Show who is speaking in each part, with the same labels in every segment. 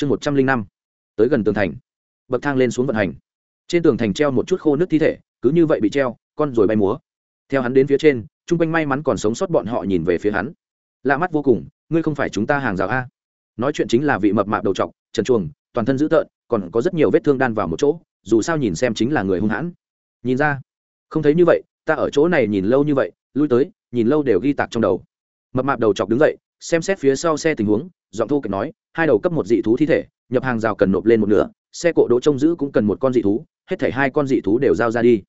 Speaker 1: chương một trăm linh năm, tới gần tường thành. Bậc thang lên xuống vận hành. Trên tường thành treo một chút khô nước thi thể, cứ như vậy bị treo, con rồi bay múa. Theo hắn đến phía trên, chung quanh may mắn còn sống sót bọn họ nhìn về phía hắn. Lạ mắt vô cùng, ngươi không phải chúng ta hàng rào a. Nói chuyện chính là vị mập mạp đầu t trần chuồng toàn thân dữ tợn, còn có rất nhiều vết thương đan vào một chỗ, dù sao nhìn xem chính là người hung hãn. Nhìn ra. Không thấy như vậy, ta ở chỗ này nhìn lâu như vậy, lui tới, nhìn lâu đều ghi tạc trong đầu. Mập mạp đầu chọc đứng dậy xem xét phía sau xe tình huống, giọng thu kịch nói, hai đầu cấp một dị thú thi thể, nhập hàng rào cần nộp lên một nửa, xe cộ đỗ trông giữ cũng cần một con dị thú, hết thảy hai con dị thú đều giao ra đi.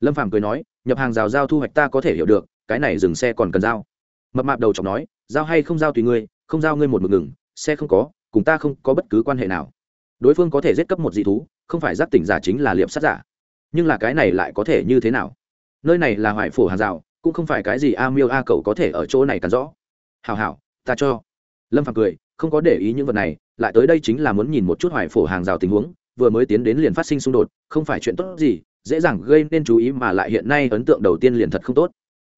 Speaker 1: Lâm phàm cười nói, nhập hàng rào giao thu hoạch ta có thể hiểu được, cái này dừng xe còn cần giao. Mập mạp đầu chọc nói, giao hay không giao tùy ngươi, không giao ngươi một mực ngừng, xe không có, cùng ta không có bất cứ quan hệ nào. Đối phương có thể giết cấp một dị thú, không phải giáp tỉnh giả chính là liệm sát giả. Nhưng là cái này lại có thể như thế nào? Nơi này là hoài phổ hàng rào, cũng không phải cái gì a miêu a cậu có thể ở chỗ này cắn rõ. Hào hào ta cho. Lâm phàm cười, không có để ý những vật này, lại tới đây chính là muốn nhìn một chút hoài phổ hàng rào tình huống, vừa mới tiến đến liền phát sinh xung đột, không phải chuyện tốt gì, dễ dàng gây nên chú ý mà lại hiện nay ấn tượng đầu tiên liền thật không tốt.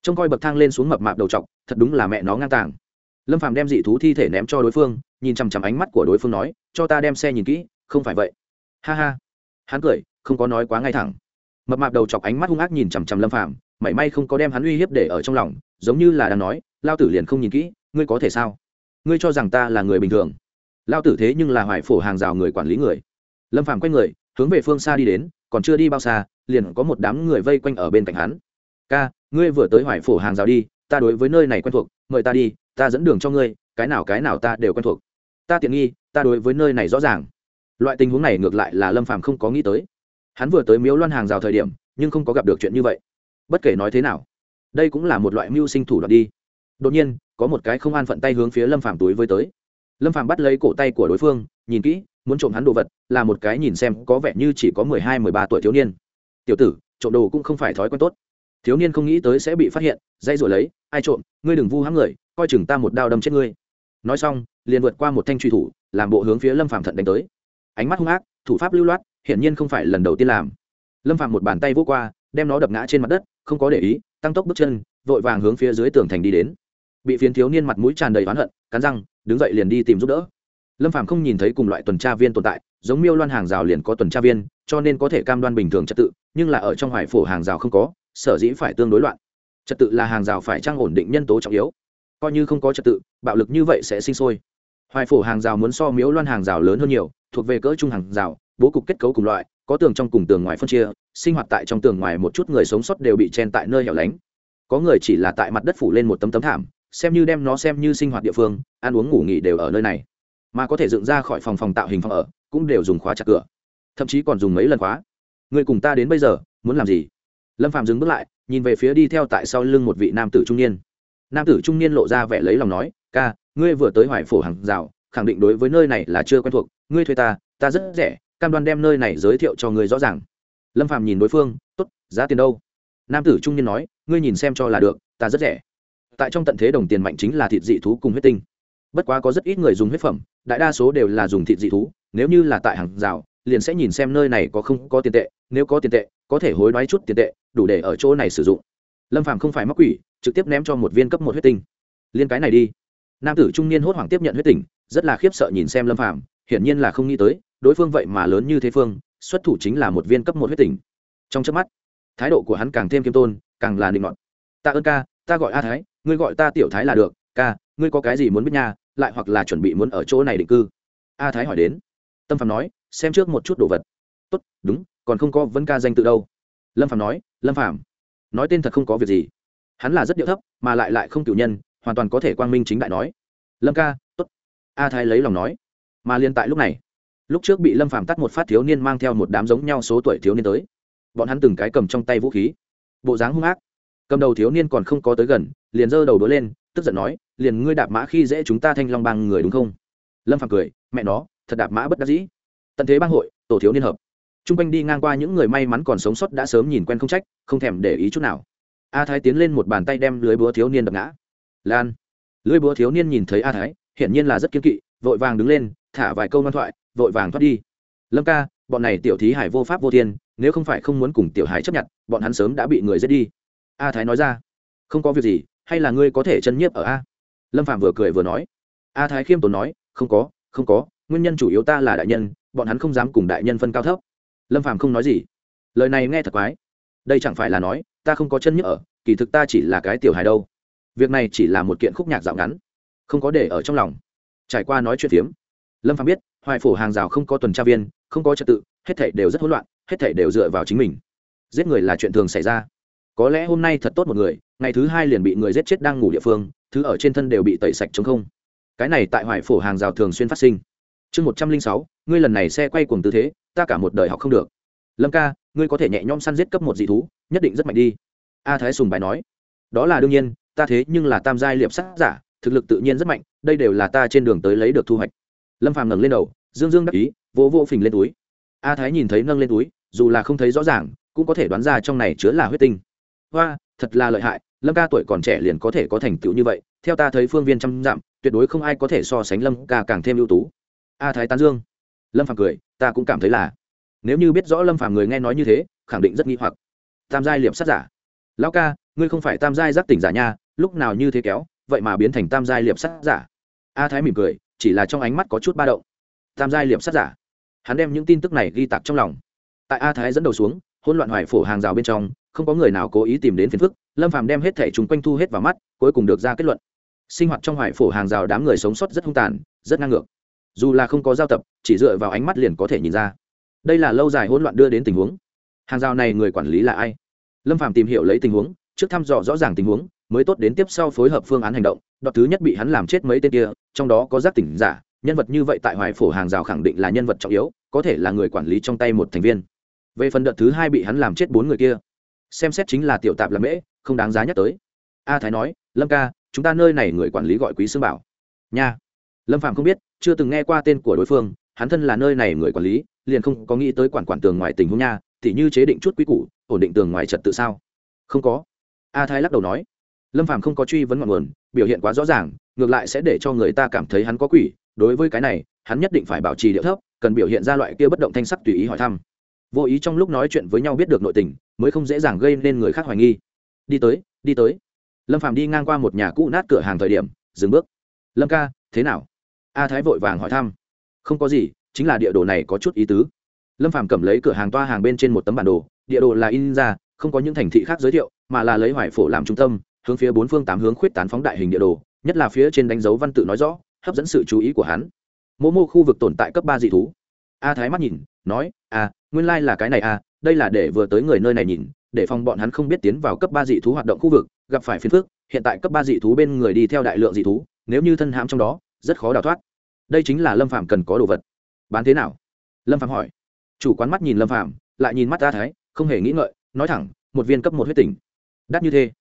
Speaker 1: Trông coi bậc thang lên xuống mập mạp đầu t thật đúng là mẹ nó ngang tàng. Lâm phàm đem dị thú thi thể ném cho đối phương, nhìn chằm chằm ánh mắt của đối phương nói, cho ta đem xe nhìn kỹ, không phải vậy. Ha ha. Hắn cười, không có nói quá ngay thẳng. Mập mạp đầu chọc ánh mắt hung ác nhìn chằm chằm lâm phàm, mảy may không có đem hắn uy hiếp để ở trong lòng, giống như là đang nói, lao tử liền không nhìn kỹ ngươi có thể sao? Ngươi cho rằng ta là người bình thường? Lao tử thế nhưng là hoài phổ hàng rào người quản lý người. Lâm phàm quay người, hướng về phương xa đi đến, còn chưa đi bao xa, liền có một đám người vây quanh ở bên cạnh hắn. Ca, ngươi vừa tới hoài phổ hàng rào đi, ta đối với nơi này quen thuộc, mời ta đi, ta dẫn đường cho ngươi, cái nào cái nào ta đều quen thuộc. Ta tiện nghi, ta đối với nơi này rõ ràng. Loại tình huống này ngược lại là lâm phàm không có nghĩ tới. Hắn vừa tới miếu loan hàng rào thời điểm, nhưng không có gặp được chuyện như vậy. Bất kể nói thế nào, đây cũng là một loại mưu sinh thủ đoạn đi. Đột nhiên có một cái không an phận tay hướng phía lâm phàm túi với tới. Lâm phàm bắt lấy cổ tay của đối phương, nhìn kỹ, muốn trộm hắn đồ vật, là một cái nhìn xem có vẻ như chỉ có mười hai, mười ba tuổi thiếu niên. Tiểu tử, trộm đồ cũng không phải thói quen tốt. Thiếu niên không nghĩ tới sẽ bị phát hiện dây rồi lấy, ai trộm, ngươi đừng vu hãng người, coi chừng ta một đao đâm chết ngươi. Nói xong, liền vượt qua một thanh truy thủ, làm bộ hướng phía lâm phàm thận đánh tới. Ánh mắt hung ác, thủ pháp lưu loát, hiển nhiên không phải lần đầu tiên làm. Lâm phàm một bàn tay vô qua, đem nó đập ngã trên mặt đất, không có để ý, tăng tốc bước chân, vội vàng hướng phía dưới tường thành đi đến bị phiến thiếu niên mặt mũi tràn đầy oán hận, cắn răng, đứng dậy liền đi tìm giúp đỡ. Lâm phàm không nhìn thấy cùng loại tuần tra viên tồn tại, giống miêu loan hàng rào liền có tuần tra viên, cho nên có thể cam đoan bình thường trật tự, nhưng là ở trong hoài phổ hàng rào không có, sở dĩ phải tương đối loạn. Trật tự là hàng rào phải trang ổn định nhân tố trọng yếu. Coi như không có trật tự, bạo lực như vậy sẽ sinh sôi. Hoài phổ hàng rào muốn so miếu loan hàng rào lớn hơn nhiều, thuộc về cỡ trung hàng rào, bố cục kết cấu cùng loại, có tường trong cùng tường ngoài phân chia, sinh hoạt tại trong tường ngoài một chút người sống sót đều bị chen tại nơi hẻo lánh. Có người chỉ là tại mặt đất phủ lên một tấm tấm thảm xem như đem nó xem như sinh hoạt địa phương, ăn uống ngủ nghỉ đều ở nơi này. Mà có thể dựng ra khỏi phòng phòng tạo hình phòng ở, cũng đều dùng khóa chặt cửa. Thậm chí còn dùng mấy lần khóa. Người cùng ta đến bây giờ, muốn làm gì? Lâm phạm dừng bước lại, nhìn về phía đi theo tại sau lưng một vị nam tử trung niên. Nam tử trung niên lộ ra vẻ lấy lòng nói, ca, ngươi vừa tới hoài phổ hàng rào, khẳng định đối với nơi này là chưa quen thuộc. Ngươi thuê ta ta rất rẻ, cam đoan đem nơi này giới thiệu cho ngươi rõ ràng. Lâm phạm nhìn đối phương t ố t giá tiền đâu? Nam tử trung niên nói, ngươi nhìn xem cho là được, ta rất rẻ tại trong tận thế đồng tiền mạnh chính là thịt dị thú cùng huyết tinh. Bất quá có rất ít người dùng huyết phẩm, đại đa số đều là dùng thịt dị thú, nếu như là tại hàng rào, liền sẽ nhìn xem nơi này có không có tiền tệ, nếu có tiền tệ, có thể hối đoái chút tiền tệ, đủ để ở chỗ này sử dụng. Lâm phàm không phải mắc quỷ, trực tiếp ném cho một viên cấp một huyết tinh. Liên cái này đi. Nam tử trung niên hốt hoảng tiếp nhận huyết tinh, rất là khiếp sợ nhìn xem lâm phàm, hiển nhiên là không nghĩ tới, đối phương vậy mà lớn như thế phương, xuất thủ chính là một viên cấp một huyết tinh. Trong chớp mắt, thái độ của hắn càng thêm kiêm tôn, càng là định ngọn ta ơn ca, ta gọi a thái ngươi gọi ta tiểu thái là được, ca, ngươi có cái gì muốn biết nha, lại hoặc là chuẩn bị muốn ở chỗ này định cư. A thái hỏi đến. Tâm phạm nói, xem trước một chút đồ vật. Tốt, đúng, còn không có vân ca danh tự đâu. Lâm phạm nói, lâm phạm nói tên thật không có việc gì. Hắn là rất điệu thấp, mà lại lại không cựu nhân, hoàn toàn có thể quang minh chính đại nói. Lâm ca, tốt. A thái lấy lòng nói. Mà liên tại lúc này, lúc trước bị lâm phạm tắt một phát thiếu niên mang theo một đám giống nhau số tuổi thiếu niên tới. Bọn hắn từng cái cầm trong tay vũ khí. Bộ dáng hung ác cầm đầu thiếu niên còn không có tới gần, liền giơ đầu đũa lên, tức giận nói, liền ngươi đạp mã khi dễ chúng ta thanh long bang người đúng không? Lâm phạm cười, mẹ nó, thật đạp mã bất đắc dĩ. Tận thế bang hội, tổ thiếu niên hợp. T r u n g quanh đi ngang qua những người may mắn còn sống sót đã sớm nhìn quen không trách, không thèm để ý chút nào. A thái tiến lên một bàn tay đem lưới búa thiếu niên đập ngã. Lan. Lưới búa thiếu niên nhìn thấy a thái, hiển nhiên là rất kiên kỵ, vội vàng đứng lên, thả vài câu ngoan thoại, vội vàng thoát đi. Lâm ca, bọn này tiểu thí hải vô pháp vô thiên, nếu không phải không muốn cùng tiểu hải chấp nhận, bọn hắn sớm đã bị người giết đi a thái nói ra. Không có việc gì, hay là ngươi có thể chân nhiếp ở a? Lâm phạm vừa cười vừa nói. A thái khiêm tốn nói, không có không có, nguyên nhân chủ yếu ta là đại nhân, bọn hắn không dám cùng đại nhân phân cao thấp. Lâm Phạm không nói gì. Lời này nghe thật quái. Đây chẳng phải là nói, ta không có chân nhiếp ở, kỳ thực ta chỉ là cái tiểu hài đâu. Việc này chỉ là một kiện khúc nhạc dạo ngắn, không có để ở trong lòng. Trải qua nói chuyện phiếm, lâm Phạm biết, hoài phổ hàng rào không có tuần tra viên, không có trật tự, hết thảy đều rất hỗn loạn, hết thảy đều dựa vào chính mình. Giết người là chuyện thường xảy ra có lẽ hôm nay thật tốt một người, ngày thứ hai liền bị người giết chết đang ngủ địa phương, thứ ở trên thân đều bị tẩy sạch chống không. Cái này tại hoài phổ hàng rào thường xuyên phát sinh. Chương một trăm linh sáu, ngươi lần này xe quay cùng tư thế, ta cả một đời học không được. Lâm ca, ngươi có thể nhẹ nhõm săn giết cấp một dị thú, nhất định rất mạnh đi. A thái sùng bài nói. Đó là đương nhiên, ta thế nhưng là tam giai liệp sát giả, thực lực tự nhiên rất mạnh, đây đều là ta trên đường tới lấy được thu hoạch. Lâm phàm ngẩng lên đầu, dương dương đắc ý, vỗ vỗ phình lên túi. A thái nhìn thấy nâng lên túi, dù là không thấy rõ ràng, cũng có thể đoán ra trong này chứa là huyết tinh hoa, thật là lợi hại, lâm ca tuổi còn trẻ liền có thể có thành tựu như vậy, theo ta thấy phương viên trăm dặm, tuyệt đối không ai có thể so sánh lâm ca càng thêm ưu tú. A thái tán dương. Lâm phàm cười, ta cũng cảm thấy là. Nếu như biết rõ lâm phàm người nghe nói như thế, khẳng định rất nghi hoặc. Tam giai Liệm sát giả. Lão ca, ngươi không phải tam giai giác tỉnh giả nha, lúc nào như thế kéo, vậy mà biến thành tam giai Liệm sát giả. A thái mỉm cười, chỉ là trong ánh mắt có chút ba động. Tam giai Liệm sát giả. Hắn đem những tin tức này ghi tạc trong lòng. Tại a thái dẫn đầu xuống, hỗn loạn hoài phổ hàng rào bên trong không có người nào cố ý tìm đến phiền phức, lâm phàm đem hết thẻ chúng quanh thu hết vào mắt, cuối cùng được ra kết luận. Sinh hoạt trong hoài phổ hàng rào đám người sống sót rất hung tàn, rất ngang ngược. Dù là không có giao tập, chỉ dựa vào ánh mắt liền có thể nhìn ra. Đây là lâu dài hỗn loạn đưa đến tình huống. Hàng rào này người quản lý là ai? Lâm phàm tìm hiểu lấy tình huống, trước thăm dò rõ ràng tình huống, mới tốt đến tiếp sau phối hợp phương án hành động. Đoạn thứ nhất bị hắn làm chết mấy tên kia, trong đó có giác tỉnh giả, nhân vật như vậy tại hoài phổ hàng rào khẳng định là nhân vật trọng yếu, có thể là người quản lý trong tay một thành viên. Về phần đợt thứ hai bị hắn làm chết bốn người kia xem xét chính là tiểu tạp làm mễ, không đáng giá nhắc tới. A thái nói, lâm ca, chúng ta nơi này người quản lý gọi quý xương bảo. Nha. Lâm phạm không biết, chưa từng nghe qua tên của đối phương, hắn thân là nơi này người quản lý, liền không có nghĩ tới quản quản tường ngoài tình huống nha thì như chế định chút quý củ, ổn định tường ngoài trật tự sao? Không có. A thái lắc đầu nói. Lâm phạm không có truy vấn ngọn nguồn, biểu hiện quá rõ ràng, ngược lại sẽ để cho người ta cảm thấy hắn có quỷ, đối với cái này, hắn nhất định phải bảo trì điệu thấp, cần biểu hiện ra loại kia bất động thanh sắc tùy ý hỏi thăm. Vô ý trong lúc nói chuyện với nhau biết được nội tình mới không dễ dàng gây nên người khác hoài nghi. Đi tới đi tới. Lâm phạm đi ngang qua một nhà cũ nát cửa hàng thời điểm, dừng bước. Lâm ca, thế nào? A thái vội vàng hỏi thăm. Không có gì, chính là địa đồ này có chút ý tứ. Lâm phạm cầm lấy cửa hàng toa hàng bên trên một tấm bản đồ, địa đồ là in ra, không có những thành thị khác giới thiệu, mà là lấy hoài phổ làm trung tâm, hướng phía bốn phương tám hướng khuyết tán phóng đại hình địa đồ, nhất là phía trên đánh dấu văn tự nói rõ, hấp dẫn sự chú ý của hắn. Mô mô khu vực tồn tại cấp ba dị thú. A thái mắt nhìn, nói a nguyên lai là cái này a đây là để vừa tới người nơi này nhìn, để phòng bọn hắn không biết tiến vào cấp ba dị thú hoạt động khu vực, gặp phải phiền phức, hiện tại cấp ba dị thú bên người đi theo đại lượng dị thú, nếu như thân hãm trong đó, rất khó đào thoát. Đây chính là lâm phạm cần có đồ vật. Bán thế nào? Lâm phạm hỏi. Chủ quán mắt nhìn lâm phạm lại nhìn mắt a thái, không hề nghĩ ngợi, nói thẳng, một viên cấp một huyết tình đắt như thế.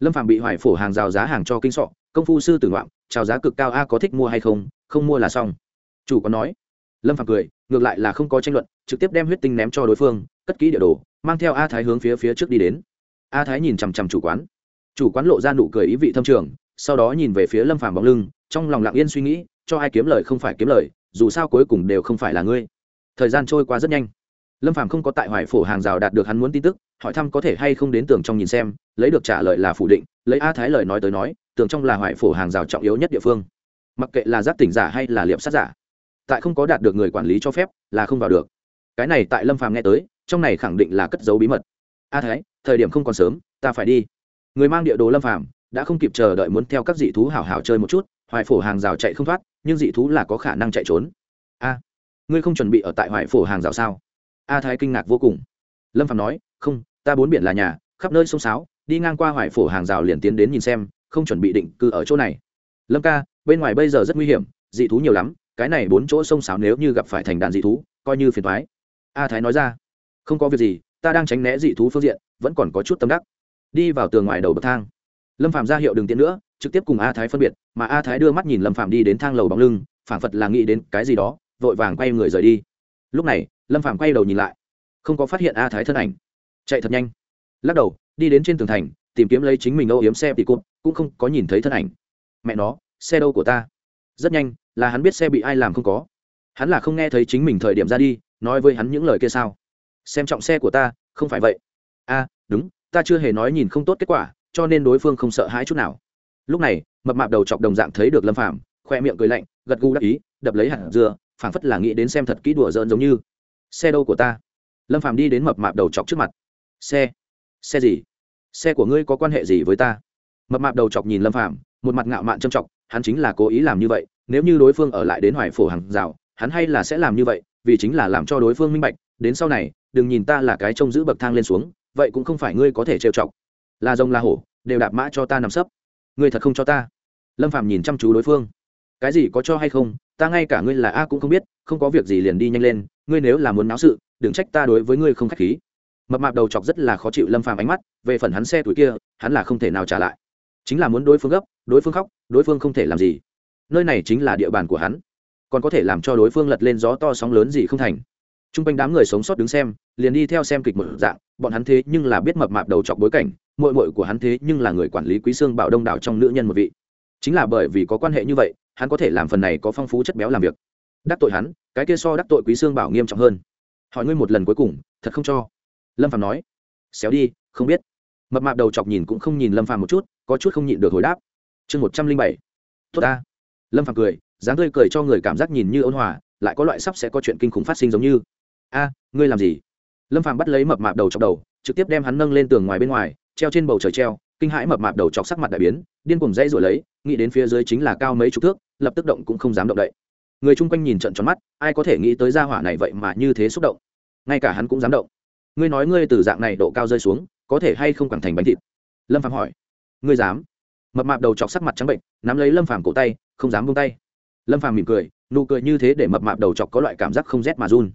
Speaker 1: Lâm phạm bị hoài phổ hàng rào giá hàng cho kinh sọ, công phu sư tử ngoạm trào giá cực cao a có thích mua hay không không mua là xong. Chủ có nói. Lâm phạm cười, ngược lại là không có tranh luận, trực tiếp đem huyết tinh ném cho đối phương cất kỹ địa đồ, mang theo a thái hướng phía phía trước đi đến. A thái nhìn chằm chằm chủ quán. Chủ quán lộ ra nụ cười ý vị thâm trường, sau đó nhìn về phía lâm phàm bóng lưng, trong lòng lặng yên suy nghĩ, cho ai kiếm lời không phải kiếm lời, dù sao cuối cùng đều không phải là ngươi. Thời gian trôi qua rất nhanh. Lâm phàm không có tại hoài phổ hàng rào đạt được hắn muốn tin tức, hỏi thăm có thể hay không đến tường trong nhìn xem, lấy được trả lời là phủ định, lấy a thái lời nói tới nói, tường trong là hoài phổ hàng rào trọng yếu nhất địa phương. Mặc kệ là giáp tỉnh giả hay là liệm sát giả, tại không có đạt được người quản lý cho phép, là không vào được. Cái này tại lâm phàm nghe tới trong này khẳng định là cất dấu bí mật. A thái, thời điểm không còn sớm, ta phải đi. Người mang địa đồ lâm phàm đã không kịp chờ đợi muốn theo các dị thú hảo hảo chơi một chút, hoài phổ hàng rào chạy không thoát, nhưng dị thú là có khả năng chạy trốn. A, ngươi không chuẩn bị ở tại hoài phổ hàng rào sao? A thái kinh ngạc vô cùng. Lâm phạm nói, không, ta bốn biển là nhà, khắp nơi sông sáo, đi ngang qua hoài phổ hàng rào liền tiến đến nhìn xem, không chuẩn bị định cư ở chỗ này. Lâm ca, bên ngoài bây giờ rất nguy hiểm, dị thú nhiều lắm, cái này bốn chỗ sông sáo nếu như gặp phải thành đàn dị thú, coi như phiền thoái a thái nói ra không có việc gì, ta đang tránh né dị thú phương diện, vẫn còn có chút tâm đắc. Đi vào tường ngoài đầu bậc thang. Lâm phạm ra hiệu đừng tiến nữa, trực tiếp cùng a thái phân biệt, mà a thái đưa mắt nhìn lâm phạm đi đến thang lầu bóng lưng, phảng phật là nghĩ đến cái gì đó, vội vàng quay người rời đi. Lúc này, lâm phạm quay đầu nhìn lại, không có phát hiện a thái thân ảnh. Chạy thật nhanh. Lắc đầu, đi đến trên tường thành, tìm kiếm lấy chính mình âu yếm xe bị cụt, cũng không có nhìn thấy thân ảnh. Mẹ nó, xe đâu của ta? Rất nhanh, là hắn biết xe bị ai làm không có. Hắn là không nghe thấy chính mình thời điểm ra đi, nói với hắn những lời kia sao? Xem trọng xe của ta không phải vậy. A đúng ta chưa hề nói nhìn không tốt kết quả cho nên đối phương không sợ hãi chút nào. Lúc này mập mạp đầu chọc đồng dạng thấy được lâm phàm khoe miệng cười lạnh gật gù đắc ý đập lấy hạt dừa, phảng phất là nghĩ đến xem thật kỹ đùa giỡn giống như. Xe đâu của ta? Lâm phàm đi đến mập mạp đầu chọc trước mặt. Xe. Xe gì? Xe của ngươi có quan hệ gì với ta? Mập mạp đầu chọc nhìn lâm phàm một mặt ngạo mạn trầm trọng hắn chính là cố ý làm như vậy nếu như đối phương ở lại đến hoài phổ hàng rào hắn hay là sẽ làm như vậy vì chính là làm cho đối phương minh bạch đến sau này đừng nhìn ta là cái trông giữ bậc thang lên xuống, vậy cũng không phải ngươi có thể trêu chọc. Là rồng là hổ, đều đạp mã cho ta nằm sấp. Ngươi thật không cho ta. Lâm Phạm nhìn chăm chú đối phương. Cái gì có cho hay không, ta ngay cả ngươi là a cũng không biết, không có việc gì liền đi nhanh lên, ngươi nếu là muốn náo sự, đừng trách ta đối với ngươi không khách khí. Mập mạp đầu chọc rất là khó chịu lâm phàm ánh mắt, về phần hắn xe tuổi kia, hắn là không thể nào trả lại. Chính là muốn đối phương gấp, đối phương khóc, đối phương không thể làm gì. Nơi này chính là địa bàn của hắn. Còn có thể làm cho đối phương lật lên gió to sóng lớn gì không thành. T r u n g quanh đám người sống sót đứng xem liền đi theo xem kịch một dạng, bọn hắn thế nhưng là biết mập mạp đầu chọc bối cảnh mội mội của hắn thế nhưng là người quản lý quý xương bảo đông đảo trong nữ nhân một vị. Chính là bởi vì có quan hệ như vậy, hắn có thể làm phần này có phong phú chất béo làm việc. Đắc tội hắn, cái kia so đắc tội quý xương bảo nghiêm trọng hơn. Hỏi ngươi một lần cuối cùng, thật không cho. Lâm phạm nói, xéo đi, không biết. Mập mạp đầu chọc nhìn cũng không nhìn lâm phạm một chút, có chút không nhịn được hồi đáp. Chương một trăm linh bảy. Tốt ta. Lâm phạm cười, dáng tươi cười cho người cảm giác nhìn như ôn hòa, lại có loại sắp sẽ có chuyện kinh khủng phát sinh giống như. A, ngươi làm gì? Lâm Phàm bắt lấy mập mạp đầu chọc đầu, trực tiếp đem hắn nâng lên tường ngoài bên ngoài, treo trên bầu trời treo, kinh hãi mập mạp đầu chọc sắc mặt đại biến, điên cùng dây rồi lấy, nghĩ đến phía dưới chính là cao mấy chục thước, lập tức động cũng không dám động đậy. Người chung quanh nhìn trận tròn mắt, ai có thể nghĩ tới gia hỏa này vậy mà như thế xúc động. Ngay cả hắn cũng dám động. Ngươi nói ngươi từ dạng này độ cao rơi xuống, có thể hay không quẳng thành bánh thịt? Lâm Phàm hỏi. Ngươi dám? Mập mạp đầu chọc sắc mặt trắng bệnh, nắm lấy lâm phàm cổ tay, không dám buông tay. Lâm phàm mỉm cười, nụ cười như thế để mập mạp đầu chọc có loại cảm giác không rét mà run.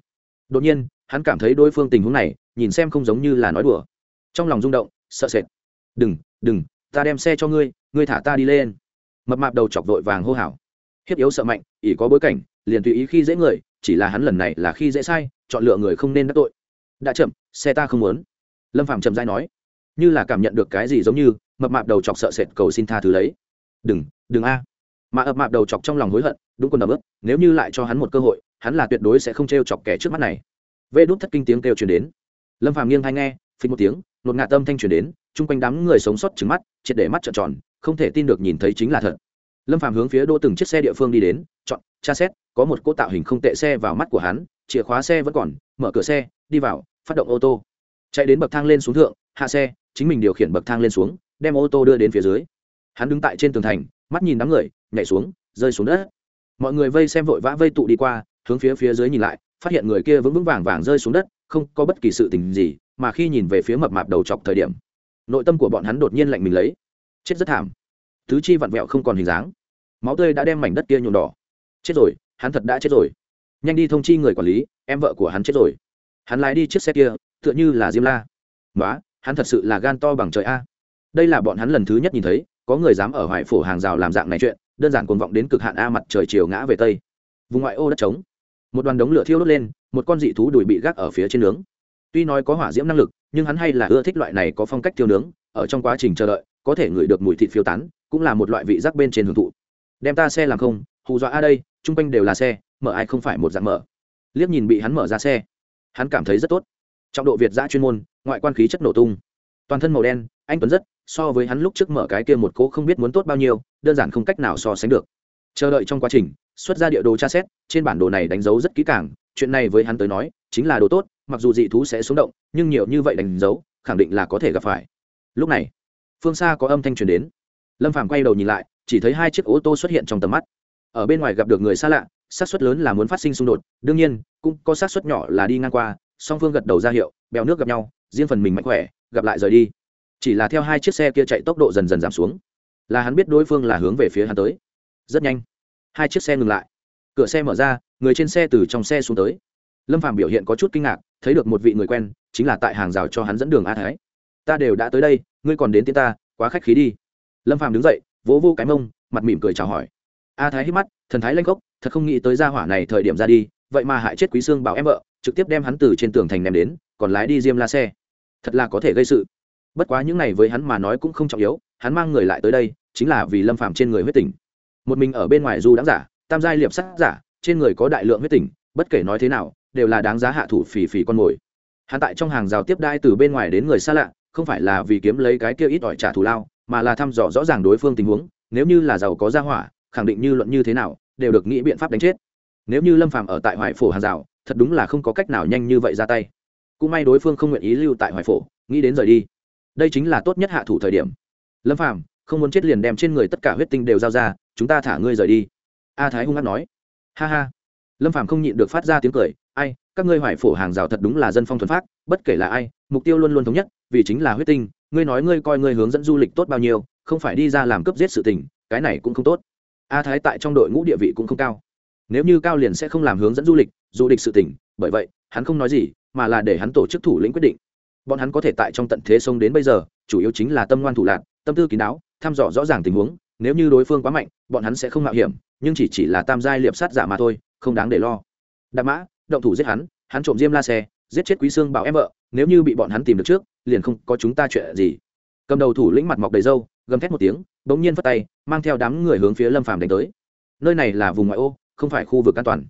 Speaker 1: Đột nhiên hắn cảm thấy đối phương tình huống này, nhìn xem không giống như là nói đùa. Trong lòng rung động, sợ sệt. Đừng đừng, ta đem xe cho ngươi ngươi thả ta đi lên. Mập mạp đầu chọc vội vàng hô hào. Hiếp yếu sợ mạnh, ỷ có bối cảnh, liền tùy ý khi dễ người, chỉ là hắn lần này là khi dễ sai, chọn lựa người không nên đắc tội. Đã chậm, xe ta không muốn. Lâm phạm chậm dai nói. Như là cảm nhận được cái gì giống như, mập mạp đầu chọc sợ sệt cầu xin tha thứ lấy. Đừng đừng a. Mà ập mạp đầu chọc trong lòng hối hận, đúng quân ấm ức nếu như lại cho hắn một cơ hội, hắn là tuyệt đối sẽ không t r e o chọc kẻ trước mắt này vê đút thất kinh tiếng kêu truyền đến. Lâm phàm nghiêng hay nghe phình một tiếng nột ngạt tâm thanh truyền đến, chung quanh đám người sống sót trứng mắt, triệt để mắt trợn tròn, không thể tin được nhìn thấy chính là thật. Lâm phàm hướng phía đỗ từng chiếc xe địa phương đi đến, chọn, tra xét, có một cô tạo hình không tệ xe vào mắt của hắn, chìa khóa xe vẫn còn, mở cửa xe, đi vào, phát động ô tô. Chạy đến bậc thang lên xuống thượng, hạ xe, chính mình điều khiển bậc thang lên xuống, đem ô tô đưa đến phía dưới. Hắn đứng tại trên tường thành, mắt nhìn đám người, nhảy xuống, rơi xuống đất. Mọi người vây xem vội vã vây tụ đi qua, hướng phía phía dưới nhìn lại phát hiện người kia vững vững vàng vàng rơi xuống đất, không có bất kỳ sự tình gì, mà khi nhìn về phía mập mạp đầu chọc thời điểm, nội tâm của bọn hắn đột nhiên lạnh mình lấy. Chết rất thảm. Tứ chi vặn vẹo không còn hình dáng. Máu tươi đã đem mảnh đất kia nhuộm đỏ. Chết rồi, hắn thật đã chết rồi. Nhanh đi thông chi người quản lý, em vợ của hắn chết rồi. Hắn lái đi chiếc xe kia, tựa như là diêm la. Nói hắn thật sự là gan to bằng trời a. Đây là bọn hắn lần thứ nhất nhìn thấy, có người dám ở hoài phổ hàng rào làm dạng này chuyện, đơn giản cuồng vọng đến cực hạn a mặt trời chiều ngã về tây. Vùng ngoại ô đất trống một đoàn đống lửa thiêu đốt lên, một con dị thú đùi bị gác ở phía trên nướng. Tuy nói có hỏa diễm năng lực, nhưng hắn hay là ưa thích loại này có phong cách thiêu nướng, ở trong quá trình chờ đợi, có thể ngửi được mùi thịt phiêu tán, cũng là một loại vị giác bên trên hưởng thụ. Đem ta xe làm không, hù dọa a đây, chung quanh đều là xe, mở ai không phải một dạng mở. Liếc nhìn bị hắn mở ra xe, hắn cảm thấy rất tốt. Trọng độ việt giã chuyên môn, ngoại quan khí chất nổ tung. Toàn thân màu đen, anh tuấn rất, so với hắn lúc trước mở cái kia một cố không biết muốn tốt bao nhiêu, đơn giản không cách nào so sánh được chờ đợi trong quá trình, xuất ra địa đồ tra xét, trên bản đồ này đánh dấu rất kỹ càng, chuyện này với hắn tới nói, chính là đồ tốt, mặc dù dị thú sẽ xuống động, nhưng nhiều như vậy đánh dấu, khẳng định là có thể gặp phải. Lúc này, phương xa có âm thanh truyền đến. Lâm phàm quay đầu nhìn lại, chỉ thấy hai chiếc ô tô xuất hiện trong tầm mắt. Ở bên ngoài gặp được người xa lạ, xác suất lớn là muốn phát sinh xung đột, đương nhiên, cũng có xác suất nhỏ là đi ngang qua, song phương gật đầu ra hiệu, bèo nước gặp nhau, riêng phần mình mạnh khỏe, gặp lại rời đi. Chỉ là theo hai chiếc xe kia chạy tốc độ dần dần giảm xuống. Là hắn biết đối phương là hướng về phía hắn tới. Rất nhanh hai chiếc xe ngừng lại. Cửa xe mở ra, người trên xe từ trong xe xuống tới. Lâm phạm biểu hiện có chút kinh ngạc, thấy được một vị người quen, chính là tại hàng rào cho hắn dẫn đường a thái. Ta đều đã tới đây, ngươi còn đến tiến ta, quá khách khí đi. Lâm phạm đứng dậy, vỗ vô cái mông, mặt mỉm cười chào hỏi. A thái hít mắt, thần thái lanh gốc, thật không nghĩ tới gia hỏa này thời điểm ra đi, vậy mà hại chết quý sương bảo em vợ, trực tiếp đem hắn từ trên tường thành ném đến, còn lái đi diêm la xe. Thật là có thể gây sự. Bất quá những này với hắn mà nói cũng không trọng yếu, hắn mang người lại tới đây, chính là vì lâm phạm trên người huyết tình một mình ở bên ngoài du đáng giả, tam giai liệp sắt giả, trên người có đại lượng huyết tình bất kể nói thế nào, đều là đáng giá hạ thủ phì phì con mồi. Hắn tại trong hàng rào tiếp đai từ bên ngoài đến người xa lạ, không phải là vì kiếm lấy cái kia ít ỏi trả thù lao, mà là thăm dò rõ ràng đối phương tình huống, nếu như là giàu có gia hỏa, khẳng định như luận như thế nào, đều được nghĩ biện pháp đánh chết. Nếu như lâm phàm ở tại hoài phổ hàng rào, thật đúng là không có cách nào nhanh như vậy ra tay. Cũng may đối phương không nguyện ý lưu tại hoài phổ, nghĩ đến rời đi. Đây chính là tốt nhất hạ thủ thời điểm. Lâm phàm không muốn chết liền đem trên người tất cả huyết tinh đều giao ra, chúng ta thả ngươi rời đi. A thái hung hát nói. Ha ha. Lâm phàm không nhịn được phát ra tiếng cười. Ai, các ngươi hoài phổ hàng rào thật đúng là dân phong thuần phát bất kể là ai, mục tiêu luôn luôn thống nhất, vì chính là huyết tinh, ngươi nói ngươi coi ngươi hướng dẫn du lịch tốt bao nhiêu, không phải đi ra làm cướp giết sự tình, cái này cũng không tốt. A thái tại trong đội ngũ địa vị cũng không cao. Nếu như cao liền sẽ không làm hướng dẫn du lịch du lịch sự tình, bởi vậy, hắn không nói gì, mà là để hắn tổ chức thủ lĩnh quyết định. Bọn hắn có thể tại trong tận thế sông đến bây giờ, chủ yếu chính là tâm ngoan thủ lạc tâm tư kín đáo thăm dò rõ ràng tình huống, nếu như đối phương quá mạnh, bọn hắn sẽ không mạo hiểm, nhưng chỉ chỉ là tam giai liệp sát giả mà thôi, không đáng để lo. Đạp mã, động thủ giết hắn hắn trộm diêm la xe, giết chết quý sương bảo em vợ, nếu như bị bọn hắn tìm được trước, liền không có chúng ta chuyện gì. Cầm đầu thủ lĩnh mặt mọc đầy râu, gầm thét một tiếng, bỗng nhiên phất tay, mang theo đám người hướng phía lâm phàm đánh tới. Nơi này là vùng ngoại ô, không phải khu vực an toàn.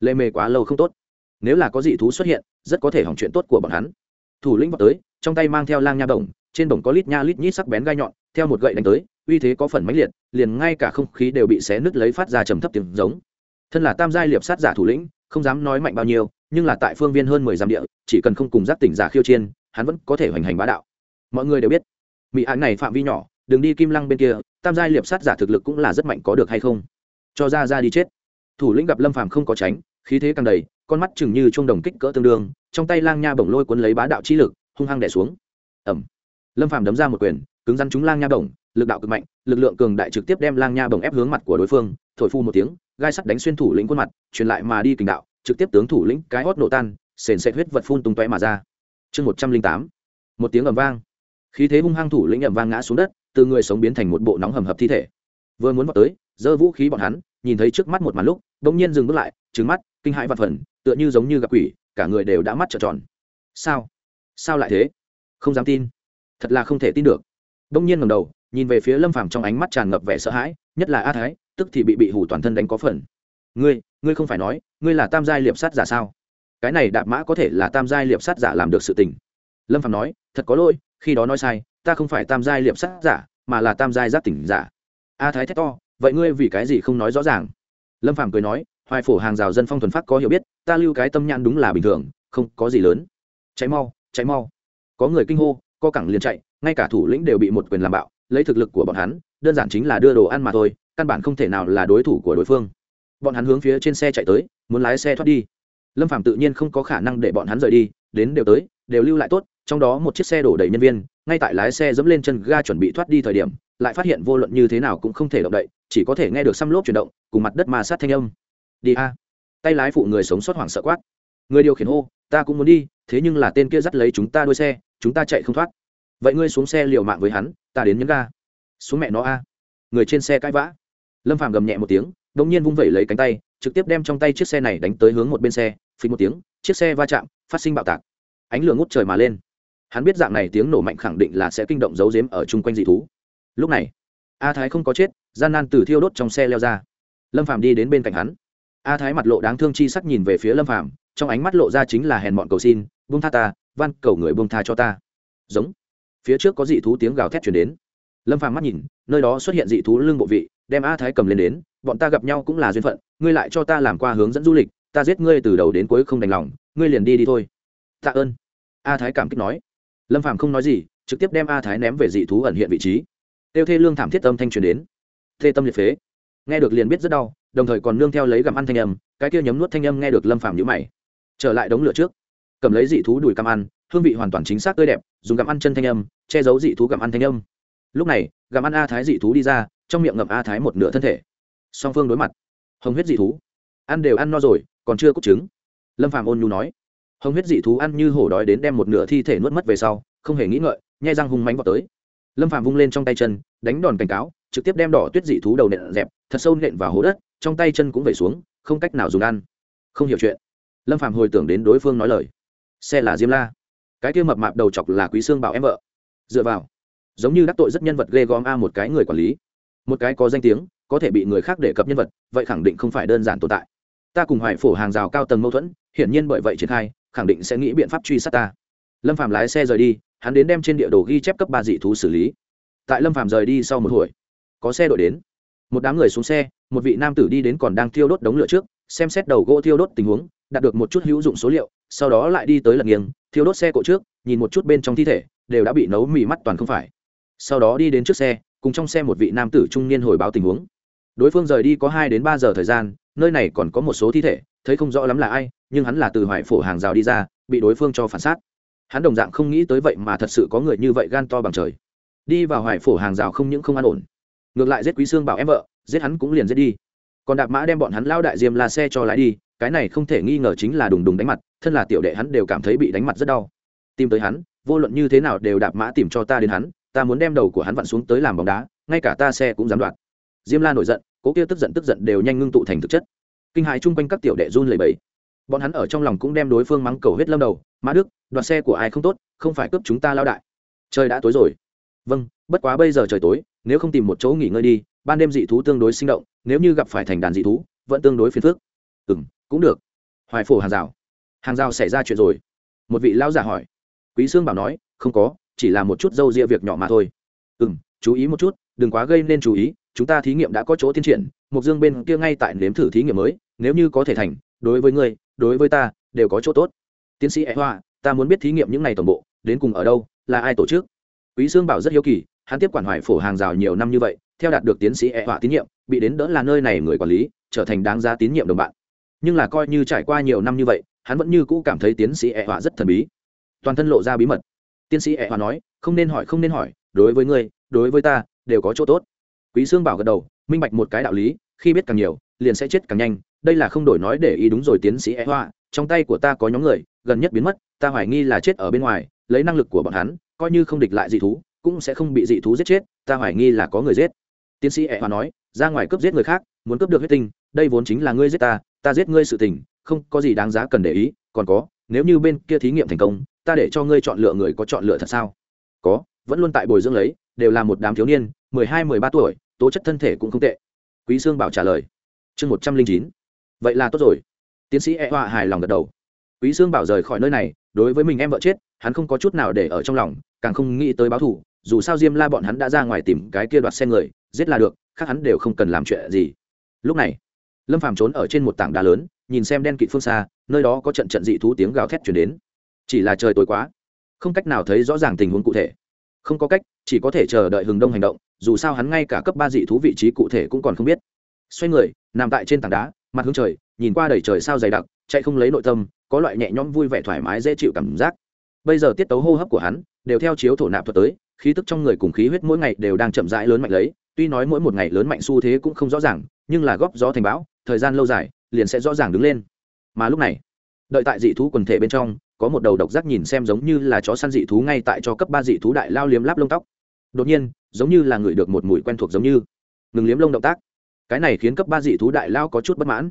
Speaker 1: Lê mê quá lâu không tốt. Nếu là có dị thú xuất hiện, rất có thể hỏng chuyện tốt của bọn hắn. Thủ lĩnh vào tới, trong tay mang theo lang nha bổng trên bổng có lít nha lít nhít sắc bén gai nhọn, theo một gậy đánh tới, uy thế có phần mãnh liệt, liền ngay cả không khí đều bị xé nứt lấy phát ra trầm thấp tiếng giống. Thân là tam giai liệp sát giả thủ lĩnh, không dám nói mạnh bao nhiêu, nhưng là tại phương viên hơn mười dặm địa, chỉ cần không cùng giác tỉnh giả khiêu chiên hắn vẫn có thể hoành hành bá đạo. Mọi người đều biết mỹ án này phạm vi nhỏ, đừng đi kim lăng bên kia, tam giai liệp sát giả thực lực cũng là rất mạnh có được hay không? Cho ra ra đi chết. Thủ lĩnh gặp lâm phàm không có tránh, khí thế càng đầy, con mắt chừng như chuông đồng kích cỡ tương đương, trong tay lang nha bổng lôi cuốn lấy bá đạo chi lực, hung hăng đè xuống. Ẩm lâm phàm đấm ra một quyền, cứng rắn chúng lang nha bổng, lực đạo cực mạnh, lực lượng cường đại trực tiếp đem lang nha bổng ép hướng mặt của đối phương, thổi phu một tiếng, gai sắt đánh xuyên thủ lĩnh khuôn mặt, truyền lại mà đi kình đạo, trực tiếp tướng thủ lĩnh cái hót nổ tan, sền sệt huyết vật phun tung tóe mà ra. Chương một trăm linh tám, một tiếng ầm vang. Khí thế hung hăng thủ lĩnh ầm vang ngã xuống đất, từ người sống biến thành một bộ nóng hầm hập thi thể. Vừa muốn vào tới, giơ vũ khí bọn hắn, nhìn thấy trước mắt một màn lúc, bỗng nhiên dừng bước lại trứng mắt, kinh hãi và phần tựa như giống như gặp quỷ, cả người đều đã mắt trợn tròn. Sao? Sao lại thế? Không dám tin thật là không thể tin được. Đông nhiên ngầm đầu, nhìn về phía lâm phàm trong ánh mắt tràn ngập vẻ sợ hãi, nhất là a thái, tức thì bị bị hủ toàn thân đánh có phần. Ngươi ngươi không phải nói, ngươi là tam giai liệp sát giả sao? Cái này đạp mã có thể là tam giai liệp sát giả làm được sự tình. Lâm phàm nói, thật có lỗi, khi đó nói sai, ta không phải tam giai liệp sát giả, mà là tam giai giác tỉnh giả. A thái thét to, vậy ngươi vì cái gì không nói rõ ràng? Lâm phàm cười nói, hoài phổ hàng rào dân phong thuần phát có hiểu biết, ta lưu cái tâm nhãn đúng là bình thường, không có gì lớn. Cháy mau cháy mau. Có người kinh hô co cẳng liền chạy, ngay cả thủ lĩnh đều bị một quyền làm bạo, lấy thực lực của bọn hắn, đơn giản chính là đưa đồ ăn mà thôi, căn bản không thể nào là đối thủ của đối phương. Bọn hắn hướng phía trên xe chạy tới, muốn lái xe thoát đi. Lâm phạm tự nhiên không có khả năng để bọn hắn rời đi, đến đều tới, đều lưu lại tốt, trong đó một chiếc xe đổ đầy nhân viên, ngay tại lái xe dẫm lên chân ga chuẩn bị thoát đi thời điểm, lại phát hiện vô luận như thế nào cũng không thể động đậy, chỉ có thể nghe được xăm lốp chuyển động, cùng mặt đất ma sát thanh âm. Đi a. Tay lái phụ người sống sót hoảng sợ quát. Người điều khiển hô, ta cũng muốn đi, thế nhưng là tên kia dắt lấy chúng ta đuôi xe chúng ta chạy không thoát. Vậy ngươi xuống xe liều mạng với hắn, ta đến nhấn ga. Xuống mẹ nó a. Người trên xe cãi vã. Lâm phàm gầm nhẹ một tiếng đ ỗ n g nhiên vung vẩy lấy cánh tay, trực tiếp đem trong tay chiếc xe này đánh tới hướng một bên xe, phí một tiếng, chiếc xe va chạm, phát sinh bạo tạc. Ánh lửa ngút trời mà lên. Hắn biết dạng này tiếng nổ mạnh khẳng định là sẽ kinh động giấu dếm ở chung quanh dị thú. Lúc này, a thái không có chết, gian nan từ thiêu đốt trong xe leo ra. Lâm phàm đi đến bên cạnh hắn. A thái mặt lộ đáng thương chi sắc nhìn về phía lâm phàm, trong ánh mắt lộ ra chính là hèn mọn cầu xin, buông tha ta van cầu người buông tha cho ta. Giống. Phía trước có dị thú tiếng gào thét chuyển đến. Lâm phàm mắt nhìn, nơi đó xuất hiện dị thú lưng bộ vị, đem a thái cầm lên đến, bọn ta gặp nhau cũng là duyên phận, ngươi lại cho ta làm qua hướng dẫn du lịch, ta giết ngươi từ đầu đến cuối không đành lòng, ngươi liền đi đi thôi. Tạ ơn. A thái cảm kích nói. Lâm phàm không nói gì, trực tiếp đem a thái ném về dị thú ẩn hiện vị trí. Tiêu thê lương thảm thiết âm thanh truyền đến. Thê tâm liệt phế. Nghe được liền biết rất đau, đồng thời còn nương theo lấy gặm ăn thanh âm, cái kia nhấm nuốt thanh âm nghe được lâm phàm nhữ mày. Trở lại đống lửa trước cầm lấy dị thú đùi cam ăn, hương vị hoàn toàn chính xác tươi đẹp, dùng gặm ăn chân thanh âm, che giấu dị thú gặm ăn thanh âm. Lúc này, gặm ăn a thái dị thú đi ra, trong miệng ngậm a thái một nửa thân thể. Song phương đối mặt. Hồng huyết dị thú. Ăn đều ăn no rồi, còn chưa cút trứng. Lâm phàm ôn nhu nói. Hồng huyết dị thú ăn như hổ đói đến đem một nửa thi thể nuốt mất về sau, không hề nghĩ ngợi, nhai răng hung mánh vào tới. Lâm phàm vung lên trong tay chân, đánh đòn cảnh cáo, trực tiếp đem đỏ tuyết dị thú đầu nện dẹp, thật sâu nện vào hố đất, trong tay chân cũng về xuống, không cách nào dùng ăn. Không hiểu chuyện. Lâm phàm hồi tưởng đến đối phương nói lời xe là diêm la. Cái kia mập mạp đầu chọc là quý xương bảo em vợ. Dựa vào. Giống như đắc tội rất nhân vật ghê gom a một cái người quản lý. Một cái có danh tiếng, có thể bị người khác đề cập nhân vật, vậy khẳng định không phải đơn giản tồn tại. Ta cùng hoài phổ hàng rào cao tầng mâu thuẫn, hiển nhiên bởi vậy triển khai, khẳng định sẽ nghĩ biện pháp truy sát ta. Lâm phạm lái xe rời đi, hắn đến đem trên địa đồ ghi chép cấp ba dị thú xử lý. Tại lâm phạm rời đi sau một hồi, có xe đội đến. Một đám người xuống xe, một vị nam tử đi đến còn đang thiêu đốt đống lửa trước, xem xét đầu gỗ thiêu đốt tình huống, đạt được một chút hữu dụng số liệu sau đó lại đi tới lật nghiêng thiếu đốt xe cộ trước, nhìn một chút bên trong thi thể, đều đã bị nấu mì mắt toàn không phải. Sau đó đi đến trước xe, cùng trong xe một vị nam tử trung niên hồi báo tình huống. Đối phương rời đi có hai đến ba giờ thời gian, nơi này còn có một số thi thể, thấy không rõ lắm là ai, nhưng hắn là từ hoài phổ hàng rào đi ra, bị đối phương cho phản xác. Hắn đồng dạng không nghĩ tới vậy mà thật sự có người như vậy gan to bằng trời. Đi vào hoài phổ hàng rào không những không an ổn, ngược lại giết quý sương bảo em vợ, giết hắn cũng liền giết đi. Còn đạp mã đem bọn hắn lao đại diêm là xe cho lái đi cái này không thể nghi ngờ chính là đùng đùng đánh mặt, thân là tiểu đệ hắn đều cảm thấy bị đánh mặt rất đau. Tìm tới hắn, vô luận như thế nào đều đạp mã tìm cho ta đến hắn, ta muốn đem đầu của hắn vặn xuống tới làm bóng đá, ngay cả ta xe cũng dám đoạt. Diêm la nổi giận, cố kia tức giận tức giận đều nhanh ngưng tụ thành thực chất. Kinh hại chung quanh các tiểu đệ run lầy bẫy bọn hắn ở trong lòng cũng đem đối phương mắng cầu hết lâm đầu, mã đức, đoạt xe của ai không tốt, không phải cướp chúng ta lao đại. Trời đã tối rồi. Vâng bất quá bây giờ trời tối, nếu không tìm một chỗ nghỉ ngơi đi, ban đêm dị thú tương đối sinh động, nếu như gặp phải thành đàn dị thú, vẫn tương đối phiền phức. Ừ m cũng được. Hoài phổ hàng rào. Hàng rào xảy ra chuyện rồi. Một vị lão giả hỏi. Quý sương bảo nói, không có, chỉ là một chút dâu ria việc nhỏ mà thôi. Ừ m chú ý một chút, đừng quá gây nên chú ý, chúng ta thí nghiệm đã có chỗ tiến triển mục dương bên kia ngay tại nếm thử thí nghiệm mới, nếu như có thể thành, đối với ngươi, đối với ta, đều có chỗ tốt. Tiến sĩ e hoa, ta muốn biết thí nghiệm những ngày toàn bộ, đến cùng ở đâu, là ai tổ chức? Quý sương bảo rất hiếu kỳ, hắn tiếp quản hoài phổ hàng rào nhiều năm như vậy, theo đạt được tiến sĩ e họa tín nhiệm, bị đến đỡ là nơi này người quản lý, trở thành đáng giá tín nhiệm đồng bạn nhưng là coi như trải qua nhiều năm như vậy, hắn vẫn như cũ cảm thấy tiến sĩ e họa rất thần bí. Toàn thân lộ ra bí mật. Tiến sĩ e họa nói, không nên hỏi, không nên hỏi, đối với ngươi, đối với ta, đều có chỗ tốt. Quý sương bảo gật đầu, minh bạch một cái đạo lý, khi biết càng nhiều, liền sẽ chết càng nhanh, đây là không đổi nói để ý đúng rồi tiến sĩ e họa, trong tay của ta có nhóm người, gần nhất biến mất, ta hoài nghi là chết ở bên ngoài, lấy năng lực của bọn hắn, coi như không địch lại dị thú, cũng sẽ không bị dị thú giết chết, ta hoài nghi là có người giết. Tiến sĩ e ẹ hòa nói, ra ngoài cướp giết người khác, muốn cướp được huyết tinh, đây vốn chính là ngươi giết ta ta giết ngươi sự tình, không có gì đáng giá cần để ý, còn có, nếu như bên kia thí nghiệm thành công, ta để cho ngươi chọn lựa người có chọn lựa thật sao? Có, vẫn luôn tại bồi dưỡng lấy, đều là một đám thiếu niên, mười hai, mười ba tuổi, tố chất thân thể cũng không tệ. Quý sương bảo trả lời. Chương một trăm linh chín. Vậy là tốt rồi. Tiến sĩ e hoa hài lòng gật đầu. Quý sương bảo rời khỏi nơi này, đối với mình em vợ chết, hắn không có chút nào để ở trong lòng, càng không nghĩ tới báo thù, dù sao diêm la bọn hắn đã ra ngoài tìm cái kia đoạt xe người, giết là được, khác hắn đều không cần làm chuyện gì. Lúc này lâm phàm trốn ở trên một tảng đá lớn, nhìn xem đen kịt phương xa, nơi đó có trận trận dị thú tiếng gào thét chuyển đến. Chỉ là trời tối quá, không cách nào thấy rõ ràng tình huống cụ thể. Không có cách, chỉ có thể chờ đợi hừng đông hành động, dù sao hắn ngay cả cấp ba dị thú vị trí cụ thể cũng còn không biết. Xoay người, nằm tại trên tảng đá, mặt hướng trời, nhìn qua đầy trời sao dày đặc, chạy không lấy nội tâm, có loại nhẹ nhõm vui vẻ thoải mái dễ chịu cảm giác. Bây giờ tiết tấu hô hấp của hắn đều theo chiếu thổ nạp thuật tới, khí tức trong người cùng khí huyết mỗi ngày đều đang chậm rãi lớn mạnh lấy, tuy nói mỗi một ngày lớn mạnh xu thế cũng không rõ ràng, nhưng là góp gió thành bão thời gian lâu dài, liền sẽ rõ ràng đứng lên. Mà lúc này, đợi tại dị thú quần thể bên trong, có một đầu độc giác nhìn xem giống như là chó săn dị thú ngay tại cho cấp ba dị thú đại lao liếm láp lông tóc. Đột nhiên, giống như là người được một mùi quen thuộc giống như. Ngừng liếm lông động tác. Cái này khiến cấp ba dị thú đại lao có chút bất mãn.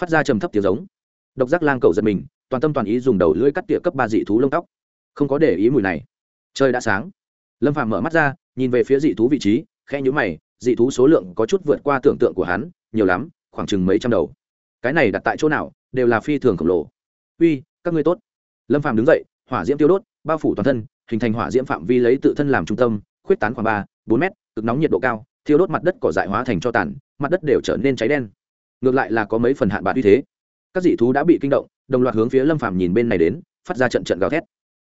Speaker 1: Phát ra trầm thấp tiếng giống. Độc giác lang cầu giật mình, toàn tâm toàn ý dùng đầu lưỡi cắt tỉa cấp ba dị thú lông tóc. Không có để ý mùi này. Trời đã sáng. Lâm phàm mở mắt ra, nhìn về phía dị thú vị trí khe nhũ mày, dị thú số lượng có chút vượt qua tưởng tượng của hắn, nhiều lắm khoảng chừng mấy trăm đầu. Cái này đặt tại chỗ nào, đều là phi thường khổng lồ. Uy, các ngươi tốt. Lâm phàm đứng dậy, hỏa diễm tiêu đốt, bao phủ toàn thân, hình thành hỏa diễm phạm vi lấy tự thân làm trung tâm, khuyết tán khoảng ba, bốn mét, cực nóng nhiệt độ cao, thiêu đốt mặt đất cỏ dại hóa thành cho tàn, mặt đất đều trở nên cháy đen. Ngược lại là có mấy phần hạn bạc uy thế. Các dị thú đã bị kinh động, đồng loạt hướng phía lâm phàm nhìn bên này đến, phát ra trận trận gào thét.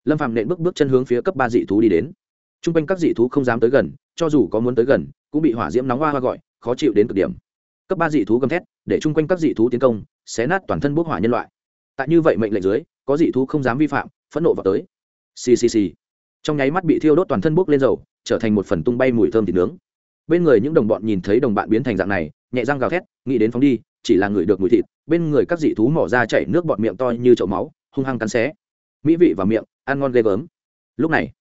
Speaker 1: Lâm phàm nện bước bước chân hướng phía cấp ba dị thú đi đến. T r u n g quanh các dị thú không dám tới gần, cho dù có muốn tới gần, cũng bị hỏa diễm nóng hoa hoa gọi, khó chịu đến cực điểm cấp ba dị thú gầm thét, để chung quanh các dị thú tiến công, xé nát toàn thân bốc hỏa nhân loại. Tại như vậy mệnh lệnh dưới, có dị thú không dám vi phạm, phẫn nộ vào tới. Ccc trong nháy mắt bị thiêu đốt toàn thân bốc lên dầu, trở thành một phần tung bay mùi thơm thịt nướng. Bên người những đồng bọn nhìn thấy đồng bạn biến thành dạng này, nhẹ răng gào thét, nghĩ đến phóng đi, chỉ là người được mùi thịt, bên người các dị thú mỏ ra chảy nước bọt miệng to như chậu máu, hung hăng cắn xé. Mỹ vị vào miệng, ăn ngon ghê gớm. Lúc này,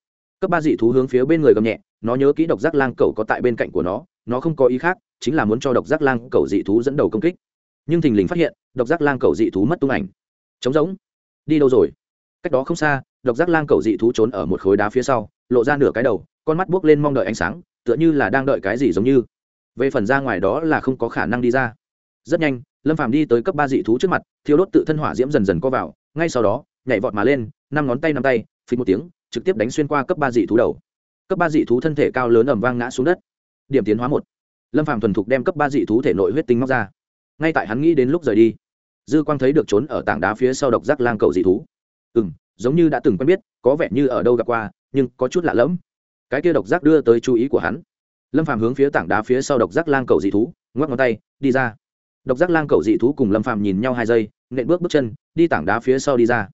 Speaker 1: cấp ba dị thú hướng phía bên người gầm nhẹ, nó nhớ kỹ độc giác lang cầu có tại bên cạnh của nó nó không có ý khác chính là muốn cho độc giác lang cầu dị thú dẫn đầu công kích. Nhưng thình lình phát hiện, độc giác lang cầu dị thú mất tung ảnh. Trống rỗng. Đi đâu rồi? Cách đó không xa, độc giác lang cầu dị thú trốn ở một khối đá phía sau, lộ ra nửa cái đầu, con mắt buốc lên mong đợi ánh sáng, tựa như là đang đợi cái gì giống như. Về phần ra ngoài đó là không có khả năng đi ra. Rất nhanh, lâm phàm đi tới cấp ba dị thú trước mặt thiếu đốt tự thân hỏa diễm dần dần co vào, ngay sau đó, nhảy vọt mà lên, năm ngón tay năm tay phí một tiếng, trực tiếp đánh xuyên qua cấp ba dị thú đầu. Cấp ba dị thú thân thể cao lớn ẩm vang ngã xuống đất. Điểm tiến hóa một lâm phạm thuần thục đem cấp ba dị thú thể nội huyết tinh móc ra. Ngay tại hắn nghĩ đến lúc rời đi, dư quang thấy được trốn ở tảng đá phía sau độc giác lang cầu dị thú. Ừ m giống như đã từng quen biết, có vẻ như ở đâu gặp qua, nhưng có chút lạ lẫm. Cái kia độc giác đưa tới chú ý của hắn. Lâm phàm hướng phía tảng đá phía sau độc giác lang cầu dị thú, ngoắc ngón tay, đi ra. Độc giác lang cầu dị thú cùng lâm phàm nhìn nhau hai giây, nện bước bước chân, đi tảng đá phía sau đi ra.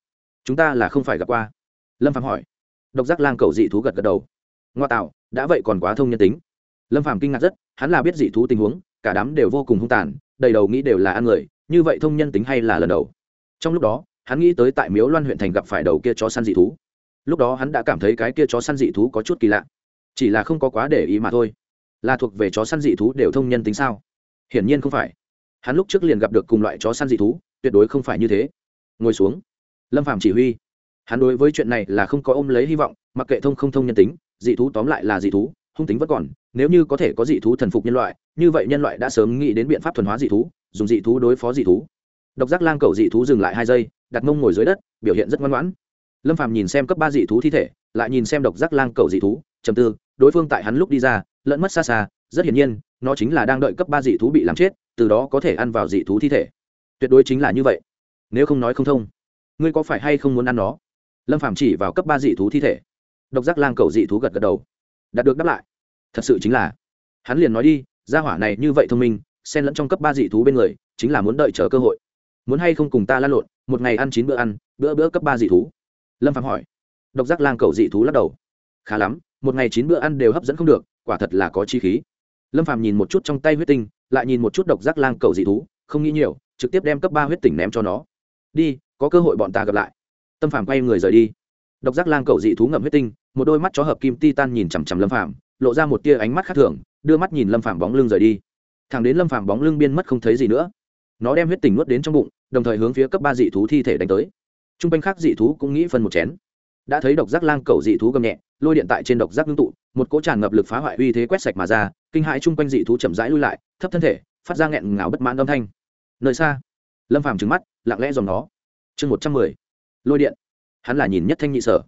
Speaker 1: Chúng ta là không phải gặp qua. Lâm phàm hỏi. Độc giác lang cầu dị thú gật gật đầu. Ngoa tạo, đã vậy còn quá thông nhân tính lâm phàm kinh ngạc rất, hắn là biết dị thú tình huống, cả đám đều vô cùng hung tàn, đầy đầu nghĩ đều là ăn người, như vậy thông nhân tính hay là lần đầu. Trong lúc đó, hắn nghĩ tới tại miếu loan huyện thành gặp phải đầu kia chó săn dị thú. Lúc đó hắn đã cảm thấy cái kia chó săn dị thú có chút kỳ lạ. Chỉ là không có quá để ý mà thôi. Là thuộc về chó săn dị thú đều thông nhân tính sao? Hiển nhiên không phải. Hắn lúc trước liền gặp được cùng loại chó săn dị thú, tuyệt đối không phải như thế. Ngồi xuống. Lâm phạm chỉ huy. Hắn đối với chuyện này là không có ôm lấy hy vọng, mặc kệ thông không thông nhân tính, dị thú tóm lại là dị thú, hung tính vẫn còn nếu như có thể có dị thú thần phục nhân loại, như vậy nhân loại đã sớm nghĩ đến biện pháp thuần hóa dị thú, dùng dị thú đối phó dị thú. Độc giác lang cầu dị thú dừng lại hai giây, đặt mông ngồi dưới đất, biểu hiện rất ngoan ngoãn. Lâm phàm nhìn xem cấp ba dị thú thi thể, lại nhìn xem độc giác lang cầu dị thú, trầm tư, đối phương tại hắn lúc đi ra, lẫn mất xa xa, rất hiển nhiên, nó chính là đang đợi cấp ba dị thú bị làm chết, từ đó có thể ăn vào dị thú thi thể. Tuyệt đối chính là như vậy. Nếu không nói không thông, ngươi có phải hay không muốn ăn nó? Lâm phàm chỉ vào cấp ba dị thú thi thể. Độc giác lang cầu dị thú gật gật đầu. Đạt được đáp lại thật sự chính là. Hắn liền nói đi, gia hỏa này như vậy thông minh, xen lẫn trong cấp ba dị thú bên người, chính là muốn đợi chờ cơ hội. Muốn hay không cùng ta lăn lộn, một ngày ăn chín bữa ăn, bữa bữa cấp ba dị thú? Lâm phạm hỏi. Độc giác lang cầu dị thú lắc đầu. Khá lắm, một ngày chín bữa ăn đều hấp dẫn không được, quả thật là có chi khí. Lâm phạm nhìn một chút trong tay huyết tinh, lại nhìn một chút độc giác lang cầu dị thú, không nghĩ nhiều, trực tiếp đem cấp ba huyết tỉnh ném cho nó. Đi, có cơ hội bọn ta gặp lại. Tâm phạm quay người rời đi. Độc giác lang cầu dị thú ngậm huyết tinh, một đôi mắt chó hợp kim ti tan nhìn chằm chằm lâm phạm lộ ra một tia ánh mắt khác thường, đưa mắt nhìn lâm phạm bóng lưng rời đi. Thẳng đến lâm phạm bóng lưng biên mất không thấy gì nữa, nó đem huyết tình nuốt đến trong bụng, đồng thời hướng phía cấp ba dị thú thi thể đánh tới. T r u n g quanh khác dị thú cũng nghĩ phân một chén. Đã thấy độc giác lang cầu dị thú gầm nhẹ, lôi điện tại trên độc giác ngưng tụ, một cỗ tràn ngập lực phá hoại uy thế quét sạch mà ra, kinh hãi chung quanh dị thú chậm rãi lui lại, thấp thân thể, phát ra nghẹn ngào bất mãn âm thanh. Nơi xa, lâm phàm trứng mắt, lặng lẽ dòng nó chương một trăm mười, lôi điện. Hắn là nhìn nhất thanh nhị sở.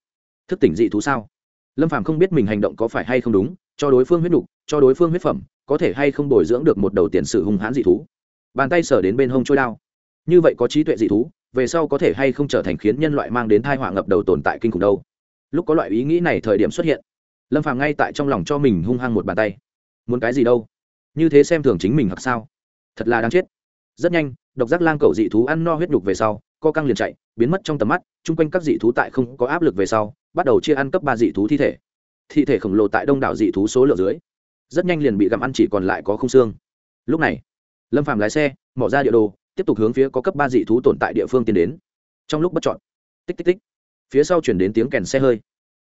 Speaker 1: Thức tỉnh dị thú sao? Lâm phàm không biết mình hành động có phải hay không đúng, cho đối phương huyết nục cho đối phương huyết phẩm, có thể hay không bồi dưỡng được một đầu tiền sử hung hãn dị thú. Bàn tay sở đến bên hông trôi đao. Như vậy có trí tuệ dị thú, về sau có thể hay không trở thành khiến nhân loại mang đến thai họa ngập đầu tồn tại kinh khủng đâu? Lúc có loại ý nghĩ này thời điểm xuất hiện, lâm phàm ngay tại trong lòng cho mình hung hăng một bàn tay. Muốn cái gì đâu? Như thế xem thường chính mình hoặc sao? Thật là đáng chết. Rất nhanh, độc giác lang cầu dị thú ăn no huyết nhục về sau, co căng liền chạy, biến mất trong tầm mắt, chung quanh các dị thú tại không có áp lực về sau bắt đầu chia ăn cấp ba dị thú thi thể. Thi thể khổng lồ tại đông đảo dị thú số lượng dưới, rất nhanh liền bị gặm ăn chỉ còn lại có không xương. Lúc này, lâm phàm lái xe mỏ ra địa đồ, tiếp tục hướng phía có cấp ba dị thú tồn tại địa phương tiến đến. Trong lúc bất chọn tích tích tích, phía sau chuyển đến tiếng kèn xe hơi.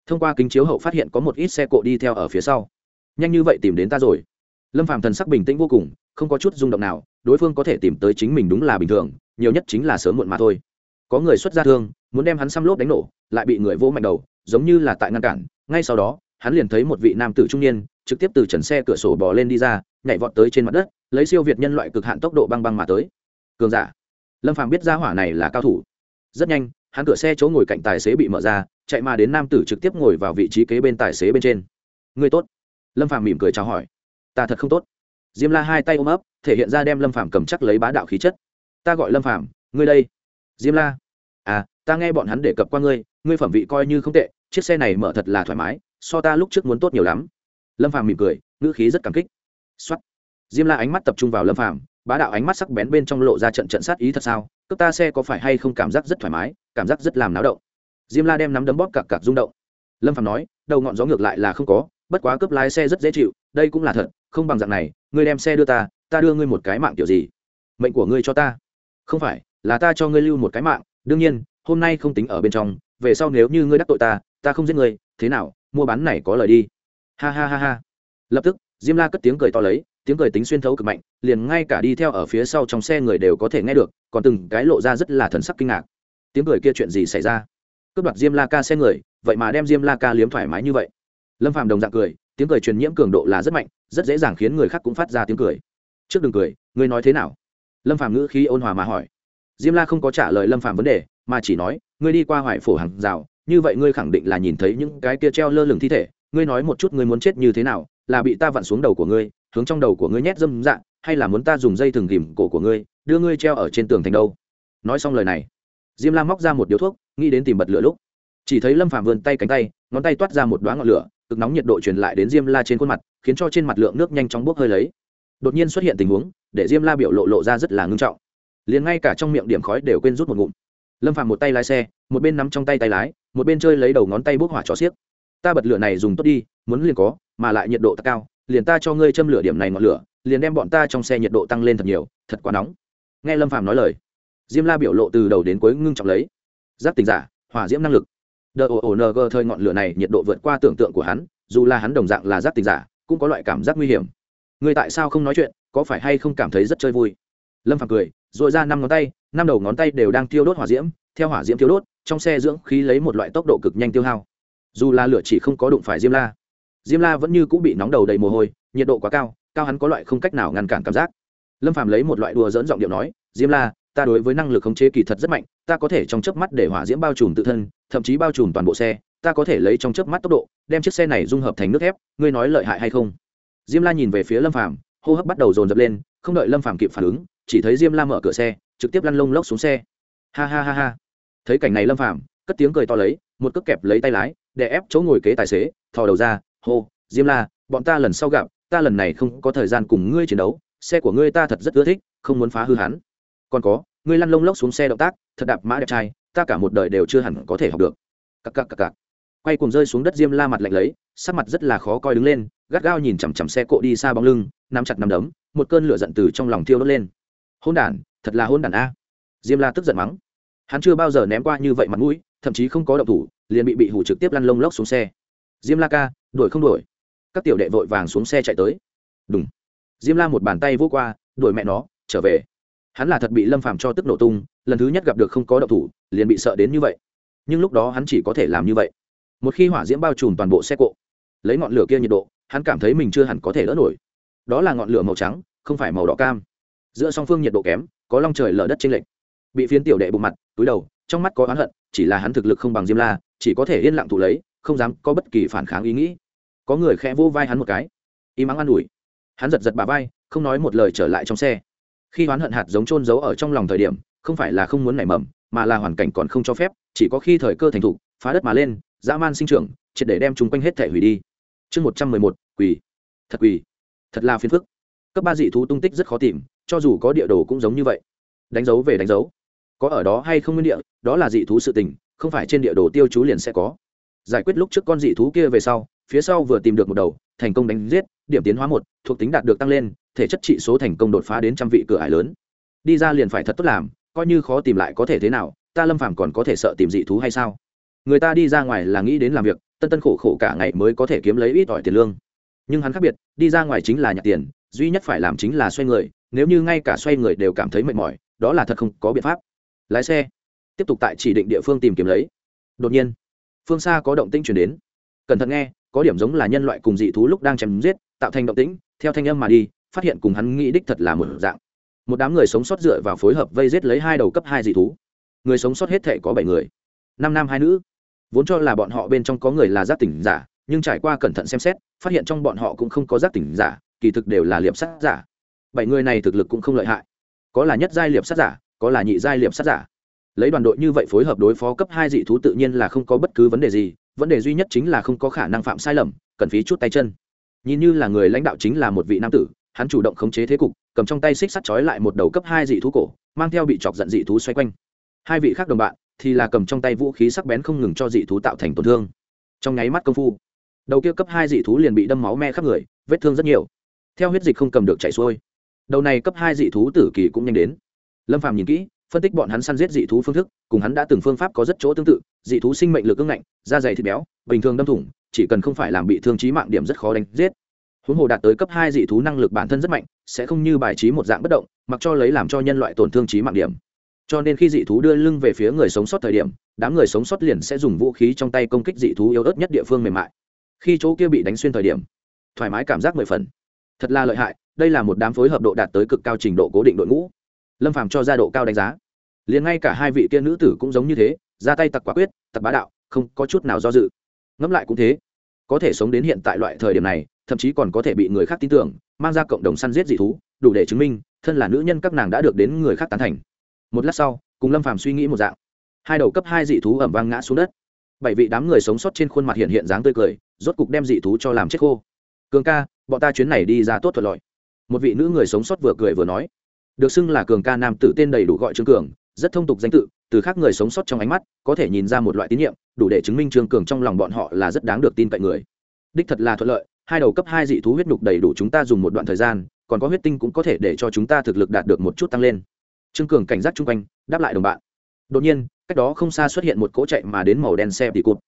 Speaker 1: Thông qua kính chiếu hậu phát hiện có một ít xe cộ đi theo ở phía sau. Nhanh như vậy tìm đến ta rồi. Lâm phàm thần sắc bình tĩnh vô cùng, không có chút rung động nào, đối phương có thể tìm tới chính mình đúng là bình thường, nhiều nhất chính là sớm muộn mà thôi. Có người xuất ra thương, muốn đem hắn xăm lốp đánh nổ, lại bị người vô mạnh đầu giống như là tại ngăn cản. Ngay sau đó, hắn liền thấy một vị nam tử trung niên, trực tiếp từ trần xe cửa sổ bò lên đi ra, nhảy vọt tới trên mặt đất, lấy siêu việt nhân loại cực hạn tốc độ băng băng mà tới. Cường giả. Lâm phàm biết ra hỏa này là cao thủ. Rất nhanh, hắn cửa xe chỗ ngồi cạnh tài xế bị mở ra, chạy mà đến nam tử trực tiếp ngồi vào vị trí kế bên tài xế bên trên. Người tốt. Lâm phàm mỉm cười chào hỏi. Ta thật không tốt. Diêm la hai tay ôm ấp, thể hiện ra đem lâm phàm cầm chắc lấy bá đạo khí chất. Ta gọi lâm phàm, ngươi đây. Diêm la à ta nghe bọn hắn đề cập qua ngươi ngươi phẩm vị coi như không tệ, chiếc xe này mở thật là thoải mái, so ta lúc trước muốn tốt nhiều lắm. Lâm phàm mỉm cười, ngữ khí rất cảm kích. Xuất diêm la ánh mắt tập trung vào lâm phàm, bá đạo ánh mắt sắc bén bên trong lộ ra trận trận sát ý thật sao? Cướp ta xe có phải hay không cảm giác rất thoải mái, cảm giác rất làm náo động. Diêm la đem nắm đấm bóp cặp cặp rung động. Lâm phàm nói, đầu ngọn gió ngược lại là không có, bất quá cướp lái xe rất dễ chịu, đây cũng là thật, không bằng dạng này, ngươi đem xe đưa ta ta đưa ngươi một cái mạng kiểu gì? Mệnh của ngươi cho ta. Không phải, là ta cho ngươi lưu một cái mạng đương nhiên, hôm nay không tính ở bên trong, về sau nếu như ngươi đắc tội ta ta không giết ngươi, thế nào, mua bán này có lời đi. Ha ha ha ha. Lập tức, diêm la cất tiếng cười to lấy, tiếng cười tính xuyên thấu cực mạnh, liền ngay cả đi theo ở phía sau trong xe người đều có thể nghe được, còn từng cái lộ ra rất là thần sắc kinh ngạc. Tiếng cười kia chuyện gì xảy ra? Cướp đoạt diêm la ca xe người, vậy mà đem diêm la ca liếm thoải mái như vậy. Lâm phạm đồng dạng cười, tiếng cười truyền nhiễm cường độ là rất mạnh, rất dễ dàng khiến người khác cũng phát ra tiếng cười. Trước đừng cười, ngươi nói thế nào? Lâm phạm ngữ khi ôn hòa mà hỏi diêm la không có trả lời lâm phạm vấn đề, mà chỉ nói, ngươi đi qua hoài phổ hàng rào, như vậy ngươi khẳng định là nhìn thấy những cái kia treo lơ lửng thi thể, ngươi nói một chút ngươi muốn chết như thế nào, là bị ta vặn xuống đầu của ngươi, hướng trong đầu của ngươi nhét dâm dạ hay là muốn ta dùng dây thừng ghìm cổ của ngươi, đưa ngươi treo ở trên tường thành đâu? Nói xong lời này, diêm la móc ra một điếu thuốc, nghĩ đến tìm bật lửa lúc, chỉ thấy lâm phàm vươn tay cánh tay, ngón tay toát ra một đoá ngọn lửa, cực nóng nhiệt độ truyền lại đến diêm la trên khuôn mặt, khiến cho trên mặt lượng nước nhanh chóng bốc hơi lấy. Đột nhiên xuất hiện tình huống, để diêm la biểu lộ lộ ra rất là ngưng trọng liền ngay cả trong miệng điểm khói đều quên rút một ngụm. Lâm phàm một tay lái xe, một bên nắm trong tay tay lái, một bên chơi lấy đầu ngón tay bốc hỏa cho xiếc. Ta bật lửa này dùng tốt đi, muốn liền có, mà lại nhiệt độ ta cao, liền ta cho ngươi châm lửa điểm này ngọn lửa, liền đem bọn ta trong xe nhiệt độ tăng lên thật nhiều, thật quá nóng. Nghe lâm phàm nói lời, diêm la biểu lộ từ đầu đến cuối ngưng trọng lấy. Giáp tình giả, hỏa diễm năng lực. Đờ ồ ồ ng thời ngọn lửa này nhiệt độ vượt qua tưởng tượng của hắn, dù là hắn đồng dạng là giáp tình giả, cũng có loại cảm giác nguy hiểm. Người tại sao không nói chuyện, có phải hay không cảm thấy rất chơi vui? Lâm phàm cười dội ra năm ngón tay, năm đầu ngón tay đều đang tiêu đốt hỏa diễm, theo hỏa diễm tiêu đốt, trong xe dưỡng khí lấy một loại tốc độ cực nhanh tiêu hao. Dù là lửa chỉ không có đụng phải diêm la diêm la vẫn như cũng bị nóng đầu đầy mồ hôi, nhiệt độ quá cao cao hắn có loại không cách nào ngăn cản cảm giác. Lâm phàm lấy một loại đùa dỡn giọng điệu nói, diêm la, ta đối với năng lực khống chế kỳ thật rất mạnh, ta có thể trong chớp mắt để hỏa diễm bao trùm tự thân, thậm chí bao trùm toàn bộ xe, ta có thể lấy trong chớp mắt tốc độ, đem chiếc xe này dung hợp thành nước thép, ngươi nói lợi hại hay không? Diêm la nhìn về phía lâm phàm, hô hấp bắt đầu dồn dập lên, không đợi lâm phàm kịp phản ứng chỉ thấy diêm la mở cửa xe, trực tiếp lăn lông lốc xuống xe. Ha ha ha ha. Thấy cảnh này lâm phàm, cất tiếng cười to lấy, một cước kẹp lấy tay lái để ép chỗ ngồi kế tài xế, thò đầu ra, hô, diêm la, bọn ta lần sau gặp, ta lần này không có thời gian cùng ngươi chiến đấu, xe của ngươi ta thật rất ưa thích, không muốn phá hư hắn. Còn có, ngươi lăn lông lốc xuống xe động tác, thật đạp mã đẹp trai, ta cả một đời đều chưa hẳn có thể học được. Cặc cặc cặc cặc. Quay cùng rơi xuống đất, diêm la mặt lạnh lấy, sắc mặt rất là khó coi đứng lên, gắt gao nhìn chằm chằm xe cộ đi xa bóng lưng, nắm chặt nắm đấm, một cơn lửa giận từ trong lòng thiêu đốt lên hôn đản, thật là hôn đản a. Diêm la tức giận mắng. Hắn chưa bao giờ ném qua như vậy mặt mũi, thậm chí không có động thủ, liền bị bị hủ trực tiếp lăn lông lốc xuống xe. Diêm la ca, đuổi không đuổi. Các tiểu đệ vội vàng xuống xe chạy tới. Đúng diêm la một bàn tay vô qua, đuổi mẹ nó, trở về. Hắn là thật bị lâm phàm cho tức nổ tung, lần thứ nhất gặp được không có động thủ, liền bị sợ đến như vậy. Nhưng lúc đó hắn chỉ có thể làm như vậy. Một khi hỏa diễm bao trùm toàn bộ xe cộ, lấy ngọn lửa kia nhiệt độ, hắn cảm thấy mình chưa hẳn có thể đỡ nổi. Đó là ngọn lửa màu trắng, không phải màu đỏ cam giữa song phương nhiệt độ kém, có long trời lở đất chênh lệch. Bị phiến tiểu đệ bụng mặt, túi đầu, trong mắt có oán hận, chỉ là hắn thực lực không bằng diêm la, chỉ có thể yên lặng thụ lấy, không dám có bất kỳ phản kháng ý nghĩ. Có người khẽ vô vai hắn một cái. Im ắng an ủi. Hắn giật giật bà vai, không nói một lời trở lại trong xe. Khi oán hận hạt giống trôn giấu ở trong lòng thời điểm, không phải là không muốn nảy mầm, mà là hoàn cảnh còn không cho phép, chỉ có khi thời cơ thành thục, phá đất mà lên, dã man sinh trưởng, triệt để đem chúng quanh hết thể hủy đi. Chương một trăm mười một, quỳ. Thật quỳ. Thật là phiền phức. Cấp ba dị thú tung tích rất khó tìm cho dù có địa đồ cũng giống như vậy. Đánh dấu về đánh dấu. Có ở đó hay không nguyên địa, đó là dị thú sự tình, không phải trên địa đồ tiêu chú liền sẽ có. Giải quyết lúc trước con dị thú kia về sau, phía sau vừa tìm được một đầu, thành công đánh giết, điểm tiến hóa một, thuộc tính đạt được tăng lên, thể chất trị số thành công đột phá đến trăm vị cửa ải lớn. Đi ra liền phải thật tốt làm, coi như khó tìm lại có thể thế nào, ta lâm phàm còn có thể sợ tìm dị thú hay sao? Người ta đi ra ngoài là nghĩ đến làm việc, tân tân khổ khổ cả ngày mới có thể kiếm lấy ít ỏi tiền lương. Nhưng hắn khác biệt, đi ra ngoài chính là nhặt tiền, duy nhất phải làm chính là xoay người nếu như ngay cả xoay người đều cảm thấy mệt mỏi, đó là thật không có biện pháp. Lái xe, tiếp tục tại chỉ định địa phương tìm kiếm lấy. Đột nhiên, phương xa có động tĩnh chuyển đến. Cẩn thận nghe, có điểm giống là nhân loại cùng dị thú lúc đang chém giết, tạo thành động tĩnh, theo thanh âm mà đi, phát hiện cùng hắn nghĩ đích thật là một dạng. Một đám người sống sót dựa vào phối hợp vây giết lấy hai đầu cấp hai dị thú. Người sống sót hết thể có bảy người, năm nam hai nữ. Vốn cho là bọn họ bên trong có người là giác tỉnh giả, nhưng trải qua cẩn thận xem xét, phát hiện trong bọn họ cũng không có giác tỉnh giả, kỳ thực đều là liệp sát giả bảy người này thực lực cũng không lợi hại. Có là nhất giai liệp sát giả, có là nhị giai liệp sát giả. Lấy đoàn đội như vậy phối hợp đối phó cấp hai dị thú tự nhiên là không có bất cứ vấn đề gì, vấn đề duy nhất chính là không có khả năng phạm sai lầm, cần phí chút tay chân. Nhìn như là người lãnh đạo chính là một vị nam tử, hắn chủ động khống chế thế cục, cầm trong tay xích sắt chói lại một đầu cấp hai dị thú cổ, mang theo bị chọc giận dị thú xoay quanh. Hai vị khác đồng bạn thì là cầm trong tay vũ khí sắc bén không ngừng cho dị thú tạo thành tổn thương. Trong nháy mắt công phu, đầu kia cấp hai dị thú liền bị đâm máu me khắp người, vết thương rất nhiều. Theo huyết dịch không cầm được chảy xuôi đầu này cấp hai dị thú tử kỳ cũng nhanh đến. Lâm phàm nhìn kỹ, phân tích bọn hắn săn giết dị thú phương thức, cùng hắn đã từng phương pháp có rất chỗ tương tự, dị thú sinh mệnh lực ưng ngạnh, da dày thịt béo, bình thường đâm thủng, chỉ cần không phải làm bị thương trí mạng điểm rất khó đánh giết. Huống hồ đạt tới cấp hai dị thú năng lực bản thân rất mạnh, sẽ không như bài trí một dạng bất động, mặc cho lấy làm cho nhân loại tổn thương trí mạng điểm. Cho nên khi dị thú đưa lưng về phía người sống sót thời điểm, đám người sống sót liền sẽ dùng vũ khí trong tay công kích dị thú yếu ớt nhất địa phương mềm mại. Khi chỗ kia bị đánh xuyên thời điểm, thoải mái cảm giác mười phần. Thật là lợi hại đây là một đám phối hợp độ đạt tới cực cao trình độ cố định đội ngũ. Lâm phàm cho ra độ cao đánh giá. Liền ngay cả hai vị kia nữ tử cũng giống như thế, ra tay tặc quả quyết, tặc bá đạo, không có chút nào do dự. Ngẫm lại cũng thế. Có thể sống đến hiện tại loại thời điểm này, thậm chí còn có thể bị người khác tin tưởng, mang ra cộng đồng săn giết dị thú, đủ để chứng minh, thân là nữ nhân các nàng đã được đến người khác tán thành. Một lát sau, cùng lâm phàm suy nghĩ một dạng. Hai đầu cấp hai dị thú ẩm vang ngã xuống đất. Bảy vị đám người sống sót trên khuôn mặt hiện hiện dáng tươi cười, rốt cục đem dị thú cho làm chết khô. Cường ca, bọn ta chuyến này đi ra tốt thuận lợi một vị nữ người sống sót vừa cười vừa nói, được xưng là cường ca nam tử tên đầy đủ gọi trương cường, rất thông tục danh tự, từ khác người sống sót trong ánh mắt, có thể nhìn ra một loại tín nhiệm, đủ để chứng minh trương cường trong lòng bọn họ là rất đáng được tin cậy người. Đích thật là thuận lợi, hai đầu cấp hai dị thú huyết nhục đầy đủ chúng ta dùng một đoạn thời gian, còn có huyết tinh cũng có thể để cho chúng ta thực lực đạt được một chút tăng lên. Trương cường cảnh giác chung quanh, đáp lại đồng bạn. Đột nhiên, cách đó không xa xuất hiện một cỗ chạy mà đến màu đen xe bị cụt.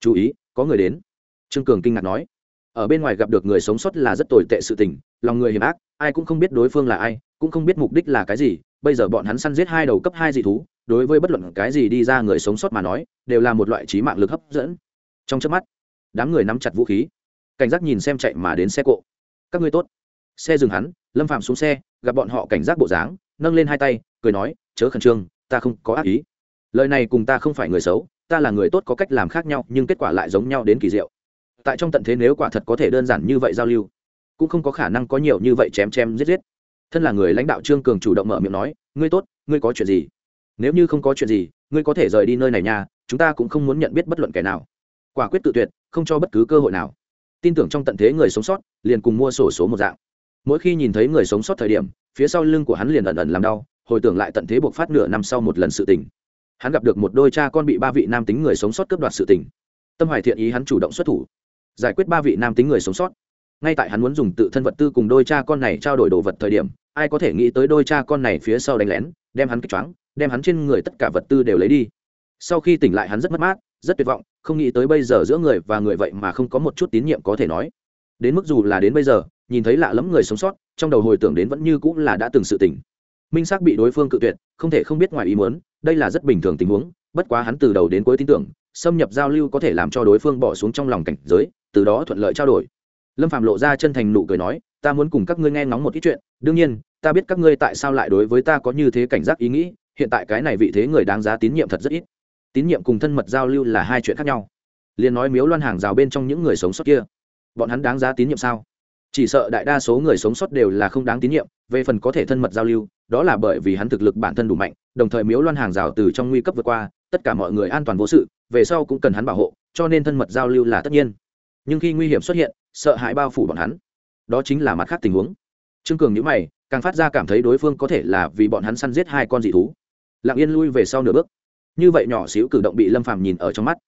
Speaker 1: Chú ý, có người đến. Trương cường kinh ngạc nói ở bên ngoài gặp được người sống sót là rất tồi tệ sự tình, lòng người hiểm ác, ai cũng không biết đối phương là ai, cũng không biết mục đích là cái gì, bây giờ bọn hắn săn giết hai đầu cấp hai dị thú, đối với bất luận cái gì đi ra người sống sót mà nói, đều là một loại trí mạng lực hấp dẫn. Trong trước mắt, đám người nắm chặt vũ khí, cảnh giác nhìn xem chạy mà đến xe cộ. Các ngươi tốt. Xe dừng hắn, lâm phạm xuống xe, gặp bọn họ cảnh giác bộ dáng, nâng lên hai tay, cười nói, chớ khẩn trương, ta không có ác ý. Lời này cùng ta không phải người xấu, ta là người tốt có cách làm khác nhau, nhưng kết quả lại giống nhau đến kỳ diệu tại trong tận thế nếu quả thật có thể đơn giản như vậy giao lưu, cũng không có khả năng có nhiều như vậy chém chém giết giết. Thân là người lãnh đạo trương cường chủ động mở miệng nói, ngươi tốt, ngươi có chuyện gì? Nếu như không có chuyện gì, ngươi có thể rời đi nơi này nha, chúng ta cũng không muốn nhận biết bất luận kẻ nào. Quả quyết tự tuyệt, không cho bất cứ cơ hội nào. Tin tưởng trong tận thế người sống sót, liền cùng mua sổ số một dạng. Mỗi khi nhìn thấy người sống sót thời điểm, phía sau lưng của hắn liền ẩn ẩn làm đau, hồi tưởng lại tận thế buộc phát nửa năm sau một lần sự tình. Hắn gặp được một đôi cha con bị ba vị nam tính người sống sót cướp đoạt sự tình. Tâm hoài thiện ý hắn chủ động xuất thủ giải quyết ba vị nam tính người sống sót. Ngay tại hắn muốn dùng tự thân vật tư cùng đôi cha con này trao đổi đồ vật thời điểm, ai có thể nghĩ tới đôi cha con này phía sau đánh lén, đem hắn kích choáng, đem hắn trên người tất cả vật tư đều lấy đi. Sau khi tỉnh lại hắn rất mất mát, rất tuyệt vọng, không nghĩ tới bây giờ giữa người và người vậy mà không có một chút tín nhiệm có thể nói. Đến mức dù là đến bây giờ, nhìn thấy lạ lẫm người sống sót, trong đầu hồi tưởng đến vẫn như cũng là đã từng sự tỉnh minh xác bị đối phương cự tuyệt, không thể không biết ngoài ý muốn, đây là rất bình thường tình huống, bất quá hắn từ đầu đến cuối tin tưởng, xâm nhập giao lưu có thể làm cho đối phương bỏ xuống trong lòng cảnh giới từ đó thuận lợi trao đổi. Lâm phạm lộ ra chân thành nụ cười nói, ta muốn cùng các ngươi nghe ngóng một ít chuyện. Đương nhiên, ta biết các ngươi tại sao lại đối với ta có như thế cảnh giác ý nghĩ. Hiện tại cái này vị thế người đáng giá tín nhiệm thật rất ít. Tín nhiệm cùng thân mật giao lưu là hai chuyện khác nhau. Liền nói miếu loan hàng rào bên trong những người sống sót kia. Bọn hắn đáng giá tín nhiệm sao? Chỉ sợ đại đa số người sống sót đều là không đáng tín nhiệm, về phần có thể thân mật giao lưu, đó là bởi vì hắn thực lực bản thân đủ mạnh, đồng thời miếu loan hàng rào từ trong nguy cấp vượt qua, tất cả mọi người an toàn vô sự, về sau cũng cần hắn bảo hộ, cho nên thân mật giao lưu là tất nhiên nhưng khi nguy hiểm xuất hiện, sợ hãi bao phủ bọn hắn. Đó chính là mặt khác tình huống. Trương cường nhữ mày, càng phát ra cảm thấy đối phương có thể là vì bọn hắn săn giết hai con dị thú. Lặng yên lui về sau nửa bước. Như vậy nhỏ xíu cử động bị lâm phàm nhìn ở trong mắt.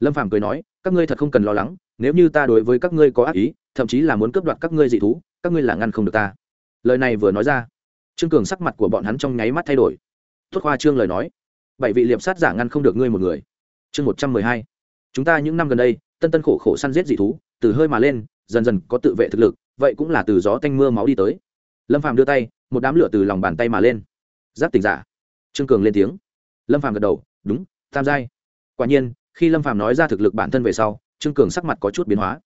Speaker 1: Lâm phàm cười nói, các ngươi thật không cần lo lắng, nếu như ta đối với các ngươi có ác ý, thậm chí là muốn cướp đoạt các ngươi dị thú, các ngươi là ngăn không được ta. Lời này vừa nói ra, trương cường sắc mặt của bọn hắn trong nháy mắt thay đổi. Thốt khoa trương lời nói, bảy vị liệp sát giả ngăn không được ngươi một người. Chương một trăm mười hai, chúng ta những năm gần đây tân tân khổ khổ săn giết dị thú, từ hơi mà lên, dần dần có tự vệ thực lực, vậy cũng là từ gió tanh mưa máu đi tới. Lâm phàm đưa tay, một đám lửa từ lòng bàn tay mà lên. Giáp tỉnh giả. Trương cường lên tiếng. Lâm phàm gật đầu, đúng, tam giai. Quả nhiên, khi lâm phàm nói ra thực lực bản thân về sau, trương cường sắc mặt có chút biến hóa.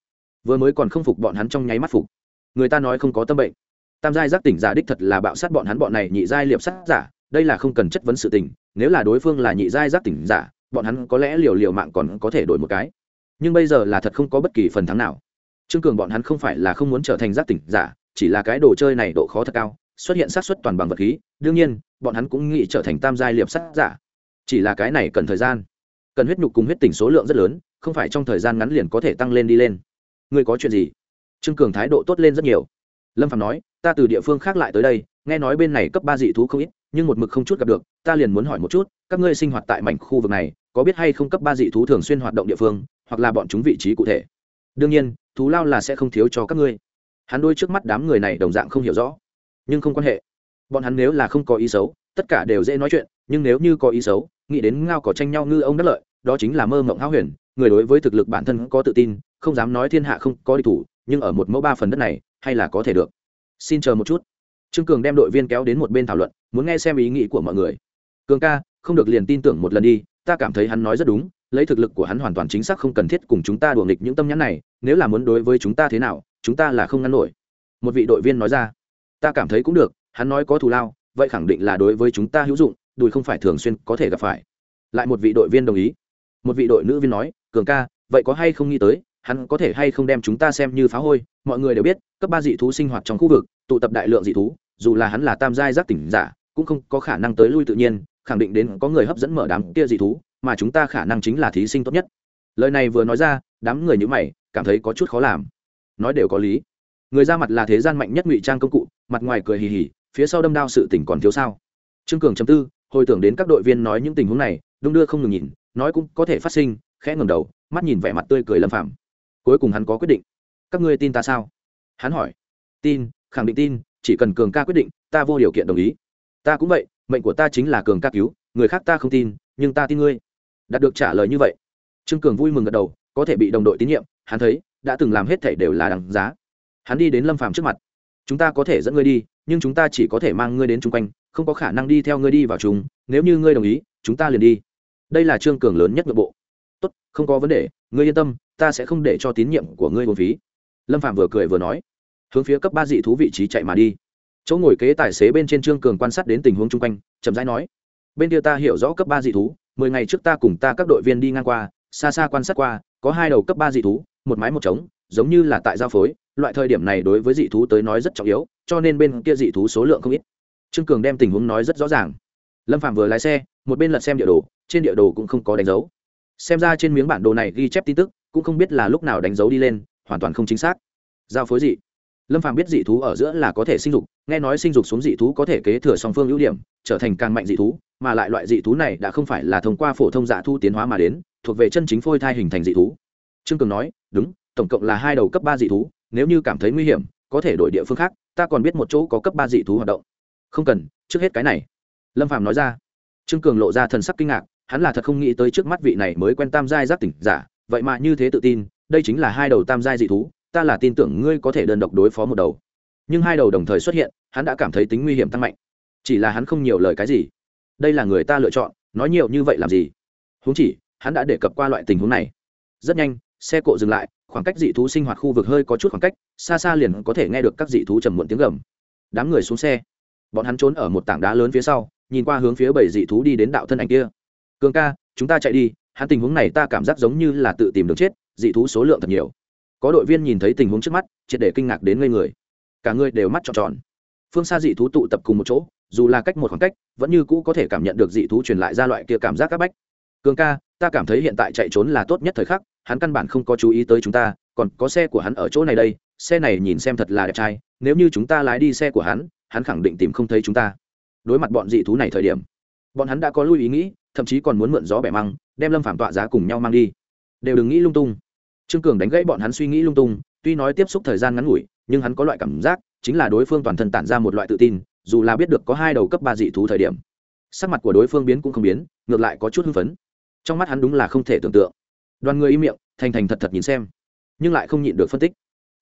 Speaker 1: Vừa mới còn không phục bọn hắn trong nháy mắt phục. Người ta nói không có tâm bệnh. Tam giai giác tỉnh giả đích thật là bạo sát bọn hắn, bọn này nhị giai liệp sát giả, đây là không cần chất vấn sự tình, nếu là đối phương là nhị giai giác tỉnh giả, bọn hắn có lẽ liều liều mạng còn có thể đổi một cái nhưng bây giờ là thật không có bất kỳ phần thắng nào. Trương cường bọn hắn không phải là không muốn trở thành giác tỉnh giả, chỉ là cái đồ chơi này độ khó thật cao, xuất hiện sát suất toàn bằng vật khí, đương nhiên, bọn hắn cũng nghĩ trở thành tam giai liệp sát giả. Chỉ là cái này cần thời gian. Cần huyết nhục cùng huyết tỉnh số lượng rất lớn, không phải trong thời gian ngắn liền có thể tăng lên đi lên. Ngươi có chuyện gì? Trương cường thái độ tốt lên rất nhiều. Lâm phạm nói, ta từ địa phương khác lại tới đây, nghe nói bên này cấp ba dị thú không ít nhưng một mực không chút gặp được, ta liền muốn hỏi một chút, các ngươi sinh hoạt tại mảnh khu vực này, có biết hay không cấp ba dị thú thường xuyên hoạt động địa phương, hoặc là bọn chúng vị trí cụ thể? Đương nhiên, thú lao là sẽ không thiếu cho các ngươi. Hắn đôi trước mắt đám người này đồng dạng không hiểu rõ. Nhưng không quan hệ. Bọn hắn nếu là không có ý xấu, tất cả đều dễ nói chuyện, nhưng nếu như có ý xấu, nghĩ đến ngao cỏ tranh nhau ngư ông đắc lợi, đó chính là mơ mộng háo huyền, người đối với thực lực bản thân có tự tin, không dám nói thiên hạ không có địch thủ, nhưng ở một mẫu ba phần đất này, hay là có thể được. Xin chờ một chút trương cường đem đội viên kéo đến một bên thảo luận, muốn nghe xem ý nghĩ của mọi người. Cường ca, không được liền tin tưởng một lần đi, ta cảm thấy hắn nói rất đúng, lấy thực lực của hắn hoàn toàn chính xác không cần thiết cùng chúng ta đùa nghịch những tâm nhãn này, nếu là muốn đối với chúng ta thế nào, chúng ta là không ngăn nổi. Một vị đội viên nói ra. Ta cảm thấy cũng được, hắn nói có thù lao, vậy khẳng định là đối với chúng ta hữu dụng, đùi không phải thường xuyên có thể gặp phải. Lại một vị đội viên đồng ý. Một vị đội nữ viên nói, cường ca, vậy có hay không nghĩ tới hắn có thể hay không đem chúng ta xem như phá hôi, mọi người đều biết, cấp ba dị thú sinh hoạt trong khu vực, tụ tập đại lượng dị thú, dù là hắn là tam giai giác tỉnh giả, cũng không có khả năng tới lui tự nhiên, khẳng định đến có người hấp dẫn mở đám kia dị thú, mà chúng ta khả năng chính là thí sinh tốt nhất. Lời này vừa nói ra, đám người như mày, cảm thấy có chút khó làm. Nói đều có lý. Người ra mặt là thế gian mạnh nhất ngụy trang công cụ, mặt ngoài cười hì hì, phía sau đâm đao sự tỉnh còn thiếu sao? Trương cường chấm tư, hồi tưởng đến các đội viên nói những tình huống này, đung đưa không ngừng nhìn, nói cũng có thể phát sinh, khẽ ngầm đầu, mắt nhìn vẻ mặt tươi cười lâm phạm cuối cùng hắn có quyết định. Các ngươi tin ta sao? Hắn hỏi. Tin, khẳng định tin, chỉ cần cường ca quyết định, ta vô điều kiện đồng ý. Ta cũng vậy, mệnh của ta chính là cường ca cứu, người khác ta không tin, nhưng ta tin ngươi. Đạt được trả lời như vậy. Trương cường vui mừng gật đầu, có thể bị đồng đội tín nhiệm, hắn thấy, đã từng làm hết thể đều là đằng giá. Hắn đi đến lâm phàm trước mặt. Chúng ta có thể dẫn ngươi đi, nhưng chúng ta chỉ có thể mang ngươi đến chung quanh, không có khả năng đi theo ngươi đi vào chúng nếu như ngươi đồng ý, chúng ta liền đi. Đây là trương cường lớn nhất nội bộ. Tốt, không có vấn đề ngươi yên tâm, ta sẽ không để cho tín nhiệm của ngươi vô phí. Lâm phạm vừa cười vừa nói, hướng phía cấp ba dị thú vị trí chạy mà đi. Chỗ ngồi kế tài xế bên trên trương cường quan sát đến tình huống chung quanh, chậm rãi nói, bên kia ta hiểu rõ cấp ba dị thú, mười ngày trước ta cùng ta các đội viên đi ngang qua, xa xa quan sát qua, có hai đầu cấp ba dị thú, một mái một trống, giống như là tại giao phối, loại thời điểm này đối với dị thú tới nói rất trọng yếu, cho nên bên kia dị thú số lượng không ít. Trương cường đem tình huống nói rất rõ ràng. Lâm phạm vừa lái xe, một bên lật xem địa đồ, trên địa đồ cũng không có đánh dấu xem ra trên miếng bản đồ này ghi chép tin tức, cũng không biết là lúc nào đánh dấu đi lên, hoàn toàn không chính xác. Giao phối dị. Lâm phàm biết dị thú ở giữa là có thể sinh dục, nghe nói sinh dục xuống dị thú có thể kế thừa song phương ưu điểm, trở thành càng mạnh dị thú, mà lại loại dị thú này đã không phải là thông qua phổ thông dạ thu tiến hóa mà đến, thuộc về chân chính phôi thai hình thành dị thú. Trương cường nói, đúng, tổng cộng là hai đầu cấp ba dị thú, nếu như cảm thấy nguy hiểm, có thể đổi địa phương khác, ta còn biết một chỗ có cấp ba dị thú hoạt động. Không cần, trước hết cái này. Lâm phàm nói ra. Trương cường lộ ra thần sắc kinh ngạc hắn là thật không nghĩ tới trước mắt vị này mới quen tam giai giác tỉnh giả, vậy mà như thế tự tin, đây chính là hai đầu tam giai dị thú, ta là tin tưởng ngươi có thể đơn độc đối phó một đầu. Nhưng hai đầu đồng thời xuất hiện, hắn đã cảm thấy tính nguy hiểm tăng mạnh. Chỉ là hắn không nhiều lời cái gì. Đây là người ta lựa chọn, nói nhiều như vậy làm gì? Huống chỉ, hắn đã đề cập qua loại tình huống này. Rất nhanh, xe cộ dừng lại, khoảng cách dị thú sinh hoạt khu vực hơi có chút khoảng cách, xa xa liền có thể nghe được các dị thú trầm muộn tiếng gầm. Đám người xuống xe. Bọn hắn trốn ở một tảng đá lớn phía sau, nhìn qua hướng phía bảy dị thú đi đến đạo thân ảnh kia cường ca, chúng ta chạy đi, hắn tình huống này ta cảm giác giống như là tự tìm đường chết, dị thú số lượng thật nhiều. Có đội viên nhìn thấy tình huống trước mắt, triệt để kinh ngạc đến ngây người. Cả người đều mắt tròn tròn. Phương xa dị thú tụ tập cùng một chỗ, dù là cách một khoảng cách, vẫn như cũ có thể cảm nhận được dị thú truyền lại ra loại kia cảm giác áp bách. Cường ca, ta cảm thấy hiện tại chạy trốn là tốt nhất thời khắc, hắn căn bản không có chú ý tới chúng ta, còn có xe của hắn ở chỗ này đây, xe này nhìn xem thật là đẹp trai, nếu như chúng ta lái đi xe của hắn hắn khẳng định tìm không thấy chúng ta. Đối mặt bọn dị thú này thời điểm, bọn hắn đã có lưu ý nghĩ thậm chí còn muốn mượn gió bẻ măng, đem lâm phạm tọa giá cùng nhau mang đi. Đều đừng nghĩ lung tung. Trương cường đánh gãy bọn hắn suy nghĩ lung tung, tuy nói tiếp xúc thời gian ngắn ngủi, nhưng hắn có loại cảm giác, chính là đối phương toàn thân tản ra một loại tự tin, dù là biết được có hai đầu cấp ba dị thú thời điểm, sắc mặt của đối phương biến cũng không biến, ngược lại có chút hưng phấn. Trong mắt hắn đúng là không thể tưởng tượng. Đoàn người im miệng, thành thành thật thật nhìn xem, nhưng lại không nhịn được phân tích.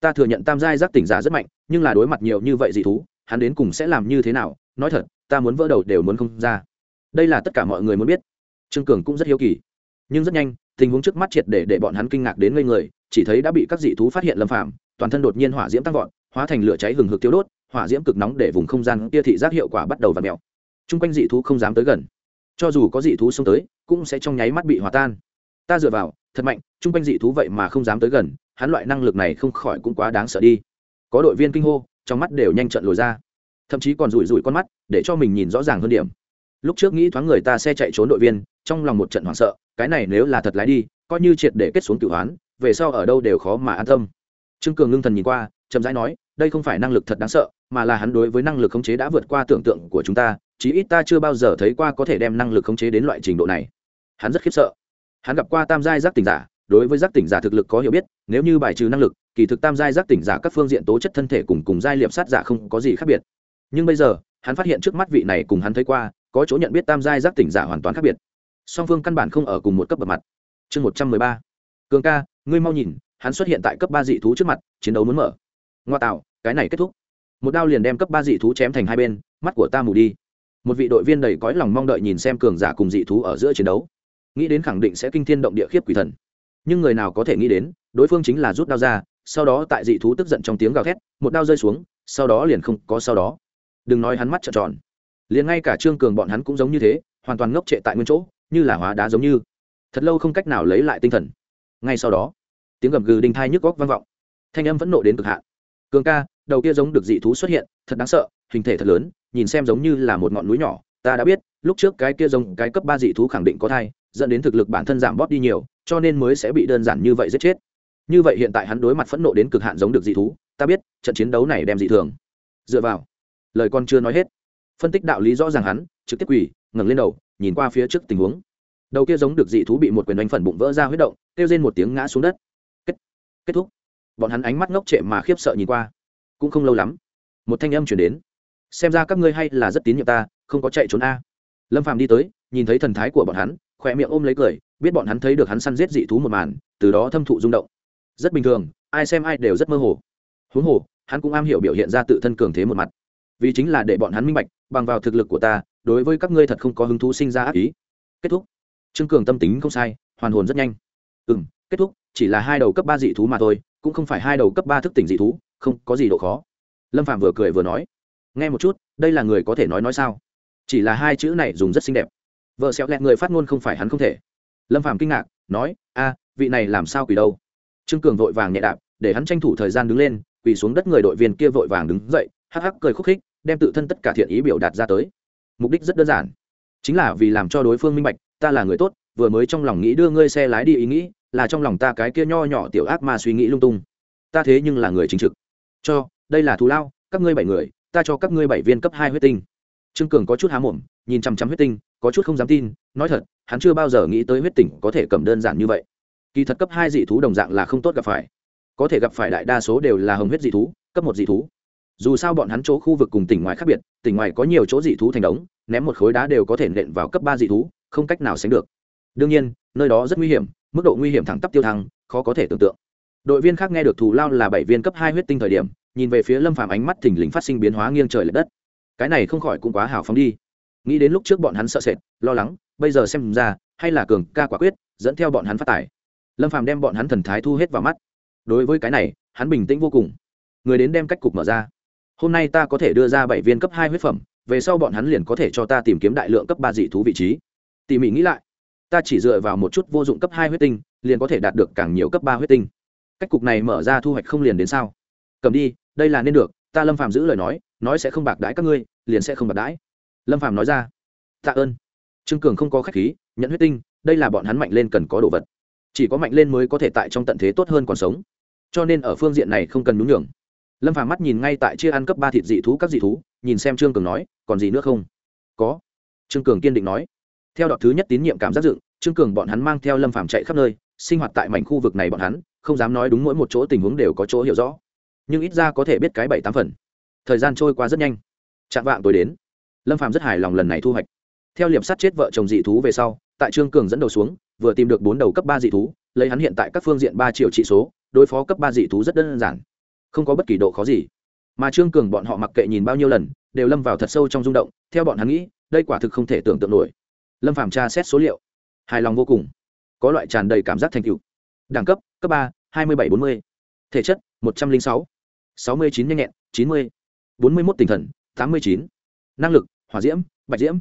Speaker 1: Ta thừa nhận tam giai giác tỉnh giả rất mạnh, nhưng là đối mặt nhiều như vậy dị thú, hắn đến cùng sẽ làm như thế nào? Nói thật, ta muốn vỡ đầu đều muốn không ra đây là tất cả mọi người muốn biết. Trương cường cũng rất hiếu kỳ. Nhưng rất nhanh, tình huống trước mắt triệt để để bọn hắn kinh ngạc đến ngây người, chỉ thấy đã bị các dị thú phát hiện lâm phạm toàn thân đột nhiên hỏa diễm tăng vọt, hóa thành lửa cháy hừng hực tiêu đốt, hỏa diễm cực nóng để vùng không gian kia thị giác hiệu quả bắt đầu v ặ mèo. T quanh dị thú không dám tới gần. Cho dù có dị thú xông tới, cũng sẽ trong nháy mắt bị hòa tan. Ta dựa vào, thật mạnh chung quanh dị thú vậy mà không dám tới gần, hắn loại năng lực này không khỏi cũng quá đáng sợ đi. Có đội viên kinh hô, trong mắt đều nhanh trận lồi ra. Thậm chí còn rủi rủi con mắt, để cho mình nhìn rõ ràng hơn điểm lúc trước nghĩ thoáng người ta xe chạy trốn đội viên, trong lòng một trận hoảng sợ, cái này nếu là thật lái đi, coi như triệt để kết xuống cửu hoán, về sau ở đâu đều khó mà an tâm. Trương cường ngưng thần nhìn qua, chậm rãi nói, đây không phải năng lực thật đáng sợ, mà là hắn đối với năng lực khống chế đã vượt qua tưởng tượng của chúng ta, chí ít ta chưa bao giờ thấy qua có thể đem năng lực khống chế đến loại trình độ này. Hắn rất khiếp sợ. Hắn gặp qua tam giai giác tỉnh giả, đối với giác tỉnh giả thực lực có hiểu biết, nếu như bài trừ năng lực, kỳ thực tam giai giác tỉnh giả các phương diện tố chất thân thể cùng cùng giai liệm sát giả không có gì khác biệt. Nhưng bây giờ, hắn phát hiện trước mắt vị này cùng hắn thấy qua có chỗ nhận biết tam giai giác tỉnh giả hoàn toàn khác biệt. Song phương căn bản không ở cùng một cấp bậc mặt. Chương một trăm mười ba. Cường ca, ngươi mau nhìn, hắn xuất hiện tại cấp ba dị thú trước mặt, chiến đấu muốn mở. Ngoa tạo, cái này kết thúc. Một đao liền đem cấp ba dị thú chém thành hai bên, mắt của ta mù đi. Một vị đội viên đầy cõi lòng mong đợi nhìn xem cường giả cùng dị thú ở giữa chiến đấu. Nghĩ đến khẳng định sẽ kinh thiên động địa khiếp quỷ thần. Nhưng người nào có thể nghĩ đến, đối phương chính là rút đao ra, sau đó tại dị thú tức giận trong tiếng gào thét, một đao rơi xuống, sau đó liền không có sau đó. Đừng nói hắn mắt trợn tròn liền ngay cả trương cường bọn hắn cũng giống như thế hoàn toàn ngốc trệ tại nguyên chỗ như là hóa đá giống như thật lâu không cách nào lấy lại tinh thần ngay sau đó tiếng gầm gừ đinh thai nhức góc vang vọng thanh âm vẫn nộ đến cực hạn cường ca đầu kia giống được dị thú xuất hiện thật đáng sợ hình thể thật lớn nhìn xem giống như là một ngọn núi nhỏ ta đã biết lúc trước cái kia giống cái cấp ba dị thú khẳng định có thai dẫn đến thực lực bản thân giảm bóp đi nhiều cho nên mới sẽ bị đơn giản như vậy giết chết như vậy hiện tại hắn đối mặt phẫn nộ đến cực hạn giống được dị thú ta biết trận chiến đấu này đem dị thường dựa vào lời con chưa nói hết phân tích đạo lý rõ ràng hắn trực tiếp quỳ ngẩng lên đầu nhìn qua phía trước tình huống. Đầu kia giống được dị thú bị một quyền đánh phần bụng vỡ ra huyết động kêu lên một tiếng ngã xuống đất. Kết, kết thúc. Bọn hắn ánh mắt ngốc trệ mà khiếp sợ nhìn qua. Cũng không lâu lắm một thanh âm chuyển đến. Xem ra các ngươi hay là rất tín nhiệm ta không có chạy trốn a. Lâm phàm đi tới nhìn thấy thần thái của bọn hắn khỏe miệng ôm lấy cười biết bọn hắn thấy được hắn săn giết dị thú một màn từ đó thâm thụ rung động. Rất bình thường ai xem ai đều rất mơ hồ. Huống hồ hắn cũng am hiểu biểu hiện ra tự thân cường thế một mặt vì chính là để bọn hắn minh bạch, bằng vào thực lực của ta, đối với các ngươi thật không có hứng thú sinh ra ác ý. Kết thúc. Trương cường tâm tính không sai, hoàn hồn rất nhanh. Ừ m kết thúc, chỉ là hai đầu cấp ba dị thú mà thôi, cũng không phải hai đầu cấp ba thức tỉnh dị thú, không có gì độ khó. Lâm phạm vừa cười vừa nói, nghe một chút, đây là người có thể nói nói sao? Chỉ là hai chữ này dùng rất xinh đẹp. Vợ xẹo lẹt người phát ngôn không phải hắn không thể. Lâm phạm kinh ngạc, nói, a, vị này làm sao quỳ đâu? Trương cường vội vàng nhẹ đạp, để hắn tranh thủ thời gian đứng lên, quỳ xuống đất người đội viên kia vội vàng đứng dậy, hắc hắc cười khúc khích đem tự thân tất cả thiện ý biểu đạt ra tới. Mục đích rất đơn giản. Chính là vì làm cho đối phương minh bạch, ta là người tốt, vừa mới trong lòng nghĩ đưa ngươi xe lái đi ý nghĩ, là trong lòng ta cái kia nho nhỏ tiểu ác mà suy nghĩ lung tung. Ta thế nhưng là người chính trực. Cho, đây là thù lao, các ngươi bảy người, ta cho các ngươi bảy viên cấp hai huyết tinh. Trương cường có chút há mồm, nhìn chăm chăm huyết tinh, có chút không dám tin, nói thật, hắn chưa bao giờ nghĩ tới huyết tỉnh có thể cầm đơn giản như vậy. Kỳ thật cấp hai dị thú đồng dạng là không tốt gặp phải. Có thể gặp phải đại đa số đều là hồng huyết dị thú, cấp một dị thú dù sao bọn hắn chỗ khu vực cùng tỉnh ngoài khác biệt, tỉnh ngoài có nhiều chỗ dị thú thành đống, ném một khối đá đều có thể nện vào cấp ba dị thú, không cách nào sánh được. Đương nhiên, nơi đó rất nguy hiểm, mức độ nguy hiểm thẳng tắp tiêu thăng, khó có thể tưởng tượng. Đội viên khác nghe được thù lao là bảy viên cấp hai huyết tinh thời điểm, nhìn về phía lâm phàm ánh mắt thình lình phát sinh biến hóa nghiêng trời l ệ đất. Cái này không khỏi cũng quá hào phóng đi. Nghĩ đến lúc trước bọn hắn sợ sệt, lo lắng, bây giờ xem ra, hay là cường ca quả quyết, dẫn theo bọn hắn phát tải lâm phàm đem bọn hắn thần thái thu hết vào mắt. Đối với cái này, hắn bình tĩnh vô cùng. Người đến đem cách cục mở ra hôm nay ta có thể đưa ra bảy viên cấp hai huyết phẩm, về sau bọn hắn liền có thể cho ta tìm kiếm đại lượng cấp ba dị thú vị trí. Tỉ mỉ nghĩ lại, ta chỉ dựa vào một chút vô dụng cấp hai huyết tinh, liền có thể đạt được càng nhiều cấp ba huyết tinh. Cách cục này mở ra thu hoạch không liền đến sao? Cầm đi, đây là nên được, ta lâm phàm giữ lời nói nói sẽ không bạc đãi các ngươi, liền sẽ không bạc đãi. Lâm phàm nói ra, tạ ơn. Trương cường không có khách khí, nhận huyết tinh, đây là bọn hắn mạnh lên cần có đồ vật. Chỉ có mạnh lên mới có thể tại trong tận thế tốt hơn còn sống. Cho nên ở phương diện này không cần nhún nhường lâm phàm mắt nhìn ngay tại chia ăn cấp ba thịt dị thú các dị thú, nhìn xem trương cường nói, còn gì nữa không? Có. Trương cường kiên định nói. Theo đọc thứ nhất tín nhiệm cảm giác dựng, trương cường bọn hắn mang theo lâm phàm chạy khắp nơi, sinh hoạt tại mảnh khu vực này bọn hắn, không dám nói đúng mỗi một chỗ tình huống đều có chỗ hiểu rõ. Nhưng ít ra có thể biết cái bảy tám phần. Thời gian trôi qua rất nhanh. Chạm vạng tối đến. Lâm phàm rất hài lòng lần này thu hoạch. Theo liệp sát chết vợ chồng dị thú về sau, tại trương cường dẫn đầu xuống, vừa tìm được bốn đầu cấp ba dị thú, lấy hắn hiện tại các phương diện ba triệu trị số, đối phó cấp ba dị thú rất đơn giản không có bất kỳ độ khó gì. Mà trương cường bọn họ mặc kệ nhìn bao nhiêu lần, đều lâm vào thật sâu trong rung động, theo bọn hắn nghĩ, đây quả thực không thể tưởng tượng nổi. Lâm phàm tra xét số liệu. Hài lòng vô cùng. Có loại tràn đầy cảm giác thành tựu. Đẳng cấp cấp ba, hai mươi bảy bốn mươi. Thể chất, một trăm linh sáu. sáu mươi chín nhanh nhẹn, chín mươi. bốn mươi một tinh thần, tám mươi chín. Năng lực, hỏa diễm, bạch diễm.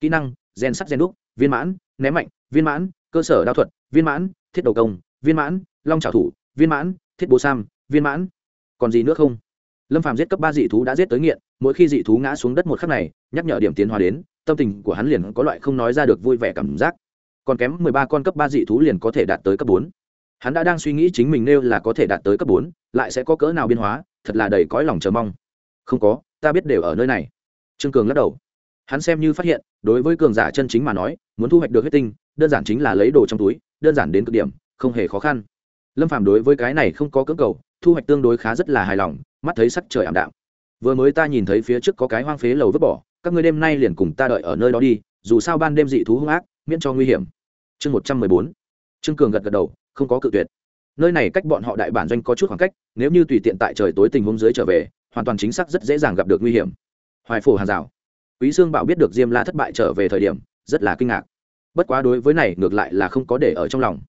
Speaker 1: Kỹ năng, gen sắt gen đúc, viên mãn, ném mạnh, viên mãn, cơ sở đao thuật, viên mãn, thiết đầu công, viên mãn, long trào thủ, viên mãn, thiết bố sam, viên mãn còn gì nữa không? Lâm phàm giết cấp ba dị thú đã giết tới nghiện, mỗi khi dị thú ngã xuống đất một khắc này, nhắc nhở điểm tiến hóa đến, tâm tình của hắn liền có loại không nói ra được vui vẻ cảm giác. Còn kém mười ba con cấp ba dị thú liền có thể đạt tới cấp bốn. Hắn đã đang suy nghĩ chính mình nêu là có thể đạt tới cấp bốn, lại sẽ có cỡ nào biên hóa, thật là đầy cõi lòng chờ mong. Không có, ta biết đều ở nơi này. Trương cường lắc đầu. Hắn xem như phát hiện, đối với cường giả chân chính mà nói, muốn thu hoạch được huyết tinh, đơn giản chính là lấy đồ trong túi, đơn giản đến cực điểm, không hề khó khăn. Lâm phàm đối với cái này không có cưỡng cầu thu hoạch tương đối khá rất là hài lòng, mắt thấy sắc trời ảm đạm. Vừa mới ta nhìn thấy phía trước có cái hoang phế lầu vứt bỏ, các ngươi đêm nay liền cùng ta đợi ở nơi đó đi, dù sao ban đêm dị thú hung ác, miễn cho nguy hiểm. Chương một trăm mười bốn. Trương cường gật gật đầu, không có cự tuyệt. Nơi này cách bọn họ đại bản doanh có chút khoảng cách, nếu như tùy tiện tại trời tối tình huống dưới trở về, hoàn toàn chính xác rất dễ dàng gặp được nguy hiểm. Hoài phổ hàng rào quý sương bảo biết được diêm la thất bại trở về thời điểm, rất là kinh ngạc. Bất quá đối với này ngược lại là không có để ở trong lòng.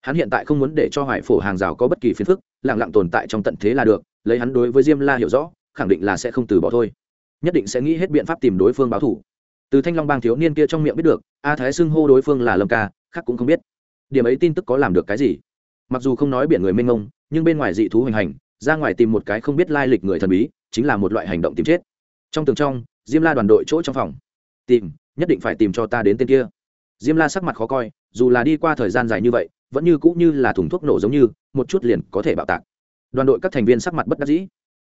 Speaker 1: Hắn hiện tại không muốn để cho hoài phổ hàng rào có bất kỳ phiền phức lẳng lặng tồn tại trong tận thế là được, lấy hắn đối với diêm la hiểu rõ, khẳng định là sẽ không từ bỏ thôi. Nhất định sẽ nghĩ hết biện pháp tìm đối phương báo thủ. Từ thanh long bang thiếu niên kia trong miệng biết được, a thái xưng hô đối phương là lâm ca, khác cũng không biết. Điểm ấy tin tức có làm được cái gì? Mặc dù không nói biển người mênh mông, nhưng bên ngoài dị thú hành hành, ra ngoài tìm một cái không biết lai lịch người thần bí, chính là một loại hành động tìm chết. Trong tường trong, diêm la đoàn đội chỗ trong phòng. Tìm, nhất định phải tìm cho ta đến tên kia. Diêm la sắc mặt khó coi, dù là đi qua thời gian dài như vậy vẫn như cũ như là thùng thuốc nổ giống như, một chút liền có thể bạo tạc. Đoàn đội các thành viên sắc mặt bất đắc dĩ.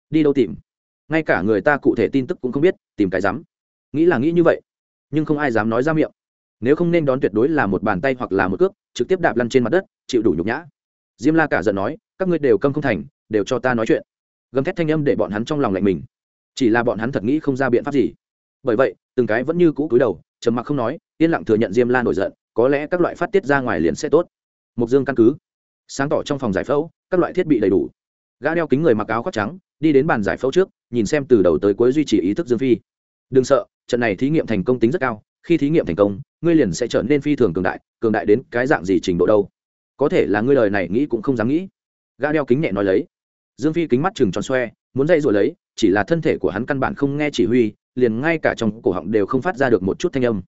Speaker 1: Đi đâu tìm? Ngay cả người ta cụ thể tin tức cũng không biết, tìm cái dám nghĩ là nghĩ như vậy, nhưng không ai dám nói ra miệng. Nếu không nên đón tuyệt đối là một bàn tay hoặc là một cước, trực tiếp đạp lăn trên mặt đất, chịu đủ nhục nhã. Diêm la cả giận nói, các ngươi đều câm không thành, đều cho ta nói chuyện. Gầm thét thanh âm để bọn hắn trong lòng lạnh mình. Chỉ là bọn hắn thật nghĩ không ra biện pháp gì. Bởi vậy, từng cái vẫn như cũ cúi đầu, trầm mặc không nói, yên lặng thừa nhận diêm la nổi giận, có lẽ các loại phát tiết ra ngoài liền sẽ tốt mục dương căn cứ, sáng tỏ trong phòng giải phẫu, các loại thiết bị đầy đủ. Gã đeo kính người mặc áo khoác trắng, đi đến bàn giải phẫu trước, nhìn xem từ đầu tới cuối duy trì ý thức dương phi. Đừng sợ, trận này thí nghiệm thành công tính rất cao, khi thí nghiệm thành công, ngươi liền sẽ trở nên phi thường cường đại cường đại đến cái dạng gì trình độ đâu. Có thể là ngươi lời này nghĩ cũng không dám nghĩ. Gã đeo kính nhẹ nói lấy. Dương phi kính mắt chừng tròn xoe, muốn dây rồi lấy, chỉ là thân thể của hắn căn bản không nghe chỉ huy, liền ngay cả trong cổ họng đều không phát ra được một chút thanh âm.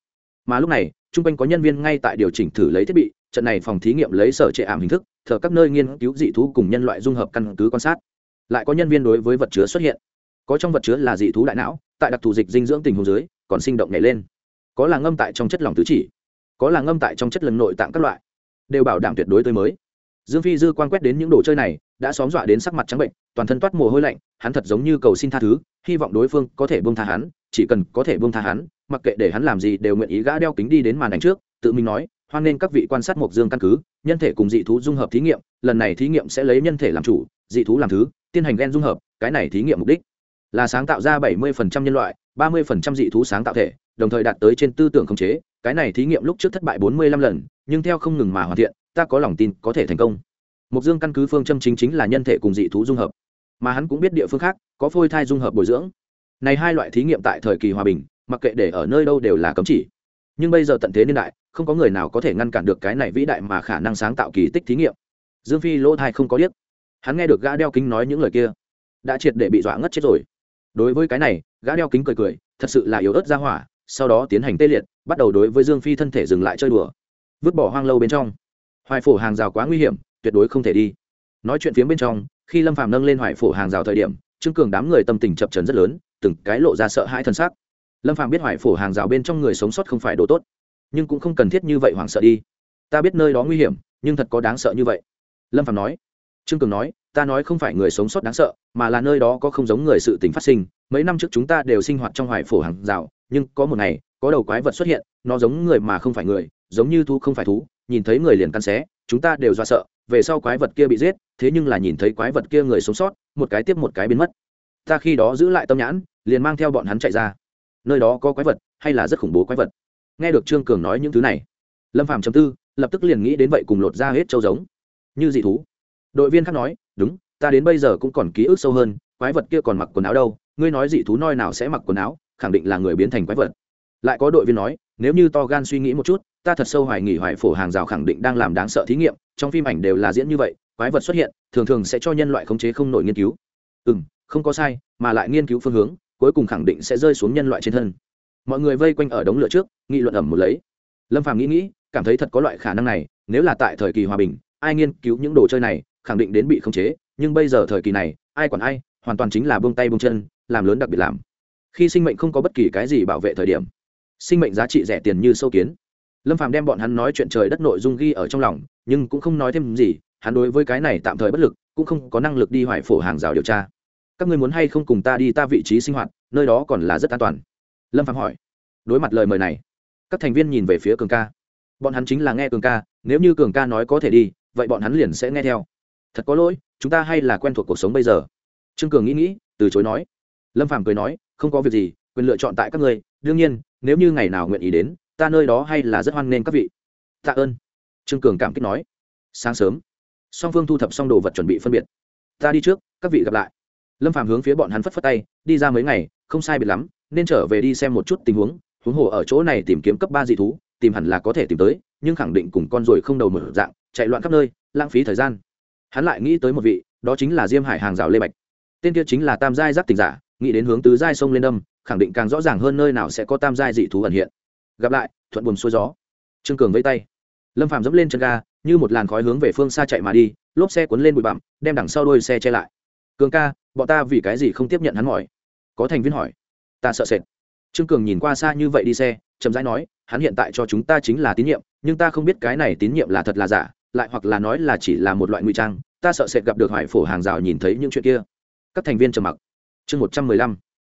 Speaker 1: Mà lúc này, chung quanh có nhân viên ngay tại điều chỉnh thử lấy thiết bị trận này phòng thí nghiệm lấy sở trệ ảm hình thức, thờ các nơi nghiên cứu dị thú cùng nhân loại dung hợp căn cứ quan sát. Lại có nhân viên đối với vật chứa xuất hiện. Có trong vật chứa là dị thú đại não, tại đặc thù dịch dinh dưỡng tình hồ dưới, còn sinh động nhảy lên. Có là ngâm tại trong chất lỏng tứ chỉ, có là ngâm tại trong chất lần nội tạng các loại, đều bảo đảm tuyệt đối tươi mới. Dương phi dư quan quét đến những đồ chơi này, đã xóm dọa đến sắc mặt trắng bệnh, toàn thân toát mồ hôi lạnh, hắn thật giống như cầu xin tha thứ, hy vọng đối phương có thể buông tha hắn, chỉ cần có thể buông tha hắn, mặc kệ để hắn làm gì đều nguyện ý gã đeo kính đi đến màn ảnh trước, tự mình nói hoan nên các vị quan sát mộc dương căn cứ, nhân thể cùng dị thú dung hợp thí nghiệm, lần này thí nghiệm sẽ lấy nhân thể làm chủ, dị thú làm thứ, tiến hành ghen dung hợp, cái này thí nghiệm mục đích là sáng tạo ra 70% nhân loại 30% dị thú sáng tạo thể, đồng thời đạt tới trên tư tưởng khống chế, cái này thí nghiệm lúc trước thất bại 45 lần, nhưng theo không ngừng mà hoàn thiện, ta có lòng tin có thể thành công. Mộc dương căn cứ phương châm chính chính là nhân thể cùng dị thú dung hợp, mà hắn cũng biết địa phương khác, có phôi thai dung hợp bồi dưỡng. Này hai loại thí nghiệm tại thời kỳ hòa bình, mặc kệ để ở nơi đâu đều là cấm chỉ. Nhưng bây giờ tận thế niên đại không có người nào có thể ngăn cản được cái này vĩ đại mà khả năng sáng tạo kỳ tích thí nghiệm. Dương phi lỗ thai không có điếc. Hắn nghe được gã đeo kính nói những lời kia, đã triệt để bị dọa ngất chết rồi. Đối với cái này, gã đeo kính cười cười, thật sự là yếu ớt ra hỏa, sau đó tiến hành tê liệt, bắt đầu đối với dương phi thân thể dừng lại chơi đùa. Vứt bỏ hoang lâu bên trong. Hoài phổ hàng rào quá nguy hiểm, tuyệt đối không thể đi. Nói chuyện phía bên trong, khi lâm phàm nâng lên hoài phổ hàng rào thời điểm, trương cường đám người tâm tình chập trấn rất lớn, từng cái lộ ra sợ hãi thân xác. Lâm phàm biết hoài phổ hàng rào bên trong người sống sót không phải đồ tốt nhưng cũng không cần thiết như vậy hoảng sợ đi. Ta biết nơi đó nguy hiểm, nhưng thật có đáng sợ như vậy. Lâm phàm nói. Trương cường nói, ta nói không phải người sống sót đáng sợ, mà là nơi đó có không giống người sự tình phát sinh. Mấy năm trước chúng ta đều sinh hoạt trong hoài phổ hàng rào, nhưng có một ngày, có đầu quái vật xuất hiện, nó giống người mà không phải người, giống như thú không phải thú, nhìn thấy người liền căn xé, chúng ta đều do sợ, về sau quái vật kia bị giết, thế nhưng là nhìn thấy quái vật kia người sống sót, một cái tiếp một cái biến mất. Ta khi đó giữ lại tâm nhãn, liền mang theo bọn hắn chạy ra. Nơi đó có quái vật, hay là rất khủng bố quái vật? Nghe được trương cường nói những thứ này, lâm phạm chấm tư, lập tức liền nghĩ đến vậy cùng lột ra hết châu giống. Như dị thú. Đội viên khác nói, đúng, ta đến bây giờ cũng còn ký ức sâu hơn, quái vật kia còn mặc quần áo đâu, ngươi nói dị thú noi nào sẽ mặc quần áo, khẳng định là người biến thành quái vật. Lại có đội viên nói, nếu như to gan suy nghĩ một chút, ta thật sâu hoài nghỉ hoài phổ hàng rào khẳng định đang làm đáng sợ thí nghiệm, trong phim ảnh đều là diễn như vậy, quái vật xuất hiện, thường thường sẽ cho nhân loại khống chế không nổi nghiên cứu. Ừ không có sai, mà lại nghiên cứu phương hướng, cuối cùng khẳng định sẽ rơi xuống nhân loại trên thân mọi người vây quanh ở đống lửa trước, nghị luận ẩm một lấy. Lâm phàm nghĩ nghĩ, cảm thấy thật có loại khả năng này, nếu là tại thời kỳ hòa bình, ai nghiên cứu những đồ chơi này, khẳng định đến bị khống chế, nhưng bây giờ thời kỳ này, ai còn ai, hoàn toàn chính là buông tay buông chân, làm lớn đặc biệt làm. Khi sinh mệnh không có bất kỳ cái gì bảo vệ thời điểm, sinh mệnh giá trị rẻ tiền như sâu kiến. Lâm phàm đem bọn hắn nói chuyện trời đất nội dung ghi ở trong lòng, nhưng cũng không nói thêm gì, hắn đối với cái này tạm thời bất lực, cũng không có năng lực đi hoài phổ hàng rào điều tra. Các ngươi muốn hay không cùng ta đi ta vị trí sinh hoạt, nơi đó còn là rất an toàn lâm phạm hỏi. Đối mặt lời mời này, các thành viên nhìn về phía cường ca. Bọn hắn chính là nghe cường ca, nếu như cường ca nói có thể đi, vậy bọn hắn liền sẽ nghe theo. Thật có lỗi, chúng ta hay là quen thuộc cuộc sống bây giờ. Trương cường nghĩ nghĩ, từ chối nói. Lâm phạm cười nói, không có việc gì, quyền lựa chọn tại các ngươi, đương nhiên, nếu như ngày nào nguyện ý đến, ta nơi đó hay là rất hoan nghênh các vị. Tạ ơn. Trương cường cảm kích nói. Sáng sớm, song phương thu thập xong đồ vật chuẩn bị phân biệt. Ta đi trước, các vị gặp lại. Lâm phàm hướng phía bọn hắn phất phất tay, đi ra mấy ngày, không sai biệt lắm nên trở về đi xem một chút tình huống huống hồ ở chỗ này tìm kiếm cấp ba dị thú, tìm hẳn là có thể tìm tới, nhưng khẳng định cùng con ruồi không đầu mở dạng, chạy loạn khắp nơi, lãng phí thời gian. Hắn lại nghĩ tới một vị, đó chính là diêm hải hàng rào lê bạch. Tên kia chính là tam giai giác tình giả, nghĩ đến hướng tứ giai sông lên đâm, khẳng định càng rõ ràng hơn nơi nào sẽ có tam giai dị thú ẩn hiện. Gặp lại, thuận buồm xuôi gió. Trương cường vẫy tay. Lâm phàm dẫm lên chân ga, như một làn khói hướng về phương xa chạy mà đi, lốp xe cuốn lên bụi bặm, đem đằng sau đuôi xe che lại. Cường ca, bọn ta vì cái gì không tiếp nhận hắn hỏi? có thành viên hỏi ta sợ sệt. Trương cường nhìn qua xa như vậy đi xe, chậm rãi nói, hắn hiện tại cho chúng ta chính là tín nhiệm, nhưng ta không biết cái này tín nhiệm là thật là giả, lại hoặc là nói là chỉ là một loại ngụy trang, ta sợ sệt gặp được hoài phổ hàng rào nhìn thấy những chuyện kia. Các thành viên trầm mặc. Chương một trăm mười lăm.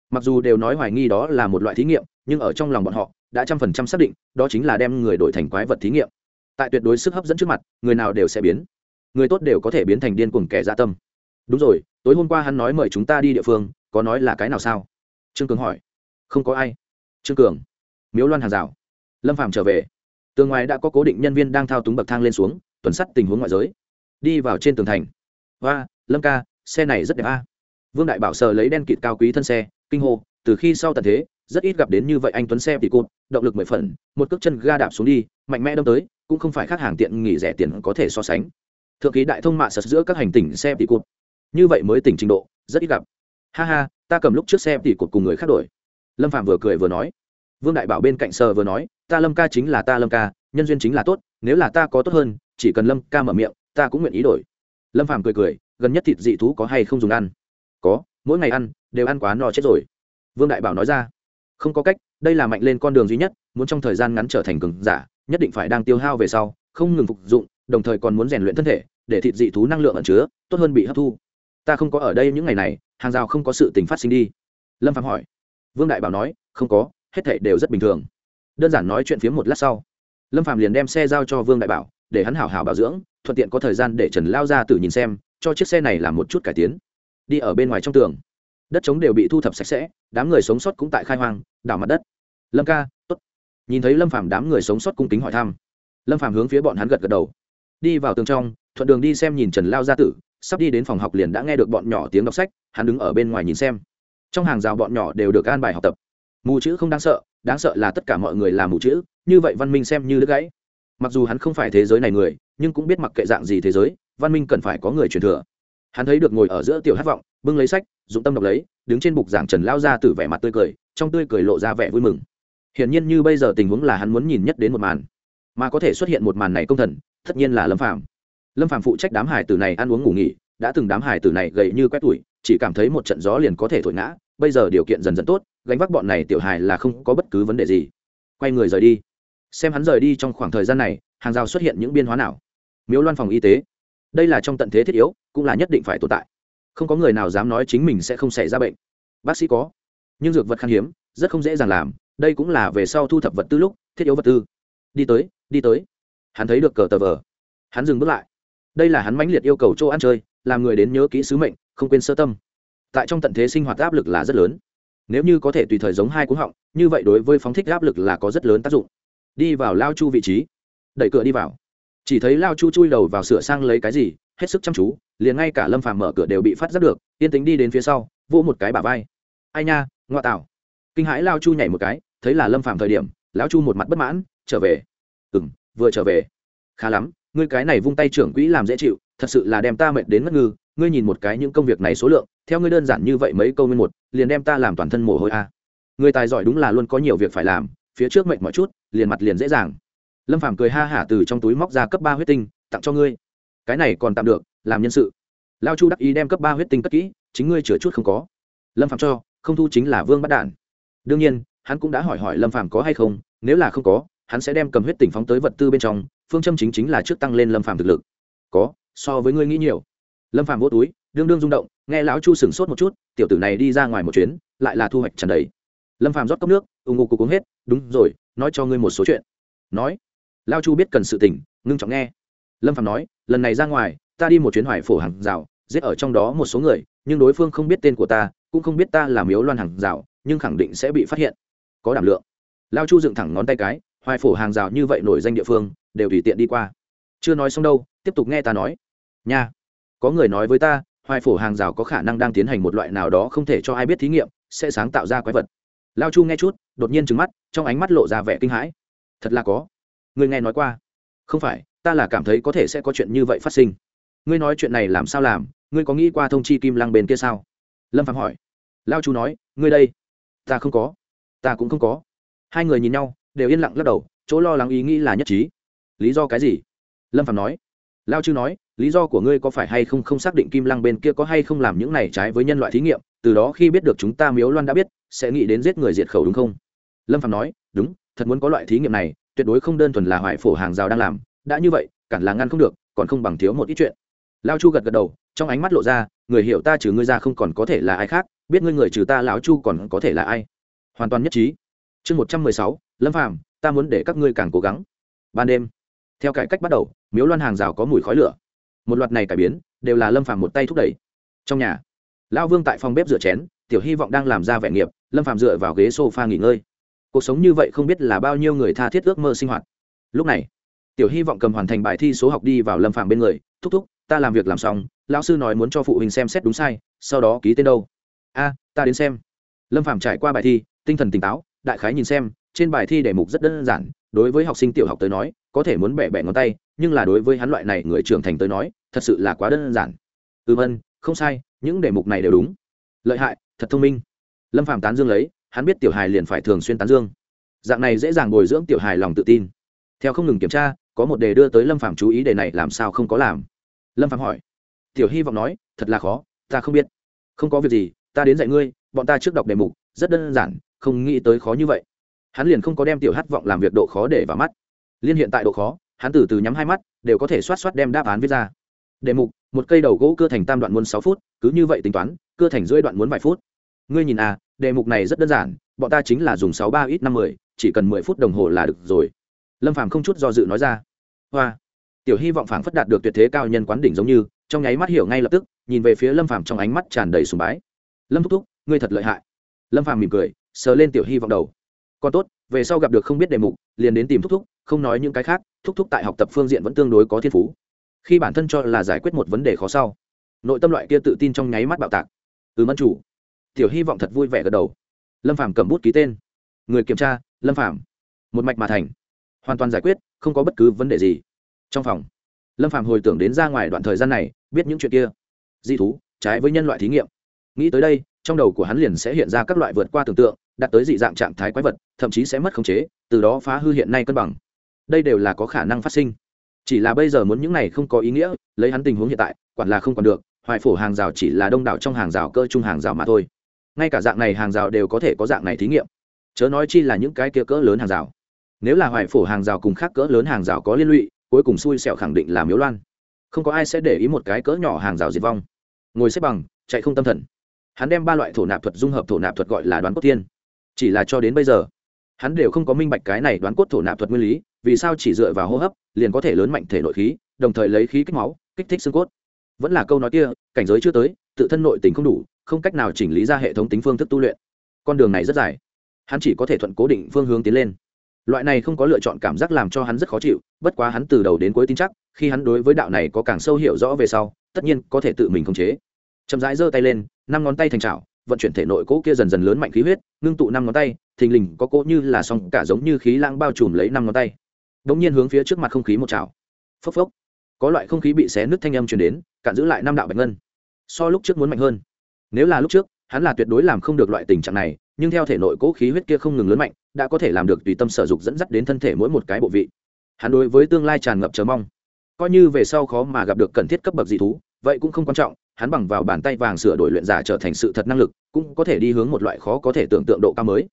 Speaker 1: Mặc dù đều nói hoài nghi đó là một loại thí nghiệm, nhưng ở trong lòng bọn họ, đã trăm phần trăm xác định, đó chính là đem người đổi thành quái vật thí nghiệm. Tại tuyệt đối sức hấp dẫn trước mặt, người nào đều sẽ biến. Người tốt đều có thể biến thành điên cuồng kẻ dạ tâm. Đúng rồi, tối hôm qua hắn nói mời chúng ta đi địa phương, có nói là cái nào sao? Trương cường hỏi. Không có ai. Trương cường. Miếu loan hàng rào. Lâm phàm trở về. Tường ngoài đã có cố định nhân viên đang thao túng bậc thang lên xuống, tuần sắt tình huống ngoại giới. Đi vào trên tường thành. Và lâm ca, xe này rất đẹp a. Vương đại bảo sờ lấy đen kịt cao quý thân xe, kinh hô, từ khi sau tận thế, rất ít gặp đến như vậy anh tuấn xe tỉ cụt, động lực mười phần, một cước chân ga đạp xuống đi, mạnh mẽ đâm tới, cũng không phải khác hàng tiện nghỉ rẻ tiền có thể so sánh. Thượng ký đại thông mạ sật giữa các hành tỉnh xe tỉ cụt. Như vậy mới tỉnh trình độ, rất ít gặp. Ha ha ta cầm lúc trước xe tỉ cột cùng người khác đổi. Lâm phạm vừa cười vừa nói. Vương đại bảo bên cạnh sờ vừa nói, ta lâm ca chính là ta lâm ca, nhân duyên chính là tốt, nếu là ta có tốt hơn, chỉ cần lâm ca mở miệng, ta cũng nguyện ý đổi. Lâm Phạm cười cười, gần nhất thịt dị thú có hay không dùng ăn? Có, mỗi ngày ăn, đều ăn quá no chết rồi. Vương đại bảo nói ra. Không có cách, đây là mạnh lên con đường duy nhất, muốn trong thời gian ngắn trở thành cường giả, nhất định phải đang tiêu hao về sau, không ngừng phục dụng, đồng thời còn muốn rèn luyện thân thể, để thịt dị thú năng lượng ẩn chứa, tốt hơn bị hấp thu ta không có ở đây những ngày này, hàng rào không có sự tình phát sinh đi. Lâm phạm hỏi. Vương đại bảo nói, không có, hết thảy đều rất bình thường. Đơn giản nói chuyện phía một lát sau. Lâm phạm liền đem xe giao cho vương đại bảo, để hắn hảo hảo bảo dưỡng, thuận tiện có thời gian để trần lao ra tự nhìn xem, cho chiếc xe này làm một chút cải tiến. Đi ở bên ngoài trong tường. Đất trống đều bị thu thập sạch sẽ, đám người sống sót cũng tại khai hoang, đảo mặt đất. Lâm ca t ố t nhìn thấy lâm phàm đám người sống sót cung kính hỏi thăm. Lâm phàm hướng phía bọn hắn gật gật đầu. Đi vào tường trong, thuận đường đi xem nhìn trần lao gia tử sắp đi đến phòng học liền đã nghe được bọn nhỏ tiếng đọc sách, hắn đứng ở bên ngoài nhìn xem. Trong hàng rào bọn nhỏ đều được an bài học tập. Mù chữ không đáng sợ đáng sợ là tất cả mọi người làm mù chữ, như vậy văn minh xem như đứt gãy. Mặc dù hắn không phải thế giới này người, nhưng cũng biết mặc kệ dạng gì thế giới, văn minh cần phải có người truyền thừa. Hắn thấy được ngồi ở giữa tiểu hát vọng, bưng lấy sách, dụng tâm đọc lấy, đứng trên bục giảng trần lao ra từ vẻ mặt tươi cười, trong tươi cười lộ ra vẻ vui mừng. Hiển nhiên như bây giờ tình huống là hắn muốn nhìn nhất đến một màn. Mà có thể xuất hiện một màn này công thần, tất nhiên là lâm phạm lâm phạm phụ trách đám hải tử này ăn uống ngủ nghỉ, đã từng đám hải tử này gầy như quét tủi, chỉ cảm thấy một trận gió liền có thể thổi ngã, bây giờ điều kiện dần dần tốt, gánh vác bọn này tiểu hài là không có bất cứ vấn đề gì. Quay người rời đi. Xem hắn rời đi trong khoảng thời gian này, hàng rào xuất hiện những biên hóa nào? Miếu loan phòng y tế. Đây là trong tận thế thiết yếu, cũng là nhất định phải tồn tại. Không có người nào dám nói chính mình sẽ không xảy ra bệnh. Bác sĩ có. Nhưng dược vật khan hiếm, rất không dễ dàng làm, đây cũng là về sau thu thập vật tư lúc, thiết yếu vật tư. Đi tới đi tới. Hắn thấy được cờ tờ vờ. Hắn dừng bước lại đây là hắn mãnh liệt yêu cầu chỗ ăn chơi, làm người đến nhớ kỹ sứ mệnh, không quên sơ tâm. Tại trong tận thế sinh hoạt áp lực là rất lớn. Nếu như có thể tùy thời giống hai cú họng, như vậy đối với phóng thích áp lực là có rất lớn tác dụng. Đi vào lao chu vị trí. Đẩy cửa đi vào. Chỉ thấy lao chu chui đầu vào sửa sang lấy cái gì, hết sức chăm chú, liền ngay cả lâm phàm mở cửa đều bị phát giác được, yên tính đi đến phía sau, vỗ một cái bả vai. Ai nha, ngoa tạo. Kinh hãi lao chu nhảy một cái, thấy là lâm phàm thời điểm, lão chu một mặt bất mãn, trở về. Ừ m vừa trở về. Khá lắm ngươi cái này vung tay trưởng quỹ làm dễ chịu, thật sự là đem ta mệt đến ngất ngư, ngươi nhìn một cái những công việc này số lượng, theo ngươi đơn giản như vậy mấy câu nguyên một, liền đem ta làm toàn thân mồ hôi a. À. người tài giỏi đúng là luôn có nhiều việc phải làm, phía trước mệt mọi chút, liền mặt liền dễ dàng. Lâm phàm cười ha hả từ trong túi móc ra cấp ba huyết tinh, tặng cho ngươi. Cái này còn tạm được, làm nhân sự. Lao chu đắc ý đem cấp ba huyết tinh cất kỹ, chính ngươi chừa chút không có. Lâm Phàm cho, không thu chính là vương bắt đản đương nhiên, hắn cũng đã hỏi hỏi lâm Phàm có hay không, nếu là không có, hắn sẽ đem cầm huyết tỉnh phóng tới vật tư bên trong phương châm chính chính là trước tăng lên lâm phạm thực lực. Có, so với ngươi nghĩ nhiều. Lâm phạm vô túi, đương đương rung động, nghe lão chu sửng sốt một chút, tiểu tử này đi ra ngoài một chuyến, lại là thu hoạch trần đầy. Lâm phạm rót cốc nước, ù ngục cục uống hết, đúng rồi, nói cho ngươi một số chuyện. Nói lao chu biết cần sự tỉnh ngưng trọng nghe. Lâm phạm nói, lần này ra ngoài, ta đi một chuyến hoài phổ hàng rào, giết ở trong đó một số người, nhưng đối phương không biết tên của ta, cũng không biết ta là miếu loan hàng rào, nhưng khẳng định sẽ bị phát hiện. Có đảm lượng. Lao chu dựng thẳng ngón tay cái, hoài phổ hàng rào như vậy nổi danh địa phương đều tùy tiện đi qua. Chưa nói xong đâu, tiếp tục nghe ta nói. Nha, có người nói với ta, hoài phổ hàng rào có khả năng đang tiến hành một loại nào đó không thể cho ai biết thí nghiệm, sẽ sáng tạo ra quái vật. Lao chu nghe chút, đột nhiên trừng mắt, trong ánh mắt lộ ra vẻ kinh hãi. Thật là có. Người nghe nói qua. Không phải, ta là cảm thấy có thể sẽ có chuyện như vậy phát sinh. Ngươi nói chuyện này làm sao làm, ngươi có nghĩ qua thông chi kim lăng bên kia sao? Lâm phạm hỏi. Lao chu nói, ngươi đây. Ta không có. Ta cũng không có. Hai người nhìn nhau, đều yên lặng lắc đầu, chỗ lo lắng ý nghĩ là nhất trí lý do cái gì? Lâm phạm nói. Lao chư nói, lý do của ngươi có phải hay không không xác định kim lăng bên kia có hay không làm những này trái với nhân loại thí nghiệm, từ đó khi biết được chúng ta miếu loan đã biết, sẽ nghĩ đến giết người diệt khẩu đúng không? Lâm phạm nói, đúng, thật muốn có loại thí nghiệm này, tuyệt đối không đơn thuần là hoại phổ hàng rào đang làm, đã như vậy, cản là ngăn không được, còn không bằng thiếu một ít chuyện. Lao chu gật gật đầu, trong ánh mắt lộ ra, người hiểu ta trừ ngươi ra không còn có thể là ai khác, biết ngươi người trừ ta lão chu còn có thể là ai. Hoàn toàn nhất trí. Chương một trăm mười sáu, lâm phàm, ta muốn để các ngươi càng cố gắng. Ban đêm theo cải cách bắt đầu, miếu loan hàng rào có mùi khói lửa. Một loạt này cải biến đều là lâm phàm một tay thúc đẩy. Trong nhà, lão vương tại phòng bếp rửa chén, tiểu hy vọng đang làm ra vẻ nghiệp, lâm phàm dựa vào ghế sofa nghỉ ngơi. Cuộc sống như vậy không biết là bao nhiêu người tha thiết ước mơ sinh hoạt. Lúc này, tiểu hy vọng cầm hoàn thành bài thi số học đi vào lâm phàm bên người, thúc thúc, ta làm việc làm xong, lão sư nói muốn cho phụ huynh xem xét đúng sai, sau đó ký tên đâu? A, ta đến xem. Lâm phàm trải qua bài thi, tinh thần tỉnh táo, đại khái nhìn xem trên bài thi đề mục rất đơn giản, đối với học sinh tiểu học tới nói, có thể muốn bẻ bẻ ngón tay, nhưng là đối với hắn loại này người trưởng thành tới nói, thật sự là quá đơn giản. Ừ vân, không sai, những đề mục này đều đúng. Lợi hại, thật thông minh. Lâm phạm tán dương lấy, hắn biết tiểu hài liền phải thường xuyên tán dương. Dạng này dễ dàng bồi dưỡng tiểu hài lòng tự tin. Theo không ngừng kiểm tra, có một đề đưa tới lâm phạm chú ý đề này làm sao không có làm. Lâm phạm hỏi. Tiểu hy vọng nói, thật là khó, ta không biết. Không có việc gì, ta đến dạy ngươi, bọn ta trước đọc đề mục, rất đơn giản, không nghĩ tới khó như vậy hắn liền không có đem tiểu hát vọng làm việc độ khó để vào mắt. Liên hiện tại độ khó, hắn từ từ nhắm hai mắt, đều có thể xoát xoát đem đáp án viết ra. Đề mục, một cây đầu gỗ cưa thành tam đoạn muốn sáu phút, cứ như vậy tính toán, cưa thành rưỡi đoạn muốn vài phút. Ngươi nhìn à đề mục này rất đơn giản, bọn ta chính là dùng sáu ba ít năm mười, chỉ cần mười phút đồng hồ là được rồi. Lâm phàm không chút do dự nói ra. Hoa. Tiểu hy vọng phảng phất đạt được tuyệt thế cao nhân quán đỉnh giống như, trong nháy mắt hiểu ngay lập tức, nhìn về phía lâm phàm trong ánh mắt tràn đầy sùng bái. Lâm thúc thúc, ngươi thật lợi hại. Lâm phàm mỉm cười, sờ lên tiểu hy vọng đầu còn tốt, về sau gặp được không biết đề mục, liền đến tìm thúc thúc, không nói những cái khác, thúc thúc tại học tập phương diện vẫn tương đối có thiên phú. Khi bản thân cho là giải quyết một vấn đề khó sau, nội tâm loại kia tự tin trong nháy mắt bạo tạc. Từ mân chủ. Tiểu hy vọng thật vui vẻ gật đầu. Lâm phàm cầm bút ký tên. Người kiểm tra, lâm phàm. Một mạch mà thành. Hoàn toàn giải quyết, không có bất cứ vấn đề gì. Trong phòng, lâm phàm hồi tưởng đến ra ngoài đoạn thời gian này, biết những chuyện kia. Di thú, trái với nhân loại thí nghiệm. Nghĩ tới đây, trong đầu của hắn liền sẽ hiện ra các loại vượt qua tưởng tượng đạt tới dị dạng trạng thái quái vật, thậm chí sẽ mất khống chế, từ đó phá hư hiện nay cân bằng. Đây đều là có khả năng phát sinh. Chỉ là bây giờ muốn những này không có ý nghĩa, lấy hắn tình huống hiện tại, quản là không còn được, hoài phổ hàng rào chỉ là đông đảo trong hàng rào cơ trung hàng rào mà thôi. Ngay cả dạng này hàng rào đều có thể có dạng này thí nghiệm. Chớ nói chi là những cái kia cỡ lớn hàng rào. Nếu là hoài phổ hàng rào cùng khác cỡ lớn hàng rào có liên lụy, cuối cùng xui xẻo khẳng định là miếu loan. Không có ai sẽ để ý một cái cỡ nhỏ hàng rào diệt vong. Ngồi xếp bằng, chạy không tâm thần. Hắn đem ba loại thổ nạp thuật dung hợp thổ nạp thuật gọi là đoán cốt tiên chỉ là cho đến bây giờ. Hắn đều không có minh bạch cái này đoán cốt thổ nạp thuật nguyên lý, vì sao chỉ dựa vào hô hấp, liền có thể lớn mạnh thể nội khí, đồng thời lấy khí kích máu, kích thích xương cốt. Vẫn là câu nói kia, cảnh giới chưa tới, tự thân nội tình không đủ, không cách nào chỉnh lý ra hệ thống tính phương thức tu luyện. Con đường này rất dài. Hắn chỉ có thể thuận cố định phương hướng tiến lên. Loại này không có lựa chọn cảm giác làm cho hắn rất khó chịu, bất quá hắn từ đầu đến cuối tin chắc, khi hắn đối với đạo này có càng sâu hiểu rõ về sau, tất nhiên có thể tự mình khống chế. Chậm rãi giơ tay lên, năm ngón tay thành trào vận chuyển thể nội cỗ kia dần dần lớn mạnh khí huyết, ngưng tụ năm ngón tay, thình lình có cỗ như là song cả giống như khí lãng bao trùm lấy năm ngón tay. Đ ỗ n g nhiên hướng phía trước mặt không khí một trào. Phốc phốc. Có loại không khí bị xé nứt thanh âm truyền đến, cạn giữ lại năm đạo bạch ngân. So lúc trước muốn mạnh hơn. Nếu là lúc trước, hắn là tuyệt đối làm không được loại tình trạng này, nhưng theo thể nội cỗ khí huyết kia không ngừng lớn mạnh, đã có thể làm được tùy tâm sở dục dẫn dắt đến thân thể mỗi một cái bộ vị. Hắn đối với tương lai tràn ngập chờ mong. Coi như về sau khó mà gặp được cần thiết cấp bậc dị thú, vậy cũng không quan trọng, hắn bằng vào bàn tay vàng sửa đổi luyện giả trở thành sự thật năng lực cũng có thể đi hướng một loại khó có thể tưởng tượng độ cao mới.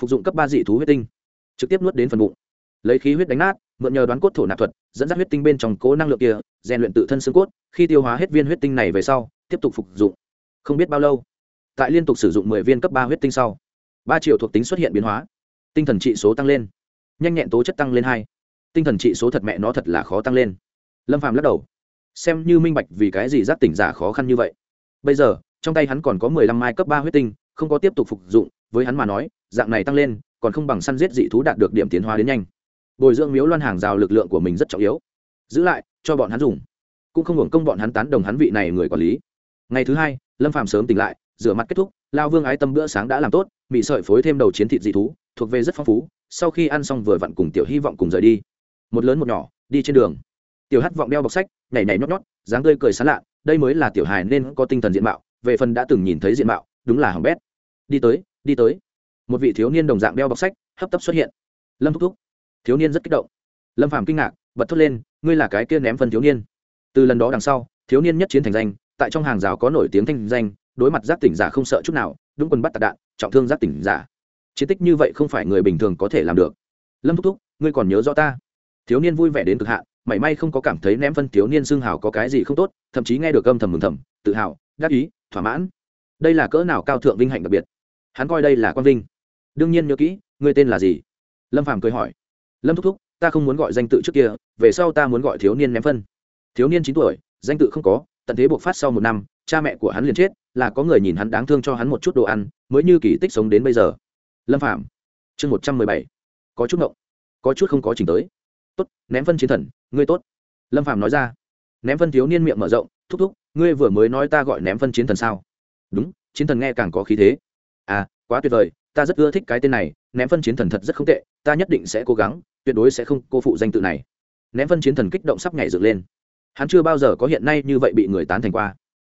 Speaker 1: Phục dụng cấp ba dị thú huyết tinh. Trực tiếp nuốt đến phần bụng. Lấy khí huyết đánh nát, mượn nhờ đoán cốt thổ nạp thuật, dẫn dắt huyết tinh bên trong cố năng lượng kia, rèn luyện tự thân xương cốt, khi tiêu hóa hết viên huyết tinh này về sau, tiếp tục phục dụng. Không biết bao lâu, tại liên tục sử dụng mười viên cấp ba huyết tinh sau, ba triệu thuộc tính xuất hiện biến hóa. Tinh thần trị số tăng lên. Nhanh nhẹn tố chất tăng lên hai. Tinh thần trị số thật mẹ nó thật là khó tăng lên. Lâm phàm lắc đầu. Xem như minh bạch vì cái gì giác tỉnh giả khó khăn như vậy. Bây giờ trong tay hắn còn có mười lăm mai cấp ba huyết tinh, không có tiếp tục phục dụng, với hắn mà nói, dạng này tăng lên, còn không bằng săn giết dị thú đạt được điểm tiến hóa đến nhanh. Bồi dưỡng miếu loan hàng rào lực lượng của mình rất trọng yếu. Giữ lại, cho bọn hắn dùng. Cũng không hưởng công bọn hắn tán đồng hắn vị này người quản lý. Ngày thứ hai, lâm phàm sớm tỉnh lại, rửa mặt kết thúc, lao vương ái tâm bữa sáng đã làm tốt bị sợi phối thêm đầu chiến thịt dị thú, thuộc về rất phong phú, sau khi ăn xong vừa vặn cùng tiểu hy vọng cùng rời đi. Một lớn một nhỏ, đi trên đường. Tiểu hắt vọng đeo bọc sách, nhảy nhảy nhót nhót, dáng tươi cười sán lạ, đây mới là tiểu hài nên có tinh thần diện mạo về phần đã từng nhìn thấy diện mạo, đúng là hỏng bét. Đi tới đi tới. Một vị thiếu niên đồng dạng đeo bọc sách, hấp tấp xuất hiện. Lâm thúc thúc. Thiếu niên rất kích động. Lâm phàm kinh ngạc, bật thốt lên, ngươi là cái kia ném phân thiếu niên. Từ lần đó đằng sau, thiếu niên nhất chiến thành danh, tại trong hàng rào có nổi tiếng thanh danh, đối mặt giác tỉnh giả không sợ chút nào, đúng quân bắt tạc đạn, trọng thương giác tỉnh giả. Chiến tích như vậy không phải người bình thường có thể làm được. Lâm thúc thúc, ngươi còn nhớ rõ ta? Thiếu niên vui vẻ đến cực hạn, mảy may không có cảm thấy ném phân thiếu niên xương hào có cái gì không tốt, thậm chí nghe được âm thầm mừng thầm, tự hào đắc ý, thỏa mãn. Đây là cỡ nào cao thượng vinh hạnh đặc biệt? Hắn coi đây là quan vinh. Đương nhiên nhớ kỹ ngươi tên là gì? Lâm phàm cười hỏi. Lâm thúc thúc, ta không muốn gọi danh tự trước kia, về sau ta muốn gọi thiếu niên ném phân. Thiếu niên chín tuổi, danh tự không có, tận thế buộc phát sau một năm, cha mẹ của hắn liền chết, là có người nhìn hắn đáng thương cho hắn một chút đồ ăn, mới như kỳ tích sống đến bây giờ. Lâm phạm chương một trăm mười bảy. Có chút ngộng, có chút không có chỉnh tới. Tốt, ném phân chiến thần, ngươi tốt. Lâm phạm nói ra. Ném phân thiếu niên miệng mở rộng thúc thúc, ngươi vừa mới nói ta gọi ném phân chiến thần sao? Đúng, chiến thần nghe càng có khí thế. À quá tuyệt vời, ta rất ưa thích cái tên này, ném phân chiến thần thật rất không tệ, ta nhất định sẽ cố gắng, tuyệt đối sẽ không cô phụ danh tự này. Ném phân chiến thần kích động sắp nhảy dựng lên. Hắn chưa bao giờ có hiện nay như vậy bị người tán thành qua.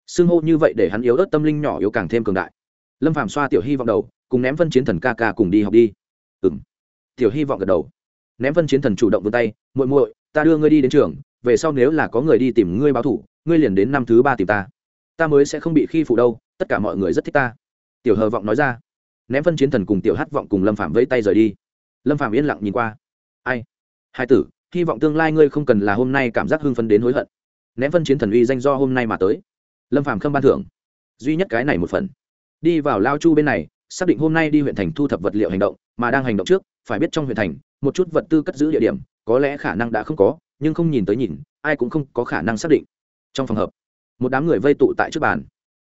Speaker 1: Xưng hô như vậy để hắn yếu ớt tâm linh nhỏ yếu càng thêm cường đại. Lâm phạm xoa tiểu hy vọng đầu, cùng ném phân chiến thần ca ca cùng đi học đi. Ừ m tiểu hy vọng gật đầu. Ném phân chiến thần chủ động vươn tay, muội muội, ta đưa ngươi đi đến trường, về sau nếu là có người đi tìm ngươi báo thủ ngươi liền đến năm thứ ba tìm ta. Ta mới sẽ không bị khi phụ đâu, tất cả mọi người rất thích ta. Tiểu hờ vọng nói ra. Ném phân chiến thần cùng tiểu hát vọng cùng lâm phạm vẫy tay rời đi. Lâm phạm yên lặng nhìn qua. Ai? Hai tử, hy vọng tương lai ngươi không cần là hôm nay cảm giác hưng phấn đến hối hận. Ném phân chiến thần uy danh do hôm nay mà tới. Lâm Phạm khâm ban thưởng. Duy nhất cái này một phần. Đi vào lao chu bên này, xác định hôm nay đi huyện thành thu thập vật liệu hành động, mà đang hành động trước, phải biết trong huyện thành, một chút vật tư cất giữ địa điểm, có lẽ khả năng đã không có, nhưng không nhìn tới nhìn, ai cũng không có khả năng xác định trong phòng hợp, một đám người vây tụ tại trước bàn.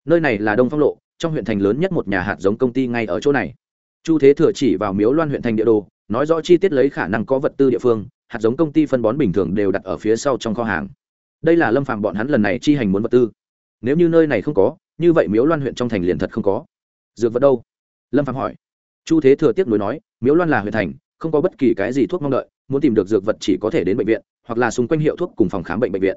Speaker 1: Nơi này là đông phong lộ, trong huyện thành lớn nhất một nhà hạt giống công ty ngay ở chỗ này. Chu thế thừa chỉ vào miếu loan huyện thành địa đồ, nói rõ chi tiết lấy khả năng có vật tư địa phương, hạt giống công ty phân bón bình thường đều đặt ở phía sau trong kho hàng. Đây là lâm phàm bọn hắn lần này chi hành muốn vật tư. Nếu như nơi này không có, như vậy miếu loan huyện trong thành liền thật không có. Dược vật đâu? Lâm phàm hỏi. Chu thế thừa tiếp nối nói, miếu loan là huyện thành, không có bất kỳ cái gì thuốc mong đợi, muốn tìm được dược vật chỉ có thể đến bệnh viện, hoặc là xung quanh hiệu thuốc cùng phòng khám bệnh bệnh viện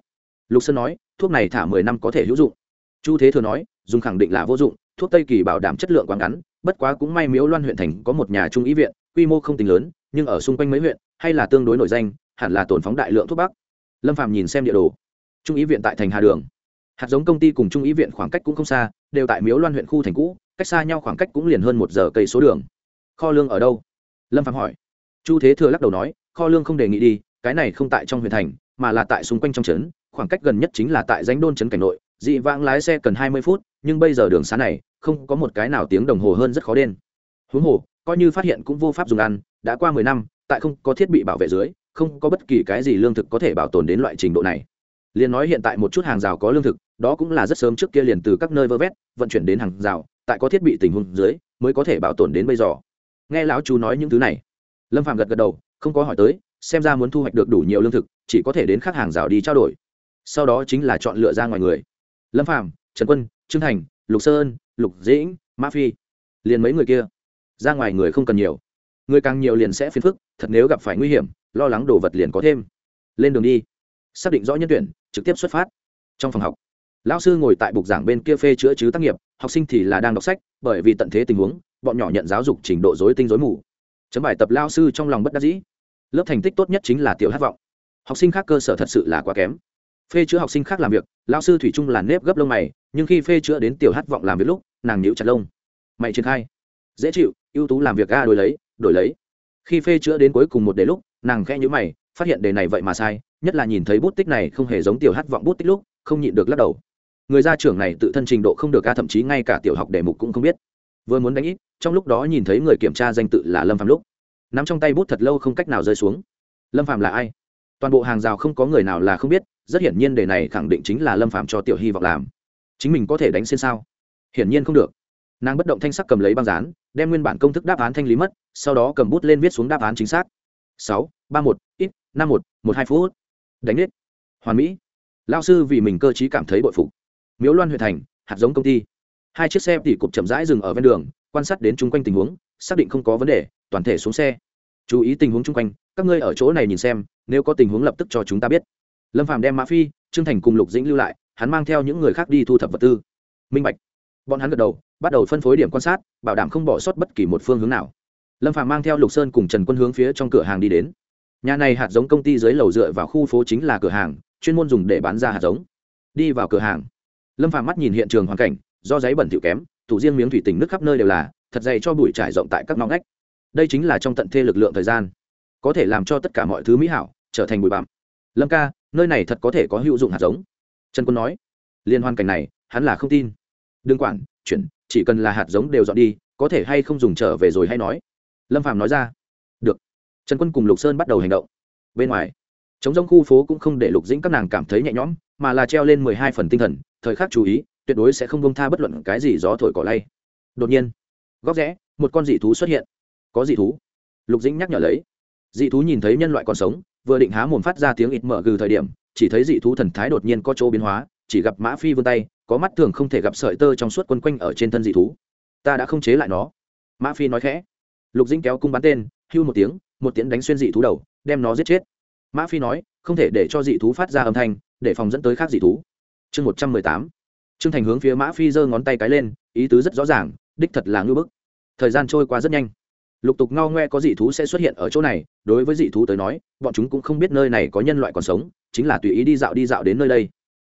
Speaker 1: lục sơn nói, thuốc này thả mười năm có thể hữu dụng. Chu thế thừa nói, dùng khẳng định là vô dụng, thuốc tây kỳ bảo đảm chất lượng quá ngắn, bất quá cũng may miếu loan huyện thành có một nhà trung ý viện, quy mô không tính lớn, nhưng ở xung quanh mấy huyện, hay là tương đối nổi danh, hẳn là tồn phóng đại lượng thuốc bắc. Lâm phạm nhìn xem địa đồ. Trung ý viện tại thành hà đường. Hạt giống công ty cùng trung ý viện khoảng cách cũng không xa, đều tại miếu loan huyện khu thành cũ, cách xa nhau khoảng cách cũng liền hơn một giờ cây số đường. Kho lương ở đâu? Lâm phạm hỏi. Chu thế thừa lắc đầu nói, kho lương không đề nghị đi, cái này không tại trong huyện thành, mà là tại xung quanh trong trấn khoảng cách gần nhất chính là tại danh đôn trấn cảnh nội, dị vãng lái xe cần hai mươi phút, nhưng bây giờ đường xá này, không có một cái nào tiếng đồng hồ hơn rất khó đen. Huống hồ, coi như phát hiện cũng vô pháp dùng ăn, đã qua mười năm, tại không có thiết bị bảo vệ dưới, không có bất kỳ cái gì lương thực có thể bảo tồn đến loại trình độ này. Liền nói hiện tại một chút hàng rào có lương thực, đó cũng là rất sớm trước kia liền từ các nơi vơ vét, vận chuyển đến hàng rào, tại có thiết bị tình huống dưới, mới có thể bảo tồn đến bây giờ. Nghe lão chú nói những thứ này, lâm phạm gật gật đầu, không có hỏi tới, xem ra muốn thu hoạch được đủ nhiều lương thực, chỉ có thể đến các hàng rào đi trao đổi sau đó chính là chọn lựa ra ngoài người. Lâm phạm trần quân, trương thành, lục sơn, lục dĩnh, mã phi. Liền mấy người kia. Ra ngoài người không cần nhiều. Người càng nhiều liền sẽ phiền phức, thật nếu gặp phải nguy hiểm, lo lắng đồ vật liền có thêm. Lên đường đi. Xác định rõ nhân tuyển, trực tiếp xuất phát. Trong phòng học, lão sư ngồi tại bục giảng bên kia phê chữa chứ tác nghiệp, học sinh thì là đang đọc sách, bởi vì tận thế tình huống, bọn nhỏ nhận giáo dục trình độ dối tinh dối mù. Chấm bài tập lao sư trong lòng bất đắc dĩ. Lớp thành tích tốt nhất chính là tiểu hát vọng. Học sinh khác cơ sở thật sự là quá kém phê chữa học sinh khác làm việc lao sư thủy chung là nếp gấp lông mày, nhưng khi phê chữa đến tiểu hát vọng làm việc lúc, nàng nhịu chặt lông. Mày triển khai. Dễ chịu, ưu tú làm việc ga đổi lấy đổi lấy. Khi phê chữa đến cuối cùng một đề lúc, nàng khẽ nhữ mày, phát hiện đề này vậy mà sai, nhất là nhìn thấy bút tích này không hề giống tiểu hát vọng bút tích lúc, không nhịn được lắc đầu. Người gia trưởng này tự thân trình độ không được ca thậm chí ngay cả tiểu học đề mục cũng không biết. Vừa muốn đánh ít, trong lúc đó nhìn thấy người kiểm tra danh tự là lâm phạm lúc, nắm trong tay bút thật lâu không cách nào rơi xuống. Lâm phạm là ai? Toàn bộ hàng rào không có người nào là không biết rất hiển nhiên đề này khẳng định chính là lâm phạm cho tiểu hy vọng làm. Chính mình có thể đánh xin sao? Hiển nhiên không được. Nàng bất động thanh sắc cầm lấy băng dán, đem nguyên bản công thức đáp án thanh lý mất, sau đó cầm bút lên viết xuống đáp án chính xác. Sáu, ba một, ít, năm một một hai phút. Đánh nết. Hoàn mỹ. Lao sư vì mình cơ t cảm thấy bội phục. Miếu loan huyện thành, hạt giống công ty. Hai chiếc xe tỉ cục chậm rãi dừng ở ven đường, quan sát đến chung quanh tình huống, xác định không có vấn đề, toàn thể xuống xe. Chú ý tình huống chung quanh, các ngươi ở chỗ này nhìn xem, nếu có tình huống lập tức cho chúng ta biết lâm phàm đem mã phi, trương thành cùng lục dĩnh lưu lại, hắn mang theo những người khác đi thu thập vật tư. Minh bạch. Bọn hắn gật đầu, bắt đầu phân phối điểm quan sát, bảo đảm không bỏ sót bất kỳ một phương hướng nào. Lâm phàm mang theo lục sơn cùng trần quân hướng phía trong cửa hàng đi đến. Nhà này hạt giống công ty dưới lầu dựa vào khu phố chính là cửa hàng, chuyên môn dùng để bán ra hạt giống. Đi vào cửa hàng. Lâm phàm mắt nhìn hiện trường hoàn cảnh, do giấy bẩn thỉu kém thủ riêng miếng thủy tình nước khắp nơi đều là, thật dày cho bụi trải rộng tại các ngõ ngách. Đây chính là trong tận thê lực lượng thời gian. Có thể làm cho tất cả mọi thứ mỹ hảo, trở thành bụi bặm lâm ca nơi này thật có thể có hữu dụng hạt giống trần quân nói liên hoàn cảnh này hắn là không tin đừng quản chuyển chỉ cần là hạt giống đều dọn đi có thể hay không dùng trở về rồi hay nói lâm phạm nói ra được trần quân cùng lục sơn bắt đầu hành động bên ngoài chống giống khu phố cũng không để lục dĩnh các nàng cảm thấy nhẹ nhõm mà là treo lên mười hai phần tinh thần thời khắc chú ý tuyệt đối sẽ không bông tha bất luận cái gì gió thổi cỏ lay đột nhiên góc rẽ một con dị thú xuất hiện có dị thú lục dĩnh nhắc nhở lấy dị thú nhìn thấy nhân loại còn sống vừa định há mồm phát ra tiếng ít mở gừ thời điểm, chỉ thấy dị thú thần thái đột nhiên có chỗ biến hóa, chỉ gặp mã phi vươn tay, có mắt thường không thể gặp sợi tơ trong suốt quấn quanh ở trên thân dị thú. Ta đã không chế lại nó. Mã phi nói khẽ. Lục dĩnh kéo cung bắn tên, hưu một tiếng một tiếng đánh xuyên dị thú đầu, đem nó giết chết. Mã phi nói, không thể để cho dị thú phát ra âm thanh, để phòng dẫn tới khác dị thú. Chương một trăm mười tám. Trương thành hướng phía mã phi giơ ngón tay cái lên, ý tứ rất rõ ràng, đích thật là ngưỡng bức. Thời gian trôi qua rất nhanh. Lục tục ngao ngoe có dị thú sẽ xuất hiện ở chỗ này đối với dị thú tới nói, bọn chúng cũng không biết nơi này có nhân loại còn sống, chính là tùy ý đi dạo đi dạo đến nơi đây.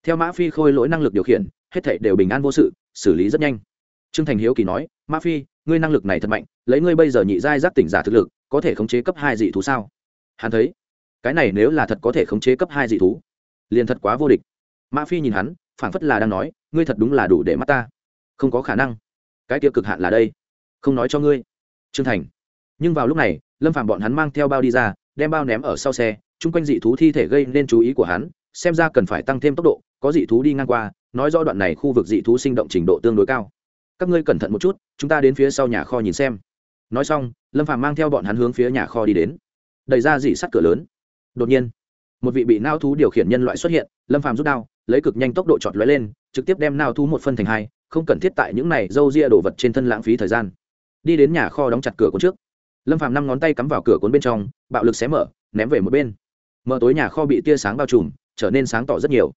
Speaker 1: Theo mã phi khôi lỗi năng lực điều khiển, hết thảy đều bình an vô sự, xử lý rất nhanh. Trương thành hiếu kỳ nói, mã phi, ngươi năng lực này thật mạnh, lấy ngươi bây giờ nhị giai giác tỉnh giả thực lực, có thể khống chế cấp hai dị thú sao? Hắn thấy, cái này nếu là thật có thể khống chế cấp hai dị thú, liền thật quá vô địch. Mã phi nhìn hắn, phảng phất là đang nói, ngươi thật đúng là đủ để mắt ta. Không có khả năng. Cái tiêu cực hạn là đây. Không nói cho ngươi. Trương thành nhưng vào lúc này, lâm phàm bọn hắn mang theo bao đi ra, đem bao ném ở sau xe, chung quanh dị thú thi thể gây nên chú ý của hắn, xem ra cần phải tăng thêm tốc độ, có dị thú đi ngang qua, nói rõ đoạn này khu vực dị thú sinh động trình độ tương đối cao. Các ngươi cẩn thận một chút, chúng ta đến phía sau nhà kho nhìn xem. Nói xong, lâm phàm mang theo bọn hắn hướng phía nhà kho đi đến. Đẩy ra dị sắt cửa lớn. Đột nhiên, một vị bị nao thú điều khiển nhân loại xuất hiện, lâm phàm rút đao, lấy cực nhanh tốc độ chọt lóe lên, trực tiếp đem nao thú một phân thành hai, không cần thiết tại những này dâu ria đổ vật trên thân lãng phí thời gian. Đi đến nhà kho đóng chặt cửa cuốn trước lâm phàm năm ngón tay cắm vào cửa cuốn bên trong bạo lực xé mở ném về một bên mở tối nhà kho bị tia sáng bao trùm trở nên sáng tỏ rất nhiều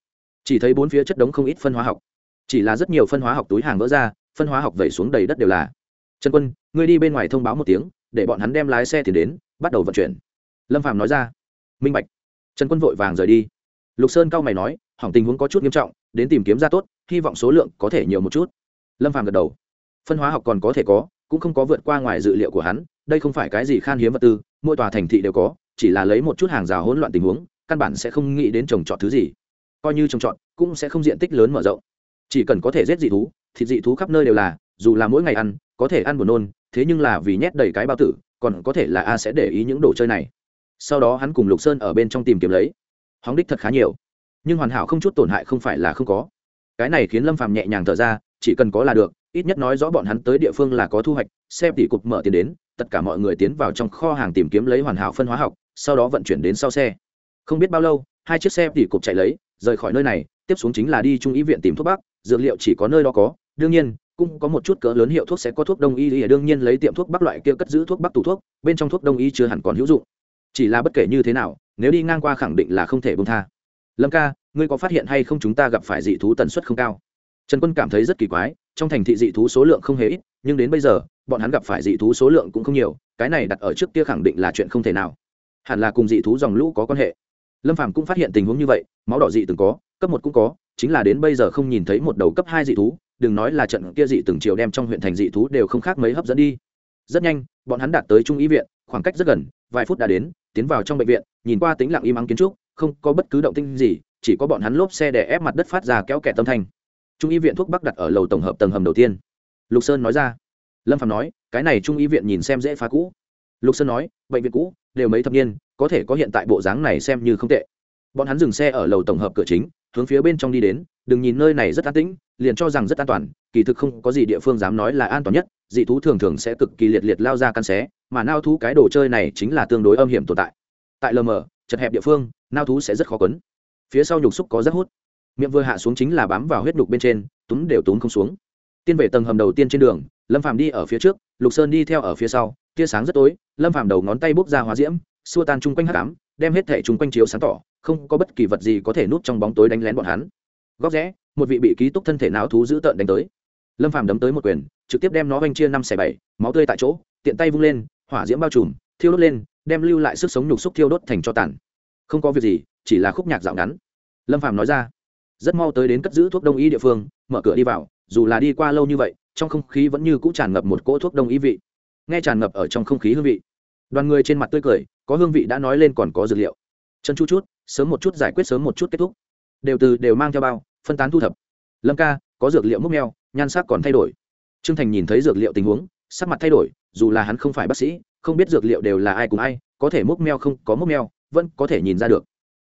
Speaker 1: chỉ thấy bốn phía chất đống không ít phân hóa học chỉ là rất nhiều phân hóa học túi hàng vỡ ra phân hóa học vẩy xuống đầy đất đều là trần quân ngươi đi bên ngoài thông báo một tiếng để bọn hắn đem lái xe thì đến bắt đầu vận chuyển lâm phàm nói ra minh bạch trần quân vội vàng rời đi lục sơn cao mày nói hỏng tình huống có chút nghiêm trọng đến tìm kiếm ra tốt hy vọng số lượng có thể nhiều một chút lâm phàm gật đầu phân hóa học còn có thể có cũng không có vượt qua ngoài dự liệu của hắn đây không phải cái gì khan hiếm vật tư, mỗi tòa thành thị đều có, chỉ là lấy một chút hàng rào hỗn loạn tình huống, căn bản sẽ không nghĩ đến trồng trọt thứ gì. Coi như trồng trọt, cũng sẽ không diện tích lớn mở rộng. Chỉ cần có thể giết dị thú, thịt dị thú khắp nơi đều là, dù là mỗi ngày ăn, có thể ăn buồn nôn, thế nhưng là vì nhét đầy cái bao tử, còn có thể là a sẽ để ý những đồ chơi này. Sau đó hắn cùng lục sơn ở bên trong tìm kiếm lấy. Hóng đích thật khá nhiều. Nhưng hoàn hảo không chút tổn hại không phải là không có. Cái này khiến lâm phàm nhẹ nhàng thở ra, chỉ cần có là được, ít nhất nói rõ bọn hắn tới địa phương là có thu hoạch, xem tỷ cục mở tiền đến tất cả mọi người tiến vào trong kho hàng tìm kiếm lấy hoàn hảo phân hóa học, sau đó vận chuyển đến sau xe. Không biết bao lâu, hai chiếc xe tỉ cục chạy lấy, rời khỏi nơi này, tiếp xuống chính là đi trung ý viện tìm thuốc bắc, dược liệu chỉ có nơi đó có. Đương nhiên, cũng có một chút cỡ lớn hiệu thuốc sẽ có thuốc đông y thì đương nhiên lấy tiệm thuốc bắc loại kia cất giữ thuốc bắc tủ thuốc, bên trong thuốc đông y chưa hẳn còn hữu dụng. Chỉ là bất kể như thế nào, nếu đi ngang qua khẳng định là không thể bông tha. Lâm ca, ngươi có phát hiện hay không chúng ta gặp phải dị thú tần suất không cao? Trần quân cảm thấy rất kỳ quái, trong thành thị dị thú số lượng không hề ít, nhưng đến bây giờ bọn hắn gặp phải dị thú số lượng cũng không nhiều, cái này đặt ở trước kia khẳng định là chuyện không thể nào. Hẳn là cùng dị thú dòng lũ có quan hệ. Lâm phàm cũng phát hiện tình huống như vậy, máu đỏ dị từng có, cấp một cũng có, chính là đến bây giờ không nhìn thấy một đầu cấp hai dị thú, đừng nói là trận kia dị từng chiều đem trong huyện thành dị thú đều không khác mấy hấp dẫn đi. Rất nhanh, bọn hắn đạt tới trung y viện, khoảng cách rất gần, vài phút đã đến, tiến vào trong bệnh viện, nhìn qua tính lặng im ắng kiến trúc, không có bất cứ động tinh gì, chỉ có bọn hắn lốp xe để ép mặt đất phát ra kéo kẹt tâm thanh. Trung y viện thuốc bắc đặt ở lầu tổng hợp tầng hầm đầu tiên. Lục sơn nói ra lâm phạm nói, cái này trung y viện nhìn xem dễ phá cũ. Lục sơn nói, bệnh viện cũ, đều mấy thập niên, có thể có hiện tại bộ dáng này xem như không tệ. Bọn hắn dừng xe ở lầu tổng hợp cửa chính, hướng phía bên trong đi đến, đừng nhìn nơi này rất an tĩnh, liền cho rằng rất an toàn, kỳ thực không có gì địa phương dám nói là an toàn nhất, dị thú thường thường sẽ cực kỳ liệt liệt lao ra căn xé, mà nao thú cái đồ chơi này chính là tương đối âm hiểm tồn tại. Tại lm chật hẹp địa phương, nao thú sẽ rất khó quấn. Phía sau nhục xúc có rất hút. Miệng vừa hạ xuống chính là bám vào huyết nhục bên trên, túm đều túm không xuống. Tiên về tầng hầm đầu tiên trên đường lâm phàm đi ở phía trước, lục sơn đi theo ở phía sau, tia sáng rất tối, lâm phàm đầu ngón tay bốc ra hóa diễm, xua tan chung quanh hắc ám, đem hết thẻ chung quanh chiếu sáng tỏ, không có bất kỳ vật gì có thể núp trong bóng tối đánh lén bọn hắn. Góc rẽ, một vị bị ký túc thân thể não thú dữ tợn đánh tới. Lâm phàm đấm tới một quyền, trực tiếp đem nó vanh chia năm xẻ bảy, máu tươi tại chỗ, tiện tay vung lên, hỏa diễm bao trùm, thiêu đốt lên, đem lưu lại sức sống nhục xúc thiêu đốt thành cho tàn. Không có việc gì, chỉ là khúc nhạc dạo ngắn. Lâm phàm nói ra, rất mau tới đến cất giữ thuốc đông y địa phương, mở cửa đi vào dù là đi qua lâu như vậy, trong không khí vẫn như cũ tràn ngập một cỗ thuốc đông y vị. Nghe tràn ngập ở trong không khí hương vị, đoàn người trên mặt tươi cười, có hương vị đã nói lên còn có dược liệu. Chân chu chút, sớm một chút giải quyết sớm một chút kết thúc. Đều từ đều mang theo bao, phân tán thu thập. Lâm ca, có dược liệu múc meo, nhan sắc còn thay đổi. T r ư ơ n g thành nhìn thấy dược liệu tình huống, sắc mặt thay đổi, dù là hắn không phải bác sĩ, không biết dược liệu đều là ai cùng ai, có thể múc meo không có múc meo, vẫn có thể nhìn ra được.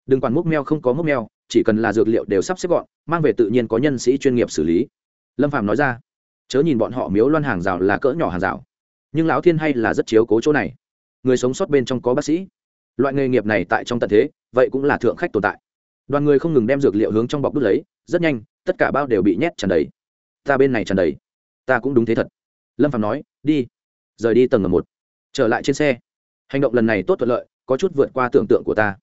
Speaker 1: Đừng quản múc meo không có múc meo, chỉ cần là dược liệu đều sắp xếp gọn, mang về tự nhiên có nhân sĩ chuyên nghiệp xử lý lâm phạm nói ra, chớ nhìn bọn họ miếu loan hàng rào là cỡ nhỏ hàng rào, nhưng lão thiên hay là rất chiếu cố chỗ này. Người sống sót bên trong có bác sĩ. Loại nghề nghiệp này tại trong tận thế, vậy cũng là thượng khách tồn tại. Đoàn người không ngừng đem dược liệu hướng trong bọc đút lấy, rất nhanh, tất cả bao đều bị nhét tràn đầy. Ta bên này tràn đầy. Ta cũng đúng thế thật. Lâm phạm nói, đi. Rời đi tầng một. Trở lại trên xe. Hành động lần này tốt thuận lợi, có chút vượt qua tưởng tượng của ta.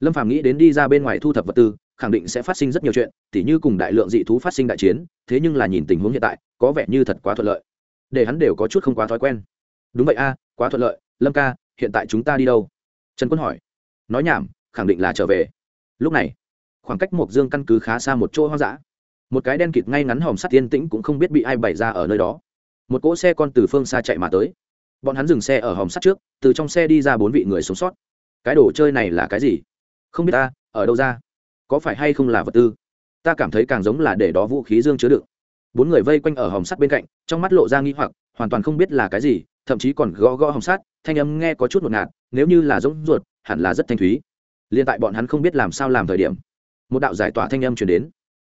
Speaker 1: Lâm phạm nghĩ đến đi ra bên ngoài thu thập vật tư khẳng định sẽ phát sinh rất nhiều chuyện, tỉ như cùng đại lượng dị thú phát sinh đại chiến, thế nhưng là nhìn tình huống hiện tại, có vẻ như thật quá thuận lợi. Để hắn đều có chút không quá thói quen. Đúng vậy a, quá thuận lợi. Lâm ca, hiện tại chúng ta đi đâu? Trần quân hỏi. Nói nhảm, khẳng định là trở về. Lúc này, khoảng cách mộc dương căn cứ khá xa một chỗ hoang dã. Một cái đen kịt ngay ngắn hòm sắt tiên tĩnh cũng không biết bị ai bày ra ở nơi đó. Một cỗ xe con từ phương xa chạy mà tới. Bọn hắn dừng xe ở hòm sắt trước, từ trong xe đi ra bốn vị người sống sót. Cái đồ chơi này là cái gì? Không biết ta, ở đâu ra? Có phải hay không là vật tư? Ta cảm thấy càng giống là để đó vũ khí dương chứa đựng. Bốn người vây quanh ở hòm sắt bên cạnh, trong mắt lộ ra nghi hoặc, hoàn toàn không biết là cái gì, thậm chí còn gõ gõ hòm sắt, thanh âm nghe có chút ngột ngạt, nếu như là giống ruột, hẳn là rất thanh thúy. Liên tại bọn hắn không biết làm sao làm thời điểm, một đạo giải tỏa thanh âm chuyển đến.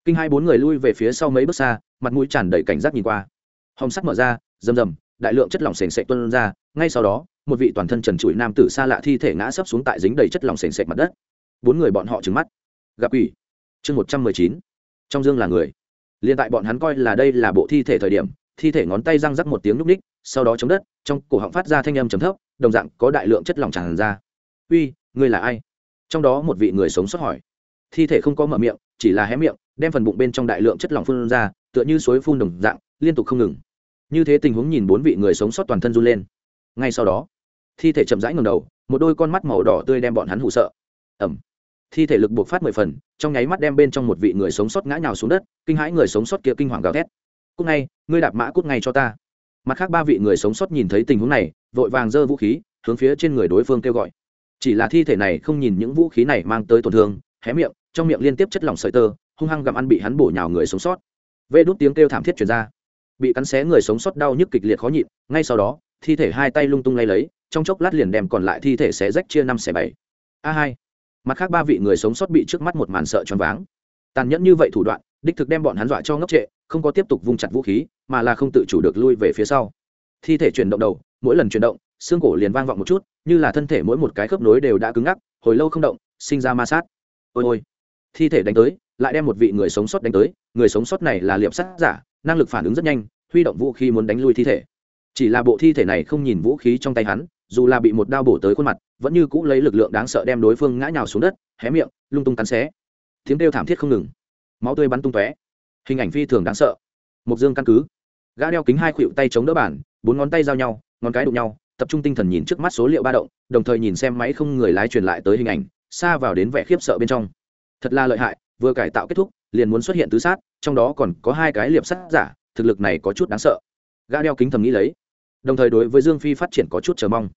Speaker 1: Kinh hai bốn người lui về phía sau mấy bước xa, mặt mũi tràn đầy cảnh giác nhìn qua. Hòm sắt mở ra, rầm rầm, đại lượng chất lỏng sền sệt tuân ra, ngay sau đó, một vị toàn thân trần trụi nam tử xa lạ thi thể ngã sấp xuống tại dính đầy chất lỏng sền sệt mặt đất. Bốn người bọn họ trứng mắt gặp quỷ chương một trăm mười chín. Trong dương là người. Liên tại bọn hắn coi là đây là bộ thi thể thời điểm, thi thể ngón tay răng rắc một tiếng núp ních, sau đó chống đất, trong cổ họng phát ra thanh âm trầm thấp, đồng dạng có đại lượng chất lỏng tràn ra. Uy, ngươi là ai? Trong đó một vị người sống sót hỏi. Thi thể không có mở miệng, chỉ là hé miệng, đem phần bụng bên trong đại lượng chất lỏng phun ra, tựa như suối phun đồng dạng, liên tục không ngừng. Như thế tình huống nhìn bốn vị người sống sót toàn thân run lên. Ngay sau đó, thi thể chậm rãi ngầm đầu, một đôi con mắt màu đỏ tươi đem bọn hắn hụ sợ. Ẩm thi thể lực buộc phát mười phần, trong nháy mắt đem bên trong một vị người sống sót ngã nhào xuống đất, kinh hãi người sống sót kia kinh hoàng gào thét. Cúc ngay, ngươi đạp mã cút ngay cho ta. Mặt khác ba vị người sống sót nhìn thấy tình huống này, vội vàng giơ vũ khí, hướng phía trên người đối phương kêu gọi. Chỉ là thi thể này không nhìn những vũ khí này mang tới tổn thương, hé miệng, trong miệng liên tiếp chất lỏng sợi tơ, hung hăng gặm ăn bị hắn bổ nhào người sống sót. Vê đốt tiếng kêu thảm thiết chuyển ra. Bị cắn xé người sống sót đau nhức kịch liệt khó nhịn, ngay sau đó, thi thể hai tay lung tung lay lấy, trong chốc lát liền đem còn lại thi thể xé rách chia năm xẻ bảy. A hai mặt khác ba vị người sống sót bị trước mắt một màn sợ choáng váng. Tàn nhẫn như vậy thủ đoạn, đích thực đem bọn hắn dọa cho ngốc trệ, không có tiếp tục vung chặt vũ khí, mà là không tự chủ được lui về phía sau. Thi thể chuyển động đầu, mỗi lần chuyển động, xương cổ liền vang vọng một chút, như là thân thể mỗi một cái khớp nối đều đã cứng ngắc, hồi lâu không động, sinh ra ma sát. Ôi ôi. Thi thể đánh tới, lại đem một vị người sống sót đánh tới, người sống sót này là liệp sắt giả, năng lực phản ứng rất nhanh, huy động vũ khí muốn đánh lui thi thể. Chỉ là bộ thi thể này không nhìn vũ khí trong tay hắn, dù là bị một đao bổ tới khuôn mặt vẫn như cũ lấy lực lượng đáng sợ đem đối phương ngã nhào xuống đất, hé miệng, lung tung cắn xé. Tiếng kêu thảm thiết không ngừng. Máu tươi bắn tung tóe. Hình ảnh phi thường đáng sợ. Mục dương căn cứ. Gã đeo kính hai khuỵu tay chống đỡ bản bốn ngón tay giao nhau, ngón cái đụng nhau, tập trung tinh thần nhìn trước mắt số liệu ba động, đồng thời nhìn xem máy không người lái truyền lại tới hình ảnh, xa vào đến vẻ khiếp sợ bên trong. Thật là lợi hại, vừa cải tạo kết thúc, liền muốn xuất hiện tứ sát, trong đó còn có hai cái liệp sắt giả, thực lực này có chút đáng sợ. Gã đeo kính thầm nghĩ lấy. Đồng thời đối với dương phi phát triển có chút chờ mong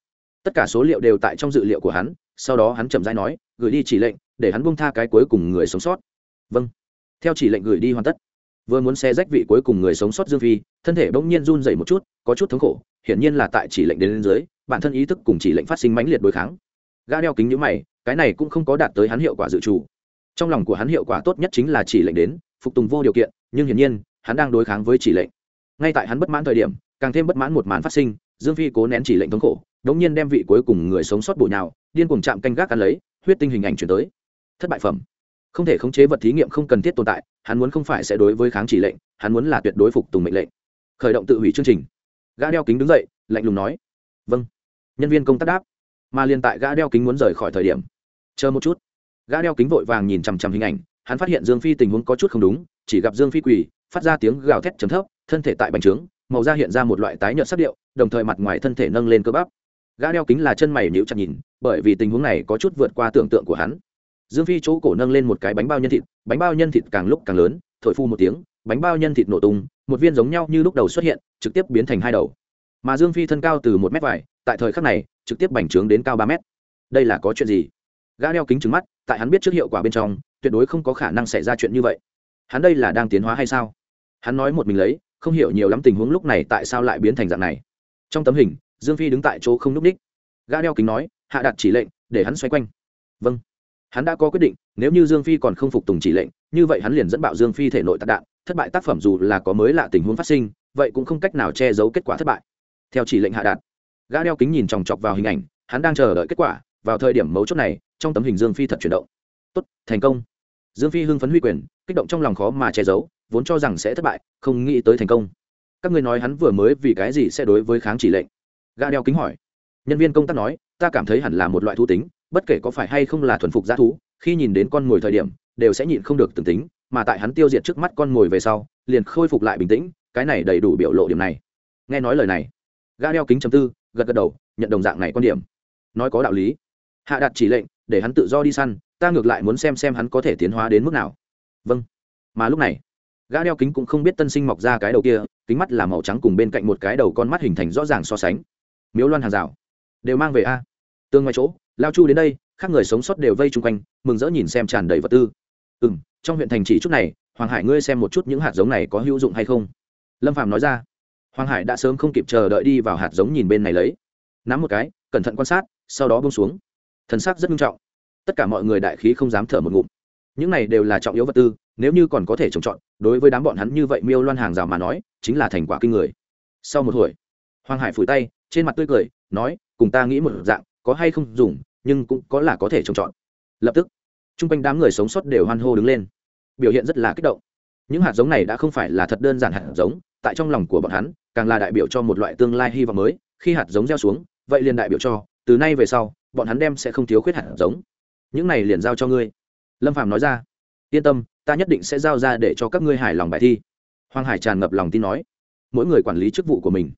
Speaker 1: tất cả số liệu đều tại trong dự liệu của hắn, sau đó hắn chậm rãi nói, gửi đi chỉ lệnh, để hắn buông tha cái cuối cùng người sống sót. Vâng. Theo chỉ lệnh gửi đi hoàn tất. Vừa muốn xe rách vị cuối cùng người sống sót dương phi, thân thể bỗng nhiên run dậy một chút, có chút thống khổ, hiển nhiên là tại chỉ lệnh đến lên dưới, bản thân ý thức cùng chỉ lệnh phát sinh mãnh liệt đối kháng. Ga đeo kính nhữ mày, cái này cũng không có đạt tới hắn hiệu quả dự trù. Trong lòng của hắn hiệu quả tốt nhất chính là chỉ lệnh đến, phục tùng vô điều kiện, nhưng hiển nhiên, hắn đang đối kháng với chỉ lệnh. Ngay tại hắn bất mãn thời điểm, càng thêm bất mãn một màn phát sinh, dương phi cố nén chỉ lệnh thống khổ đống nhiên đem vị cuối cùng người sống sót bổ nhào, điên cuồng chạm canh gác ăn lấy, huyết tinh hình ảnh chuyển tới. Thất bại phẩm. Không thể khống chế vật thí nghiệm không cần thiết tồn tại, hắn muốn không phải sẽ đối với kháng chỉ lệnh, hắn muốn là tuyệt đối phục tùng mệnh lệnh. Khởi động tự hủy chương trình. Gã đeo kính đứng dậy, lạnh lùng nói. Vâng. Nhân viên công tác đáp. Mà liên tại gã đeo kính muốn rời khỏi thời điểm. Chờ một chút. Gã đeo kính vội vàng nhìn chằm chằm hình ảnh, hắn phát hiện dương phi tình huống có chút không đúng, chỉ gặp dương phi quỳ, phát ra tiếng gào thét chấm thấp, thân thể tại bành trướng, màu da hiện ra một loại tái nhợt sắc điệu, đồng thời mặt ngoài thân thể nâng lên cơ bắp gã đeo kính là chân mày nhíu chặt nhìn, bởi vì tình huống này có chút vượt qua tưởng tượng của hắn. Dương phi chỗ cổ nâng lên một cái bánh bao nhân thịt, bánh bao nhân thịt càng lúc càng lớn, thổi phu một tiếng, bánh bao nhân thịt nổ tung, một viên giống nhau như lúc đầu xuất hiện, trực tiếp biến thành hai đầu. Mà dương phi thân cao từ một m vải, tại thời khắc này, trực tiếp bành trướng đến cao ba m đây là có chuyện gì? Gã đeo kính trứng mắt, tại hắn biết trước hiệu quả bên trong, tuyệt đối không có khả năng xảy ra chuyện như vậy. Hắn đây là đang tiến hóa hay sao? Hắn nói một mình lấy, không hiểu nhiều lắm tình huống lúc này tại sao lại biến thành dạng này. Trong tấm hình dương phi đứng tại chỗ không núp ních. Gã đeo kính nói, hạ đặt chỉ lệnh, để hắn xoay quanh. Vâng. Hắn đã có quyết định, nếu như dương phi còn không phục tùng chỉ lệnh, như vậy hắn liền dẫn bạo dương phi thể nội tạc đạn, thất bại tác phẩm dù là có mới lạ tình huống phát sinh, vậy cũng không cách nào che giấu kết quả thất bại. Theo chỉ lệnh hạ đạt, gã đeo kính nhìn chòng chọc vào hình ảnh, hắn đang chờ đợi kết quả, vào thời điểm mấu chốt này, trong tấm hình dương phi thật chuyển động. Tốt, thành công. Dương phi hưng phấn huy quyền, kích động trong lòng khó mà che giấu, vốn cho rằng sẽ thất bại, không nghĩ tới thành công. Các người nói hắn vừa mới vì cái gì sẽ đối với kháng chỉ lệnh? Gã đeo kính hỏi. Nhân viên công tác nói, ta cảm thấy hẳn là một loại thú tính, bất kể có phải hay không là thuần phục g thú, khi nhìn đến con mồi thời điểm, đều sẽ nhịn không được từng tính, mà tại hắn tiêu diệt trước mắt con mồi về sau, liền khôi phục lại bình tĩnh, cái này đầy đủ biểu lộ điểm này. Nghe nói lời này, gã đeo kính chấm tư, gật gật đầu, nhận đồng dạng này quan điểm. Nói có đạo lý. Hạ đặt chỉ lệnh, để hắn tự do đi săn, ta ngược lại muốn xem xem hắn có thể tiến hóa đến mức nào. Vâng. Mà lúc này, gã đeo kính cũng không biết tân sinh mọc ra cái đầu kia, kính mắt là màu trắng cùng bên cạnh một cái đầu con mắt hình thành rõ ràng so sánh miếu loan hàng rào, đều mang về a. Tương ngoài chỗ, lao chu đến đây, khác người sống sót đều vây chung quanh, mừng rỡ nhìn xem tràn đầy vật tư. Ừ m trong huyện thành chỉ chút này, hoàng hải ngươi xem một chút những hạt giống này có hữu dụng hay không? Lâm phạm nói ra. Hoàng hải đã sớm không kịp chờ đợi đi vào hạt giống nhìn bên này lấy. Nắm một cái, cẩn thận quan sát, sau đó bông xuống. Thần sắc rất nghiêm trọng. Tất cả mọi người đại khí không dám thở một ngụm. Những này đều là trọng yếu vật tư, nếu như còn có thể trồng trọt, đối với đám bọn hắn như vậy miêu loan hàng rào mà nói, chính là thành quả kinh người. Sau một hồi, hoàng hải phủi tay trên mặt tươi cười, nói, cùng ta nghĩ một dạng, có hay không dùng, nhưng cũng có là có thể trồng trọt. Lập tức, chung quanh đám người sống sót đều hoan hô đứng lên. Biểu hiện rất là kích động. Những hạt giống này đã không phải là thật đơn giản hạt giống, tại trong lòng của bọn hắn, càng là đại biểu cho một loại tương lai hy vọng mới. Khi hạt giống gieo xuống, vậy liền đại biểu cho, từ nay về sau, bọn hắn đem sẽ không thiếu khuyết hạt giống. Những này liền giao cho ngươi. Lâm phạm nói ra. Yên tâm, ta nhất định sẽ giao ra để cho các ngươi hài lòng bài thi. Hoàng hải tràn ngập lòng tin nói. Mỗi người quản lý chức vụ của mình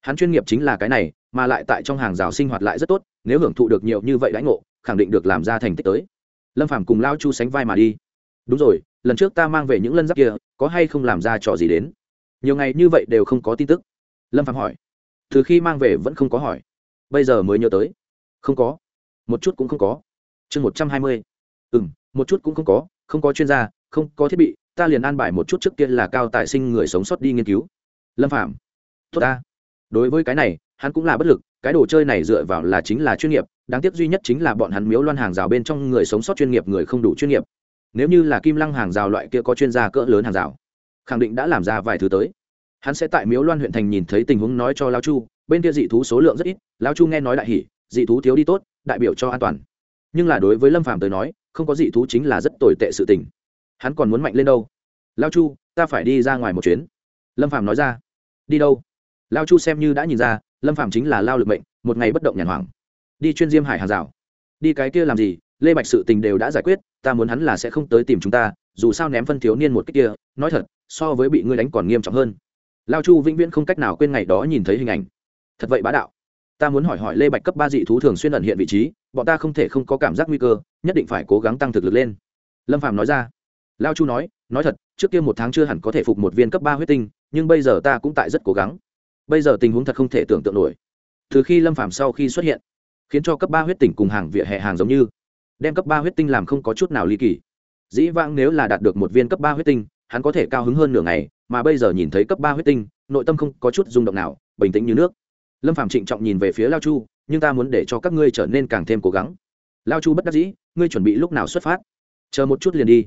Speaker 1: hắn chuyên nghiệp chính là cái này, mà lại tại trong hàng rào sinh hoạt lại rất tốt, nếu hưởng thụ được nhiều như vậy đãi ngộ, khẳng định được làm ra thành tích tới. Lâm phàm cùng lao chu sánh vai mà đi. Đúng rồi, lần trước ta mang về những lân giáp kia, có hay không làm ra trò gì đến? Nhiều ngày như vậy đều không có tin tức. Lâm phàm hỏi. Từ khi mang về vẫn không có hỏi. Bây giờ mới nhớ tới. Không có. Một chút cũng không có. Chương một trăm hai mươi. Ừ m một chút cũng không có không có chuyên gia, không có thiết bị, ta liền an bài một chút trước kia là cao tài sinh người sống sót đi nghiên cứu. Lâm phạm tốt ta đối với cái này, hắn cũng là bất lực, cái đồ chơi này dựa vào là chính là chuyên nghiệp, đáng tiếc duy nhất chính là bọn hắn miếu loan hàng rào bên trong người sống sót chuyên nghiệp người không đủ chuyên nghiệp. Nếu như là kim lăng hàng rào loại kia có chuyên gia cỡ lớn hàng rào, khẳng định đã làm ra vài thứ tới. Hắn sẽ tại miếu loan huyện thành nhìn thấy tình huống nói cho lao chu, bên kia dị thú số lượng rất ít lao chu nghe nói đại hỉ, dị thú thiếu đi tốt, đại biểu cho an toàn. Nhưng là đối với lâm phạm tới nói, không có dị thú chính là rất tồi tệ sự tình. Hắn còn muốn mạnh lên đâu? Lao chu, ta phải đi ra ngoài một chuyến. Lâm phạm nói ra. Đi đâu? Lao chu xem như đã nhìn ra, lâm phạm chính là lao lực mệnh, một ngày bất động nhàn hoảng. Đi chuyên diêm hải hàng rào. Đi cái kia làm gì, lê bạch sự tình đều đã giải quyết, ta muốn hắn là sẽ không tới tìm chúng ta, dù sao ném phân thiếu niên một cách kia, nói thật, so với bị ngươi đánh còn nghiêm trọng hơn. Lao chu vĩnh viễn không cách nào quên ngày đó nhìn thấy hình ảnh. Thật vậy bá đạo. Ta muốn hỏi hỏi lê bạch cấp ba dị thú thường xuyên ẩn hiện vị trí, bọn ta không thể không có cảm giác nguy cơ, nhất định phải cố gắng tăng thực lực lên. Lâm phạm nói ra. Lao chu nói nói thật, trước kia một tháng chưa hẳn có thể phục một viên cấp ba huyết tinh, nhưng bây giờ ta cũng tại rất cố gắng bây giờ tình huống thật không thể tưởng tượng nổi. Từ khi lâm phạm sau khi xuất hiện, khiến cho cấp ba huyết tỉnh cùng hàng vỉa hè hàng giống như, đem cấp ba huyết tinh làm không có chút nào ly kỳ. Dĩ vãng nếu là đạt được một viên cấp ba huyết tinh, hắn có thể cao hứng hơn nửa ngày, mà bây giờ nhìn thấy cấp ba huyết tinh, nội tâm không có chút rung động nào, bình tĩnh như nước. Lâm phạm trịnh trọng nhìn về phía lao chu, nhưng ta muốn để cho các ngươi trở nên càng thêm cố gắng. Lao chu bất đắc dĩ, ngươi chuẩn bị lúc nào xuất phát? Chờ một chút liền đi.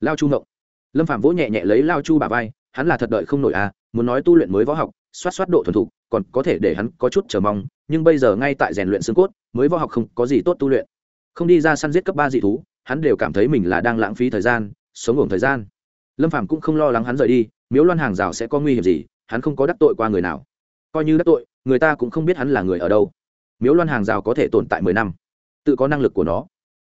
Speaker 1: Lao chu ngộng. Lâm phạm vỗ nhẹ nhẹ lấy lao chu bà vai, hắn là thật đợi không nổi à muốn nói tu luyện mới võ học, xoát xoát độ thuần thục, còn có thể để hắn có chút chờ mong, nhưng bây giờ ngay tại rèn luyện xương cốt, mới võ học không có gì tốt tu luyện. Không đi ra săn giết cấp ba dị thú, hắn đều cảm thấy mình là đang lãng phí thời gian, sống ổng thời gian. Lâm phàm cũng không lo lắng hắn rời đi, miếu loan hàng rào sẽ có nguy hiểm gì, hắn không có đắc tội qua người nào. Coi như đắc tội, người ta cũng không biết hắn là người ở đâu. Miếu loan hàng rào có thể tồn tại mười năm, tự có năng lực của nó.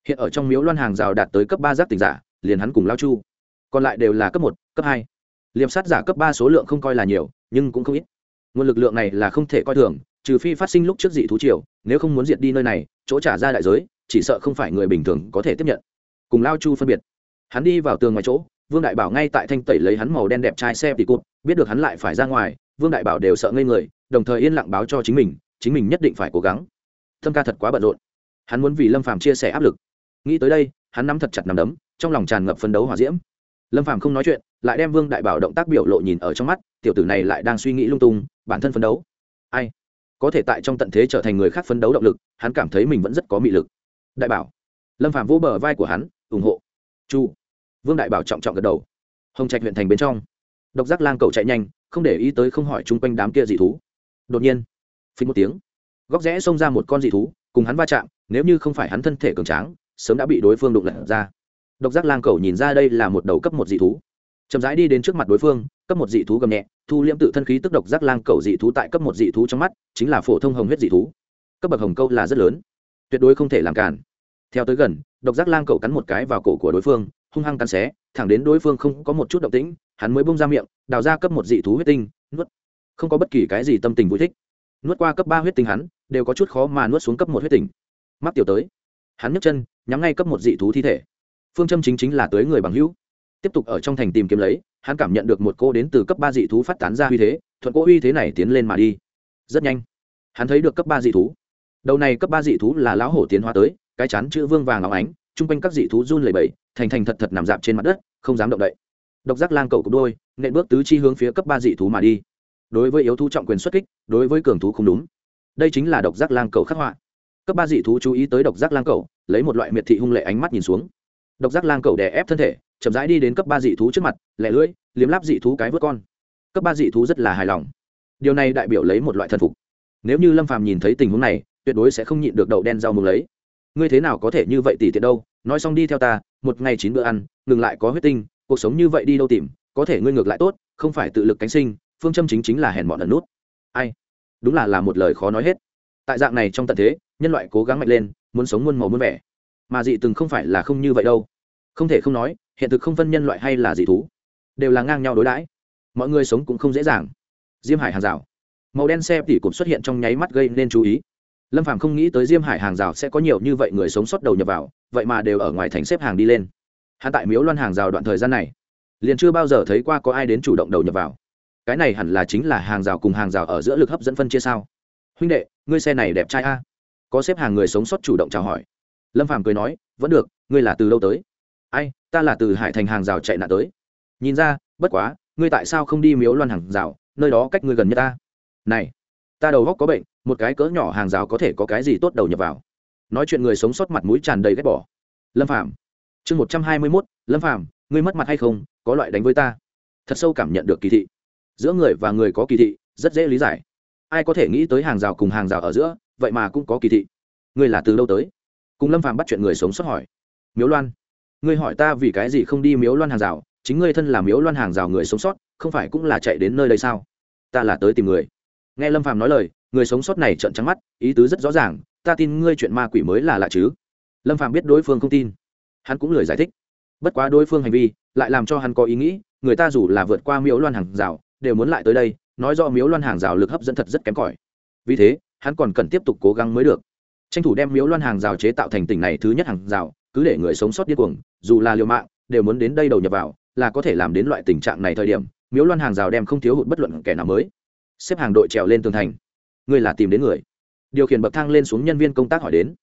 Speaker 1: Hiện ở trong miếu loan hàng rào đạt tới cấp ba giác tỉnh giả, liền hắn cùng lao chu. Còn lại đều là cấp một, cấp hai liệp sát giả cấp ba số lượng không coi là nhiều, nhưng cũng không ít. Nguồn lực lượng này là không thể coi thường, trừ phi phát sinh lúc trước dị thú triều, nếu không muốn diệt đi nơi này, chỗ trả ra đại giới, chỉ sợ không phải người bình thường có thể tiếp nhận. Cùng lao chu phân biệt. Hắn đi vào tường ngoài chỗ, vương đại bảo ngay tại thanh tẩy lấy hắn màu đen đẹp trai xe tỉ cụt, biết được hắn lại phải ra ngoài, vương đại bảo đều sợ ngây người, đồng thời yên lặng báo cho chính mình chính mình nhất định phải cố gắng. Thâm ca thật quá bận rộn. Hắn muốn vì lâm phàm chia sẻ áp lực. Nghĩ tới đây, hắn nắm thật chặt nắm đấm, trong lòng tràn ngập phấn đấu hòa diễm lâm phàm không nói chuyện, lại đem vương đại bảo động tác biểu lộ nhìn ở trong mắt, tiểu tử này lại đang suy nghĩ lung tung, bản thân phấn đấu. Ai? Có thể tại trong tận thế trở thành người khác phấn đấu động lực, hắn cảm thấy mình vẫn rất có mị lực. Đại bảo. Lâm phàm vỗ bờ vai của hắn, ủng hộ. Chu. Vương đại bảo trọng trọng gật đầu. Hồng trạch huyện thành bên trong. Độc giác lang cầu chạy nhanh, không để ý tới không hỏi chung quanh đám kia dị thú. Đột nhiên phí một tiếng. Góc rẽ xông ra một con dị thú, cùng hắn va chạm, nếu như không phải hắn thân thể cường tráng, sớm đã bị đối phương đụng lật ra độc giác lang cầu nhìn ra đây là một đầu cấp một dị thú. Chậm rãi đi đến trước mặt đối phương, cấp một dị thú gầm nhẹ, thu liễm tự thân khí tức độc giác lang cầu dị thú tại cấp một dị thú trong mắt, chính là phổ thông hồng huyết dị thú. Cấp bậc hồng câu là rất lớn, tuyệt đối không thể làm cản. Theo tới gần, độc giác lang cầu cắn một cái vào cổ của đối phương, hung hăng cắn xé, thẳng đến đối phương không có một chút động tĩnh, hắn mới bông ra miệng, đào ra cấp một dị thú huyết tinh, nuốt. Không có bất kỳ cái gì tâm tình vui thích. Nuốt qua cấp ba huyết tinh hắn, đều có chút khó mà nuốt xuống cấp một huyết tinh. Mắc tiểu tới, hắn nhấc chân, nhắm ngay cấp một dị thú thi thể phương châm chính chính là tới người bằng hữu. Tiếp tục ở trong thành tìm kiếm lấy, hắn cảm nhận được một cô đến từ cấp ba dị thú phát tán ra uy thế, thuận cô uy thế này tiến lên mà đi. Rất nhanh, hắn thấy được cấp ba dị thú. Đầu này cấp ba dị thú là lão hổ tiến hóa tới, cái chán chữ vương vàng óng ánh, chung quanh các dị thú run lẩy bẩy, thành thành thật thật nằm dạp trên mặt đất, không dám động đậy. Độc giác lang cầu cục đôi, nện bước tứ chi hướng phía cấp ba dị thú mà đi. Đối với yếu thú trọng quyền xuất kích, đối với cường thú không đúng. Đây chính là độc giác lang cầu khắc họa. Cấp ba dị thú chú ý tới độc giác lang cầu lấy một loại miệt thị hung lệ ánh mắt nhìn xuống độc giác lang cầu đè ép thân thể, chậm rãi đi đến cấp ba dị thú trước mặt, lẻ lưỡi, liếm láp dị thú cái vớt con. Cấp ba dị thú rất là hài lòng. Điều này đại biểu lấy một loại thần phục. Nếu như lâm phàm nhìn thấy tình huống này, tuyệt đối sẽ không nhịn được đậu đen rau mừng lấy. Ngươi thế nào có thể như vậy tỉ tiện đâu? Nói xong đi theo ta, một ngày chín bữa ăn, ngừng lại có huyết tinh, cuộc sống như vậy đi đâu tìm? Có thể ngươi ngược lại tốt, không phải tự lực cánh sinh, phương châm chính chính là hèn mọn ẩn nút. Ai? Đúng là là một lời khó nói hết. Tại dạng này trong tận thế, nhân loại cố gắng mạnh lên, muốn sống muôn màu muôn vẻ. Mà dị từng không phải là không như vậy đâu không thể không nói, hiện thực không phân nhân loại hay là dị thú. Đều là ngang nhau đối đãi. Mọi người sống cũng không dễ dàng. Diêm hải hàng rào. Màu đen xe tỉ cụm xuất hiện trong nháy mắt gây nên chú ý. Lâm phàm không nghĩ tới diêm hải hàng rào sẽ có nhiều như vậy người sống sót đầu nhập vào, vậy mà đều ở ngoài thành xếp hàng đi lên. Hắn tại miếu loan hàng rào đoạn thời gian này, liền chưa bao giờ thấy qua có ai đến chủ động đầu nhập vào. Cái này hẳn là chính là hàng rào cùng hàng rào ở giữa lực hấp dẫn phân chia sao. Huynh đệ, ngươi xe này đẹp trai a. Có xếp hàng người sống sót chủ động chào hỏi. Lâm phàm cười nói, vẫn được, ngươi là từ lâu tới? Ai, ta là từ hải thành hàng rào chạy nạn tới. Nhìn ra, bất quá, ngươi tại sao không đi miếu loan hàng rào, nơi đó cách ngươi gần nhất ta? Này, ta đầu góc có bệnh, một cái cỡ nhỏ hàng rào có thể có cái gì tốt đầu nhập vào? Nói chuyện người sống sót mặt mũi tràn đầy ghét bỏ. Lâm phạm chương một trăm hai mươi mốt, lâm phạm ngươi mất mặt hay không, có loại đánh với ta? Thật sâu cảm nhận được kỳ thị. Giữa người và người có kỳ thị, rất dễ lý giải. Ai có thể nghĩ tới hàng rào cùng hàng rào ở giữa, vậy mà cũng có kỳ thị. Ngươi là từ đâu tới? Cùng lâm phạm bắt chuyện người sống sót hỏi. Miếu loan ngươi hỏi ta vì cái gì không đi miếu loan hàng rào, chính ngươi thân là miếu loan hàng rào người sống sót, không phải cũng là chạy đến nơi đây sao? Ta là tới tìm người. Nghe lâm phàm nói lời, người sống sót này trợn trắng mắt, ý tứ rất rõ ràng, ta tin ngươi chuyện ma quỷ mới là lạ chứ. Lâm phàm biết đối phương không tin. Hắn cũng lười giải thích. Bất quá đối phương hành vi lại làm cho hắn có ý nghĩ, người ta dù là vượt qua miếu loan hàng rào, đều muốn lại tới đây, nói do miếu loan hàng rào lực hấp dẫn thật rất kém cỏi. Vì thế, hắn còn cần tiếp tục cố gắng mới được. Tranh thủ đem miếu loan hàng rào chế tạo thành tỉnh này thứ nhất hàng rào cứ để người sống sót điên cuồng, dù là liều mạng, đều muốn đến đây đầu nhập vào, là có thể làm đến loại tình trạng này thời điểm, miếu loan hàng rào đem không thiếu hụt bất luận kẻ nào mới. Xếp hàng đội trèo lên tường thành. Ngươi là tìm đến người. Điều khiển bậc thang lên xuống nhân viên công tác hỏi đến.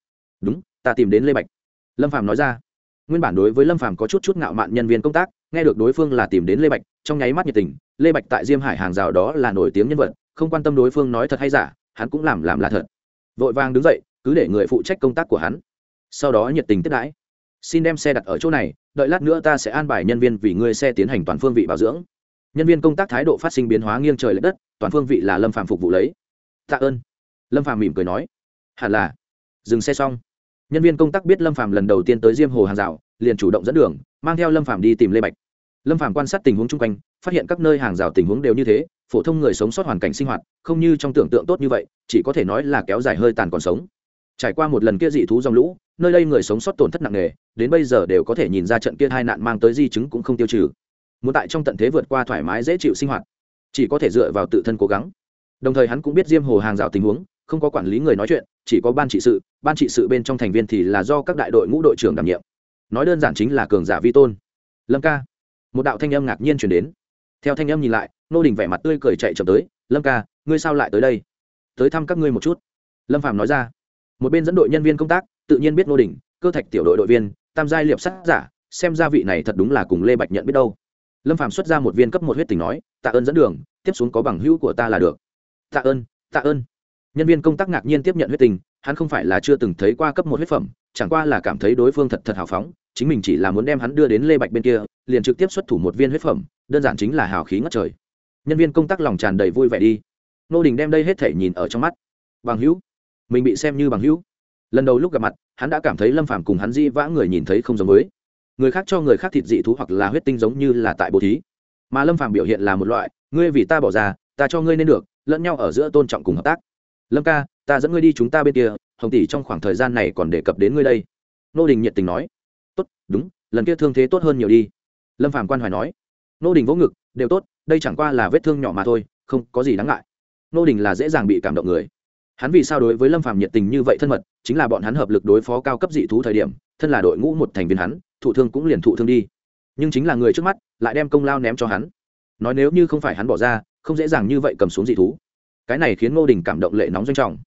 Speaker 1: Đúng, ta tìm đến lê bạch. Lâm phạm nói ra. Nguyên bản đối với lâm phạm có chút chút ngạo mạn nhân viên công tác, nghe được đối phương là tìm đến lê bạch, trong nháy mắt nhiệt tình, lê bạch tại diêm hải hàng rào đó là nổi tiếng nhân vật, không quan tâm đối phương nói thật hay giả, hắn cũng làm làm là thật. Vội vàng đứng dậy, cứ để người phụ trách công tác của hắn. Sau đó nhiệt tình tiếp đãi xin đem xe đặt ở chỗ này, đợi lát nữa ta sẽ an bài nhân viên vì ngươi xe tiến hành toàn phương vị bảo dưỡng. Nhân viên công tác thái độ phát sinh biến hóa nghiêng trời l ệ đất, toàn phương vị là lâm phạm phục vụ lấy. Tạ ơn. Lâm phạm mỉm cười nói. Hẳn là. Dừng xe xong. Nhân viên công tác biết lâm phạm lần đầu tiên tới diêm hồ hàng rào, liền chủ động dẫn đường, mang theo lâm phạm đi tìm lê bạch. Lâm phạm quan sát tình huống chung quanh, phát hiện các nơi hàng rào tình huống đều như thế, phổ thông người sống sót hoàn cảnh sinh hoạt, không như trong tưởng tượng tốt như vậy, chỉ có thể nói là kéo dài hơi tàn còn sống. Trải qua một lần kia dị thú dòng lũ nơi đây người sống sót tổn thất nặng nề, đến bây giờ đều có thể nhìn ra trận kia hai nạn mang tới di chứng cũng không tiêu trừ. Muốn tại trong tận thế vượt qua thoải mái dễ chịu sinh hoạt, chỉ có thể dựa vào tự thân cố gắng. Đồng thời hắn cũng biết diêm hồ hàng rào tình huống, không có quản lý người nói chuyện, chỉ có ban trị sự, ban trị sự bên trong thành viên thì là do các đại đội ngũ đội trưởng đảm nhiệm. Nói đơn giản chính là cường giả vi tôn. Lâm ca. Một đạo thanh âm ngạc nhiên chuyển đến. Theo thanh âm nhìn lại, nô đình vẻ mặt tươi cười chạy chậm tới, lâm ca, ngươi sao lại tới đây? Tới thăm các ngươi một chút. Lâm phạm nói ra. Một bên dẫn đội nhân viên công tác tự nhiên biết ngô đình, cơ thạch tiểu đội đội viên, tam giai liệp sát giả, xem ra vị này thật đúng là cùng lê bạch nhận biết đâu. Lâm Phàm xuất ra một viên cấp một huyết tình nói, tạ ơn dẫn đường, tiếp xuống có bằng hữu của ta là được. Tạ ơn tạ ơn. Nhân viên công tác ngạc nhiên tiếp nhận huyết tình, hắn không phải là chưa từng thấy qua cấp một huyết phẩm, chẳng qua là cảm thấy đối phương thật thật hào phóng, chính mình chỉ là muốn đem hắn đưa đến lê bạch bên kia, liền trực tiếp xuất thủ một viên huyết phẩm, đơn giản chính là hào khí ngất trời. Nhân viên công tác lòng tràn đầy vui vẻ đi. Nô đình đem đây hết thể nhìn ở trong mắt. Bằng hữu, mình bị xem như bằng hữu lần đầu lúc gặp mặt, hắn đã cảm thấy lâm phàm cùng hắn di vã người nhìn thấy không giống với. Người khác cho người khác thịt dị thú hoặc là huyết tinh giống như là tại bố thí. Mà lâm phàm biểu hiện là một loại, ngươi vì ta bỏ ra, ta cho ngươi nên được, lẫn nhau ở giữa tôn trọng cùng hợp tác. Lâm ca, ta dẫn ngươi đi chúng ta bên kia, hồng tỷ trong khoảng thời gian này còn đề cập đến ngươi đây. Nô đình nhiệt tình nói. Tốt, đúng, lần kia thương thế tốt hơn nhiều đi. Lâm phàm quan hoài nói. Nô đình vỗ ngực, đều tốt, đây chẳng qua là vết thương nhỏ mà thôi, không có gì đáng ngại. Nô đình là dễ dàng bị cảm động người hắn vì sao đối với lâm phàm nhiệt tình như vậy thân mật, chính là bọn hắn hợp lực đối phó cao cấp dị thú thời điểm, thân là đội ngũ một thành viên hắn, thụ thương cũng liền thụ thương đi. Nhưng chính là người trước mắt, lại đem công lao ném cho hắn. Nói nếu như không phải hắn bỏ ra, không dễ dàng như vậy cầm xuống dị thú. Cái này khiến ngô đình cảm động lệ nóng doanh trọng.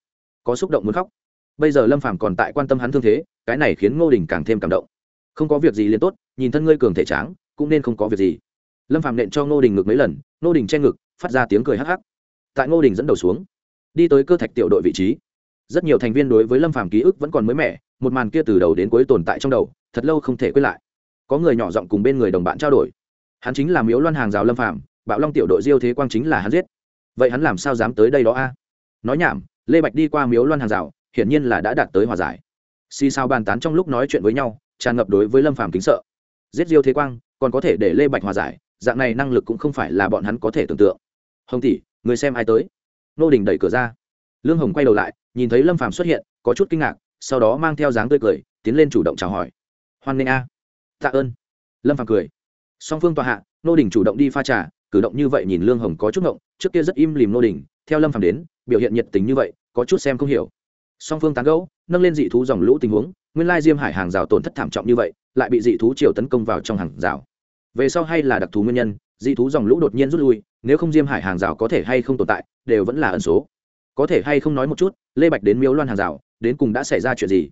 Speaker 1: Có xúc động muốn khóc. Bây giờ lâm phàm còn tại quan tâm hắn thương thế, cái này khiến ngô đình càng thêm cảm động. Không có việc gì liền tốt, nhìn thân ngươi cường thể tráng, cũng nên không có việc gì. Lâm phàm nện cho ngô đình ngực mấy lần, ngô đình che ngực, phát ra tiếng cười hắc hắc. Tại ngô đình dẫn đầu xuống đi tới cơ thạch tiểu đội vị trí. Rất nhiều thành viên đối với lâm phàm ký ức vẫn còn mới mẻ, một màn kia từ đầu đến cuối tồn tại trong đầu, thật lâu không thể quên lại. Có người nhỏ giọng cùng bên người đồng bạn trao đổi. Hắn chính là miếu loan hàng rào lâm phàm, bạo long tiểu đội diêu thế quang chính là hắn giết. Vậy hắn làm sao dám tới đây đó a? Nói nhảm, lê bạch đi qua miếu loan hàng rào, hiển nhiên là đã đạt tới hòa giải. Xì sao bàn tán trong lúc nói chuyện với nhau, tràn ngập đối với lâm phàm kính sợ. Giết diêu thế quang, còn có thể để lê bạch hòa giải, dạng này năng lực cũng không phải là bọn hắn có thể tưởng tượng. Hồng tỷ, người xem ai tới? Nô đình đẩy cửa ra. Lương hồng quay đầu lại, nhìn thấy lâm phàm xuất hiện, có chút kinh ngạc, sau đó mang theo dáng tươi cười, tiến lên chủ động chào hỏi. Hoan nghênh a. Tạ ơn. Lâm phàm cười. Song phương tòa hạ, nô đình chủ động đi pha trà, cử động như vậy nhìn lương hồng có chút ngộng, trước kia rất im lìm nô đình, theo lâm phàm đến, biểu hiện nhiệt tình như vậy, có chút xem không hiểu. Song phương tán gẫu, nâng lên dị thú dòng lũ tình huống, nguyên lai diêm hải hàng rào tổn thất thảm trọng như vậy, lại bị dị thú triều tấn công vào trong hàng rào. Về sau hay là đặc thù nguyên nhân, dị thú dòng lũ đột nhiên rút lui nếu không diêm hải hàng rào có thể hay không tồn tại, đều vẫn là ẩn số. Có thể hay không nói một chút, lê bạch đến miếu loan hàng rào, đến cùng đã xảy ra chuyện gì?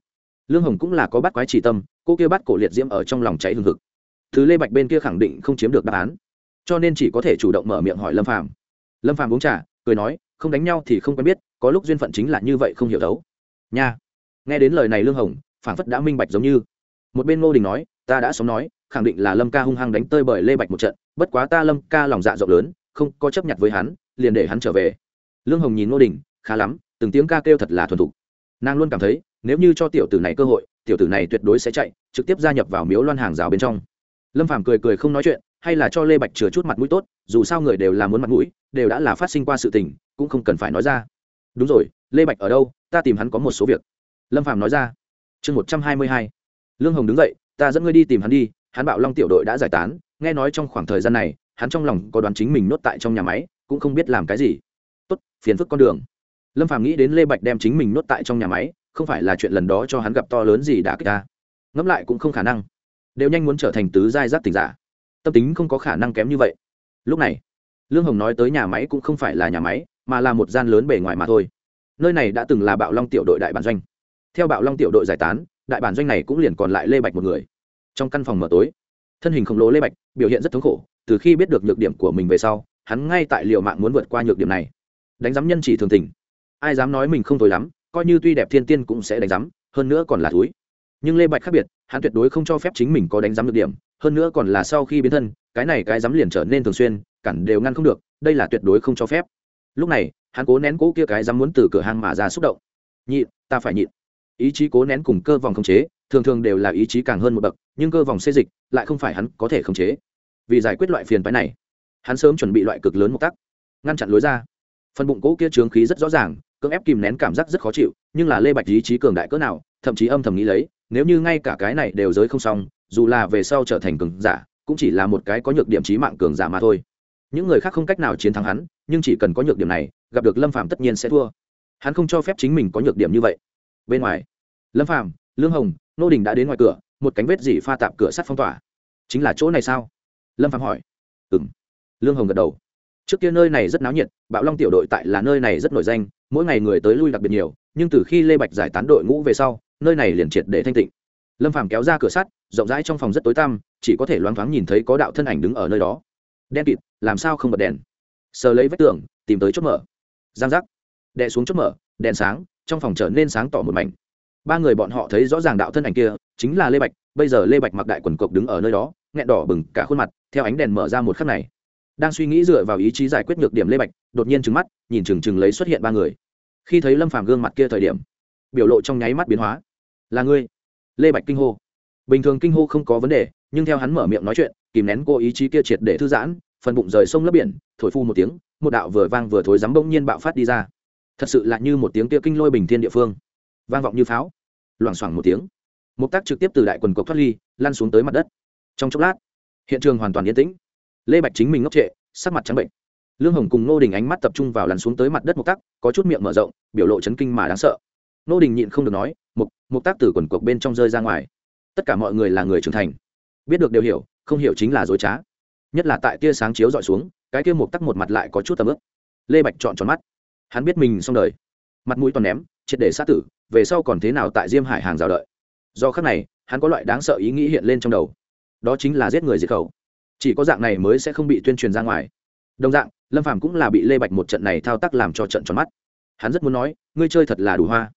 Speaker 1: Lương hồng cũng là có bắt quái chỉ tâm, cô kia bắt cổ liệt diễm ở trong lòng cháy hừng hực. Thứ lê bạch bên kia khẳng định không chiếm được đáp án. Cho nên chỉ có thể chủ động mở miệng hỏi lâm phàm. Lâm phàm uống trà, cười nói, không đánh nhau thì không quen biết, có lúc duyên phận chính là như vậy không hiểu đấu. Nha. Nghe đến lời này lương hồng phản phất đã minh bạch giống như. Một bên ngô đình nói, ta đã sống nói, khẳng định là lâm ca hung hăng đánh tơi bởi lê bạch một trận, bất quá ta lâm ca lòng dạ rộng lớn không có chấp nhận với hắn, liền để hắn trở về. Lương hồng nhìn ngô đình, khá lắm, từng tiếng ca kêu thật là thuần thục. Nàng luôn cảm thấy, nếu như cho tiểu tử này cơ hội, tiểu tử này tuyệt đối sẽ chạy, trực tiếp gia nhập vào miếu loan hàng rào bên trong. Lâm phàm cười cười không nói chuyện, hay là cho lê bạch chừa chút mặt mũi tốt, dù sao người đều là muốn mặt mũi, đều đã là phát sinh qua sự tình, cũng không cần phải nói ra. Đúng rồi, lê bạch ở đâu, ta tìm hắn có một số việc. Lâm phàm nói ra. Chương một trăm hai mươi hai. Lương hồng đứng dậy, ta dẫn ngươi đi tìm hắn đi, hắn bảo long tiểu đội đã giải tán, nghe nói trong khoảng thời gian này hắn trong lòng có đoán chính mình nốt tại trong nhà máy, cũng không biết làm cái gì. Tốt, phiền phức con đường. Lâm phàm nghĩ đến lê bạch đem chính mình nốt tại trong nhà máy, không phải là chuyện lần đó cho hắn gặp to lớn gì đã kích ta. Ngẫm lại cũng không khả năng. Đều nhanh muốn trở thành tứ giai giác tỉnh giả. Tâm tính không có khả năng kém như vậy. Lúc này, lương hồng nói tới nhà máy cũng không phải là nhà máy, mà là một gian lớn bề ngoài mà thôi. Nơi này đã từng là bạo long tiểu đội đại bản doanh. Theo bạo long tiểu đội giải tán, đại bản doanh này cũng liền còn lại lê bạch một người. Trong căn phòng mở tối, thân hình khổng lồ lê bạch biểu hiện rất thống khổ từ khi biết được nhược điểm của mình về sau, hắn ngay tại liệu mạng muốn vượt qua nhược điểm này. Đánh giám nhân chỉ thường tình. Ai dám nói mình không tồi lắm, coi như tuy đẹp thiên tiên cũng sẽ đánh giám, hơn nữa còn là túi nhưng lê bạch khác biệt, hắn tuyệt đối không cho phép chính mình có đánh giám được điểm, hơn nữa còn là sau khi biến thân, cái này cái dám liền trở nên thường xuyên, cản đều ngăn không được, đây là tuyệt đối không cho phép. Lúc này, hắn cố nén cố kia cái dám muốn từ cửa hàng mà ra xúc động. Nhịn ta phải nhịn. Ý chí cố nén cùng cơ vòng khống chế, thường thường đều là ý chí càng hơn một bậc, nhưng cơ vòng xê dịch lại không phải hắn có thể khống chế vì giải quyết loại phiền phái này. Hắn sớm chuẩn bị loại cực lớn một tắc, ngăn chặn lối ra. Phần bụng cỗ kia trướng khí rất rõ ràng, cưỡng ép kìm nén cảm giác rất khó chịu, nhưng là lê bạch ý chí cường đại cỡ nào, thậm chí âm thầm nghĩ lấy, nếu như ngay cả cái này đều giới không xong, dù là về sau trở thành cường giả, cũng chỉ là một cái có nhược điểm trí mạng cường giả mà thôi. Những người khác không cách nào chiến thắng hắn, nhưng chỉ cần có nhược điểm này, gặp được lâm phạm tất nhiên sẽ thua. Hắn không cho phép chính mình có nhược điểm như vậy. Bên ngoài, lâm phạm lương hồng, nô đình đã đến ngoài cửa, một cánh vết dỉ pha tạp cửa sắt phong tỏa. Chính là chỗ này sao? Lâm phạm hỏi. Ừ m lương hồng gật đầu. Trước kia nơi này rất náo nhiệt, bạo long tiểu đội tại là nơi này rất nổi danh, mỗi ngày người tới lui đặc biệt nhiều, nhưng từ khi lê bạch giải tán đội ngũ về sau, nơi này liền triệt để thanh tịnh. Lâm phàm kéo ra cửa sắt, rộng rãi trong phòng rất tối tăm, chỉ có thể loáng thoáng nhìn thấy có đạo thân ảnh đứng ở nơi đó. Đen kịt, làm sao không bật đèn? Sờ lấy vách tường, tìm tới chốt mở. Giang giác. Đè xuống chốt mở, đèn sáng, trong phòng trở nên sáng tỏ một mảnh. Ba người bọn họ thấy rõ ràng đạo thân ảnh kia, chính là lê bạch, bây giờ lê bạch mặc đại quần cộc đứng ở nơi đó nghẹn đỏ bừng cả khuôn mặt, theo ánh đèn mở ra một khắc này. Đang suy nghĩ dựa vào ý chí giải quyết nhược điểm lê bạch, đột nhiên trừng mắt, nhìn chừng chừng lấy xuất hiện ba người. Khi thấy lâm phàm gương mặt kia thời điểm, biểu lộ trong nháy mắt biến hóa. Là ngươi? Lê bạch kinh hô. Bình thường kinh hô không có vấn đề, nhưng theo hắn mở miệng nói chuyện, kìm nén cô ý chí kia triệt để thư giãn, phần bụng rời sông lấp biển, thổi phu một tiếng, một đạo vừa vang vừa thối rắm bỗng nhiên bạo phát đi ra. Thật sự là như một tiếng kia kinh lôi bình thiên địa phương. Vang vọng như pháo. Loảng xoảng một tiếng. Một tác trực tiếp từ đại quần cộc thoát ly, lăn xuống tới mặt đất trong chốc lát, hiện trường hoàn toàn yên tĩnh. Lê bạch chính mình ngốc trệ, sắc mặt trắng bệnh. Lương hồng cùng nô đình ánh mắt tập trung vào lăn xuống tới mặt đất một tắc, có chút miệng mở rộng, biểu lộ chấn kinh mà đáng sợ. Nô đình nhịn không được nói một một tác từ quần cuộc bên trong rơi ra ngoài. Tất cả mọi người là người trưởng thành. Biết được đều hiểu, không hiểu chính là dối trá. Nhất là tại tia sáng chiếu dọi xuống, cái kia một tắc một mặt lại có chút tầm ướp lê bạch chọn tròn mắt. Hắn biết mình xong đời. Mặt mũi toàn ném, triệt để sát tử, về sau còn thế nào tại diêm hải hàng rào đợi. Do khắc này, hắn có loại đáng sợ ý nghĩ hiện lên trong đầu đó chính là giết người diệt khẩu. Chỉ có dạng này mới sẽ không bị tuyên truyền ra ngoài. Đồng dạng, lâm phàm cũng là bị lê bạch một trận này thao tác làm cho trận tròn mắt. Hắn rất muốn nói, ngươi chơi thật là đủ hoa.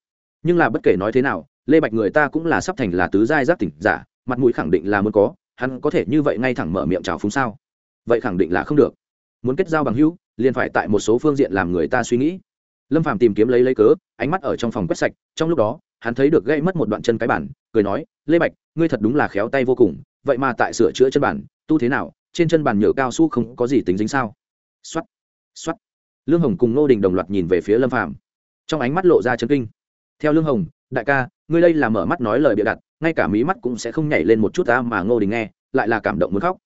Speaker 1: Nhưng là bất kể nói thế nào, lê bạch người ta cũng là sắp thành là tứ giai giác tỉnh giả, mặt mũi khẳng định là muốn có, hắn có thể như vậy ngay thẳng mở miệng chào phúng sao? Vậy khẳng định là không được. Muốn kết giao bằng hữu, liền phải tại một số phương diện làm người ta suy nghĩ. Lâm phàm tìm kiếm lấy lấy cớ, ánh mắt ở trong phòng quét sạch, trong lúc đó hắn thấy được gây mất một đoạn chân cái bản, cười nói, lê bạch, ngươi thật đúng là khéo tay vô cùng, vậy mà tại sửa chữa chân bản, tu thế nào, trên chân bàn nhựa cao su không có gì tính dính sao? Xuất xuất lương hồng cùng ngô đình đồng loạt nhìn về phía lâm phàm. Trong ánh mắt lộ ra chân kinh. Theo lương hồng, đại ca, ngươi đây là mở mắt nói lời bịa đặt, ngay cả mí mắt cũng sẽ không nhảy lên một chút ta mà ngô đình nghe, lại là cảm động muốn khóc.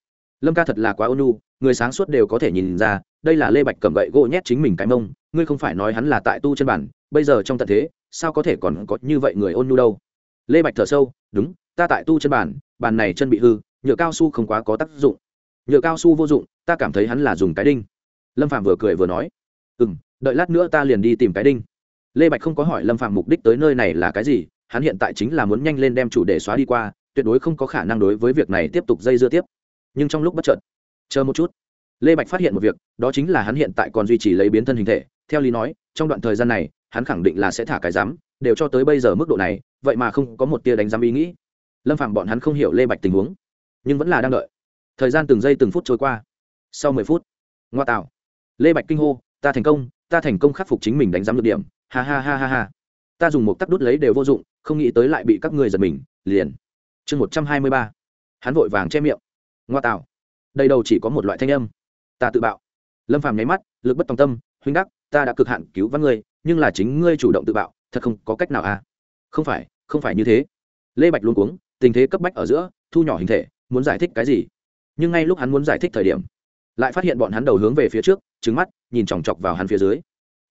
Speaker 1: Lâm ca thật là quá ônu người sáng suốt đều có thể nhìn ra, đây là lê bạch cầm gậy gỗ nhét chính mình cái mông, ngươi không phải nói hắn là tại tu chân bản, bây giờ trong tận thế sao có thể còn có như vậy người ôn nhu đâu? Lê bạch thở sâu đúng ta tại tu chân bàn, bàn này chân bị hư nhựa cao su không quá có tác dụng. Nhựa cao su vô dụng ta cảm thấy hắn là dùng cái đinh. Lâm phạm vừa cười vừa nói ừ m đợi lát nữa ta liền đi tìm cái đinh. Lê bạch không có hỏi lâm phạm mục đích tới nơi này là cái gì hắn hiện tại chính là muốn nhanh lên đem chủ đề xóa đi qua tuyệt đối không có khả năng đối với việc này tiếp tục dây dưa tiếp. Nhưng trong lúc bất chợt chờ một chút lê bạch phát hiện một việc đó chính là hắn hiện tại còn duy trì lấy biến thân hình thể theo lý nói trong đoạn thời gian này hắn khẳng định là sẽ thả cái giám, đều cho tới bây giờ mức độ này, vậy mà không có một tia đánh giám ý nghĩ. Lâm phạm bọn hắn không hiểu lê bạch tình huống, nhưng vẫn là đang đợi. Thời gian từng giây từng phút trôi qua. Sau mười phút, ngoa tạo. Lê bạch kinh hô, ta thành công, ta thành công khắc phục chính mình đánh giám được điểm. Ha ha ha ha ha. Ta dùng một tắc đút lấy đều vô dụng, không nghĩ tới lại bị các người giật mình, liền. Chương một trăm hai mươi ba. Hắn vội vàng che miệng. Ngoa tạo. Đây đầu chỉ có một loại thanh âm. Ta tự bạo. Lâm phàm nháy mắt, lực bất tòng tâm, huynh đắc ta đã cực hạn cứu vãn ngươi, nhưng là chính ngươi chủ động tự bạo, thật không có cách nào à? Không phải không phải như thế. Lê bạch luôn cuống, tình thế cấp bách ở giữa, thu nhỏ hình thể, muốn giải thích cái gì? Nhưng ngay lúc hắn muốn giải thích thời điểm, lại phát hiện bọn hắn đầu hướng về phía trước trứng mắt, nhìn chòng chọc vào hắn phía dưới.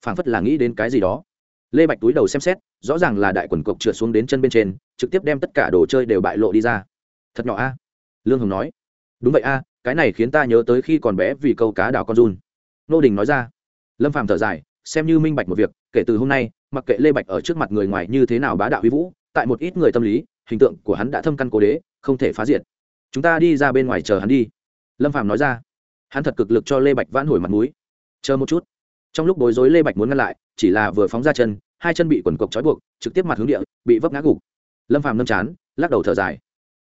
Speaker 1: Phảng phất là nghĩ đến cái gì đó. Lê bạch túi đầu xem xét, rõ ràng là đại quần cộc trượt xuống đến chân bên trên, trực tiếp đem tất cả đồ chơi đều bại lộ đi ra. Thật nhỏ a? Lương hồng nói. Đúng vậy a, cái này khiến ta nhớ tới khi còn bé vì câu cá đào con run. Nô đình nói ra lâm phàm thở dài, xem như minh bạch một việc, kể từ hôm nay, mặc kệ lê bạch ở trước mặt người ngoài như thế nào bá đạo huy vũ, tại một ít người tâm lý, hình tượng của hắn đã thâm căn cố đế, không thể phá diệt. Chúng ta đi ra bên ngoài chờ hắn đi. Lâm phàm nói ra. Hắn thật cực lực cho lê bạch vãn hồi mặt mũi. Chờ một chút. Trong lúc bối rối lê bạch muốn ngăn lại, chỉ là vừa phóng ra chân, hai chân bị quần cộc trói buộc, trực tiếp mặt hướng địa, bị vấp ngã gục. Lâm phàm nâm chán, lắc đầu thở dài.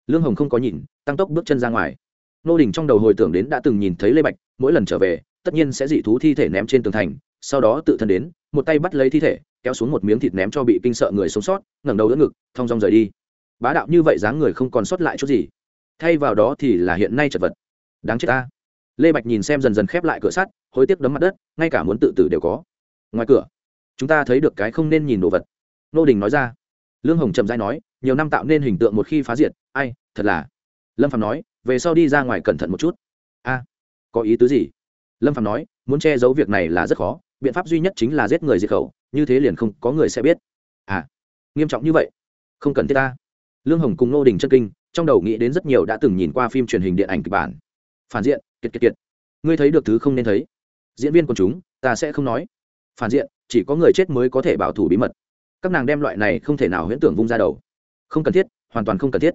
Speaker 1: Lương hồng không có nhìn, tăng tốc bước chân ra ngoài. Nô đình trong đầu hồi tưởng đến đã từng nhìn thấy lê bạch, mỗi lần trở về tất nhiên sẽ dị thú thi thể ném trên tường thành, sau đó tự thân đến, một tay bắt lấy thi thể, kéo xuống một miếng thịt ném cho bị kinh sợ người sống sót, ngẩng đầu đỡ ngực, thong dong rời đi. Bá đạo như vậy dáng người không còn sót lại chút gì. Thay vào đó thì là hiện nay chật vật. Đáng chết ta. Lê bạch nhìn xem dần dần khép lại cửa sắt, hối tiếc đấm mặt đất, ngay cả muốn tự tử đều có. Ngoài cửa, chúng ta thấy được cái không nên nhìn đồ vật. Nô đình nói ra. Lương hồng trầm dai nói, nhiều năm tạo nên hình tượng một khi phá diệt, ai, thật là. Lâm phạm nói, về sau đi ra ngoài cẩn thận một chút. A, có ý tứ gì? Lâm phạm nói, muốn che giấu việc này là rất khó, biện pháp duy nhất chính là giết người diệt khẩu, như thế liền không có người sẽ biết. À nghiêm trọng như vậy? Không cần thiết ta. Lương hồng cùng nô đình chân kinh, trong đầu nghĩ đến rất nhiều đã từng nhìn qua phim truyền hình điện ảnh kịch bản. Phản diện, kiệt kiệt kiệt. Ngươi thấy được thứ không nên thấy. Diễn viên quần chúng, ta sẽ không nói. Phản diện, chỉ có người chết mới có thể bảo thủ bí mật. Các nàng đem loại này không thể nào huyễn tưởng vung ra đầu. Không cần thiết, hoàn toàn không cần thiết.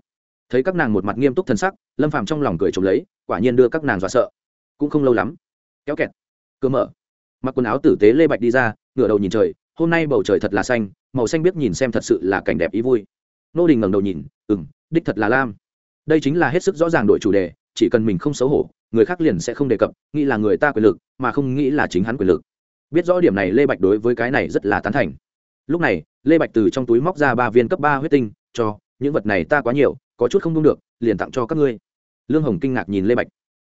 Speaker 1: Thấy các nàng một mặt nghiêm túc thân sắc, lâm phàm trong lòng cười trộm lấy, quả nhiên đưa các nàng dọa sợ. Cũng không lâu lắm kéo kẹt. Cơ mở. Mặc quần áo tử tế lê bạch đi ra, ngửa đầu nhìn trời, hôm nay bầu trời thật là xanh, màu xanh biết nhìn xem thật sự là cảnh đẹp ý vui. Nô đình ngẩng đầu nhìn ừ m đích thật là lam. Đây chính là hết sức rõ ràng đổi chủ đề, chỉ cần mình không xấu hổ, người khác liền sẽ không đề cập, nghĩ là người ta quyền lực, mà không nghĩ là chính hắn quyền lực. Biết rõ điểm này, lê bạch đối với cái này rất là tán thành. Lúc này, lê bạch từ trong túi móc ra ba viên cấp ba huyết tinh, cho, những vật này ta quá nhiều, có chút không đúng được, liền tặng cho các ngươi. Lương hồng kinh ngạc nhìn lê bạch.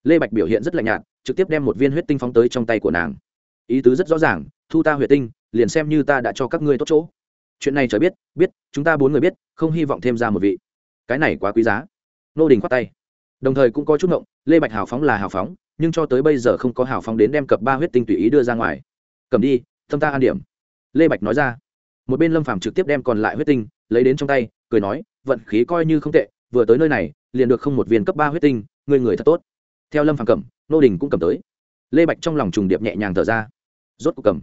Speaker 1: Lê bạch biểu hiện rất lạnh nhạt trực tiếp đem một viên huyết tinh phóng tới trong tay của nàng. Ý tứ rất rõ ràng, thu ta huyết tinh, liền xem như ta đã cho các ngươi tốt chỗ. Chuyện này trời biết biết, chúng ta bốn người biết, không hy vọng thêm ra một vị. Cái này quá quý giá. Nô đình khoát tay. Đồng thời cũng có chút ngộng, lê bạch hào phóng là hào phóng, nhưng cho tới bây giờ không có hào phóng đến đem cặp ba huyết tinh tùy ý đưa ra ngoài. Cầm đi, thâm ta an điểm. Lê bạch nói ra. Một bên lâm phàm trực tiếp đem còn lại huyết tinh lấy đến trong tay, cười nói, vận khí coi như không tệ, vừa tới nơi này, liền được không một viên cấp ba huyết tinh người người thật tốt. Theo lâm phàm cầm nô đình cũng cầm tới. Lê bạch trong lòng trùng điệp nhẹ nhàng thở ra. Rốt cuộc cầm.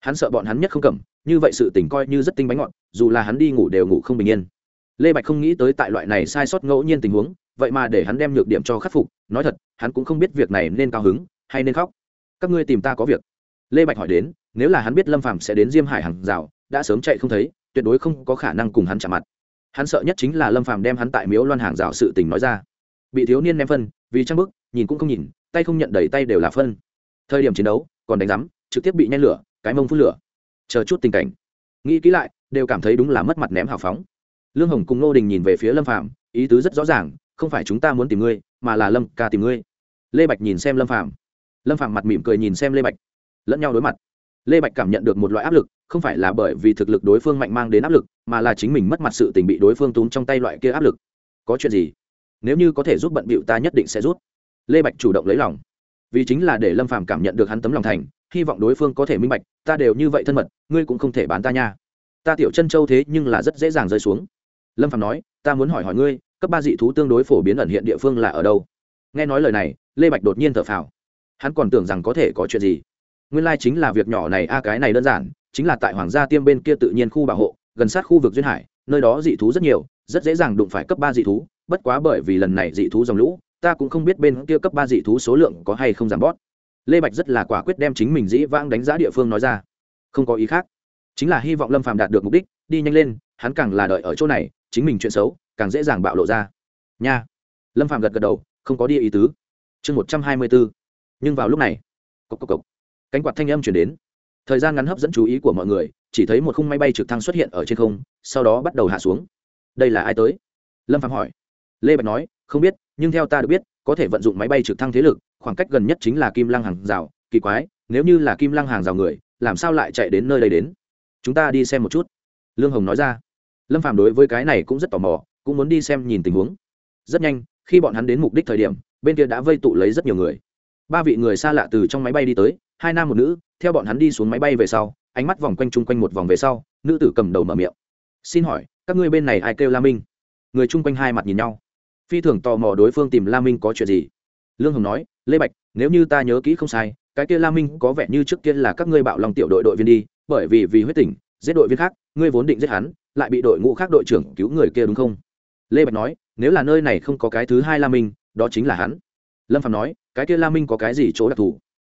Speaker 1: Hắn sợ bọn hắn nhất không cầm, như vậy sự tình coi như rất tinh bánh ngọt, dù là hắn đi ngủ đều ngủ không bình yên. Lê bạch không nghĩ tới tại loại này sai sót ngẫu nhiên tình huống, vậy mà để hắn đem nhược điểm cho khắc phục, nói thật, hắn cũng không biết việc này nên cao hứng hay nên khóc. Các ngươi tìm ta có việc. Lê bạch hỏi đến, nếu là hắn biết lâm phàm sẽ đến diêm hải hàng rào, đã sớm chạy không thấy, tuyệt đối không có khả năng cùng hắn chạm mặt. Hắn sợ nhất chính là lâm phàm đem hắn tại miếu loan hàng rào sự tình nói ra. Bị thiếu niên ném phân, vì trang bức nhìn cũng không nhìn, tay không nhận đẩy tay đều là phân. Thời điểm chiến đấu, còn đánh rắm trực tiếp bị nhen lửa, cái mông phun lửa. Chờ chút tình cảnh. Nghĩ kỹ lại, đều cảm thấy đúng là mất mặt ném hào phóng. Lương hồng cùng nô đình nhìn về phía lâm phạm ý tứ rất rõ ràng, không phải chúng ta muốn tìm ngươi, mà là lâm ca tìm ngươi. Lê bạch nhìn xem lâm phạm lâm phạm mặt mỉm cười nhìn xem lê bạch. Lẫn nhau đối mặt. Lê bạch cảm nhận được một loại áp lực, không phải là bởi vì thực lực đối phương mạnh mang đến áp lực, mà là chính mình mất mặt sự tình bị đối phương túm trong tay loại kia áp lực. Có chuyện gì? Nếu như có thể giúp bận bịu ta nhất định sẽ rút lê bạch chủ động lấy lòng. Vì chính là để lâm phàm cảm nhận được hắn tấm lòng thành, hy vọng đối phương có thể minh bạch, ta đều như vậy thân mật, ngươi cũng không thể bán ta nha. Ta tiểu chân châu thế nhưng là rất dễ dàng rơi xuống. Lâm phàm nói, ta muốn hỏi hỏi ngươi, cấp ba dị thú tương đối phổ biến ẩn hiện địa phương là ở đâu? Nghe nói lời này, lê bạch đột nhiên thở phào. Hắn còn tưởng rằng có thể có chuyện gì. Nguyên lai chính là việc nhỏ này, a, cái này đơn giản, chính là tại hoàng gia tiêm bên kia tự nhiên khu bảo hộ, gần sát khu vực duyên hải, nơi đó dị thú rất nhiều, rất dễ dàng đụng phải cấp ba dị thú, bất quá bởi vì lần này dị thú dòng lũ ta cũng không biết bên kia cấp ba dị thú số lượng có hay không giảm bót. Lê bạch rất là quả quyết đem chính mình dĩ vãng đánh giá địa phương nói ra. Không có ý khác. Chính là hy vọng lâm phàm đạt được mục đích, đi nhanh lên, hắn càng là đợi ở chỗ này, chính mình chuyện xấu, càng dễ dàng bạo lộ ra. Nha. Lâm phàm gật gật đầu, không có đi ý tứ. Chương một trăm hai mươi bốn nhưng vào lúc này, cộc cộc cộc, cánh quạt thanh âm chuyển đến. Thời gian ngắn hấp dẫn chú ý của mọi người, chỉ thấy một khung máy bay trực thăng xuất hiện ở trên không, sau đó bắt đầu hạ xuống. Đây là ai tới? Lâm phạm hỏi. Lê bạch nói, không biết nhưng theo ta được biết, có thể vận dụng máy bay trực thăng thế lực, khoảng cách gần nhất chính là kim lăng hàng rào. Kỳ quái, nếu như là kim lăng hàng rào người, làm sao lại chạy đến nơi đây đến? Chúng ta đi xem một chút. Lương hồng nói ra. Lâm Phàm đối với cái này cũng rất tò mò, cũng muốn đi xem nhìn tình huống. Rất nhanh, khi bọn hắn đến mục đích thời điểm, bên kia đã vây tụ lấy rất nhiều người. Ba vị người xa lạ từ trong máy bay đi tới, hai nam một nữ, theo bọn hắn đi xuống máy bay về sau, ánh mắt vòng quanh chung quanh một vòng về sau, nữ tử cầm đầu mở miệng. Xin hỏi, các ngươi bên này ai kêu la minh? Người chung quanh hai mặt nhìn nhau phi thường tò mò đối phương tìm la minh có chuyện gì. Lương hồng nói, lê bạch, nếu như ta nhớ kỹ không sai, cái kia la minh có vẻ như trước kia là các ngươi bạo lòng tiểu đội đội viên đi, bởi vì vì huyết tỉnh, giết đội viên khác, ngươi vốn định giết hắn, lại bị đội ngũ khác đội trưởng cứu người kia đúng không? Lê bạch nói, nếu là nơi này không có cái thứ hai la minh, đó chính là hắn. Lâm phạm nói, cái kia la minh có cái gì chỗ đặc thù?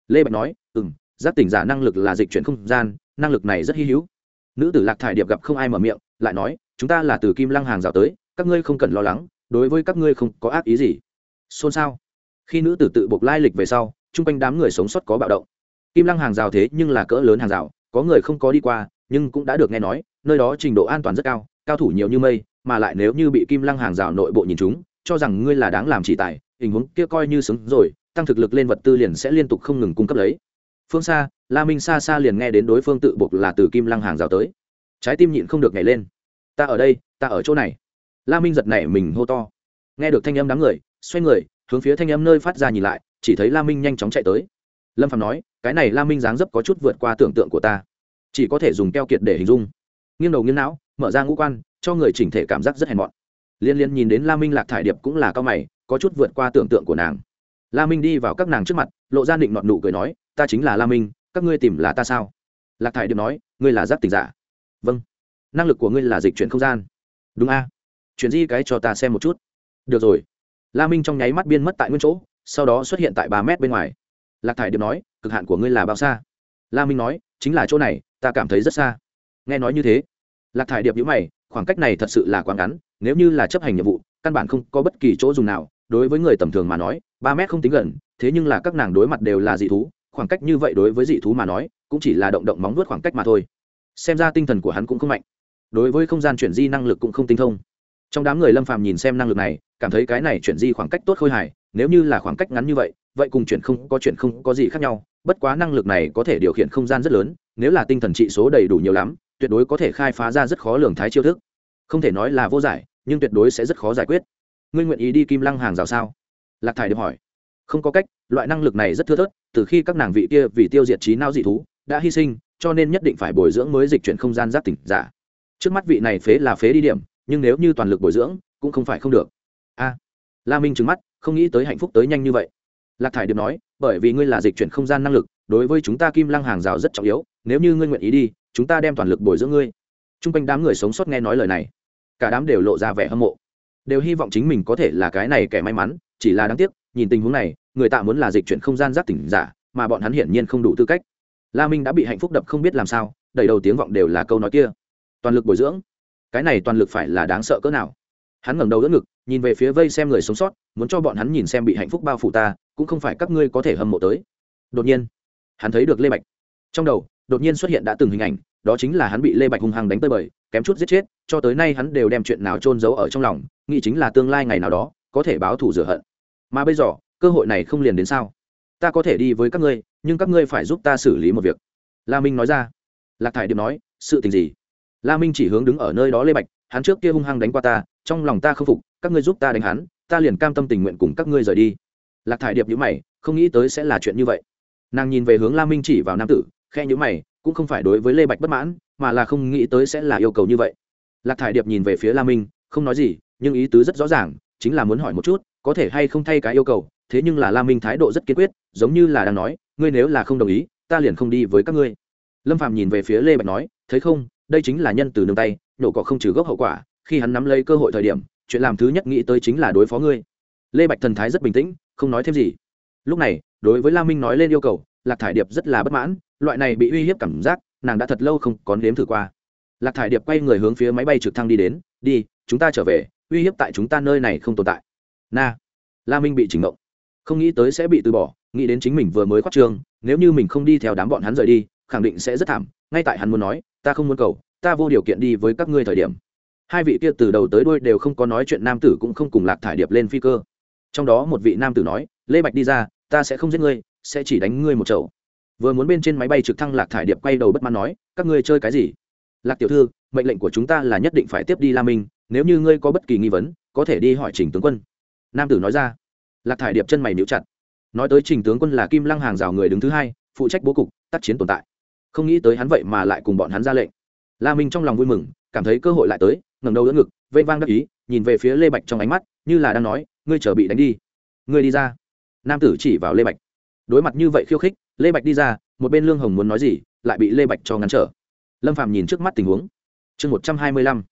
Speaker 1: Lê bạch nói ừ m giác tỉnh giả năng lực là dịch chuyển không gian, năng lực này rất hy hữu. Nữ tử lạc thải điệp gặp không ai mở miệng, lại nói, chúng ta là từ kim lăng hàng rào tới, các ngươi không cần lo lắng đối với các ngươi không có ác ý gì. Xôn xao. Khi nữ tử tự buộc lai lịch về sau, chung quanh đám người sống sót có bạo động. Kim lăng hàng rào thế nhưng là cỡ lớn hàng rào, có người không có đi qua, nhưng cũng đã được nghe nói, nơi đó trình độ an toàn rất cao cao thủ nhiều như mây, mà lại nếu như bị kim lăng hàng rào nội bộ nhìn chúng, cho rằng ngươi là đáng làm chỉ tài, tình huống kia coi như xứng rồi, tăng thực lực lên vật tư liền sẽ liên tục không ngừng cung cấp lấy. Phương xa la minh xa xa liền nghe đến đối phương tự buộc là từ kim lăng hàng rào tới. Trái tim nhịn không được nhảy lên. Ta ở đây, ta ở chỗ này la minh giật nảy mình hô to. Nghe được thanh âm đám người, xoay người, hướng phía thanh âm nơi phát ra nhìn lại, chỉ thấy la minh nhanh chóng chạy tới. Lâm phạm nói, cái này la minh dáng dấp có chút vượt qua tưởng tượng của ta. Chỉ có thể dùng keo kiệt để hình dung. Nghiêng đầu nghiêng não, mở ra ngũ quan, cho người chỉnh thể cảm giác rất hèn mọn. Liên liên nhìn đến la minh lạc thải điệp cũng là cao mày, có chút vượt qua tưởng tượng của nàng. La minh đi vào các nàng trước mặt, lộ ra định nọt nụ cười nói, ta chính là la minh, các ngươi tìm là ta sao? Lạc thải điệp nói, ngươi là giác tình giả. Vâng. Năng lực của ngươi là dịch chuyển không gian. Đúng a chuyển di cái cho ta xem một chút. Được rồi. La minh trong nháy mắt biên mất tại nguyên chỗ, sau đó xuất hiện tại ba mét bên ngoài. Lạc thải điệp nói, cực hạn của ngươi là bao xa? La minh nói, chính là chỗ này, ta cảm thấy rất xa. Nghe nói như thế, lạc thải điệp nhữ mày, khoảng cách này thật sự là quá ngắn, nếu như là chấp hành nhiệm vụ, căn bản không có bất kỳ chỗ dùng nào. Đối với người tầm thường mà nói, ba mét không tính gần, thế nhưng là các nàng đối mặt đều là dị thú, khoảng cách như vậy đối với dị thú mà nói, cũng chỉ là động động móng vuốt khoảng cách mà thôi. Xem ra tinh thần của hắn cũng không mạnh. Đối với không gian chuyển di năng lực cũng không tinh thông trong đám người lâm phàm nhìn xem năng lực này, cảm thấy cái này chuyển di khoảng cách tốt khôi hài, nếu như là khoảng cách ngắn như vậy vậy cùng chuyển không có chuyển không có gì khác nhau, bất quá năng lực này có thể điều khiển không gian rất lớn, nếu là tinh thần trị số đầy đủ nhiều lắm, tuyệt đối có thể khai phá ra rất khó lường thái chiêu thức. Không thể nói là vô giải, nhưng tuyệt đối sẽ rất khó giải quyết. Ngươi nguyện ý đi kim lăng hàng rào sao? Lạc thải được hỏi. Không có cách, loại năng lực này rất thưa thớt, từ khi các nàng vị kia vì tiêu diệt trí não dị thú, đã hy sinh, cho nên nhất định phải bồi dưỡng mới dịch chuyển không gian giác tỉnh giả. Trước mắt vị này phế là phế đi điểm nhưng nếu như toàn lực bồi dưỡng, cũng không phải không được. A, la minh trừng mắt, không nghĩ tới hạnh phúc tới nhanh như vậy. Lạc thải điệp nói, bởi vì ngươi là dịch chuyển không gian năng lực, đối với chúng ta kim lăng hàng rào rất trọng yếu, nếu như ngươi nguyện ý đi, chúng ta đem toàn lực bồi dưỡng ngươi. T r u n g quanh đám người sống sót nghe nói lời này. Cả đám đều lộ ra vẻ hâm mộ. Đều hy vọng chính mình có thể là cái này kẻ may mắn, chỉ là đáng tiếc, nhìn tình huống này, người ta muốn là dịch chuyển không gian giác tỉnh giả, mà bọn hắn hiển nhiên không đủ tư cách. La minh đã bị hạnh phúc đập không biết làm sao đầy đầu tiếng vọng đều là câu nói kia. Toàn lực bồi dưỡng cái này toàn lực phải là đáng sợ cỡ nào. Hắn ngẩng đầu đỡ ngực, nhìn về phía vây xem người sống sót, muốn cho bọn hắn nhìn xem bị hạnh phúc bao phủ ta, cũng không phải các ngươi có thể hâm mộ tới. Đột nhiên, hắn thấy được lê bạch. Trong đầu, đột nhiên xuất hiện đã từng hình ảnh, đó chính là hắn bị lê bạch hung hăng đánh tơi bời, kém chút giết chết, cho tới nay hắn đều đem chuyện nào trôn giấu ở trong lòng, nghĩ chính là tương lai ngày nào đó, có thể báo thù rửa hận. Mà bây giờ, cơ hội này không liền đến sao? Ta có thể đi với các ngươi, nhưng các ngươi phải giúp ta xử lý một việc. La minh nói ra. Lạc thải điệp nói, sự tình gì? La minh chỉ hướng đứng ở nơi đó lê bạch, hắn trước kia hung hăng đánh qua ta, trong lòng ta không phục, các ngươi giúp ta đánh hắn, ta liền cam tâm tình nguyện cùng các ngươi rời đi. Lạc thải điệp nhữ mày, không nghĩ tới sẽ là chuyện như vậy. Nàng nhìn về hướng la minh chỉ vào nam tử khe nhữ mày, cũng không phải đối với lê bạch bất mãn, mà là không nghĩ tới sẽ là yêu cầu như vậy. Lạc thải điệp nhìn về phía la minh, không nói gì, nhưng ý tứ rất rõ ràng, chính là muốn hỏi một chút, có thể hay không thay cái yêu cầu, thế nhưng là la minh thái độ rất kiên quyết, giống như là đang nói, ngươi nếu là không đồng ý, ta liền không đi với các ngươi. Lâm phạm nhìn về phía lê bạch nói, thấy không đây chính là nhân từ nương tay, nhổ cỏ không trừ gốc hậu quả, khi hắn nắm lấy cơ hội thời điểm, chuyện làm thứ nhất nghĩ tới chính là đối phó ngươi. Lê bạch thần thái rất bình tĩnh, không nói thêm gì. Lúc này, đối với la minh nói lên yêu cầu, lạc thải điệp rất là bất mãn, loại này bị uy hiếp cảm giác, nàng đã thật lâu không có nếm thử qua. Lạc thải điệp quay người hướng phía máy bay trực thăng đi đến, đi, chúng ta trở về, uy hiếp tại chúng ta nơi này không tồn tại. Na. La minh bị chỉnh ngộng không nghĩ tới sẽ bị từ bỏ, nghĩ đến chính mình vừa mới khoát trương nếu như mình không đi theo đám bọn hắn rời đi khẳng định sẽ rất thảm, ngay tại hắn muốn nói, ta không muốn cầu, ta vô điều kiện đi với các ngươi thời điểm. Hai vị kia từ đầu tới đuôi đều không có nói chuyện nam tử cũng không cùng lạc thải điệp lên phi cơ. Trong đó một vị nam tử nói, lê bạch đi ra, ta sẽ không giết ngươi, sẽ chỉ đánh ngươi một chậu. Vừa muốn bên trên máy bay trực thăng, lạc thải điệp quay đầu bất mãn nói, các ngươi chơi cái gì? Lạc tiểu thư, mệnh lệnh của chúng ta là nhất định phải tiếp đi la minh, nếu như ngươi có bất kỳ nghi vấn, có thể đi hỏi trình tướng quân. Nam tử nói ra. Lạc thải điệp chân mày níu chặt, nói tới trình tướng quân là kim lăng hàng rào người đứng thứ hai, phụ trách bố cục, tác chiến tồn tại không nghĩ tới hắn vậy mà lại cùng bọn hắn ra lệnh. La minh trong lòng vui mừng, cảm thấy cơ hội lại tới, ngẩng đầu đỡ ngực vây vang đắc ý, nhìn về phía lê bạch trong ánh mắt, như là đang nói, ngươi chờ bị đánh đi. Ngươi đi ra. Nam tử chỉ vào lê bạch. Đối mặt như vậy khiêu khích, lê bạch đi ra, một bên lương hồng muốn nói gì, lại bị lê bạch cho ngăn trở. Lâm phạm nhìn trước mắt tình huống. Chương một trăm hai mươi lăm.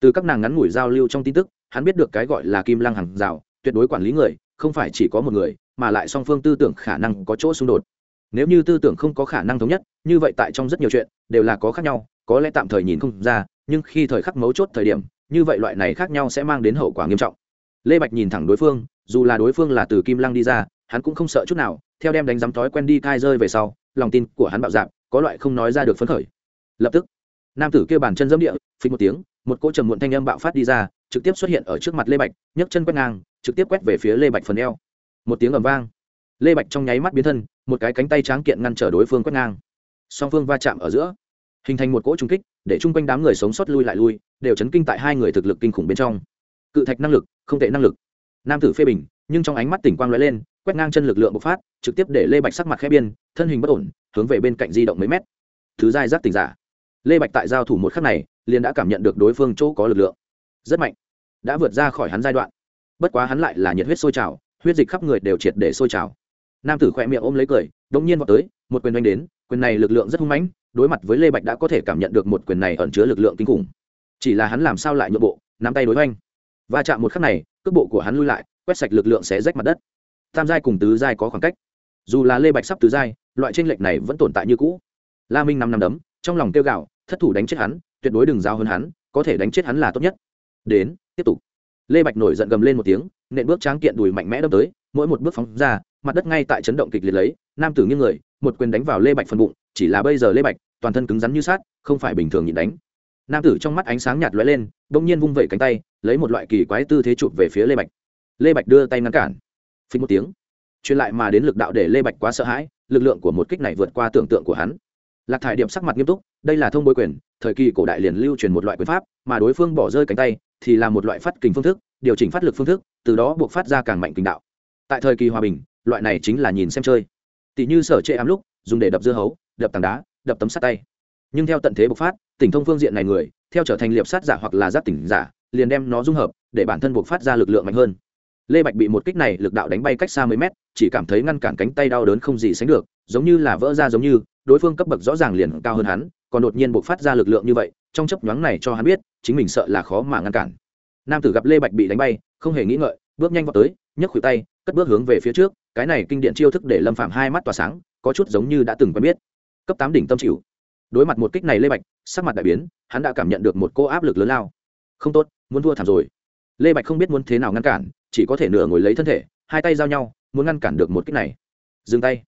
Speaker 1: Từ các nàng ngắn ngủi giao lưu trong tin tức, hắn biết được cái gọi là kim lăng hàng rào, tuyệt đối quản lý người, không phải chỉ có một người, mà lại song phương tư tưởng khả năng có chỗ xung đột nếu như tư tưởng không có khả năng thống nhất, như vậy tại trong rất nhiều chuyện, đều là có khác nhau, có lẽ tạm thời nhìn không ra, nhưng khi thời khắc mấu chốt thời điểm, như vậy loại này khác nhau sẽ mang đến hậu quả nghiêm trọng. Lê bạch nhìn thẳng đối phương, dù là đối phương là từ kim lăng đi ra, hắn cũng không sợ chút nào, theo đem đánh giám thói quen đi cai rơi về sau, lòng tin của hắn bạo dạp có loại không nói ra được phấn khởi. Lập tức, nam tử kêu bàn chân dẫm địa phình một tiếng, một cỗ trầm muộn thanh âm bạo phát đi ra, trực tiếp xuất hiện ở trước mặt lê bạch, nhấc chân quét ngang, trực tiếp quét về phía lê bạch phần eo. Một tiếng ầm vang. Lê bạch trong nháy mắt biến thân một cái cánh tay tráng kiện ngăn trở đối phương quét ngang. Song phương va chạm ở giữa, hình thành một cỗ trung kích, để chung quanh đám người sống sót lui lại lui, đều chấn kinh tại hai người thực lực kinh khủng bên trong. Cự thạch năng lực, không tệ năng lực. Nam tử phê bình, nhưng trong ánh mắt tỉnh quang lóe lên, quét ngang chân lực lượng bộc phát, trực tiếp để lê bạch sắc mặt khẽ biên thân hình bất ổn, hướng về bên cạnh di động mấy mét. Thứ giai giác tỉnh giả. Lê bạch tại giao thủ một khắc này, liền đã cảm nhận được đối phương chỗ có lực lượng. Rất mạnh. Đã vượt ra khỏi hắn giai đoạn. Bất quá hắn lại là nhiệt huyết sôi trào, huyết dịch khắp người đều triệt để sôi trào nam tử khỏe miệng ôm lấy cười đông nhiên vào tới, một quyền đánh đến, quyền này lực lượng rất hung mãnh, đối mặt với lê bạch đã có thể cảm nhận được một quyền này ẩn chứa lực lượng kinh khủng. Chỉ là hắn làm sao lại nhượng bộ, nắm tay đối oanh va chạm một khắc này, cước bộ của hắn lui lại, quét sạch lực lượng sẽ rách mặt đất. Tam giai cùng tứ giai có khoảng cách. Dù là lê bạch sắp tứ giai, loại tranh lệch này vẫn tồn tại như cũ. La minh năm năm đấm, trong lòng tiêu gạo thất thủ đánh chết hắn, tuyệt đối đừng giao hơn hắn, có thể đánh chết hắn là tốt nhất. Đến, tiếp tục. Lê bạch nổi giận gầm lên một tiếng, nện bước tráng kiện đùi mạnh mẽ đâm tới, mỗi một bước phóng ra mặt đất ngay tại chấn động kịch liệt lấy, nam tử nghiêng người, một quyền đánh vào lê bạch phần bụng, chỉ là bây giờ lê bạch, toàn thân cứng rắn như sát không phải bình thường nhịn đánh. Nam tử trong mắt ánh sáng nhạt lóe lên, bỗng nhiên vung vẩy cánh tay, lấy một loại kỳ quái tư thế chụp về phía lê bạch. Lê bạch đưa tay ngăn cản. Phí một tiếng, truyền lại mà đến lực đạo để lê bạch quá sợ hãi, lực lượng của một kích này vượt qua tưởng tượng của hắn. Lạc thải điệp sắc mặt nghiêm túc, đây là thông bối quyền, thời kỳ cổ đại liền lưu truyền một loại quyền pháp, mà đối phương bỏ rơi cánh tay thì là một loại phát kình phương thức, điều chỉnh phát lực phương thức, từ đó buộc phát ra càng mạnh kình đạo tại thời kỳ hòa bình, loại này chính là nhìn xem chơi. Tỷ như sở chệ ám lúc, dùng để đập dưa hấu, đập tảng đá, đập tấm sắt tay. Nhưng theo tận thế bộc phát, tỉnh thông phương diện này người, theo trở thành liệp sát giả hoặc là giáp tỉnh giả, liền đem nó dung hợp, để bản thân buộc phát ra lực lượng mạnh hơn. Lê bạch bị một kích này lực đạo đánh bay cách xa mấy mét, chỉ cảm thấy ngăn cản cánh tay đau đớn không gì sánh được, giống như là vỡ ra giống như, đối phương cấp bậc rõ ràng liền cao hơn hắn, còn đột nhiên buộc phát ra lực lượng như vậy, trong chấp nhoáng này cho hắn biết, chính mình sợ là khó mà ngăn cản. Nam tử gặp lê bạch bị đánh bay, không hề nghĩ ngợi, bước nhanh vào tới, nhấc khuỷu tay cất bước hướng về phía trước, cái này kinh điện chiêu thức để lâm phạm hai mắt tỏa sáng, có chút giống như đã từng quen biết. Cấp tám đỉnh tâm chịu. Đối mặt một kích này lê bạch, sắc mặt đại biến, hắn đã cảm nhận được một cô áp lực lớn lao. Không tốt, muốn thua thảm rồi. Lê bạch không biết muốn thế nào ngăn cản, chỉ có thể nửa ngồi lấy thân thể, hai tay giao nhau, muốn ngăn cản được một kích này. Dừng tay.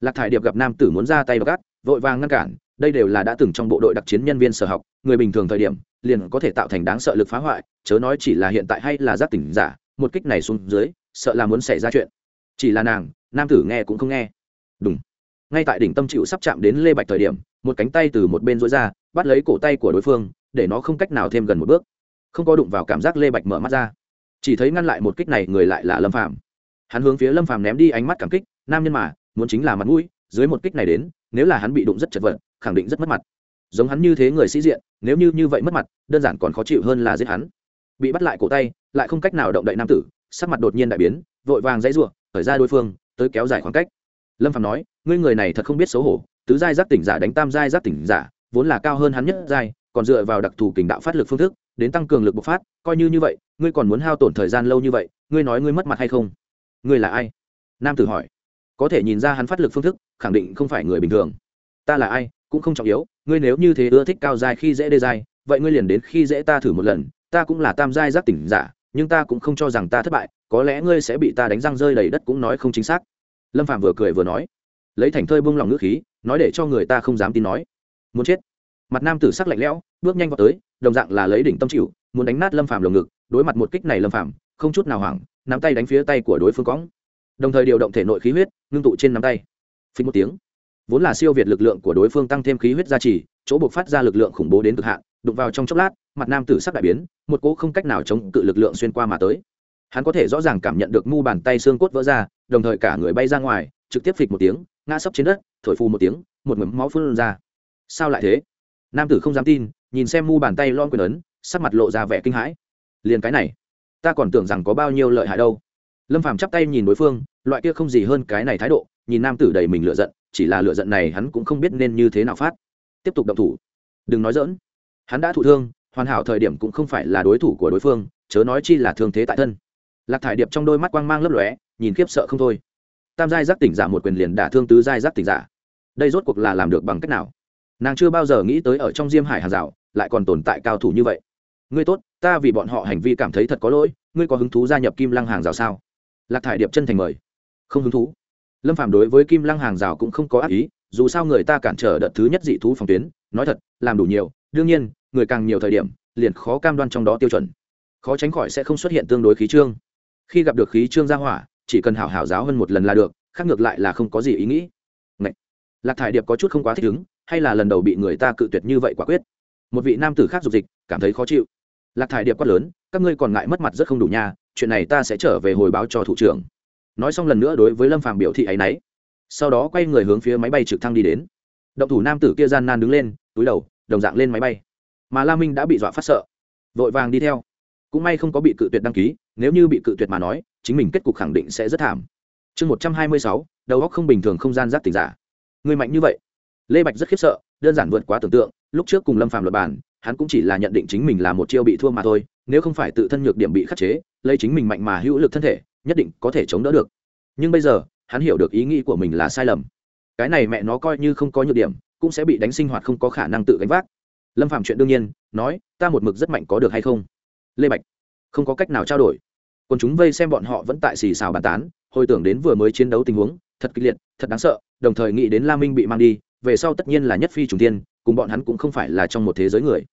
Speaker 1: Lạc thải điệp gặp nam tử muốn ra tay gắt, vội vàng ngăn cản, đây đều là đã từng trong bộ đội đặc chiến nhân viên sở học, người bình thường thời điểm, liền có thể tạo thành đáng sợ lực phá hoại, chớ nói chỉ là hiện tại hay là giác tỉnh giả một kích này xuống dưới, sợ là muốn xảy ra chuyện. Chỉ là nàng, nam tử nghe cũng không nghe. Đúng ngay tại đỉnh tâm chịu sắp chạm đến lê bạch thời điểm, một cánh tay từ một bên rối ra, bắt lấy cổ tay của đối phương, để nó không cách nào thêm gần một bước. Không có đụng vào cảm giác lê bạch mở mắt ra. Chỉ thấy ngăn lại một kích này người lại là lâm phàm. Hắn hướng phía lâm phàm ném đi ánh mắt cảm kích, nam nhân mà, muốn chính là mặt mũi, dưới một kích này đến, nếu là hắn bị đụng rất chật vật, khẳng định rất mất mặt. Giống hắn như thế người sĩ diện, nếu như như vậy mất mặt, đơn giản còn khó chịu hơn là giết hắn. Bị bắt lại cổ tay lại không cách nào động đậy nam tử, sắc mặt đột nhiên đại biến, vội vàng dãy ruộng khởi ra đối phương, tới kéo dài khoảng cách. Lâm phạm nói, ngươi người này thật không biết xấu hổ, tứ giai giác tỉnh giả đánh tam giai giác tỉnh giả, vốn là cao hơn hắn nhất giai, còn dựa vào đặc thù kình đạo phát lực phương thức, đến tăng cường lực bộc phát, coi như như vậy, ngươi còn muốn hao tổn thời gian lâu như vậy, ngươi nói ngươi mất mặt hay không? Ngươi là ai? Nam tử hỏi. Có thể nhìn ra hắn phát lực phương thức, khẳng định không phải người bình thường. Ta là ai, cũng không trọng yếu, ngươi nếu như thế ưa thích cao giai khi dễ đê giai, vậy ngươi liền đến khi dễ ta thử một lần, ta cũng là tam giai giác tỉnh giả nhưng ta cũng không cho rằng ta thất bại, có lẽ ngươi sẽ bị ta đánh răng rơi đầy đất cũng nói không chính xác. Lâm phạm vừa cười vừa nói. Lấy thành thơi bông lòng ngữ khí, nói để cho người ta không dám tin nói. Muốn chết. Mặt nam tử sắc lạnh lẽo, bước nhanh vào tới, đồng dạng là lấy đỉnh tâm chịu, muốn đánh nát lâm phạm lồng ngực, đối mặt một kích này lâm phạm không chút nào hoảng, nắm tay đánh phía tay của đối phương cõng. Đồng thời điều động thể nội khí huyết, ngưng tụ trên nắm tay. Phí một tiếng. Vốn là siêu việt lực lượng của đối phương tăng thêm khí huyết gia trì chỗ buộc phát ra lực lượng khủng bố đến cực hạn, đụng vào trong chốc lát, mặt nam tử sắc đại biến, một cỗ không cách nào chống cự lực lượng xuyên qua mà tới. Hắn có thể rõ ràng cảm nhận được mu bàn tay xương cốt vỡ ra, đồng thời cả người bay ra ngoài, trực tiếp phịch một tiếng, ngã sấp trên đất, thổi phù một tiếng, một mầm máu phun ra. Sao lại thế? Nam tử không dám tin, nhìn xem mu bàn tay lon quyền ấn, sắc mặt lộ ra vẻ kinh hãi. Liền cái này, ta còn tưởng rằng có bao nhiêu lợi hại đâu. Lâm phàm chắp tay nhìn đối phương, loại kia không gì hơn cái này thái độ, nhìn nam tử đầy mình lựa giận, chỉ là lựa giận này hắn cũng không biết nên như thế nào phát tiếp tục động thủ. Đừng nói dỡn hắn đã thụ thương, hoàn hảo thời điểm cũng không phải là đối thủ của đối phương, chớ nói chi là thương thế tại thân. Lạc thải điệp trong đôi mắt quang mang lấp lóe, nhìn khiếp sợ không thôi. Tam giai giác tỉnh giả một quyền liền đả thương tứ giai giác tỉnh giả. Đây rốt cuộc là làm được bằng cách nào? Nàng chưa bao giờ nghĩ tới ở trong diêm hải hàng rào lại còn tồn tại cao thủ như vậy. Ngươi tốt, ta vì bọn họ hành vi cảm thấy thật có lỗi, ngươi có hứng thú gia nhập kim lăng hàng rào sao? Lạc thải điệp chân thành mời. Không hứng thú. Lâm phạm đối với kim lăng hàng rào cũng không có ác ý dù sao người ta cản trở đợt thứ nhất dị thú phòng tuyến, nói thật, làm đủ nhiều, đương nhiên, người càng nhiều thời điểm, liền khó cam đoan trong đó tiêu chuẩn. Khó tránh khỏi sẽ không xuất hiện tương đối khí trương. Khi gặp được khí trương ra hỏa, chỉ cần hảo hảo giáo hơn một lần là được, khác ngược lại là không có gì ý nghĩ. Ngậy! lạc thải điệp có chút không quá thích ứng, hay là lần đầu bị người ta cự tuyệt như vậy quả quyết. Một vị nam tử khác dục dịch, cảm thấy khó chịu. Lạc thải điệp quát lớn, các ngươi còn ngại mất mặt rất không đủ nha, chuyện này ta sẽ trở về hồi báo cho thủ trưởng. Nói xong lần nữa đối với lâm phàm biểu thị ấy y sau đó quay người hướng phía máy bay trực thăng đi đến. Động thủ nam tử kia gian nan đứng lên, túi đầu, đồng dạng lên máy bay. Mà la minh đã bị dọa phát sợ. Vội vàng đi theo. Cũng may không có bị cự tuyệt đăng ký, nếu như bị cự tuyệt mà nói, chính mình kết cục khẳng định sẽ rất thảm. Chương một trăm hai mươi sáu, đầu óc không bình thường không gian giáp tình giả. Người mạnh như vậy. Lê bạch rất khiếp sợ, đơn giản vượt quá tưởng tượng, lúc trước cùng lâm phàm luật bản hắn cũng chỉ là nhận định chính mình là một chiêu bị thua mà thôi, nếu không phải tự thân nhược điểm bị khắc chế, lấy chính mình mạnh mà hữu lực thân thể, nhất định có thể chống đỡ được. Nhưng bây giờ hắn hiểu được ý nghĩ của mình là sai lầm. Cái này mẹ nó coi như không có nhược điểm, cũng sẽ bị đánh sinh hoạt không có khả năng tự gánh vác. Lâm phạm chuyện đương nhiên, nói, ta một mực rất mạnh có được hay không? Lê bạch, không có cách nào trao đổi. Còn chúng vây xem bọn họ vẫn tại xì xào bàn tán, hồi tưởng đến vừa mới chiến đấu tình huống, thật kịch liệt, thật đáng sợ, đồng thời nghĩ đến la minh bị mang đi, về sau tất nhiên là nhất phi trùng tiên cùng bọn hắn cũng không phải là trong một thế giới người.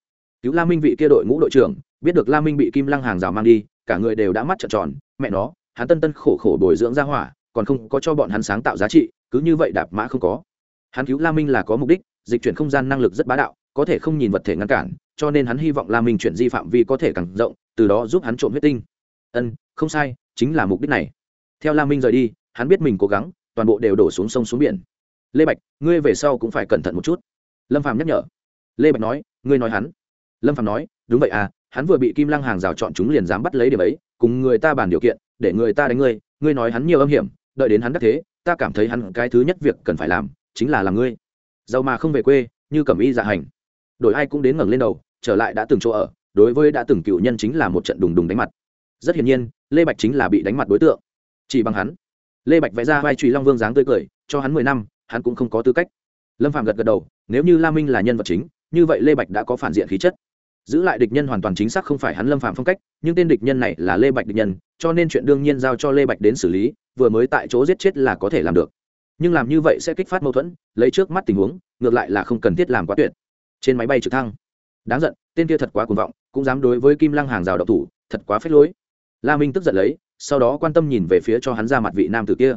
Speaker 1: Cứu la minh vị kia đội ngũ đội trưởng, biết được la minh bị kim lăng hàng rào mang đi, cả người đều đã mắt trợn tròn, mẹ nó, hắn tân tân khổ khổ bồi dưỡng ra hỏa còn không có cho bọn hắn sáng tạo giá trị, cứ như vậy đạp mã không có. Hắn cứu la minh là có mục đích, dịch chuyển không gian năng lực rất bá đạo, có thể không nhìn vật thể ngăn cản, cho nên hắn hy vọng la minh chuyển di phạm vi có thể càng rộng, từ đó giúp hắn trộm huyết tinh. Ân, không sai, chính là mục đích này. Theo la minh rời đi, hắn biết mình cố gắng, toàn bộ đều đổ xuống sông xuống biển. Lê bạch, ngươi về sau cũng phải cẩn thận một chút. Lâm phàm nhắc nhở. Lê bạch nói, ngươi nói hắn. Lâm phàm nói, đúng vậy à hắn vừa bị kim lăng hàng rào chọn chúng liền dám bắt lấy điểm ấy, cùng người ta bàn điều kiện, để người ta đánh ngươi ngươi nói hắn nhiều âm hiểm đợi đến hắn đắc thế, ta cảm thấy hắn cái thứ nhất việc cần phải làm, chính là làm ngươi. Giàu mà không về quê, như cẩm y dạ hành. Đổi ai cũng đến ngẩng lên đầu, trở lại đã từng chỗ ở, đối với đã từng cựu nhân chính là một trận đùng đùng đánh mặt. Rất hiển nhiên, lê bạch chính là bị đánh mặt đối tượng. Chỉ bằng hắn. Lê bạch vẽ ra vai trùy long vương dáng tươi cười, cho hắn mười năm, hắn cũng không có tư cách. Lâm phạm gật gật đầu, nếu như la minh là nhân vật chính, như vậy lê bạch đã có phản diện khí chất. Giữ lại địch nhân hoàn toàn chính xác không phải hắn lâm phạm phong cách, nhưng tên địch nhân này là lê bạch địch nhân, cho nên chuyện đương nhiên giao cho lê bạch đến xử lý vừa mới tại chỗ giết chết là có thể làm được. Nhưng làm như vậy sẽ kích phát mâu thuẫn, lấy trước mắt tình huống, ngược lại là không cần thiết làm quá tuyệt. Trên máy bay trực thăng. Đáng giận, tên kia thật quá cuồng vọng, cũng dám đối với kim lăng hàng rào độc thủ, thật quá phết lối. La minh tức giận lấy, sau đó quan tâm nhìn về phía cho hắn ra mặt vị nam tử kia.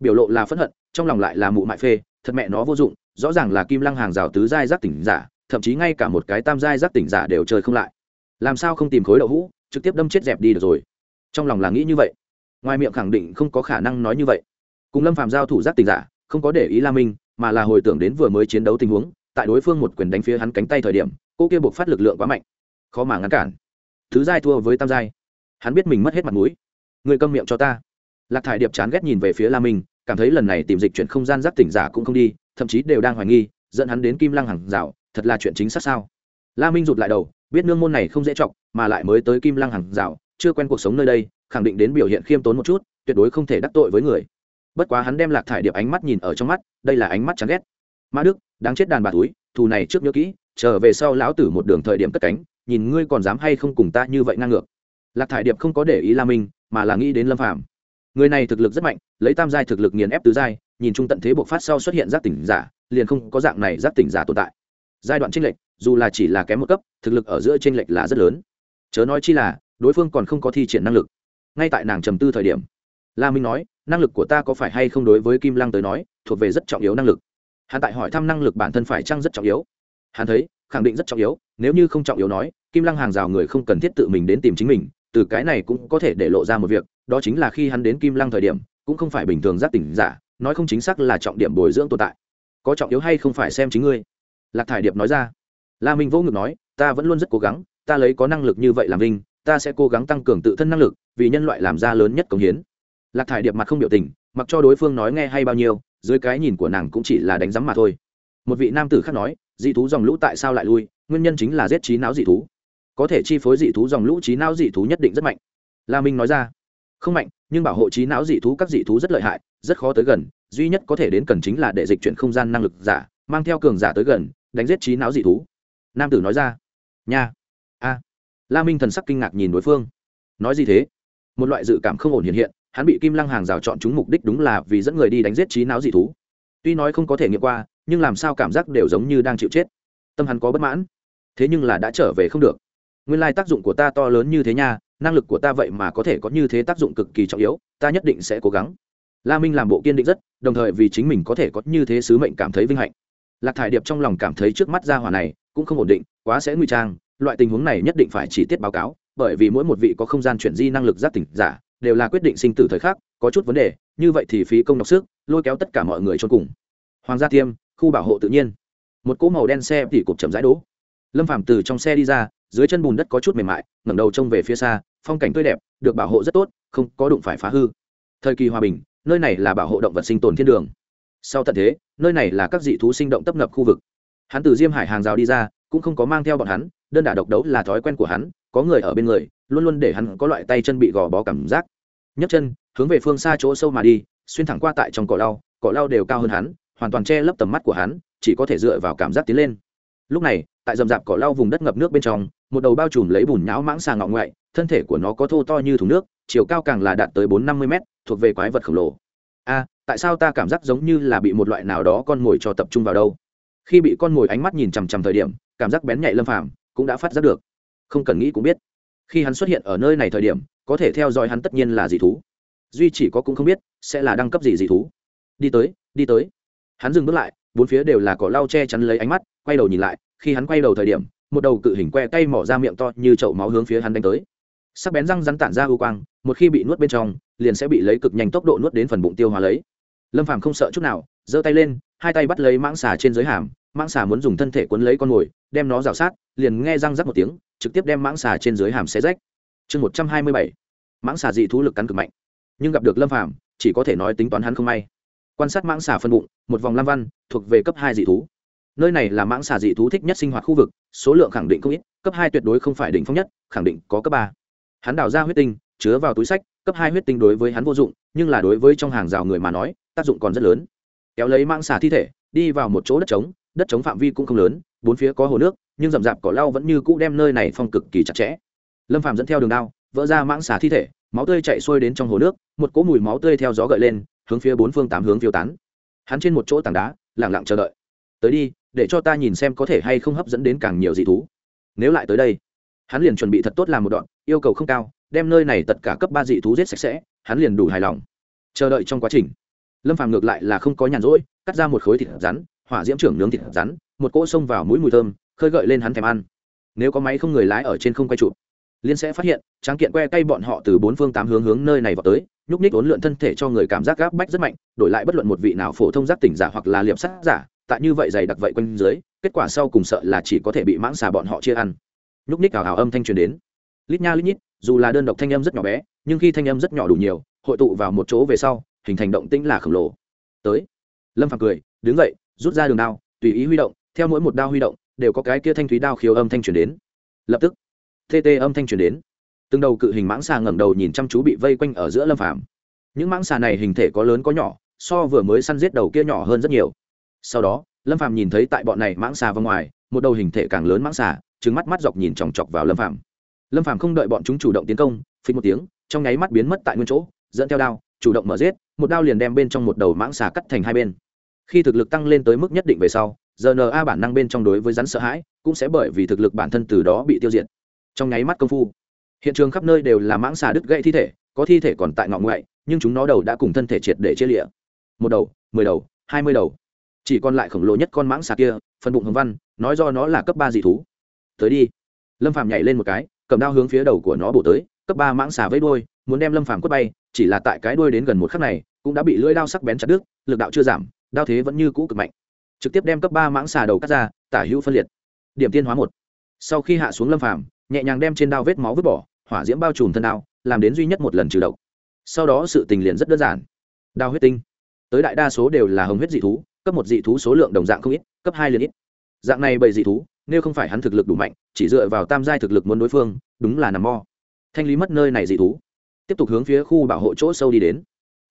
Speaker 1: Biểu lộ là phẫn hận, trong lòng lại là mụ mại phê, thật mẹ nó vô dụng, rõ ràng là kim lăng hàng rào tứ giai giác tỉnh giả, thậm chí ngay cả một cái tam giai giác tỉnh giả đều chơi không lại. Làm sao không tìm khối đậu hũ, trực tiếp đâm chết dẹp đi được rồi. Trong lòng là nghĩ như vậy ngoài miệng khẳng định không có khả năng nói như vậy. Cùng lâm phạm giao thủ giác tình giả, không có để ý la minh, mà là hồi tưởng đến vừa mới chiến đấu tình huống, tại đối phương một quyền đánh phía hắn cánh tay thời điểm, cô kia buộc phát lực lượng quá mạnh. Khó mà ngăn cản. Thứ giai thua với tam giai. Hắn biết mình mất hết mặt mũi. Người câm miệng cho ta. Lạc thải điệp chán ghét nhìn về phía la minh, cảm thấy lần này tìm dịch chuyển không gian giác tỉnh giả cũng không đi, thậm chí đều đang hoài nghi, dẫn hắn đến kim lăng hàng rào thật là chuyện chính xác sao? La minh rụt lại đầu, biết nương môn này không dễ chọc, mà lại mới tới kim lăng hàng rào chưa quen cuộc sống nơi đây khẳng định đến biểu hiện khiêm tốn một chút, tuyệt đối không thể đắc tội với người. Bất quá hắn đem lạc thải điệp ánh mắt nhìn ở trong mắt, đây là ánh mắt chán ghét. Mã đức, đáng chết đàn bà túi, thù này trước nhớ kỹ, trở về sau lão tử một đường thời điểm cất cánh, nhìn ngươi còn dám hay không cùng ta như vậy ngang ngược. Lạc thải điệp không có để ý la minh, mà là nghĩ đến lâm phạm người này thực lực rất mạnh, lấy tam giai thực lực nghiền ép tứ giai, nhìn chung tận thế bộc phát sau xuất hiện giác tỉnh giả, liền không có dạng này giác tỉnh giả tồn tại. Giai đoạn tranh lệch, dù là chỉ là kém một cấp, thực lực ở giữa tranh lệch là rất lớn. Chớ nói chi là, đối phương còn không có thi triển năng lực ngay tại nàng trầm tư thời điểm. La minh nói, năng lực của ta có phải hay không đối với kim lăng tới nói, thuộc về rất trọng yếu năng lực. Hắn tại hỏi thăm năng lực bản thân phải chăng rất trọng yếu. Hắn thấy, khẳng định rất trọng yếu, nếu như không trọng yếu nói, kim lăng hàng rào người không cần thiết tự mình đến tìm chính mình, từ cái này cũng có thể để lộ ra một việc, đó chính là khi hắn đến kim lăng thời điểm, cũng không phải bình thường giác tỉnh giả, nói không chính xác là trọng điểm bồi dưỡng tồn tại. Có trọng yếu hay không phải xem chính ngươi. Lạc thải điệp nói ra. La minh vỗ ngực nói, ta vẫn luôn rất cố gắng, ta lấy có năng lực như vậy làm linh ta sẽ cố gắng tăng cường tự thân năng lực, vì nhân loại làm ra lớn nhất công hiến. Lạc thải điệp mặt không biểu tình, mặc cho đối phương nói nghe hay bao nhiêu, dưới cái nhìn của nàng cũng chỉ là đánh giám mà thôi. Một vị nam tử khác nói, dị thú dòng lũ tại sao lại lui? Nguyên nhân chính là giết trí não dị thú. Có thể chi phối dị thú dòng lũ trí não dị thú nhất định rất mạnh. La minh nói ra. Không mạnh, nhưng bảo hộ trí não dị thú các dị thú rất lợi hại, rất khó tới gần. Duy nhất có thể đến cần chính là để dịch chuyển không gian năng lực giả, mang theo cường giả tới gần, đánh giết trí não dị thú. Nam tử nói ra. Nha. A la minh thần sắc kinh ngạc nhìn đối phương. Nói gì thế? Một loại dự cảm không ổn hiện hiện, hắn bị kim lăng hàng rào chọn chúng mục đích đúng là vì dẫn người đi đánh giết trí não dị thú. Tuy nói không có thể nghiệm qua, nhưng làm sao cảm giác đều giống như đang chịu chết. Tâm hắn có bất mãn. Thế nhưng là đã trở về không được. Nguyên lai tác dụng của ta to lớn như thế nha, năng lực của ta vậy mà có thể có như thế tác dụng cực kỳ trọng yếu, ta nhất định sẽ cố gắng. La minh làm bộ kiên định rất, đồng thời vì chính mình có thể có như thế sứ mệnh cảm thấy vinh hạnh. Lạc thải điệp trong lòng cảm thấy trước mắt gia hỏa này cũng không ổn định, quá sẽ nguy trang loại tình huống này nhất định phải chỉ tiết báo cáo, bởi vì mỗi một vị có không gian chuyển di năng lực giác tỉnh giả đều là quyết định sinh tử thời khắc, có chút vấn đề, như vậy thì phí công đọc sức, lôi kéo tất cả mọi người cho cùng. Hoàng gia tiêm, khu bảo hộ tự nhiên. Một cỗ màu đen xe tỉ cục chậm rãi đỗ lâm phạm từ trong xe đi ra, dưới chân bùn đất có chút mềm mại, ngẩng đầu trông về phía xa, phong cảnh tươi đẹp, được bảo hộ rất tốt, không có đụng phải phá hư. Thời kỳ hòa bình, nơi này là bảo hộ động vật sinh tồn thiên đường. Sau tận thế, nơi này là các dị thú sinh động tấp nập khu vực. Hắn từ diêm hải hàng rào đi ra, cũng không có mang theo bọn hắn đơn đả độc đấu là thói quen của hắn, có người ở bên người, luôn luôn để hắn có loại tay chân bị gò bó cảm giác. Nhấc chân, hướng về phương xa chỗ sâu mà đi, xuyên thẳng qua tại trong cỏ lau cỏ lau đều cao hơn hắn, hoàn toàn che lấp tầm mắt của hắn, chỉ có thể dựa vào cảm giác tiến lên. Lúc này, tại rậm rạp cỏ lau vùng đất ngập nước bên trong, một đầu bao trùm lấy bùn nhão mãng xà ngọ ngoại, thân thể của nó có thô to như thùng nước, chiều cao càng là đạt tới bốn năm mươi mét, thuộc về quái vật khổng lồ. A, tại sao ta cảm giác giống như là bị một loại nào đó con mồi cho tập trung vào đâu? Khi bị con mồi ánh mắt nhìn chằm chằm thời điểm, cảm giác bén nhạy lâm phàm cũng đã phát giác được. Không cần nghĩ cũng biết, khi hắn xuất hiện ở nơi này thời điểm, có thể theo dõi hắn tất nhiên là dị thú. Duy chỉ có cũng không biết sẽ là đăng cấp gì dị thú. Đi tới đi tới. Hắn dừng bước lại, bốn phía đều là cỏ lau che chắn lấy ánh mắt, quay đầu nhìn lại, khi hắn quay đầu thời điểm, một đầu cự hình que tay mỏ ra miệng to như chậu máu hướng phía hắn đánh tới. Sắc bén răng rắn tản ra ưu quang, một khi bị nuốt bên trong, liền sẽ bị lấy cực nhanh tốc độ nuốt đến phần bụng tiêu hóa lấy. Lâm phàm không sợ chút nào, giơ tay lên, hai tay bắt lấy mãng xà trên dưới hàm mãng xà muốn dùng thân thể quấn lấy con mồi, đem nó rào sát, liền nghe răng rắc một tiếng, trực tiếp đem mãng xà trên dưới hàm xé rách. Chương một trăm hai mươi bảy, mãng xà dị thú lực cắn cực mạnh. Nhưng gặp được lâm phàm, chỉ có thể nói tính toán hắn không may. Quan sát mãng xà phân bụng, một vòng lam văn, thuộc về cấp hai dị thú. Nơi này là mãng xà dị thú thích nhất sinh hoạt khu vực, số lượng khẳng định không ít, cấp hai tuyệt đối không phải đỉnh phong nhất, khẳng định có cấp ba. Hắn đào ra huyết tinh, chứa vào túi sách, cấp hai huyết tinh đối với hắn vô dụng, nhưng là đối với trong hàng rào người mà nói, tác dụng còn rất lớn. Kéo lấy mãng xà thi thể, đi vào một chỗ đất trống đất chống phạm vi cũng không lớn, bốn phía có hồ nước, nhưng rậm rạp cỏ lau vẫn như cũ đem nơi này phong cực kỳ chặt chẽ. Lâm phạm dẫn theo đường đao, vỡ ra mãng xà thi thể, máu tươi chạy xuôi đến trong hồ nước, một cỗ mùi máu tươi theo gió gợi lên, hướng phía bốn phương tám hướng phiêu tán. Hắn trên một chỗ tảng đá lẳng lặng chờ đợi. Tới đi, để cho ta nhìn xem có thể hay không hấp dẫn đến càng nhiều dị thú. Nếu lại tới đây, hắn liền chuẩn bị thật tốt làm một đoạn, yêu cầu không cao, đem nơi này tất cả cấp ba dị thú giết sạch sẽ, hắn liền đủ hài lòng. Chờ đợi trong quá trình, lâm phàm ngược lại là không có nhàn rỗi, cắt ra một khối thịt rắn hỏa diễm trưởng nướng thịt rắn, một cỗ xông vào mũi mùi thơm, khơi gợi lên hắn thèm ăn. Nếu có máy không người lái ở trên không quay chụp liên sẽ phát hiện, tráng kiện que cây bọn họ từ bốn phương tám hướng hướng nơi này vào tới, nhúc ních ốn lượn thân thể cho người cảm giác gáp bách rất mạnh, đổi lại bất luận một vị nào phổ thông giác tỉnh giả hoặc là liệp sát giả, tại như vậy dày đặc vậy quanh dưới, kết quả sau cùng sợ là chỉ có thể bị mãng xà bọn họ chia ăn. Nhúc ních ảo ảo âm thanh truyền đến. Lít nha lít nhít, dù là đơn độc thanh âm rất nhỏ bé, nhưng khi thanh âm rất nhỏ đủ nhiều, hội tụ vào một chỗ về sau, hình thành động tĩnh là khổng lồ. Tới. Lâm phàm cười, đứng dậy rút ra đường đao, tùy ý huy động, theo mỗi một đao huy động, đều có cái kia thanh thúy đao khiếu âm thanh truyền đến. Lập tức tt âm thanh truyền đến. Từng đầu cự hình mãng xà ngẩng đầu nhìn chăm chú bị vây quanh ở giữa lâm phàm. Những mãng xà này hình thể có lớn có nhỏ, so vừa mới săn giết đầu kia nhỏ hơn rất nhiều. Sau đó, lâm phàm nhìn thấy tại bọn này mãng xà vào ngoài, một đầu hình thể càng lớn mãng xà trứng mắt mắt dọc nhìn chòng chọc vào lâm phàm. Lâm phàm không đợi bọn chúng chủ động tiến công phình một tiếng, trong nháy mắt biến mất tại nguyên chỗ, dẫn theo đao, chủ động mở giết, một đao liền đem bên trong một đầu mãng xà cắt thành hai bên khi thực lực tăng lên tới mức nhất định về sau rna bản năng bên trong đối với rắn sợ hãi, cũng sẽ bởi vì thực lực bản thân từ đó bị tiêu diệt. Trong nháy mắt công phu, hiện trường khắp nơi đều là mãng xà đứt gãy thi thể, có thi thể còn tại ngọn ngoại nhưng chúng nó đầu đã cùng thân thể triệt để chia lịa một đầu, mười đầu, hai mươi đầu. Chỉ còn lại khổng lồ nhất con mãng xà kia, phần bụng hồng văn, nói do nó là cấp ba dị thú. Tới đi. Lâm phàm nhảy lên một cái, cầm đao hướng phía đầu của nó bổ tới, cấp ba mãng xà với đuôi, muốn đem lâm phàm quất bay, chỉ là tại cái đuôi đến gần một khắc này, cũng đã bị lưỡi đao sắc bén chặt đứt, lực đạo chưa giảm đao thế vẫn như cũ cực mạnh. Trực tiếp đem cấp ba mãng xà đầu cắt ra, tả hữu phân liệt. Điểm tiên hóa một. Sau khi hạ xuống lâm phàm, nhẹ nhàng đem trên đao vết máu vứt bỏ, hỏa diễm bao trùm thân đao, làm đến duy nhất một lần trừ độc. Sau đó sự tình liền rất đơn giản. Đao huyết tinh. Tới đại đa số đều là hồng huyết dị thú, cấp một dị thú số lượng đồng dạng không ít, cấp hai liền ít. Dạng này bầy dị thú, nếu không phải hắn thực lực đủ mạnh, chỉ dựa vào tam giai thực lực muốn đối phương, đúng là nằm mo thanh lý mất nơi này dị thú. Tiếp tục hướng phía khu bảo hộ chỗ sâu đi đến.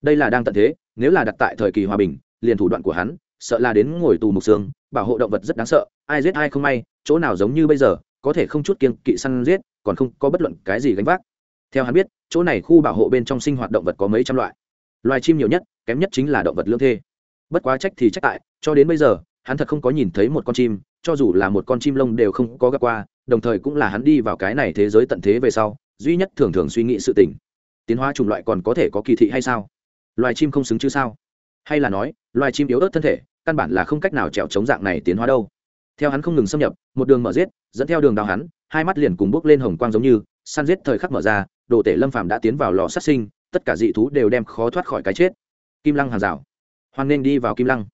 Speaker 1: Đây là đang tận thế, nếu là đặt tại thời kỳ hòa bình liền thủ đoạn của hắn, sợ là đến ngồi tù mục xương, bảo hộ động vật rất đáng sợ, ai giết ai không may, chỗ nào giống như bây giờ, có thể không chút kiêng kỵ săn giết, còn không có bất luận cái gì gánh vác. Theo hắn biết, chỗ này khu bảo hộ bên trong sinh hoạt động vật có mấy trăm loại. Loài chim nhiều nhất, kém nhất chính là động vật lương thê. Bất quá trách thì trách tại, cho đến bây giờ, hắn thật không có nhìn thấy một con chim, cho dù là một con chim lông đều không có gặp qua, đồng thời cũng là hắn đi vào cái này thế giới tận thế về sau, duy nhất thường thường suy nghĩ sự tình. Tiến hóa chủng loại còn có thể có kỳ thị hay sao? Loài chim không xứng chứ sao? Hay là nói, loài chim yếu ớt thân thể, căn bản là không cách nào trèo chống dạng này tiến hóa đâu. Theo hắn không ngừng xâm nhập, một đường mở giết, dẫn theo đường đào hắn, hai mắt liền cùng bước lên hồng quang giống như, săn giết thời khắc mở ra, đồ tể lâm phàm đã tiến vào lò sát sinh, tất cả dị thú đều đem khó thoát khỏi cái chết. Kim lăng hàng rào. Hoan nên đi vào kim lăng.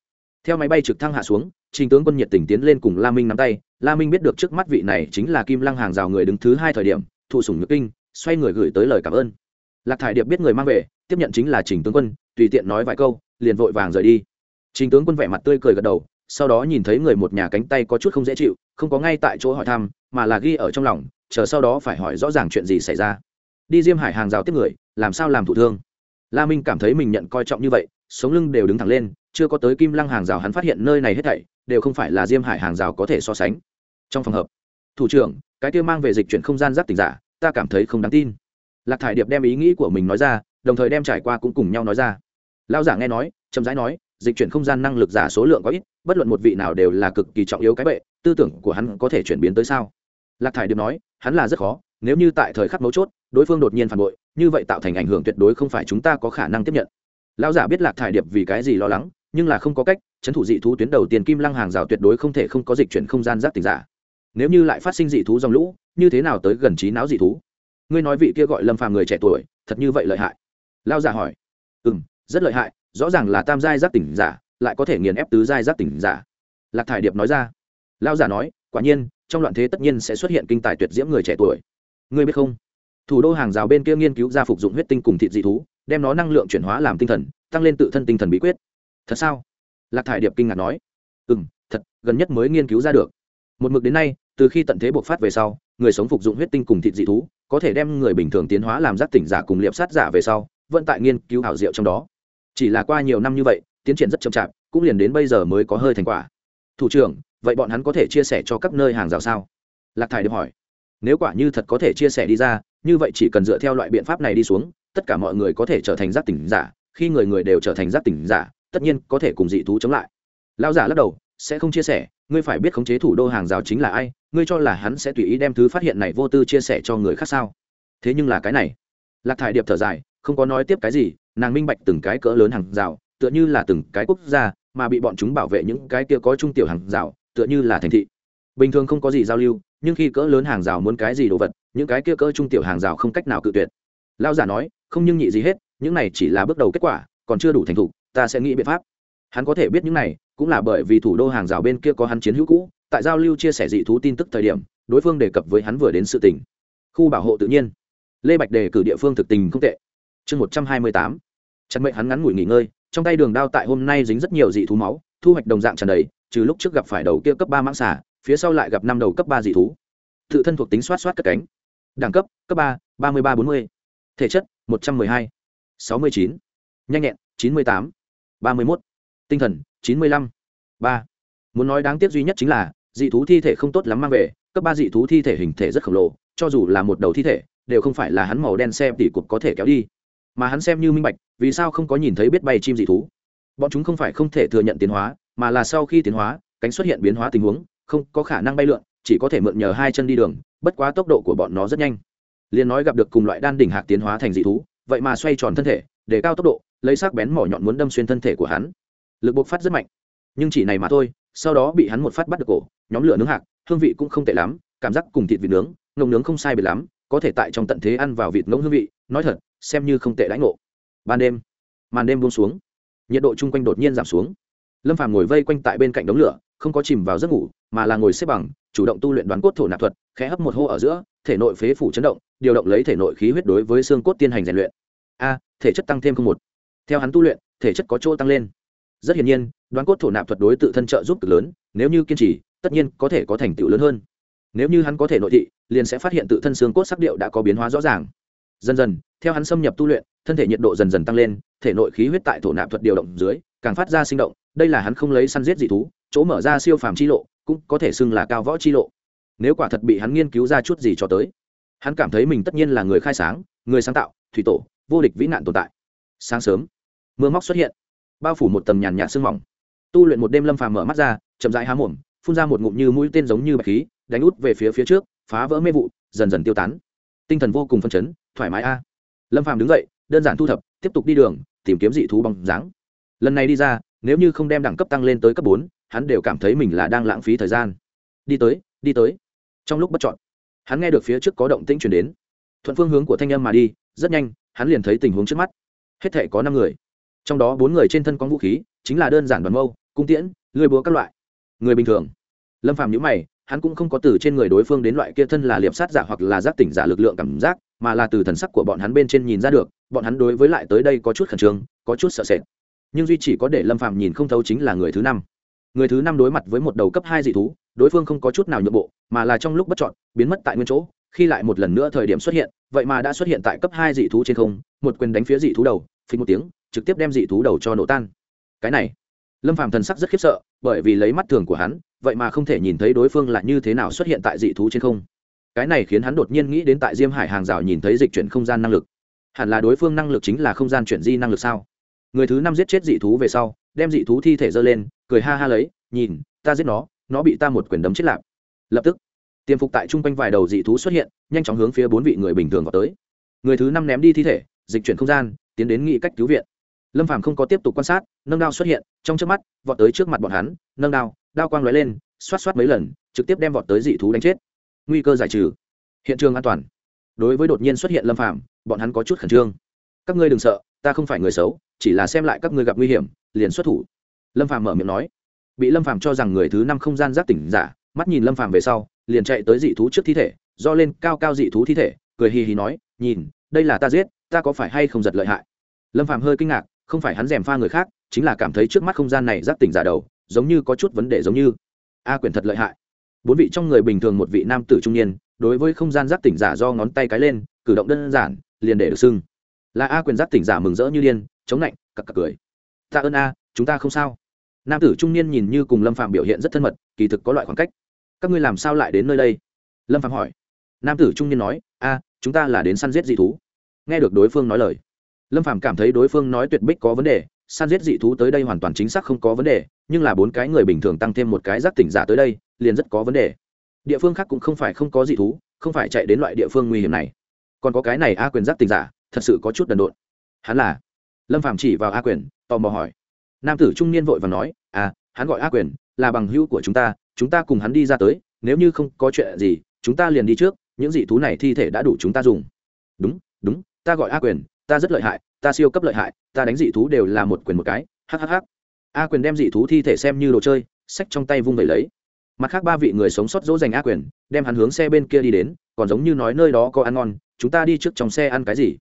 Speaker 1: Theo máy bay trực thăng hạ xuống, trình tướng quân nhiệt tình tiến lên cùng la minh nắm tay. La minh biết được trước mắt vị này chính là kim lăng hàng rào người đứng thứ hai thời điểm, thụ sủng nhược kinh, xoay người gửi tới lời cảm ơn. Lạc thải điệp biết người mang về, tiếp nhận chính là trình tướng quân, tùy tiện nói vài câu liền vội vàng rời đi. Trình tướng quân vẻ mặt tươi cười gật đầu, sau đó nhìn thấy người một nhà cánh tay có chút không dễ chịu, không có ngay tại chỗ hỏi thăm, mà là ghi ở trong lòng, chờ sau đó phải hỏi rõ ràng chuyện gì xảy ra. Đi diêm hải hàng rào tiếp người, làm sao làm thụ thương? La minh cảm thấy mình nhận coi trọng như vậy, sống lưng đều đứng thẳng lên, chưa có tới kim lăng hàng rào hắn phát hiện nơi này hết thảy, đều không phải là diêm hải hàng rào có thể so sánh. Trong phòng hợp, thủ trưởng, cái kia mang về dịch chuyển không gian giáp tình giả, ta cảm thấy không đáng tin. Lạc thải điệp đem ý nghĩ của mình nói ra, đồng thời đem trải qua cũng cùng nhau nói ra lao giả nghe nói, chậm rãi nói, dịch chuyển không gian năng lực giả số lượng có ít, bất luận một vị nào đều là cực kỳ trọng yếu cái bệ, tư tưởng của hắn có thể chuyển biến tới sao? Lạc thải điệp nói, hắn là rất khó, nếu như tại thời khắc mấu chốt, đối phương đột nhiên phản bội, như vậy tạo thành ảnh hưởng tuyệt đối không phải chúng ta có khả năng tiếp nhận. Lão giả biết lạc thải điệp vì cái gì lo lắng, nhưng là không có cách trấn thủ dị thú tuyến đầu tiền kim lăng hàng rào tuyệt đối không thể không có dịch chuyển không gian giác tình giả. Nếu như lại phát sinh dị thú dòng lũ, như thế nào tới gần trí não dị thú? Ngươi nói vị kia gọi lâm phàm người trẻ tuổi, thật như vậy lợi hại? Lao giả hỏi. Ừ m rất lợi hại, rõ ràng là tam giai giác tỉnh giả, lại có thể nghiền ép tứ giai giác tỉnh giả. Lạc thải điệp nói ra. Lao giả nói, quả nhiên, trong loạn thế tất nhiên sẽ xuất hiện kinh tài tuyệt diễm người trẻ tuổi. Ngươi biết không? Thủ đô hàng rào bên kia nghiên cứu ra phục dụng huyết tinh cùng thịt dị thú, đem nó năng lượng chuyển hóa làm tinh thần, tăng lên tự thân tinh thần bí quyết. Thật sao? Lạc thải điệp kinh ngạc nói. Ừ m thật, gần nhất mới nghiên cứu ra được. Một mực đến nay, từ khi tận thế bộc phát về sau, người sống phục dụng huyết tinh cùng thịt dị thú, có thể đem người bình thường tiến hóa làm giác tỉnh giả cùng liệp sát giả về sau, vẫn tại nghiên cứu ảo diệu trong đó chỉ là qua nhiều năm như vậy, tiến triển rất chậm chạp, cũng liền đến bây giờ mới có hơi thành quả. Thủ trưởng, vậy bọn hắn có thể chia sẻ cho các nơi hàng rào sao? Lạc thải được hỏi. Nếu quả như thật có thể chia sẻ đi ra, như vậy chỉ cần dựa theo loại biện pháp này đi xuống, tất cả mọi người có thể trở thành giác tỉnh giả, khi người người đều trở thành giác tỉnh giả, tất nhiên có thể cùng dị thú chống lại. Lão giả lắc đầu, sẽ không chia sẻ, ngươi phải biết khống chế thủ đô hàng rào chính là ai, ngươi cho là hắn sẽ tùy ý đem thứ phát hiện này vô tư chia sẻ cho người khác sao? Thế nhưng là cái này. Lạc thải điệp thở dài, không có nói tiếp cái gì nàng minh bạch từng cái cỡ lớn hàng rào, tựa như là từng cái quốc gia, mà bị bọn chúng bảo vệ những cái kia có trung tiểu hàng rào, tựa như là thành thị. Bình thường không có gì giao lưu, nhưng khi cỡ lớn hàng rào muốn cái gì đồ vật, những cái kia cỡ trung tiểu hàng rào không cách nào cự tuyệt. Lao giả nói, không nhưng nhị gì hết, những này chỉ là bước đầu kết quả, còn chưa đủ thành thục, ta sẽ nghĩ biện pháp. Hắn có thể biết những này, cũng là bởi vì thủ đô hàng rào bên kia có hắn chiến hữu cũ, tại giao lưu chia sẻ dị thú tin tức thời điểm, đối phương đề cập với hắn vừa đến sự tình. Khu bảo hộ tự nhiên. Lê bạch đề cử địa phương thực tình không tệ chương một trăm hai mươi tám. Chặt mệnh hắn ngắn ngủi nghỉ ngơi trong tay đường đao tại hôm nay dính rất nhiều dị thú máu thu hoạch đồng dạng tràn đầy trừ lúc trước gặp phải đầu kia cấp ba mãng xả phía sau lại gặp năm đầu cấp ba dị thú. Tự thân thuộc tính soát soát cất cánh. Đẳng cấp cấp ba ba mươi ba bốn mươi. Thể chất một trăm m ư ơ i hai sáu mươi chín. Nhanh nhẹn chín mươi tám ba mươi một, tinh thần chín mươi lăm ba. Muốn nói đáng tiếc duy nhất chính là dị thú thi thể không tốt lắm mang về cấp ba dị thú thi thể hình thể rất khổng lồ cho dù là một đầu thi thể đều không phải là hắn màu đen xe tỉ cục có thể kéo đi mà hắn xem như minh bạch, vì sao không có nhìn thấy biết bay chim dị thú? Bọn chúng không phải không thể thừa nhận tiến hóa, mà là sau khi tiến hóa, cánh xuất hiện biến hóa tình huống, không có khả năng bay lượn, chỉ có thể mượn nhờ hai chân đi đường, bất quá tốc độ của bọn nó rất nhanh. Liền nói gặp được cùng loại đan đỉnh hạc tiến hóa thành dị thú, vậy mà xoay tròn thân thể, để cao tốc độ, lấy sắc bén mỏ nhọn muốn đâm xuyên thân thể của hắn. Lực bộc phát rất mạnh. Nhưng chỉ này mà thôi, sau đó bị hắn một phát bắt được cổ, nhóm lửa nướng hạc, hương vị cũng không tệ lắm, cảm giác cùng thịt vịt nướng, ngông nướng không sai biệt lắm có thể tại trong tận thế ăn vào vịt ngỗng hương vị, nói thật, xem như không tệ lãnh ngộ. Ban đêm, màn đêm buông xuống, nhiệt độ chung quanh đột nhiên giảm xuống. Lâm phàm ngồi vây quanh tại bên cạnh đống lửa, không có chìm vào giấc ngủ, mà là ngồi xếp bằng, chủ động tu luyện đoán cốt thổ nạp thuật, khẽ hấp một hô ở giữa, thể nội phế phủ chấn động, điều động lấy thể nội khí huyết đối với xương cốt tiên hành rèn luyện. A, thể chất tăng thêm không một. Theo hắn tu luyện, thể chất có chỗ tăng lên. Rất hiển nhiên, đoán cốt thổ nạp thuật đối tự thân trợ giúp cực lớn, nếu như kiên trì, tất nhiên có thể có thành tựu lớn hơn nếu như hắn có thể nội thị, liền sẽ phát hiện tự thân xương cốt sắc điệu đã có biến hóa rõ ràng. Dần dần, theo hắn xâm nhập tu luyện, thân thể nhiệt độ dần dần tăng lên, thể nội khí huyết tại thổ nạp thuật điều động dưới, càng phát ra sinh động, đây là hắn không lấy săn giết dị thú, chỗ mở ra siêu phàm chi lộ, cũng có thể xưng là cao võ chi lộ. Nếu quả thật bị hắn nghiên cứu ra chút gì cho tới, hắn cảm thấy mình tất nhiên là người khai sáng, người sáng tạo, thủy tổ, vô địch vĩ nạn tồn tại. Sáng sớm, mưa móc xuất hiện, bao phủ một tầm nhàn nhạt sương mỏng. Tu luyện một đêm lâm phàm mở mắt ra, chậm rãi há mồm phun ra một ngụm như mũi tên giống như bạch khí, đánh út về phía phía trước, phá vỡ mê vụ, dần dần tiêu tán. Tinh thần vô cùng phân chấn, thoải mái a. Lâm phàm đứng dậy, đơn giản thu thập, tiếp tục đi đường, tìm kiếm dị thú bằng dáng. Lần này đi ra, nếu như không đem đẳng cấp tăng lên tới cấp bốn, hắn đều cảm thấy mình là đang lãng phí thời gian. Đi tới đi tới. Trong lúc bất chọn hắn nghe được phía trước có động tĩnh chuyển đến. Thuận phương hướng của thanh âm mà đi, rất nhanh, hắn liền thấy tình huống trước mắt. Hết thể có năm người. Trong đó bốn người trên thân có vũ khí, chính là đơn giản đoàn mâu, cung tiễn, lưới búa các loại người bình thường. Lâm phàm nhữ mày, hắn cũng không có từ trên người đối phương đến loại kia thân là liệp sát giả hoặc là giác tỉnh giả lực lượng cảm giác, mà là từ thần sắc của bọn hắn bên trên nhìn ra được, bọn hắn đối với lại tới đây có chút khẩn trương, có chút sợ sệt. Nhưng duy chỉ có để lâm phạm nhìn không thấu chính là người thứ năm. Người thứ năm đối mặt với một đầu cấp hai dị thú, đối phương không có chút nào nhượng bộ, mà là trong lúc bất chọn biến mất tại nguyên chỗ, khi lại một lần nữa thời điểm xuất hiện, vậy mà đã xuất hiện tại cấp hai dị thú trên không, một quyền đánh phía dị thú đầu phí một tiếng, trực tiếp đem dị thú đầu cho nổ tan. Cái này lâm phàm thần sắc rất khiếp sợ, bởi vì lấy mắt thường của hắn, vậy mà không thể nhìn thấy đối phương là như thế nào xuất hiện tại dị thú trên không. Cái này khiến hắn đột nhiên nghĩ đến tại diêm hải hàng rào nhìn thấy dịch chuyển không gian năng lực. Hẳn là đối phương năng lực chính là không gian chuyển di năng lực sao? Người thứ năm giết chết dị thú về sau, đem dị thú thi thể giơ lên, cười ha ha lấy, nhìn, ta giết nó nó bị ta một quyền đấm chết lạp. Lập tức, tiềm phục tại chung quanh vài đầu dị thú xuất hiện, nhanh chóng hướng phía bốn vị người bình thường vào tới. Người thứ năm ném đi thi thể, dịch chuyển không gian, tiến đến nghị cách cứu viện lâm phàm không có tiếp tục quan sát, nâng đao xuất hiện, trong trước mắt, vọt tới trước mặt bọn hắn, nâng đao đao quang lóe lên, xoát xoát mấy lần, trực tiếp đem vọt tới dị thú đánh chết. Nguy cơ giải trừ. Hiện trường an toàn. Đối với đột nhiên xuất hiện lâm phàm, bọn hắn có chút khẩn trương. Các ngươi đừng sợ, ta không phải người xấu, chỉ là xem lại các ngươi gặp nguy hiểm, liền xuất thủ. Lâm phàm mở miệng nói. Bị lâm phàm cho rằng người thứ năm không gian giác tỉnh giả, mắt nhìn lâm phàm về sau, liền chạy tới dị thú trước thi thể, do lên cao cao dị thú thi thể, cười hì hì nói, nhìn, đây là ta giết, ta có phải hay không giật lợi hại? Lâm phàm hơi kinh ngạc không phải hắn dèm pha người khác, chính là cảm thấy trước mắt không gian này giác tỉnh giả đầu, giống như có chút vấn đề giống như. A quyền thật lợi hại. Bốn vị trong người bình thường một vị nam tử trung niên, đối với không gian giác tỉnh giả do ngón tay cái lên, cử động đơn giản, liền để được xưng. Là a quyền giác tỉnh giả mừng rỡ như điên, chống lạnh, cặc cặc cười. Tạ ơn a, chúng ta không sao. Nam tử trung niên nhìn như cùng lâm phạm biểu hiện rất thân mật, kỳ thực có loại khoảng cách. Các ngươi làm sao lại đến nơi đây? Lâm phạm hỏi. Nam tử trung niên nói, a, chúng ta là đến săn giết dị thú. Nghe được đối phương nói lời lâm phạm cảm thấy đối phương nói tuyệt bích có vấn đề, san giết dị thú tới đây hoàn toàn chính xác không có vấn đề, nhưng là bốn cái người bình thường tăng thêm một cái giác tỉnh giả tới đây, liền rất có vấn đề. Địa phương khác cũng không phải không có dị thú, không phải chạy đến loại địa phương nguy hiểm này. Còn có cái này a quyền giác tỉnh giả, thật sự có chút đần độn. Hắn là? Lâm phạm chỉ vào a quyền, tò mò hỏi. Nam tử trung niên vội và nói à hắn gọi a quyền, là bằng hữu của chúng ta chúng ta cùng hắn đi ra tới, nếu như không có chuyện gì, chúng ta liền đi trước, những dị thú này thi thể đã đủ chúng ta dùng. Đúng đúng, ta gọi a quyền ta rất lợi hại, ta siêu cấp lợi hại, ta đánh dị thú đều là một quyền một cái hhh a quyền đem dị thú thi thể xem như đồ chơi, sách trong tay vung vẩy lấy. Mặt khác ba vị người sống sót dỗ dành a quyền, đem hắn hướng xe bên kia đi đến, còn giống như nói nơi đó có ăn ngon, chúng ta đi trước trong xe ăn cái gì?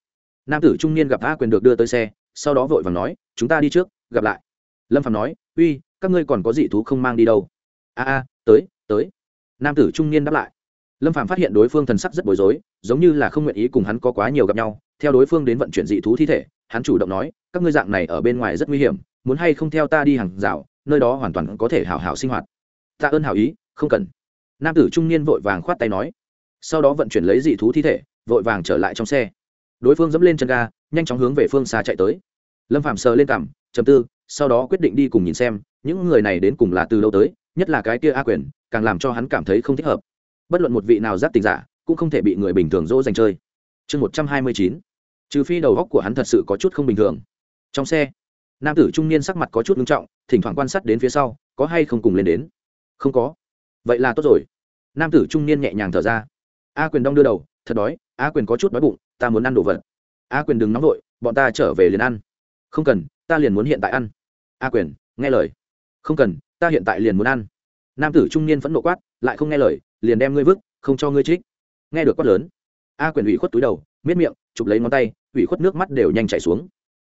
Speaker 1: Nam tử trung niên gặp a quyền được đưa tới xe, sau đó vội vàng nói, chúng ta đi trước, gặp lại. Lâm phạm nói, uy, các ngươi còn có dị thú không mang đi đâu? A a, tới tới. Nam tử trung niên đáp lại. Lâm phạm phát hiện đối phương thần sắc rất bối rối, giống như là không nguyện ý cùng hắn có quá nhiều gặp nhau theo đối phương đến vận chuyển dị thú thi thể, hắn chủ động nói, các ngươi dạng này ở bên ngoài rất nguy hiểm, muốn hay không theo ta đi hàng rào, nơi đó hoàn toàn có thể hảo hảo sinh hoạt. Tạ ơn hảo ý, không cần. Nam tử trung niên vội vàng khoát tay nói. Sau đó vận chuyển lấy dị thú thi thể, vội vàng trở lại trong xe. Đối phương dẫm lên chân ga, nhanh chóng hướng về phương xa chạy tới. Lâm phạm sờ lên cảm chầm tư, sau đó quyết định đi cùng nhìn xem, những người này đến cùng là từ đâu tới, nhất là cái kia a quyền, càng làm cho hắn cảm thấy không thích hợp. Bất luận một vị nào giác tình giả, cũng không thể bị người bình thường dỗ dành chơi. Chương một trăm hai mươi chín trừ phi đầu góc của hắn thật sự có chút không bình thường. Trong xe, nam tử trung niên sắc mặt có chút nghiêm trọng, thỉnh thoảng quan sát đến phía sau, có hay không cùng lên đến. Không có. Vậy là tốt rồi. Nam tử trung niên nhẹ nhàng thở ra. A quyền đong đưa đầu, thật đói, a quyền có chút đói bụng, ta muốn ăn đồ vật. A quyền đừng nóng vội, bọn ta trở về liền ăn. Không cần, ta liền muốn hiện tại ăn. A quyền, nghe lời. Không cần, ta hiện tại liền muốn ăn. Nam tử trung niên phẫn nộ quát, lại không nghe lời, liền đem ngươi vứt, không cho ngươi trích. Nghe được quát lớn. A quyền ủy khuất túi đầu, miết miệng chụp lấy ngón tay, ủy khuất nước mắt đều nhanh chảy xuống.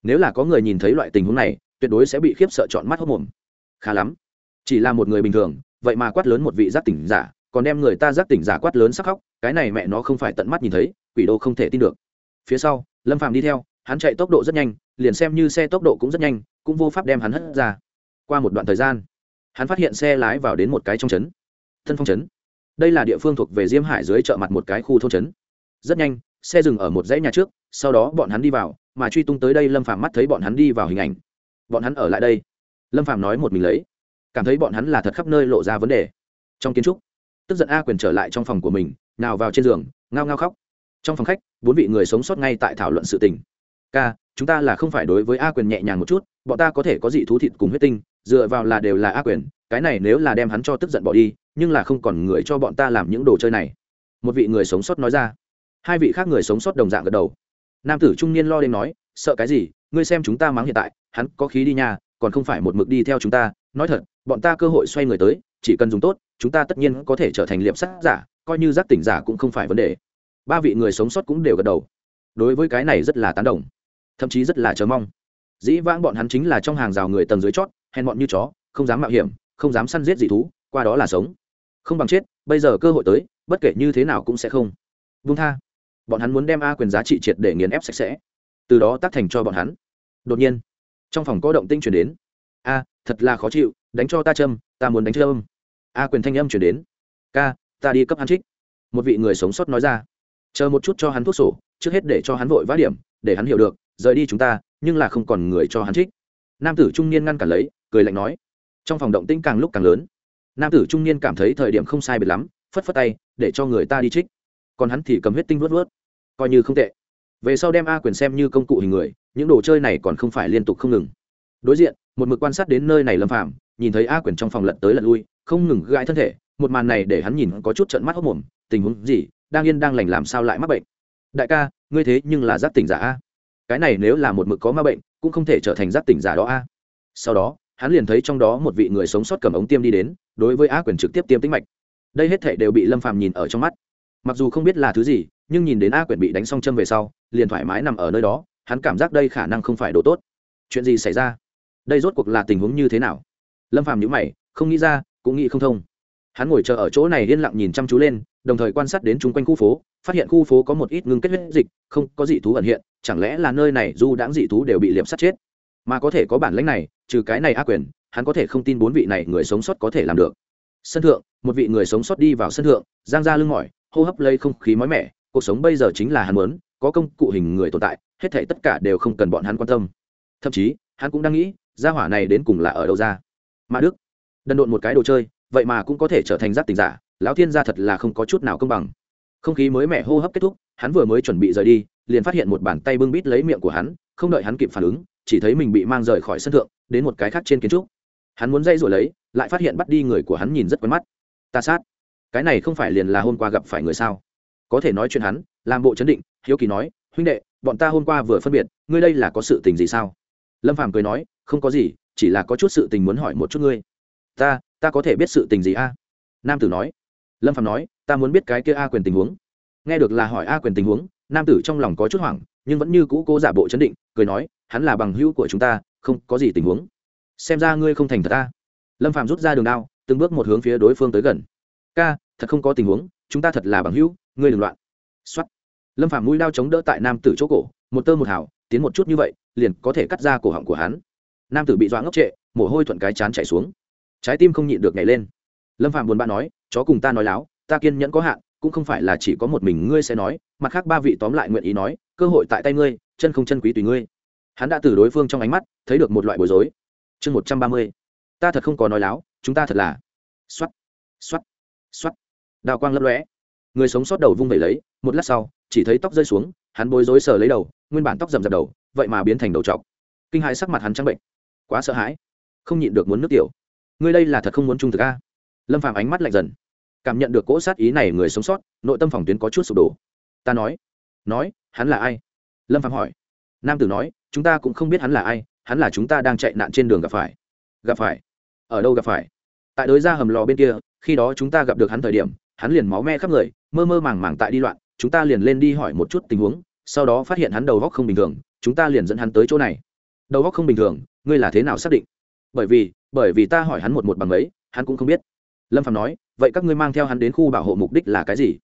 Speaker 1: Nếu là có người nhìn thấy loại tình huống này, tuyệt đối sẽ bị khiếp sợ chọn mắt hốc mồm. Khá lắm. Chỉ là một người bình thường, vậy mà quát lớn một vị giác tỉnh giả, còn đem người ta giác tỉnh giả quát lớn sắc khóc, cái này mẹ nó không phải tận mắt nhìn thấy, quỷ đô không thể tin được. Phía sau, lâm phàm đi theo, hắn chạy tốc độ rất nhanh, liền xem như xe tốc độ cũng rất nhanh, cũng vô pháp đem hắn hất ra. Qua một đoạn thời gian, hắn phát hiện xe lái vào đến một cái trong trấn. Thân phong trấn. Đây là địa phương thuộc về diêm hải dưới chợ mặt một cái khu thôn trấn. Rất nhanh xe dừng ở một dãy nhà trước, sau đó bọn hắn đi vào, mà truy tung tới đây lâm phàm mắt thấy bọn hắn đi vào hình ảnh. Bọn hắn ở lại đây. Lâm phàm nói một mình lấy. Cảm thấy bọn hắn là thật khắp nơi lộ ra vấn đề. Trong kiến trúc, tức giận a quyền trở lại trong phòng của mình, nào vào trên giường, ngao ngao khóc. Trong phòng khách, bốn vị người sống sót ngay tại thảo luận sự tình. Ca, chúng ta là không phải đối với a quyền nhẹ nhàng một chút, bọn ta có thể có dị thú thịt cùng huyết tinh, dựa vào là đều là a quyền, cái này nếu là đem hắn cho tức giận bỏ đi, nhưng là không còn người cho bọn ta làm những đồ chơi này. Một vị người sống sót nói ra hai vị khác người sống sót đồng dạng gật đầu. Nam tử trung niên lo đến nói, sợ cái gì? Ngươi xem chúng ta mắng hiện tại, hắn có khí đi nhà còn không phải một mực đi theo chúng ta. Nói thật, bọn ta cơ hội xoay người tới, chỉ cần dùng tốt, chúng ta tất nhiên có thể trở thành liệp sắt giả, coi như giác tỉnh giả cũng không phải vấn đề. Ba vị người sống sót cũng đều gật đầu. Đối với cái này rất là tán đồng, thậm chí rất là chờ mong. Dĩ vãng bọn hắn chính là trong hàng rào người tầng dưới chót, hèn bọn như chó, không dám mạo hiểm, không dám săn giết dị thú, qua đó là sống. Không bằng chết, bây giờ cơ hội tới, bất kể như thế nào cũng sẽ không. Vung tha bọn hắn muốn đem a quyền giá trị triệt để nghiền ép sạch sẽ. Từ đó tác thành cho bọn hắn. Đột nhiên, trong phòng có động tinh chuyển đến. A, thật là khó chịu, đánh cho ta châm, ta muốn đánh châm. A quyền thanh âm chuyển đến. Ca, ta đi cấp hắn trích. Một vị người sống sót nói ra. Chờ một chút cho hắn thuốc sổ, trước hết để cho hắn vội vã điểm, để hắn hiểu được, rời đi chúng ta, nhưng là không còn người cho hắn trích. Nam tử trung niên ngăn cản lấy, cười lạnh nói. Trong phòng động tĩnh càng lúc càng lớn. Nam tử trung niên cảm thấy thời điểm không sai biệt lắm, phất phất tay, để cho người ta đi trích còn hắn thì cầm huyết tinh vớt vớt. Coi như không tệ. Về sau đem a quyền xem như công cụ hình người, những đồ chơi này còn không phải liên tục không ngừng. Đối diện, một mực quan sát đến nơi này lâm phạm nhìn thấy a quyền trong phòng lật tới lật lui, không ngừng gãi thân thể, một màn này để hắn nhìn có chút trận mắt hốc mồm, tình huống gì, đang yên đang lành làm sao lại mắc bệnh? Đại ca, ngươi thế nhưng là giác tỉnh giả a. Cái này nếu là một mực có ma bệnh, cũng không thể trở thành giác tỉnh giả đó a. Sau đó, hắn liền thấy trong đó một vị người sống sót cầm ống tiêm đi đến, đối với a quyền trực tiếp tiêm tính mạch. Đây hết thể đều bị lâm phàm nhìn ở trong mắt mặc dù không biết là thứ gì, nhưng nhìn đến a Quyển bị đánh xong châm về sau, liền thoải mái nằm ở nơi đó, hắn cảm giác đây khả năng không phải đồ tốt. Chuyện gì xảy ra? Đây rốt cuộc là tình huống như thế nào? Lâm phàm nhữ mày, không nghĩ ra, cũng nghĩ không thông. Hắn ngồi chờ ở chỗ này yên lặng nhìn chăm chú lên, đồng thời quan sát đến chung quanh khu phố, phát hiện khu phố có một ít ngưng kết huyết dịch, không có dị thú ẩn hiện, chẳng lẽ là nơi này du đãng dị thú đều bị liệp sát chết? Mà có thể có bản lãnh này, trừ cái này A quyền hắn có thể không tin bốn vị này người sống sót có thể làm được. Sân thượng, một vị người sống sót đi vào sân thượng, giang ra lưng mỏi hô hấp lây không khí mới mẻ, cuộc sống bây giờ chính là hắn muốn, có công cụ hình người tồn tại, hết thảy tất cả đều không cần bọn hắn quan tâm. Thậm chí, hắn cũng đang nghĩ, gia hỏa này đến cùng là ở đâu ra? Mà đức, đần độn một cái đồ chơi, vậy mà cũng có thể trở thành giác tình giả, lão thiên gia thật là không có chút nào công bằng. Không khí mới mẻ hô hấp kết thúc, hắn vừa mới chuẩn bị rời đi, liền phát hiện một bàn tay bưng bít lấy miệng của hắn, không đợi hắn kịp phản ứng, chỉ thấy mình bị mang rời khỏi sân thượng, đến một cái khác trên kiến trúc. Hắn muốn dây rồi lấy, lại phát hiện bắt đi người của hắn nhìn rất quen mắt. Ta sát cái này không phải liền là hôm qua gặp phải người sao? Có thể nói chuyện hắn, làm bộ chấn định, hiếu kỳ nói, huynh đệ, bọn ta hôm qua vừa phân biệt, ngươi đây là có sự tình gì sao? Lâm phàm cười nói, không có gì, chỉ là có chút sự tình muốn hỏi một chút ngươi. Ta ta có thể biết sự tình gì a? Nam tử nói. Lâm phàm nói, ta muốn biết cái kia a quyền tình huống. Nghe được là hỏi a quyền tình huống, nam tử trong lòng có chút hoảng, nhưng vẫn như cũ cố giả bộ chấn định, cười nói, hắn là bằng hữu của chúng ta, không có gì tình huống. Xem ra ngươi không thành thật ta lâm phàm rút ra đường đao, từng bước một hướng phía đối phương tới gần. Ca thật không có tình huống, chúng ta thật là bằng hữu, ngươi đừng loạn. X lâm phạm mũi đao chống đỡ tại nam tử chỗ cổ, một tơ một hào, tiến một chút như vậy, liền có thể cắt ra cổ họng của hắn. Nam tử bị dọa ngốc trệ, mồ hôi thuận cái chán chảy xuống. Trái tim không nhịn được nhảy lên. Lâm phạm buồn bã nói, chó cùng ta nói láo, ta kiên nhẫn có hạn, cũng không phải là chỉ có một mình ngươi sẽ nói, mặt khác ba vị tóm lại nguyện ý nói, cơ hội tại tay ngươi, chân không chân quý tùy ngươi. Hắn đã từ đối phương trong ánh mắt, thấy được một loại bối rối. Chương một trăm ba mươi, ta thật không có nói láo, chúng ta thật là. X o á t x o á t x o á t đào quang lấp lóe. Người sống sót đầu vung vẩy lấy, một lát sau, chỉ thấy tóc rơi xuống, hắn bối rối sờ lấy đầu, nguyên bản tóc rầm rập đầu, vậy mà biến thành đầu trọc. Kinh hãi sắc mặt hắn trắng bệnh. Quá sợ hãi. Không nhịn được muốn nước tiểu. Ngươi đây là thật không muốn trung thực a? Lâm phàm ánh mắt lạnh dần. Cảm nhận được cỗ sát ý này người sống sót, nội tâm phòng tuyến có chút sụp đổ. Ta nói. Nói, hắn là ai? Lâm phàm hỏi. Nam tử nói, chúng ta cũng không biết hắn là ai, hắn là chúng ta đang chạy nạn trên đường gặp phải. Gặp phải. Ở đâu gặp phải? Tại đối ra hầm lò bên kia, khi đó chúng ta gặp được hắn thời điểm hắn liền máu me khắp người, mơ mơ màng màng tại đi loạn, chúng ta liền lên đi hỏi một chút tình huống, sau đó phát hiện hắn đầu góc không bình thường, chúng ta liền dẫn hắn tới chỗ này. Đầu góc không bình thường, ngươi là thế nào xác định? Bởi vì bởi vì ta hỏi hắn một một bằng ấy hắn cũng không biết. Lâm phạm nói, vậy các ngươi mang theo hắn đến khu bảo hộ mục đích là cái gì?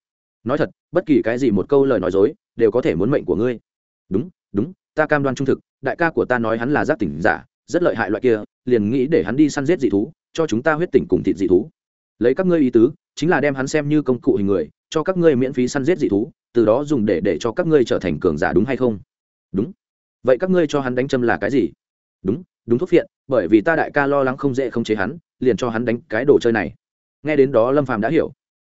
Speaker 1: Nói thật, bất kỳ cái gì một câu lời nói dối, đều có thể muốn mệnh của ngươi. Đúng đúng, ta cam đoan trung thực, đại ca của ta nói hắn là giác tỉnh giả, rất lợi hại loại kia, liền nghĩ để hắn đi săn giết dị thú, cho chúng ta huyết tỉnh cùng thịt dị thú lấy các ngươi ý tứ, chính là đem hắn xem như công cụ hình người, cho các ngươi miễn phí săn giết dị thú, từ đó dùng để để cho các ngươi trở thành cường giả đúng hay không? Đúng. Vậy các ngươi cho hắn đánh châm là cái gì? Đúng đúng thuốc phiện, bởi vì ta đại ca lo lắng không dễ không chế hắn, liền cho hắn đánh cái đồ chơi này. Nghe đến đó lâm phàm đã hiểu.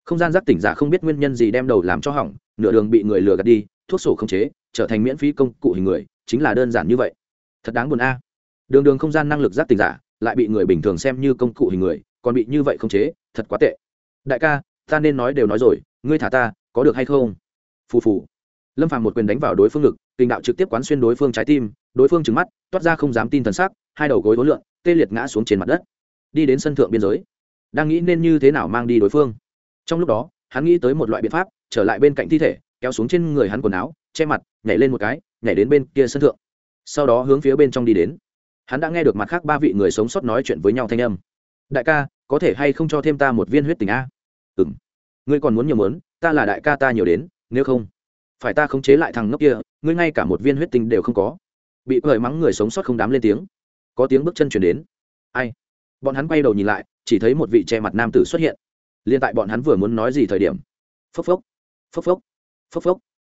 Speaker 1: Không gian giác tỉnh giả không biết nguyên nhân gì đem đầu làm cho hỏng, nửa đường bị người lừa gạt đi, thuốc sổ không chế, trở thành miễn phí công cụ hình người, chính là đơn giản như vậy. Thật đáng buồn a. Đường đường không gian năng lực giác tỉnh giả, lại bị người bình thường xem như công cụ hình người, còn bị như vậy không chế thật quá tệ. Đại ca ta nên nói đều nói rồi ngươi thả ta có được hay không? Phù phù. Lâm phàm một quyền đánh vào đối phương ngực kinh đạo trực tiếp quán xuyên đối phương trái tim đối phương trứng mắt toát ra không dám tin thần sắc hai đầu gối hối lượn, tê liệt ngã xuống trên mặt đất. Đi đến sân thượng biên giới. Đang nghĩ nên như thế nào mang đi đối phương. Trong lúc đó hắn nghĩ tới một loại biện pháp trở lại bên cạnh thi thể kéo xuống trên người hắn quần áo che mặt nhảy lên một cái nhảy đến bên kia sân thượng. Sau đó hướng phía bên trong đi đến. Hắn đã nghe được mặt khác ba vị người sống sót nói chuyện với nhau thanh âm đại ca, có thể hay không cho thêm ta một viên huyết tình a? Ừ m ngươi còn muốn nhiều mớn ta là đại ca ta nhiều đến, nếu không, phải ta khống chế lại thằng ngốc kia, ngươi ngay cả một viên huyết tình đều không có. Bị cởi mắng người sống sót không dám lên tiếng. Có tiếng bước chân chuyển đến. Ai? Bọn hắn quay đầu nhìn lại, chỉ thấy một vị che mặt nam tử xuất hiện. Liên tại bọn hắn vừa muốn nói gì thời điểm, phốc phốc phốc phốc phốc phốc,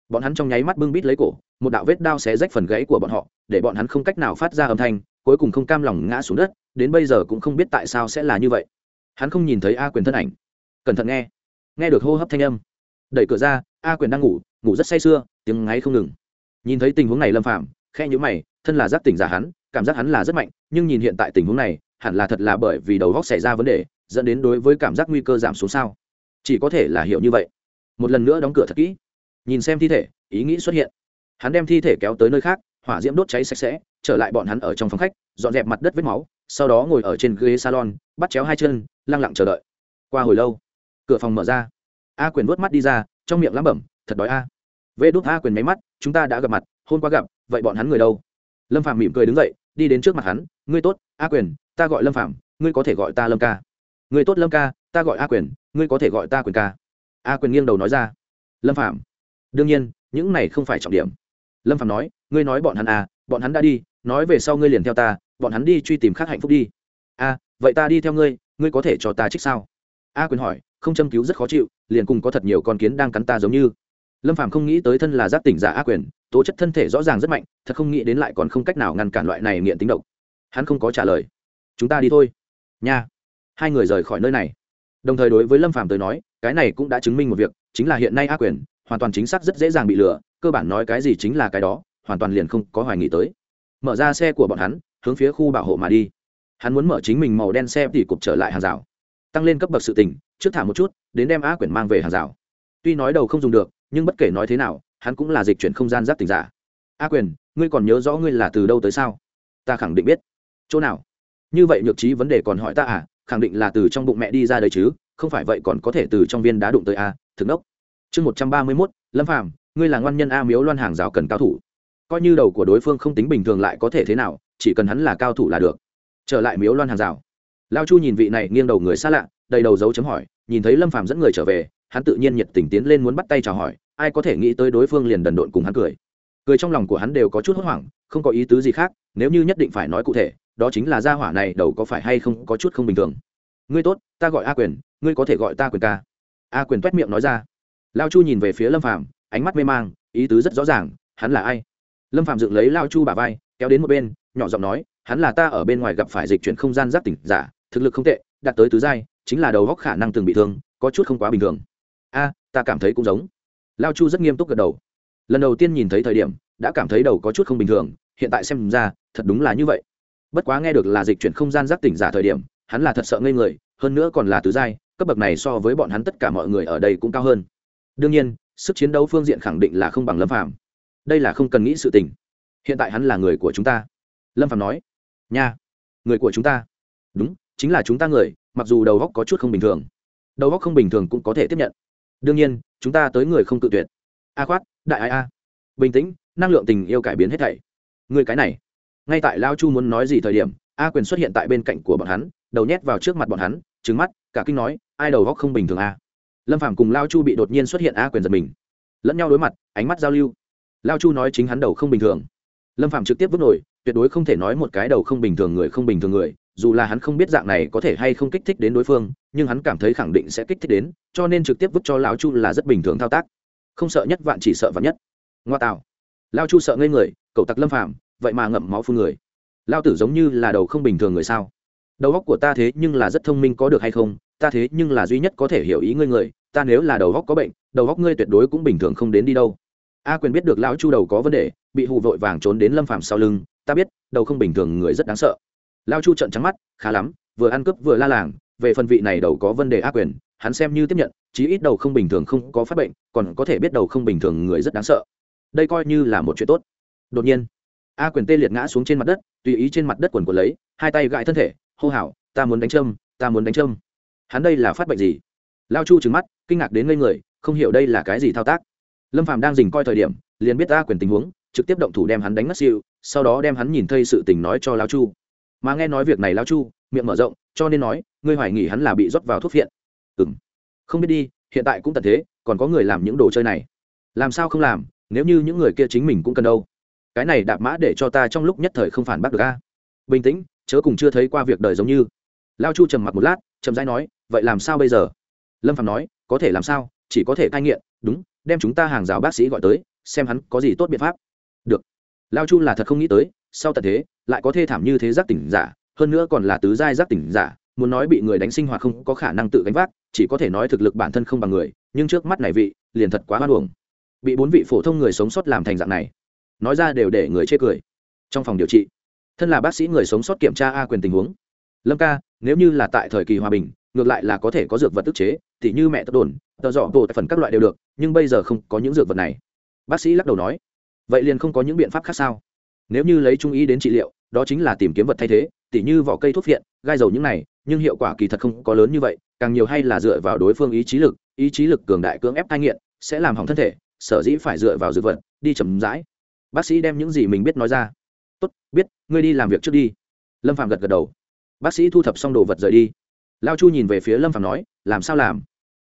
Speaker 1: bọn hắn trong nháy mắt bưng bít lấy cổ, một đạo vết đao xé rách phần gãy của bọn họ, để bọn hắn không cách nào phát ra âm thanh, cuối cùng không cam lòng ngã xuống đất đến bây giờ cũng không biết tại sao sẽ là như vậy. Hắn không nhìn thấy a quyền thân ảnh. Cẩn thận nghe. Nghe được hô hấp thanh âm. Đẩy cửa ra, a quyền đang ngủ ngủ rất say sưa, tiếng ngáy không ngừng. Nhìn thấy tình huống này lâm phạm khe nhữ mày, thân là giác tỉnh giả hắn, cảm giác hắn là rất mạnh, nhưng nhìn hiện tại tình huống này, hẳn là thật là bởi vì đầu góc xảy ra vấn đề, dẫn đến đối với cảm giác nguy cơ giảm xuống sao. Chỉ có thể là hiểu như vậy. Một lần nữa đóng cửa thật kỹ. Nhìn xem thi thể, ý nghĩ xuất hiện. Hắn đem thi thể kéo tới nơi khác, hỏa diễm đốt cháy sạch sẽ, trở lại bọn hắn ở trong phòng khách, dọn dẹp mặt đất vết máu sau đó ngồi ở trên ghế salon, bắt chéo hai chân, lăng lặng chờ đợi. Qua hồi lâu, cửa phòng mở ra. A quyền vớt mắt đi ra, trong miệng lắm bẩm, thật đói a. Vê đốt a quyền máy mắt, chúng ta đã gặp mặt, hôm qua gặp, vậy bọn hắn người đâu? Lâm phạm mỉm cười đứng dậy, đi đến trước mặt hắn, ngươi tốt, a quyền, ta gọi lâm phạm ngươi có thể gọi ta lâm ca. Ngươi tốt lâm ca, ta gọi a quyền, ngươi có thể gọi ta quyền ca. A quyền nghiêng đầu nói ra. Lâm phạm đương nhiên, những này không phải trọng điểm. Lâm phạm nói, ngươi nói bọn hắn à bọn hắn đã đi, nói về sau ngươi liền theo ta bọn hắn đi truy tìm khác hạnh phúc đi. A, vậy ta đi theo ngươi ngươi có thể cho ta trích sao? A quyền hỏi, không châm cứu rất khó chịu, liền cùng có thật nhiều con kiến đang cắn ta giống như. Lâm Phàm không nghĩ tới thân là giác tỉnh giả a quyền, tố chất thân thể rõ ràng rất mạnh, thật không nghĩ đến lại còn không cách nào ngăn cản loại này nghiện tính độc. Hắn không có trả lời. Chúng ta đi thôi. Nha. Hai người rời khỏi nơi này. Đồng thời đối với lâm Phàm tới nói, cái này cũng đã chứng minh một việc, chính là hiện nay a quyền, hoàn toàn chính xác rất dễ dàng bị lừa, cơ bản nói cái gì chính là cái đó, hoàn toàn liền không có hoài nghi tới. Mở ra xe của bọn hắn hướng phía khu bảo hộ mà đi. Hắn muốn mở chính mình màu đen xe thì cục trở lại hàng rào. Tăng lên cấp bậc sự tình, trước thả một chút, đến đem á quyển mang về hàng rào. Tuy nói đầu không dùng được, nhưng bất kể nói thế nào, hắn cũng là dịch chuyển không gian giáp tình giả. A quyền ngươi còn nhớ rõ ngươi là từ đâu tới sao? Ta khẳng định biết. Chỗ nào? Như vậy nhược trí vấn đề còn hỏi ta à? Khẳng định là từ trong bụng mẹ đi ra đây chứ, không phải vậy còn có thể từ trong viên đá đụng tới a, thực đốc chương một trăm ba mươi mốt, lâm phàm, ngươi là ngoan nhân a miếu loan hàng rào cần cao thủ. Coi như đầu của đối phương không tính bình thường lại có thể thế nào chỉ cần hắn là cao thủ là được. Trở lại miếu loan hàng rào. Lao chu nhìn vị này nghiêng đầu người xa lạ, đầy đầu dấu chấm hỏi, nhìn thấy lâm phàm dẫn người trở về, hắn tự nhiên nhiệt tình tiến lên muốn bắt tay chào hỏi, ai có thể nghĩ tới đối phương liền đần độn cùng hắn cười. Cười trong lòng của hắn đều có chút hốt hoảng, không có ý tứ gì khác, nếu như nhất định phải nói cụ thể, đó chính là gia hỏa này đầu có phải hay không có chút không bình thường. Ngươi tốt, ta gọi a quyền, ngươi có thể gọi ta quyền ca. A quyền toét miệng nói ra. Lao chu nhìn về phía lâm phàm, ánh mắt mê mang, ý tứ rất rõ ràng, hắn là ai? Lâm phạm dựng lấy lao chu bà vai, kéo đến một bên nhỏ giọng nói, hắn là ta ở bên ngoài gặp phải dịch chuyển không gian giác tỉnh giả, thực lực không tệ, đạt tới tứ giai, chính là đầu góc khả năng từng bị thương, có chút không quá bình thường. A, ta cảm thấy cũng giống. Lao chu rất nghiêm túc gật đầu. Lần đầu tiên nhìn thấy thời điểm, đã cảm thấy đầu có chút không bình thường, hiện tại xem ra, thật đúng là như vậy. Bất quá nghe được là dịch chuyển không gian giác tỉnh giả thời điểm, hắn là thật sợ ngây người, hơn nữa còn là tứ giai, cấp bậc này so với bọn hắn tất cả mọi người ở đây cũng cao hơn. Đương nhiên, sức chiến đấu phương diện khẳng định là không bằng lâm phàm. Đây là không cần nghĩ sự tình. Hiện tại hắn là người của chúng ta lâm phạm nói, nha, người của chúng ta. Đúng, chính là chúng ta người, mặc dù đầu góc có chút không bình thường, đầu góc không bình thường cũng có thể tiếp nhận. Đương nhiên, chúng ta tới người không tự tuyệt. A khoát, đại ai a. Bình tĩnh, năng lượng tình yêu cải biến hết thảy. Người cái này. Ngay tại lao chu muốn nói gì thời điểm, a quyền xuất hiện tại bên cạnh của bọn hắn, đầu nhét vào trước mặt bọn hắn trứng mắt, cả kinh nói, ai đầu góc không bình thường a? Lâm phạm cùng lao chu bị đột nhiên xuất hiện, a quyền giật mình, lẫn nhau đối mặt, ánh mắt giao lưu. Lao chu nói chính hắn đầu không bình thường. Lâm phạm trực tiếp vứt nổi tuyệt đối không thể nói một cái đầu không bình thường người không bình thường người, dù là hắn không biết dạng này có thể hay không kích thích đến đối phương, nhưng hắn cảm thấy khẳng định sẽ kích thích đến, cho nên trực tiếp vứt cho lão chu là rất bình thường thao tác. Không sợ nhất vạn chỉ sợ vạn nhất. Ngoa tạo. Lao chu sợ ngây người, cậu tặc lâm phạm vậy mà ngậm máu phun người. Lao tử giống như là đầu không bình thường người sao? Đầu óc của ta thế nhưng là rất thông minh có được hay không? Ta thế nhưng là duy nhất có thể hiểu ý ngươi người, ta nếu là đầu óc có bệnh, đầu óc ngươi tuyệt đối cũng bình thường không đến đi đâu. A quyền biết được lão chu đầu có vấn đề, bị hù vội vàng trốn đến lâm phạm sau lưng ta biết, đầu không bình thường người rất đáng sợ. Lão chu trận trắng mắt, khá lắm, vừa ăn cướp vừa la làng, về phần vị này đầu có vấn đề a quyền, hắn xem như tiếp nhận, chí ít đầu không bình thường không có phát bệnh, còn có thể biết đầu không bình thường người rất đáng sợ. Đây coi như là một chuyện tốt. Đột nhiên, a quyền tê liệt ngã xuống trên mặt đất, tùy ý trên mặt đất quần của lấy, hai tay gãi thân thể, hô hào, ta muốn đánh châm, ta muốn đánh châm. Hắn đây là phát bệnh gì? Lao chu trừng mắt, kinh ngạc đến ngây người, không hiểu đây là cái gì thao tác. Lâm phàm đang dình coi thời điểm, liền biết a quyền tình huống trực tiếp động thủ đem hắn đánh ngất xịu sau đó đem hắn nhìn thấy sự tình nói cho lao chu. Mà nghe nói việc này lao chu, miệng mở rộng, cho nên nói, ngươi hoài nghỉ hắn là bị rót vào thuốc phiện. Ừ m không biết đi, hiện tại cũng tận thế, còn có người làm những đồ chơi này. Làm sao không làm, nếu như những người kia chính mình cũng cần đâu? Cái này đạp mã để cho ta trong lúc nhất thời không phản bác được a. Bình tĩnh, chớ cùng chưa thấy qua việc đời giống như. Lao chu trầm mặc một lát trầm rãi nói, vậy làm sao bây giờ? Lâm phạm nói, có thể làm sao, chỉ có thể cai nghiện, đúng, đem chúng ta hàng rào bác sĩ gọi tới, xem hắn có gì tốt biện pháp lao chu là thật không nghĩ tới, sau tận thế, lại có thê thảm như thế giác tỉnh giả, hơn nữa còn là tứ giai giác tỉnh giả, muốn nói bị người đánh sinh hoạt không có khả năng tự gánh vác, chỉ có thể nói thực lực bản thân không bằng người, nhưng trước mắt này vị, liền thật quá hoan hồng bị bốn vị phổ thông người sống sót làm thành dạng này, nói ra đều để người chê cười. Trong phòng điều trị, thân là bác sĩ người sống sót kiểm tra a quyền tình huống. Lâm ca, nếu như là tại thời kỳ hòa bình, ngược lại là có thể có dược vật tức chế thì như mẹ tất đồn tờ dọ bộ tại phần các loại đều được, nhưng bây giờ không có những dược vật này. Bác sĩ lắc đầu nói vậy liền không có những biện pháp khác sao? Nếu như lấy trung ý đến trị liệu, đó chính là tìm kiếm vật thay thế, tỉ như vỏ cây thuốc viện gai dầu những này, nhưng hiệu quả kỳ thật không có lớn như vậy, càng nhiều hay là dựa vào đối phương ý chí lực, ý chí lực cường đại cưỡng ép thai nghiện, sẽ làm hỏng thân thể, sở dĩ phải dựa vào dược vật, đi chậm rãi. Bác sĩ đem những gì mình biết nói ra. Tốt, biết, ngươi đi làm việc trước đi. Lâm phạm gật gật đầu. Bác sĩ thu thập xong đồ vật rời đi. Lao chu nhìn về phía lâm phạm nói, làm sao làm?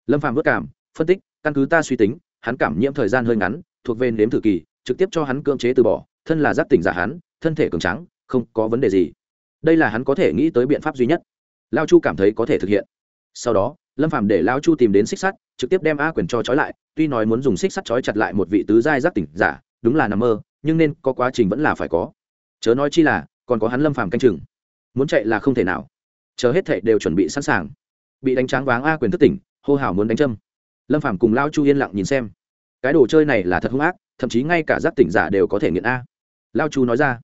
Speaker 1: Lâm phạm vất cảm, phân tích, căn cứ ta suy tính, hắn cảm nhiễm thời gian hơi ngắn, thuộc về nếm thử kỳ trực tiếp cho hắn cưỡng chế từ bỏ, thân là giác tỉnh giả hắn, thân thể cường trắng không có vấn đề gì. Đây là hắn có thể nghĩ tới biện pháp duy nhất. Lao chu cảm thấy có thể thực hiện. Sau đó, lâm phạm để lao chu tìm đến xích sắt, trực tiếp đem a quyền cho trói lại, tuy nói muốn dùng xích sắt trói chặt lại một vị tứ giai giác tỉnh giả, đúng là nằm mơ, nhưng nên có quá trình vẫn là phải có. Chớ nói chi là, còn có hắn lâm phàm canh chừng. Muốn chạy là không thể nào. Chờ hết thệ đều chuẩn bị sẵn sàng. Bị đánh tráng váng a quyền thức tỉnh, hô hào muốn đánh châm. Lâm phàm cùng lao chu yên lặng nhìn xem. Cái đồ chơi này là thật hung ác thậm chí ngay cả giác tỉnh giả đều có thể nghiện a. Lao chu nói ra.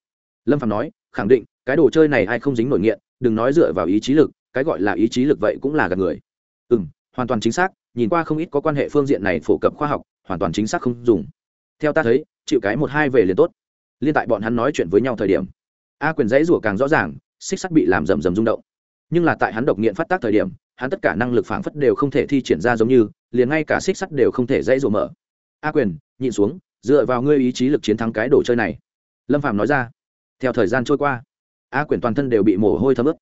Speaker 1: Lâm phàm nói, khẳng định, cái đồ chơi này ai không dính nổi nghiện, đừng nói dựa vào ý chí lực, cái gọi là ý chí lực vậy cũng là gạt người. Ừ m hoàn toàn chính xác, nhìn qua không ít có quan hệ phương diện này phổ cập khoa học, hoàn toàn chính xác không dùng. Theo ta thấy, chịu cái một hai về liền tốt. Liên tại bọn hắn nói chuyện với nhau thời điểm, a quyền dãy rủa càng rõ ràng, xích sắt bị làm rầm rầm rung động. Nhưng là tại hắn độc nghiện phát tác thời điểm, hắn tất cả năng lực phảng phất đều không thể thi triển ra giống như, liền ngay cả xích sắt đều không thể dãy rủa mở. A quyền nhìn xuống dựa vào ngươi ý chí lực chiến thắng cái đồ chơi này. Lâm phạm nói ra. Theo thời gian trôi qua, a quyền toàn thân đều bị mồ hôi thấm ướt.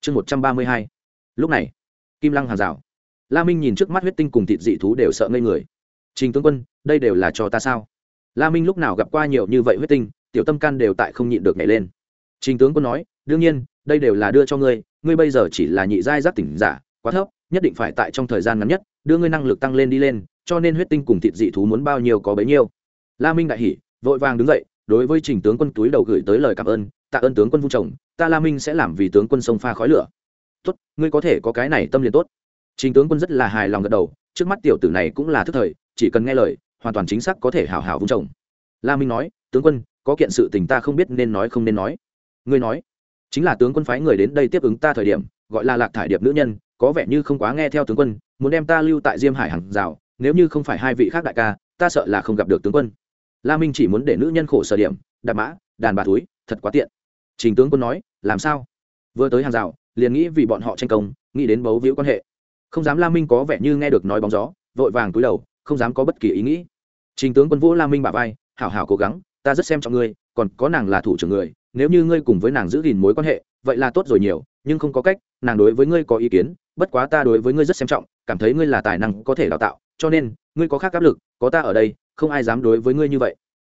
Speaker 1: Chương một trăm ba mươi hai. Lúc này, kim lăng hàng rào. La minh nhìn trước mắt huyết tinh cùng thịt dị thú đều sợ ngây người. Trình tướng quân, đây đều là cho ta sao? La minh lúc nào gặp qua nhiều như vậy huyết tinh, tiểu tâm can đều tại không nhịn được nhảy lên. Trình tướng quân nói, đương nhiên, đây đều là đưa cho ngươi ngươi bây giờ chỉ là nhị giai giác tỉnh giả, quá thấp, nhất định phải tại trong thời gian ngắn nhất, đưa ngươi năng lực tăng lên đi lên, cho nên huyết tinh cùng thịt dị thú muốn bao nhiêu có bấy nhiêu la minh đại hỉ, vội vàng đứng dậy, đối với trình tướng quân túi đầu gửi tới lời cảm ơn, tạ ơn tướng quân vung chồng, ta la minh sẽ làm vì tướng quân sông pha khói lửa. Tốt, ngươi có thể có cái này tâm liền tốt. Trình tướng quân rất là hài lòng gật đầu, trước mắt tiểu tử này cũng là thức thời, chỉ cần nghe lời, hoàn toàn chính xác có thể hào hào vung chồng. La minh nói, tướng quân, có kiện sự tình ta không biết nên nói không nên nói. Ngươi nói, chính là tướng quân phái người đến đây tiếp ứng ta thời điểm, gọi là lạc thải điệp nữ nhân, có vẻ như không quá nghe theo tướng quân, muốn đem ta lưu tại diêm hải hàng rào, nếu như không phải hai vị khác đại ca, ta sợ là không gặp được tướng quân la minh chỉ muốn để nữ nhân khổ sở điểm, đạp mã, đàn bà túi thật quá tiện. Trình tướng quân nói, làm sao? Vừa tới hàng rào, liền nghĩ vì bọn họ tranh công, nghĩ đến bấu víu quan hệ. Không dám la minh có vẻ như nghe được nói bóng gió, vội vàng túi đầu, không dám có bất kỳ ý nghĩ. Trình tướng quân vũ la minh bà vai, hảo hảo cố gắng, ta rất xem trọng ngươi, còn có nàng là thủ trưởng người, nếu như ngươi cùng với nàng giữ gìn mối quan hệ, vậy là tốt rồi nhiều, nhưng không có cách, nàng đối với ngươi có ý kiến, bất quá ta đối với ngươi rất xem trọng, cảm thấy ngươi là tài năng có thể đào tạo, cho nên, ngươi có khác áp lực, có ta ở đây không ai dám đối với ngươi như vậy.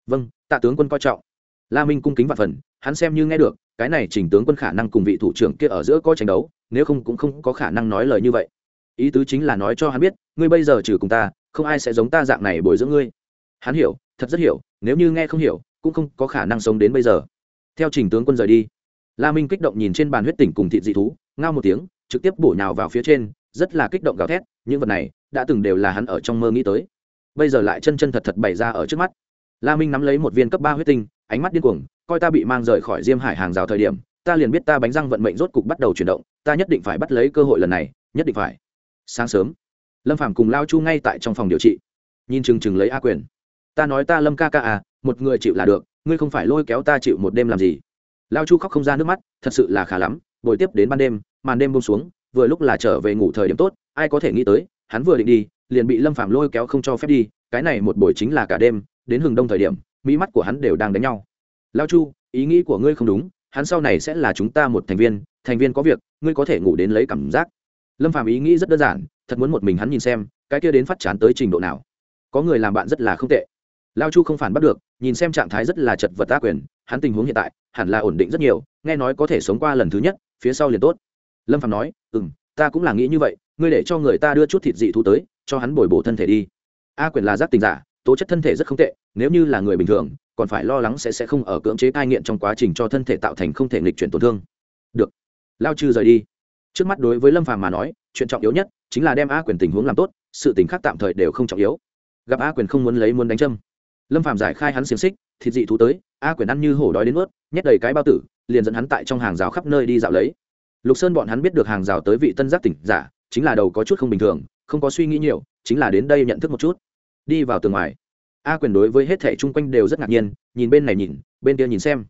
Speaker 1: Vâng tạ tướng quân coi trọng. La minh cung kính và phần, hắn xem như nghe được, cái này chỉnh tướng quân khả năng cùng vị thủ trưởng kia ở giữa có tranh đấu, nếu không cũng không có khả năng nói lời như vậy. Ý tứ chính là nói cho hắn biết, ngươi bây giờ trừ cùng ta, không ai sẽ giống ta dạng này bồi dưỡng ngươi. Hắn hiểu, thật rất hiểu, nếu như nghe không hiểu, cũng không có khả năng sống đến bây giờ. Theo trình tướng quân rời đi, la minh kích động nhìn trên bàn huyết tỉnh cùng thị dị thú, ngao một tiếng, trực tiếp bổ nhào vào phía trên, rất là kích động gào thét, những vật này, đã từng đều là hắn ở trong mơ nghĩ tới bây giờ lại chân chân thật thật bày ra ở trước mắt. La minh nắm lấy một viên cấp ba huyết tinh, ánh mắt điên cuồng, coi ta bị mang rời khỏi diêm hải hàng rào thời điểm, ta liền biết ta bánh răng vận mệnh rốt cục bắt đầu chuyển động, ta nhất định phải bắt lấy cơ hội lần này, nhất định phải. Sáng sớm, lâm phàm cùng lao chu ngay tại trong phòng điều trị. Nhìn chừng chừng lấy a quyền. Ta nói ta lâm ca ca à một người chịu là được, ngươi không phải lôi kéo ta chịu một đêm làm gì? Lao chu khóc không ra nước mắt, thật sự là khá lắm bồi tiếp đến ban đêm, màn đêm bông xuống, vừa lúc là trở về ngủ thời điểm tốt, ai có thể nghĩ tới, hắn vừa định đi liền bị lâm phạm lôi kéo không cho phép đi, cái này một buổi chính là cả đêm, đến hừng đông thời điểm, mỹ mắt của hắn đều đang đánh nhau. Lao chu, ý nghĩ của ngươi không đúng, hắn sau này sẽ là chúng ta một thành viên thành viên có việc, ngươi có thể ngủ đến lấy cảm giác. Lâm phạm ý nghĩ rất đơn giản, thật muốn một mình hắn nhìn xem, cái kia đến phát chán tới trình độ nào. Có người làm bạn rất là không tệ. Lao chu không phản bắt được, nhìn xem trạng thái rất là chật vật tác quyền, hắn tình huống hiện tại, hẳn là ổn định rất nhiều, nghe nói có thể sống qua lần thứ nhất, phía sau liền tốt. Lâm phạm nói ừ m ta cũng là nghĩ như vậy, ngươi để cho người ta đưa chút thịt dị thú tới, cho hắn bồi bổ thân thể đi. A quyền là giác tình giả, tố chất thân thể rất không tệ, nếu như là người bình thường, còn phải lo lắng sẽ sẽ không ở cưỡng chế cai nghiện trong quá trình cho thân thể tạo thành không thể nghịch chuyển tổn thương. Được, lao trừ rời đi. Trước mắt đối với lâm phàm mà nói, chuyện trọng yếu nhất chính là đem a quyền tình huống làm tốt, sự tình khác tạm thời đều không trọng yếu. Gặp a quyền không muốn lấy muốn đánh châm. Lâm phàm giải khai hắn xiềng xích, thịt dị thú tới, a quyền ăn như hổ đói đến ướt nhét đầy cái bao tử, liền dẫn hắn tại trong hàng rào khắp nơi đi dạo lấy lục sơn bọn hắn biết được hàng rào tới vị tân giác tỉnh giả, chính là đầu có chút không bình thường, không có suy nghĩ nhiều, chính là đến đây nhận thức một chút. Đi vào tường ngoài. A quyền đối với hết thẻ chung quanh đều rất ngạc nhiên, nhìn bên này nhìn, bên kia nhìn xem.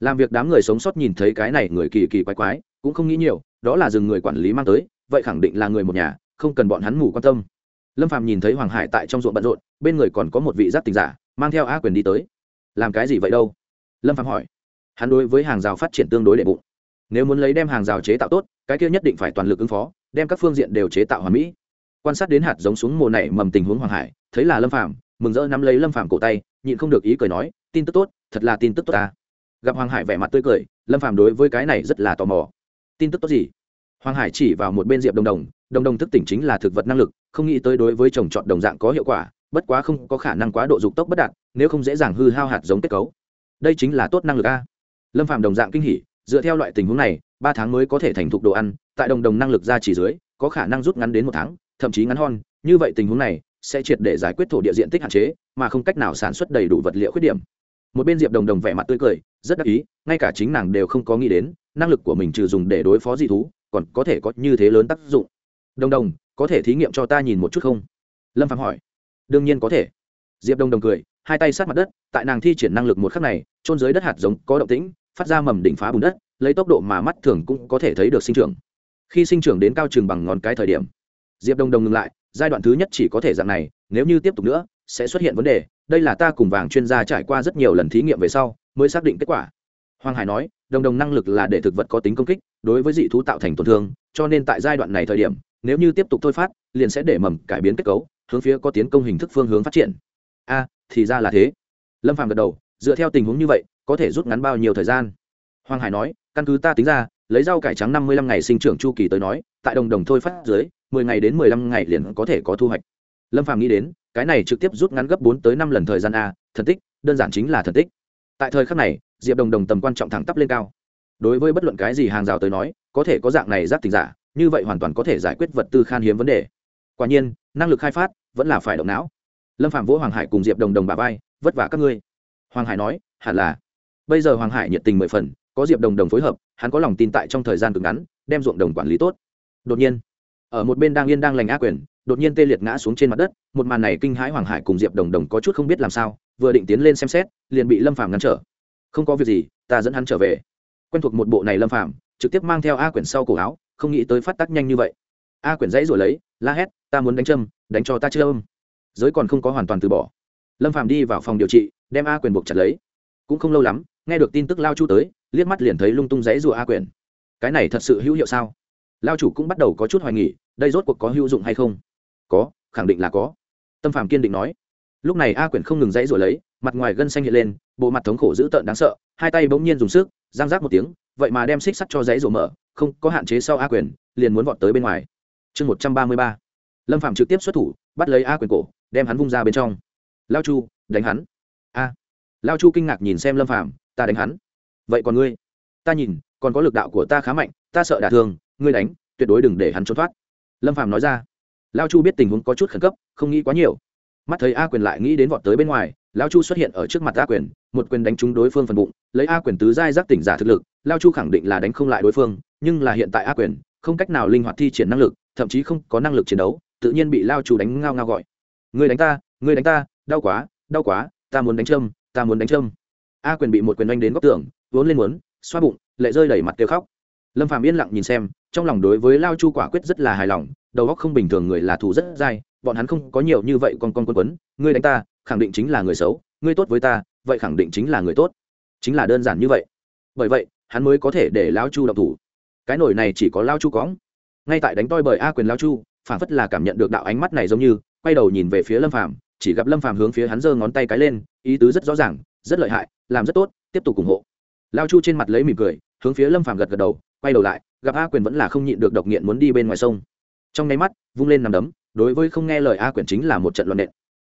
Speaker 1: Làm việc đám người sống sót nhìn thấy cái này người kỳ kỳ quái quái, cũng không nghĩ nhiều, đó là rừng người quản lý mang tới, vậy khẳng định là người một nhà, không cần bọn hắn ngủ quan tâm. Lâm phàm nhìn thấy hoàng hải tại trong ruộng bận rộn, bên người còn có một vị giác tình giả, mang theo a quyền đi tới. Làm cái gì vậy đâu? Lâm phàm hỏi. Hắn đối với hàng rào phát triển tương đối đệ bụng nếu muốn lấy đem hàng rào chế tạo tốt, cái kia nhất định phải toàn lực ứng phó, đem các phương diện đều chế tạo hoàn mỹ. Quan sát đến hạt giống xuống mùa này mầm tình huống hoàng hải, thấy là lâm phàm, mừng rỡ nắm lấy lâm phàm cổ tay, nhịn không được ý cười nói, tin tức tốt, thật là tin tức tốt ta. Gặp hoàng hải vẻ mặt tươi cười, lâm phàm đối với cái này rất là tò mò. Tin tức tốt gì? Hoàng hải chỉ vào một bên diệp đồng đồng đồng đồng thức tỉnh chính là thực vật năng lực, không nghĩ tới đối với trồng trọt đồng dạng có hiệu quả, bất quá không có khả năng quá độ dục tốc bất đạt, nếu không dễ dàng hư hao hạt giống kết cấu. Đây chính là tốt năng lực a. Lâm phạm đồng dạng kinh hỉ dựa theo loại tình huống này, ba tháng mới có thể thành thục đồ ăn, tại đồng đồng năng lực ra chỉ dưới, có khả năng rút ngắn đến một tháng, thậm chí ngắn hơn như vậy tình huống này, sẽ triệt để giải quyết thổ địa diện tích hạn chế, mà không cách nào sản xuất đầy đủ vật liệu khuyết điểm. Một bên diệp đồng đồng vẻ mặt tươi cười, rất đắc ý, ngay cả chính nàng đều không có nghĩ đến, năng lực của mình trừ dùng để đối phó dị thú, còn có thể có như thế lớn tác dụng. Đồng đồng, có thể thí nghiệm cho ta nhìn một chút không? Lâm phạm hỏi. Đương nhiên có thể. Diệp đồng đồng cười, hai tay sát mặt đất, tại nàng thi triển năng lực một khắc này trôn dưới đất hạt giống có động tĩnh phát ra mầm đỉnh phá bùn đất, lấy tốc độ mà mắt thường cũng có thể thấy được sinh trưởng. Khi sinh trưởng đến cao trường bằng ngón cái thời điểm, diệp Đông Đông ngừng lại, giai đoạn thứ nhất chỉ có thể dạng này, nếu như tiếp tục nữa, sẽ xuất hiện vấn đề, đây là ta cùng vàng chuyên gia trải qua rất nhiều lần thí nghiệm về sau, mới xác định kết quả. Hoàng hải nói đồng đồng năng lực là để thực vật có tính công kích, đối với dị thú tạo thành tổn thương, cho nên tại giai đoạn này thời điểm, nếu như tiếp tục thôi phát, liền sẽ để mầm cải biến kết cấu, hướng phía có tiến công hình thức phương hướng phát triển. A, thì ra là thế. Lâm phàm gật đầu, dựa theo tình huống như vậy có thể rút ngắn bao nhiêu thời gian? Hoàng hải nói, căn cứ ta tính ra, lấy rau cải trắng năm mươi lăm ngày sinh trưởng chu kỳ tới nói, tại đồng đồng thôi phát dưới, mười ngày đến mười lăm ngày liền có thể có thu hoạch. Lâm phàm nghĩ đến, cái này trực tiếp rút ngắn gấp bốn tới năm lần thời gian a, thần tích, đơn giản chính là thần tích. Tại thời khắc này, diệp đồng đồng tầm quan trọng thẳng tắp lên cao. Đối với bất luận cái gì hàng rào tới nói, có thể có dạng này giáp tình giả, như vậy hoàn toàn có thể giải quyết vật tư khan hiếm vấn đề. Quả nhiên, năng lực khai phát vẫn là phải động não. Lâm phạm vỗ hoàng hải cùng diệp đồng đồng bà vai, vất vả các ngươi. Hoàng hải nói, hẳn là bây giờ hoàng hải nhiệt tình mười phần, có diệp đồng đồng phối hợp, hắn có lòng tin tại trong thời gian cực ngắn, đem ruộng đồng quản lý tốt. Đột nhiên, ở một bên đang yên đang lành á quyền, đột nhiên tê liệt ngã xuống trên mặt đất, một màn này kinh hãi hoàng hải cùng diệp đồng đồng có chút không biết làm sao, vừa định tiến lên xem xét, liền bị lâm phàm ngăn trở. Không có việc gì, ta dẫn hắn trở về. Quen thuộc một bộ này lâm phàm, trực tiếp mang theo a quyển sau cổ áo, không nghĩ tới phát tác nhanh như vậy. A quyển dãy rồi lấy, la hét, ta muốn đánh châm, đánh cho ta chưa âm. Giới còn không có hoàn toàn từ bỏ. Lâm phàm đi vào phòng điều trị, đem a quyển buộc chặt lấy. Cũng không lâu lắm nghe được tin tức lao chu tới liếc mắt liền thấy lung tung dãy rùa a quyển. cái này thật sự hữu hiệu sao? Lao chủ cũng bắt đầu có chút hoài nghỉ đây rốt cuộc có hữu dụng hay không? Có khẳng định là có. Tâm phàm kiên định nói. Lúc này a quyển không ngừng dãy rồi lấy mặt ngoài gân xanh hiện lên bộ mặt thống khổ dữ tợn đáng sợ hai tay bỗng nhiên dùng sức giang rác một tiếng vậy mà đem xích sắt cho dãy rổ mở không có hạn chế sau a quyển, liền muốn vọt tới bên ngoài. Chương một trăm ba mươi ba. Lâm phạm trực tiếp xuất thủ bắt lấy a quyển cổ đem hắn vung ra bên trong. Lao chu đánh hắn. A. Lao chu kinh ngạc nhìn xem lâm phạm ta đánh hắn. Vậy còn ngươi? Ta nhìn, còn có lực đạo của ta khá mạnh, ta sợ đả thương, ngươi đánh, tuyệt đối đừng để hắn trốn thoát. Lâm phạm nói ra. Lao chu biết tình huống có chút khẩn cấp, không nghĩ quá nhiều. Mắt thấy a quyền lại nghĩ đến vọt tới bên ngoài, lao chu xuất hiện ở trước mặt a quyền, một quyền đánh trúng đối phương phần bụng, lấy a quyền tứ giai giác tỉnh giả thực lực, lao chu khẳng định là đánh không lại đối phương, nhưng là hiện tại a quyền, không cách nào linh hoạt thi triển năng lực, thậm chí không có năng lực chiến đấu, tự nhiên bị lao chu đánh ngao ngao gọi. Người đánh ta người đánh ta, đau quá đau quá, ta muốn đánh châm, ta muốn đánh châm a quyền bị một quyền oanh đến góc tường, vốn lên muốn, xoa bụng, lệ rơi đẩy mặt kêu khóc. Lâm phạm yên lặng nhìn xem, trong lòng đối với lao chu quả quyết rất là hài lòng, đầu góc không bình thường người là thù rất dai, bọn hắn không có nhiều như vậy con con quân quấn, ngươi đánh ta, khẳng định chính là người xấu, ngươi tốt với ta, vậy khẳng định chính là người tốt. Chính là đơn giản như vậy. Bởi vậy, hắn mới có thể để lao chu độc thủ. Cái nổi này chỉ có lao chu cóng ngay tại đánh toi bởi a quyền lao chu, phản phất là cảm nhận được đạo ánh mắt này giống như, quay đầu nhìn về phía lâm phàm, chỉ gặp lâm phàm hướng phía hắn giơ ngón tay cái lên, ý tứ rất rõ ràng, rất lợi hại làm rất tốt, tiếp tục ủng hộ. Lao chu trên mặt lấy mỉm cười, hướng phía lâm phàm gật gật đầu, quay đầu lại, gặp a quyền vẫn là không nhịn được độc nghiện muốn đi bên ngoài sông. Trong nháy mắt, vung lên nằm đấm, đối với không nghe lời a quyền chính là một trận luận nện.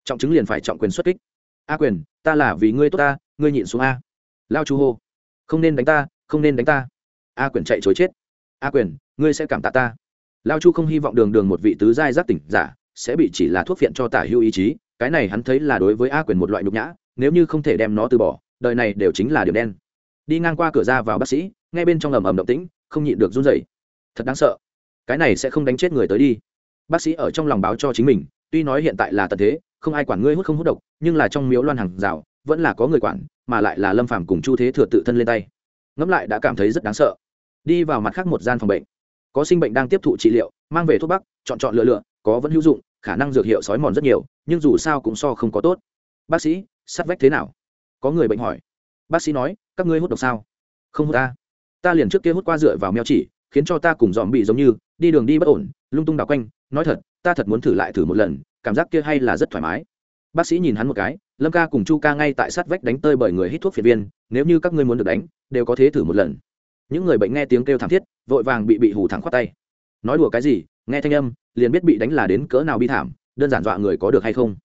Speaker 1: Trọng chứng liền phải trọng quyền xuất kích. A quyền, ta là vì ngươi tốt ta, ngươi nhịn xuống a. Lao chu hô, không nên đánh ta, không nên đánh ta. A quyền chạy chối chết. A quyền, ngươi sẽ cảm tạ ta. Lao chu không hy vọng đường đường một vị tứ giai giác tỉnh giả sẽ bị chỉ là thuốc phiện cho tả hưu ý chí, cái này hắn thấy là đối với a quyền một loại nhục nhã, nếu như không thể đem nó từ bỏ đời này đều chính là điểm đen. Đi ngang qua cửa ra vào bác sĩ, ngay bên trong ầm ầm động tĩnh, không nhịn được run rẩy. Thật đáng sợ. Cái này sẽ không đánh chết người tới đi. Bác sĩ ở trong lòng báo cho chính mình, tuy nói hiện tại là tận thế, không ai quản ngươi hút không hút độc, nhưng là trong miếu loan hàng rào, vẫn là có người quản, mà lại là lâm phàm cùng chu thế thừa tự thân lên tay. Ngẫm lại đã cảm thấy rất đáng sợ. Đi vào mặt khác một gian phòng bệnh. Có sinh bệnh đang tiếp thụ trị liệu, mang về thuốc bắc, chọn chọn lựa lựa, có vẫn hữu dụng, khả năng dược hiệu sói mòn rất nhiều, nhưng dù sao cũng so không có tốt. Bác sĩ sắt vách thế nào? Có người bệnh hỏi. Bác sĩ nói, các ngươi hút độc sao? Không hút ta. Ta liền trước kia hút qua dựa vào meo chỉ, khiến cho ta cùng dòm bị giống như, đi đường đi bất ổn, lung tung đảo quanh, nói thật, ta thật muốn thử lại thử một lần, cảm giác kia hay là rất thoải mái. Bác sĩ nhìn hắn một cái, lâm ca cùng chu ca ngay tại sát vách đánh tơi bởi người hít thuốc phiện viên, nếu như các ngươi muốn được đánh, đều có thế thử một lần. Những người bệnh nghe tiếng kêu thảm thiết, vội vàng bị bị hủ thẳng khoát tay. Nói đùa cái gì, nghe thanh âm, liền biết bị đánh là đến cỡ nào bi thảm, đơn giản dọa người có được hay không?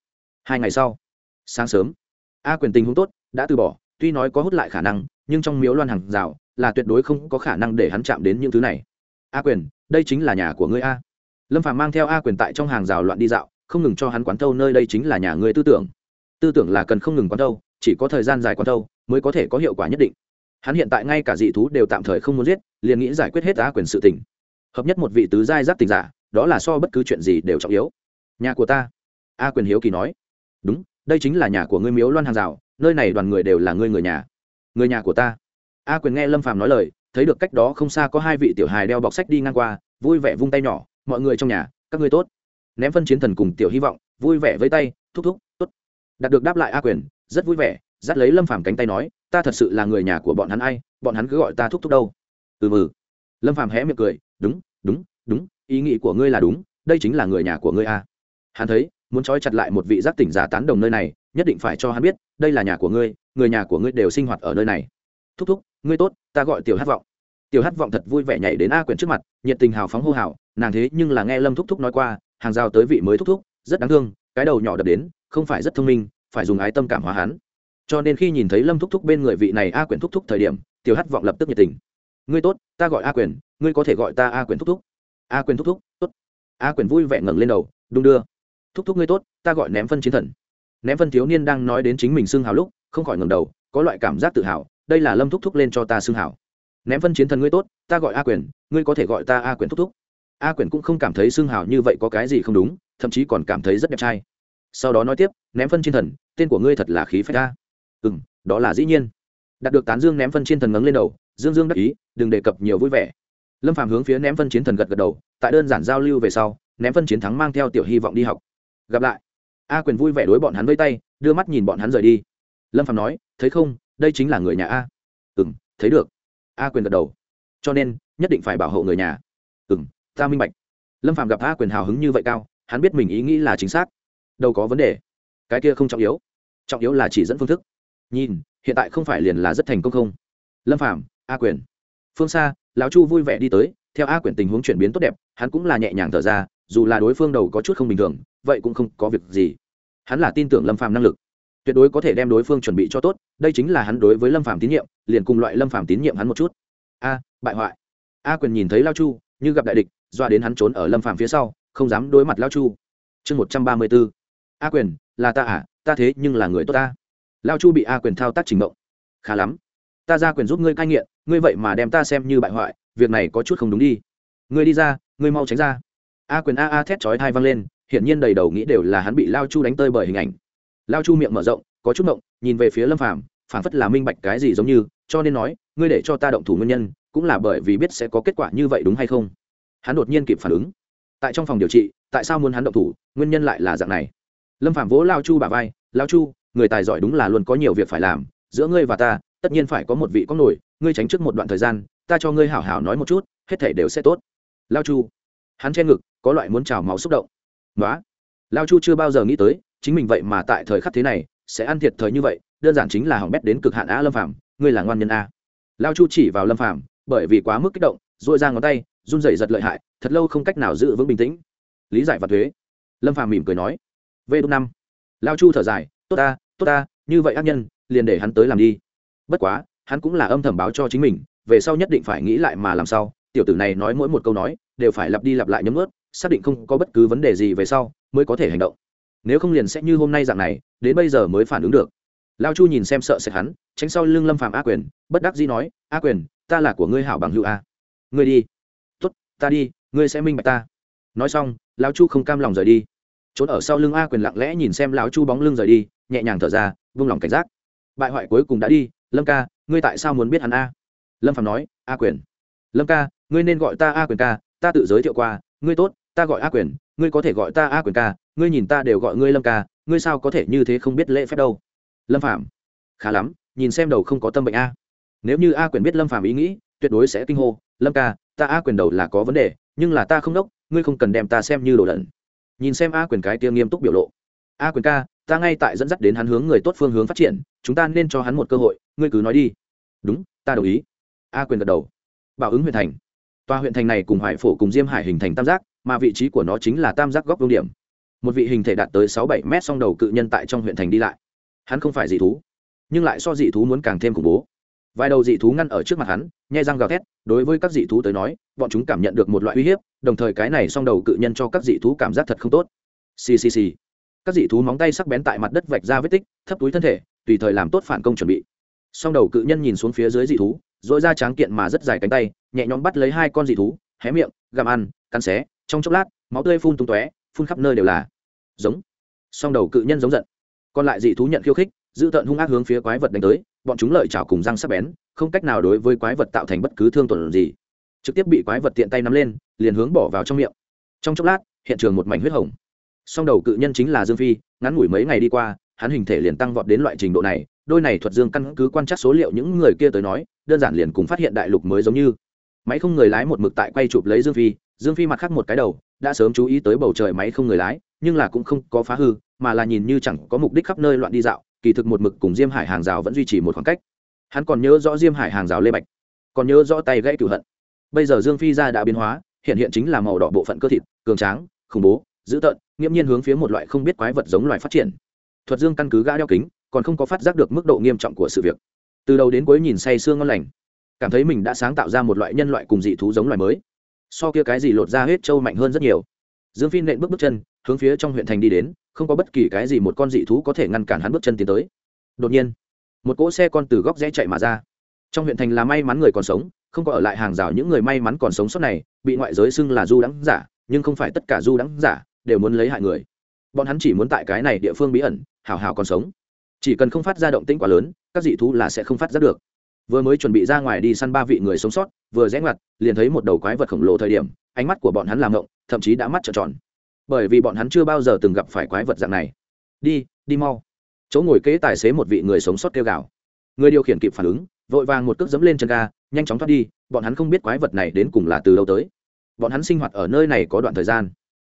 Speaker 1: Hai ngày sau, sáng sớm, a quyền tình huống tốt đã từ bỏ, tuy nói có hút lại khả năng, nhưng trong miếu loan hàng rào là tuyệt đối không có khả năng để hắn chạm đến những thứ này. A quyền, đây chính là nhà của ngươi a. Lâm phàm mang theo a quyền tại trong hàng rào loạn đi dạo, không ngừng cho hắn quán thâu nơi đây chính là nhà ngươi tư tưởng. Tư tưởng là cần không ngừng quán thâu, chỉ có thời gian dài quán thâu mới có thể có hiệu quả nhất định. Hắn hiện tại ngay cả dị thú đều tạm thời không muốn giết, liền nghĩ giải quyết hết a quyền sự tình. Hợp nhất một vị tứ giai giác tình giả, đó là so bất cứ chuyện gì đều trọng yếu. Nhà của ta, a quyền hiếu kỳ nói. Đúng, đây chính là nhà của ngươi miếu loan hàng rào nơi này đoàn người đều là ngươi người nhà. Người nhà của ta. A quyền nghe lâm phàm nói lời, thấy được cách đó không xa có hai vị tiểu hài đeo bọc sách đi ngang qua, vui vẻ vung tay nhỏ, mọi người trong nhà, các ngươi tốt. Ném phân chiến thần cùng tiểu hy vọng, vui vẻ với tay, thúc thúc, tốt. Đạt được đáp lại a quyền, rất vui vẻ, dắt lấy lâm phàm cánh tay nói, ta thật sự là người nhà của bọn hắn ai, bọn hắn cứ gọi ta thúc thúc đâu. Ừ ừ. Lâm phàm hé miệng cười, đúng đúng đúng, ý nghĩ của ngươi là đúng, đây chính là người nhà của ngươi a. Hắn thấy, muốn trói chặt lại một vị giác tỉnh giả tán đồng nơi này nhất định phải cho hắn biết, đây là nhà của ngươi, người nhà của ngươi đều sinh hoạt ở nơi này. Thúc thúc, ngươi tốt, ta gọi tiểu hát vọng. Tiểu hát vọng thật vui vẻ nhảy đến a quyển trước mặt, nhiệt tình hào phóng hô hào, nàng thế nhưng là nghe lâm thúc thúc nói qua, hàng rào tới vị mới thúc thúc, rất đáng thương, cái đầu nhỏ đập đến, không phải rất thông minh, phải dùng ái tâm cảm hóa hắn. Cho nên khi nhìn thấy lâm thúc thúc bên người vị này a quyển thúc thúc thời điểm, tiểu hát vọng lập tức nhiệt tình. Ngươi tốt, ta gọi a quyển, ngươi có thể gọi ta a quyển thúc thúc. A quyển thúc thúc, tốt. A quyển vui vẻ ngẩng lên đầu, đung đưa. Thúc thúc ngươi tốt, ta gọi ném phân chiến thần ném phân thiếu niên đang nói đến chính mình xưng hào lúc, không khỏi ngẩng đầu, có loại cảm giác tự hào, đây là lâm thúc thúc lên cho ta xưng hào. Ném phân chiến thần ngươi tốt, ta gọi a quyền, ngươi có thể gọi ta a quyền thúc thúc. A quyền cũng không cảm thấy xưng hào như vậy có cái gì không đúng, thậm chí còn cảm thấy rất đẹp trai. Sau đó nói tiếp, ném phân chiến thần, tên của ngươi thật là khí phách ta. Ừ m đó là dĩ nhiên. Đạt được tán dương ném phân chiến thần ngấm lên đầu, dương dương đắc ý, đừng đề cập nhiều vui vẻ. Lâm phạm hướng phía ném phân chiến thần gật gật đầu, tại đơn giản giao lưu về sau, ném phân chiến thắng mang theo tiểu hy vọng đi học. Gặp lại a quyền vui vẻ đối bọn hắn vây tay, đưa mắt nhìn bọn hắn rời đi. Lâm phạm nói, thấy không, đây chính là người nhà a. Ừ m thấy được. A quyền gật đầu. Cho nên, nhất định phải bảo hộ người nhà. Ừ m ta minh bạch. Lâm phạm gặp a quyền hào hứng như vậy cao, hắn biết mình ý nghĩ là chính xác. Đâu có vấn đề. Cái kia không trọng yếu. Trọng yếu là chỉ dẫn phương thức. Nhìn, hiện tại không phải liền là rất thành công không? Lâm phạm a quyền. Phương xa, lão chu vui vẻ đi tới, theo a quyền tình huống chuyển biến tốt đẹp, hắn cũng là nhẹ nhàng thở ra, dù là đối phương đầu có chút không bình thường vậy cũng không có việc gì. Hắn là tin tưởng lâm phạm năng lực. Tuyệt đối có thể đem đối phương chuẩn bị cho tốt, đây chính là hắn đối với lâm phạm tín nhiệm, liền cùng loại lâm phạm tín nhiệm hắn một chút. A, bại hoại. A quyền nhìn thấy lao chu, như gặp đại địch, doa đến hắn trốn ở lâm phạm phía sau, không dám đối mặt lao chu. Chương một trăm ba mươi b ố a quyền, là ta à ta thế nhưng là người tốt ta. Lao chu bị a quyền thao tác trình mộng. Khá lắm. Ta ra quyền giúp ngươi cai nghiện, ngươi vậy mà đem ta xem như bại hoại, việc này có chút không đúng đi. Ngươi đi ra, ngươi mau tránh ra. A quyền a a thét chói thai văng lên hiển nhiên đầy đầu nghĩ đều là hắn bị lao chu đánh tơi bởi hình ảnh. Lao chu miệng mở rộng, có chút mộng nhìn về phía lâm phàm, phảng phất là minh bạch cái gì giống như, cho nên nói, ngươi để cho ta động thủ nguyên nhân, cũng là bởi vì biết sẽ có kết quả như vậy đúng hay không? Hắn đột nhiên kịp phản ứng. Tại trong phòng điều trị, tại sao muốn hắn động thủ, nguyên nhân lại là dạng này? Lâm phạm vỗ lao chu bà vai, lao chu, người tài giỏi đúng là luôn có nhiều việc phải làm, giữa ngươi và ta, tất nhiên phải có một vị có nổi, ngươi tránh trước một đoạn thời gian, ta cho ngươi hảo hảo nói một chút, hết thể đều sẽ tốt. Lao chu, hắn che ngực, có loại muốn trào máu xúc động nói lao chu chưa bao giờ nghĩ tới, chính mình vậy mà tại thời khắc thế này, sẽ ăn thiệt thời như vậy, đơn giản chính là hỏng bét đến cực hạn a lâm Phàm, ngươi là ngoan nhân a. Lao chu chỉ vào lâm Phàm, bởi vì quá mức kích động dội ra ngón tay, run rẩy giật lợi hại, thật lâu không cách nào giữ vững bình tĩnh. Lý giải và thuế. Lâm Phàm mỉm cười nói. V đúng năm. Lao chu thở dài, tốt ta tốt ta, như vậy ác nhân, liền để hắn tới làm đi. Bất quá, hắn cũng là âm thầm báo cho chính mình, về sau nhất định phải nghĩ lại mà làm sao. Tiểu tử này nói mỗi một câu nói đều phải lặp đi lặp lại nhấm ướt, xác định không có bất cứ vấn đề gì về sau mới có thể hành động. Nếu không liền sẽ như hôm nay dạng này, đến bây giờ mới phản ứng được. Lao chu nhìn xem sợ sệt hắn, tránh sau lưng lâm phạm a quyền, bất đắc dĩ nói, a quyền, ta là của ngươi hảo bằng hữu a. Ngươi đi. Tuất ta đi, ngươi sẽ minh bạch ta. Nói xong, lao chu không cam lòng rời đi. Trốn ở sau lưng a quyền lặng lẽ nhìn xem lão chu bóng lưng rời đi, nhẹ nhàng thở ra, vung lòng cảnh giác. Bại hoại cuối cùng đã đi, lâm ca, ngươi tại sao muốn biết hắn a? Lâm phạm nói, a quyền. Lâm ca, ngươi nên gọi ta a quyền ca ta tự giới thiệu qua, ngươi tốt, ta gọi a quyền, ngươi có thể gọi ta a quyền ca, ngươi nhìn ta đều gọi ngươi lâm ca, ngươi sao có thể như thế không biết lễ phép đâu? Lâm phạm khá lắm, nhìn xem đầu không có tâm bệnh a. Nếu như a quyền biết lâm phạm ý nghĩ, tuyệt đối sẽ kinh hô, lâm ca, ta a quyền đầu là có vấn đề, nhưng là ta không đốc, ngươi không cần đem ta xem như đồ đẩn nhìn xem a quyền cái tiêu nghiêm túc biểu lộ. A quyền ca, ta ngay tại dẫn dắt đến hắn hướng người tốt phương hướng phát triển, chúng ta nên cho hắn một cơ hội, ngươi cứ nói đi. Đúng, ta đồng ý. A quyền gật đầu. Bảo ứng huyền thành tòa huyện thành này cùng hoài phổ cùng diêm hải hình thành tam giác, mà vị trí của nó chính là tam giác góc vương điểm. Một vị hình thể đạt tới sáu bảy mét song đầu cự nhân tại trong huyện thành đi lại. Hắn không phải dị thú, nhưng lại so dị thú muốn càng thêm khủng bố. Vài đầu dị thú ngăn ở trước mặt hắn nhai răng gào thét, đối với các dị thú tới nói, bọn chúng cảm nhận được một loại uy hiếp, đồng thời cái này song đầu cự nhân cho các dị thú cảm giác thật không tốt. Ccc các dị thú móng tay sắc bén tại mặt đất vạch ra vết tích, thấp túi thân thể, tùy thời làm tốt phản công chuẩn bị. Song đầu cự nhân nhìn xuống phía dưới dị thú dội ra tráng kiện mà rất dài cánh tay, nhẹ nhõm bắt lấy hai con dị thú, hé miệng, gặm ăn, cắn xé. Trong chốc lát, máu tươi phun tung tóe, phun khắp nơi đều là. Giống. Song đầu cự nhân giống giận. Còn lại dị thú nhận khiêu khích, giữ tợn hung ác hướng phía quái vật đánh tới, bọn chúng lợi chảo cùng răng sắc bén, không cách nào đối với quái vật tạo thành bất cứ thương tổn gì. Trực tiếp bị quái vật tiện tay nắm lên, liền hướng bỏ vào trong miệng. Trong chốc lát, hiện trường một mảnh huyết hồng. Song đầu cự nhân chính là dương phi, ngắn ngủi mấy ngày đi qua, hắn hình thể liền tăng vọt đến loại trình độ này đôi này thuật dương căn cứ quan trắc số liệu những người kia tới nói, đơn giản liền cùng phát hiện đại lục mới giống như. Máy không người lái một mực tại quay chụp lấy dương phi dương phi mặt khác một cái đầu, đã sớm chú ý tới bầu trời máy không người lái, nhưng là cũng không có phá hư, mà là nhìn như chẳng có mục đích khắp nơi loạn đi dạo, kỳ thực một mực cùng diêm hải hàng rào vẫn duy trì một khoảng cách. Hắn còn nhớ rõ diêm hải hàng rào lê bạch, còn nhớ rõ tay gãy cửu hận. Bây giờ dương phi ra đã biến hóa, hiện hiện chính là màu đỏ bộ phận cơ thịt, cường tráng, khủng bố, dữ tợn, nghiễm nhiên hướng phía một loại không biết quái vật giống loài phát triển. Thuật dương căn cứ gã đeo kính còn không có phát giác được mức độ nghiêm trọng của sự việc. Từ đầu đến cuối nhìn say sương ngon lành, cảm thấy mình đã sáng tạo ra một loại nhân loại cùng dị thú giống loài mới. So kia cái gì lột ra hết trâu mạnh hơn rất nhiều. Dương phi nện bước bước chân, hướng phía trong huyện thành đi đến, không có bất kỳ cái gì một con dị thú có thể ngăn cản hắn bước chân tiến tới. Đột nhiên, một cỗ xe con từ góc rẽ chạy mà ra. Trong huyện thành là may mắn người còn sống, không có ở lại hàng rào những người may mắn còn sống sót này, bị ngoại giới xưng là du đắng giả, nhưng không phải tất cả du đắng giả đều muốn lấy hại người. Bọn hắn chỉ muốn tại cái này địa phương bí ẩn hào hào còn sống chỉ cần không phát ra động tĩnh quá lớn, các dị thú là sẽ không phát ra được. Vừa mới chuẩn bị ra ngoài đi săn ba vị người sống sót, vừa rẽ ngoặt, liền thấy một đầu quái vật khổng lồ thời điểm, ánh mắt của bọn hắn làm ngộng, thậm chí đã mắt trợn tròn. Bởi vì bọn hắn chưa bao giờ từng gặp phải quái vật dạng này. Đi đi mau. Chỗ ngồi kế tài xế một vị người sống sót kêu gào. Người điều khiển kịp phản ứng, vội vàng một cước dẫm lên chân ga, nhanh chóng thoát đi, bọn hắn không biết quái vật này đến cùng là từ đâu tới. Bọn hắn sinh hoạt ở nơi này có đoạn thời gian.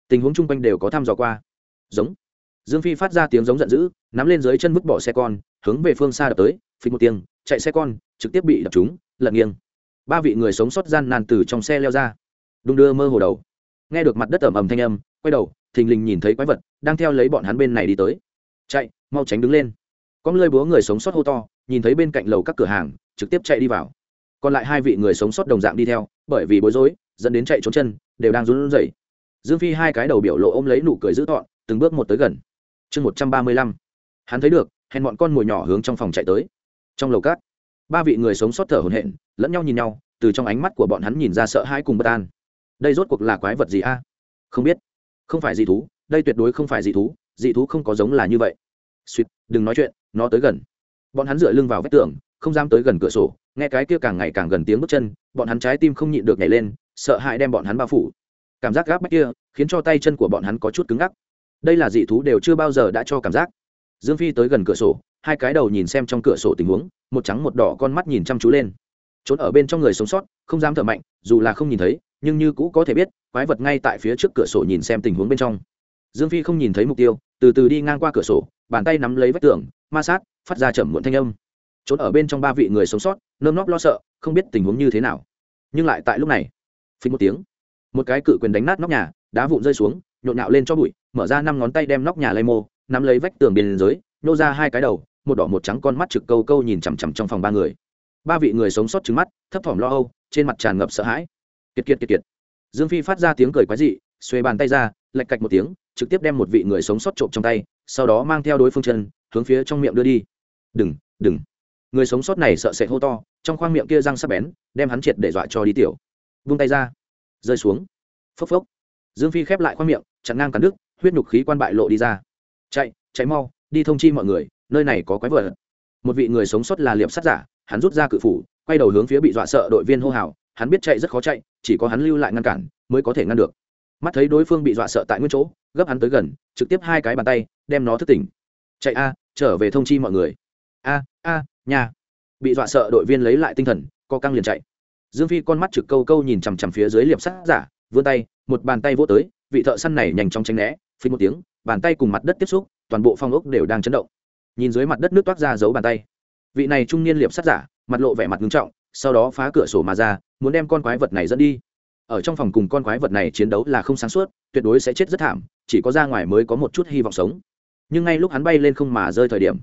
Speaker 1: Tình huống chung quanh đều có thăm dò qua. Giống dương phi phát ra tiếng giống giận dữ, nắm lên dưới chân vứt bỏ xe con, hướng về phương xa đập tới, phịch một tiếng, chạy xe con, trực tiếp bị đập trúng, lật nghiêng. Ba vị người sống sót gian nan từ trong xe leo ra. Đung đưa mơ hồ đầu. Nghe được mặt đất ẩm ẩm thanh âm, quay đầu, thình lình nhìn thấy quái vật, đang theo lấy bọn hắn bên này đi tới. Chạy, mau tránh đứng lên. Con lơi búa người sống sót hô to, nhìn thấy bên cạnh lầu các cửa hàng, trực tiếp chạy đi vào. Còn lại hai vị người sống sót đồng dạng đi theo, bởi vì bối rối, dẫn đến chạy trốn chân, đều đang run rẩy. Dương phi hai cái đầu biểu lộ ôm lấy nụ cười dữ tọn từng bước một tới gần chương một trăm ba mươi lăm. Hắn thấy được, hèn bọn con mồi nhỏ hướng trong phòng chạy tới. Trong lầu cát ba vị người sống sót thở hổn hển, lẫn nhau nhìn nhau, từ trong ánh mắt của bọn hắn nhìn ra sợ hãi cùng bất an. Đây rốt cuộc là quái vật gì a? Không biết. Không phải dị thú, đây tuyệt đối không phải dị thú dị thú không có giống là như vậy. Suýt, đừng nói chuyện, nó tới gần. Bọn hắn dựa lưng vào vách tường, không dám tới gần cửa sổ, nghe cái kia càng ngày càng gần tiếng bước chân, bọn hắn trái tim không nhịn được nhảy lên, sợ hãi đem bọn hắn bao phủ. Cảm giác gáp bách kia khiến cho tay chân của bọn hắn có chút cứng ngắc đây là dị thú đều chưa bao giờ đã cho cảm giác. Dương phi tới gần cửa sổ, hai cái đầu nhìn xem trong cửa sổ tình huống, một trắng một đỏ con mắt nhìn chăm chú lên. Trốn ở bên trong người sống sót, không dám thở mạnh, dù là không nhìn thấy, nhưng như cũ có thể biết, quái vật ngay tại phía trước cửa sổ nhìn xem tình huống bên trong. Dương phi không nhìn thấy mục tiêu, từ từ đi ngang qua cửa sổ, bàn tay nắm lấy vách tường, ma sát, phát ra chậm muộn thanh âm. Trốn ở bên trong ba vị người sống sót, nơm nóp lo sợ, không biết tình huống như thế nào. Nhưng lại tại lúc này phí một tiếng, một cái cự quyền đánh nát nóc nhà, đá vụn rơi xuống, nhộn nhạo lên cho bụi mở ra năm ngón tay đem nóc nhà lay mô, nắm lấy vách tường biên giới nô ra hai cái đầu, một đỏ một trắng con mắt trực câu câu nhìn chằm chằm trong phòng ba người. Ba vị người sống sót trứng mắt, thấp thỏm lo âu, trên mặt tràn ngập sợ hãi. Kiệt kiệt kiệt kiệt. Dương phi phát ra tiếng cười quái dị, xuê bàn tay ra, lạch cạch một tiếng, trực tiếp đem một vị người sống sót trộm trong tay, sau đó mang theo đối phương chân, hướng phía trong miệng đưa đi. Đừng đừng. Người sống sót này sợ sệt hô to, trong khoang miệng kia răng sắp bén, đem hắn triệt để dọa cho đi tiểu. Vung tay ra. Rơi xuống. Phốc phốc. Dương phi khép lại khoang miệng, chặn ngang cắn đứt huyết nhục khí quan bại lộ đi ra. Chạy chạy mau, đi thông chi mọi người, nơi này có quái vật. Một vị người sống sót là liệp sát giả, hắn rút ra cự phủ, quay đầu hướng phía bị dọa sợ đội viên hô hào, hắn biết chạy rất khó chạy, chỉ có hắn lưu lại ngăn cản, mới có thể ngăn được. Mắt thấy đối phương bị dọa sợ tại nguyên chỗ, gấp hắn tới gần, trực tiếp hai cái bàn tay, đem nó thức tỉnh. Chạy a, trở về thông chi mọi người. A a nhà bị dọa sợ đội viên lấy lại tinh thần, co căng liền chạy. Dương phi con mắt trực câu câu nhìn chằm chằm phía dưới liệp sát giả, vươn tay, một bàn tay vỗ tới, vị thợ săn này nhanh chóng tránh né phí một tiếng, bàn tay cùng mặt đất tiếp xúc, toàn bộ phong ốc đều đang chấn động. Nhìn dưới mặt đất nước toát ra giấu bàn tay. Vị này trung niên liệp sát giả, mặt lộ vẻ mặt nghiêm trọng, sau đó phá cửa sổ mà ra, muốn đem con quái vật này dẫn đi. Ở trong phòng cùng con quái vật này chiến đấu là không sáng suốt, tuyệt đối sẽ chết rất thảm, chỉ có ra ngoài mới có một chút hy vọng sống. Nhưng ngay lúc hắn bay lên không mà rơi thời điểm,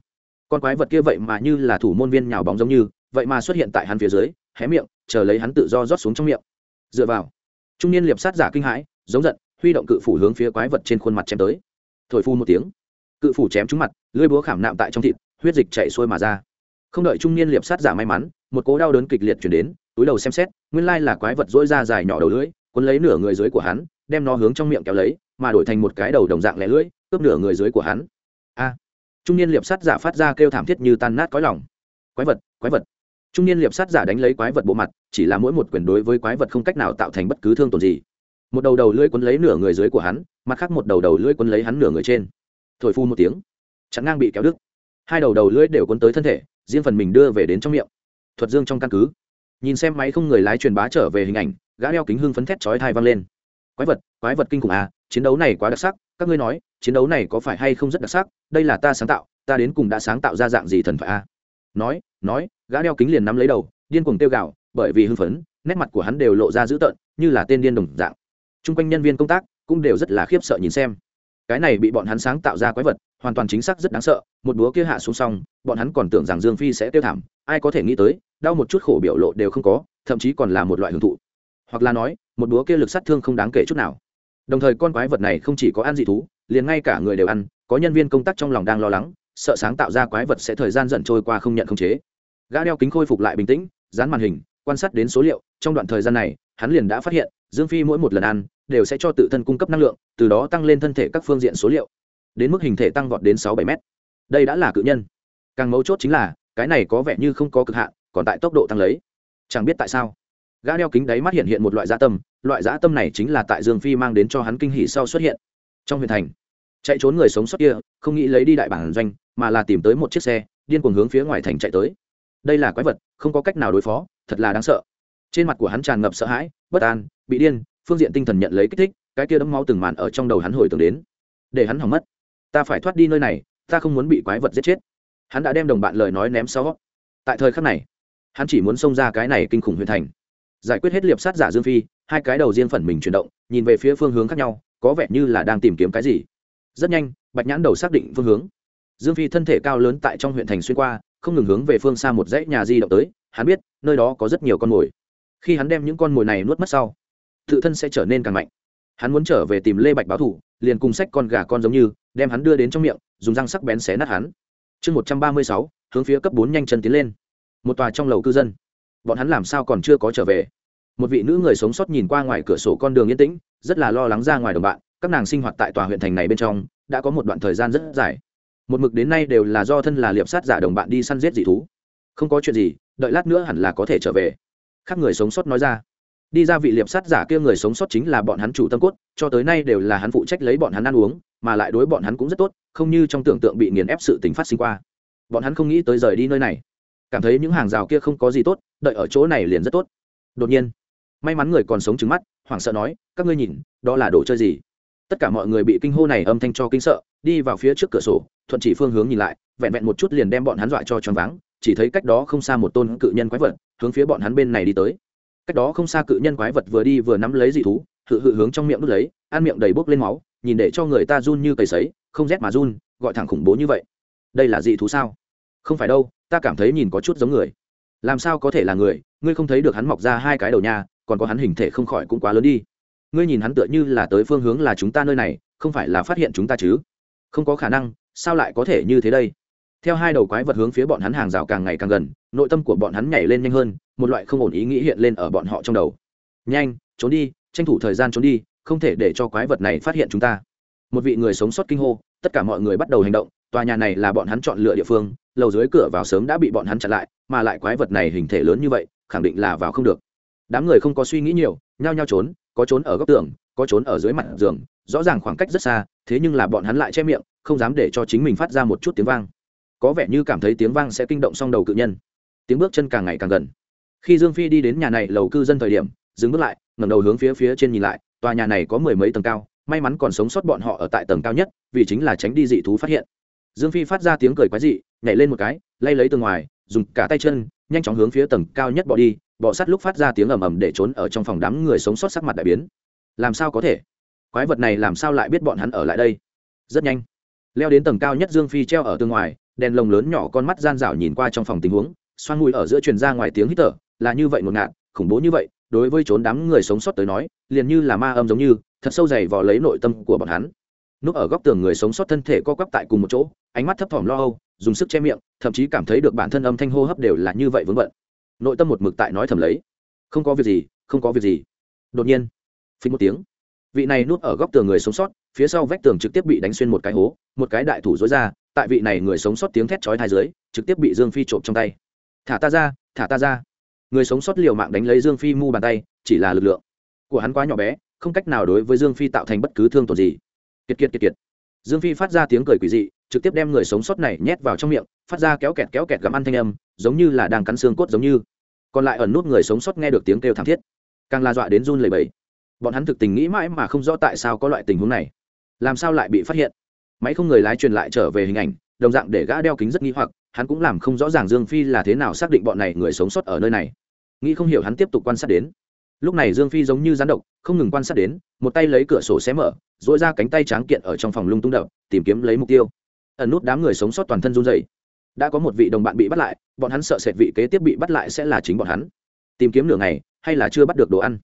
Speaker 1: con quái vật kia vậy mà như là thủ môn viên nhào bóng giống như, vậy mà xuất hiện tại hắn phía dưới, hé miệng, chờ lấy hắn tự do rót xuống trong miệng. Dựa vào, trung niên liệp sát giả kinh hãi, giống giận huy động cự phủ hướng phía quái vật trên khuôn mặt chém tới. Thổi phu một tiếng, cự phủ chém trúng mặt, lưỡi búa khảm nạm tại trong thịt, huyết dịch chạy xuôi mà ra. Không đợi trung niên liệp sát giả may mắn, một cố đau đớn kịch liệt chuyển đến, túi đầu xem xét, nguyên lai là quái vật dỗi ra dài nhỏ đầu lưỡi, cuốn lấy nửa người dưới của hắn, đem nó hướng trong miệng kéo lấy, mà đổi thành một cái đầu đồng dạng lẻ lưỡi, cướp nửa người dưới của hắn. A! Trung niên liệp sát giả phát ra kêu thảm thiết như tan nát cõi lòng. Quái vật quái vật. Trung niên liệp sát giả đánh lấy quái vật bộ mặt, chỉ là mỗi một quyền đối với quái vật không cách nào tạo thành bất cứ thương tổn gì một đầu đầu lưỡi quấn lấy nửa người dưới của hắn, mặt khác một đầu đầu lưỡi quấn lấy hắn nửa người trên. Thổi phu một tiếng, chặn ngang bị kéo đứt. Hai đầu đầu lưỡi đều quấn tới thân thể, riêng phần mình đưa về đến trong miệng. Thuật dương trong căn cứ. Nhìn xem máy không người lái truyền bá trở về hình ảnh, gã đeo kính hưng phấn thét chói thai vang lên. Quái vật quái vật kinh khủng à chiến đấu này quá đặc sắc, các ngươi nói, chiến đấu này có phải hay không rất đặc sắc, đây là ta sáng tạo, ta đến cùng đã sáng tạo ra dạng gì thần phải à? Nói nói, gã đeo kính liền nắm lấy đầu, điên cuồng tiêu gạo bởi vì hưng phấn, nét mặt của hắn đều lộ ra dữ tợn, như là tên điên đồng dạng chung quanh nhân viên công tác cũng đều rất là khiếp sợ nhìn xem. Cái này bị bọn hắn sáng tạo ra quái vật, hoàn toàn chính xác rất đáng sợ, một búa kia hạ xuống xong, bọn hắn còn tưởng rằng dương phi sẽ tiêu thảm, ai có thể nghĩ tới, đau một chút khổ biểu lộ đều không có, thậm chí còn là một loại hưởng thụ. Hoặc là nói, một búa kia lực sát thương không đáng kể chút nào. Đồng thời con quái vật này không chỉ có ăn dị thú, liền ngay cả người đều ăn, có nhân viên công tác trong lòng đang lo lắng, sợ sáng tạo ra quái vật sẽ thời gian dần trôi qua không nhận không chế. Gã đeo kính khôi phục lại bình tĩnh, dán màn hình quan sát đến số liệu, trong đoạn thời gian này, hắn liền đã phát hiện, dương phi mỗi một lần ăn, đều sẽ cho tự thân cung cấp năng lượng, từ đó tăng lên thân thể các phương diện số liệu. Đến mức hình thể tăng vọt đến sáu bảy mét. Đây đã là cự nhân. Càng mấu chốt chính là, cái này có vẻ như không có cực hạn, còn tại tốc độ tăng lấy. Chẳng biết tại sao. Gã đeo kính đáy mắt hiện hiện một loại dã tâm, loại dã tâm này chính là tại dương phi mang đến cho hắn kinh hỉ sau xuất hiện. Trong huyện thành, chạy trốn người sống sót kia, không nghĩ lấy đi đại bản doanh, mà là tìm tới một chiếc xe, điên cuồng hướng phía ngoài thành chạy tới. Đây là quái vật, không có cách nào đối phó thật là đáng sợ. Trên mặt của hắn tràn ngập sợ hãi, bất an, bị điên, phương diện tinh thần nhận lấy kích thích, cái kia đấm máu từng màn ở trong đầu hắn hồi tưởng đến. Để hắn hỏng mất. Ta phải thoát đi nơi này, ta không muốn bị quái vật giết chết. Hắn đã đem đồng bạn lời nói ném sau. Tại thời khắc này, hắn chỉ muốn xông ra cái này kinh khủng huyền thành. Giải quyết hết liệp sát giả dương phi, hai cái đầu riêng phần mình chuyển động, nhìn về phía phương hướng khác nhau, có vẻ như là đang tìm kiếm cái gì. Rất nhanh, bạch nhãn đầu xác định phương hướng. Dương phi thân thể cao lớn tại trong huyện thành xuyên qua, không ngừng hướng về phương xa một dãy nhà di động tới hắn biết nơi đó có rất nhiều con mồi. Khi hắn đem những con mồi này nuốt mất sau, tự thân sẽ trở nên càng mạnh. Hắn muốn trở về tìm lê bạch báo thủ liền cùng sách con gà con giống như, đem hắn đưa đến trong miệng, dùng răng sắc bén xé nát hắn. Chương một trăm ba mươi sáu, hướng phía cấp bốn nhanh chân tiến lên. Một tòa trong lầu cư dân. Bọn hắn làm sao còn chưa có trở về? Một vị nữ người sống sót nhìn qua ngoài cửa sổ con đường yên tĩnh, rất là lo lắng ra ngoài đồng bạn, các nàng sinh hoạt tại tòa huyện thành này bên trong, đã có một đoạn thời gian rất dài. Một mực đến nay đều là do thân là liệp sát giả đồng bạn đi săn giết dị thú không có chuyện gì, đợi lát nữa hẳn là có thể trở về. Khác người sống sót nói ra. Đi ra vị liệp sát giả kia người sống sót chính là bọn hắn chủ tâm cốt, cho tới nay đều là hắn phụ trách lấy bọn hắn ăn uống, mà lại đối bọn hắn cũng rất tốt, không như trong tưởng tượng bị nghiền ép sự tình phát sinh qua. Bọn hắn không nghĩ tới rời đi nơi này. Cảm thấy những hàng rào kia không có gì tốt, đợi ở chỗ này liền rất tốt. Đột nhiên, may mắn người còn sống trứng mắt, hoảng sợ nói, các ngươi nhìn, đó là đồ chơi gì? Tất cả mọi người bị kinh hô này âm thanh cho kinh sợ, đi vào phía trước cửa sổ, thuận chỉ phương hướng nhìn lại, vẹn vẹn một chút liền đem bọn hắn dọa cho choáng váng chỉ thấy cách đó không xa một tôn cự nhân quái vật, hướng phía bọn hắn bên này đi tới. Cách đó không xa cự nhân quái vật vừa đi vừa nắm lấy dị thú, hự hự hướng trong miệng đút lấy, ăn miệng đầy bốc lên máu, nhìn để cho người ta run như cầy sấy, không rét mà run, gọi thẳng khủng bố như vậy. Đây là dị thú sao? Không phải đâu, ta cảm thấy nhìn có chút giống người. Làm sao có thể là người? Ngươi không thấy được hắn mọc ra hai cái đầu nhà còn có hắn hình thể không khỏi cũng quá lớn đi. Ngươi nhìn hắn tựa như là tới phương hướng là chúng ta nơi này, không phải là phát hiện chúng ta chứ? Không có khả năng, sao lại có thể như thế đây? Theo hai đầu quái vật hướng phía bọn hắn hàng rào càng ngày càng gần, nội tâm của bọn hắn nhảy lên nhanh hơn, một loại không ổn ý nghĩ hiện lên ở bọn họ trong đầu. Nhanh, trốn đi, tranh thủ thời gian trốn đi, không thể để cho quái vật này phát hiện chúng ta. Một vị người sống sót kinh hô, tất cả mọi người bắt đầu hành động, tòa nhà này là bọn hắn chọn lựa địa phương, lầu dưới cửa vào sớm đã bị bọn hắn chặn lại, mà lại quái vật này hình thể lớn như vậy, khẳng định là vào không được. Đám người không có suy nghĩ nhiều, nhao nhao trốn, có trốn ở góc tường, có trốn ở dưới mặt giường, rõ ràng khoảng cách rất xa, thế nhưng là bọn hắn lại che miệng, không dám để cho chính mình phát ra một chút tiếng vang có vẻ như cảm thấy tiếng vang sẽ kinh động song đầu cự nhân. Tiếng bước chân càng ngày càng gần. Khi dương phi đi đến nhà này lầu cư dân thời điểm, dừng bước lại, ngẩng đầu hướng phía phía trên nhìn lại, tòa nhà này có mười mấy tầng cao, may mắn còn sống sót bọn họ ở tại tầng cao nhất, vì chính là tránh đi dị thú phát hiện. Dương phi phát ra tiếng cười quái dị, nhảy lên một cái, lay lấy từ ngoài, dùng cả tay chân, nhanh chóng hướng phía tầng cao nhất bỏ đi, bỏ sắt lúc phát ra tiếng ầm ầm để trốn ở trong phòng đám người sống sót sắc mặt đại biến. Làm sao có thể? Quái vật này làm sao lại biết bọn hắn ở lại đây? Rất nhanh. Leo đến tầng cao nhất dương phi treo ở tương ngoài đèn lồng lớn nhỏ con mắt gian rảo nhìn qua trong phòng tình huống, xoan mùi ở giữa truyền ra ngoài tiếng hít thở, là như vậy ngột ngạt, khủng bố như vậy, đối với trốn đám người sống sót tới nói, liền như là ma âm giống như, thật sâu dày vò lấy nội tâm của bọn hắn. Núp ở góc tường người sống sót thân thể co quắp tại cùng một chỗ, ánh mắt thấp thỏm lo âu, dùng sức che miệng, thậm chí cảm thấy được bản thân âm thanh hô hấp đều là như vậy vướng bận. Nội tâm một mực tại nói thầm lấy. Không có việc gì, không có việc gì. Đột nhiên phí một tiếng, vị này núp ở góc tường người sống sót, phía sau vách tường trực tiếp bị đánh xuyên một cái hố, một cái đại thủ dối ra tại vị này người sống sót tiếng thét chói thai dưới, trực tiếp bị dương phi trộm trong tay. Thả ta ra, thả ta ra. Người sống sót liều mạng đánh lấy dương phi mu bàn tay, chỉ là lực lượng của hắn quá nhỏ bé, không cách nào đối với dương phi tạo thành bất cứ thương tổn gì. Kiệt kiệt kiệt kiệt. Dương phi phát ra tiếng cười quỷ dị, trực tiếp đem người sống sót này nhét vào trong miệng, phát ra kéo kẹt kéo kẹt gặm ăn thanh âm, giống như là đang cắn xương cốt giống như. Còn lại ẩn nút người sống sót nghe được tiếng kêu thảm thiết, càng la dọa đến run lầy bầy bọn hắn thực tình nghĩ mãi mà không rõ tại sao có loại tình huống này. Làm sao lại bị phát hiện? Máy không người lái truyền lại trở về hình ảnh, đồng dạng để gã đeo kính rất nghi hoặc, hắn cũng làm không rõ ràng dương phi là thế nào xác định bọn này người sống sót ở nơi này. Nghĩ không hiểu hắn tiếp tục quan sát đến. Lúc này dương phi giống như rán độc, không ngừng quan sát đến, một tay lấy cửa sổ xé mở dỗi ra cánh tay tráng kiện ở trong phòng lung tung đập, tìm kiếm lấy mục tiêu. Ẩn nút đám người sống sót toàn thân run dày đã có một vị đồng bạn bị bắt lại, bọn hắn sợ sệt vị kế tiếp bị bắt lại sẽ là chính bọn hắn. Tìm kiếm nửa ngày, hay là chưa bắt được đồ ăn?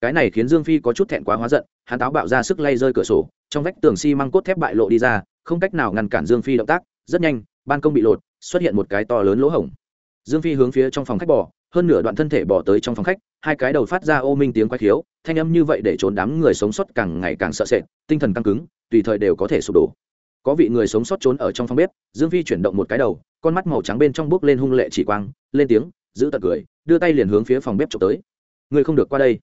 Speaker 1: Cái này khiến dương phi có chút thẹn quá hóa giận, hắn táo bạo ra sức lay rơi cửa sổ trong vách tường xi măng cốt thép bại lộ đi ra, không cách nào ngăn cản dương phi động tác, rất nhanh, ban công bị lột, xuất hiện một cái to lớn lỗ hổng. Dương phi hướng phía trong phòng khách bỏ hơn nửa đoạn thân thể bỏ tới trong phòng khách, hai cái đầu phát ra ô minh tiếng quay khiếu, thanh âm như vậy để trốn đám người sống sót càng ngày càng sợ sệt, tinh thần căng cứng, tùy thời đều có thể sụp đổ. Có vị người sống sót trốn ở trong phòng bếp, dương phi chuyển động một cái đầu, con mắt màu trắng bên trong bước lên hung lệ chỉ quang, lên tiếng, giữ tật cười, đưa tay liền hướng phía phòng bếp trộm tới. Người không được qua đây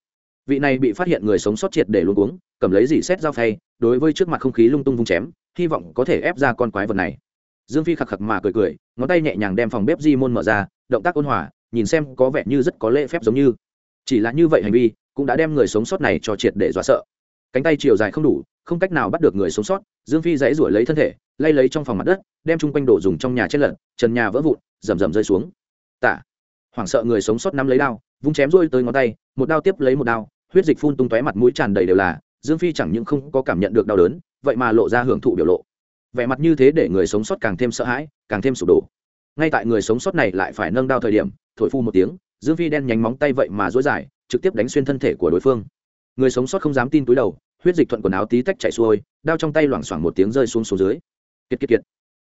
Speaker 1: vị này bị phát hiện người sống sót triệt để luôn uống cầm lấy dỉ xét dao phay, đối với trước mặt không khí lung tung vung chém, hy vọng có thể ép ra con quái vật này. Dương phi khạc khạc mà cười cười, ngón tay nhẹ nhàng đem phòng bếp di môn mở ra, động tác ôn hòa, nhìn xem có vẻ như rất có lễ phép giống như. Chỉ là như vậy hành vi, cũng đã đem người sống sót này cho triệt để dọa sợ. Cánh tay chiều dài không đủ, không cách nào bắt được người sống sót, dương phi dãy ruổi lấy thân thể, lay lấy trong phòng mặt đất, đem chung quanh đổ dùng trong nhà chết lợn trần nhà vỡ vụn, rầm rầm rơi xuống. Tả hoảng sợ người sống sót nắm lấy đao, vung chém rôi tới ngón tay, một đao tiếp lấy một đao huyết dịch phun tung tóe mặt mũi tràn đầy đều là, dương phi chẳng những không có cảm nhận được đau đớn, vậy mà lộ ra hưởng thụ biểu lộ. Vẻ mặt như thế để người sống sót càng thêm sợ hãi, càng thêm sụp đổ. Ngay tại người sống sót này lại phải nâng đao thời điểm, thổi phu một tiếng, dương phi đen nhánh móng tay vậy mà dối dài, trực tiếp đánh xuyên thân thể của đối phương. Người sống sót không dám tin túi đầu, huyết dịch thuận quần áo tí tách chạy xuôi, đao trong tay loảng xoảng một tiếng rơi xuống xuống dưới. Kiệt kiệt kiệt.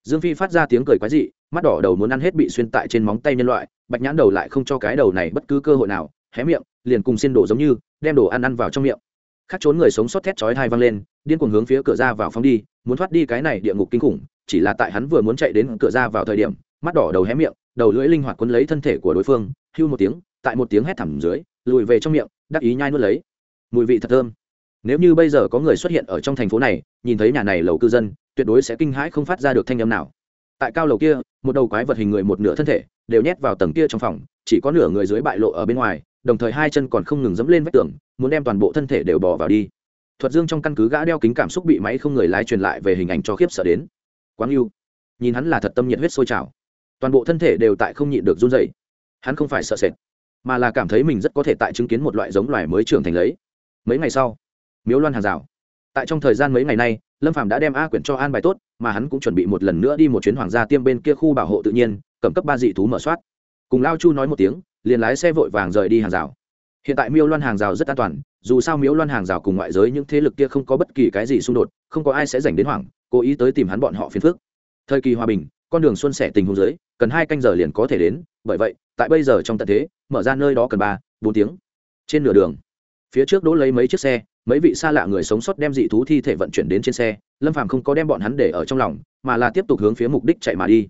Speaker 1: Dương phi phát ra tiếng cười quái dị, mắt đỏ đầu muốn ăn hết bị xuyên tại trên móng tay nhân loại, bạch nhãn đầu lại không cho cái đầu này bất cứ cơ hội nào, hé miệng liền cùng xin đổ giống như, đem đồ ăn ăn vào trong miệng. Khắc trốn người sống sót thét chói thai văng lên, điên cuồng hướng phía cửa ra vào phóng đi, muốn thoát đi cái này địa ngục kinh khủng, chỉ là tại hắn vừa muốn chạy đến cửa ra vào thời điểm, mắt đỏ đầu hé miệng, đầu lưỡi linh hoạt quấn lấy thân thể của đối phương, hưu một tiếng, tại một tiếng hét thẳm dưới, lùi về trong miệng, đắc ý nhai nuốt lấy. Mùi vị thật thơm. Nếu như bây giờ có người xuất hiện ở trong thành phố này, nhìn thấy nhà này lầu cư dân, tuyệt đối sẽ kinh hãi không phát ra được thanh âm nào. Tại cao lầu kia, một đầu quái vật hình người một nửa thân thể, đều nhét vào tầng kia trong phòng, chỉ có nửa người dưới bại lộ ở bên ngoài đồng thời hai chân còn không ngừng dẫm lên vách tường, muốn đem toàn bộ thân thể đều bỏ vào đi. Thuật dương trong căn cứ gã đeo kính cảm xúc bị máy không người lái truyền lại về hình ảnh cho khiếp sợ đến. Quáng yêu nhìn hắn là thật tâm nhiệt huyết sôi trào. Toàn bộ thân thể đều tại không nhịn được run dày hắn không phải sợ sệt, mà là cảm thấy mình rất có thể tại chứng kiến một loại giống loài mới trưởng thành lấy. Mấy ngày sau, miếu loan hàng rào. Tại trong thời gian mấy ngày nay, lâm Phạm đã đem a quyển cho an bài tốt, mà hắn cũng chuẩn bị một lần nữa đi một chuyến hoàng gia tiêm bên kia khu bảo hộ tự nhiên, cẩm cấp ba dị thú mở soát. Cùng lao chu nói một tiếng liền lái xe vội vàng rời đi hàng rào. Hiện tại miêu loan hàng rào rất an toàn, dù sao miếu loan hàng rào cùng ngoại giới những thế lực kia không có bất kỳ cái gì xung đột, không có ai sẽ dành đến hoảng, cố ý tới tìm hắn bọn họ phiền phức. Thời kỳ hòa bình, con đường xuân sẻ tình huống dưới, cần hai canh giờ liền có thể đến, bởi vậy, tại bây giờ trong tận thế, mở ra nơi đó cần ba, bốn tiếng. Trên nửa đường, phía trước đỗ lấy mấy chiếc xe, mấy vị xa lạ người sống sót đem dị thú thi thể vận chuyển đến trên xe, lâm phàm không có đem bọn hắn để ở trong lòng, mà là tiếp tục hướng phía mục đích chạy mà đi.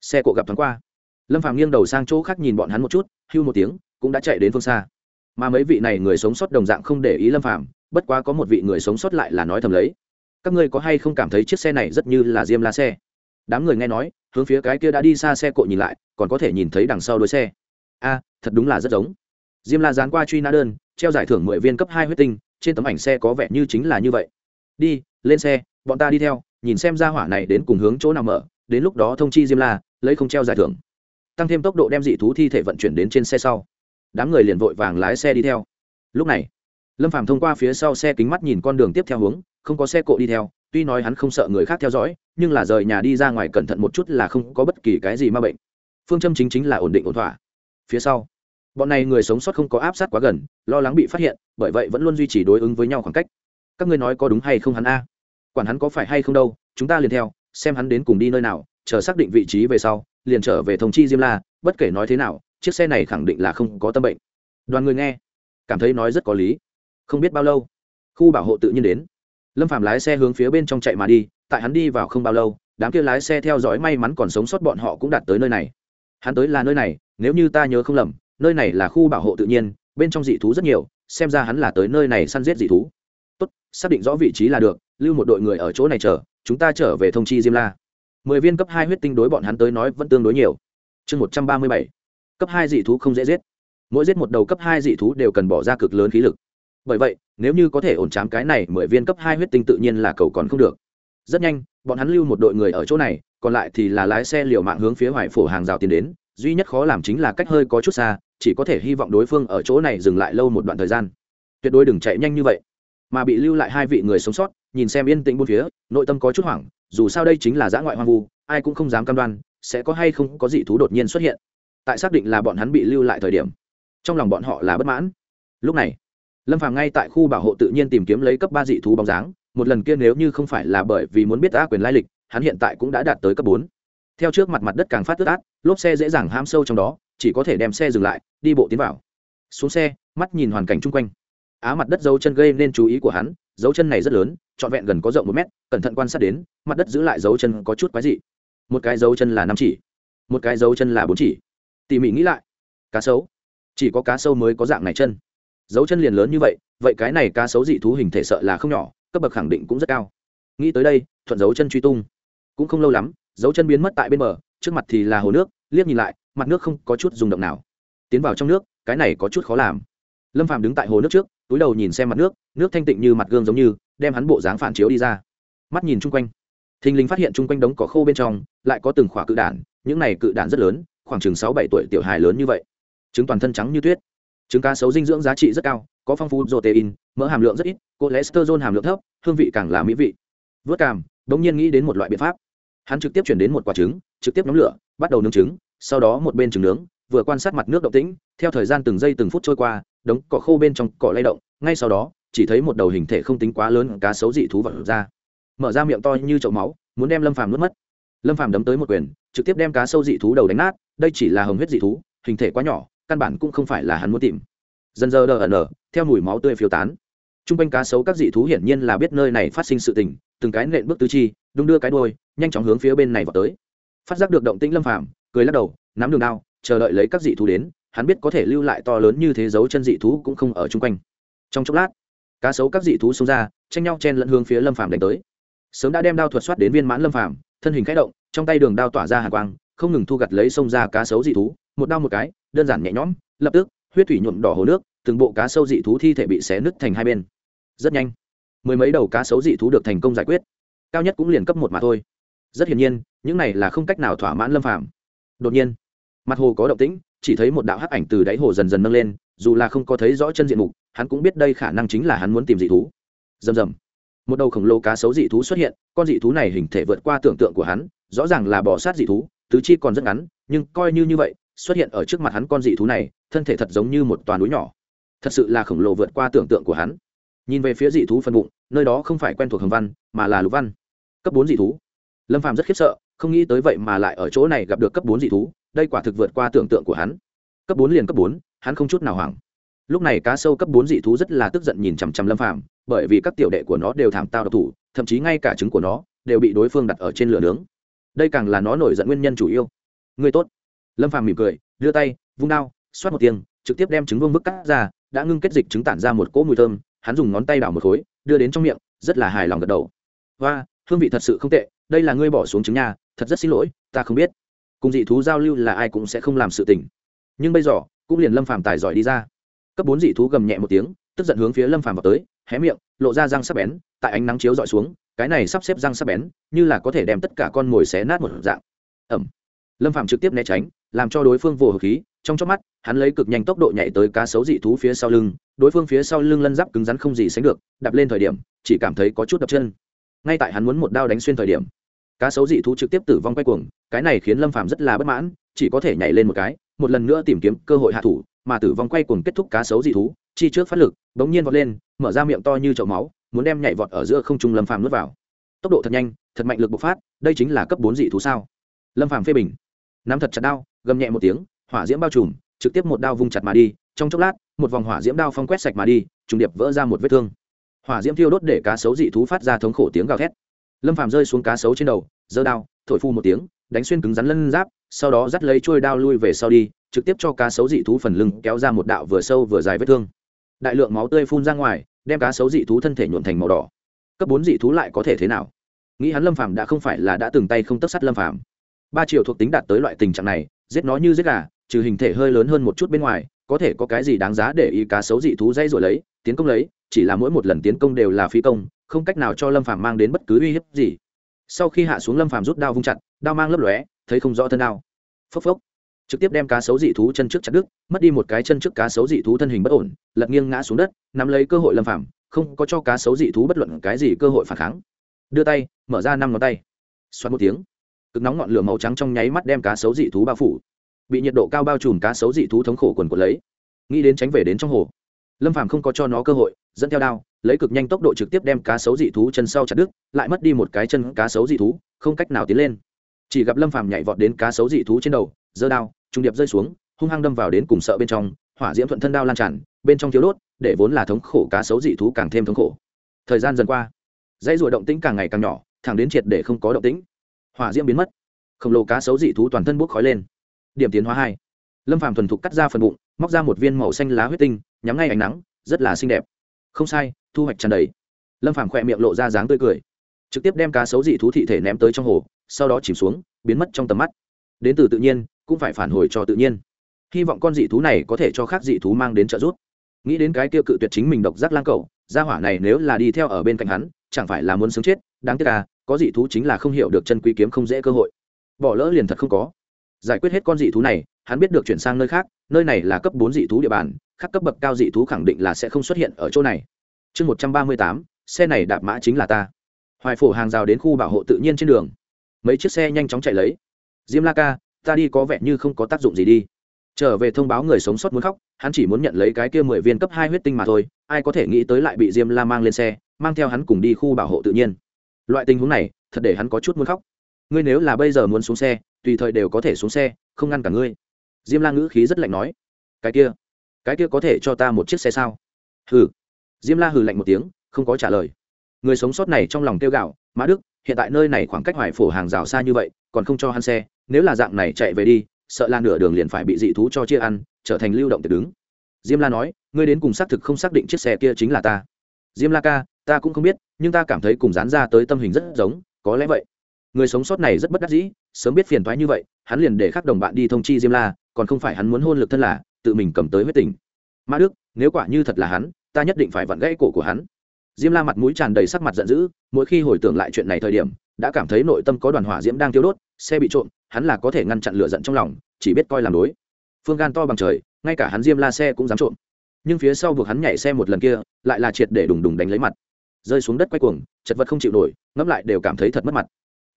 Speaker 1: Xe cộ gặp thoáng qua. Lâm phàm nghiêng đầu sang chỗ khác nhìn bọn hắn một chút hưu một tiếng, cũng đã chạy đến phương xa. Mà mấy vị này người sống sót đồng dạng không để ý lâm phàm, bất quá có một vị người sống sót lại là nói thầm lấy. Các ngươi có hay không cảm thấy chiếc xe này rất như là diêm la xe? Đám người nghe nói, hướng phía cái kia đã đi xa xe cộ nhìn lại, còn có thể nhìn thấy đằng sau đuôi xe. A, thật đúng là rất giống. Diêm la dán qua truy nã đơn, treo giải thưởng mười viên cấp hai huyết tinh, trên tấm ảnh xe có vẻ như chính là như vậy. Đi, lên xe, bọn ta đi theo, nhìn xem ra hỏa này đến cùng hướng chỗ nào mở, đến lúc đó thông chi diêm la, lấy không treo giải thưởng tăng thêm tốc độ đem dị thú thi thể vận chuyển đến trên xe sau. Đám người liền vội vàng lái xe đi theo. Lúc này, lâm phàm thông qua phía sau xe kính mắt nhìn con đường tiếp theo hướng, không có xe cộ đi theo, tuy nói hắn không sợ người khác theo dõi, nhưng là rời nhà đi ra ngoài cẩn thận một chút là không có bất kỳ cái gì ma bệnh. Phương châm chính chính là ổn định ổn thỏa. Phía sau, bọn này người sống sót không có áp sát quá gần, lo lắng bị phát hiện, bởi vậy vẫn luôn duy trì đối ứng với nhau khoảng cách. Các ngươi nói có đúng hay không hắn a? Quản hắn có phải hay không đâu, chúng ta liền theo, xem hắn đến cùng đi nơi nào, chờ xác định vị trí về sau liền trở về thông chi diêm la, bất kể nói thế nào, chiếc xe này khẳng định là không có tâm bệnh. Đoàn người nghe, cảm thấy nói rất có lý. Không biết bao lâu, khu bảo hộ tự nhiên đến. Lâm phạm lái xe hướng phía bên trong chạy mà đi, tại hắn đi vào không bao lâu, đám kia lái xe theo dõi may mắn còn sống sót bọn họ cũng đạt tới nơi này. Hắn tới là nơi này, nếu như ta nhớ không lầm, nơi này là khu bảo hộ tự nhiên, bên trong dị thú rất nhiều, xem ra hắn là tới nơi này săn giết dị thú. Tốt, xác định rõ vị trí là được, lưu một đội người ở chỗ này chờ, chúng ta trở về thông chi diêm la mười viên cấp hai huyết tinh đối bọn hắn tới nói vẫn tương đối nhiều. Chương một trăm ba mươi bảy. Cấp hai dị thú không dễ giết. Mỗi giết một đầu cấp hai dị thú đều cần bỏ ra cực lớn khí lực. Bởi vậy, nếu như có thể ổn chám cái này mười viên cấp hai huyết tinh tự nhiên là cầu còn không được. Rất nhanh, bọn hắn lưu một đội người ở chỗ này, còn lại thì là lái xe liều mạng hướng phía hoài phổ hàng rào tiến đến, duy nhất khó làm chính là cách hơi có chút xa, chỉ có thể hy vọng đối phương ở chỗ này dừng lại lâu một đoạn thời gian. Tuyệt đối đừng chạy nhanh như vậy mà bị lưu lại hai vị người sống sót, nhìn xem yên tĩnh bốn phía, nội tâm có chút hoảng, dù sao đây chính là dã ngoại hoang vu, ai cũng không dám cam đoan, sẽ có hay không có dị thú đột nhiên xuất hiện. Tại xác định là bọn hắn bị lưu lại thời điểm, trong lòng bọn họ là bất mãn. Lúc này, lâm phàm ngay tại khu bảo hộ tự nhiên tìm kiếm lấy cấp ba dị thú bóng dáng, một lần kia nếu như không phải là bởi vì muốn biết á quyền lai lịch, hắn hiện tại cũng đã đạt tới cấp bốn. Theo trước mặt mặt đất càng phát tức át lốp xe dễ dàng ham sâu trong đó, chỉ có thể đem xe dừng lại, đi bộ tiến vào. Xuống xe, mắt nhìn hoàn cảnh chung quanh á mặt đất dấu chân gây nên chú ý của hắn, dấu chân này rất lớn, trọn vẹn gần có rộng một mét, cẩn thận quan sát đến, mặt đất giữ lại dấu chân có chút quái dị. Một cái dấu chân là năm chỉ, một cái dấu chân là bốn chỉ. Tỉ mỉ nghĩ lại, cá sấu, chỉ có cá sâu mới có dạng này chân. Dấu chân liền lớn như vậy vậy cái này cá sấu dị thú hình thể sợ là không nhỏ, cấp bậc khẳng định cũng rất cao. Nghĩ tới đây, thuận dấu chân truy tung. Cũng không lâu lắm, dấu chân biến mất tại bên bờ, trước mặt thì là hồ nước, liếc nhìn lại, mặt nước không có chút rung động nào. Tiến vào trong nước, cái này có chút khó làm. Lâm phàm đứng tại hồ nước trước túi đầu nhìn xem mặt nước nước thanh tịnh như mặt gương giống như, đem hắn bộ dáng phản chiếu đi ra. Mắt nhìn chung quanh. Thình lình phát hiện chung quanh đống cỏ khô bên trong, lại có từng khỏa cự đản, những này cự đản rất lớn, khoảng chừng sáu bảy tuổi tiểu hài lớn như vậy. Trứng toàn thân trắng như tuyết. Trứng cá sấu dinh dưỡng giá trị rất cao, có phong phú protein, mỡ hàm lượng rất ít, cholesterol hàm lượng thấp, hương vị càng là mỹ vị. Vớt cảm bỗng nhiên nghĩ đến một loại biện pháp. Hắn trực tiếp chuyển đến một quả trứng, trực tiếp nhóm lửa, bắt đầu nướng trứng, sau đó một bên trứng nướng vừa quan sát mặt nước động tĩnh, theo thời gian từng giây từng phút trôi qua, đống cỏ khô bên trong cỏ lay động, ngay sau đó, chỉ thấy một đầu hình thể không tính quá lớn cá sấu dị thú vật ra. Mở ra miệng to như chậu máu, muốn đem lâm phàm nuốt mất. Lâm phàm đấm tới một quyền, trực tiếp đem cá sâu dị thú đầu đánh nát, đây chỉ là hồng huyết dị thú, hình thể quá nhỏ, căn bản cũng không phải là hắn muốn tìm. Dần dơ đờ ẩn theo mùi máu tươi phiêu tán. T r u n g quanh cá sấu các dị thú hiển nhiên là biết nơi này phát sinh sự tình, từng cái nện bước tứ chi, đung đưa cái đôi nhanh chóng hướng phía bên này vào tới. Phát giác được động tĩnh lâm phàm, cười lắc đầu, nắm đường đao chờ đợi lấy các dị thú đến, hắn biết có thể lưu lại to lớn như thế dấu chân dị thú cũng không ở chung quanh. Trong chốc lát, cá sấu các dị thú xông ra, tranh nhau chen lẫn hướng phía lâm phàm đánh tới. Sớm đã đem đao thuật soát đến viên mãn lâm phàm, thân hình khẽ động, trong tay đường đao tỏa ra hàng quang, không ngừng thu gặt lấy xông ra cá sấu dị thú, một đao một cái, đơn giản nhẹ nhõm, lập tức, huyết thủy nhuộm đỏ hồ nước, từng bộ cá sấu dị thú thi thể bị xé nứt thành hai bên. Rất nhanh, mười mấy đầu cá sấu dị thú được thành công giải quyết. Cao nhất cũng liền cấp một mà thôi. Rất hiển nhiên, những này là không cách nào thỏa mãn lâm phàm. Đột nhiên mặt hồ có động tĩnh, chỉ thấy một đạo hắc ảnh từ đáy hồ dần dần nâng lên, dù là không có thấy rõ chân diện mục, hắn cũng biết đây khả năng chính là hắn muốn tìm dị thú. Rầm rầm. Một đầu khổng lồ cá sấu dị thú xuất hiện, con dị thú này hình thể vượt qua tưởng tượng của hắn, rõ ràng là bỏ sát dị thú, tứ chi còn rất ngắn, nhưng coi như như vậy, xuất hiện ở trước mặt hắn con dị thú này, thân thể thật giống như một toàn núi nhỏ. Thật sự là khổng lồ vượt qua tưởng tượng của hắn. Nhìn về phía dị thú phân bụng, nơi đó không phải quen thuộc hồng văn, mà là lục văn. Cấp bốn dị thú. Lâm phàm rất khiếp sợ, không nghĩ tới vậy mà lại ở chỗ này gặp được cấp bốn dị thú đây quả thực vượt qua tưởng tượng của hắn. Cấp bốn liền cấp bốn, hắn không chút nào hoảng. Lúc này cá sâu cấp bốn dị thú rất là tức giận nhìn chằm chằm lâm phàm, bởi vì các tiểu đệ của nó đều thảm tao độc thủ, thậm chí ngay cả trứng của nó đều bị đối phương đặt ở trên lửa nướng. Đây càng là nó nổi giận nguyên nhân chủ yếu. Người tốt. Lâm phàm mỉm cười, đưa tay, vung đao, xoát một tiếng, trực tiếp đem trứng vương bức cắt ra, đã ngưng kết dịch trứng tản ra một cỗ mùi thơm, hắn dùng ngón tay đảo một khối, đưa đến trong miệng, rất là hài lòng gật đầu. Và hương vị thật sự không tệ, đây là ngươi bỏ xuống trứng nhà thật rất xin lỗi, ta không biết cùng dị thú giao lưu là ai cũng sẽ không làm sự tình. Nhưng bây giờ, cũng liền lâm phàm tài giỏi đi ra. Cấp bốn dị thú gầm nhẹ một tiếng, tức giận hướng phía lâm phàm vào tới, hé miệng, lộ ra răng sắc bén, tại ánh nắng chiếu dọi xuống, cái này sắp xếp răng sắc bén, như là có thể đem tất cả con mồi xé nát một dạng. Ẩm. Lâm phàm trực tiếp né tránh, làm cho đối phương vồ khí, trong chớp mắt, hắn lấy cực nhanh tốc độ nhảy tới cá sấu dị thú phía sau lưng, đối phương phía sau lưng lân giáp cứng rắn không gì sánh được, đạp lên thời điểm, chỉ cảm thấy có chút đập chân. Ngay tại hắn muốn một đao đánh xuyên thời điểm cá sấu dị thú trực tiếp tử vong quay cuồng, cái này khiến lâm phàm rất là bất mãn, chỉ có thể nhảy lên một cái, một lần nữa tìm kiếm cơ hội hạ thủ, mà tử vong quay cuồng kết thúc cá sấu dị thú, chi trước phát lực, bỗng nhiên vọt lên, mở ra miệng to như chậu máu, muốn đem nhảy vọt ở giữa không trung lâm phàm nuốt vào. Tốc độ thật nhanh, thật mạnh lực bộc phát, đây chính là cấp bốn dị thú sao? Lâm phàm phê bình. Nắm thật chặt đao, gầm nhẹ một tiếng, hỏa diễm bao trùm, trực tiếp một đao vung chặt mà đi, trong chốc lát, một vòng hỏa diễm đao phong quét sạch mà đi, trùng điệp vỡ ra một vết thương. Hỏa diễm thiêu đốt để cá sấu dị thú phát ra thống khổ tiếng gào thét lâm phàm rơi xuống cá sấu trên đầu, giơ đao, thổi phu một tiếng, đánh xuyên cứng rắn lân giáp, sau đó dắt lấy trôi đao lui về sau đi, trực tiếp cho cá sấu dị thú phần lưng kéo ra một đạo vừa sâu vừa dài vết thương. Đại lượng máu tươi phun ra ngoài, đem cá sấu dị thú thân thể nhuộn thành màu đỏ. Cấp bốn dị thú lại có thể thế nào? Nghĩ hắn lâm phàm đã không phải là đã từng tay không tất sắt lâm phàm. Ba triệu thuộc tính đạt tới loại tình trạng này, giết nó như giết gà, trừ hình thể hơi lớn hơn một chút bên ngoài, có thể có cái gì đáng giá để ý cá sấu dị thú dây rồi lấy, tiến công lấy, chỉ là mỗi một lần tiến công đều là phi công không cách nào cho lâm phàm mang đến bất cứ uy hiếp gì. Sau khi hạ xuống lâm phàm rút đao vung chặt, đao mang lấp lóe, thấy không rõ thân đao. Phốc phốc. Trực tiếp đem cá sấu dị thú chân trước chặt đứt, mất đi một cái chân trước cá sấu dị thú thân hình bất ổn, lật nghiêng ngã xuống đất, nắm lấy cơ hội lâm phàm, không có cho cá sấu dị thú bất luận cái gì cơ hội phản kháng. Đưa tay, mở ra năm ngón tay. Xoắn một tiếng. Cực nóng ngọn lửa màu trắng trong nháy mắt đem cá sấu dị thú bao phủ. Bị nhiệt độ cao bao trùm cá sấu dị thú thống khổ quần của lấy. Nghĩ đến tránh về đến trong hồ lâm phàm không có cho nó cơ hội, dẫn theo đao, lấy cực nhanh tốc độ trực tiếp đem cá sấu dị thú chân sau chặt đứt, lại mất đi một cái chân cá sấu dị thú, không cách nào tiến lên. Chỉ gặp lâm phàm nhảy vọt đến cá sấu dị thú trên đầu, giơ đao, trung điệp rơi xuống, hung hăng đâm vào đến cùng sợ bên trong, hỏa diễm thuận thân đao lan tràn, bên trong thiếu đốt, để vốn là thống khổ cá sấu dị thú càng thêm thống khổ. Thời gian dần qua, dãy rùa động tĩnh càng ngày càng nhỏ, thẳng đến triệt để không có động tĩnh. Hỏa diễm biến mất. Khổng lồ cá sấu dị thú toàn thân bốc khói lên. Điểm tiến hóa hai. Lâm phàm thuần thục cắt ra phần bụng móc ra một viên màu xanh lá huyết tinh, nhắm ngay ánh nắng, rất là xinh đẹp. Không sai, thu hoạch tràn đầy. Lâm phàm khỏe miệng lộ ra dáng tươi cười. Trực tiếp đem cá sấu dị thú thị thể ném tới trong hồ, sau đó chìm xuống, biến mất trong tầm mắt. Đến từ tự nhiên, cũng phải phản hồi cho tự nhiên. Hy vọng con dị thú này có thể cho khác dị thú mang đến trợ giúp. Nghĩ đến cái kia cự tuyệt chính mình độc giác lang cầu, gia hỏa này nếu là đi theo ở bên cạnh hắn, chẳng phải là muốn sướng chết, đáng tiếc à có dị thú chính là không hiểu được chân quý kiếm không dễ cơ hội. Bỏ lỡ liền thật không có. Giải quyết hết con dị thú này, hắn biết được chuyển sang nơi khác nơi này là cấp bốn dị thú địa bàn khác cấp bậc cao dị thú khẳng định là sẽ không xuất hiện ở chỗ này. Chương một trăm ba mươi tám, xe này đạp mã chính là ta. Hoài phổ hàng rào đến khu bảo hộ tự nhiên trên đường. Mấy chiếc xe nhanh chóng chạy lấy. Diêm la ca, ta đi có vẻ như không có tác dụng gì đi. Trở về thông báo người sống sót muốn khóc, hắn chỉ muốn nhận lấy cái kia mười viên cấp hai huyết tinh mà thôi, ai có thể nghĩ tới lại bị diêm la mang lên xe, mang theo hắn cùng đi khu bảo hộ tự nhiên. Loại tình huống này, thật để hắn có chút muốn khóc. Ngươi nếu là bây giờ muốn xuống xe, tùy thời đều có thể xuống xe, không ngăn cả ngươi diêm la ngữ khí rất lạnh nói, cái kia cái kia có thể cho ta một chiếc xe sao? Hừ. Diêm la hừ lạnh một tiếng, không có trả lời. Người sống sót này trong lòng kêu gạo mã đức, hiện tại nơi này khoảng cách hoài phổ hàng rào xa như vậy, còn không cho hắn xe, nếu là dạng này chạy về đi, sợ là nửa đường liền phải bị dị thú cho chia ăn, trở thành lưu động tiệc đứng. Diêm la nói, ngươi đến cùng xác thực không xác định chiếc xe kia chính là ta. Diêm la ca, ta cũng không biết, nhưng ta cảm thấy cùng dán ra tới tâm hình rất giống, có lẽ vậy người sống sót này rất bất đắc dĩ, sớm biết phiền thoái như vậy, hắn liền để các đồng bạn đi thông chi diêm la, còn không phải hắn muốn hôn lực thân là, tự mình cầm tới huyết tình. Mã đức, nếu quả như thật là hắn, ta nhất định phải vặn gãy cổ của hắn. Diêm la mặt mũi tràn đầy sắc mặt giận dữ, mỗi khi hồi tưởng lại chuyện này thời điểm, đã cảm thấy nội tâm có đoàn hỏa diễm đang tiêu đốt, xe bị trộm, hắn là có thể ngăn chặn lửa giận trong lòng, chỉ biết coi làm đối. Phương gan to bằng trời, ngay cả hắn diêm la xe cũng dám trộm. Nhưng phía sau buộc hắn nhảy xe một lần kia, lại là triệt để đùng đùng đánh lấy mặt. Rơi xuống đất quay cuồng, chật vật không chịu nổi, ngẫm lại đều cảm thấy thật mất mặt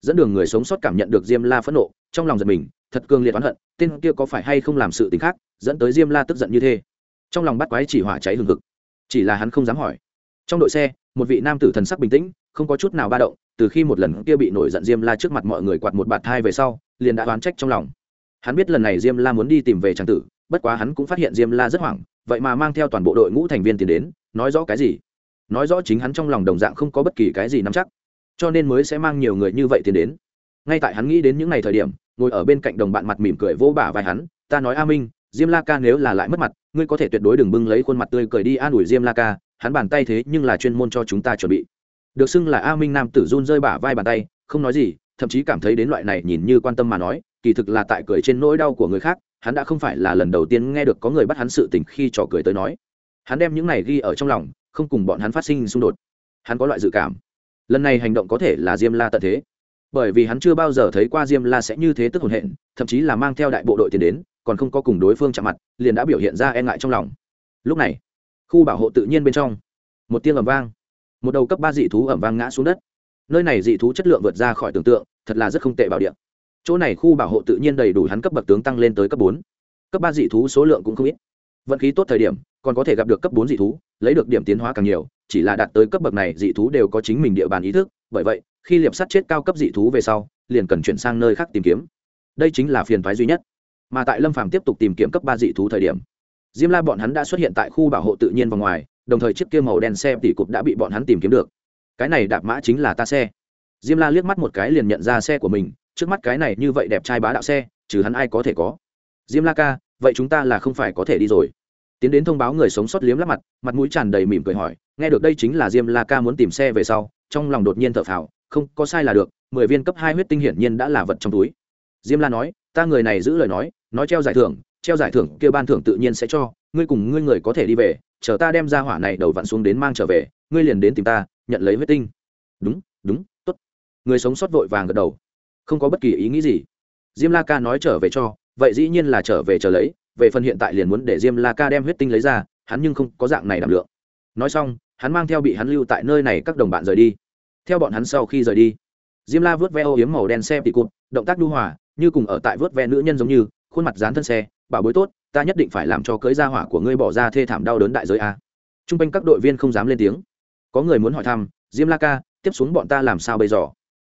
Speaker 1: dẫn đường người sống sót cảm nhận được diêm la phẫn nộ, trong lòng giật mình, thật cương liệt oán hận, tên kia có phải hay không làm sự t ì n h khác, dẫn tới diêm la tức giận như thế. Trong lòng bắt quái chỉ hỏa cháy hừng hực. Chỉ là hắn không dám hỏi. Trong đội xe, một vị nam tử thần sắc bình tĩnh, không có chút nào ba động, từ khi một lần kia bị nổi giận diêm la trước mặt mọi người quạt một bạt thai về sau, liền đã oán trách trong lòng. Hắn biết lần này diêm la muốn đi tìm về trang tử, bất quá hắn cũng phát hiện diêm la rất hoảng, vậy mà mang theo toàn bộ đội ngũ thành viên tiến đến, nói rõ cái gì? Nói rõ chính hắn trong lòng đồng dạng không có bất kỳ cái gì nắm chắc cho nên mới sẽ mang nhiều người như vậy tiến đến. Ngay tại hắn nghĩ đến những ngày thời điểm, ngồi ở bên cạnh đồng bạn mặt mỉm cười vỗ bả vai hắn, ta nói a minh, diêm la ca nếu là lại mất mặt, ngươi có thể tuyệt đối đừng bưng lấy khuôn mặt tươi cười đi an ủi diêm la ca, hắn bàn tay thế nhưng là chuyên môn cho chúng ta chuẩn bị. Được xưng là a minh nam tử run rơi bả vai bàn tay, không nói gì, thậm chí cảm thấy đến loại này nhìn như quan tâm mà nói, kỳ thực là tại cười trên nỗi đau của người khác, hắn đã không phải là lần đầu tiên nghe được có người bắt hắn sự tình khi trò cười tới nói. Hắn đem những này ghi ở trong lòng, không cùng bọn hắn phát sinh xung đột. Hắn có loại dự cảm lần này hành động có thể là diêm la tận thế. Bởi vì hắn chưa bao giờ thấy qua diêm la sẽ như thế tức hồn hện, thậm chí là mang theo đại bộ đội tiền đến, còn không có cùng đối phương chạm mặt, liền đã biểu hiện ra e ngại trong lòng. Lúc này, khu bảo hộ tự nhiên bên trong, một tiếng ẩm vang. Một đầu cấp ba dị thú ẩm vang ngã xuống đất. Nơi này dị thú chất lượng vượt ra khỏi tưởng tượng, thật là rất không tệ bảo địa. Chỗ này khu bảo hộ tự nhiên đầy đủ hắn cấp bậc tướng tăng lên tới cấp bốn. Cấp ba dị thú số lượng cũng không ít. Vận khí tốt thời điểm, còn có thể gặp được cấp bốn dị thú lấy được điểm tiến hóa càng nhiều, chỉ là đạt tới cấp bậc này, dị thú đều có chính mình địa bàn ý thức, bởi vậy, khi liệp sắt chết cao cấp dị thú về sau, liền cần chuyển sang nơi khác tìm kiếm. Đây chính là phiền thoái duy nhất. Mà tại lâm phàm tiếp tục tìm kiếm cấp ba dị thú thời điểm, diêm la bọn hắn đã xuất hiện tại khu bảo hộ tự nhiên và ngoài, đồng thời chiếc kia màu đen xe tỉ cục đã bị bọn hắn tìm kiếm được. Cái này đạp mã chính là ta xe. Diêm la liếc mắt một cái liền nhận ra xe của mình, trước mắt cái này như vậy đẹp trai bá đạo xe chứ hắn ai có thể có. Diêm la ca, vậy chúng ta là không phải có thể đi rồi tiến đến thông báo người sống sót liếm lắp mặt mặt mũi tràn đầy mỉm cười hỏi, nghe được đây chính là diêm la ca muốn tìm xe về sau, trong lòng đột nhiên thở phào, không, có sai là được, mười viên cấp hai huyết tinh hiển nhiên đã là vật trong túi. Diêm la nói, ta người này giữ lời nói nói treo giải thưởng, treo giải thưởng kia ban thưởng tự nhiên sẽ cho, ngươi cùng ngươi người có thể đi về, chờ ta đem ra hỏa này đầu vặn xuống đến mang trở về, ngươi liền đến tìm ta, nhận lấy huyết tinh. Đúng đúng t ố t người sống sót vội vàng gật đầu. Không có bất kỳ ý nghĩ gì. Diêm la ca nói trở về cho, vậy dĩ nhiên là trở về chờ lấy về phần hiện tại liền muốn để diêm la ca đem huyết tinh lấy ra, hắn nhưng không có dạng này đảm lượng. Nói xong, hắn mang theo bị hắn lưu tại nơi này các đồng bạn rời đi. Theo bọn hắn sau khi rời đi, diêm la vớt ve ô yếm màu đen xe bị cụt, động tác đu hòa, như cùng ở tại vớt ve nữ nhân giống như, khuôn mặt dán thân xe, bảo bối tốt, ta nhất định phải làm cho cưới ra hỏa của ngươi bỏ ra thê thảm đau đớn đại giới a. T r u n g quanh các đội viên không dám lên tiếng. Có người muốn hỏi thăm, diêm la ca, tiếp xuống bọn ta làm sao bây giờ?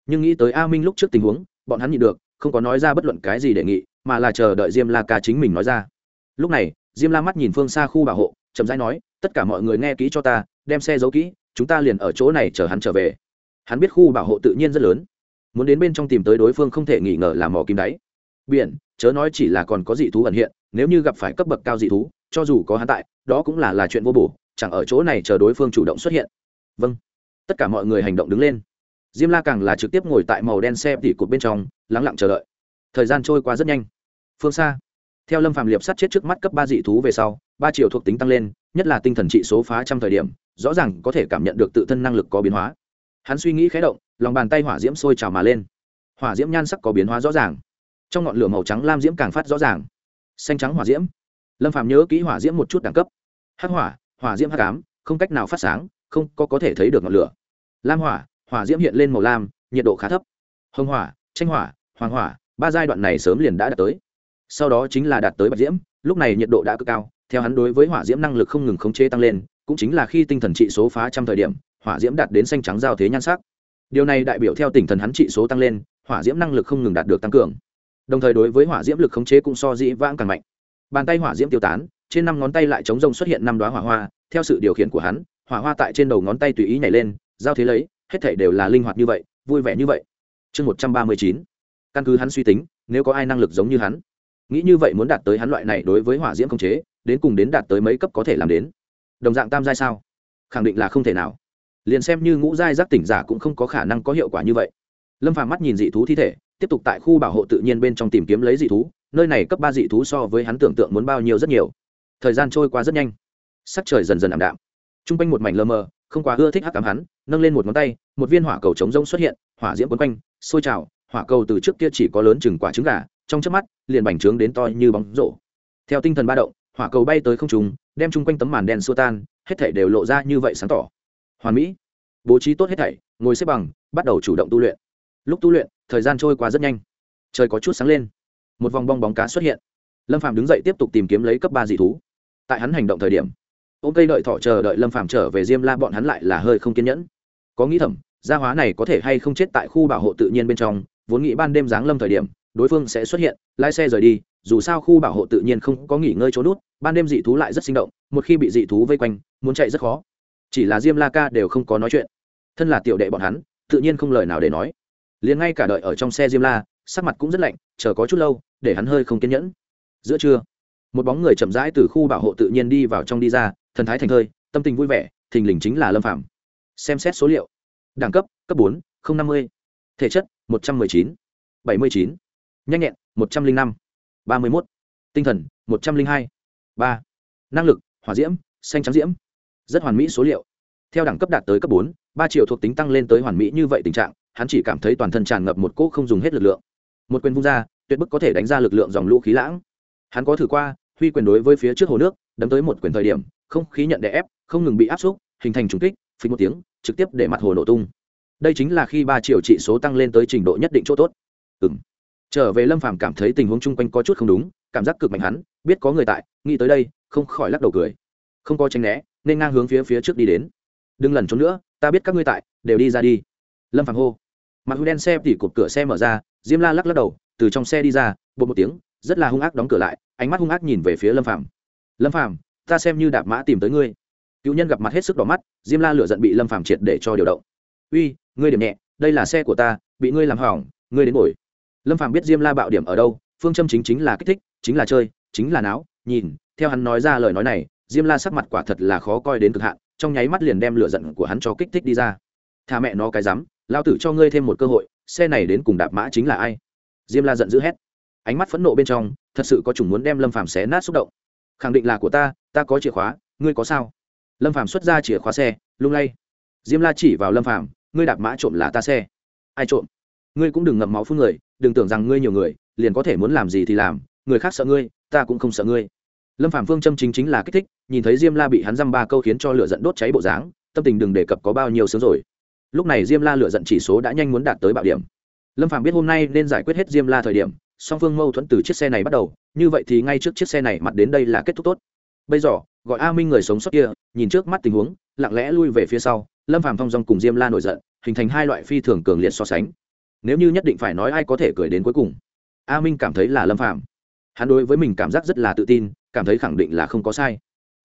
Speaker 1: Nhưng nghĩ tới a minh lúc trước tình huống, bọn hắn nhịn được, không có nói ra bất luận cái gì đề nghị mà là chờ đợi diêm la ca chính mình nói ra. Lúc này, diêm la mắt nhìn phương xa khu bảo hộ, chậm rãi nói, tất cả mọi người nghe kỹ cho ta, đem xe giấu kỹ, chúng ta liền ở chỗ này chờ hắn trở về. Hắn biết khu bảo hộ tự nhiên rất lớn. Muốn đến bên trong tìm tới đối phương không thể nghi ngờ là mỏ kim đáy. Biển, chớ nói chỉ là còn có dị thú ẩn hiện, nếu như gặp phải cấp bậc cao dị thú, cho dù có hắn tại, đó cũng là là chuyện vô bổ, chẳng ở chỗ này chờ đối phương chủ động xuất hiện. Vâng. Tất cả mọi người hành động đứng lên. Diêm la càng là trực tiếp ngồi tại màu đen xe tỉ cột bên trong, lắng lặng chờ đợi. Thời gian trôi qua rất nhanh phương xa. Theo lâm phạm liệp sát chết trước mắt cấp ba dị thú về sau, ba triệu thuộc tính tăng lên, nhất là tinh thần trị số phá trăm thời điểm, rõ ràng có thể cảm nhận được tự thân năng lực có biến hóa. Hắn suy nghĩ khé động, lòng bàn tay hỏa diễm sôi trào mà lên. Hỏa diễm nhan sắc có biến hóa rõ ràng. Trong ngọn lửa màu trắng lam diễm càng phát rõ ràng. Xanh trắng hỏa diễm. Lâm phạm nhớ kỹ hỏa diễm một chút đẳng cấp. Hắc hỏa hỏa diễm hắc ám, không cách nào phát sáng, không có có thể thấy được ngọn lửa. Lam hỏa hỏa diễm hiện lên màu lam, nhiệt độ khá thấp. Hồng hỏa tranh hỏa, hoàng hỏa, ba giai đoạn này sớm liền đã đạt tới sau đó chính là đạt tới bạch diễm, lúc này nhiệt độ đã cực cao, theo hắn đối với hỏa diễm năng lực không ngừng khống chế tăng lên, cũng chính là khi tinh thần trị số phá trăm thời điểm, hỏa diễm đạt đến xanh trắng giao thế nhan sắc. Điều này đại biểu theo tinh thần hắn trị số tăng lên, hỏa diễm năng lực không ngừng đạt được tăng cường. Đồng thời đối với hỏa diễm lực khống chế cũng so dĩ vãng càng mạnh. Bàn tay hỏa diễm tiêu tán, trên năm ngón tay lại chống rông xuất hiện năm đoá hỏa hoa, theo sự điều khiển của hắn, hỏa hoa tại trên đầu ngón tay tùy ý nhảy lên, giao thế lấy, hết thể đều là linh hoạt như vậy, vui vẻ như vậy. Chương một trăm ba mươi chín. Căn cứ hắn suy tính, nếu có ai năng lực giống như hắn nghĩ như vậy muốn đạt tới hắn loại này đối với hỏa diễm không chế, đến cùng đến đạt tới mấy cấp có thể làm đến? Đồng dạng tam giai sao? Khẳng định là không thể nào. Liền xem như ngũ giai giác tỉnh giả cũng không có khả năng có hiệu quả như vậy. Lâm phàm mắt nhìn dị thú thi thể, tiếp tục tại khu bảo hộ tự nhiên bên trong tìm kiếm lấy dị thú, nơi này cấp ba dị thú so với hắn tưởng tượng muốn bao nhiêu rất nhiều. Thời gian trôi qua rất nhanh. Sắc trời dần dần ảm đạm. T r u n g quanh một mảnh lơ mờ, không quá ưa thích hắc cảm hắn, nâng lên một ngón tay, một viên hỏa cầu trống rông xuất hiện, hỏa diễm quấn quanh, sôi trào, hỏa cầu từ trước kia chỉ có lớn chừng quả trứng gà trong chớp mắt, liền bành trướng đến to như bóng rổ. Theo tinh thần ba động, hỏa cầu bay tới không trùng đem chung quanh tấm màn đen xua tan, hết thảy đều lộ ra như vậy sáng tỏ. Hoàn mỹ. Bố trí tốt hết thảy, ngồi xếp bằng, bắt đầu chủ động tu luyện. Lúc tu luyện, thời gian trôi qua rất nhanh. Trời có chút sáng lên. Một vòng bong bóng cá xuất hiện. Lâm phạm đứng dậy tiếp tục tìm kiếm lấy cấp ba dị thú. Tại hắn hành động thời điểm ô cây đợi thọ chờ đợi lâm phạm trở về diêm la bọn hắn lại là hơi không kiên nhẫn. Có nghĩ thầm, gia hóa này có thể hay không chết tại khu bảo hộ tự nhiên bên trong, vốn nghĩ ban đêm giáng lâm thời điểm đối phương sẽ xuất hiện, lái xe rời đi, dù sao khu bảo hộ tự nhiên không có nghỉ ngơi trốn nút, ban đêm dị thú lại rất sinh động, một khi bị dị thú vây quanh, muốn chạy rất khó. Chỉ là diêm la ca đều không có nói chuyện. Thân là tiểu đệ bọn hắn, tự nhiên không lời nào để nói. Liền ngay cả đợi ở trong xe diêm la, sắc mặt cũng rất lạnh, chờ có chút lâu, để hắn hơi không kiên nhẫn. Giữa trưa, một bóng người chậm rãi từ khu bảo hộ tự nhiên đi vào trong đi ra, thần thái thành thơi, tâm tình vui vẻ, thình lình chính là lâm phạm xem xét số liệu. Đẳng cấp cấp bốn, không năm mươi. Thể chất, một trăm m ư ơ i chín. Bảy mươi chín nhanh nhẹn, một trăm linh năm, ba mươi một tinh thần, một trăm linh hai, ba, năng lực, hỏa diễm, xanh trắng diễm, rất hoàn mỹ số liệu. Theo đẳng cấp đạt tới cấp bốn, ba triệu thuộc tính tăng lên tới hoàn mỹ như vậy tình trạng, hắn chỉ cảm thấy toàn thân tràn ngập một cỗ không dùng hết lực lượng. Một quyền vung ra, tuyệt bức có thể đánh ra lực lượng dòng lũ khí lãng. Hắn có thử qua, huy quyền đối với phía trước hồ nước, đấm tới một quyền thời điểm, không khí nhận đè ép, không ngừng bị áp xúc, hình thành trùng kích phí một tiếng, trực tiếp để mặt hồ nổ tung. Đây chính là khi ba triệu trị số tăng lên tới trình độ nhất định chỗ tốt. Ừng trở về lâm phàm cảm thấy tình huống chung quanh có chút không đúng, cảm giác cực mạnh hắn, biết có người tại, nghĩ tới đây, không khỏi lắc đầu cười. Không có tranh né, nên ngang hướng phía phía trước đi đến. Đừng lần trốn nữa, ta biết các ngươi tại, đều đi ra đi. Lâm phàm hô. Mặt hư đen xe tỉ cột cửa xe mở ra, diêm la lắc lắc đầu, từ trong xe đi ra bột một tiếng, rất là hung ác đóng cửa lại, ánh mắt hung ác nhìn về phía lâm phàm. Lâm phàm, ta xem như đạp mã tìm tới ngươi. Cựu nhân gặp mặt hết sức đỏ mắt, diêm la lửa giận bị lâm phàm triệt để cho điều động. Uy, ngươi điểm nhẹ, đây là xe của ta, bị ngươi làm hỏng, ngươi đến bồi lâm phàm biết diêm la bạo điểm ở đâu, phương châm chính chính là kích thích, chính là chơi, chính là náo, nhìn, theo hắn nói ra lời nói này, diêm la sắc mặt quả thật là khó coi đến cực hạn, trong nháy mắt liền đem lửa giận của hắn cho kích thích đi ra. Thà mẹ nó cái rắm, lao tử cho ngươi thêm một cơ hội, xe này đến cùng đạp mã chính là ai? Diêm la giận dữ hét. Ánh mắt phẫn nộ bên trong, thật sự có chủng muốn đem lâm phàm xé nát xúc động. Khẳng định là của ta ta có chìa khóa, ngươi có sao? Lâm phàm xuất ra chìa khóa xe, lung lay. Diêm la chỉ vào lâm phàm, ngươi đạp mã trộm là ta xe. Ai trộm? Ngươi cũng đừng ngậm máu phun người, đừng tưởng rằng ngươi nhiều người, liền có thể muốn làm gì thì làm, người khác sợ ngươi, ta cũng không sợ ngươi. Lâm Phạm phương châm chính chính là kích thích, nhìn thấy diêm la bị hắn dăm ba câu khiến cho lửa giận đốt cháy bộ dáng, tâm tình đừng đề cập có bao nhiêu sướng rồi. Lúc này diêm la lửa giận chỉ số đã nhanh muốn đạt tới bạo điểm. Lâm Phạm biết hôm nay nên giải quyết hết diêm la thời điểm, song phương mâu thuẫn từ chiếc xe này bắt đầu, như vậy thì ngay trước chiếc xe này mặt đến đây là kết thúc tốt. Bây giờ, gọi a minh người sống sót kia, nhìn trước mắt tình huống, lặng lẽ lui về phía sau, lâm Phạm thong dong cùng diêm la nổi giận, hình thành hai loại phi thường cường liệt so sánh nếu như nhất định phải nói ai có thể cười đến cuối cùng. A minh cảm thấy là lâm Phạm, hắn đối với mình cảm giác rất là tự tin cảm thấy khẳng định là không có sai.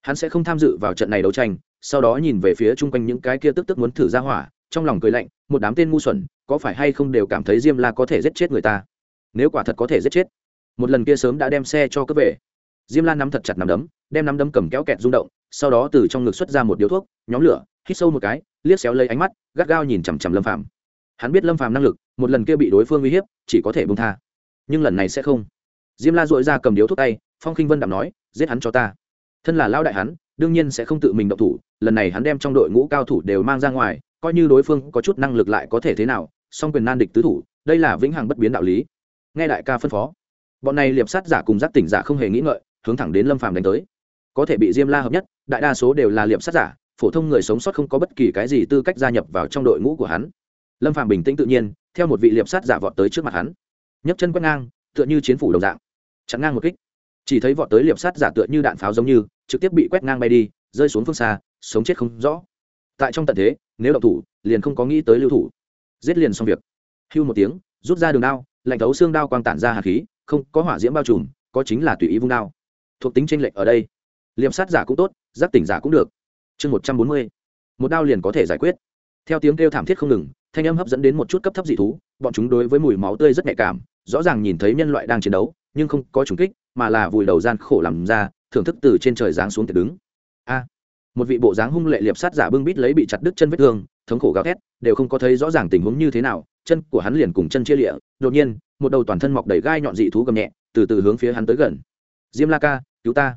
Speaker 1: Hắn sẽ không tham dự vào trận này đấu tranh sau đó nhìn về phía chung quanh những cái kia tức tức muốn thử ra hỏa trong lòng cười lạnh một đám tên ngu xuẩn có phải hay không đều cảm thấy diêm la có thể giết chết người ta? Nếu quả thật có thể giết chết một lần kia sớm đã đem xe cho cướp về. Diêm la nắm thật chặt nắm đấm đem nắm đấm cầm kéo kẹt rung động sau đó từ trong ngực xuất ra một điếu thuốc nhóm lửa hít sâu một cái liếc xéo lấy ánh mắt gắt gao nhìn chằm chằm lâm phàm. Hắn biết lâm phàm năng lực một lần kia bị đối phương uy hiếp, chỉ có thể bông tha. Nhưng lần này sẽ không. Diêm la dội ra cầm điếu thuốc tay, phong khinh vân đạm nói, giết hắn cho ta. Thân là lao đại hắn, đương nhiên sẽ không tự mình động thủ, lần này hắn đem trong đội ngũ cao thủ đều mang ra ngoài, coi như đối phương có chút năng lực lại có thể thế nào, song quyền nan địch tứ thủ, đây là vĩnh hằng bất biến đạo lý. Nghe đại ca phân phó, bọn này liệp sát giả cùng giác tỉnh giả không hề nghĩ ngợi, hướng thẳng đến lâm phàm đánh tới. Có thể bị diêm la hợp nhất, đại đa số đều là liệp sát giả, phổ thông người sống sót không có bất kỳ cái gì tư cách gia nhập vào trong đội ngũ của hắn. Lâm phàm bình tĩnh tự nhiên theo một vị liệp sát giả vọt tới trước mặt hắn. Nhấc chân quét ngang, tựa như chiến phủ đồng dạng. Chặn ngang một kích. Chỉ thấy vọt tới liệp sát giả tựa như đạn pháo giống như, trực tiếp bị quét ngang bay đi, rơi xuống phương xa, sống chết không rõ. Tại trong tận thế, nếu động thủ, liền không có nghĩ tới lưu thủ. Giết liền xong việc. Hưu một tiếng, rút ra đường đao, lạnh thấu xương đao quang tản ra hạt khí, không có hỏa diễm bao trùm, có chính là tùy ý vung đao. Thuộc tính tranh lệch ở đây. Liệp sát giả cũng tốt, giáp tỉnh giả cũng được. Chương một trăm bốn mươi, một đao liền có thể giải quyết. Theo tiếng kêu thảm thiết không ngừng thanh âm hấp dẫn đến một chút cấp thấp dị thú, bọn chúng đối với mùi máu tươi rất nhạy cảm, rõ ràng nhìn thấy nhân loại đang chiến đấu, nhưng không có trùng kích, mà là vùi đầu gian khổ làm ra, thưởng thức từ trên trời giáng xuống tiệc đứng. A, một vị bộ dáng hung lệ liệp sát giả bưng bít lấy bị chặt đứt chân vết thương, thống khổ gào thét, đều không có thấy rõ ràng tình huống như thế nào, chân của hắn liền cùng chân chia lịa, đột nhiên, một đầu toàn thân mọc đầy gai nhọn dị thú gầm nhẹ, từ từ hướng phía hắn tới gần. Diêm la ca, cứu ta.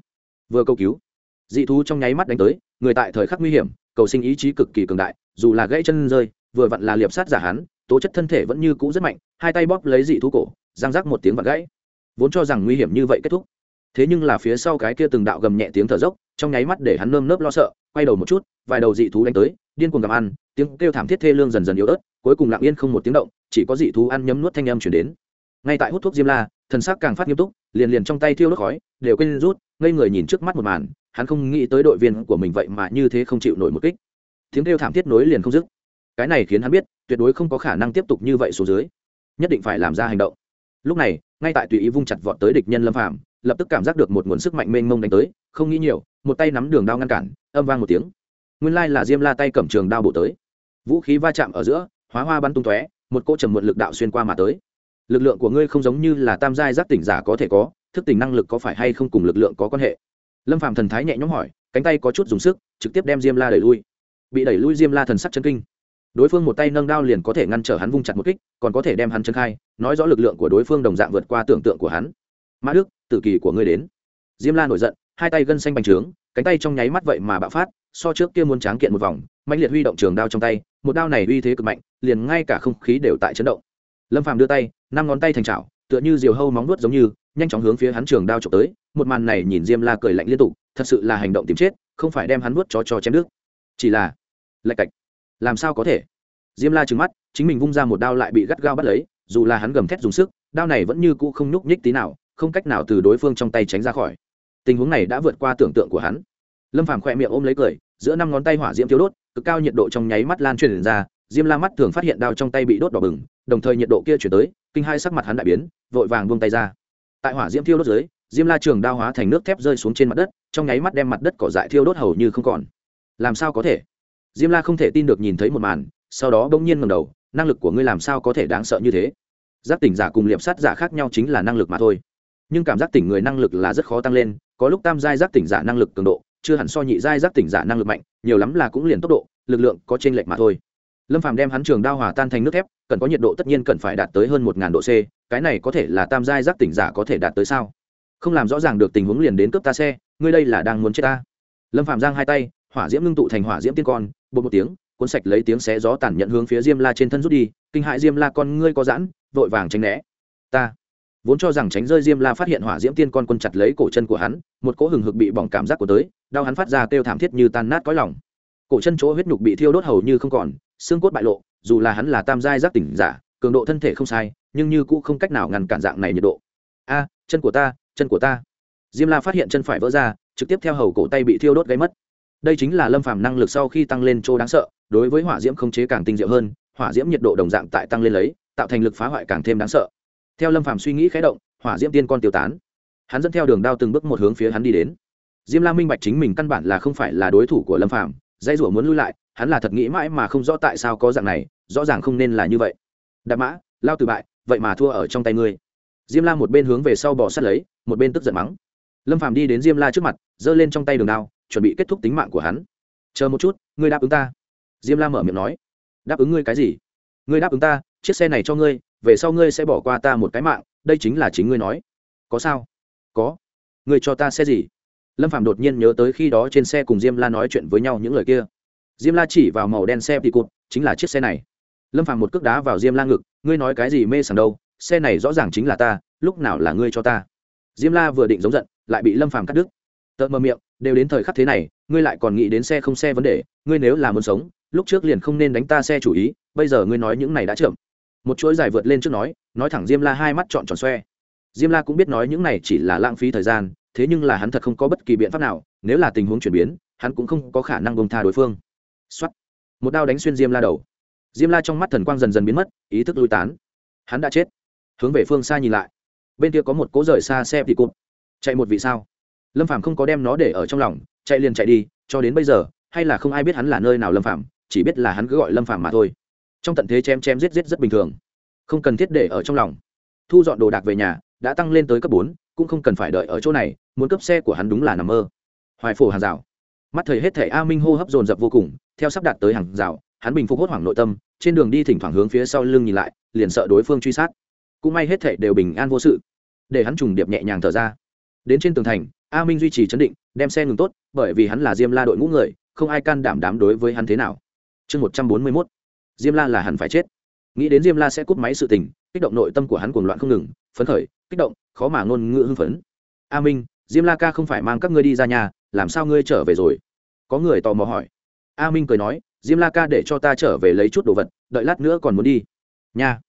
Speaker 1: Vừa cầu cứu, dị thú trong nháy mắt đánh tới, người tại thời khắc nguy hiểm, cầu sinh ý chí cực kỳ cường đại, dù là gãy chân rơi vừa vặn là liệp sát giả hắn, tố chất thân thể vẫn như cũ rất mạnh, hai tay bóp lấy dị thú cổ, răng rắc một tiếng vặn gãy. Vốn cho rằng nguy hiểm như vậy kết thúc. Thế nhưng là phía sau cái kia từng đạo gầm nhẹ tiếng thở dốc, trong nháy mắt để hắn nơm nớp lo sợ, quay đầu một chút, vài đầu dị thú đánh tới, điên cuồng gặm ăn, tiếng kêu thảm thiết thê lương dần dần yếu ớt, cuối cùng lặng yên không một tiếng động, chỉ có dị thú ăn nhấm nuốt thanh âm chuyển đến. Ngay tại hút thuốc diêm la, thần sắc càng phát nghiêm túc, liền liền trong tay thiêu đốt khói, đều quên rút, ngây người nhìn trước mắt một màn, hắn không nghĩ tới đội viên của mình vậy mà như thế không chịu nổi một kích. Tiếng kêu thảm thiết nối liền không dứt cái này khiến hắn biết, tuyệt đối không có khả năng tiếp tục như vậy xuống dưới. Nhất định phải làm ra hành động. Lúc này, ngay tại tùy ý vung chặt vọt tới địch nhân lâm phạm lập tức cảm giác được một nguồn sức mạnh mênh mông đánh tới, không nghĩ nhiều, một tay nắm đường đao ngăn cản, âm vang một tiếng. Nguyên lai là diêm la tay cầm trường đao bổ tới. Vũ khí va chạm ở giữa, hóa hoa bắn tung tóe, một cỗ trầm một lực đạo xuyên qua mà tới. Lực lượng của ngươi không giống như là tam giai giác tỉnh giả có thể có, thức tỉnh năng lực có phải hay không cùng lực lượng có quan hệ? Lâm phạm thần thái nhẹ nhõm hỏi, cánh tay có chút dùng sức, trực tiếp đem diêm la đẩy lui. Bị đẩy lui diêm la thần sắc chân kinh đối phương một tay nâng đao liền có thể ngăn trở hắn vung chặt một kích, còn có thể đem hắn chân khai, nói rõ lực lượng của đối phương đồng dạng vượt qua tưởng tượng của hắn. Mã đức, tử kỳ của ngươi đến. Diêm la nổi giận, hai tay gân xanh bành trướng, cánh tay trong nháy mắt vậy mà bạo phát, so trước kia muốn tráng kiện một vòng mạnh liệt huy động trường đao trong tay, một đao này uy thế cực mạnh, liền ngay cả không khí đều tại chấn động. Lâm phàm đưa tay, năm ngón tay thành trào tựa như diều hâu móng nuốt giống như, nhanh chóng hướng phía hắn trường đao trộm tới, một màn này nhìn diêm la cười lạnh liên tục, thật sự là hành động tìm chết, không phải đem hắn nuốt cho cho chém nước chỉ là lạch cạch làm sao có thể? Diêm la trừng mắt, chính mình vung ra một đao lại bị gắt gao bắt lấy, dù là hắn gầm thét dùng sức, đao này vẫn như cũ không nhúc nhích tí nào, không cách nào từ đối phương trong tay tránh ra khỏi. Tình huống này đã vượt qua tưởng tượng của hắn. Lâm phàm khỏe miệng ôm lấy cười, giữa năm ngón tay hỏa diễm thiếu đốt, cực cao nhiệt độ trong nháy mắt lan truyền ra, diêm la mắt thường phát hiện đao trong tay bị đốt đỏ bừng, đồng thời nhiệt độ kia chuyển tới, kinh hai sắc mặt hắn đại biến, vội vàng buông tay ra. Tại hỏa diễm thiêu đốt dưới, diêm la trường đao hóa thành nước thép rơi xuống trên mặt đất, trong nháy mắt đem mặt đất cỏ dại thiêu đốt hầu như không còn. Làm sao có thể? Diêm la không thể tin được nhìn thấy một màn, sau đó bỗng nhiên ngầm đầu, năng lực của ngươi làm sao có thể đáng sợ như thế? Giác tỉnh giả cùng liệp sát giả khác nhau chính là năng lực mà thôi. Nhưng cảm giác tỉnh người năng lực là rất khó tăng lên, có lúc tam giai giác tỉnh giả năng lực cường độ, chưa hẳn so nhị giai giác tỉnh giả năng lực mạnh, nhiều lắm là cũng liền tốc độ, lực lượng có trên lệch mà thôi. Lâm phàm đem hắn trường đao hòa tan thành nước thép, cần có nhiệt độ tất nhiên cần phải đạt tới hơn một độ c, cái này có thể là tam giai giác tỉnh giả có thể đạt tới sao? Không làm rõ ràng được tình huống liền đến cướp ta xe, ngươi đây là đang muốn chết ta. Lâm phàm giang hai tay hỏa diễm ngưng tụ thành hỏa diễm tiên con bột một tiếng, cuốn sạch lấy tiếng xé gió tản nhận hướng phía diêm la trên thân rút đi, kinh hại diêm la con ngươi có giãn, vội vàng tránh né. Ta vốn cho rằng tránh rơi diêm la phát hiện hỏa diễm tiên con quân chặt lấy cổ chân của hắn, một cỗ hừng hực bị bỏng cảm giác của tới, đau hắn phát ra kêu thảm thiết như tan nát cõi lòng. Cổ chân chỗ huyết nhục bị thiêu đốt hầu như không còn, xương cốt bại lộ, dù là hắn là tam giai giác tỉnh giả, cường độ thân thể không sai, nhưng như cũ không cách nào ngăn cản dạng này nhiệt độ. A, chân của ta, chân của ta. Diêm la phát hiện chân phải vỡ ra, trực tiếp theo hầu cổ tay bị thiêu đốt gáy mất đây chính là lâm phàm năng lực sau khi tăng lên chỗ đáng sợ, đối với hỏa diễm không chế càng tinh diệu hơn, hỏa diễm nhiệt độ đồng dạng tại tăng lên lấy, tạo thành lực phá hoại càng thêm đáng sợ. Theo lâm phàm suy nghĩ khé động, hỏa diễm tiên con tiêu tán. Hắn dẫn theo đường đao từng bước một hướng phía hắn đi đến. Diêm la minh bạch chính mình căn bản là không phải là đối thủ của lâm phàm dây rủa muốn lui lại, hắn là thật nghĩ mãi mà không rõ tại sao có dạng này, rõ ràng không nên là như vậy. Đạp mã, lao từ bại, vậy mà thua ở trong tay ngươi. Diêm la một bên hướng về sau bỏ sát lấy, một bên tức giận mắng. Lâm phàm đi đến diêm la trước mặt, giơ lên trong tay đường đao chuẩn bị kết thúc tính mạng của hắn. Chờ một chút, ngươi đáp ứng ta. Diêm la mở miệng nói. Đáp ứng ngươi cái gì? Ngươi đáp ứng ta, chiếc xe này cho ngươi, về sau ngươi sẽ bỏ qua ta một cái mạng, đây chính là chính ngươi nói. Có sao? Có. Ngươi cho ta xe gì? Lâm phạm đột nhiên nhớ tới khi đó trên xe cùng diêm la nói chuyện với nhau những lời kia. Diêm la chỉ vào màu đen xe thì cụt, chính là chiếc xe này. Lâm phạm một cước đá vào diêm la ngực, ngươi nói cái gì mê sảng đâu, xe này rõ ràng chính là ta, lúc nào là ngươi cho ta? Diêm la vừa định giống giận, lại bị lâm phạm cắt đứt. Tợ mơ miệng đều đến thời khắc thế này, ngươi lại còn nghĩ đến xe không xe vấn đề, ngươi nếu là muốn sống, lúc trước liền không nên đánh ta xe chủ ý, bây giờ ngươi nói những này đã chậm. Một chuỗi dài vượt lên trước nói nói thẳng diêm la hai mắt trọn tròn xoe. Diêm la cũng biết nói những này chỉ là lãng phí thời gian, thế nhưng là hắn thật không có bất kỳ biện pháp nào, nếu là tình huống chuyển biến, hắn cũng không có khả năng bông tha đối phương. Xuất một đao đánh xuyên diêm la đầu. Diêm la trong mắt thần quang dần dần biến mất, ý thức lui tán. Hắn đã chết. Hướng về phương xa nhìn lại. Bên kia có một cố rời xa xe thì cụt. Chạy một vị sao? Lâm Phạm không có đem nó để ở trong lòng chạy liền chạy đi cho đến bây giờ hay là không ai biết hắn là nơi nào lâm Phạm, chỉ biết là hắn cứ gọi lâm Phạm mà thôi. Trong tận thế chém chém giết giết rất bình thường. Không cần thiết để ở trong lòng. Thu dọn đồ đạc về nhà đã tăng lên tới cấp bốn cũng không cần phải đợi ở chỗ này muốn cấp xe của hắn đúng là nằm mơ. Hoài phổ hàng rào. Mắt thầy hết thẻ a minh hô hấp dồn dập vô cùng theo sắp đạt tới hàng rào hắn bình phục hốt hoảng nội tâm trên đường đi thỉnh thoảng hướng phía sau lưng nhìn lại liền sợ đối phương truy sát. Cũng may hết thảy đều bình an vô sự để hắn trùng điệp nhẹ nhàng thở ra. Đến trên tường thành a minh duy trì chấn định, đem xe ngừng tốt, bởi vì hắn là diêm la đội ngũ người, không ai can đảm đám đối với hắn thế nào. Chương một trăm bốn mươi mốt. Diêm la là hẳn phải chết. Nghĩ đến diêm la sẽ cúp máy sự tình, kích động nội tâm của hắn cuồng loạn không ngừng, phấn khởi, kích động, khó mà ngôn ngữ hưng phấn. A minh, diêm la ca không phải mang các ngươi đi ra nhà, làm sao ngươi trở về rồi? Có người tò mò hỏi. A minh cười nói, diêm la ca để cho ta trở về lấy chút đồ vật, đợi lát nữa còn muốn đi. Nha.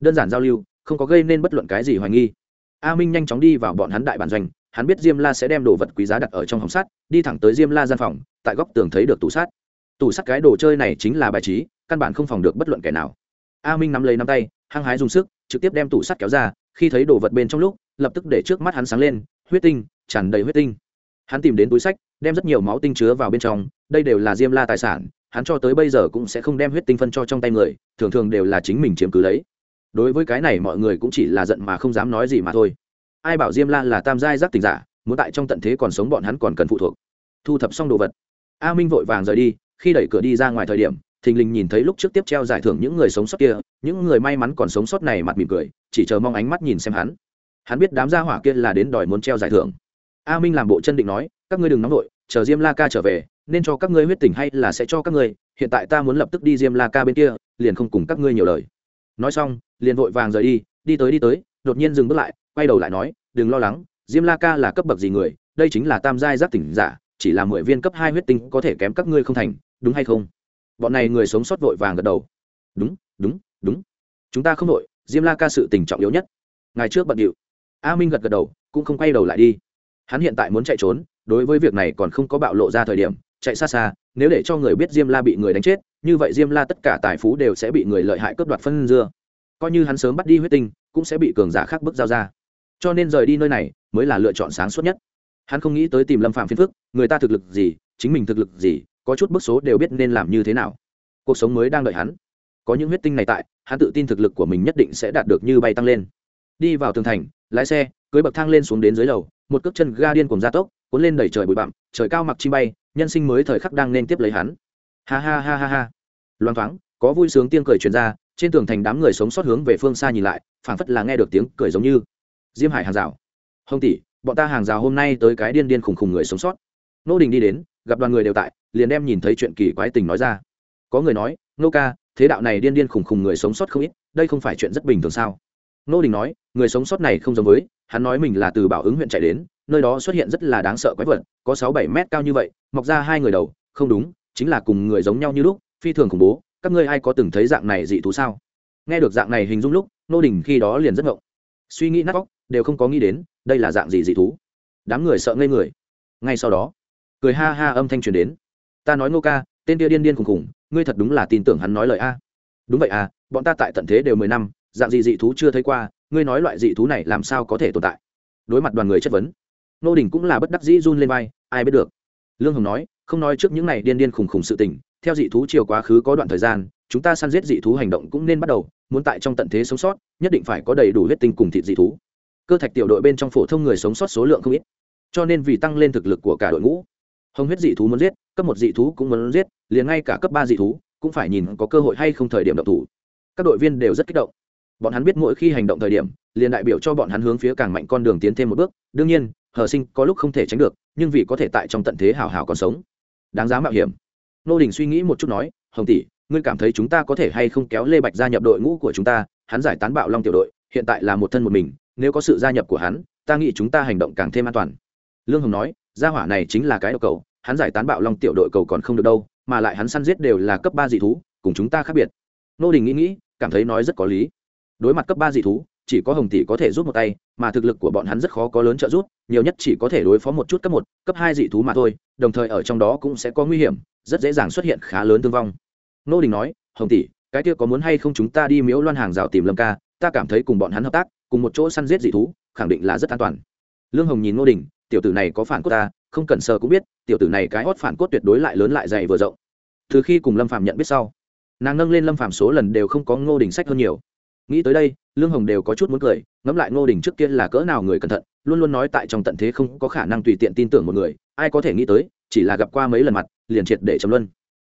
Speaker 1: Đơn giản giao lưu, không có gây nên bất luận cái gì hoài nghi. A minh nhanh chóng đi vào bọn hắn đại bản doanh hắn biết diêm la sẽ đem đồ vật quý giá đặt ở trong hòm sắt, đi thẳng tới diêm la gian phòng, tại góc tường thấy được tủ sắt. Tủ sắt cái đồ chơi này chính là bài trí, căn bản không phòng được bất luận kẻ nào. A minh nắm lấy nắm tay, hăng hái dùng sức, trực tiếp đem tủ sắt kéo ra, khi thấy đồ vật bên trong lúc, lập tức để trước mắt hắn sáng lên, huyết tinh, tràn đầy huyết tinh. Hắn tìm đến túi sách, đem rất nhiều máu tinh chứa vào bên trong, đây đều là diêm la tài sản, hắn cho tới bây giờ cũng sẽ không đem huyết tinh phân cho trong tay người, thường thường đều là chính mình chiếm cứ lấy. Đối với cái này mọi người cũng chỉ là giận mà không dám nói gì mà thôi ai bảo diêm la là tam giai giác tình giả, muốn tại trong tận thế còn sống bọn hắn còn cần phụ thuộc. Thu thập xong đồ vật, a minh vội vàng rời đi, khi đẩy cửa đi ra ngoài thời điểm, thình lình nhìn thấy lúc trước tiếp treo giải thưởng những người sống sót kia, những người may mắn còn sống sót này mặt mỉm cười, chỉ chờ mong ánh mắt nhìn xem hắn. Hắn biết đám gia hỏa kia là đến đòi muốn treo giải thưởng. A minh làm bộ chân định nói, các ngươi đừng nóng vội, chờ diêm la ca trở về, nên cho các ngươi huyết tình hay là sẽ cho các ngươi, hiện tại ta muốn lập tức đi diêm la ca bên kia, liền không cùng các ngươi nhiều lời. Nói xong, liền vội vàng rời đi đi tới đi tới, đột nhiên dừng bước lại quay đầu lại nói, đừng lo lắng, diêm la ca là cấp bậc gì người, đây chính là tam giai giác tỉnh giả, chỉ là mười viên cấp hai huyết tinh có thể kém các ngươi không thành, đúng hay không? Bọn này người sống sót vội vàng gật đầu. Đúng đúng đúng. Chúng ta không đội diêm la ca sự tình trọng yếu nhất. Ngày trước bận điệu. A minh gật gật đầu, cũng không quay đầu lại đi. Hắn hiện tại muốn chạy trốn, đối với việc này còn không có bạo lộ ra thời điểm, chạy xa xa, nếu để cho người biết diêm la bị người đánh chết, như vậy diêm la tất cả tài phú đều sẽ bị người lợi hại cướp đoạt phân dưa. Coi như hắn sớm bắt đi huyết tinh, cũng sẽ bị cường giả khác bước giao ra cho nên rời đi nơi này mới là lựa chọn sáng suốt nhất. Hắn không nghĩ tới tìm lâm phạm phiền phức, người ta thực lực gì, chính mình thực lực gì, có chút bức số đều biết nên làm như thế nào. Cuộc sống mới đang đợi hắn. Có những huyết tinh này tại, hắn tự tin thực lực của mình nhất định sẽ đạt được như bay tăng lên. Đi vào tường thành, lái xe, cưới bậc thang lên xuống đến dưới lầu, một cước chân ga điên cùng gia tốc, cuốn lên đẩy trời bụi bặm, trời cao mặc chim bay, nhân sinh mới thời khắc đang nên tiếp lấy hắn. Ha ha ha ha ha. Loan thoáng, có vui sướng tiếng cười truyền ra, trên tường thành đám người sống sót hướng về phương xa nhìn lại, phảng phất là nghe được tiếng cười giống như diêm hải hàng rào. Hồng tỷ, bọn ta hàng rào hôm nay tới cái điên điên khùng khùng người sống sót. Nô đình đi đến, gặp đoàn người đều tại, liền đem nhìn thấy chuyện kỳ quái tình nói ra. Có người nói, nô ca, thế đạo này điên điên khùng khùng người sống sót không ít, đây không phải chuyện rất bình thường sao? Nô đình nói, người sống sót này không giống với, hắn nói mình là từ bảo ứng huyện chạy đến, nơi đó xuất hiện rất là đáng sợ quái vật, có sáu bảy mét cao như vậy, mọc ra hai người đầu, không đúng, chính là cùng người giống nhau như lúc, phi thường khủng bố, các ngươi ai có từng thấy dạng này dị thú sao? Nghe được dạng này hình dung lúc, nô đình khi đó liền rất ngộng suy nghĩ nát vóc đều không có nghĩ đến, đây là dạng gì dị thú. Đám người sợ ngây người. Ngay sau đó, cười ha ha âm thanh truyền đến. Ta nói ngô ca, tên kia điên điên khùng khùng, ngươi thật đúng là tin tưởng hắn nói lời a. Đúng vậy à bọn ta tại tận thế đều mười năm, dạng gì dị thú chưa thấy qua, ngươi nói loại dị thú này làm sao có thể tồn tại? Đối mặt đoàn người chất vấn nô đình cũng là bất đắc dĩ run lên vai, ai biết được. Lương hồng nói, không nói trước những này điên điên khùng khùng sự tình, theo dị thú chiều quá khứ có đoạn thời gian chúng ta săn giết dị thú hành động cũng nên bắt đầu, muốn tại trong tận thế sống sót, nhất định phải có đầy đủ huyết tinh cùng thịt dị thú. Cơ thạch tiểu đội bên trong phổ thông người sống sót số lượng không ít, cho nên vì tăng lên thực lực của cả đội ngũ, hồng huyết dị thú muốn giết, cấp một dị thú cũng muốn giết, liền ngay cả cấp ba dị thú cũng phải nhìn có cơ hội hay không thời điểm độc thủ. Các đội viên đều rất kích động. Bọn hắn biết mỗi khi hành động thời điểm, liền đại biểu cho bọn hắn hướng phía càng mạnh con đường tiến thêm một bước. Đương nhiên, hờ sinh có lúc không thể tránh được, nhưng vì có thể tại trong tận thế hào hào còn sống. Đáng giá mạo hiểm. Nô đình suy nghĩ một chút nói, hồng tỷ ngươi cảm thấy chúng ta có thể hay không kéo lê bạch gia nhập đội ngũ của chúng ta, hắn giải tán bạo long tiểu đội, hiện tại là một thân một mình, nếu có sự gia nhập của hắn, ta nghĩ chúng ta hành động càng thêm an toàn. Lương hồng nói, gia hỏa này chính là cái độc cầu, hắn giải tán bạo long tiểu đội cầu còn không được đâu, mà lại hắn săn giết đều là cấp ba dị thú, cùng chúng ta khác biệt. Nô đình nghĩ nghĩ, cảm thấy nói rất có lý. Đối mặt cấp ba dị thú, chỉ có hồng tỷ có thể giúp một tay, mà thực lực của bọn hắn rất khó có lớn trợ giúp, nhiều nhất chỉ có thể đối phó một chút cấp một, cấp hai dị thú mà thôi, đồng thời ở trong đó cũng sẽ có nguy hiểm, rất dễ dàng xuất hiện khá lớn thương vong nô đình nói, hồng tỷ, cái kia có muốn hay không chúng ta đi miếu loan hàng rào tìm lâm ca, ta cảm thấy cùng bọn hắn hợp tác, cùng một chỗ săn giết dị thú, khẳng định là rất an toàn. Lương hồng nhìn nô đình, tiểu tử này có phản cốt ta, không cần sờ cũng biết, tiểu tử này cái hót phản cốt tuyệt đối lại lớn lại dày vừa rộng. Từ khi cùng lâm phạm nhận biết sau, nàng nâng lên lâm phạm số lần đều không có ngô đình sách hơn nhiều. Nghĩ tới đây, lương hồng đều có chút muốn cười, ngẫm lại ngô đình trước kia là cỡ nào người cẩn thận, luôn luôn nói tại trong tận thế không có khả năng tùy tiện tin tưởng một người, ai có thể nghĩ tới, chỉ là gặp qua mấy lần mặt, liền triệt để chấm luân.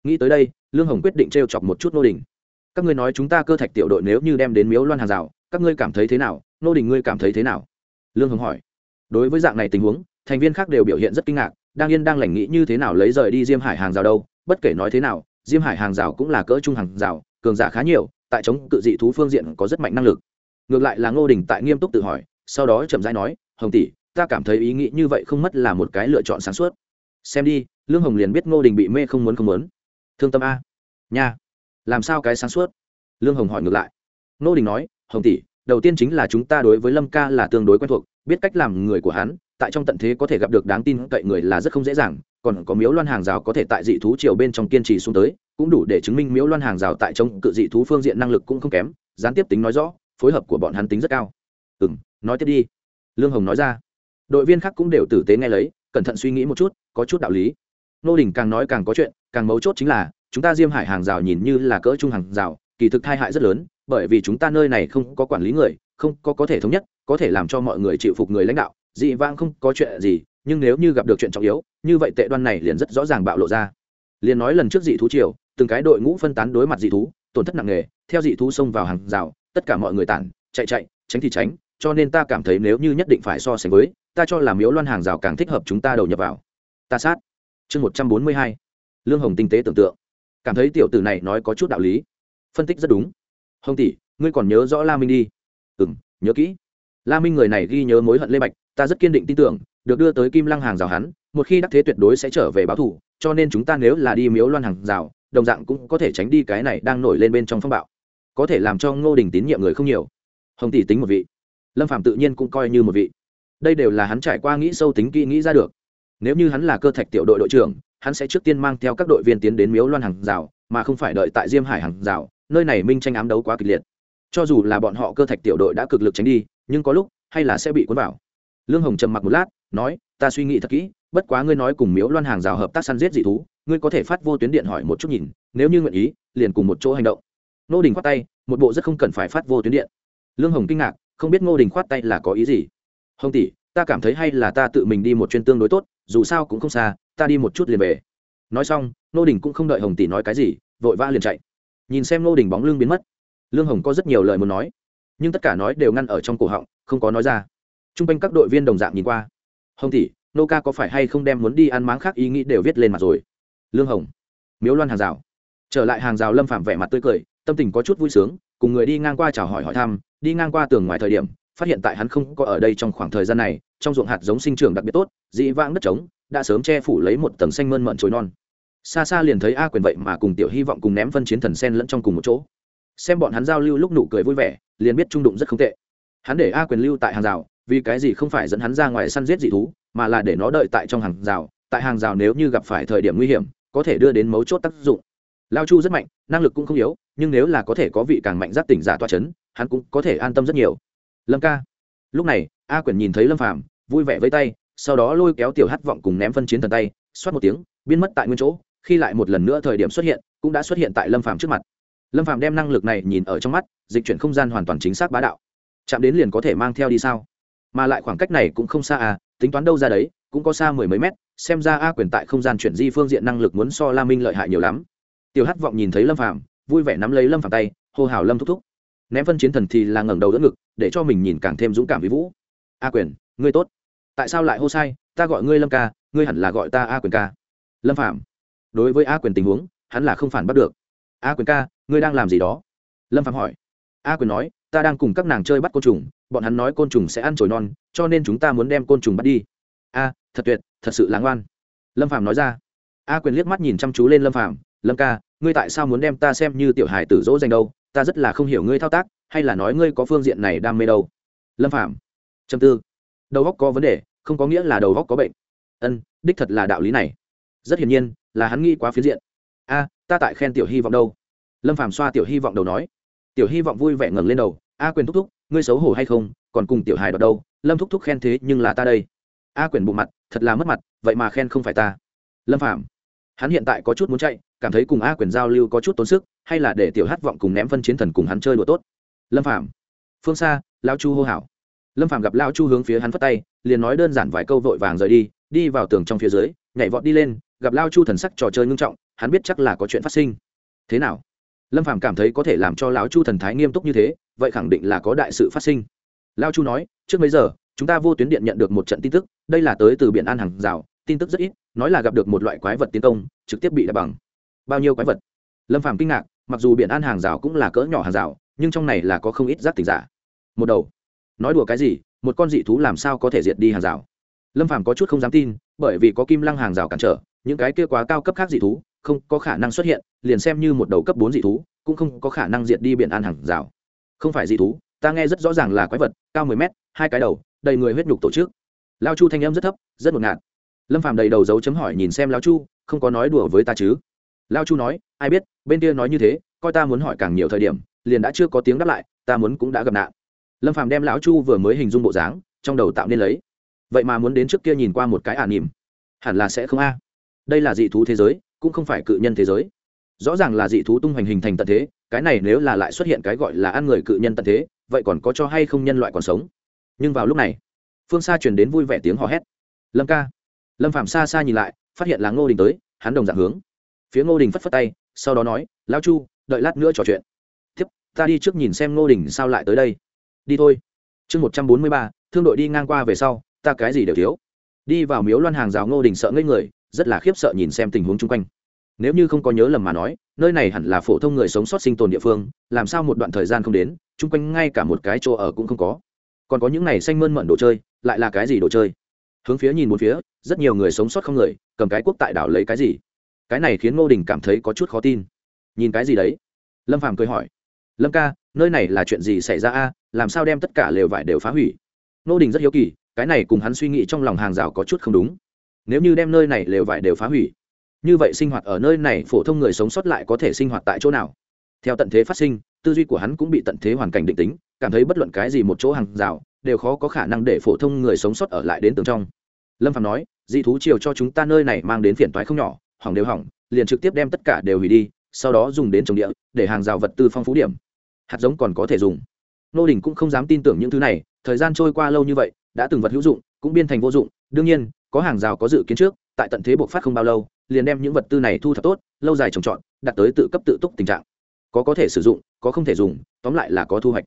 Speaker 1: Nghĩ tới đây lương hồng quyết định t r e o chọc một chút ngô đình. Các ngươi nói chúng ta cơ thạch tiểu đội nếu như đem đến miếu loan hàng rào, các ngươi cảm thấy thế nào? Ngô đình ngươi cảm thấy thế nào? Lương hồng hỏi. Đối với dạng này tình huống, thành viên khác đều biểu hiện rất kinh ngạc, đang yên đang lành nghĩ như thế nào lấy rời đi diêm hải hàng rào đâu, bất kể nói thế nào, diêm hải hàng rào cũng là cỡ trung hàng rào, cường giả khá nhiều, tại chống cự dị thú phương diện có rất mạnh năng lực. Ngược lại là ngô đình tại nghiêm túc tự hỏi, sau đó chậm rãi nói, hồng tỷ, ta cảm thấy ý nghĩ như vậy không mất là một cái lựa chọn sáng suốt. Xem đi, lương hồng liền biết ngô đình bị mê không muốn không muốn thương tâm a. Nha. Làm sao cái sáng suốt? Lương hồng hỏi ngược lại. Nô đình nói, hồng tỷ, đầu tiên chính là chúng ta đối với lâm ca là tương đối quen thuộc, biết cách làm người của hắn, tại trong tận thế có thể gặp được đáng tin cậy người là rất không dễ dàng, còn có miếu loan hàng rào có thể tại dị thú triều bên trong kiên trì xuống tới, cũng đủ để chứng minh miếu loan hàng rào tại trong cự dị thú phương diện năng lực cũng không kém, gián tiếp tính nói rõ, phối hợp của bọn hắn tính rất cao. Ừ m nói tiếp đi. Lương hồng nói ra. Đội viên khác cũng đều tử tế nghe lấy, cẩn thận suy nghĩ một chút, có chút đạo lý nô đình càng nói càng có chuyện, càng mấu chốt chính là, chúng ta diêm hải hàng rào nhìn như là cỡ trung hàng rào, kỳ thực thai hại rất lớn, bởi vì chúng ta nơi này không có quản lý người, không có có thể thống nhất, có thể làm cho mọi người chịu phục người lãnh đạo, dị vang không có chuyện gì, nhưng nếu như gặp được chuyện trọng yếu, như vậy tệ đoan này liền rất rõ ràng bạo lộ ra. Liền nói lần trước dị thú triều, từng cái đội ngũ phân tán đối mặt dị thú, tổn thất nặng nề, theo dị thú xông vào hàng rào, tất cả mọi người tản, chạy chạy, tránh thì tránh, cho nên ta cảm thấy nếu như nhất định phải so sánh với, ta cho là miếu loan hàng rào càng thích hợp chúng ta đầu nhập vào. Ta sát chương một trăm bốn mươi hai, lương hồng tinh tế tưởng tượng. Cảm thấy tiểu tử này nói có chút đạo lý. Phân tích rất đúng. Hồng tỷ, ngươi còn nhớ rõ la minh đi. Ừ m nhớ kỹ. La minh người này ghi nhớ mối hận lê bạch, ta rất kiên định tin tưởng, được đưa tới kim lăng hàng rào hắn, một khi đắc thế tuyệt đối sẽ trở về báo thủ cho nên chúng ta nếu là đi miếu loan hàng rào, đồng dạng cũng có thể tránh đi cái này đang nổi lên bên trong phong bạo. Có thể làm cho ngô đình tín nhiệm người không nhiều. Hồng tỷ tính một vị. Lâm phạm tự nhiên cũng coi như một vị. Đây đều là hắn trải qua nghĩ sâu tính kỹ nghĩ ra được nếu như hắn là cơ thạch tiểu đội đội trưởng, hắn sẽ trước tiên mang theo các đội viên tiến đến miếu loan hàng rào, mà không phải đợi tại diêm hải hàng rào, nơi này minh tranh ám đấu quá kịch liệt. Cho dù là bọn họ cơ thạch tiểu đội đã cực lực tránh đi, nhưng có lúc, hay là sẽ bị cuốn vào. Lương hồng trầm mặc một lát, nói, ta suy nghĩ thật kỹ, bất quá ngươi nói cùng miếu loan hàng rào hợp tác săn giết dị thú, ngươi có thể phát vô tuyến điện hỏi một chút nhìn, nếu như nguyện ý, liền cùng một chỗ hành động. Nô đình khoát tay, một bộ rất không cần phải phát vô tuyến điện. Lương hồng kinh ngạc, không biết ngô đình khoát tay là có ý gì. Hồng tỷ, ta cảm thấy hay là ta tự mình đi một chuyên tương đối tốt dù sao cũng không xa, ta đi một chút liền về. Nói xong nô đình cũng không đợi hồng tỷ nói cái gì, vội vã liền chạy. Nhìn xem nô đình bóng lưng biến mất, lương hồng có rất nhiều lời muốn nói, nhưng tất cả nói đều ngăn ở trong cổ họng, không có nói ra. T r u n g quanh các đội viên đồng dạng nhìn qua. Hồng tỷ, nô ca có phải hay không đem muốn đi ăn máng khác ý nghĩ đều viết lên mặt rồi? Lương hồng, miếu loan hàng rào. Trở lại hàng rào lâm phạm vẻ mặt tươi cười, tâm tình có chút vui sướng, cùng người đi ngang qua chào hỏi hỏi thăm, đi ngang qua tường ngoài thời điểm phát hiện tại hắn không có ở đây trong khoảng thời gian này, trong ruộng hạt giống sinh trưởng đặc biệt tốt, dĩ vãng đất trống, đã sớm che phủ lấy một tầng xanh mơn mận trồi non. Xa xa liền thấy a quyền vậy mà cùng tiểu hy vọng cùng ném phân chiến thần sen lẫn trong cùng một chỗ. Xem bọn hắn giao lưu lúc nụ cười vui vẻ, liền biết trung đụng rất không tệ. Hắn để a quyền lưu tại hàng rào, vì cái gì không phải dẫn hắn ra ngoài săn giết dị thú, mà là để nó đợi tại trong hàng rào. Tại hàng rào nếu như gặp phải thời điểm nguy hiểm, có thể đưa đến mấu chốt tác dụng. Lao chu rất mạnh, năng lực cũng không yếu, nhưng nếu là có thể có vị càng mạnh giác tỉnh giả toa c h ấ n hắn cũng có thể an tâm rất nhiều lâm ca lúc này a quyển nhìn thấy lâm phàm vui vẻ với tay sau đó lôi kéo tiểu hát vọng cùng ném phân chiến thần tay xoát một tiếng biến mất tại nguyên chỗ khi lại một lần nữa thời điểm xuất hiện cũng đã xuất hiện tại lâm phàm trước mặt lâm phàm đem năng lực này nhìn ở trong mắt dịch chuyển không gian hoàn toàn chính xác bá đạo chạm đến liền có thể mang theo đi sao mà lại khoảng cách này cũng không xa à tính toán đâu ra đấy cũng có xa mười mấy mét xem ra a quyền tại không gian chuyển di phương diện năng lực muốn so la minh lợi hại nhiều lắm tiểu hắc vọng nhìn thấy lâm phàm vui vẻ nắm lấy lâm phàm tay hô hào lâm thúc thúc ném phân chiến thần thì là ngẩng đầu đỡ ngực, để cho mình nhìn càng thêm dũng cảm với vũ. A quyền, ngươi tốt. Tại sao lại hô sai? Ta gọi ngươi lâm ca, ngươi hẳn là gọi ta a quyền ca. Lâm phạm đối với a quyền tình huống, hắn là không phản bắt được. A quyền ca, ngươi đang làm gì đó? Lâm phạm hỏi. A quyền nói, ta đang cùng các nàng chơi bắt côn trùng, bọn hắn nói côn trùng sẽ ăn trồi non, cho nên chúng ta muốn đem côn trùng bắt đi. A, thật tuyệt, thật sự lãng ngoan. Lâm phạm nói ra. A quyền liếc mắt nhìn chăm chú lên lâm phạm lâm ca, ngươi tại sao muốn đem ta xem như tiểu hài tử dỗ dành đâu? Ta rất là không hiểu ngươi thao tác, hay là nói ngươi có phương diện này đam mê đâu? Lâm phạm châm tư. Đầu góc có vấn đề, không có nghĩa là đầu góc có bệnh. Ân, đích thật là đạo lý này. Rất hiển nhiên, là hắn nghĩ quá phiến diện. A, ta tại khen tiểu hy vọng đâu? Lâm phạm xoa tiểu hy vọng đầu nói. Tiểu hy vọng vui vẻ ngẩng lên đầu. A quyền thúc thúc, ngươi xấu hổ hay không? Còn cùng tiểu hài đọc đâu? Lâm thúc thúc khen thế nhưng là ta đây. A quyền bộ mặt, thật là mất mặt, vậy mà khen không phải ta. Lâm phạm hắn hiện tại có chút muốn chạy, cảm thấy cùng a quyền giao lưu có chút tốn sức, hay là để tiểu hát vọng cùng ném phân chiến thần cùng hắn chơi đùa tốt. Lâm phạm phương xa lao chu hô hảo lâm phàm gặp lao chu hướng phía hắn phất tay, liền nói đơn giản vài câu vội vàng rời đi đi vào tường trong phía dưới, nhảy vọt đi lên, gặp lao chu thần sắc trò chơi ngưng trọng, hắn biết chắc là có chuyện phát sinh. Thế nào? Lâm phàm cảm thấy có thể làm cho lão chu thần thái nghiêm túc như thế, vậy khẳng định là có đại sự phát sinh. Lao chu nói, trước mấy giờ, chúng ta vô tuyến điện nhận được một trận tin tức, đây là tới từ biển an hàng rào, tin tức rất ít nói là gặp được một loại quái vật tiến công, trực tiếp bị đập bằng. Bao nhiêu quái vật? Lâm phàm kinh ngạc, mặc dù biển an hàng rào cũng là cỡ nhỏ hàng rào, nhưng trong này là có không ít giác tỉnh giả. Một đầu. Nói đùa cái gì, một con dị thú làm sao có thể diệt đi hàng rào? Lâm phàm có chút không dám tin, bởi vì có kim lăng hàng rào cản trở, những cái kia quá cao cấp khác dị thú, không có khả năng xuất hiện, liền xem như một đầu cấp bốn dị thú, cũng không có khả năng diệt đi biển an hàng rào. Không phải dị thú, ta nghe rất rõ ràng là quái vật, cao mười mét, hai cái đầu, đầy người huyết nhục tổ chức. Lao chu thanh âm rất thấp, rất ngột ngạt lâm phàm đầy đầu dấu chấm hỏi nhìn xem lao chu không có nói đùa với ta chứ lao chu nói ai biết bên kia nói như thế coi ta muốn hỏi càng nhiều thời điểm liền đã chưa có tiếng đáp lại ta muốn cũng đã gặp nạn lâm phàm đem lão chu vừa mới hình dung bộ dáng trong đầu tạo nên lấy vậy mà muốn đến trước kia nhìn qua một cái ả nỉm hẳn là sẽ không a đây là dị thú thế giới cũng không phải cự nhân thế giới rõ ràng là dị thú tung hoành hình thành tận thế cái này nếu là lại xuất hiện cái gọi là ăn người cự nhân tận thế vậy còn có cho hay không nhân loại còn sống nhưng vào lúc này phương xa truyền đến vui vẻ tiếng hò hét lâm ca lâm phạm xa xa nhìn lại, phát hiện là ngô đình tới, hắn đồng dạng hướng. Phía ngô đình phất phất tay, sau đó nói lao chu, đợi lát nữa trò chuyện. Tiếp, ta đi trước nhìn xem ngô đình sao lại tới đây. Đi thôi. Chương một trăm bốn mươi ba, thương đội đi ngang qua về sau, ta cái gì đều thiếu. Đi vào miếu loan hàng rào ngô đình sợ ngây người, rất là khiếp sợ nhìn xem tình huống chung quanh. Nếu như không có nhớ lầm mà nói, nơi này hẳn là phổ thông người sống sót sinh tồn địa phương, làm sao một đoạn thời gian không đến, chung quanh ngay cả một cái chỗ ở cũng không có. Còn có những này xanh mơn mận đồ chơi, lại là cái gì đồ chơi? Hướng phía nhìn một phía rất nhiều người sống sót không người cầm cái quốc tại đảo lấy cái gì? Cái này khiến ngô đình cảm thấy có chút khó tin. Nhìn cái gì đấy? Lâm phàm cười hỏi. Lâm ca, nơi này là chuyện gì xảy ra a? Làm sao đem tất cả lều vải đều phá hủy? Ngô đình rất hiếu kỳ, cái này cùng hắn suy nghĩ trong lòng hàng rào có chút không đúng. Nếu như đem nơi này lều vải đều phá hủy, như vậy sinh hoạt ở nơi này phổ thông người sống sót lại có thể sinh hoạt tại chỗ nào? Theo tận thế phát sinh, tư duy của hắn cũng bị tận thế hoàn cảnh định tính, cảm thấy bất luận cái gì một chỗ hàng rào, đều khó có khả năng để phổ thông người sống sót ở lại đến tường trong. Lâm phạm nói dị thú chiều cho chúng ta nơi này mang đến phiền toái không nhỏ, hỏng đều hỏng, liền trực tiếp đem tất cả đều hủy đi, sau đó dùng đến trồng địa, để hàng rào vật tư phong phú điểm. Hạt giống còn có thể dùng. Nô đình cũng không dám tin tưởng những thứ này, thời gian trôi qua lâu như vậy, đã từng vật hữu dụng, cũng biên thành vô dụng, đương nhiên, có hàng rào có dự kiến trước, tại tận thế bộc phát không bao lâu, liền đem những vật tư này thu thập tốt, lâu dài trồng trọt, đạt tới tự cấp tự túc tình trạng. Có có thể sử dụng, có không thể dùng, tóm lại là có thu hoạch.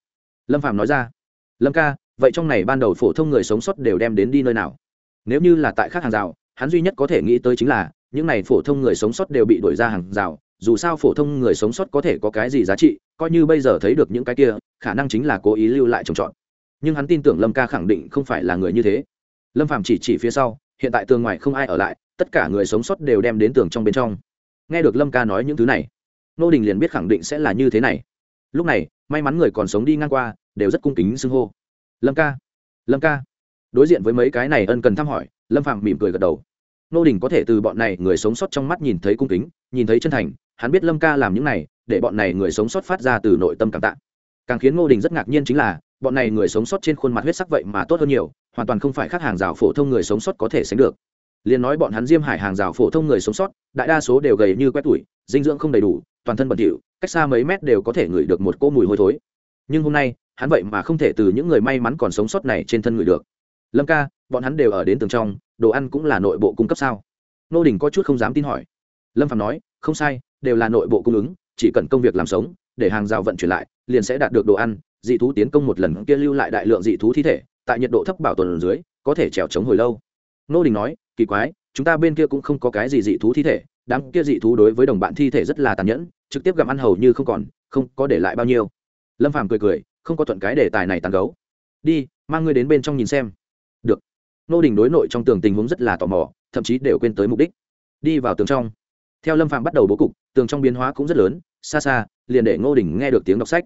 Speaker 1: Lâm phạm nói ra, lâm ca, vậy trong này ban đầu phổ thông người sống sót đều đem đến đi nơi nào? Nếu như là tại khác hàng rào, hắn duy nhất có thể nghĩ tới chính là, những này phổ thông người sống sót đều bị đổi ra hàng rào, dù sao phổ thông người sống sót có thể có cái gì giá trị, coi như bây giờ thấy được những cái kia, khả năng chính là cố ý lưu lại trồng trọt. Nhưng hắn tin tưởng lâm ca khẳng định không phải là người như thế. Lâm phạm chỉ chỉ phía sau, hiện tại tường ngoài không ai ở lại, tất cả người sống sót đều đem đến tường trong bên trong. Nghe được lâm ca nói những thứ này, nô đình liền biết khẳng định sẽ là như thế này. Lúc này, may mắn người còn sống đi ngang qua, đều rất cung kính xưng hô. Lâm ca lâm ca đối diện với mấy cái này ân cần thăm hỏi, lâm phạm mỉm cười gật đầu. Nô đình có thể từ bọn này người sống sót trong mắt nhìn thấy cung kính, nhìn thấy chân thành, hắn biết lâm ca làm những này, để bọn này người sống sót phát ra từ nội tâm cảm tạ. Càng khiến ngô đình rất ngạc nhiên chính là, bọn này người sống sót trên khuôn mặt huyết sắc vậy mà tốt hơn nhiều, hoàn toàn không phải khác hàng rào phổ thông người sống sót có thể sánh được. Liền nói bọn hắn diêm hải hàng rào phổ thông người sống sót, đại đa số đều gầy như quét tủi dinh dưỡng không đầy đủ, toàn thân bẩn thỉu, cách xa mấy mét đều có thể ngửi được một cỗ mùi hôi thối. Nhưng hôm nay, hắn vậy mà không thể từ những người may mắn còn sống sót này trên thân ngửi được lâm ca bọn hắn đều ở đến tường trong đồ ăn cũng là nội bộ cung cấp sao nô đình có chút không dám tin hỏi lâm phạm nói không sai đều là nội bộ cung ứng chỉ cần công việc làm sống để hàng rào vận chuyển lại liền sẽ đạt được đồ ăn dị thú tiến công một lần kia lưu lại đại lượng dị thú thi thể tại nhiệt độ thấp bảo tồn dưới có thể trèo trống hồi lâu nô đình nói kỳ quái chúng ta bên kia cũng không có cái gì dị thú thi thể đám kia dị thú đối với đồng bạn thi thể rất là tàn nhẫn trực tiếp gặm ăn hầu như không còn không có để lại bao nhiêu lâm phàm cười cười không có thuận cái đề tài này tàn gấu đi mang ngươi đến bên trong nhìn xem được. Nô đình đối nội trong tường tình huống rất là tò mò, thậm chí đều quên tới mục đích. Đi vào tường trong. Theo lâm phạm bắt đầu bố cục, tường trong biến hóa cũng rất lớn, xa xa, liền để ngô đình nghe được tiếng đọc sách.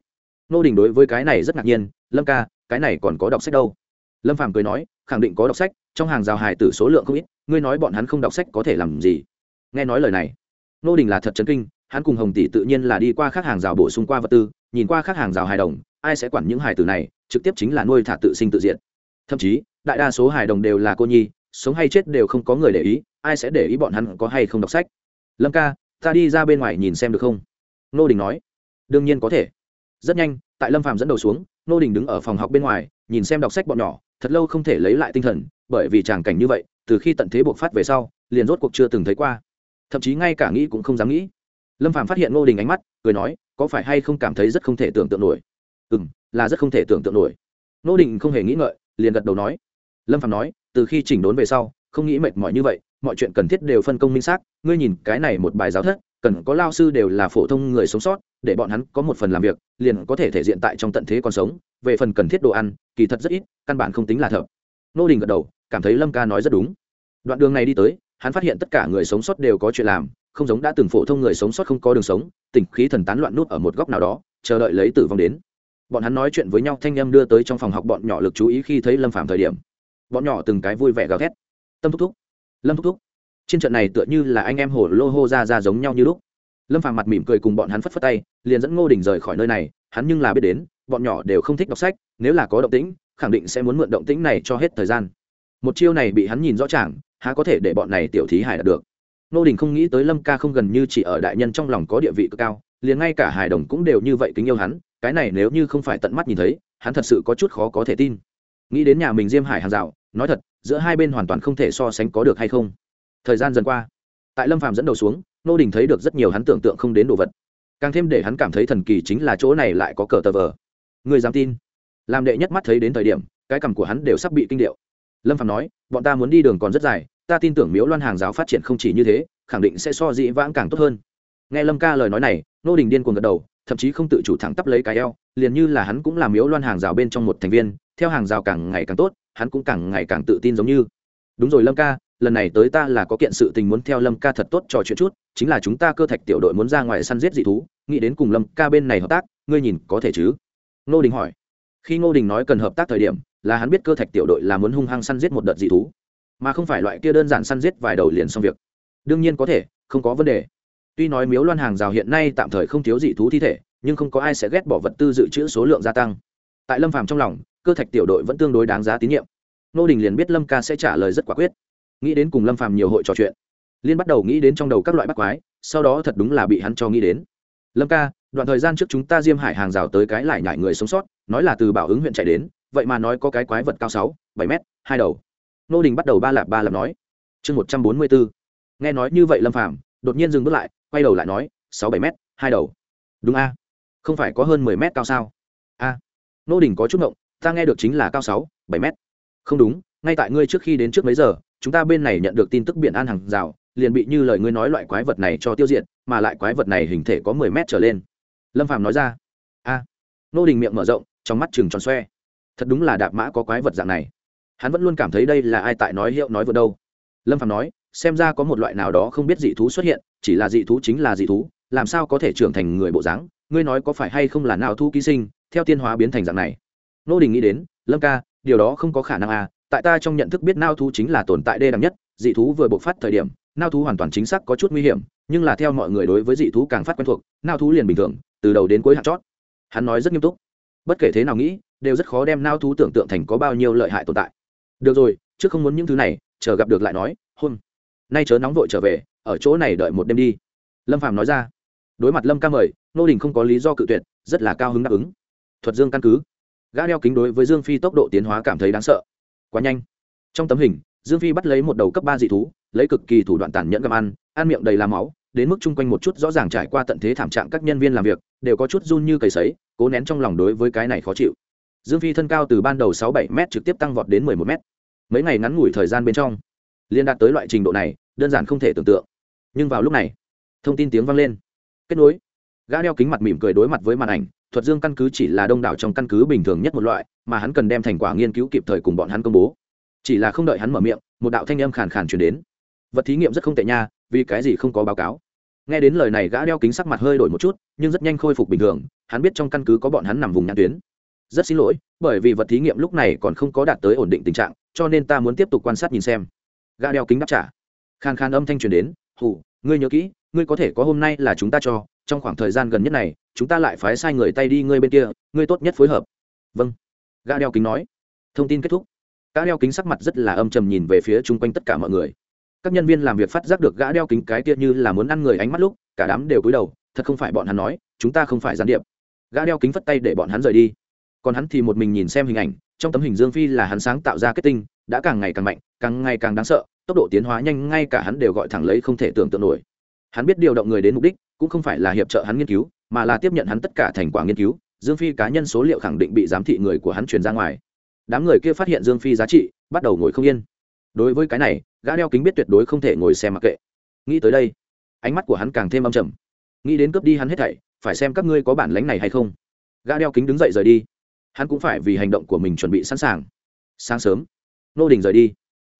Speaker 1: Ngô đình đối với cái này rất ngạc nhiên, lâm ca, cái này còn có đọc sách đâu? Lâm phạm cười nói, khẳng định có đọc sách, trong hàng rào hài tử số lượng không ít, ngươi nói bọn hắn không đọc sách có thể làm gì? Nghe nói lời này, ngô đình là thật chấn kinh, hắn cùng hồng tỷ tự nhiên là đi qua các hàng rào bổ sung qua vật tư, nhìn qua các hàng rào hài đồng, ai sẽ quản những hài tử này, trực tiếp chính là nuôi thả tự sinh tự diện thậm chí, đại đa số hài đồng đều là cô nhi, sống hay chết đều không có người để ý, ai sẽ để ý bọn hắn có hay không đọc sách. Lâm ca, ta đi ra bên ngoài nhìn xem được không? Nô đình nói. Đương nhiên có thể. Rất nhanh, tại lâm phàm dẫn đầu xuống, nô đình đứng ở phòng học bên ngoài, nhìn xem đọc sách bọn nhỏ, thật lâu không thể lấy lại tinh thần, bởi vì tràng cảnh như vậy, từ khi tận thế buộc phát về sau, liền rốt cuộc chưa từng thấy qua. Thậm chí ngay cả nghĩ cũng không dám nghĩ. Lâm phạm phát hiện nô đình ánh mắt, cười nói, có phải hay không cảm thấy rất không thể tưởng tượng nổi? Ừ m là rất không thể tưởng tượng nổi. Nô đình không hề nghĩ ngợi liền gật đầu nói. Lâm phạm nói, từ khi chỉnh đốn về sau, không nghĩ mệt mỏi như vậy, mọi chuyện cần thiết đều phân công minh xác, ngươi nhìn cái này một bài giáo thất, cần có lao sư đều là phổ thông người sống sót, để bọn hắn có một phần làm việc, liền có thể thể diện tại trong tận thế còn sống, về phần cần thiết đồ ăn, kỳ thật rất ít, căn bản không tính là thợ. Nô đình gật đầu, cảm thấy lâm ca nói rất đúng. Đoạn đường này đi tới, hắn phát hiện tất cả người sống sót đều có chuyện làm, không giống đã từng phổ thông người sống sót không có đường sống tỉnh khí thần tán loạn nút ở một góc nào đó, chờ đợi lấy tử vong đến bọn hắn nói chuyện với nhau, thanh em đưa tới trong phòng học bọn nhỏ lực chú ý khi thấy lâm phạm thời điểm. Bọn nhỏ từng cái vui vẻ gào thét. Tâm thúc thúc. Lâm thúc thúc. Trên trận này tựa như là anh em hổ lô hô ra ra giống nhau như lúc. Lâm phàm mặt mỉm cười cùng bọn hắn phất phất tay, liền dẫn ngô đình rời khỏi nơi này, hắn nhưng là biết đến, bọn nhỏ đều không thích đọc sách, nếu là có động tĩnh, khẳng định sẽ muốn mượn động tĩnh này cho hết thời gian. Một chiêu này bị hắn nhìn rõ ràng, há có thể để bọn này tiểu thí hải đạt được. Ngô đình không nghĩ tới lâm ca không gần như chỉ ở đại nhân trong lòng có địa vị cực cao, liền ngay cả Hải đồng cũng đều như vậy kính yêu hắn cái này nếu như không phải tận mắt nhìn thấy, hắn thật sự có chút khó có thể tin. Nghĩ đến nhà mình diêm hải hàng rào, nói thật, giữa hai bên hoàn toàn không thể so sánh có được hay không. Thời gian dần qua, tại lâm phàm dẫn đầu xuống, nô đình thấy được rất nhiều hắn tưởng tượng không đến đồ vật. Càng thêm để hắn cảm thấy thần kỳ chính là chỗ này lại có cờ tờ vờ. Người dám tin? Làm đệ nhất mắt thấy đến thời điểm, cái cằm của hắn đều sắp bị kinh điệu. Lâm phàm nói, bọn ta muốn đi đường còn rất dài, ta tin tưởng miếu loan hàng giáo phát triển không chỉ như thế, khẳng định sẽ so dĩ vãng càng tốt hơn. Nghe lâm ca lời nói này, nô đình điên cuồng gật đầu thậm chí không tự chủ thẳng tắp lấy cái eo, liền như là hắn cũng làm miếu loan hàng rào bên trong một thành viên, theo hàng rào càng ngày càng tốt, hắn cũng càng ngày càng tự tin giống như. Đúng rồi lâm ca, lần này tới ta là có kiện sự tình muốn theo lâm ca thật tốt trò chuyện chút, chính là chúng ta cơ thạch tiểu đội muốn ra ngoài săn giết dị thú, nghĩ đến cùng lâm ca bên này hợp tác, ngươi nhìn có thể chứ? Ngô đình hỏi. Khi ngô đình nói cần hợp tác thời điểm, là hắn biết cơ thạch tiểu đội là muốn hung hăng săn giết một đợt dị thú, mà không phải loại kia đơn giản săn giết vài đầu liền xong việc. Đương nhiên có thể, không có vấn đề tuy nói miếu loan hàng rào hiện nay tạm thời không thiếu dị thú thi thể, nhưng không có ai sẽ ghét bỏ vật tư dự trữ số lượng gia tăng. Tại lâm phàm trong lòng, cơ thạch tiểu đội vẫn tương đối đáng giá tín nhiệm. Nô đình liền biết lâm ca sẽ trả lời rất quả quyết. Nghĩ đến cùng lâm phàm nhiều hội trò chuyện liên bắt đầu nghĩ đến trong đầu các loại bắt quái, sau đó thật đúng là bị hắn cho nghĩ đến. Lâm ca, đoạn thời gian trước chúng ta diêm hải hàng rào tới cái lại nhải người sống sót, nói là từ bảo ứng huyện chạy đến, vậy mà nói có cái quái vật cao sáu, bảy mét, hai đầu. Nô đình bắt đầu ba lạp ba lạp nói. Chương một trăm bốn mươi bốn. Nghe nói như vậy lâm phàm đột nhiên dừng bước lại, quay đầu lại nói, sáu bảy mét, hai đầu. Đúng a. Không phải có hơn mười mét cao sao? A. Nô đình có chút ngộng, ta nghe được chính là cao sáu, bảy mét. Không đúng, ngay tại ngươi trước khi đến trước mấy giờ, chúng ta bên này nhận được tin tức biển an hàng rào, liền bị như lời ngươi nói loại quái vật này cho tiêu diệt, mà lại quái vật này hình thể có mười mét trở lên. Lâm phàm nói ra. A. Nô đình miệng mở rộng, trong mắt chừng tròn xoe. Thật đúng là đạp mã có quái vật dạng này. Hắn vẫn luôn cảm thấy đây là ai tại nói hiệu nói vừa đâu. Lâm phàm nói xem ra có một loại nào đó không biết dị thú xuất hiện, chỉ là dị thú chính là dị thú, làm sao có thể trưởng thành người bộ dáng? Ngươi nói có phải hay không là nào thu ký sinh, theo tiên hóa biến thành dạng này? Nô đình nghĩ đến, lâm ca, điều đó không có khả năng à tại ta trong nhận thức biết nao thú chính là tồn tại đê đẳng nhất, dị thú vừa bộc phát thời điểm nao thú hoàn toàn chính xác có chút nguy hiểm, nhưng là theo mọi người đối với dị thú càng phát quen thuộc nao thú liền bình thường, từ đầu đến cuối hạt chót. Hắn nói rất nghiêm túc. Bất kể thế nào nghĩ, đều rất khó đem nao thú tưởng tượng thành có bao nhiêu lợi hại tồn tại. Được rồi, trước không muốn những thứ này, chờ gặp được lại nói, hôn nay chớ nóng vội trở về, ở chỗ này đợi một đêm đi. Lâm phàm nói ra. Đối mặt lâm ca mời nô đình không có lý do cự tuyệt, rất là cao hứng đáp ứng. Thuật dương căn cứ. Gã đeo kính đối với dương phi tốc độ tiến hóa cảm thấy đáng sợ. Quá nhanh. Trong tấm hình, dương phi bắt lấy một đầu cấp ba dị thú, lấy cực kỳ thủ đoạn tàn nhẫn gặm ăn ăn miệng đầy làm máu, đến mức chung quanh một chút rõ ràng trải qua tận thế thảm trạng các nhân viên làm việc, đều có chút run như cầy sấy, cố nén trong lòng đối với cái này khó chịu. Dương phi thân cao từ ban đầu sáu bảy m trực tiếp tăng vọt đến mười một m mấy ngày ngắn ngủi thời gian bên trong liên đạt tới loại trình độ này, đơn giản không thể tưởng tượng. Nhưng vào lúc này, thông tin tiếng vang lên. Kết nối. Gã đeo kính mặt mỉm cười đối mặt với màn ảnh, thuật dương căn cứ chỉ là đông đảo trong căn cứ bình thường nhất một loại, mà hắn cần đem thành quả nghiên cứu kịp thời cùng bọn hắn công bố. Chỉ là không đợi hắn mở miệng, một đạo thanh âm khàn khàn chuyển đến. Vật thí nghiệm rất không tệ nha, vì cái gì không có báo cáo? Nghe đến lời này, gã đeo kính sắc mặt hơi đổi một chút, nhưng rất nhanh khôi phục bình thường, hắn biết trong căn cứ có bọn hắn nằm vùng nhãn tuyến. Rất xin lỗi, bởi vì vật thí nghiệm lúc này còn không có đạt tới ổn định tình trạng, cho nên ta muốn tiếp tục quan sát nhìn xem gã đeo kính đáp trả. Khan khan âm thanh truyền đến hủ ngươi nhớ kỹ, ngươi có thể có hôm nay là chúng ta cho, trong khoảng thời gian gần nhất này, chúng ta lại phái sai người tay đi ngươi bên kia, ngươi tốt nhất phối hợp. Vâng. Gã đeo kính nói. Thông tin kết thúc. Gã đeo kính sắc mặt rất là âm trầm nhìn về phía chung quanh tất cả mọi người. Các nhân viên làm việc phát giác được gã đeo kính cái kia như là muốn ăn người ánh mắt lúc, cả đám đều cúi đầu, thật không phải bọn hắn nói, chúng ta không phải gián điệp. Gã đeo kính phất tay để bọn hắn rời đi. Còn hắn thì một mình nhìn xem hình ảnh, trong tấm hình dương phi là hắn sáng tạo ra kết tinh đã càng ngày càng mạnh, càng ngày càng đáng sợ, tốc độ tiến hóa nhanh, ngay cả hắn đều gọi thẳng lấy không thể tưởng tượng nổi. Hắn biết điều động người đến mục đích, cũng không phải là hiệp trợ hắn nghiên cứu, mà là tiếp nhận hắn tất cả thành quả nghiên cứu, dương phi cá nhân số liệu khẳng định bị giám thị người của hắn truyền ra ngoài. Đám người kia phát hiện dương phi giá trị, bắt đầu ngồi không yên. Đối với cái này, gã đeo kính biết tuyệt đối không thể ngồi xem mặc kệ. Nghĩ tới đây, ánh mắt của hắn càng thêm âm trầm. Nghĩ đến cướp đi hắn hết thảy, phải xem các ngươi có bản lánh này hay không. Gã đeo kính đứng dậy rời đi. Hắn cũng phải vì hành động của mình chuẩn bị sẵn sàng. Sáng sớm nô đình rời đi.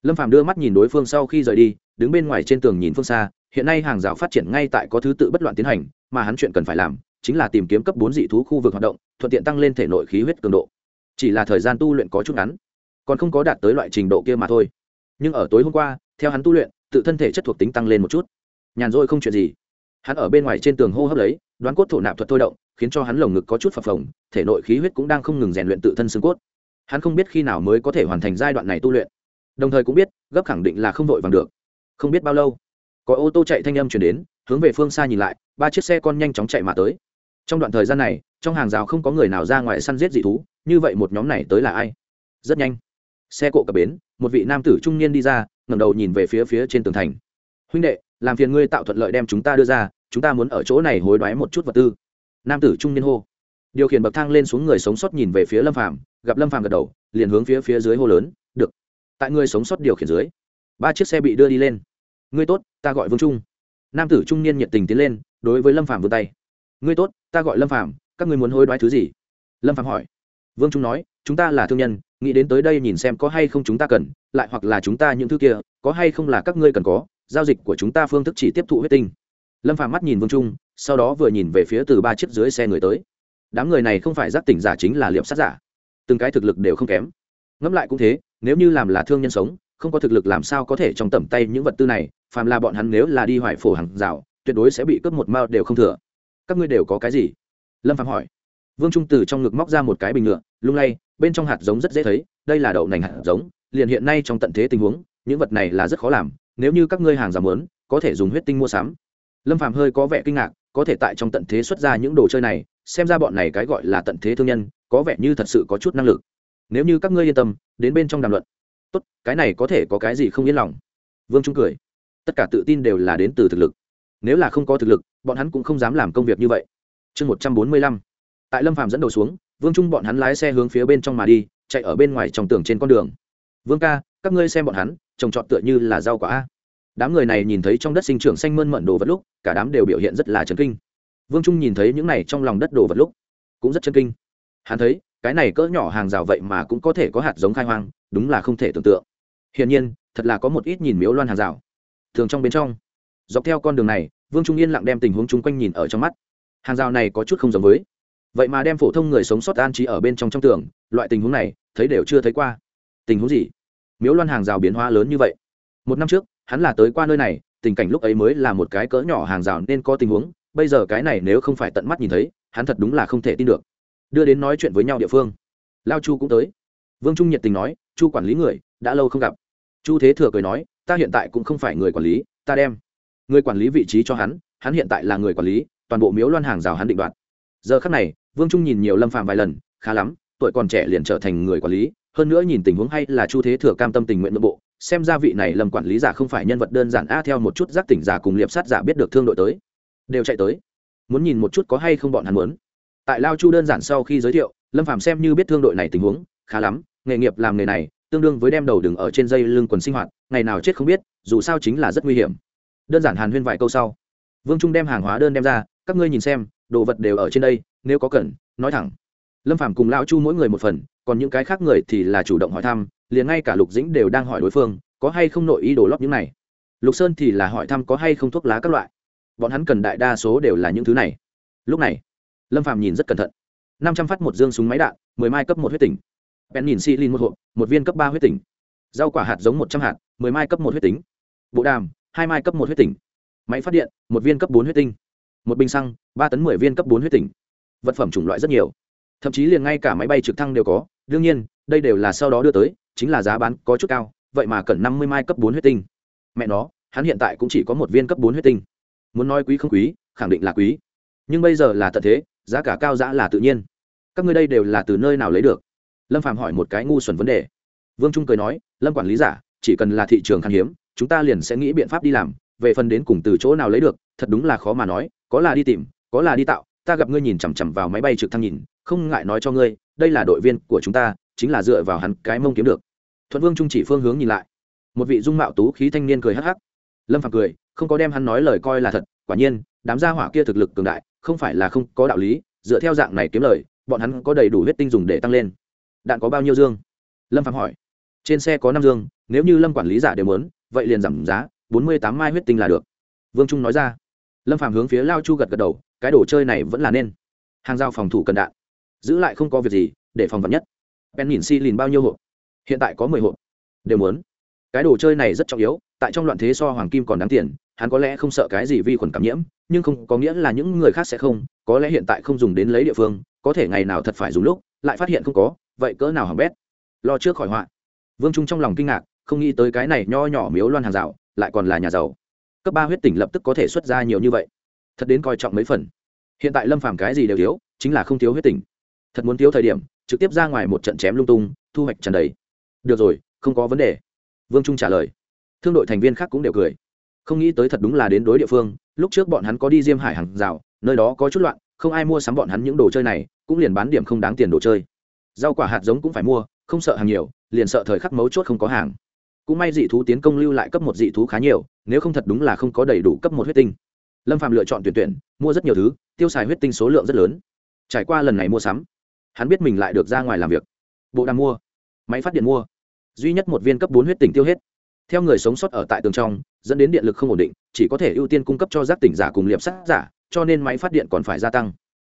Speaker 1: Lâm phàm đưa mắt nhìn đối phương sau khi rời đi, đứng bên ngoài trên tường nhìn phương xa, hiện nay hàng rào phát triển ngay tại có thứ tự bất loạn tiến hành, mà hắn chuyện cần phải làm chính là tìm kiếm cấp bốn dị thú khu vực hoạt động, thuận tiện tăng lên thể nội khí huyết cường độ. Chỉ là thời gian tu luyện có chút ngắn, còn không có đạt tới loại trình độ kia mà thôi. Nhưng ở tối hôm qua, theo hắn tu luyện, tự thân thể chất thuộc tính tăng lên một chút. Nhàn rỗi không chuyện gì. Hắn ở bên ngoài trên tường hô hấp lấy, đoán cốt thổ nạp thuật thôi động, khiến cho hắn lồng ngực có chút phập phồng, thể nội khí huyết cũng đang không ngừng rèn luyện tự thân xương cốt hắn không biết khi nào mới có thể hoàn thành giai đoạn này tu luyện. Đồng thời cũng biết, gấp khẳng định là không vội vàng được. Không biết bao lâu, có ô tô chạy thanh âm chuyển đến, hướng về phương xa nhìn lại, ba chiếc xe con nhanh chóng chạy mà tới. Trong đoạn thời gian này, trong hàng rào không có người nào ra ngoài săn giết dị thú, như vậy một nhóm này tới là ai? Rất nhanh, xe cộ cập bến, một vị nam tử trung niên đi ra, ngẩng đầu nhìn về phía phía trên tường thành. Huynh đệ, làm phiền ngươi tạo thuận lợi đem chúng ta đưa ra, chúng ta muốn ở chỗ này hối đoái một chút vật tư. Nam tử trung niên hô. Điều khiển bậc thang lên xuống người sống sót nhìn về phía lâm phàm gặp lâm phàm gật đầu, liền hướng phía phía dưới hô lớn, được, tại người sống sót điều khiển dưới, ba chiếc xe bị đưa đi lên. Ngươi tốt, ta gọi vương trung. Nam tử trung niên nhiệt tình tiến lên, đối với lâm phàm vươn tay. Ngươi tốt, ta gọi lâm phàm, các ngươi muốn hối đoái thứ gì? Lâm phàm hỏi. Vương trung nói, chúng ta là thương nhân, nghĩ đến tới đây nhìn xem có hay không chúng ta cần, lại hoặc là chúng ta những thứ kia, có hay không là các ngươi cần có, giao dịch của chúng ta phương thức chỉ tiếp thụ huyết tinh. Lâm phàm mắt nhìn vương trung, sau đó vừa nhìn về phía từ ba chiếc dưới xe người tới. Đám người này không phải giác tỉnh giả chính là liệp sát giả từng cái thực lực đều không kém. Ngẫm lại cũng thế, nếu như làm là thương nhân sống, không có thực lực làm sao có thể trong tầm tay những vật tư này, phàm là bọn hắn nếu là đi hoài phổ hàng rào, tuyệt đối sẽ bị cướp một mao đều không thừa. Các ngươi đều có cái gì? Lâm phạm hỏi. Vương trung từ trong ngực móc ra một cái bình ngựa, lung lay, bên trong hạt giống rất dễ thấy, đây là đậu nành hạt giống, liền hiện nay trong tận thế tình huống, những vật này là rất khó làm, nếu như các ngươi hàng rào lớn có thể dùng huyết tinh mua sắm lâm phạm hơi có vẻ kinh ngạc, có thể tại trong tận thế xuất ra những đồ chơi này, xem ra bọn này cái gọi là tận thế thương nhân, có vẻ như thật sự có chút năng lực. Nếu như các ngươi yên tâm, đến bên trong đàm luận. Tốt, cái này có thể có cái gì không yên lòng? Vương trung cười. Tất cả tự tin đều là đến từ thực lực. Nếu là không có thực lực, bọn hắn cũng không dám làm công việc như vậy. Chương một trăm bốn mươi lăm. Tại lâm phàm dẫn đầu xuống, vương trung bọn hắn lái xe hướng phía bên trong mà đi, chạy ở bên ngoài trong tường trên con đường. Vương ca, các ngươi xem bọn hắn trồng trọt tựa như là rau quả a đám người này nhìn thấy trong đất sinh trưởng xanh mơn mận đồ vật lúc, cả đám đều biểu hiện rất là chấn kinh. Vương trung nhìn thấy những này trong lòng đất đồ vật lúc, cũng rất chấn kinh. Hắn thấy, cái này cỡ nhỏ hàng rào vậy mà cũng có thể có hạt giống khai hoang, đúng là không thể tưởng tượng. Hiển nhiên, thật là có một ít nhìn miếu loan hàng rào. Thường trong bên trong, dọc theo con đường này, vương trung yên lặng đem tình huống chung quanh nhìn ở trong mắt. Hàng rào này có chút không giống với. Vậy mà đem phổ thông người sống sót an trí ở bên trong trong tường, loại tình huống này, thấy đều chưa thấy qua. Tình huống gì? Miếu loan hàng rào biến hóa lớn như vậy. Một năm trước hắn là tới qua nơi này, tình cảnh lúc ấy mới là một cái cỡ nhỏ hàng rào nên có tình huống, bây giờ cái này nếu không phải tận mắt nhìn thấy, hắn thật đúng là không thể tin được. Đưa đến nói chuyện với nhau địa phương. Lao chu cũng tới. Vương trung nhiệt tình nói, chu quản lý người, đã lâu không gặp. Chu thế thừa cười nói, ta hiện tại cũng không phải người quản lý, ta đem người quản lý vị trí cho hắn hắn hiện tại là người quản lý, toàn bộ miếu loan hàng rào hắn định đoạt. Giờ khắc này, vương trung nhìn nhiều lâm phạm vài lần, khá lắm, tuổi còn trẻ liền trở thành người quản lý hơn nữa nhìn tình huống hay là chu thế thừa cam tâm tình nguyện nội bộ, xem ra vị này lâm quản lý giả không phải nhân vật đơn giản a, theo một chút giác tỉnh giả cùng liệp sát giả biết được thương đội tới. Đều chạy tới. Muốn nhìn một chút có hay không bọn hắn muốn. Tại lao chu đơn giản sau khi giới thiệu, lâm phạm xem như biết thương đội này tình huống, khá lắm, nghề nghiệp làm nghề này, tương đương với đem đầu đừng ở trên dây lưng quần sinh hoạt, ngày nào chết không biết, dù sao chính là rất nguy hiểm. Đơn giản hàn huyên vài câu sau, vương trung đem hàng hóa đơn đem ra, các ngươi nhìn xem, đồ vật đều ở trên đây, nếu có cần, nói thẳng. Lâm phạm cùng lão chu mỗi người một phần còn những cái khác người thì là chủ động hỏi thăm, liền ngay cả lục dĩnh đều đang hỏi đối phương, có hay không nội ý đồ lót những này. Lục sơn thì là hỏi thăm có hay không thuốc lá các loại. Bọn hắn cần đại đa số đều là những thứ này. Lúc này, lâm phạm nhìn rất cẩn thận. Năm trăm phát một dương súng máy đạn, mười mai cấp một huyết tỉnh. Bèn nhìn xi lin một hộp, một viên cấp ba huyết tỉnh. Rau quả hạt giống một trăm hạt, mười mai cấp một huyết tính bộ đàm, hai mai cấp một huyết tỉnh. Máy phát điện, một viên cấp bốn huyết tinh. Một bình xăng, ba tấn mười viên cấp bốn huyết tỉnh. Vật phẩm chủng loại rất nhiều. Thậm chí liền ngay cả máy bay trực thăng đều có đương nhiên, đây đều là sau đó đưa tới, chính là giá bán có chút cao, vậy mà cần năm mươi mai cấp bốn huyết tinh. Mẹ nó, hắn hiện tại cũng chỉ có một viên cấp bốn huyết tinh. Muốn nói quý không quý, khẳng định là quý. Nhưng bây giờ là tận thế, giá cả cao giã là tự nhiên. Các ngươi đây đều là từ nơi nào lấy được? Lâm phạm hỏi một cái ngu xuẩn vấn đề. Vương trung cười nói, lâm quản lý giả, chỉ cần là thị trường khan hiếm, chúng ta liền sẽ nghĩ biện pháp đi làm, về phần đến cùng từ chỗ nào lấy được, thật đúng là khó mà nói, có là đi tìm, có là đi tạo, ta gặp ngươi nhìn chằm chằm vào máy bay trực thăng nhìn, không ngại nói cho ngươi đây là đội viên của chúng ta, chính là dựa vào hắn cái mông kiếm được. Thuận vương trung chỉ phương hướng nhìn lại. Một vị dung mạo tú khí thanh niên cười hắc hắc. Lâm phạm cười, không có đem hắn nói lời coi là thật, quả nhiên, đám gia hỏa kia thực lực cường đại, không phải là không có đạo lý, dựa theo dạng này kiếm lời, bọn hắn có đầy đủ huyết tinh dùng để tăng lên. Đạn có bao nhiêu dương? Lâm phạm hỏi. Trên xe có năm dương, nếu như lâm quản lý giả đều muốn, vậy liền giảm giá, bốn mươi tám mai huyết tinh là được. Vương trung nói ra. Lâm phạm hướng phía lao chu gật gật đầu, cái đồ chơi này vẫn là nên. Hàng giao phòng thủ cần đạn giữ lại không có việc gì, để phòng vật nhất. Ben nhìn si lìn bao nhiêu hộp? Hiện tại có mười hộp. Đều muốn. Cái đồ chơi này rất trọng yếu, tại trong loạn thế so hoàng kim còn đáng tiền, hắn có lẽ không sợ cái gì vi khuẩn cảm nhiễm, nhưng không, có nghĩa là những người khác sẽ không, có lẽ hiện tại không dùng đến lấy địa phương, có thể ngày nào thật phải dùng lúc, lại phát hiện không có, vậy cỡ nào hỏng bét. Lo trước khỏi họa. Vương trung trong lòng kinh ngạc, không nghĩ tới cái này nho nhỏ miếu loan hàng rào, lại còn là nhà giàu. Cấp ba huyết tỉnh lập tức có thể xuất ra nhiều như vậy. Thật đến coi trọng mấy phần. Hiện tại lâm phàm cái gì đều thiếu, chính là không thiếu huyết tỉnh thật muốn thiếu thời điểm, trực tiếp ra ngoài một trận chém lung tung, thu hoạch trần đầy. Được rồi, không có vấn đề. Vương trung trả lời. Thương đội thành viên khác cũng đều cười. Không nghĩ tới thật đúng là đến đối địa phương, lúc trước bọn hắn có đi diêm hải hàng rào, nơi đó có chút loạn, không ai mua sắm bọn hắn những đồ chơi này, cũng liền bán điểm không đáng tiền đồ chơi. Rau quả hạt giống cũng phải mua, không sợ hàng nhiều, liền sợ thời khắc mấu chốt không có hàng. Cũng may dị thú tiến công lưu lại cấp một dị thú khá nhiều, nếu không thật đúng là không có đầy đủ cấp một huyết tinh. Lâm phạm lựa chọn tuyển tuyển, mua rất nhiều thứ, tiêu xài huyết tinh số lượng rất lớn. Trải qua lần này mua sắm hắn biết mình lại được ra ngoài làm việc. Bộ đàm mua. Máy phát điện mua. Duy nhất một viên cấp bốn huyết tỉnh tiêu hết. Theo người sống sót ở tại tường trong, dẫn đến điện lực không ổn định, chỉ có thể ưu tiên cung cấp cho giác tỉnh giả cùng liệp sát giả, cho nên máy phát điện còn phải gia tăng.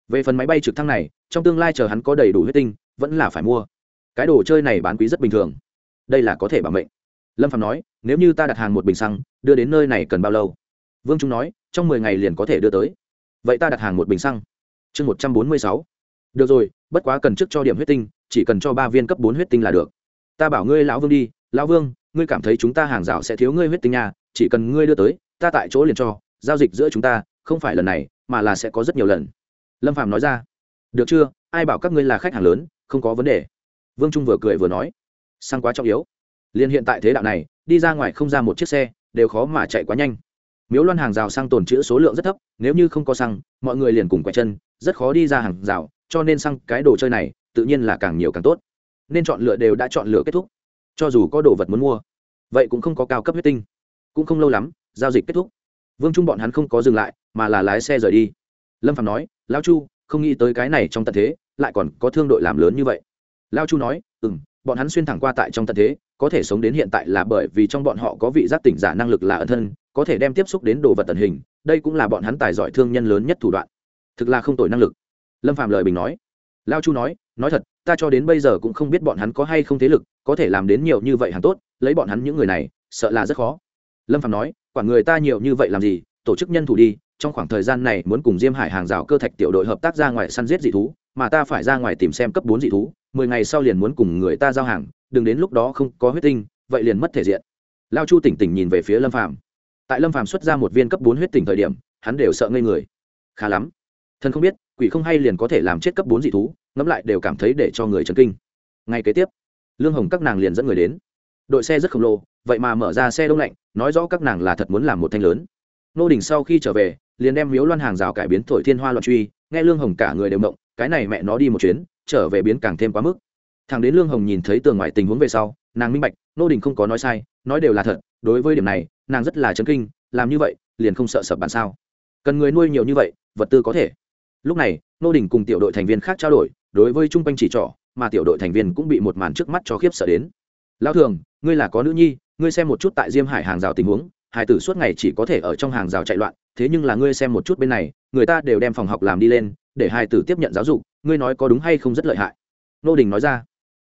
Speaker 1: Về phần máy bay trực thăng này, trong tương lai chờ hắn có đầy đủ huyết tinh, vẫn là phải mua. Cái đồ chơi này bán quý rất bình thường. Đây là có thể bảo mệnh. Lâm phạm nói, nếu như ta đặt hàng một bình xăng, đưa đến nơi này cần bao lâu? Vương trung nói, trong mười ngày liền có thể đưa tới. Vậy ta đặt hàng một bình xăng. Chương một trăm bốn mươi sáu. Được rồi bất quá cần trước cho điểm huyết tinh, chỉ cần cho ba viên cấp bốn huyết tinh là được. Ta bảo ngươi lão vương đi, lão vương, ngươi cảm thấy chúng ta hàng rào sẽ thiếu ngươi huyết tinh nhà chỉ cần ngươi đưa tới, ta tại chỗ liền cho, giao dịch giữa chúng ta, không phải lần này, mà là sẽ có rất nhiều lần. Lâm phạm nói ra. Được chưa? Ai bảo các ngươi là khách hàng lớn, không có vấn đề. Vương trung vừa cười vừa nói. Xăng quá trọng yếu. Liền hiện tại thế đạo này, đi ra ngoài không ra một chiếc xe, đều khó mà chạy quá nhanh. Miếu loan hàng rào xăng tồn trữ số lượng rất thấp, nếu như không có xăng, mọi người liền cùng quẹt chân, rất khó đi ra hàng rào cho nên xăng cái đồ chơi này, tự nhiên là càng nhiều càng tốt. Nên chọn lựa đều đã chọn lựa kết thúc. Cho dù có đồ vật muốn mua, vậy cũng không có cao cấp huyết tinh. Cũng không lâu lắm, giao dịch kết thúc. Vương trung bọn hắn không có dừng lại, mà là lái xe rời đi. Lâm phạm nói, lão chu, không nghĩ tới cái này trong tận thế, lại còn có thương đội làm lớn như vậy. Lao chu nói ừ m bọn hắn xuyên thẳng qua tại trong tận thế, có thể sống đến hiện tại là bởi vì trong bọn họ có vị giác tỉnh giả năng lực là ẩn thân, có thể đem tiếp xúc đến đồ vật tận hình, đây cũng là bọn hắn tài giỏi thương nhân lớn nhất thủ đoạn. Thực là không tội năng lực lâm phạm lời bình nói. Lao chu nói nói thật, ta cho đến bây giờ cũng không biết bọn hắn có hay không thế lực, có thể làm đến nhiều như vậy hắn tốt, lấy bọn hắn những người này, sợ là rất khó. Lâm phạm nói, quản người ta nhiều như vậy làm gì, tổ chức nhân thủ đi, trong khoảng thời gian này muốn cùng diêm hải hàng rào cơ thạch tiểu đội hợp tác ra ngoài săn giết dị thú, mà ta phải ra ngoài tìm xem cấp bốn dị thú, mười ngày sau liền muốn cùng người ta giao hàng, đừng đến lúc đó không có huyết tinh, vậy liền mất thể diện. Lao chu tỉnh tỉnh nhìn về phía lâm phàm. Tại lâm phàm xuất ra một viên cấp bốn huyết tỉnh thời điểm, hắn đều sợ ngây người. Khá lắm. Thần không biết quỷ không hay liền có thể làm chết cấp bốn dị thú, ngẫm lại đều cảm thấy để cho người chấn kinh. Ngay kế tiếp, lương hồng các nàng liền dẫn người đến. Đội xe rất khổng lồ, vậy mà mở ra xe đông lạnh, nói rõ các nàng là thật muốn làm một thanh lớn. Nô đình sau khi trở về, liền đem miếu loan hàng rào cải biến thổi thiên hoa loạn truy, nghe lương hồng cả người đều mộng cái này mẹ nó đi một chuyến, trở về biến càng thêm quá mức. Thằng đến lương hồng nhìn thấy tường ngoài tình huống về sau, nàng minh bạch, nô đình không có nói sai, nói đều là thật, đối với điểm này, nàng rất là chấn kinh, làm như vậy, liền không sợ sập bản sao. Cần người nuôi nhiều như vậy, vật tư có thể lúc này nô đình cùng tiểu đội thành viên khác trao đổi, đối với trung quanh chỉ trỏ, mà tiểu đội thành viên cũng bị một màn trước mắt cho khiếp sợ đến. Lão thường, ngươi là có nữ nhi, ngươi xem một chút tại diêm hải hàng rào tình huống, hải tử suốt ngày chỉ có thể ở trong hàng rào chạy loạn, thế nhưng là ngươi xem một chút bên này, người ta đều đem phòng học làm đi lên, để hải tử tiếp nhận giáo dục, ngươi nói có đúng hay không rất lợi hại. Nô đình nói ra.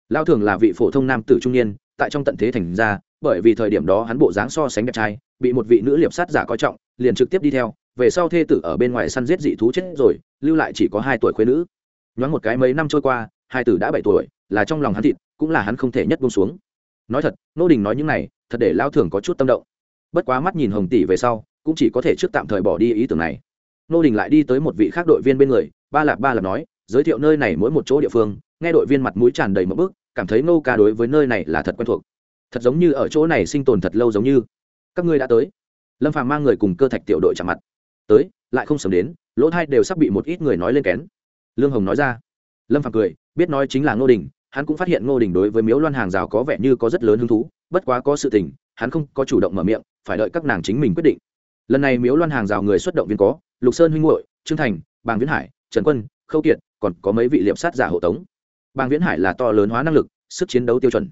Speaker 1: Lao thường là vị phổ thông nam tử trung niên, tại trong tận thế thành ra, bởi vì thời điểm đó hắn bộ dáng so sánh đẹp trai, bị một vị nữ liệp sát giả coi trọng, liền trực tiếp đi theo về sau thê tử ở bên ngoài săn giết dị thú chết rồi, lưu lại chỉ có hai tuổi khuê nữ. Nhoáng một cái mấy năm trôi qua, hai tử đã bảy tuổi, là trong lòng hắn thịt, cũng là hắn không thể nhất bông xuống. Nói thật, nô đình nói những này, thật để lao thường có chút tâm động. Bất quá mắt nhìn hồng tỷ về sau, cũng chỉ có thể trước tạm thời bỏ đi ý tưởng này. Nô đình lại đi tới một vị khác đội viên bên người, ba lạp ba lạp nói, giới thiệu nơi này mỗi một chỗ địa phương. Nghe đội viên mặt mũi tràn đầy một bước cảm thấy ngô ca đối với nơi này là thật quen thuộc. Thật giống như ở chỗ này sinh tồn thật lâu giống như. Các ngươi đã tới. Lâm phàm mang người cùng cơ thạch tiểu đội chạm mặt tới, lại không sớm đến, lỗ thai đều sắp bị một ít người nói lên kén. Lương hồng nói ra. Lâm phàm cười, biết nói chính là ngô đình, hắn cũng phát hiện ngô đình đối với miếu loan hàng rào có vẻ như có rất lớn hứng thú, bất quá có sự tình, hắn không có chủ động mở miệng, phải đợi các nàng chính mình quyết định. Lần này miếu loan hàng rào người xuất động viên có, lục sơn huynh hội trương thành, bàng viễn hải, trần quân, khâu kiệt, còn có mấy vị liệp sát giả hộ tống. Bàng viễn hải là to lớn hóa năng lực, sức chiến đấu tiêu chuẩn.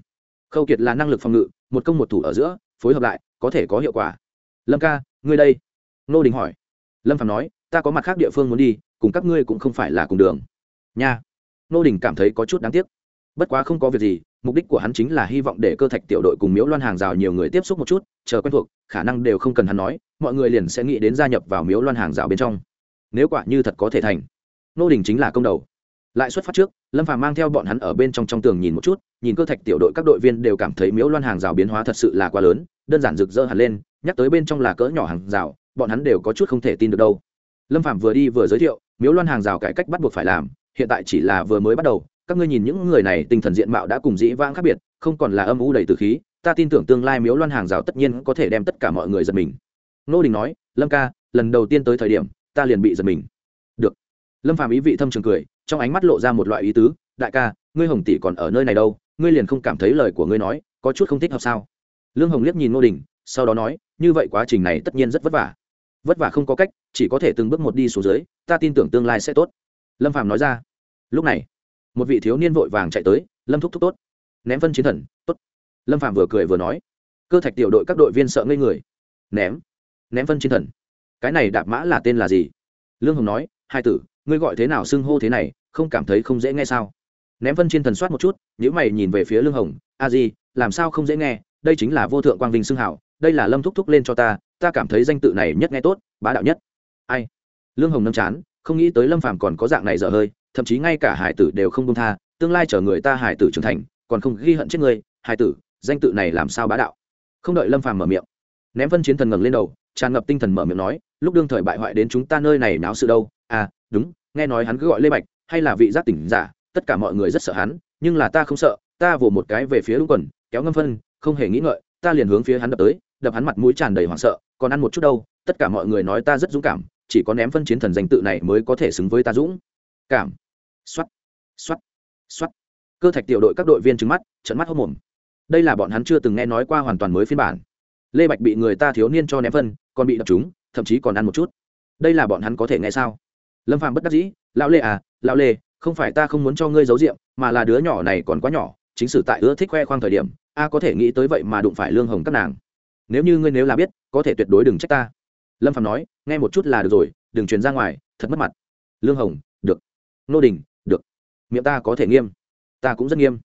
Speaker 1: Khâu kiệt là năng lực phòng ngự, một công một thủ ở giữa, phối hợp lại, có thể có hiệu quả. Lâm ca, ngươi đây. Nô đình hỏi lâm phạm nói, ta có mặt khác địa phương muốn đi, cùng các ngươi cũng không phải là cùng đường. Nha. Nô đình cảm thấy có chút đáng tiếc. Bất quá không có việc gì, mục đích của hắn chính là hy vọng để cơ thạch tiểu đội cùng miếu loan hàng rào nhiều người tiếp xúc một chút, chờ quen thuộc, khả năng đều không cần hắn nói, mọi người liền sẽ nghĩ đến gia nhập vào miếu loan hàng rào bên trong. Nếu quả như thật có thể thành, nô đình chính là công đầu. Lại xuất phát trước, lâm phàm mang theo bọn hắn ở bên trong trong tường nhìn một chút, nhìn cơ thạch tiểu đội các đội viên đều cảm thấy miếu loan hàng rào biến hóa thật sự là quá lớn, đơn giản rực rỡ hẳn lên, nhắc tới bên trong là cỡ nhỏ hàng rào bọn hắn đều có chút không thể tin được đâu. Lâm phạm vừa đi vừa giới thiệu, miếu loan hàng rào cải cách bắt buộc phải làm, hiện tại chỉ là vừa mới bắt đầu, các ngươi nhìn những người này tinh thần diện mạo đã cùng dĩ vãng khác biệt, không còn là âm u đầy từ khí, ta tin tưởng tương lai miếu loan hàng rào tất nhiên có thể đem tất cả mọi người giật mình. Nô đình nói, lâm ca, lần đầu tiên tới thời điểm, ta liền bị giật mình. Được. Lâm phạm ý vị thâm trường cười, trong ánh mắt lộ ra một loại ý tứ, đại ca, ngươi hồng tỷ còn ở nơi này đâu, ngươi liền không cảm thấy lời của ngươi nói có chút không thích hợp sao? Lương hồng liếc nhìn nô đình, sau đó nói, như vậy quá trình này tất nhiên rất vất vả vất vả không có cách, chỉ có thể từng bước một đi xuống dưới, ta tin tưởng tương lai sẽ tốt. Lâm phàm nói ra. Lúc này, một vị thiếu niên vội vàng chạy tới, lâm thúc thúc tốt. Ném phân chiến thần, tốt. Lâm phàm vừa cười vừa nói. Cơ thạch tiểu đội các đội viên sợ ngây người. Ném ném phân chiến thần. Cái này đạp mã là tên là gì? Lương hồng nói. Hai tử, ngươi gọi thế nào xưng hô thế này, không cảm thấy không dễ nghe sao? Ném phân chiến thần soát một chút nếu mày nhìn về phía lương hồng. A di, làm sao không dễ nghe? Đây chính là vô thượng quang vinh xưng hảo đây là lâm thúc thúc lên cho ta ta cảm thấy danh tự này nhất nghe tốt, bá đạo nhất. Ai? Lương hồng nâm chán, không nghĩ tới lâm phàm còn có dạng này dở hơi, thậm chí ngay cả hải tử đều không công tha, tương lai chở người ta hải tử trưởng thành, còn không ghi hận chết người, hải tử, danh tự này làm sao bá đạo? Không đợi lâm phàm mở miệng, ném phân chiến thần ngẩng lên đầu, tràn ngập tinh thần mở miệng nói, lúc đương thời bại hoại đến chúng ta nơi này náo sự đâu? À đúng, nghe nói hắn cứ gọi lê bạch, hay là vị giác tỉnh giả, tất cả mọi người rất sợ hắn, nhưng là ta không sợ, ta vồ một cái về phía đúng quần, kéo ngâm phân, không hề nghĩ ngợi, ta liền hướng phía hắn đập tới đập hắn mặt mũi tràn đầy hoảng sợ, còn ăn một chút đâu, tất cả mọi người nói ta rất dũng cảm, chỉ có ném phân chiến thần danh tự này mới có thể xứng với ta dũng. Cảm. Xoắt xoắt xoắt cơ thạch tiểu đội các đội viên trứng mắt trận mắt hốc mồm. Đây là bọn hắn chưa từng nghe nói qua hoàn toàn mới phiên bản. Lê bạch bị người ta thiếu niên cho ném phân, còn bị đập chúng thậm chí còn ăn một chút. Đây là bọn hắn có thể nghe sao? Lâm phạm bất đắc dĩ, lão lê à lão lê, không phải ta không muốn cho ngươi giấu diệm, mà là đứa nhỏ này còn quá nhỏ, chính sử tại ưa thích khoe khoang thời điểm, a có thể nghĩ tới vậy mà đụng phải lương hồng các nàng nếu như ngươi nếu là biết, có thể tuyệt đối đừng trách ta. Lâm phạm nói, nghe một chút là được rồi, đừng truyền ra ngoài, thật mất mặt. Lương hồng, được. Nô đình, được. Miệng ta có thể nghiêm. Ta cũng rất nghiêm.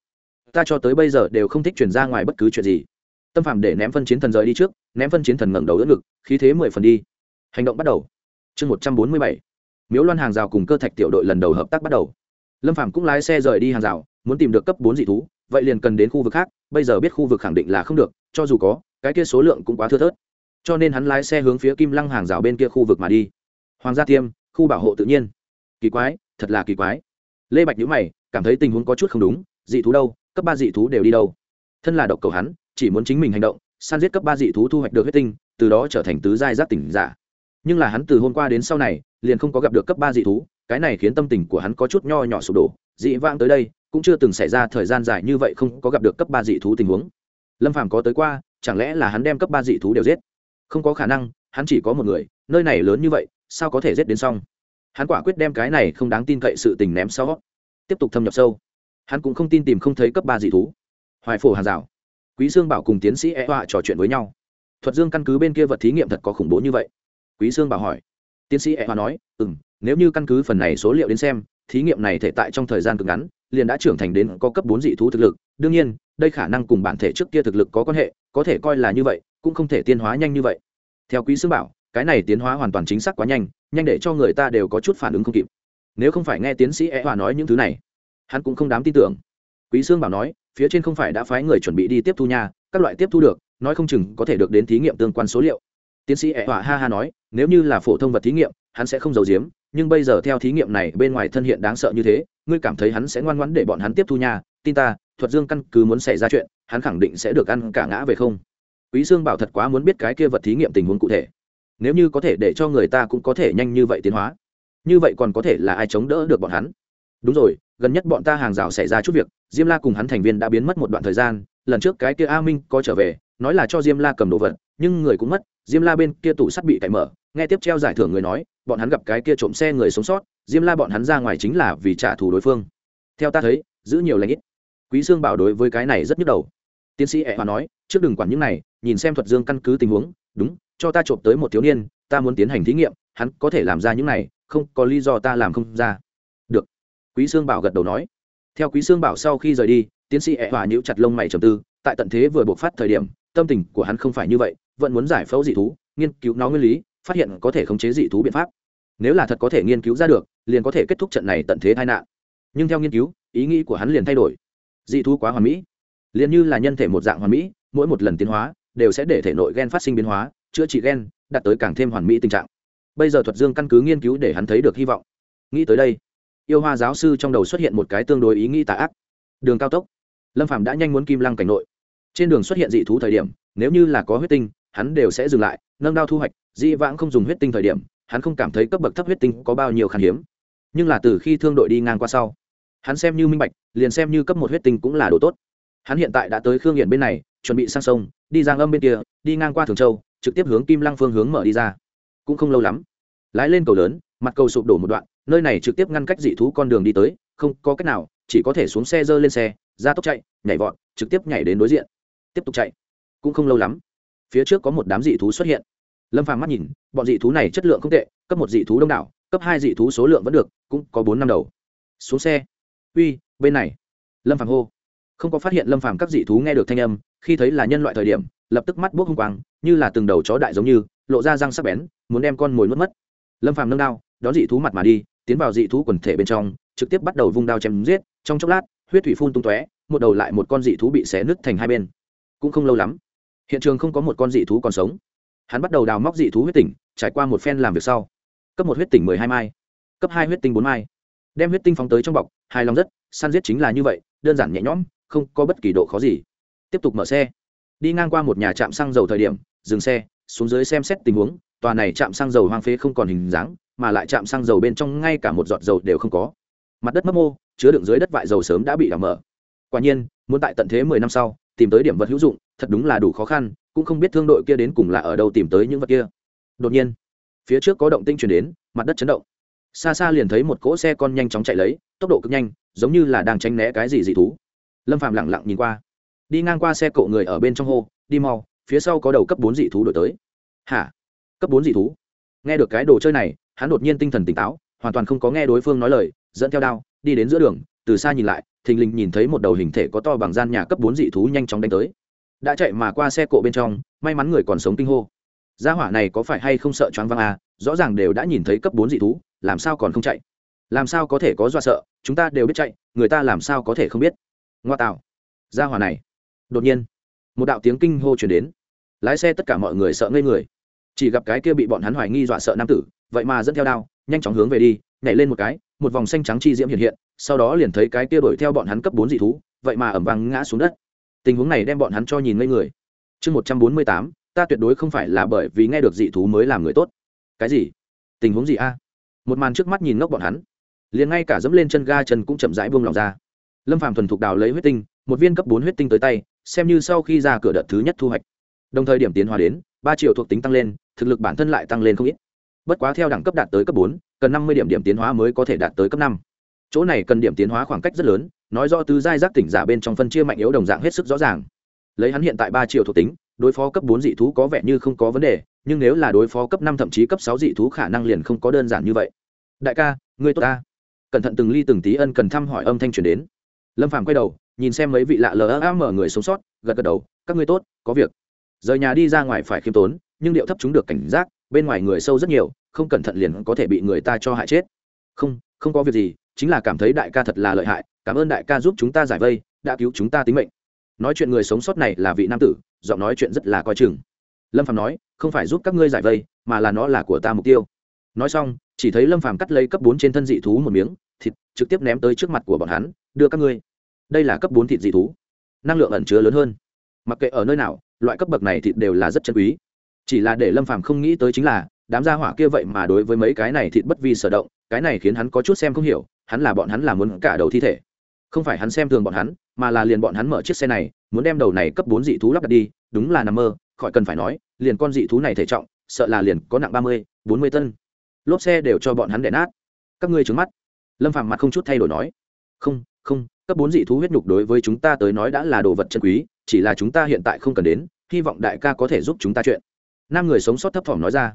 Speaker 1: Ta cho tới bây giờ đều không thích truyền ra ngoài bất cứ chuyện gì. Tâm phạm để ném phân chiến thần rời đi trước, ném phân chiến thần ngẩng đầu đỡ ngực, khí thế mười phần đi. Hành động bắt đầu. Chương một trăm bốn mươi bảy. Miếu loan hàng rào cùng cơ thạch tiểu đội lần đầu hợp tác bắt đầu. Lâm phạm cũng lái xe rời đi hàng rào, muốn tìm được cấp bốn dị thú, vậy liền cần đến khu vực khác, bây giờ biết khu vực khẳng định là không được, cho dù có cái kia số lượng cũng quá thưa thớt. Cho nên hắn lái xe hướng phía kim lăng hàng rào bên kia khu vực mà đi. Hoàng gia tiêm, khu bảo hộ tự nhiên. Kỳ quái, thật là kỳ quái. Lê bạch nhữ mày, cảm thấy tình huống có chút không đúng, dị thú đâu, cấp ba dị thú đều đi đâu. Thân là độc cầu hắn, chỉ muốn chính mình hành động, săn giết cấp ba dị thú thu hoạch được huyết tinh, từ đó trở thành tứ giai giác tỉnh giả. Nhưng là hắn từ hôm qua đến sau này, liền không có gặp được cấp ba dị thú, cái này khiến tâm tình của hắn có chút nho nhỏ sụp đổ. Dị vãng tới đây, cũng chưa từng xảy ra thời gian dài như vậy không có gặp được cấp ba dị thú tình huống. Lâm phàm có tới qua chẳng lẽ là hắn đem cấp ba dị thú đều giết? Không có khả năng, hắn chỉ có một người, nơi này lớn như vậy, sao có thể giết đến xong? Hắn quả quyết đem cái này không đáng tin cậy sự tình ném sau. Tiếp tục thâm nhập sâu. Hắn cũng không tin tìm không thấy cấp ba dị thú. Hoài phổ hàng rào. Quý dương bảo cùng tiến sĩ e họa trò chuyện với nhau. Thuật dương căn cứ bên kia vật thí nghiệm thật có khủng bố như vậy. Quý dương bảo hỏi. Tiến sĩ e họa nói ừ nếu như căn cứ phần này số liệu đến xem, thí nghiệm này thể tại trong thời gian cực ngắn, liền đã trưởng thành đến có cấp bốn dị thú thực lực. Đương nhiên đây khả năng cùng bản thể trước kia thực lực có quan hệ, có thể coi là như vậy, cũng không thể tiến hóa nhanh như vậy. Theo quý xương bảo, cái này tiến hóa hoàn toàn chính xác quá nhanh nhanh để cho người ta đều có chút phản ứng không kịp. Nếu không phải nghe tiến sĩ e hòa nói những thứ này, hắn cũng không dám tin tưởng. Quý sương bảo nói, phía trên không phải đã phái người chuẩn bị đi tiếp thu nhà các loại tiếp thu được, nói không chừng có thể được đến thí nghiệm tương quan số liệu. Tiến sĩ e hòa ha ha nói, nếu như là phổ thông vật thí nghiệm, hắn sẽ không giấu giếm, nhưng bây giờ theo thí nghiệm này bên ngoài thân hiện đáng sợ như thế, ngươi cảm thấy hắn sẽ ngoan ngoãn để bọn hắn tiếp thu nhà tin ta thuật dương căn cứ muốn xảy ra chuyện, hắn khẳng định sẽ được ăn cả ngã về không. Quý Dương bảo thật quá muốn biết cái kia vật thí nghiệm tình huống cụ thể. Nếu như có thể để cho người ta cũng có thể nhanh như vậy tiến hóa, như vậy còn có thể là ai chống đỡ được bọn hắn? Đúng rồi, gần nhất bọn ta hàng rào xảy ra chút việc, diêm la cùng hắn thành viên đã biến mất một đoạn thời gian, lần trước cái kia a minh có trở về, nói là cho diêm la cầm đồ vật, nhưng người cũng mất, diêm la bên kia tủ sắt bị cậy mở, nghe tiếp treo giải thưởng người nói, bọn hắn gặp cái kia trộm xe người sống sót, diêm la bọn hắn ra ngoài chính là vì trả thù đối phương. Theo ta thấy, giữ nhiều lãnh ít quý sương bảo đối với cái này rất nhức đầu. Tiến sĩ ẹ hòa nói, trước đừng quản những này, nhìn xem thuật dương căn cứ tình huống, đúng, cho ta trộm tới một thiếu niên, ta muốn tiến hành thí nghiệm, hắn có thể làm ra những này, không, có lý do ta làm không ra. Được. Quý sương bảo gật đầu nói. Theo quý sương bảo sau khi rời đi, tiến sĩ ẹ hòa nhíu chặt lông mày trầm tư, tại tận thế vừa buộc phát thời điểm, tâm tình của hắn không phải như vậy, vẫn muốn giải phẫu dị thú, nghiên cứu nó nguyên lý, phát hiện có thể khống chế dị thú biện pháp. Nếu là thật có thể nghiên cứu ra được, liền có thể kết thúc trận này tận thế tai nạn. Nhưng theo nghiên cứu, ý nghĩ của hắn liền thay đổi dị thú quá hoàn mỹ. Liền như là nhân thể một dạng hoàn mỹ, mỗi một lần tiến hóa đều sẽ để thể nội gen phát sinh biến hóa, chữa trị gen, đạt tới càng thêm hoàn mỹ tình trạng. Bây giờ thuật dương căn cứ nghiên cứu để hắn thấy được hy vọng. Nghĩ tới đây, yêu hoa giáo sư trong đầu xuất hiện một cái tương đối ý nghĩ tà ác. Đường cao tốc. Lâm phạm đã nhanh muốn kim lăng cảnh nội. Trên đường xuất hiện dị thú thời điểm, nếu như là có huyết tinh, hắn đều sẽ dừng lại, nâng đao thu hoạch Dị vãng không dùng huyết tinh thời điểm, hắn không cảm thấy cấp bậc thấp huyết tinh có bao nhiêu khan hiếm. Nhưng là từ khi thương đội đi ngang qua sau hắn xem như minh bạch, liền xem như cấp một huyết tinh cũng là đồ tốt. Hắn hiện tại đã tới khương hiển bên này, chuẩn bị sang sông, đi giang âm bên kia, đi ngang qua thường châu, trực tiếp hướng kim lăng phương hướng mở đi ra. Cũng không lâu lắm, lái lên cầu lớn, mặt cầu sụp đổ một đoạn, nơi này trực tiếp ngăn cách dị thú con đường đi tới, không có cách nào, chỉ có thể xuống xe dơ lên xe, ra tốc chạy, nhảy vọt, trực tiếp nhảy đến đối diện. Tiếp tục chạy. Cũng không lâu lắm, phía trước có một đám dị thú xuất hiện. Lâm phàm mắt nhìn, bọn dị thú này chất lượng không tệ, cấp một dị thú đông đảo, cấp hai dị thú số lượng vẫn được, cũng có bốn năm đầu. Xuống xe uy, bên này. Lâm phàm hô. Không có phát hiện lâm phàm các dị thú nghe được thanh âm, khi thấy là nhân loại thời điểm, lập tức mắt buốc hung quang, như là từng đầu chó đại giống như, lộ ra răng sắc bén, muốn đem con mồi nuốt mất. Lâm phàm nâng đao, đón dị thú mặt mà đi, tiến vào dị thú quần thể bên trong, trực tiếp bắt đầu vung đao chém giết, trong chốc lát, huyết thủy phun tung tóe, một đầu lại một con dị thú bị xé nứt thành hai bên. Cũng không lâu lắm, hiện trường không có một con dị thú còn sống. Hắn bắt đầu đào móc dị thú huyết tỉnh, trải qua một phen làm việc sau. Cấp một huyết tỉnh mười hai mai, cấp hai huyết tinh bốn mai đem huyết tinh phóng tới trong bọc, hài lòng rất, săn giết chính là như vậy, đơn giản nhẹ nhõm, không có bất kỳ độ khó gì. Tiếp tục mở xe. Đi ngang qua một nhà trạm xăng dầu thời điểm, dừng xe, xuống dưới xem xét tình huống, tòa này trạm xăng dầu hoang phế không còn hình dáng, mà lại trạm xăng dầu bên trong ngay cả một giọt dầu đều không có. Mặt đất mấp mô, chứa đựng dưới đất vại dầu sớm đã bị đảo mở quả nhiên, muốn tại tận thế mười năm sau, tìm tới điểm vật hữu dụng, thật đúng là đủ khó khăn, cũng không biết thương đội kia đến cùng là ở đâu tìm tới những vật kia. Đột nhiên, phía trước có động tinh chuyển đến, mặt đất chấn động xa xa liền thấy một cỗ xe con nhanh chóng chạy lấy, tốc độ cực nhanh, giống như là đang tránh né cái gì dị thú. Lâm phạm lẳng lặng nhìn qua. Đi ngang qua xe cộ người ở bên trong hô, đi mau, phía sau có đầu cấp bốn dị thú đổi tới. Hả? Cấp bốn dị thú? Nghe được cái đồ chơi này, hắn đột nhiên tinh thần tỉnh táo, hoàn toàn không có nghe đối phương nói lời, dẫn theo đao, đi đến giữa đường, từ xa nhìn lại, thình lình nhìn thấy một đầu hình thể có to bằng gian nhà cấp bốn dị thú nhanh chóng đánh tới. Đã chạy mà qua xe cộ bên trong, may mắn người còn sống kinh hô. Gia hỏa này có phải hay không sợ choáng văng à rõ ràng đều đã nhìn thấy cấp bốn dị thú làm sao còn không chạy? Làm sao có thể có dọa sợ? Chúng ta đều biết chạy, người ta làm sao có thể không biết? Ngoa tạo. Gia hòa này. Đột nhiên, một đạo tiếng kinh hô chuyển đến. Lái xe tất cả mọi người sợ ngây người. Chỉ gặp cái kia bị bọn hắn hoài nghi dọa sợ nam tử, vậy mà dẫn theo đao, nhanh chóng hướng về đi, nhảy lên một cái, một vòng xanh trắng chi diễm hiện hiện, sau đó liền thấy cái kia đuổi theo bọn hắn cấp bốn dị thú, vậy mà ẩm vàng ngã xuống đất. Tình huống này đem bọn hắn cho nhìn ngây người. Chương một trăm bốn mươi tám, ta tuyệt đối không phải là bởi vì nghe được dị thú mới làm người tốt. Cái gì? Tình huống gì a? Một màn trước mắt nhìn ngốc bọn hắn. Liền ngay cả dẫm lên chân ga chân cũng chậm rãi buông lòng ra. Lâm phàm thuần thục đào lấy huyết tinh, một viên cấp bốn huyết tinh tới tay, xem như sau khi ra cửa đợt thứ nhất thu hoạch. Đồng thời điểm tiến hóa đến, ba triệu thuộc tính tăng lên, thực lực bản thân lại tăng lên không ít. Bất quá theo đẳng cấp đạt tới cấp bốn, cần năm mươi điểm điểm tiến hóa mới có thể đạt tới cấp năm. Chỗ này cần điểm tiến hóa khoảng cách rất lớn, nói rõ tứ giai giác tỉnh giả bên trong phân chia mạnh yếu đồng dạng hết sức rõ ràng. Lấy hắn hiện tại ba triệu thuộc tính, đối phó cấp bốn dị thú có vẻ như không có vấn đề nhưng nếu là đối phó cấp năm thậm chí cấp sáu dị thú khả năng liền không có đơn giản như vậy. Đại ca, ngươi tốt ta. Cẩn thận từng ly từng tí ân cần thăm hỏi âm thanh truyền đến. Lâm phàm quay đầu, nhìn xem mấy vị lạ lỡ mở người sống sót, gật gật đầu, các ngươi tốt, có việc. Rời nhà đi ra ngoài phải khiêm tốn, nhưng điệu thấp chúng được cảnh giác, bên ngoài người sâu rất nhiều, không cẩn thận liền có thể bị người ta cho hại chết. Không không có việc gì, chính là cảm thấy đại ca thật là lợi hại, cảm ơn đại ca giúp chúng ta giải vây, đã cứu chúng ta tính mệnh. Nói chuyện người sống sót này là vị nam tử, giọng nói chuyện rất là coi chừng lâm phạm nói, không phải giúp các ngươi giải vây, mà là nó là của ta mục tiêu. Nói xong, chỉ thấy lâm phàm cắt lấy cấp bốn trên thân dị thú một miếng, thịt, trực tiếp ném tới trước mặt của bọn hắn, đưa các ngươi. Đây là cấp bốn thịt dị thú. Năng lượng ẩn chứa lớn hơn. Mặc kệ ở nơi nào, loại cấp bậc này thịt đều là rất chân quý. Chỉ là để lâm phàm không nghĩ tới chính là, đám gia hỏa kia vậy mà đối với mấy cái này thịt bất vi sở động, cái này khiến hắn có chút xem không hiểu, hắn là bọn hắn là muốn cả đầu thi thể. Không phải hắn xem thường bọn hắn, mà là liền bọn hắn mở chiếc xe này, muốn đem đầu này cấp bốn dị thú lắp đặt đi, đúng là nằm mơ khỏi cần phải nói, liền con dị thú này thể trọng, sợ là liền có nặng ba mươi, bốn mươi tân lốp xe đều cho bọn hắn đẻ nát. Các ngươi trứng mắt. Lâm phàm mặt không chút thay đổi nói. Không không cấp bốn dị thú huyết nhục đối với chúng ta tới nói đã là đồ vật chân quý, chỉ là chúng ta hiện tại không cần đến, hy vọng đại ca có thể giúp chúng ta chuyện. Nam người sống sót thấp thỏm nói ra.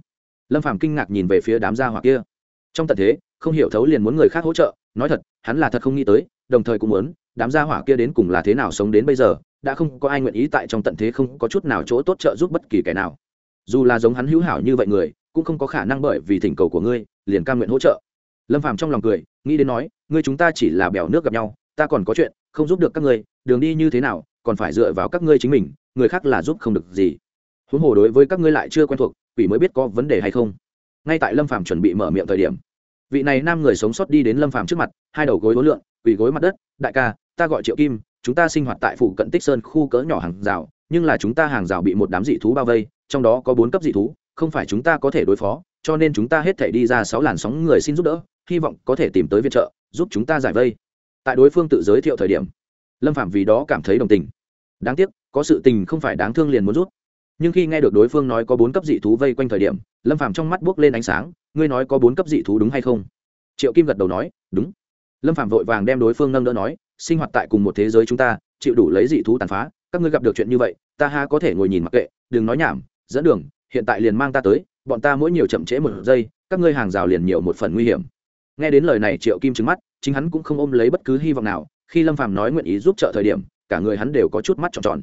Speaker 1: Lâm phàm kinh ngạc nhìn về phía đám gia hỏa kia. Trong tận thế, không hiểu thấu liền muốn người khác hỗ trợ, nói thật, hắn là thật không nghĩ tới đồng thời cũng muốn, đám gia hỏa kia đến cùng là thế nào sống đến bây giờ, đã không có ai nguyện ý tại trong tận thế không có chút nào chỗ tốt trợ giúp bất kỳ kẻ nào. Dù là giống hắn hữu hảo như vậy người, cũng không có khả năng bởi vì thỉnh cầu của ngươi, liền cam nguyện hỗ trợ. Lâm phàm trong lòng cười, nghĩ đến nói, ngươi chúng ta chỉ là bèo nước gặp nhau, ta còn có chuyện, không giúp được các ngươi, đường đi như thế nào, còn phải dựa vào các ngươi chính mình, người khác là giúp không được gì. Huống hồ đối với các ngươi lại chưa quen thuộc, quỷ mới biết có vấn đề hay không. Ngay tại lâm phàm chuẩn bị mở miệng thời điểm, vị này nam người sống sót đi đến lâm phàm trước mặt, hai đầu gối đối lượn quỳ gối mặt đất, đại ca, ta gọi triệu kim, chúng ta sinh hoạt tại phủ cận tích sơn khu cỡ nhỏ hàng rào, nhưng là chúng ta hàng rào bị một đám dị thú bao vây, trong đó có bốn cấp dị thú, không phải chúng ta có thể đối phó, cho nên chúng ta hết thể đi ra sáu làn sóng người xin giúp đỡ, hy vọng có thể tìm tới viện trợ, giúp chúng ta giải vây. Tại đối phương tự giới thiệu thời điểm, lâm phạm vì đó cảm thấy đồng tình. Đáng tiếc, có sự tình không phải đáng thương liền muốn rút. Nhưng khi nghe được đối phương nói có bốn cấp dị thú vây quanh thời điểm, lâm phạm trong mắt buốc lên ánh sáng, ngươi nói có bốn cấp dị thú đúng hay không? Triệu kim gật đầu nói, đúng lâm phạm vội vàng đem đối phương nâng đỡ nói, sinh hoạt tại cùng một thế giới chúng ta, chịu đủ lấy dị thú tàn phá, các ngươi gặp được chuyện như vậy, ta ha có thể ngồi nhìn mặc kệ, đừng nói nhảm, dẫn đường, hiện tại liền mang ta tới, bọn ta mỗi nhiều chậm trễ một giây, các ngươi hàng rào liền nhiều một phần nguy hiểm. Nghe đến lời này, triệu kim trứng mắt, chính hắn cũng không ôm lấy bất cứ hy vọng nào, khi lâm phàm nói nguyện ý giúp trợ thời điểm, cả người hắn đều có chút mắt tròn tròn.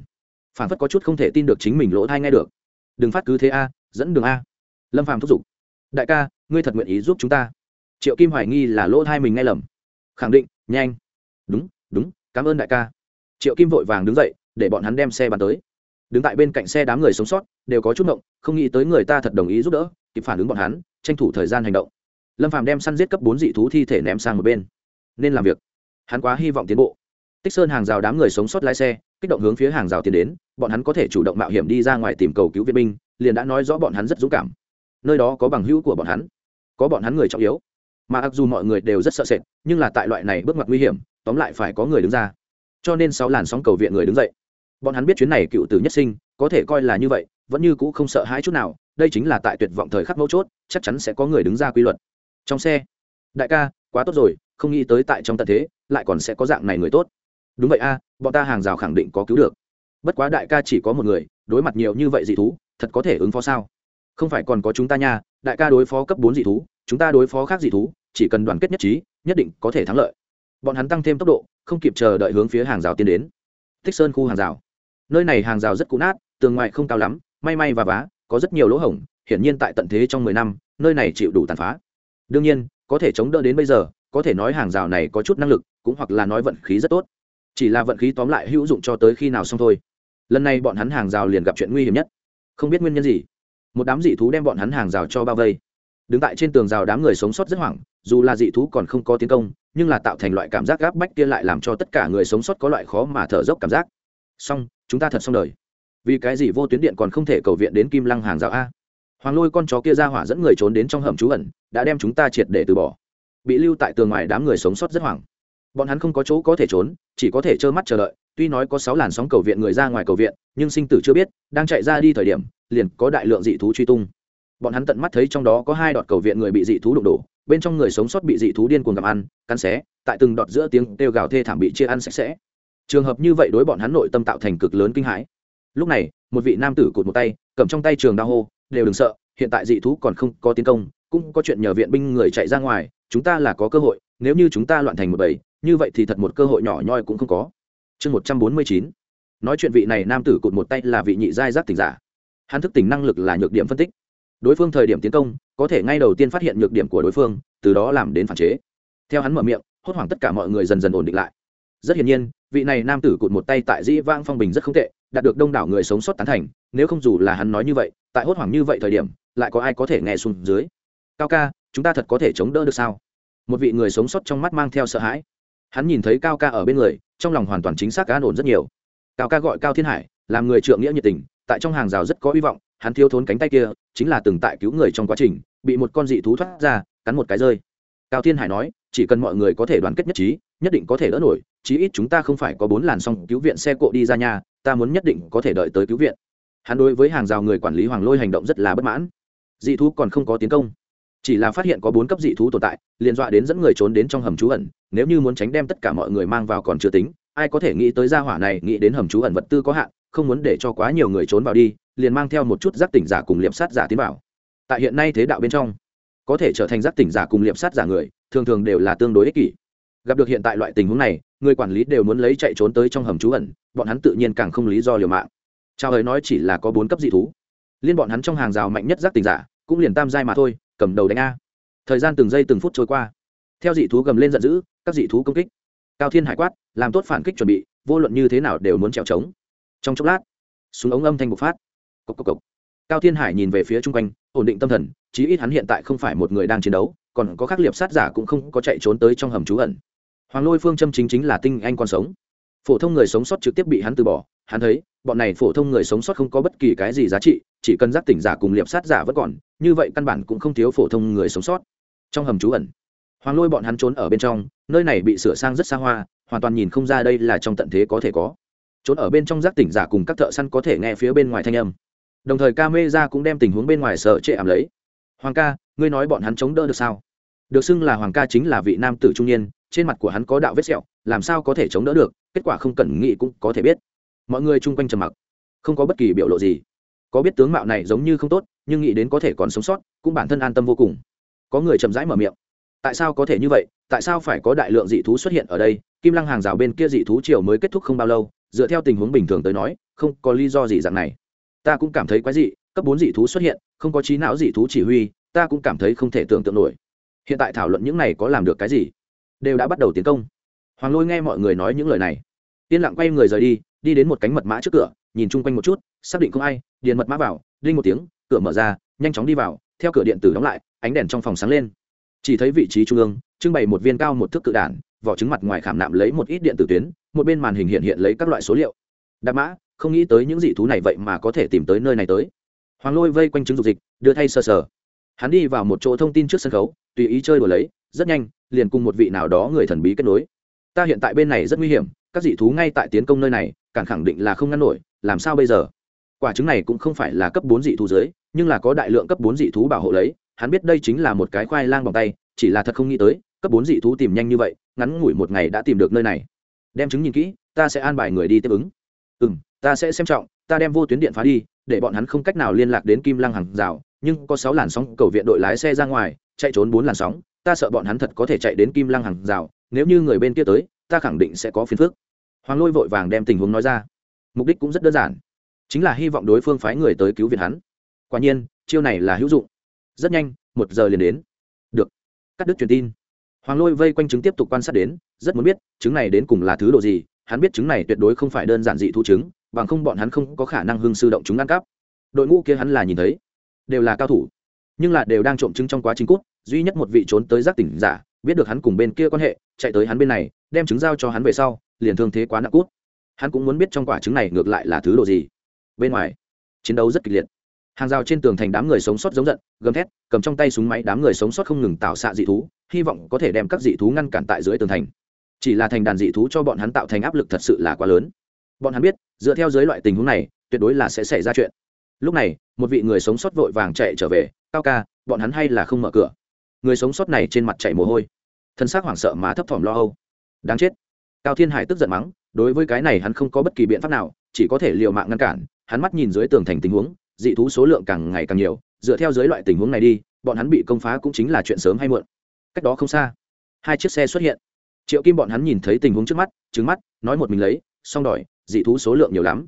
Speaker 1: Phản phất có chút không thể tin được chính mình lỗ thai nghe được. Đừng phát cứ thế a, dẫn đường a. Lâm phàm thúc giục. Đại ca, ngươi thật nguyện ý giúp chúng ta. Triệu kim hoài nghi là lỗ thai mình nghe lầm khẳng định, nhanh. Đúng đúng, cảm ơn đại ca. Triệu kim vội vàng đứng dậy, để bọn hắn đem xe bàn tới. Đứng tại bên cạnh xe đám người sống sót, đều có chút động không nghĩ tới người ta thật đồng ý giúp đỡ, kịp phản ứng bọn hắn, tranh thủ thời gian hành động. Lâm phàm đem săn giết cấp bốn dị thú thi thể ném sang một bên. Nên làm việc. Hắn quá hy vọng tiến bộ. Tích sơn hàng rào đám người sống sót lái xe, kích động hướng phía hàng rào tiến đến, bọn hắn có thể chủ động mạo hiểm đi ra ngoài tìm cầu cứu viện binh, liền đã nói rõ bọn hắn rất dũng cảm. Nơi đó có bằng hữu của bọn hắn, có bọn hắn người trọng yếu mà mặc dù mọi người đều rất sợ sệt, nhưng là tại loại này bước ngoặt nguy hiểm, tóm lại phải có người đứng ra. Cho nên sáu làn sóng cầu viện người đứng dậy. Bọn hắn biết chuyến này cựu tử nhất sinh, có thể coi là như vậy, vẫn như cũ không sợ hãi chút nào, đây chính là tại tuyệt vọng thời khắc mấu chốt, chắc chắn sẽ có người đứng ra quy luật. Trong xe, đại ca, quá tốt rồi, không nghĩ tới tại trong tận thế, lại còn sẽ có dạng này người tốt. Đúng vậy a, bọn ta hàng rào khẳng định có cứu được. Bất quá đại ca chỉ có một người, đối mặt nhiều như vậy dị thú, thật có thể ứng phó sao? Không phải còn có chúng ta nha, đại ca đối phó cấp bốn dị thú chúng ta đối phó khác dị thú, chỉ cần đoàn kết nhất trí, nhất định có thể thắng lợi. Bọn hắn tăng thêm tốc độ, không kịp chờ đợi hướng phía hàng rào tiến đến. Thích sơn khu hàng rào. Nơi này hàng rào rất cũ nát, tường ngoài không cao lắm, may may và vá, có rất nhiều lỗ hổng, hiển nhiên tại tận thế trong mười năm, nơi này chịu đủ tàn phá. Đương nhiên, có thể chống đỡ đến bây giờ, có thể nói hàng rào này có chút năng lực, cũng hoặc là nói vận khí rất tốt. Chỉ là vận khí tóm lại hữu dụng cho tới khi nào xong thôi. Lần này bọn hắn hàng rào liền gặp chuyện nguy hiểm nhất. Không biết nguyên nhân gì. Một đám dị thú đem bọn hắn hàng rào cho bao vây đứng tại trên tường rào đám người sống sót rất hoảng, dù là dị thú còn không có tiến công, nhưng là tạo thành loại cảm giác gáp bách kia lại làm cho tất cả người sống sót có loại khó mà thở dốc cảm giác. Xong, chúng ta thật xong đời. Vì cái gì vô tuyến điện còn không thể cầu viện đến kim lăng hàng rào a? Hoàng lôi con chó kia ra hỏa dẫn người trốn đến trong hầm trú ẩn, đã đem chúng ta triệt để từ bỏ. Bị lưu tại tường ngoài đám người sống sót rất hoảng. Bọn hắn không có chỗ có thể trốn, chỉ có thể trơ mắt chờ đợi, tuy nói có sáu làn sóng cầu viện người ra ngoài cầu viện, nhưng sinh tử chưa biết, đang chạy ra đi thời điểm, liền có đại lượng dị thú truy tung bọn hắn tận mắt thấy trong đó có hai đọt cầu viện người bị dị thú đụng đổ, bên trong người sống sót bị dị thú điên cuồng gặm ăn, cắn xé, tại từng đọt giữa tiếng kêu gào thê thảm bị chia ăn sạch sẽ. Trường hợp như vậy đối bọn hắn nội tâm tạo thành cực lớn kinh hãi. Lúc này, một vị nam tử cụt một tay, cầm trong tay trường đao hô, đều đừng sợ, hiện tại dị thú còn không có tiến công, cũng có chuyện nhờ viện binh người chạy ra ngoài, chúng ta là có cơ hội, nếu như chúng ta loạn thành một bầy, như vậy thì thật một cơ hội nhỏ nhoi cũng không có. Chương một trăm bốn mươi chín. Nói chuyện vị này nam tử cụt một tay là vị nhị giai giác tỉnh giả. Hắn thức tỉnh năng lực là nhược điểm phân tích đối phương thời điểm tiến công, có thể ngay đầu tiên phát hiện nhược điểm của đối phương, từ đó làm đến phản chế. Theo hắn mở miệng, hốt hoảng tất cả mọi người dần dần ổn định lại. Rất hiển nhiên, vị này nam tử cụt một tay tại dĩ vang phong bình rất không tệ, đạt được đông đảo người sống sót tán thành, nếu không dù là hắn nói như vậy, tại hốt hoảng như vậy thời điểm, lại có ai có thể nghe xuống dưới? Cao ca, chúng ta thật có thể chống đỡ được sao? Một vị người sống sót trong mắt mang theo sợ hãi. Hắn nhìn thấy cao ca ở bên người, trong lòng hoàn toàn chính xác an ổn rất nhiều. Cao ca gọi cao thiên hải, làm người trượng nghĩa nhiệt tình, tại trong hàng rào rất có hy vọng hắn thiếu thốn cánh tay kia, chính là từng tại cứu người trong quá trình, bị một con dị thú thoát ra, cắn một cái rơi. Cao thiên hải nói, chỉ cần mọi người có thể đoàn kết nhất trí, nhất định có thể đỡ nổi, chí ít chúng ta không phải có bốn làn song cứu viện xe cộ đi ra nhà, ta muốn nhất định có thể đợi tới cứu viện. Hắn đối với hàng rào người quản lý hoàng lôi hành động rất là bất mãn. Dị thú còn không có tiến công. Chỉ là phát hiện có bốn cấp dị thú tồn tại, liền dọa đến dẫn người trốn đến trong hầm trú ẩn, nếu như muốn tránh đem tất cả mọi người mang vào còn chưa tính, ai có thể nghĩ tới gia hỏa này nghĩ đến hầm trú ẩn vật tư có hạn, không muốn để cho quá nhiều người trốn vào đi liền mang theo một chút giác tỉnh giả cùng liệp sát giả tiến vào. Tại hiện nay thế đạo bên trong, có thể trở thành giác tỉnh giả cùng liệp sát giả người, thường thường đều là tương đối ích kỷ. Gặp được hiện tại loại tình huống này, người quản lý đều muốn lấy chạy trốn tới trong hầm trú ẩn, bọn hắn tự nhiên càng không lý do liều mạng. Chào hời nói chỉ là có bốn cấp dị thú. Liên bọn hắn trong hàng rào mạnh nhất giác tỉnh giả, cũng liền tam giai mà thôi, cầm đầu đánh a. Thời gian từng giây từng phút trôi qua. Theo dị thú gầm lên giận dữ, các dị thú công kích. Cao thiên hải quát, làm tốt phản kích chuẩn bị, vô luận như thế nào đều muốn trèo trống. Trong chốc lát, súng ống âm thanh bộc phát cốc cốc cốc. cao thiên hải nhìn về phía chung quanh, ổn định tâm thần, chí ít hắn hiện tại không phải một người đang chiến đấu, còn có các liệp sát giả cũng không có chạy trốn tới trong hầm trú ẩn. Hoàng lôi phương châm chính chính là tinh anh còn sống. Phổ thông người sống sót trực tiếp bị hắn từ bỏ, hắn thấy, bọn này phổ thông người sống sót không có bất kỳ cái gì giá trị, chỉ cần giác tỉnh giả cùng liệp sát giả vẫn còn, như vậy căn bản cũng không thiếu phổ thông người sống sót. Trong hầm trú ẩn, hoàng lôi bọn hắn trốn ở bên trong, nơi này bị sửa sang rất xa hoa, hoàn toàn nhìn không ra đây là trong tận thế có thể có. Trốn ở bên trong giác tỉnh giả cùng các thợ săn có thể nghe phía bên ngoài thanh âm đồng thời ca mê ra cũng đem tình huống bên ngoài sợ trệ ảm lấy. Hoàng ca, ngươi nói bọn hắn chống đỡ được sao? Được xưng là hoàng ca chính là vị nam tử trung niên, trên mặt của hắn có đạo vết sẹo, làm sao có thể chống đỡ được? Kết quả không cần nghĩ cũng có thể biết. Mọi người chung quanh trầm mặc, không có bất kỳ biểu lộ gì. Có biết tướng mạo này giống như không tốt, nhưng nghĩ đến có thể còn sống sót, cũng bản thân an tâm vô cùng. Có người chậm rãi mở miệng. Tại sao có thể như vậy? Tại sao phải có đại lượng dị thú xuất hiện ở đây? Kim lăng hàng rào bên kia dị thú chiều mới kết thúc không bao lâu, dựa theo tình huống bình thường tới nói, không có lý do gì dạng này ta cũng cảm thấy quái dị, cấp bốn dị thú xuất hiện, không có trí não dị thú chỉ huy, ta cũng cảm thấy không thể tưởng tượng nổi. Hiện tại thảo luận những này có làm được cái gì? Đều đã bắt đầu tiến công. Hoàng lôi nghe mọi người nói những lời này. Yên lặng quay người rời đi đi đến một cánh mật mã trước cửa, nhìn chung quanh một chút, xác định không ai, điền mật mã vào, đinh một tiếng, cửa mở ra, nhanh chóng đi vào, theo cửa điện tử đóng lại, ánh đèn trong phòng sáng lên. Chỉ thấy vị trí trung ương, trưng bày một viên cao một thước cự đản, vỏ trứng mặt ngoài khảm nạm lấy một ít điện tử tuyến, một bên màn hình hiện hiện lấy các loại số liệu. Đạp mã không nghĩ tới những dị thú này vậy mà có thể tìm tới nơi này tới. Hoàng lôi vây quanh chứng dục dịch, đưa thay sơ sờ. Hắn đi vào một chỗ thông tin trước sân khấu, tùy ý chơi đùa lấy, rất nhanh, liền cùng một vị nào đó người thần bí kết nối. Ta hiện tại bên này rất nguy hiểm, các dị thú ngay tại tiến công nơi này, càng khẳng định là không ngăn nổi, làm sao bây giờ? Quả trứng này cũng không phải là cấp bốn dị thú dưới, nhưng là có đại lượng cấp bốn dị thú bảo hộ lấy, hắn biết đây chính là một cái khoai lang bằng tay, chỉ là thật không nghĩ tới, cấp bốn dị thú tìm nhanh như vậy, ngắn ngủi một ngày đã tìm được nơi này. Đem chứng nhìn kỹ, ta sẽ an bài người đi tiếp ứng. Ừ m ta sẽ xem trọng, ta đem vô tuyến điện phá đi, để bọn hắn không cách nào liên lạc đến kim lăng hàng rào, nhưng có sáu làn sóng cầu viện đội lái xe ra ngoài, chạy trốn bốn làn sóng, ta sợ bọn hắn thật có thể chạy đến kim lăng hàng rào, nếu như người bên kia tới, ta khẳng định sẽ có phiền phức. Hoàng lôi vội vàng đem tình huống nói ra. Mục đích cũng rất đơn giản, chính là hy vọng đối phương phái người tới cứu viện hắn. Quả nhiên, chiêu này là hữu dụng. Rất nhanh, một giờ liền đến. Được. Cắt đứt truyền tin. Hoàng lôi vây quanh chứng tiếp tục quan sát đến, rất muốn biết, chứng này đến cùng là thứ độ gì, hắn biết chứng này tuyệt đối không phải đơn giản dị thu chứng bằng không bọn hắn không có khả năng hưng sư động chúng ăn cắp. Đội ngũ kia hắn là nhìn thấy, đều là cao thủ, nhưng là đều đang trộm chứng trong quá trình cút, duy nhất một vị trốn tới giác tỉnh giả, biết được hắn cùng bên kia quan hệ, chạy tới hắn bên này, đem trứng giao cho hắn về sau, liền thương thế quá nặng cút. Hắn cũng muốn biết trong quả trứng này ngược lại là thứ đồ gì. Bên ngoài, chiến đấu rất kịch liệt. Hàng rào trên tường thành đám người sống sót giống giận, gầm thét, cầm trong tay súng máy đám người sống sót không ngừng tạo xạ dị thú, hy vọng có thể đem các dị thú ngăn cản tại dưới tường thành. Chỉ là thành đàn dị thú cho bọn hắn tạo thành áp lực thật sự là quá lớn bọn hắn biết, dựa theo dưới loại tình huống này, tuyệt đối là sẽ xảy ra chuyện. Lúc này, một vị người sống sót vội vàng chạy trở về, cao ca, bọn hắn hay là không mở cửa. Người sống sót này trên mặt chảy mồ hôi. Thân xác hoảng sợ má thấp thỏm lo âu. Đáng chết. Cao thiên hải tức giận mắng, đối với cái này hắn không có bất kỳ biện pháp nào, chỉ có thể l i ề u mạng ngăn cản, hắn mắt nhìn dưới tường thành tình huống, dị thú số lượng càng ngày càng nhiều, dựa theo dưới loại tình huống này đi, bọn hắn bị công phá cũng chính là chuyện sớm hay muộn. Cách đó không xa, hai chiếc xe xuất hiện. Triệu kim bọn hắn nhìn thấy tình huống trước mắt trứng mắt, nói một mình lấy, xong đòi dị thú số lượng nhiều lắm.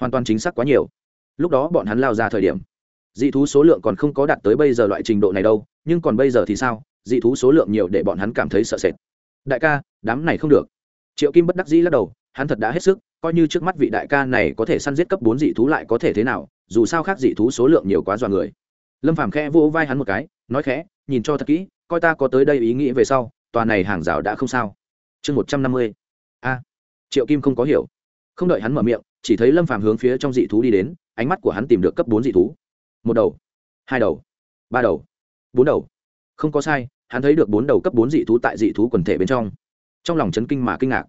Speaker 1: Hoàn toàn chính xác quá nhiều. Lúc đó bọn hắn lao ra thời điểm, dị thú số lượng còn không có đạt tới bây giờ loại trình độ này đâu, nhưng còn bây giờ thì sao? Dị thú số lượng nhiều để bọn hắn cảm thấy sợ sệt. Đại ca, đám này không được. Triệu kim bất đắc dĩ lắc đầu, hắn thật đã hết sức, coi như trước mắt vị đại ca này có thể săn giết cấp bốn dị thú lại có thể thế nào, dù sao khác dị thú số lượng nhiều quá dọa người. Lâm phàm khẽ vỗ vai hắn một cái, nói khẽ, nhìn cho thật kỹ, coi ta có tới đây ý nghĩ về sau, tòa này hàng rào đã không sao. Chương một trăm năm mươi. A. Triệu kim không có hiểu không đợi hắn mở miệng, chỉ thấy lâm phàm hướng phía trong dị thú đi đến, ánh mắt của hắn tìm được cấp bốn dị thú. Một đầu, hai đầu, ba đầu, bốn đầu. Không có sai, hắn thấy được bốn đầu cấp bốn dị thú tại dị thú quần thể bên trong. Trong lòng chấn kinh mà kinh ngạc.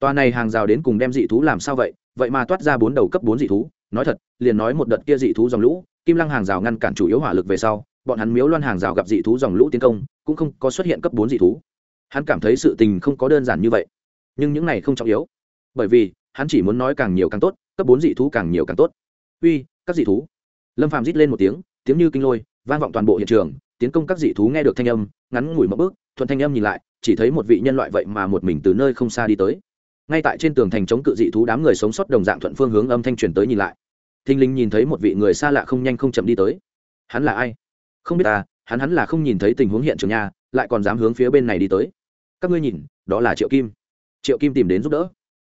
Speaker 1: Tòa này hàng rào đến cùng đem dị thú làm sao vậy? Vậy mà toát ra bốn đầu cấp bốn dị thú. Nói thật, liền nói một đợt kia dị thú dòng lũ, kim lăng hàng rào ngăn cản chủ yếu hỏa lực về sau, bọn hắn miếu loan hàng rào gặp dị thú dòng lũ tiến công, cũng không có xuất hiện cấp bốn dị thú. Hắn cảm thấy sự tình không có đơn giản như vậy. Nhưng những này không trọng yếu. Bởi vì hắn chỉ muốn nói càng nhiều càng tốt, cấp bốn dị thú càng nhiều càng tốt. Uy, các dị thú. Lâm phàm rít lên một tiếng tiếng như kinh lôi, vang vọng toàn bộ hiện trường, tiến công các dị thú nghe được thanh âm, ngắn ngủi một bước, thuận thanh âm nhìn lại, chỉ thấy một vị nhân loại vậy mà một mình từ nơi không xa đi tới. Ngay tại trên tường thành chống cự dị thú đám người sống sót đồng dạng thuận phương hướng âm thanh truyền tới nhìn lại. Thình linh nhìn thấy một vị người xa lạ không nhanh không chậm đi tới. Hắn là ai? Không biết ta hắn hắn là không nhìn thấy tình huống hiện trường nhà lại còn dám hướng phía bên này đi tới. Các ngươi nhìn, đó là triệu kim. Triệu kim tìm đến giúp đỡ.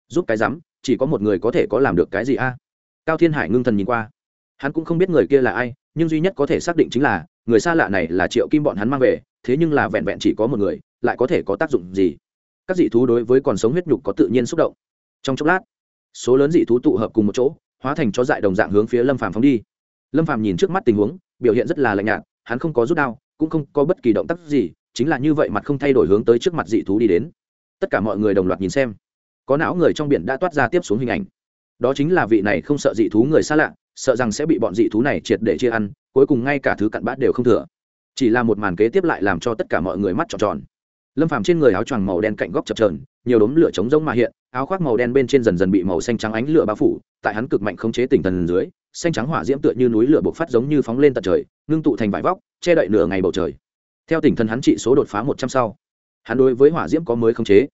Speaker 1: Giúp cái rắm chỉ có một người có thể có làm được cái gì a? Cao thiên hải ngưng thần nhìn qua. Hắn cũng không biết người kia là ai, nhưng duy nhất có thể xác định chính là, người xa lạ này là triệu kim bọn hắn mang về, thế nhưng là vẹn vẹn chỉ có một người, lại có thể có tác dụng gì? Các dị thú đối với còn sống huyết nhục có tự nhiên xúc động. Trong chốc lát, số lớn dị thú tụ hợp cùng một chỗ, hóa thành chó dại đồng dạng hướng phía lâm phàm phóng đi. Lâm phàm nhìn trước mắt tình huống, biểu hiện rất là lạnh nhạt, hắn không có rút đao, cũng không có bất kỳ động tác gì, chính là như vậy mặt không thay đổi hướng tới trước mặt dị thú đi đến. Tất cả mọi người đồng loạt nhìn xem có não người trong biển đã toát ra tiếp xuống hình ảnh. Đó chính là vị này không sợ dị thú người xa lạ, sợ rằng sẽ bị bọn dị thú này triệt để chia ăn, cuối cùng ngay cả thứ cặn bát đều không thừa. Chỉ là một màn kế tiếp lại làm cho tất cả mọi người mắt tròn tròn. Lâm phàm trên người áo choàng màu đen cạnh góc chập trờn nhiều đốm lửa chống rông mà hiện, áo khoác màu đen bên trên dần dần bị màu xanh trắng ánh lửa bao phủ, tại hắn cực mạnh khống chế tỉnh thần dưới, xanh trắng hỏa diễm tựa như núi lửa bộc phát giống như phóng lên tận trời, ngưng tụ thành vải vóc, che đậy nửa ngày bầu trời. Theo tỉnh thần hắn trị số đột phá một trăm sau, hắn đối với hỏa diễm có mới khống chế.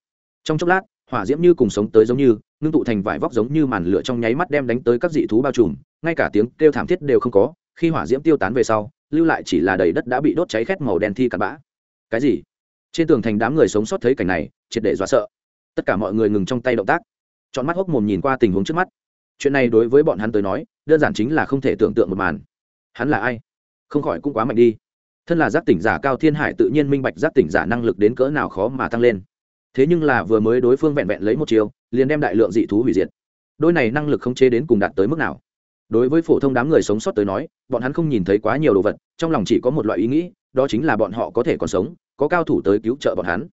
Speaker 1: Trong chốc lát hỏa diễm như cùng sống tới giống như, ngưng tụ thành vải vóc giống như màn lửa trong nháy mắt đem đánh tới các dị thú bao trùm, ngay cả tiếng kêu thảm thiết đều không có, khi hỏa diễm tiêu tán về sau, lưu lại chỉ là đầy đất đã bị đốt cháy khét màu đen thi cặn bã. Cái gì? Trên tường thành đám người sống sót thấy cảnh này, triệt để dọa sợ. Tất cả mọi người ngừng trong tay động tác. Chọn mắt hốc mồm nhìn qua tình huống trước mắt. Chuyện này đối với bọn hắn tới nói, đơn giản chính là không thể tưởng tượng một màn. Hắn là ai? Không khỏi cũng quá mạnh đi. Thân là giác tỉnh giả cao thiên hải tự nhiên minh bạch giác tỉnh giả năng lực đến cỡ nào khó mà tăng lên thế nhưng là vừa mới đối phương vẹn vẹn lấy một chiều liền đem đại lượng dị thú hủy diệt. Đôi này năng lực không chế đến cùng đạt tới mức nào? Đối với phổ thông đám người sống sót tới nói, bọn hắn không nhìn thấy quá nhiều đồ vật, trong lòng chỉ có một loại ý nghĩ, đó chính là bọn họ có thể còn sống, có cao thủ tới cứu trợ bọn hắn.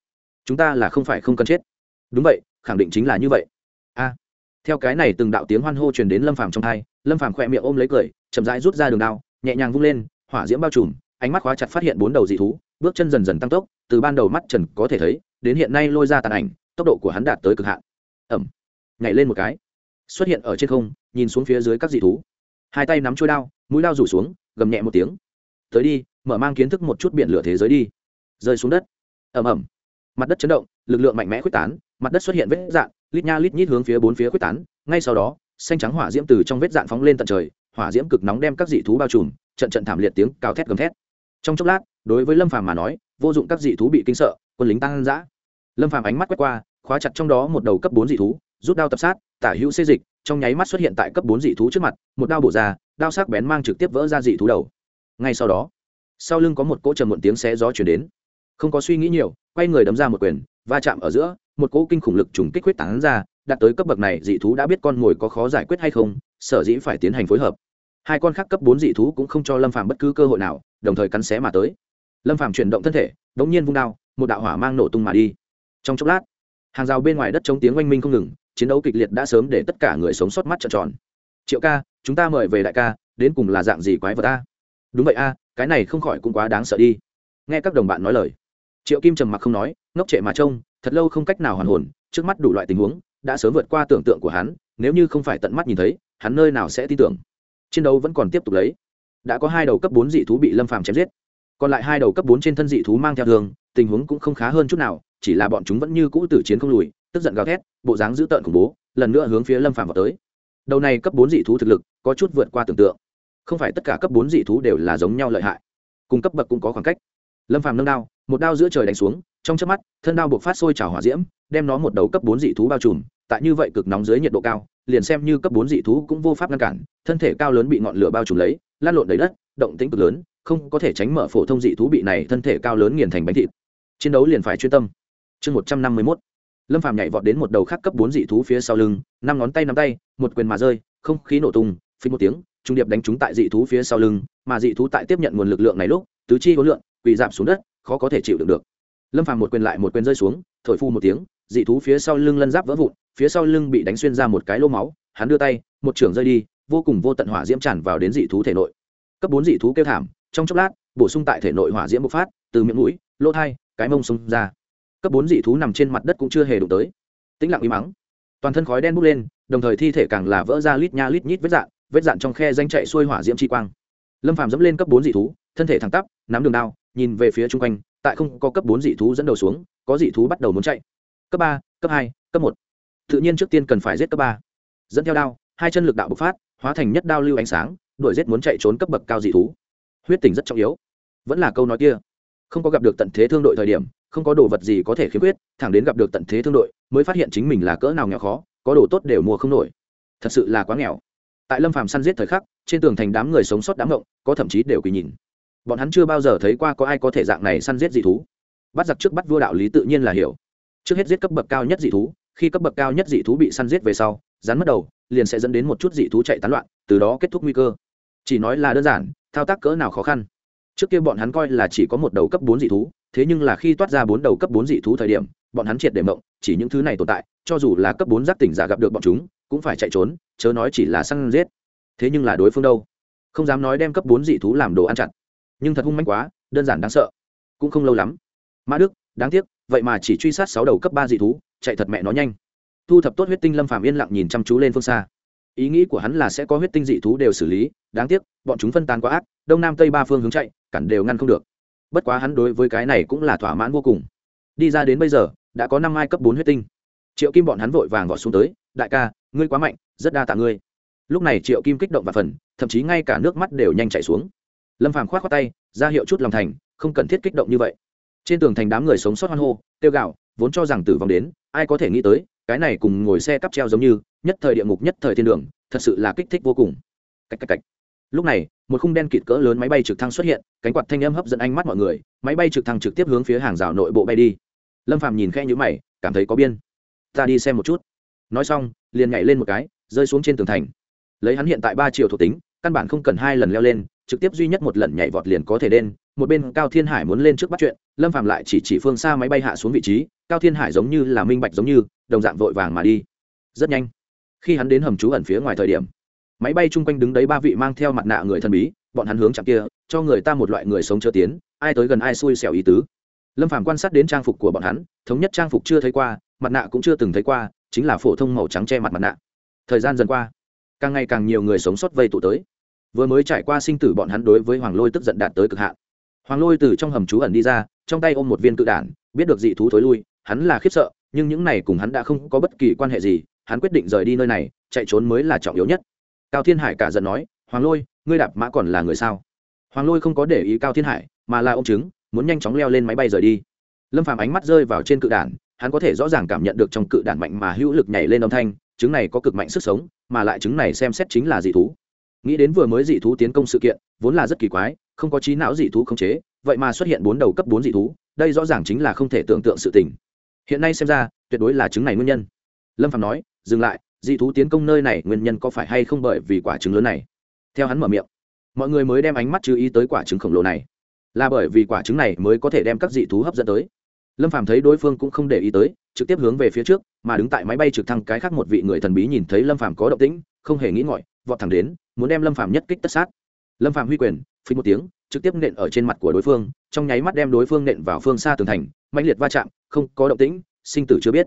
Speaker 1: Chúng ta là không phải không cần chết. Đúng vậy, khẳng định chính là như vậy. A. Theo cái này từng đạo tiếng hoan hô truyền đến lâm phàm trong thai lâm phàm khỏe miệng ôm lấy cười, chậm rãi rút ra đường đao, nhẹ nhàng vung lên, hỏa diễm bao trùm, ánh mắt khóa chặt phát hiện bốn đầu dị thú, bước chân dần dần tăng tốc, từ ban đầu mắt trần có thể thấy đến hiện nay lôi ra tàn ảnh, tốc độ của hắn đạt tới cực hạn. Ẩm. Nhảy lên một cái. Xuất hiện ở trên không, nhìn xuống phía dưới các dị thú. Hai tay nắm trôi đao, mũi đao rủ xuống, gầm nhẹ một tiếng. Tới đi, mở mang kiến thức một chút biển lửa thế giới đi. Rơi xuống đất. Ẩm ẩm. Mặt đất chấn động, lực lượng mạnh mẽ quyết tán, mặt đất xuất hiện vết dạn, lít nha lít nhít hướng phía bốn phía quyết tán. Ngay sau đó, xanh trắng hỏa diễm từ trong vết dạn phóng lên tận trời, hỏa diễm cực nóng đem các dị thú bao trùm, trận trận thảm liệt tiếng cao thét gầm thét. Trong chốc lát, đối với lâm phàm mà nói, vô dụng các dị thú bị kinh sợ, quân lính tăng ăn dã lâm phàm ánh mắt quét qua, khóa chặt trong đó một đầu cấp bốn dị thú, rút đao tập sát, tả hữu xê dịch, trong nháy mắt xuất hiện tại cấp bốn dị thú trước mặt, một đao bổ ra, đao sắc bén mang trực tiếp vỡ ra dị thú đầu. Ngay sau đó, sau lưng có một cỗ trầm muộn tiếng xé gió chuyển đến. Không có suy nghĩ nhiều, quay người đấm ra một quyền, va chạm ở giữa, một cỗ kinh khủng lực trùng kích quyết tán ra, đạt tới cấp bậc này, dị thú đã biết con mồi có khó giải quyết hay không, sở dĩ phải tiến hành phối hợp. Hai con khác cấp bốn dị thú cũng không cho lâm phàm bất cứ cơ hội nào, đồng thời cắn xé mà tới. Lâm phàm chuyển động thân thể đ ỗ n g nhiên vung đao, một đạo hỏa mang nổ tung mà đi trong chốc lát, hàng rào bên ngoài đất chống tiếng oanh minh không ngừng, chiến đấu kịch liệt đã sớm để tất cả người sống sót mắt trợn tròn. Triệu ca, chúng ta mời về đại ca, đến cùng là dạng gì quái vật ta đúng vậy a, cái này không khỏi cũng quá đáng sợ đi. Nghe các đồng bạn nói lời, triệu kim trầm mặc không nói, ngốc trệ mà trông, thật lâu không cách nào hoàn hồn, trước mắt đủ loại tình huống, đã sớm vượt qua tưởng tượng của hắn, nếu như không phải tận mắt nhìn thấy, hắn nơi nào sẽ tin tưởng. Chiến đấu vẫn còn tiếp tục lấy. Đã có hai đầu cấp bốn dị thú bị lâm phàm chém giết. Còn lại hai đầu cấp bốn trên thân dị thú mang theo thường tình huống cũng không khá hơn chút nào chỉ là bọn chúng vẫn như cũ tử chiến không lùi, tức giận gào thét, bộ dáng dữ tợn khủng bố, lần nữa hướng phía lâm phàm vào tới. Đầu này cấp bốn dị thú thực lực, có chút vượt qua tưởng tượng. Không phải tất cả cấp bốn dị thú đều là giống nhau lợi hại. Cùng cấp bậc cũng có khoảng cách. Lâm phàm nâng đao, một đao giữa trời đánh xuống, trong chớp mắt, thân đao buộc phát sôi trào hỏa diễm, đem nó một đầu cấp bốn dị thú bao trùm, tại như vậy cực nóng dưới nhiệt độ cao, liền xem như cấp bốn dị thú cũng vô pháp ngăn cản, thân thể cao lớn bị ngọn lửa bao trùm lấy lan lộn đầy đất, động tĩnh cực lớn, không có thể tránh mở phổ thông dị thú bị này thân thể cao lớn nghiền thành bánh thịt. Chiến đấu liền phải chuyên tâm chương một trăm năm mươi mốt. Lâm phàm nhảy vọt đến một đầu khác cấp bốn dị thú phía sau lưng, năm ngón tay nắm tay, một quyền mà rơi, không khí nổ tung phí một tiếng, trung điệp đánh trúng tại dị thú phía sau lưng, mà dị thú tại tiếp nhận nguồn lực lượng này lúc, tứ chi hối lượng quỳ giảm xuống đất, khó có thể chịu đựng được. Lâm phàm một quyền lại một quyền rơi xuống, thổi phu một tiếng, dị thú phía sau lưng lân giáp vỡ vụn, phía sau lưng bị đánh xuyên ra một cái lô máu, hắn đưa tay, một trưởng rơi đi, vô cùng vô tận hỏa diễm tràn vào đến dị thú thể nội. Cấp bốn dị thú kêu thảm, trong chốc lát, bổ sung tại thể nội hỏa diễm bộc phát, từ miệng mũi, lỗ thai, cái mông xông ra cấp bốn dị thú nằm trên mặt đất cũng chưa hề đụng tới. Tĩnh lặng im mắng. Toàn thân khói đen bốc lên, đồng thời thi thể càng là vỡ ra lít nha lít nhít vết dạn vết dạn trong khe danh chạy xuôi hỏa diễm chi quang. Lâm phàm dẫm lên cấp bốn dị thú, thân thể thẳng tắp, nắm đường đao, nhìn về phía chung quanh, tại không có cấp bốn dị thú dẫn đầu xuống, có dị thú bắt đầu muốn chạy. Cấp ba, cấp hai, cấp một. Tự nhiên trước tiên cần phải giết cấp ba. Dẫn theo đao, hai chân lực đạo bộc phát, hóa thành nhất đao lưu ánh sáng, đuổi giết muốn chạy trốn cấp bậc cao dị thú. Huyết tình rất trọng yếu. Vẫn là câu nói kia. Không có gặp được tận thế thương đội thời điểm không có đồ vật gì có thể khiếm khuyết, thẳng đến gặp được tận thế thương đội, mới phát hiện chính mình là cỡ nào nghèo khó, có đồ tốt đều mua không nổi. Thật sự là quá nghèo. Tại lâm phàm săn giết thời khắc, trên tường thành đám người sống sót đám ngộng, có thậm chí đều quỳ nhìn. Bọn hắn chưa bao giờ thấy qua có ai có thể dạng này săn giết dị thú. Bắt giặc trước bắt vua đạo lý tự nhiên là hiểu. Trước hết giết cấp bậc cao nhất dị thú, khi cấp bậc cao nhất dị thú bị săn giết về sau, rắn mất đầu, liền sẽ dẫn đến một chút dị thú chạy tán loạn, từ đó kết thúc nguy cơ. Chỉ nói là đơn giản, thao tác cỡ nào khó khăn trước kia bọn hắn coi là chỉ có một đầu cấp bốn dị thú, thế nhưng là khi toát ra bốn đầu cấp bốn dị thú thời điểm, bọn hắn triệt để mộng, chỉ những thứ này tồn tại, cho dù là cấp bốn giác tỉnh giả gặp được bọn chúng, cũng phải chạy trốn, chớ nói chỉ là săn giết. Thế nhưng là đối phương đâu? Không dám nói đem cấp bốn dị thú làm đồ ăn chặt. Nhưng thật hung manh quá, đơn giản đáng sợ. Cũng không lâu lắm. Mã đức, đáng tiếc, vậy mà chỉ truy sát sáu đầu cấp ba dị thú, chạy thật mẹ nó nhanh. Thu thập tốt huyết tinh lâm phàm yên lặng nhìn chăm chú lên phương xa. Ý nghĩ của hắn là sẽ có huyết tinh dị thú đều xử lý, đáng tiếc, bọn chúng phân tán quá ác, đông nam tây ba phương hướng chạy cản đều ngăn không được. Bất quá hắn đối với cái này cũng là thỏa mãn vô cùng. Đi ra đến bây giờ, đã có năm ai cấp bốn huyết tinh. Triệu kim bọn hắn vội vàng gọi xuống tới, đại ca, ngươi quá mạnh, rất đa tạ ngươi. Lúc này triệu kim kích động và phần, thậm chí ngay cả nước mắt đều nhanh chảy xuống. Lâm phàm khoát khoát tay, ra hiệu chút lòng thành, không cần thiết kích động như vậy. Trên tường thành đám người sống sót hoan hô tiêu gạo vốn cho rằng tử vong đến, ai có thể nghĩ tới, cái này cùng ngồi xe cắp treo giống như, nhất thời địa ngục, nhất thời thiên đường, thật sự là kích thích vô cùng. Cách cách cách. Lúc này một khung đen kịt cỡ lớn máy bay trực thăng xuất hiện, cánh quạt thanh âm hấp dẫn ánh mắt mọi người, máy bay trực thăng trực tiếp hướng phía hàng rào nội bộ bay đi. Lâm phàm nhìn khe nhữ mày, cảm thấy có biên. Ta đi xem một chút. Nói xong, liền nhảy lên một cái, rơi xuống trên tường thành. Lấy hắn hiện tại ba triệu thuộc tính, căn bản không cần hai lần leo lên, trực tiếp duy nhất một lần nhảy vọt liền có thể lên một bên cao thiên hải muốn lên trước bắt chuyện, lâm phàm lại chỉ chỉ phương xa máy bay hạ xuống vị trí, cao thiên hải giống như là minh bạch giống như, đồng dạng vội vàng mà đi. Rất nhanh. Khi hắn đến hầm trú ẩn phía ngoài thời điểm máy bay chung quanh đứng đấy ba vị mang theo mặt nạ người thần bí, bọn hắn hướng chạm kia, cho người ta một loại người sống chớ tiến, ai tới gần ai xui xẻo ý tứ. Lâm phàm quan sát đến trang phục của bọn hắn, thống nhất trang phục chưa thấy qua, mặt nạ cũng chưa từng thấy qua, chính là phổ thông màu trắng che mặt mặt nạ. Thời gian dần qua, càng ngày càng nhiều người sống sót vây tụ tới. Vừa mới trải qua sinh tử bọn hắn đối với hoàng lôi tức giận đạt tới cực hạn. Hoàng lôi từ trong hầm trú ẩn đi ra, trong tay ôm một viên cự đản, biết được dị thú thối lui, hắn là khiếp sợ, nhưng những này cùng hắn đã không có bất kỳ quan hệ gì, hắn quyết định rời đi nơi này, chạy trốn mới là trọng yếu nhất cao thiên hải cả giận nói, hoàng lôi, ngươi đạp mã còn là người sao? Hoàng lôi không có để ý cao thiên hải, mà là ô m chứng muốn nhanh chóng leo lên máy bay rời đi. Lâm phàm ánh mắt rơi vào trên cự đản hắn có thể rõ ràng cảm nhận được trong cự đản mạnh mà hữu lực nhảy lên âm thanh chứng này có cực mạnh sức sống, mà lại chứng này xem xét chính là dị thú. Nghĩ đến vừa mới dị thú tiến công sự kiện, vốn là rất kỳ quái, không có trí não dị thú khống chế, vậy mà xuất hiện bốn đầu cấp bốn dị thú, đây rõ ràng chính là không thể tưởng tượng sự tình. Hiện nay xem ra, tuyệt đối là chứng này nguyên nhân. Lâm phạm nói, dừng lại dị thú tiến công nơi này nguyên nhân có phải hay không bởi vì quả trứng lớn này? Theo hắn mở miệng, mọi người mới đem ánh mắt chú ý tới quả trứng khổng lồ này. Là bởi vì quả trứng này mới có thể đem các dị thú hấp dẫn tới. Lâm phàm thấy đối phương cũng không để ý tới, trực tiếp hướng về phía trước, mà đứng tại máy bay trực thăng cái khác một vị người thần bí nhìn thấy lâm phàm có động tĩnh, không hề nghĩ ngợi, vọt thẳng đến, muốn đem lâm phàm nhất kích tất sát. Lâm phàm huy quyền, phí một tiếng, trực tiếp nện ở trên mặt của đối phương, trong nháy mắt đem đối phương nện vào phương xa tường thành mạnh liệt va chạm, không có động tĩnh, sinh tử chưa biết.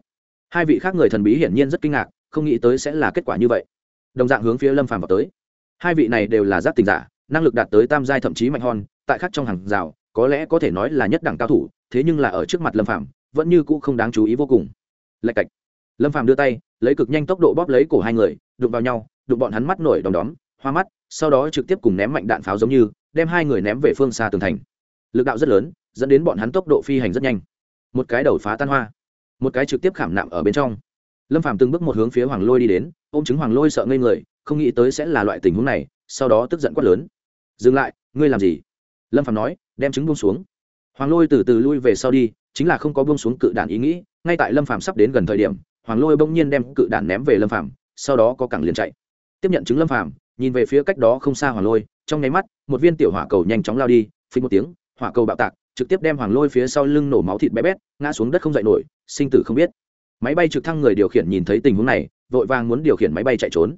Speaker 1: Hai vị khác người thần bí hiển nhiên rất kinh ngạc không nghĩ tới sẽ là kết quả như vậy. Đồng dạng hướng phía lâm phàm vào tới. Hai vị này đều là giác tình giả, năng lực đạt tới tam giai thậm chí mạnh hòn tại khác trong hàng rào, có lẽ có thể nói là nhất đẳng cao thủ, thế nhưng là ở trước mặt lâm phàm, vẫn như cũ không đáng chú ý vô cùng. Lạch cạch. Lâm phàm đưa tay, lấy cực nhanh tốc độ bóp lấy cổ hai người, đụng vào nhau, đụng bọn hắn mắt nổi đom đóm, hoa mắt, sau đó trực tiếp cùng ném mạnh đạn pháo giống như, đem hai người ném về phương xa tường thành. Lực đạo rất lớn, dẫn đến bọn hắn tốc độ phi hành rất nhanh. Một cái đầu phá tan hoa, một cái trực tiếp khảm nạm ở bên trong lâm phàm từng bước một hướng phía hoàng lôi đi đến, ôm chứng hoàng lôi sợ ngây người, không nghĩ tới sẽ là loại tình huống này, sau đó tức giận quát lớn. Dừng lại, ngươi làm gì? Lâm phạm nói, đem trứng buông xuống. Hoàng lôi từ từ lui về sau đi, chính là không có buông xuống cự đạn ý nghĩ, ngay tại lâm phạm sắp đến gần thời điểm, hoàng lôi bỗng nhiên đem cự đạn ném về lâm phạm sau đó có cẳng liền chạy. Tiếp nhận chứng lâm phạm nhìn về phía cách đó không xa hoàng lôi, trong nháy mắt, một viên tiểu hỏa cầu nhanh chóng lao đi phí một tiếng, hỏa cầu bạo tạc, trực tiếp đem hoàng lôi phía sau lưng nổ máu thịt bé bét, ngã xuống đất không dậy nổi, sinh tử không biết máy bay trực thăng người điều khiển nhìn thấy tình huống này, vội vàng muốn điều khiển máy bay chạy trốn.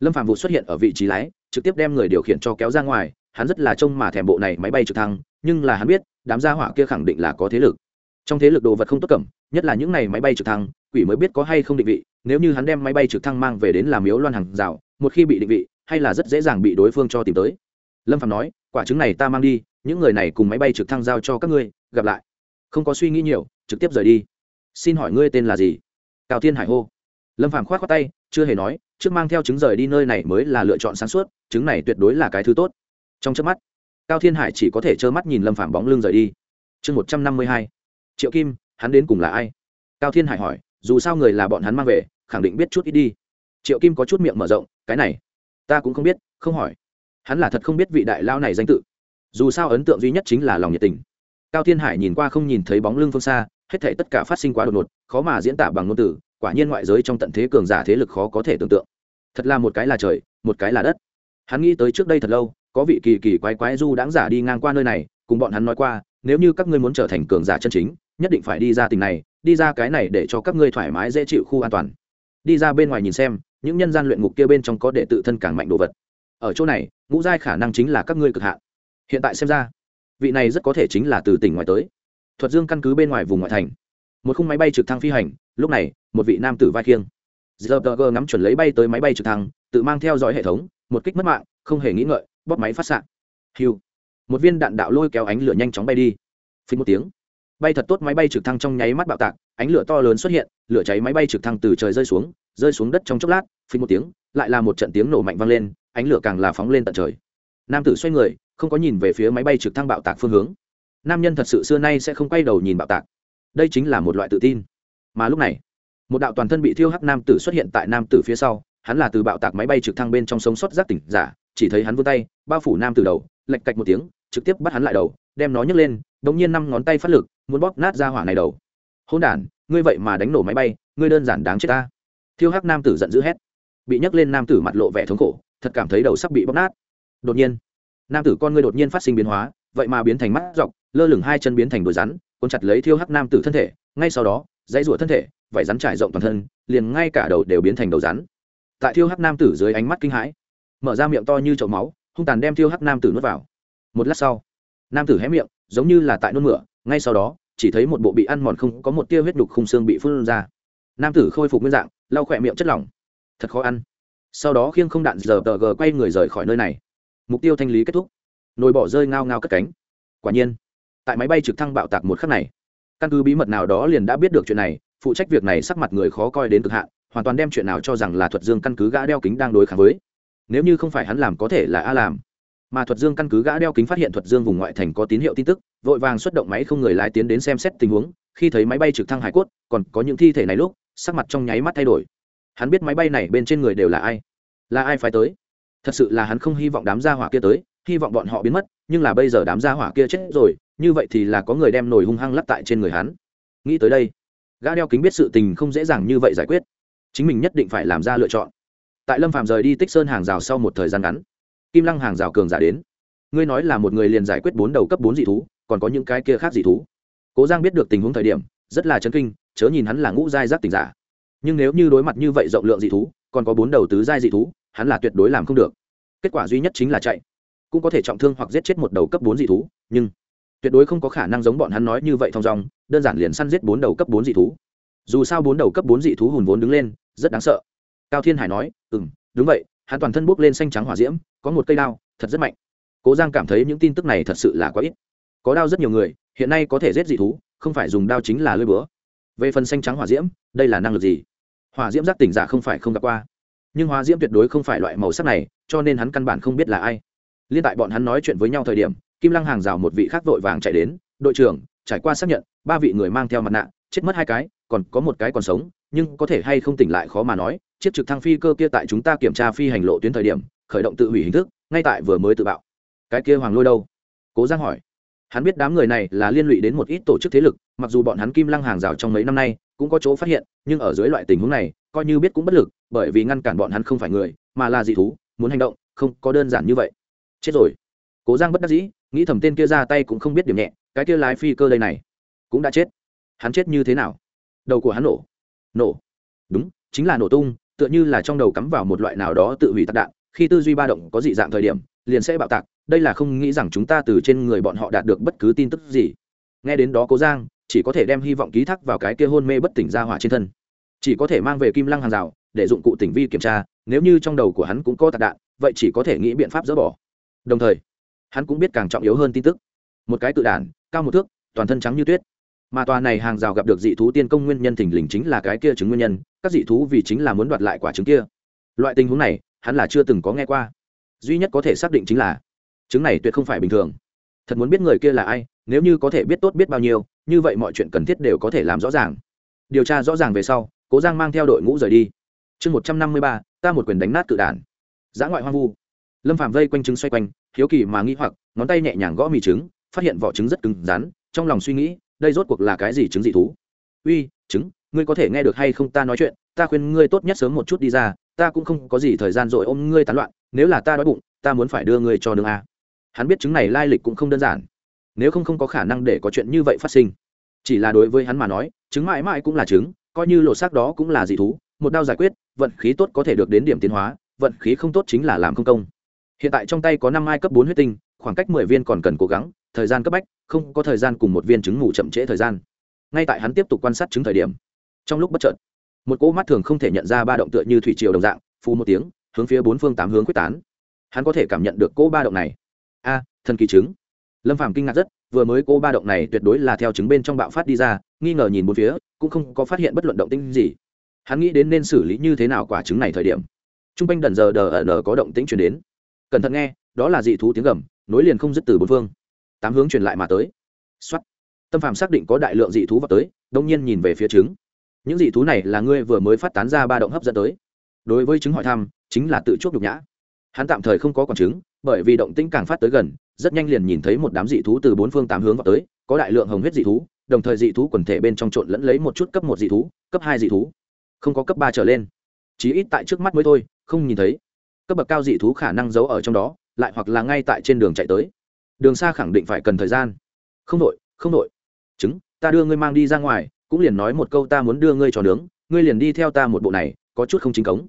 Speaker 1: Lâm phạm vụ xuất hiện ở vị trí lái, trực tiếp đem người điều khiển cho kéo ra ngoài, hắn rất là trông mà thèm bộ này máy bay trực thăng, nhưng là hắn biết, đám gia hỏa kia khẳng định là có thế lực. Trong thế lực đồ vật không tốt cẩm nhất là những này máy bay trực thăng, quỷ mới biết có hay không định vị, nếu như hắn đem máy bay trực thăng mang về đến làm miếu loan hàng rào, một khi bị định vị, hay là rất dễ dàng bị đối phương cho tìm tới. Lâm phạm nói, quả trứng này ta mang đi, những người này cùng máy bay trực thăng giao cho các ngươi, gặp lại. Không có suy nghĩ nhiều, trực tiếp rời đi xin hỏi ngươi tên là gì? Cao thiên hải hô. Lâm phàm k h o á t tay, chưa hề nói, trước mang theo trứng rời đi nơi này mới là lựa chọn sáng suốt, trứng này tuyệt đối là cái thứ tốt. Trong trước mắt, cao thiên hải chỉ có thể trơ mắt nhìn lâm phàm bóng lưng rời đi. Chương một trăm năm mươi hai. Triệu kim, hắn đến cùng là ai? Cao thiên hải hỏi, dù sao người là bọn hắn mang về, khẳng định biết chút ít đi. Triệu kim có chút miệng mở rộng, cái này, ta cũng không biết, không hỏi. Hắn là thật không biết vị đại lao này danh tự. Dù sao ấn tượng duy nhất chính là lòng nhiệt tình. Cao thiên hải nhìn qua không nhìn thấy bóng lưng phương xa hết thể tất cả phát sinh quá đột ngột, khó mà diễn tả bằng ngôn từ, quả nhiên ngoại giới trong tận thế cường giả thế lực khó có thể tưởng tượng. Thật là một cái là trời, một cái là đất. Hắn nghĩ tới trước đây thật lâu, có vị kỳ kỳ quái quái du đáng giả đi ngang qua nơi này, cùng bọn hắn nói qua, nếu như các ngươi muốn trở thành cường giả chân chính, nhất định phải đi ra tình này, đi ra cái này để cho các ngươi thoải mái dễ chịu khu an toàn. Đi ra bên ngoài nhìn xem, những nhân gian luyện ngục kia bên trong có để tự thân càng mạnh đồ vật. Ở chỗ này, ngũ giai khả năng chính là các ngươi cực hạn. Hiện tại xem ra, vị này rất có thể chính là từ tỉnh ngoài tới thuật dương căn cứ bên ngoài vùng ngoại thành. Một khung máy bay trực thăng phi hành, lúc này, một vị nam tử vai khiêng. Giờ ngắm chuẩn lấy bay tới máy bay trực thăng, tự mang theo dõi hệ thống, một kích mất mạng, không hề nghĩ ngợi, bóp máy phát s ạ hiu. Một viên đạn đạo lôi kéo ánh lửa nhanh chóng bay đi. Phí một tiếng. Bay thật tốt máy bay trực thăng trong nháy mắt bạo tạc, ánh lửa to lớn xuất hiện, lửa cháy máy bay trực thăng từ trời rơi xuống rơi xuống đất trong chốc lát phí một tiếng, lại là một trận tiếng nổ mạnh vang lên, ánh lửa càng là phóng lên tận trời. Nam tử xoay người, không có nhìn về phía máy bay trực thăng bạo tạc phương hướng nam nhân thật sự xưa nay sẽ không quay đầu nhìn bạo tạc. Đây chính là một loại tự tin. Mà lúc này, một đạo toàn thân bị thiêu hắc nam tử xuất hiện tại nam tử phía sau, hắn là từ bạo tạc máy bay trực thăng bên trong sống sót giác tỉnh giả, chỉ thấy hắn vươn tay, bao phủ nam tử đầu lạch cạch một tiếng, trực tiếp bắt hắn lại đầu, đem nó nhấc lên đ ỗ n g nhiên năm ngón tay phát lực, muốn bóp nát ra hỏa này đầu. Hôn đ ngươi vậy mà đánh nổ máy bay, ngươi đơn giản đáng chết ta. Thiêu hắc nam tử giận dữ hét. Bị nhấc lên nam tử mặt lộ vẻ thống khổ, thật cảm thấy đầu sắp bị bóp nát. Đột nhiên, nam tử con ngươi đột nhiên phát sinh biến hóa vậy mà biến thành mắt dọc, lơ lửng hai chân biến thành đồi rắn, cuốn chặt lấy thiêu hắc nam tử thân thể, ngay sau đó, dãy rủa thân thể, vải rắn trải rộng toàn thân, liền ngay cả đầu đều biến thành đầu rắn. Tại thiêu hắc nam tử dưới ánh mắt kinh hãi, mở ra miệng to như chậu máu, hung tàn đem thiêu hắc nam tử nuốt vào. Một lát sau, nam tử hé miệng, giống như là tại nôn mửa, ngay sau đó, chỉ thấy một bộ bị ăn mòn không có một tia huyết đục khung xương bị phun ra. Nam tử khôi phục nguyên dạng, lau khỏe miệng chất lỏng. Thật khó ăn. Sau đó khiêng không đạn giờ tờ g quay người rời khỏi nơi này. Mục tiêu thanh lý kết thúc nồi bỏ rơi ngao ngao cất cánh. Quả nhiên, tại máy bay trực thăng bạo tạc một khắc này, căn cứ bí mật nào đó liền đã biết được chuyện này, phụ trách việc này sắc mặt người khó coi đến cực hạn, hoàn toàn đem chuyện nào cho rằng là thuật dương căn cứ gã đeo kính đang đối kháng với. Nếu như không phải hắn làm có thể là a làm. Mà thuật dương căn cứ gã đeo kính phát hiện thuật dương vùng ngoại thành có tín hiệu tin tức, vội vàng xuất động máy không người lái tiến đến xem xét tình huống, khi thấy máy bay trực thăng hải cốt, còn có những thi thể này lúc, sắc mặt trong nháy mắt thay đổi. Hắn biết máy bay này bên trên người đều là ai là ai phải tới? Thật sự là hắn không hy vọng đám gia hỏa kia tới hy vọng bọn họ biến mất, nhưng là bây giờ đám gia hỏa kia chết rồi, như vậy thì là có người đem nồi hung hăng lắp tại trên người hắn. Nghĩ tới đây, gã đeo kính biết sự tình không dễ dàng như vậy giải quyết. Chính mình nhất định phải làm ra lựa chọn. Tại lâm phạm rời đi tích sơn hàng rào sau một thời gian ngắn, kim lăng hàng rào cường giả đến. Ngươi nói là một người liền giải quyết bốn đầu cấp bốn dị thú, còn có những cái kia khác dị thú. Cố giang biết được tình huống thời điểm, rất là chấn kinh, chớ nhìn hắn là ngũ giai giác tình giả. Nhưng nếu như đối mặt như vậy rộng lượng dị thú, còn có bốn đầu tứ giai dị thú, hắn là tuyệt đối làm không được. Kết quả duy nhất chính là chạy cũng có thể trọng thương hoặc giết chết một đầu cấp bốn dị thú, nhưng tuyệt đối không có khả năng giống bọn hắn nói như vậy thong dong, đơn giản liền săn giết bốn đầu cấp bốn dị thú. Dù sao bốn đầu cấp bốn dị thú hùn vốn đứng lên, rất đáng sợ. Cao thiên hải nói ừ m đúng vậy, hắn toàn thân bốc lên xanh trắng hỏa diễm, có một cây đao, thật rất mạnh. Cố giang cảm thấy những tin tức này thật sự là quá ít. Có đao rất nhiều người, hiện nay có thể giết dị thú, không phải dùng đao chính là lơi búa. Về phần xanh trắng hỏa diễm, đây là năng lực gì? Hỏa diễm giác tỉnh giả không phải không gặp qua. Nhưng hỏa diễm tuyệt đối không phải loại màu sắc này, cho nên hắn căn bản không biết là ai liên tại bọn hắn nói chuyện với nhau thời điểm, kim lăng hàng rào một vị khác vội vàng chạy đến, đội trưởng, trải qua xác nhận, ba vị người mang theo mặt nạ, chết mất hai cái, còn có một cái còn sống, nhưng có thể hay không tỉnh lại khó mà nói, chiếc trực thăng phi cơ kia tại chúng ta kiểm tra phi hành lộ tuyến thời điểm, khởi động tự hủy hình thức, ngay tại vừa mới tự bạo. Cái kia hoàng lôi đâu? Cố giang hỏi. Hắn biết đám người này là liên lụy đến một ít tổ chức thế lực, mặc dù bọn hắn kim lăng hàng rào trong mấy năm nay cũng có chỗ phát hiện, nhưng ở dưới loại tình huống này, coi như biết cũng bất lực, bởi vì ngăn cản bọn hắn không phải người, mà là dị thú, muốn hành động, không có đơn giản như vậy chết rồi. Cố giang bất đắc dĩ, nghĩ thầm tên kia ra tay cũng không biết điểm nhẹ, cái kia lái phi cơ đây này, cũng đã chết. Hắn chết như thế nào? Đầu của hắn nổ. Nổ. Đúng, chính là nổ tung, tựa như là trong đầu cắm vào một loại nào đó tự hủy tạc đạn, khi tư duy ba động có dị dạng thời điểm, liền sẽ bạo tạc, đây là không nghĩ rằng chúng ta từ trên người bọn họ đạt được bất cứ tin tức gì. Nghe đến đó cố giang, chỉ có thể đem hy vọng ký thác vào cái kia hôn mê bất tỉnh ra hỏa trên thân. Chỉ có thể mang về kim lăng hàng rào, để dụng cụ tỉnh vi kiểm tra, nếu như trong đầu của hắn cũng có tạc đạn, vậy chỉ có thể nghĩ biện pháp dỡ bỏ đồng thời, hắn cũng biết càng trọng yếu hơn tin tức. Một cái tự đản, cao một thước, toàn thân trắng như tuyết. Mà tòa này hàng rào gặp được dị thú tiên công nguyên nhân thình lình chính là cái kia chứng nguyên nhân, các dị thú vì chính là muốn đoạt lại quả trứng kia. Loại tình huống này, hắn là chưa từng có nghe qua. Duy nhất có thể xác định chính là chứng này tuyệt không phải bình thường. Thật muốn biết người kia là ai, nếu như có thể biết tốt biết bao nhiêu, như vậy mọi chuyện cần thiết đều có thể làm rõ ràng. Điều tra rõ ràng về sau, cố giang mang theo đội ngũ rời đi. Chương một trăm năm mươi ba, ta một quyền đánh nát cự đản. Giã ngoại hoang vu lâm phạm vây quanh trứng xoay quanh, hiếu kỳ mà nghĩ hoặc, ngón tay nhẹ nhàng gõ mì trứng, phát hiện vỏ trứng rất cứng rắn, trong lòng suy nghĩ, đây rốt cuộc là cái gì trứng dị thú? Uy, trứng, ngươi có thể nghe được hay không ta nói chuyện, ta khuyên ngươi tốt nhất sớm một chút đi ra, ta cũng không có gì thời gian rồi ôm ngươi tán loạn, nếu là ta đói bụng, ta muốn phải đưa ngươi cho đường a. Hắn biết chứng này lai lịch cũng không đơn giản. Nếu không không có khả năng để có chuyện như vậy phát sinh. Chỉ là đối với hắn mà nói chứng mãi mãi cũng là chứng coi như lộ xác đó cũng là dị thú, một đao giải quyết, vận khí tốt có thể được đến điểm tiến hóa, vận khí không tốt chính là làm không công hiện tại trong tay có năm mai cấp bốn huyết tinh, khoảng cách mười viên còn cần cố gắng, thời gian cấp bách, không có thời gian cùng một viên trứng ngủ chậm trễ thời gian. Ngay tại hắn tiếp tục quan sát trứng thời điểm, trong lúc bất chợt, một cỗ mắt thường không thể nhận ra ba động tựa như thủy triều đồng dạng, phù một tiếng, hướng phía bốn phương tám hướng quyết tán. Hắn có thể cảm nhận được cỗ ba động này. A, thần kỳ trứng lâm phàm kinh ngạc rất, vừa mới cô ba động này tuyệt đối là theo trứng bên trong bạo phát đi ra, nghi ngờ nhìn bốn phía, cũng không có phát hiện bất luận động tĩnh gì. Hắn nghĩ đến nên xử lý như thế nào quả trứng này thời điểm. T r u n g quanh đần giờ đờ ở nờ có động tĩnh chuyển đến cẩn thận nghe đó là dị thú tiếng gầm nối liền không dứt từ bốn phương. Tám hướng truyền lại mà tới. X tâm phạm xác định có đại lượng dị thú vào tới đông nhiên nhìn về phía trứng. Những dị thú này là ngươi vừa mới phát tán ra ba động hấp dẫn tới. Đối với trứng hỏi thăm chính là tự chuốc nhục nhã. Hắn tạm thời không có quả chứng, bởi vì động tĩnh càng phát tới gần rất nhanh liền nhìn thấy một đám dị thú từ bốn phương tám hướng vào tới có đại lượng hồng huyết dị thú đồng thời dị thú quần thể bên trong trộn lẫn lấy một chút cấp một dị thú cấp hai dị thú. Không có cấp ba trở lên. Chí ít tại trước mắt mới thôi không nhìn thấy cấp bậc cao dị thú khả năng giấu ở trong đó, lại hoặc là ngay tại trên đường chạy tới. Đường xa khẳng định phải cần thời gian. Không đội không đội. Chứng ta đưa ngươi mang đi ra ngoài, cũng liền nói một câu ta muốn đưa ngươi cho nướng, ngươi liền đi theo ta một bộ này, có chút không chính cống.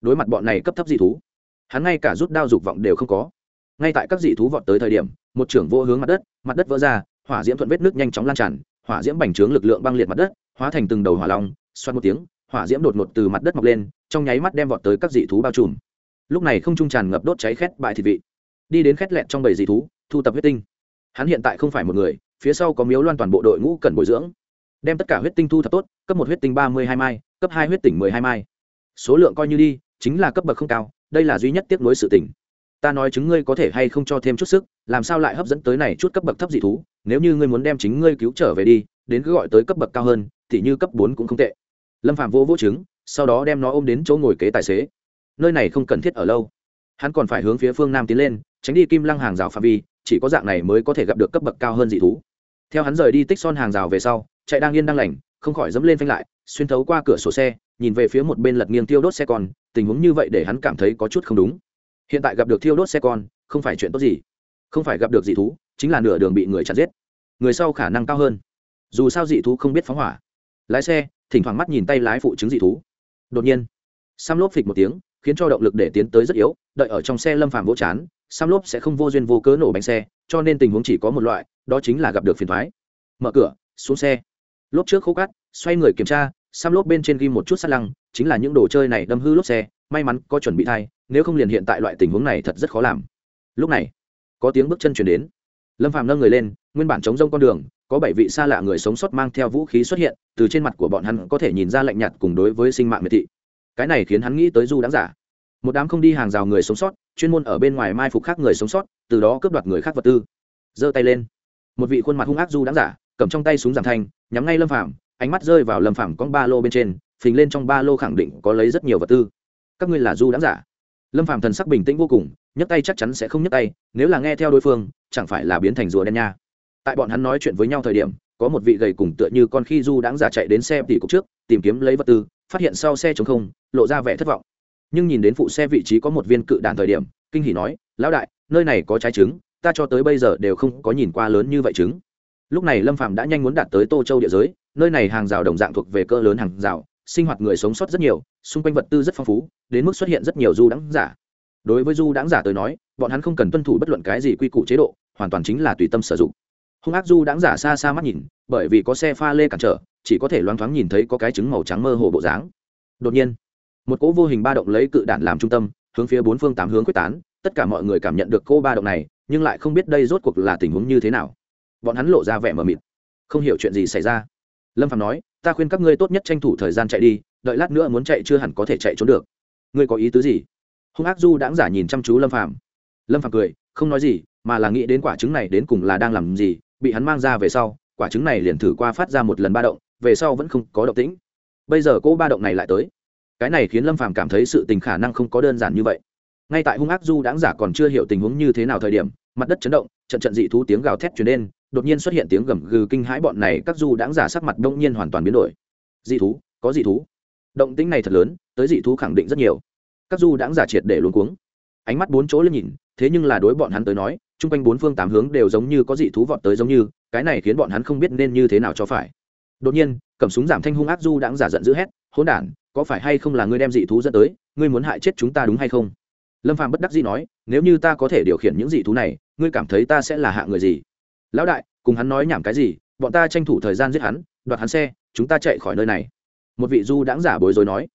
Speaker 1: Đối mặt bọn này cấp thấp dị thú, hắn ngay cả rút đao dục vọng đều không có. Ngay tại các dị thú vọt tới thời điểm, một trưởng vô hướng mặt đất mặt đất vỡ ra, hỏa diễm thuận vết nước nhanh chóng lan tràn, hỏa diễm bành trướng lực lượng băng liệt mặt đất, hóa thành từng đầu hỏa long xoát một tiếng, hỏa diễm đột ngột từ mặt đất mọc lên, trong nháy mắt đem vọt tới các dị thú bao trùm lúc này không trung tràn ngập đốt cháy khét bại thị vị. Đi đến khét lẹn trong bầy dị thú, thu tập huyết tinh. Hắn hiện tại không phải một người, phía sau có miếu loan toàn bộ đội ngũ cần bồi dưỡng. Đem tất cả huyết tinh thu thập tốt, cấp một huyết tinh ba mươi hai mai, cấp hai huyết tỉnh mười hai mai. Số lượng coi như đi, chính là cấp bậc không cao, đây là duy nhất tiếp nối sự tỉnh ta nói chứng ngươi có thể hay không cho thêm chút sức, làm sao lại hấp dẫn tới này chút cấp bậc thấp dị thú, nếu như ngươi muốn đem chính ngươi cứu trở về đi, đến cứ gọi tới cấp bậc cao hơn, thì như cấp bốn cũng không tệ. Lâm phạm vô vô chứng sau đó đem nó ôm đến chỗ ngồi kế tài xế nơi này không cần thiết ở lâu. Hắn còn phải hướng phía phương nam tiến lên, tránh đi kim lăng hàng rào phạm vi, chỉ có dạng này mới có thể gặp được cấp bậc cao hơn dị thú. Theo hắn rời đi tích son hàng rào về sau, chạy đang yên đang lành, không khỏi dẫm lên phanh lại, xuyên thấu qua cửa sổ xe, nhìn về phía một bên lật nghiêng tiêu đốt xe con, tình huống như vậy để hắn cảm thấy có chút không đúng. Hiện tại gặp được thiêu đốt xe con, không phải chuyện tốt gì. Không phải gặp được dị thú, chính là nửa đường bị người chặt giết. Người sau khả năng cao hơn. Dù sao dị thú không biết phóng hỏa. Lái xe, thỉnh thoảng mắt nhìn tay lái phụ chứng dị thú. Đột nhiên, sam lốp phịch một tiếng khiến cho động lực để tiến tới rất yếu, đợi ở trong xe lâm phạm vỗ chán, sam lốp sẽ không vô duyên vô cớ nổ bánh xe, cho nên tình huống chỉ có một loại, đó chính là gặp được phiền thoái. Mở cửa, xuống xe. Lốp trước khô cắt xoay người kiểm tra, sam lốp bên trên ghi một chút sắt lăng, chính là những đồ chơi này đâm hư lốp xe, may mắn có chuẩn bị thay, nếu không liền hiện tại loại tình huống này thật rất khó làm. Lúc này, có tiếng bước chân chuyển đến. Lâm phàm nâng người lên, nguyên bản chống rông con đường, có bảy vị xa lạ người sống sót mang theo vũ khí xuất hiện, từ trên mặt của bọn hắn có thể nhìn ra lạnh nhạt cùng đối với sinh mạng miệt thị cái này khiến hắn nghĩ tới du đáng giả. Một đám không đi hàng rào người sống sót, chuyên môn ở bên ngoài mai phục khác người sống sót, từ đó cướp đoạt người khác vật tư. Giơ tay lên. Một vị khuôn mặt hung ác du đáng giả, cầm trong tay súng giảm thanh, nhắm ngay lâm phạm ánh mắt rơi vào lâm phạm con ba lô bên trên, phình lên trong ba lô khẳng định có lấy rất nhiều vật tư. Các ngươi là du đáng giả. Lâm phạm thần sắc bình tĩnh vô cùng, nhấc tay chắc chắn sẽ không nhấc tay, nếu là nghe theo đối phương, chẳng phải là biến thành rùa đen nha. Tại bọn hắn nói chuyện với nhau thời điểm, có một vị gầy cùng tựa như con khi du đãng giả chạy đến xe tỉ cục trước, tìm kiếm lấy vật tư phát hiện sau xe chống không, lộ ra vẻ thất vọng. Nhưng nhìn đến phụ xe vị trí có một viên cự đạn thời điểm, kinh hỉ nói, lão đại, nơi này có trái trứng, ta cho tới bây giờ đều không có nhìn qua lớn như vậy trứng. Lúc này lâm phạm đã nhanh muốn đạt tới tô châu địa giới, nơi này hàng rào đồng dạng thuộc về cỡ lớn hàng rào, sinh hoạt người sống sót rất nhiều, xung quanh vật tư rất phong phú, đến mức xuất hiện rất nhiều du đãng giả. Đối với du đãng giả tới nói, bọn hắn không cần tuân thủ bất luận cái gì quy củ chế độ, hoàn toàn chính là tùy tâm sử dụng. Hung ác du đãng giả xa xa mắt nhìn, bởi vì có xe pha lê cản trở chỉ có thể loáng thoáng nhìn thấy có cái trứng màu trắng mơ hồ bộ dáng. Đột nhiên, một cỗ vô hình ba động lấy cự đạn làm trung tâm, hướng phía bốn phương tám hướng quyết tán, tất cả mọi người cảm nhận được cô ba động này, nhưng lại không biết đây rốt cuộc là tình huống như thế nào. Bọn hắn lộ ra vẻ mờ mịt. Không hiểu chuyện gì xảy ra. Lâm phạm nói, ta khuyên các ngươi tốt nhất tranh thủ thời gian chạy đi, đợi lát nữa muốn chạy chưa hẳn có thể chạy trốn được. Ngươi có ý tứ gì? Hung ác du đãng giả nhìn chăm chú lâm phạm lâm phạm cười, không nói gì, mà là nghĩ đến quả trứng này đến cùng là đang làm gì, bị hắn mang ra về sau, quả trứng này liền thử qua phát ra một lần ba động về sau vẫn không có động tĩnh. Bây giờ cô ba động này lại tới. Cái này khiến lâm phàm cảm thấy sự tình khả năng không có đơn giản như vậy. Ngay tại hung ác du đãng giả còn chưa hiểu tình huống như thế nào thời điểm, mặt đất chấn động, trận trận dị thú tiếng gào thét truyền lên, đột nhiên xuất hiện tiếng gầm gừ kinh hãi bọn này các du đãng giả sắc mặt đông nhiên hoàn toàn biến đổi. Dị thú, có dị thú. Động tĩnh này thật lớn, tới dị thú khẳng định rất nhiều. Các du đãng giả triệt để luống cuống. Ánh mắt bốn chỗ lên nhìn, thế nhưng là đối bọn hắn tới nói, chung quanh bốn phương tám hướng đều giống như có dị thú vọt tới giống như, cái này khiến bọn hắn không biết nên như thế nào cho phải đột nhiên, cầm súng giảm thanh hung ác du đãng giả giận dữ hét, hỗn đản, có phải hay không là ngươi đem dị thú dẫn tới? Ngươi muốn hại chết chúng ta đúng hay không? Lâm phàm bất đắc dĩ nói, nếu như ta có thể điều khiển những dị thú này, ngươi cảm thấy ta sẽ là hạ người gì? Lão đại, cùng hắn nói nhảm cái gì? Bọn ta tranh thủ thời gian giết hắn, đoạt hắn xe, chúng ta chạy khỏi nơi này. Một vị du đãng giả bối rối nói.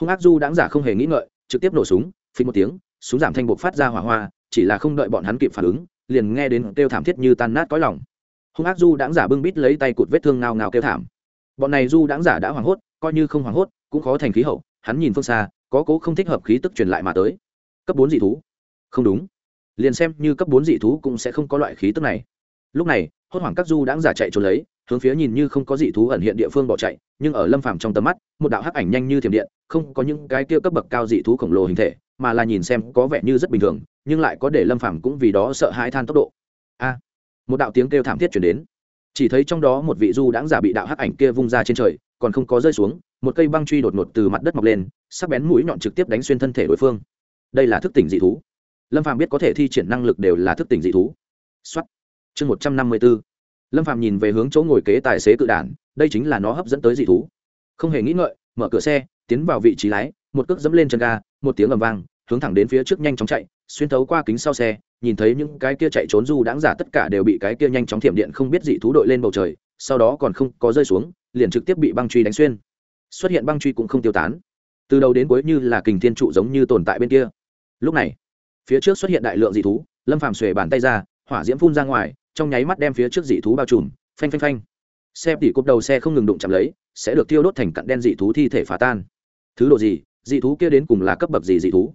Speaker 1: Hung ác du đãng giả không hề nghĩ ngợi, trực tiếp nổ súng, phí một tiếng, súng giảm thanh buộc phát ra hỏa hoa, chỉ là không đợi bọn hắn kịp phản ứng, liền nghe đến kêu thảm thiết như tan nát cõi lòng hung ác du đãng giả bưng bít lấy tay cụt vết thương ngao ngao kêu thảm. Bọn này du đãng giả đã hoảng hốt, coi như không hoảng hốt, cũng khó thành khí hậu, hắn nhìn phương xa, có cố không thích hợp khí tức truyền lại mà tới. Cấp bốn dị thú. Không đúng. Liền xem như cấp bốn dị thú cũng sẽ không có loại khí tức này. Lúc này, hốt hoảng các du đãng giả chạy trốn lấy, hướng phía nhìn như không có dị thú ẩn hiện địa phương bỏ chạy, nhưng ở lâm phàm trong tầm mắt, một đạo hắc ảnh nhanh như thiểm điện, không có những cái kia cấp bậc cao dị thú khổng lồ hình thể, mà là nhìn xem có vẻ như rất bình thường, nhưng lại có để lâm phàm cũng vì đó sợ hãi than tốc độ một đạo tiếng kêu thảm thiết chuyển đến. Chỉ thấy trong đó một vị du đãng giả bị đạo hắc ảnh kia vung ra trên trời, còn không có rơi xuống, một cây băng truy đột ngột từ mặt đất mọc lên, sắc bén mũi nhọn trực tiếp đánh xuyên thân thể đối phương. Đây là thức tỉnh dị thú. Lâm phàm biết có thể thi triển năng lực đều là thức tỉnh dị thú. Xuất chương một trăm năm mươi b ố lâm phàm nhìn về hướng chỗ ngồi kế tài xế cự đản, đây chính là nó hấp dẫn tới dị thú. Không hề nghĩ ngợi, mở cửa xe, tiến vào vị trí lái, một cước dẫm lên chân ga, một tiếng ầm vang, hướng thẳng đến phía trước nhanh chóng chạy, xuyên thấu qua kính sau xe nhìn thấy những cái kia chạy trốn du đáng giả tất cả đều bị cái kia nhanh chóng thiểm điện không biết dị thú đội lên bầu trời, sau đó còn không có rơi xuống, liền trực tiếp bị băng truy đánh xuyên. Xuất hiện băng truy cũng không tiêu tán. Từ đầu đến cuối như là kình thiên trụ giống như tồn tại bên kia. Lúc này, phía trước xuất hiện đại lượng dị thú, lâm phàm xuề bàn tay ra, hỏa diễm phun ra ngoài, trong nháy mắt đem phía trước dị thú bao trùm, phanh phanh phanh. Xe tỉ cục đầu xe không ngừng đụng chạm lấy, sẽ được tiêu đốt thành cặn đen dị thú thi thể phá tan. Thứ độ gì, dị thú kia đến cùng là cấp bậc gì dị thú?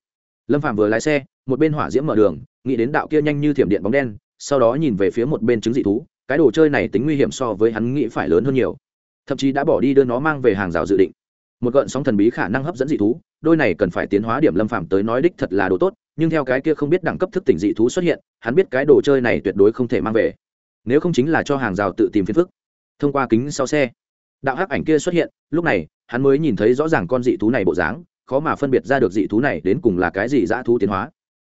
Speaker 1: Lâm phạm vừa lái xe, một bên hỏa diễm mở đường nghĩ đến đạo kia nhanh như thiểm điện bóng đen, sau đó nhìn về phía một bên trứng dị thú, cái đồ chơi này tính nguy hiểm so với hắn nghĩ phải lớn hơn nhiều. Thậm chí đã bỏ đi đưa nó mang về hàng rào dự định. Một gợn sóng thần bí khả năng hấp dẫn dị thú, đôi này cần phải tiến hóa điểm lâm phạm tới nói đích thật là đồ tốt, nhưng theo cái kia không biết đẳng cấp thức tỉnh dị thú xuất hiện, hắn biết cái đồ chơi này tuyệt đối không thể mang về. Nếu không chính là cho hàng rào tự tìm phiền phức. Thông qua kính sau xe, đạo hắc ảnh kia xuất hiện, lúc này, hắn mới nhìn thấy rõ ràng con dị thú này bộ dáng, khó mà phân biệt ra được dị thú này đến cùng là cái gì dã thú tiến hóa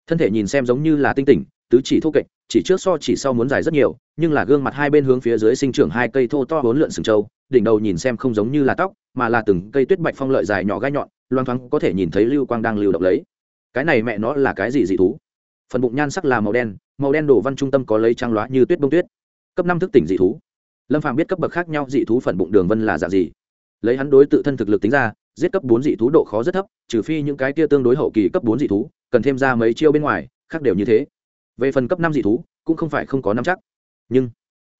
Speaker 1: thân thể nhìn xem giống như là tinh tỉnh, tứ chỉ thô kệch, chỉ trước so chỉ sau muốn dài rất nhiều, nhưng là gương mặt hai bên hướng phía dưới sinh trưởng hai cây thô to bốn lượn sừng trâu, đỉnh đầu nhìn xem không giống như là tóc, mà là từng cây tuyết bạch phong lợi dài nhỏ gai nhọn, loang thoáng có thể nhìn thấy lưu quang đang lưu động lấy. Cái này mẹ nó là cái gì dị thú? Phần bụng nhan sắc là màu đen màu đen đổ văn trung tâm có lấy trang loá như tuyết bông tuyết. Cấp năm thức tỉnh dị thú. Lâm phàm biết cấp bậc khác nhau dị thú phần bụng đường vân là dạng gì. Lấy hắn đối tự thân thực lực tính ra giết cấp bốn dị thú độ khó rất thấp, trừ phi những cái kia tương đối hậu kỳ cấp bốn dị thú, cần thêm ra mấy chiêu bên ngoài, khác đều như thế. Về phần cấp năm dị thú, cũng không phải không có năm chắc. Nhưng,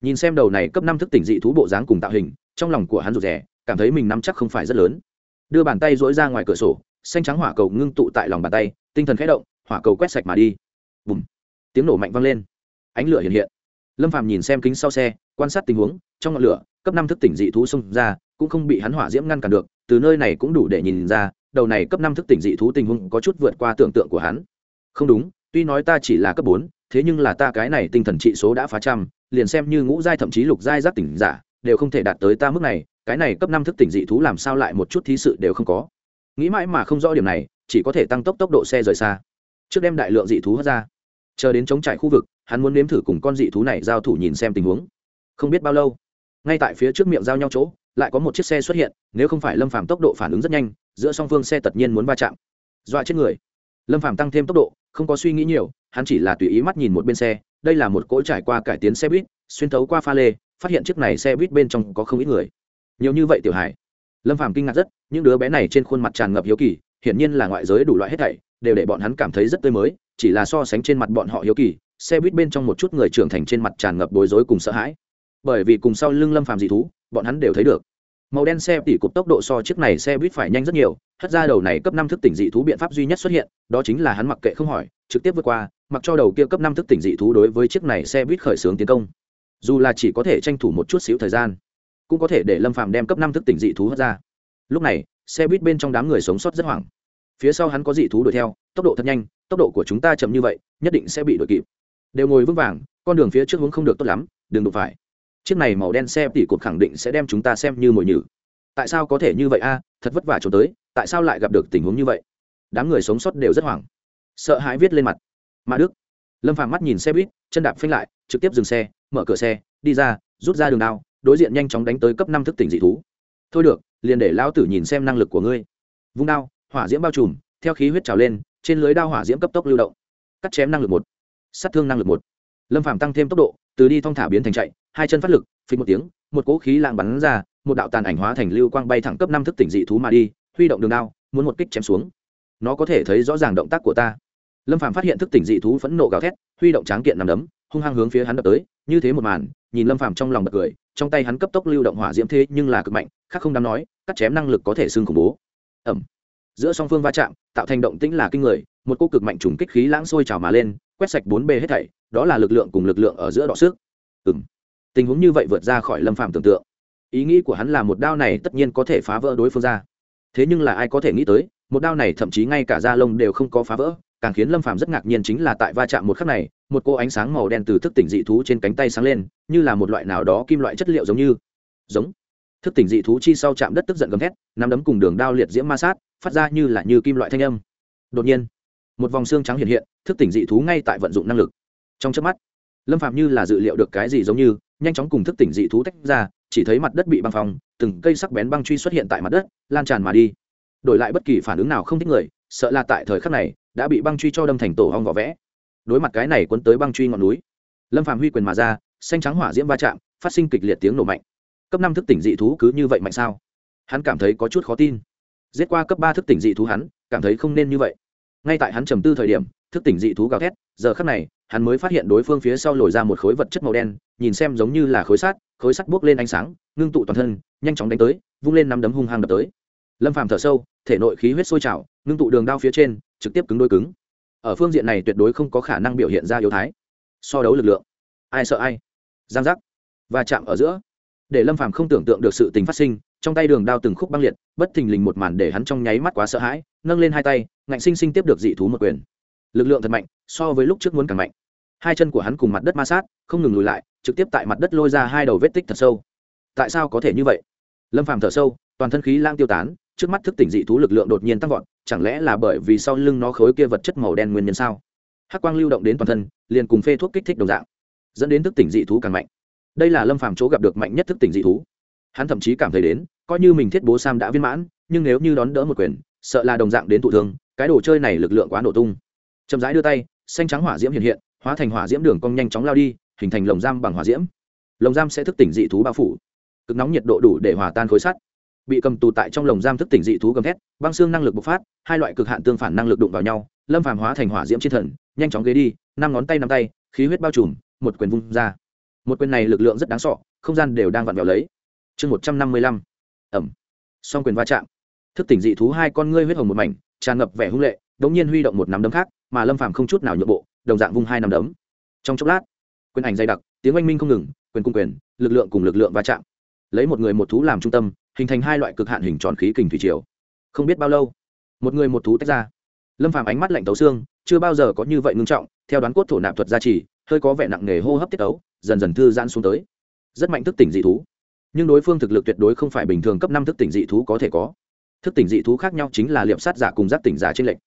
Speaker 1: nhìn xem đầu này cấp năm thức tỉnh dị thú bộ dáng cùng tạo hình, trong lòng của hắn rụt rè, cảm thấy mình nắm chắc không phải rất lớn. Đưa bàn tay dỗi ra ngoài cửa sổ, xanh trắng hỏa cầu ngưng tụ tại lòng bàn tay, tinh thần khẽ động, hỏa cầu quét sạch mà đi. Bùm! Tiếng nổ mạnh vang lên. Ánh lửa hiện hiện. Lâm phàm nhìn xem kính sau xe, quan sát tình huống, trong ngọn lửa, cấp năm thức tỉnh dị thú xông ra cũng không bị hắn hỏa diễm ngăn cản được, từ nơi này cũng đủ để nhìn ra, đầu này cấp năm thức tỉnh dị thú tình huống có chút vượt qua tưởng tượng của hắn. Không đúng, tuy nói ta chỉ là cấp bốn, thế nhưng là ta cái này tinh thần trị số đã phá trăm, liền xem như ngũ giai thậm chí lục giai giác tỉnh giả, đều không thể đạt tới ta mức này, cái này cấp năm thức tỉnh dị thú làm sao lại một chút thí sự đều không có. Nghĩ mãi mà không rõ điểm này, chỉ có thể tăng tốc tốc độ xe rời xa. Trước đem đại lượng dị thú hất ra, chờ đến chống trải khu vực, hắn muốn nếm thử cùng con dị thú này giao thủ nhìn xem tình huống. Không biết bao lâu, ngay tại phía trước miệng giao nhau chỗ lại có một chiếc xe xuất hiện, nếu không phải lâm phàm tốc độ phản ứng rất nhanh, giữa song phương xe tất nhiên muốn va chạm. Dọa chết người. Lâm phàm tăng thêm tốc độ, không có suy nghĩ nhiều, hắn chỉ là tùy ý mắt nhìn một bên xe, đây là một cỗ trải qua cải tiến xe buýt, xuyên thấu qua pha lê, phát hiện chiếc này xe buýt bên trong có không ít người. Nhiều như vậy tiểu hải lâm phàm kinh ngạc rất, những đứa bé này trên khuôn mặt tràn ngập hiếu kỳ, hiển nhiên là ngoại giới đủ loại hết thảy, đều để bọn hắn cảm thấy rất tươi mới, chỉ là so sánh trên mặt bọn họ hiếu kỳ, xe buýt bên trong một chút người trưởng thành trên mặt tràn ngập bối rối cùng sợ hãi. Bởi vì cùng sau lưng lâm phàm dị thú bọn hắn đều thấy được. Màu đen xe tỉ cục tốc độ so chiếc này xe buýt phải nhanh rất nhiều, hất ra đầu này cấp năm thức tỉnh dị thú biện pháp duy nhất xuất hiện, đó chính là hắn mặc kệ không hỏi, trực tiếp vượt qua, mặc cho đầu kia cấp năm thức tỉnh dị thú đối với chiếc này xe buýt khởi xướng tiến công. Dù là chỉ có thể tranh thủ một chút xíu thời gian, cũng có thể để lâm phàm đem cấp năm thức tỉnh dị thú hất ra. Lúc này, xe buýt bên trong đám người sống sót rất hoảng. Phía sau hắn có dị thú đuổi theo, tốc độ thật nhanh, tốc độ của chúng ta chậm như vậy, nhất định sẽ bị đuổi kịp. Đều ngồi vững vàng, con đường phía trước hướng không được tốt lắm, đừng đụng phải chiếc này màu đen xe tỉ cột khẳng định sẽ đem chúng ta xem như mồi nhử. Tại sao có thể như vậy a? Thật vất vả trốn tới, tại sao lại gặp được tình huống như vậy? Đám người sống sót đều rất hoảng. Sợ hãi viết lên mặt. Mà đức. Lâm phàm mắt nhìn xe buýt, chân đạp phanh lại, trực tiếp dừng xe, mở cửa xe, đi ra, rút ra đường đao, đối diện nhanh chóng đánh tới cấp năm thức tỉnh dị thú. Thôi được, liền để lão tử nhìn xem năng lực của ngươi. Vung đao, hỏa diễm bao trùm, theo khí huyết trào lên, trên lưới đao hỏa diễm cấp tốc lưu động. Cắt chém năng lực một. Sát thương năng lực một lâm Phạm tăng thêm tốc độ, từ đi thong thả biến thành chạy, hai chân phát lực phình một tiếng, một cỗ khí lạng bắn ra, một đạo tàn ảnh hóa thành lưu quang bay thẳng cấp năm thức tỉnh dị thú mà đi, huy động đường đao, muốn một kích chém xuống. Nó có thể thấy rõ ràng động tác của ta. Lâm Phạm phát hiện thức tỉnh dị thú phẫn nộ gào thét, huy động tráng kiện nằm đấm, hung hăng hướng phía hắn đập tới, như thế một màn, nhìn lâm Phạm trong lòng bật cười, trong tay hắn cấp tốc lưu động hỏa diễm thế nhưng là cực mạnh, khác không đáng nói, cắt chém năng lực có thể xương khủng bố. Ẩm giữa song phương va chạm, tạo thành động tĩnh là kinh người, một cô cực mạnh trùng kích khí lãng sôi trào mà lên, quét sạch bốn bề hết thảy, đó là lực lượng cùng lực lượng ở giữa đọ sức. Ừng tình huống như vậy vượt ra khỏi lâm phạm tưởng tượng. Ý nghĩ của hắn là một đao này tất nhiên có thể phá vỡ đối phương ra. Thế nhưng là ai có thể nghĩ tới, một đao này thậm chí ngay cả da lông đều không có phá vỡ, càng khiến lâm phạm rất ngạc nhiên chính là tại va chạm một khắc này, một cô ánh sáng màu đen từ thức tỉnh dị thú trên cánh tay sáng lên, như là một loại nào đó kim loại chất liệu giống như. Giống thức tỉnh dị thú chi sau chạm đất tức giận gầm thét, nắm đấm cùng đường đao liệt diễm ma sát, phát ra như là như kim loại thanh âm. Đột nhiên, một vòng xương trắng hiện hiện, thức tỉnh dị thú ngay tại vận dụng năng lực. Trong chớp mắt, lâm phạm như là dự liệu được cái gì giống như, nhanh chóng cùng thức tỉnh dị thú tách ra, chỉ thấy mặt đất bị băng phong từng cây sắc bén băng truy xuất hiện tại mặt đất, lan tràn mà đi. Đổi lại bất kỳ phản ứng nào không thích người, sợ là tại thời khắc này, đã bị băng truy cho đâm thành tổ hong vỏ vẽ. Đối mặt cái này quấn tới băng truy ngọn núi, lâm phạm huy quyền mà ra, xanh trắng hỏa diễm va chạm, phát sinh kịch liệt tiếng nổ mạnh cấp năm thức tỉnh dị thú cứ như vậy mạnh sao? Hắn cảm thấy có chút khó tin. Giết qua cấp ba thức tỉnh dị thú hắn, cảm thấy không nên như vậy. Ngay tại hắn trầm tư thời điểm, thức tỉnh dị thú gào thét, giờ khắc này, hắn mới phát hiện đối phương phía sau lồi ra một khối vật chất màu đen, nhìn xem giống như là khối sắt khối sắt buốc lên ánh sáng, ngưng tụ toàn thân, nhanh chóng đánh tới, vung lên nắm đấm hung hăng đập tới. Lâm phàm thở sâu, thể nội khí huyết sôi trào, ngưng tụ đường đao phía trên, trực tiếp cứng đôi cứng. Ở phương diện này tuyệt đối không có khả năng biểu hiện ra yếu thái. So đấu lực lượng, ai sợ ai? Giang giác. Và chạm ở giữa để lâm phàm không tưởng tượng được sự tình phát sinh, trong tay đường đao từng khúc băng liệt, bất thình lình một màn để hắn trong nháy mắt quá sợ hãi, nâng lên hai tay, ngạnh sinh sinh tiếp được dị thú một quyền. Lực lượng thật mạnh, so với lúc trước muốn càng mạnh. Hai chân của hắn cùng mặt đất ma sát, không ngừng lùi lại, trực tiếp tại mặt đất lôi ra hai đầu vết tích thật sâu. Tại sao có thể như vậy? Lâm phàm thở sâu, toàn thân khí lang tiêu tán, trước mắt thức tỉnh dị thú lực lượng đột nhiên tăng vọt, chẳng lẽ là bởi vì sau lưng nó khối kia vật chất màu đen nguyên nhân sao? Hắc quang lưu động đến toàn thân, liền cùng phê thuốc kích thích đồng dạng, dẫn đến thức tỉnh dị thú càng mạnh đây là lâm phàm chỗ gặp được mạnh nhất thức tỉnh dị thú. Hắn thậm chí cảm thấy đến, coi như mình thiết bố sam đã viên mãn, nhưng nếu như đón đỡ một quyền, sợ là đồng dạng đến thụ thương, cái đồ chơi này lực lượng quá nổ tung. Chậm rãi đưa tay, xanh trắng hỏa diễm hiện hiện, hóa thành hỏa diễm đường cong nhanh chóng lao đi, hình thành lồng giam bằng hỏa diễm. Lồng giam sẽ thức tỉnh dị thú bao phủ. Cực nóng nhiệt độ đủ để hòa tan khối sắt. Bị cầm tù tại trong lồng giam thức tỉnh dị thú gầm thét, băng xương năng lực bộc phát, hai loại cực hạn tương phản năng lực đụng vào nhau, lâm phàm hóa thành hỏa diễm chiến thần, nhanh chóng ghế đi, năm ngón tay năm tay, khí huyết bao trùm, một quyền vung ra một quyền này lực lượng rất đáng sọ không gian đều đang vặn vẹo lấy. Chương một trăm năm mươi lăm. Ẩm. Song quyền va chạm. Thức tỉnh dị thú hai con ngươi huyết hồng một mảnh, tràn ngập vẻ hung lệ, đống nhiên huy động một nắm đấm khác, mà lâm phàm không chút nào nhượng bộ, đồng dạng vung hai nắm đấm. Trong chốc lát, quyền ảnh dày đặc, tiếng oanh minh không ngừng, quyền cung quyền, lực lượng cùng lực lượng va chạm. Lấy một người một thú làm trung tâm, hình thành hai loại cực hạn hình tròn khí kình thủy triều. Không biết bao lâu, một người một thú tách ra. Lâm phàm ánh mắt lạnh tấu xương, chưa bao giờ có như vậy ngưng trọng, theo đoán cốt thổ nạp thuật gia trì, hơi có vẻ nặng nề hô hấp tiết ấu dần dần thư giãn xuống tới. Rất mạnh thức tỉnh dị thú. Nhưng đối phương thực lực tuyệt đối không phải bình thường cấp năm thức tỉnh dị thú có thể có. Thức tỉnh dị thú khác nhau chính là liệp sát giả cùng giác tỉnh giả trên lệnh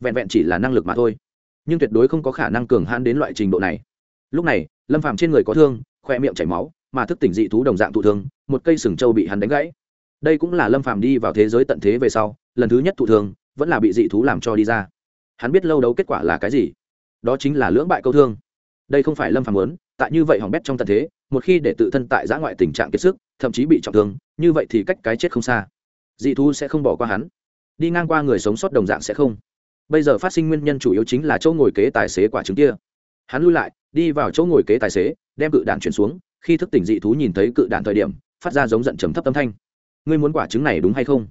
Speaker 1: vẹn vẹn chỉ là năng lực mà thôi. Nhưng tuyệt đối không có khả năng cường hãn đến loại trình độ này. Lúc này, lâm phàm trên người có thương khoe miệng chảy máu, mà thức tỉnh dị thú đồng dạng thụ thương, một cây sừng trâu bị hắn đánh gãy. Đây cũng là lâm phàm đi vào thế giới tận thế về sau, lần thứ nhất thụ thương, vẫn là bị dị thú làm cho đi ra. Hắn biết lâu đấu kết quả là cái gì? Đó chính là lưỡng bại câu thương. Đây không phải lâm phàm muốn tại như vậy hỏng bét trong tận thế, một khi để tự thân tại giã ngoại tình trạng kiệt sức, thậm chí bị trọng thương, như vậy thì cách cái chết không xa. Dị thú sẽ không bỏ qua hắn. Đi ngang qua người sống sót đồng dạng sẽ không. Bây giờ phát sinh nguyên nhân chủ yếu chính là chỗ ngồi kế tài xế quả trứng kia. Hắn lui lại, đi vào chỗ ngồi kế tài xế, đem cự đạn chuyển xuống, khi thức tỉnh dị thú nhìn thấy cự đạn thời điểm, phát ra giống giận trầm thấp âm thanh. Ngươi muốn quả trứng này đúng hay không?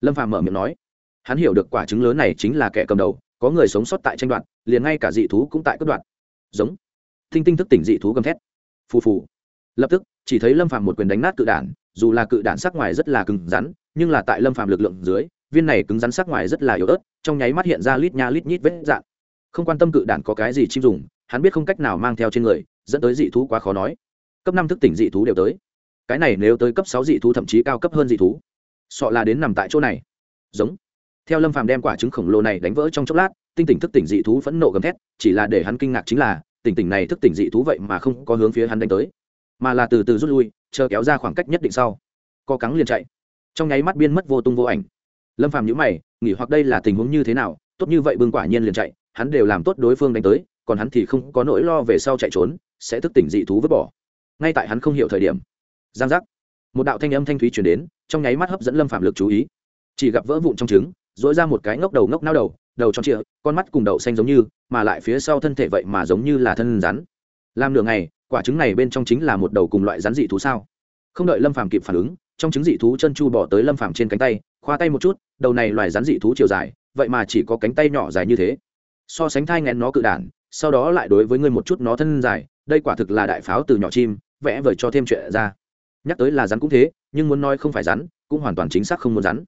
Speaker 1: Lâm phàm mở miệng nói. Hắn hiểu được quả trứng lớn này chính là kẻ cầm đầu, có người sống sót tại tranh đoạt, liền ngay cả dị thú cũng tại cất đoạt. Giống thinh tinh thức tỉnh dị thú gầm thét. Phù phù. Lập tức, chỉ thấy lâm phàm một quyền đánh nát cự đản, dù là cự đản sắc ngoài rất là cứng rắn, nhưng là tại lâm phàm lực lượng dưới, viên này cứng rắn sắc ngoài rất là yếu ớt, trong nháy mắt hiện ra lít nha lít nhít vết dạn không quan tâm cự đản có cái gì chim dùng, hắn biết không cách nào mang theo trên người, dẫn tới dị thú quá khó nói. Cấp năm thức tỉnh dị thú đều tới. Cái này nếu tới cấp sáu dị thú thậm chí cao cấp hơn dị thú sọ là đến nằm tại chỗ này. Giống. Theo lâm phàm đem quả trứng khổng lồ này đánh vỡ trong chốc lát, tinh tỉnh thức tỉnh dị thú phẫn nộ gầm thét, chỉ là để hắn kinh ngạc chính là tỉnh tỉnh này thức tỉnh dị thú vậy mà không có hướng phía hắn đánh tới, mà là từ từ rút lui, chờ kéo ra khoảng cách nhất định sau. Co cắng liền chạy. Trong nháy mắt biên mất vô tung vô ảnh. Lâm phàm nhữ mày nghỉ hoặc đây là tình huống như thế nào, tốt như vậy bưng quả nhiên liền chạy, hắn đều làm tốt đối phương đánh tới, còn hắn thì không có nỗi lo về sau chạy trốn, sẽ thức tỉnh dị thú vứt bỏ. Ngay tại hắn không hiểu thời điểm, giang giác, một đạo thanh âm thanh thúy chuyển đến, trong nháy mắt hấp dẫn lâm phạm lực chú ý. Chỉ gặp vỡ vụn trong trứng dỗi ra một cái ngốc đầu ngốc nao đầu đầu tròn trịa, con mắt cùng đậu xanh giống như, mà lại phía sau thân thể vậy mà giống như là thân rắn. Làm nửa ngày, quả trứng này bên trong chính là một đầu cùng loại rắn dị thú sao? Không đợi lâm phàm kịp phản ứng, trong trứng dị thú chân chu bỏ tới lâm phàm trên cánh tay, khoa tay một chút, đầu này loài rắn dị thú chiều dài, vậy mà chỉ có cánh tay nhỏ dài như thế. So sánh thai ngén nó cự đản, sau đó lại đối với ngươi một chút nó thân dài, đây quả thực là đại pháo từ nhỏ chim, vẽ vời cho thêm chuyện ra. Nhắc tới là rắn cũng thế, nhưng muốn nói không phải rắn, cũng hoàn toàn chính xác không muốn rắn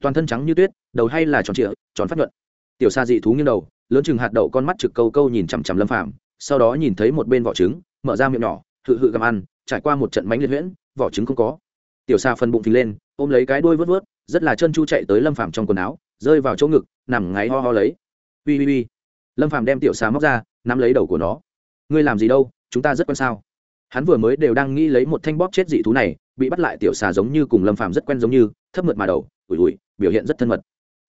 Speaker 1: toàn thân trắng như tuyết, đầu hay là tròn trịa, tròn phát nhuận. Tiểu sa dị thú nghiêng đầu, lớn chừng hạt đậu con mắt trực câu câu nhìn chằm chằm lâm phàm, sau đó nhìn thấy một bên vỏ trứng, mở ra miệng nhỏ, hự hự gặm ăn, trải qua một trận mánh liệt huyễn, vỏ trứng không có. Tiểu sa phân bụng phình lên, ôm lấy cái đuôi vớt vớt, rất là chân chu chạy tới lâm phàm trong quần áo, rơi vào chỗ ngực, nằm ngáy ho ho lấy. Ui ui ui. Lâm phàm đem tiểu sa móc ra, nắm lấy đầu của nó. Ngươi làm gì đâu, chúng ta rất quen sao? Hắn vừa mới đều đang nghĩ lấy một thanh bóp chết dị thú này, bị bắt lại tiểu xà giống như cùng lâm phàm rất quen giống như, thấp mượt mà đầu, ủi ủi biểu hiện rất thân mật.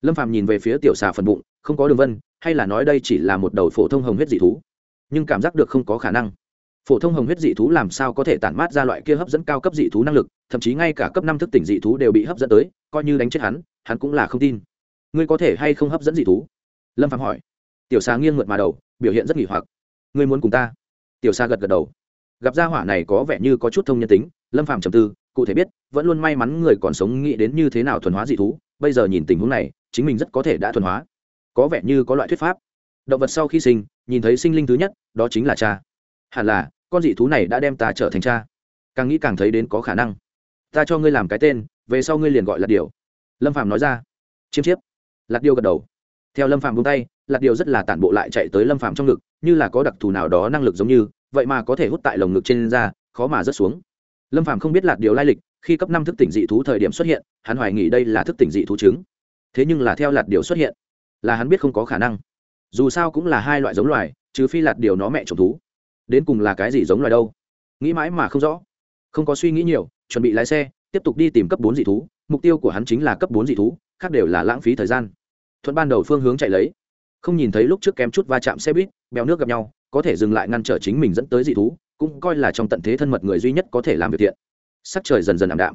Speaker 1: Lâm phàm nhìn về phía tiểu xà phần bụng, không có đường vân, hay là nói đây chỉ là một đầu phổ thông hồng huyết dị thú. Nhưng cảm giác được không có khả năng. Phổ thông hồng huyết dị thú làm sao có thể tản mát ra loại kia hấp dẫn cao cấp dị thú năng lực, thậm chí ngay cả cấp năm thức tỉnh dị thú đều bị hấp dẫn tới, coi như đánh chết hắn hắn cũng là không tin. Ngươi có thể hay không hấp dẫn dị thú? Lâm phạm hỏi. Tiểu xà nghiêng ngượt mà đầu, biểu hiện rất nghỉ hoặc. Ngươi muốn cùng ta? Tiểu xà gật gật đầu. Gặp gia hỏa này có vẻ như có chút thông nhân tính, lâm phạm trầm tư, cụ thể biết, vẫn luôn may mắn người còn sống nghĩ đến như thế nào thuần hóa dị thú bây giờ nhìn tình huống này, chính mình rất có thể đã thuần hóa. Có vẻ như có loại thuyết pháp. Động vật sau khi sinh, nhìn thấy sinh linh thứ nhất, đó chính là cha. Hẳn là, con dị thú này đã đem ta trở thành cha. Càng nghĩ càng thấy đến có khả năng. Ta cho ngươi làm cái tên, về sau ngươi liền gọi là điều lâm phạm nói ra. Chiêm chiếp. Lạt điều gật đầu. Theo lâm phạm vung tay lạt điều rất là tản bộ lại chạy tới lâm phạm trong ngực, như là có đặc thù nào đó năng lực giống như, vậy mà có thể hút tại lồng ngực trên da, khó mà rớt xuống lâm phạm không biết lạt điều lai lịch, khi cấp năm thức tỉnh dị thú thời điểm xuất hiện, hắn hoài nghỉ đây là thức tỉnh dị thú chứng. thế nhưng là theo lạt điều xuất hiện, là hắn biết không có khả năng. Dù sao cũng là hai loại giống loài, trừ phi lạt điều nó mẹ trồng thú. Đến cùng là cái gì giống loài đâu? Nghĩ mãi mà không rõ. Không có suy nghĩ nhiều, chuẩn bị lái xe, tiếp tục đi tìm cấp bốn dị thú. Mục tiêu của hắn chính là cấp bốn dị thú, khác đều là lãng phí thời gian. Thuận ban đầu phương hướng chạy lấy. Không nhìn thấy lúc trước kém chút va chạm xe buýt, bèo nước gặp nhau, có thể dừng lại ngăn trở chính mình dẫn tới dị thú cũng coi là trong tận thế thân mật người duy nhất có thể làm việc thiện. Sắc trời dần dần ảm đạm.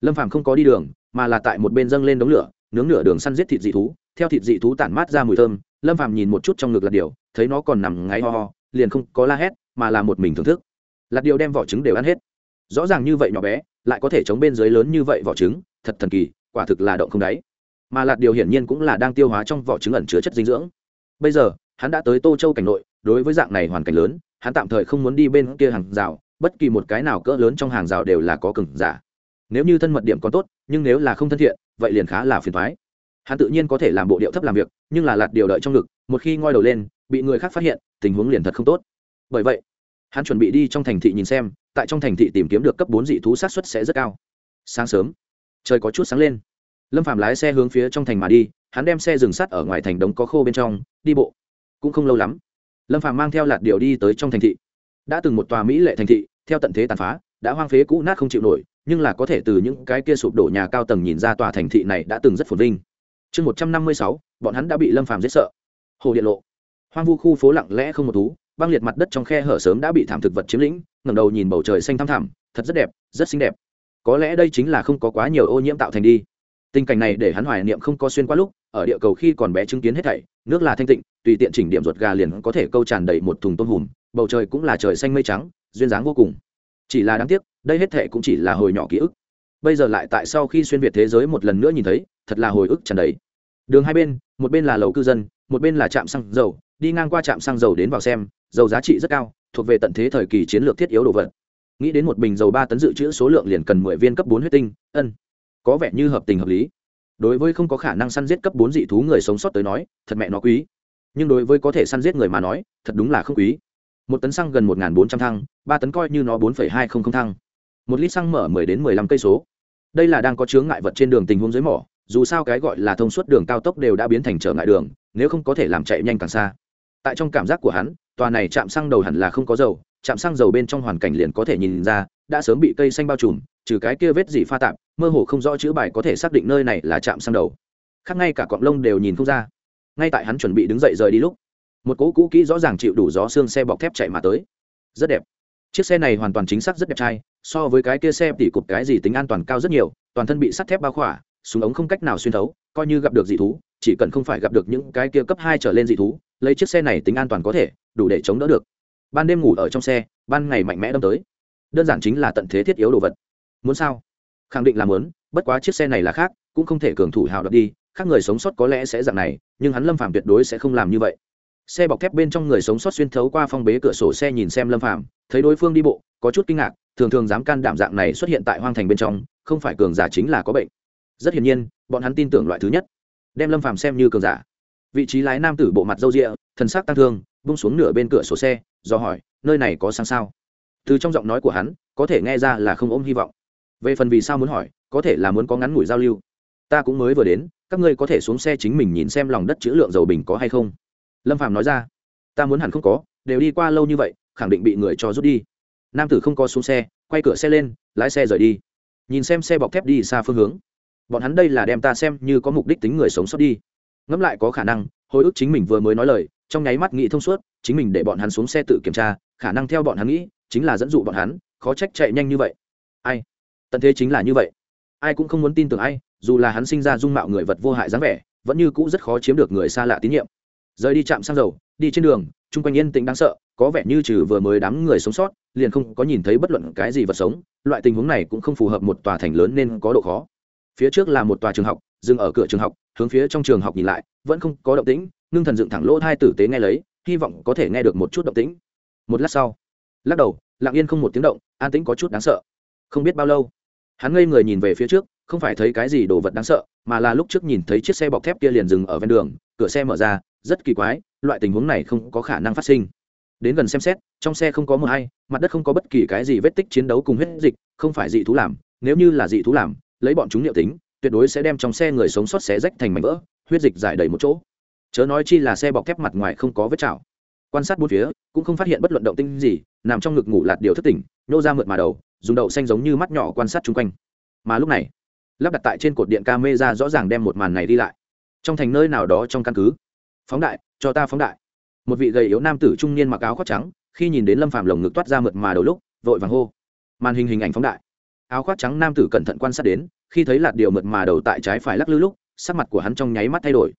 Speaker 1: Lâm phàm không có đi đường, mà là tại một bên dâng lên đống lửa, nướng nửa đường săn giết thịt dị thú. Theo thịt dị thú tản mát ra mùi thơm, lâm phàm nhìn một chút trong ngực lạt điều, thấy nó còn nằm ngáy ho ho, liền không có la hét, mà là một mình thưởng thức. Lạt điều đem vỏ trứng đều ăn hết. Rõ ràng như vậy nhỏ bé, lại có thể chống bên dưới lớn như vậy vỏ trứng, thật thần kỳ, quả thực là động không đáy. Mà lạt điều hiển nhiên cũng là đang tiêu hóa trong vỏ trứng ẩn chứa chất dinh dưỡng. Bây giờ, hắn đã tới tô châu cảnh nội, đối với dạng này hoàn cảnh lớn hắn tạm thời không muốn đi bên kia hàng rào, bất kỳ một cái nào cỡ lớn trong hàng rào đều là có cừng giả. Nếu như thân mật điểm còn tốt, nhưng nếu là không thân thiện, vậy liền khá là phiền thoái hắn tự nhiên có thể làm bộ điệu thấp làm việc, nhưng là lạt điều đợi trong ngực, một khi ngoi đầu lên, bị người khác phát hiện, tình huống liền thật không tốt. Bởi vậy, hắn chuẩn bị đi trong thành thị nhìn xem, tại trong thành thị tìm kiếm được cấp bốn dị thú sát xuất sẽ rất cao. Sáng sớm, trời có chút sáng lên. Lâm phạm lái xe hướng phía trong thành mà đi, hắn đem xe dừng sắt ở ngoài thành đống có khô bên trong, đi bộ. Cũng không lâu lắm lâm Phàm mang theo lạt điều đi tới trong thành thị. Đã từng một tòa mỹ lệ thành thị, theo tận thế tàn phá, đã hoang phế cũ nát không chịu nổi, nhưng là có thể từ những cái kia sụp đổ nhà cao tầng nhìn ra tòa thành thị này đã từng rất phồn vinh. Chương một trăm năm mươi sáu, bọn hắn đã bị lâm phàm giết sợ. Hồ điện lộ. Hoang vu khu phố lặng lẽ không một thú, băng liệt mặt đất trong khe hở sớm đã bị thảm thực vật chiếm lĩnh, ngẩng đầu nhìn bầu trời xanh thăm thẳm, thật rất đẹp, rất xinh đẹp. Có lẽ đây chính là không có quá nhiều ô nhiễm tạo thành đi. Tình cảnh này để hắn hoài niệm không có xuyên qua lúc, ở địa cầu khi còn bé chứng kiến hết thảy, nước là thanh tịnh tùy tiện chỉnh điểm ruột gà liền có thể câu tràn đầy một thùng tôm hùm, bầu trời cũng là trời xanh mây trắng, duyên dáng vô cùng. Chỉ là đáng tiếc, đây hết thệ cũng chỉ là hồi nhỏ ký ức. Bây giờ lại tại sau khi xuyên việt thế giới một lần nữa nhìn thấy, thật là hồi ức tràn đầy. Đường hai bên, một bên là lầu cư dân, một bên là trạm xăng dầu, đi ngang qua trạm xăng dầu đến vào xem, dầu giá trị rất cao, thuộc về tận thế thời kỳ chiến lược thiết yếu đồ vật. Nghĩ đến một bình dầu ba tấn dự trữ số lượng liền cần mười viên cấp bốn huyết tinh, ân, có vẻ như hợp tình hợp lý. Đối với không có khả năng săn giết cấp bốn dị thú người sống sót tới nói, thật mẹ nó quý nhưng đối với có thể săn giết người mà nói, thật đúng là không quý. Một tấn xăng gần một bốn trăm thăng, ba tấn coi như nó bốn hai không không thăng. Một lít xăng mở mười đến mười lăm cây số. Đây là đang có chướng ngại vật trên đường tình huống dưới mỏ, dù sao cái gọi là thông suốt đường cao tốc đều đã biến thành trở ngại đường, nếu không có thể làm chạy nhanh càng xa. Tại trong cảm giác của hắn, tòa này chạm xăng đầu hẳn là không có dầu chạm xăng dầu bên trong hoàn cảnh liền có thể nhìn ra, đã sớm bị cây xanh bao trùm, trừ cái kia vết gì pha tạp, mơ hồ không rõ chữ bài có thể xác định nơi này là chạm xăng đầu. Khác ngay cả cọng lông đều nhìn không ra ngay tại hắn chuẩn bị đứng dậy rời đi lúc, một cỗ cũ kỹ rõ ràng chịu đủ gió xương xe bọc thép chạy mà tới. Rất đẹp. Chiếc xe này hoàn toàn chính xác rất đẹp trai, so với cái kia xe tỉ cục cái gì tính an toàn cao rất nhiều, toàn thân bị sắt thép bao khỏa, súng ống không cách nào xuyên thấu, coi như gặp được dị thú, chỉ cần không phải gặp được những cái kia cấp hai trở lên dị thú, lấy chiếc xe này tính an toàn có thể, đủ để chống đỡ được. Ban đêm ngủ ở trong xe, ban ngày mạnh mẽ đâm tới. Đơn giản chính là tận thế thiết yếu đồ vật. Muốn sao? Khẳng định là muốn, bất quá chiếc xe này là khác, cũng không thể cường thủ hào đập đi khác người sống sót có lẽ sẽ dạng này, nhưng hắn lâm phạm tuyệt đối sẽ không làm như vậy. Xe bọc thép bên trong người sống sót xuyên thấu qua phong bế cửa sổ xe nhìn xem lâm phạm thấy đối phương đi bộ, có chút kinh ngạc, thường thường dám can đảm dạng này xuất hiện tại hoang thành bên trong, không phải cường giả chính là có bệnh. Rất hiển nhiên, bọn hắn tin tưởng loại thứ nhất, đem lâm phàm xem như cường giả. Vị trí lái nam tử bộ mặt râu rịa thần sắc tăng thương bung xuống nửa bên cửa sổ xe, do hỏi, nơi này có sang sao? Từ trong giọng nói của hắn, có thể nghe ra là không ôm hy vọng. Về phần vì sao muốn hỏi, có thể là muốn có ngắn ngủi giao lưu. Ta cũng mới vừa đến các ngươi có thể xuống xe chính mình nhìn xem lòng đất chữ lượng dầu bình có hay không? Lâm phàm nói ra. Ta muốn hẳn không có, đều đi qua lâu như vậy, khẳng định bị người cho rút đi. Nam tử không có xuống xe, quay cửa xe lên, lái xe rời đi. Nhìn xem xe bọc thép đi xa phương hướng. Bọn hắn đây là đem ta xem như có mục đích tính người sống sót đi. Ngẫm lại có khả năng, hồi ức chính mình vừa mới nói lời, trong nháy mắt nghĩ thông suốt, chính mình để bọn hắn xuống xe tự kiểm tra, khả năng theo bọn hắn nghĩ, chính là dẫn dụ bọn hắn, khó trách chạy nhanh như vậy. Ai? Tận thế chính là như vậy. Ai cũng không muốn tin tưởng ai dù là hắn sinh ra dung mạo người vật vô hại dáng vẻ, vẫn như cũ rất khó chiếm được người xa lạ tín nhiệm. Rời đi chạm xăng dầu, đi trên đường, chung quanh yên tĩnh đáng sợ, có vẻ như trừ vừa mới đám người sống sót, liền không có nhìn thấy bất luận cái gì vật sống, loại tình huống này cũng không phù hợp một tòa thành lớn nên có độ khó. Phía trước là một tòa trường học, dừng ở cửa trường học, hướng phía trong trường học nhìn lại, vẫn không có động tĩnh, ngưng thần dựng thẳng lỗ thai tử tế nghe lấy, hy vọng có thể nghe được một chút động tĩnh. Một lát sau, lắc đầu, lặng yên không một tiếng động, an tĩnh có chút đáng sợ. Không biết bao lâu, hắn ngây người nhìn về phía trước không phải thấy cái gì đồ vật đáng sợ, mà là lúc trước nhìn thấy chiếc xe bọc thép kia liền dừng ở ven đường, cửa xe mở ra, rất kỳ quái, loại tình huống này không có khả năng phát sinh. Đến gần xem xét, trong xe không có mờ hay, mặt đất không có bất kỳ cái gì vết tích chiến đấu cùng huyết dịch, không phải dị thú làm, nếu như là dị thú làm, lấy bọn chúng liệu tính, tuyệt đối sẽ đem trong xe người sống sót xé rách thành mảnh vỡ, huyết dịch giải đầy một chỗ. Chớ nói chi là xe bọc thép mặt ngoài không có vết chảo. Quan sát bốn phía, cũng không phát hiện bất luận động tinh gì, nằm trong ngực ngủ lạt điều thất tỉnh, nhô ra mượt mà đầu, dùng đậu xanh giống như mắt nhỏ quan sát chung quanh. Mà lúc này lắp đặt tại trên cột điện ca mê ra rõ ràng đem một màn này đi lại. Trong thành nơi nào đó trong căn cứ. Phóng đại, cho ta phóng đại. Một vị gầy yếu nam tử trung niên mặc áo khoác trắng, khi nhìn đến lâm phạm lồng ngực toát ra mượt mà đầu lúc, vội vàng hô. Màn hình hình ảnh phóng đại. Áo khoác trắng nam tử cẩn thận quan sát đến, khi thấy lạt điệu mượt mà đầu tại trái phải lắc lư lúc, sắc mặt của hắn trong nháy mắt thay đổi.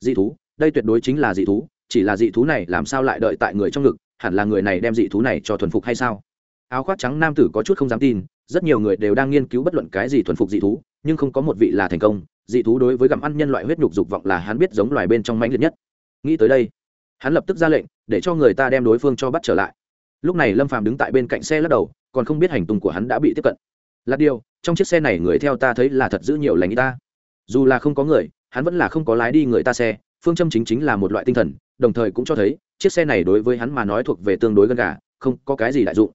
Speaker 1: Dị thú, đây tuyệt đối chính là dị thú, chỉ là dị thú này làm sao lại đợi tại người trong ngực, hẳn là người này đem dị thú này cho thuần phục hay sao? Áo khoác trắng nam tử có chút không dám tin, rất nhiều người đều đang nghiên cứu bất luận cái gì thuần phục dị thú nhưng không có một vị là thành công, dị thú đối với gặm ăn nhân loại huyết nhục dục vọng là hắn biết giống loài bên trong mãnh liệt nhất. Nghĩ tới đây, hắn lập tức ra lệnh, để cho người ta đem đối phương cho bắt trở lại. Lúc này lâm phàm đứng tại bên cạnh xe lắc đầu, còn không biết hành tung của hắn đã bị tiếp cận. Lát điều, trong chiếc xe này người theo ta thấy là thật giữ nhiều lành y ta. Dù là không có người, hắn vẫn là không có lái đi người ta xe, phương châm chính chính là một loại tinh thần, đồng thời cũng cho thấy, chiếc xe này đối với hắn mà nói thuộc về tương đối gần cả không có cái gì đại dụng.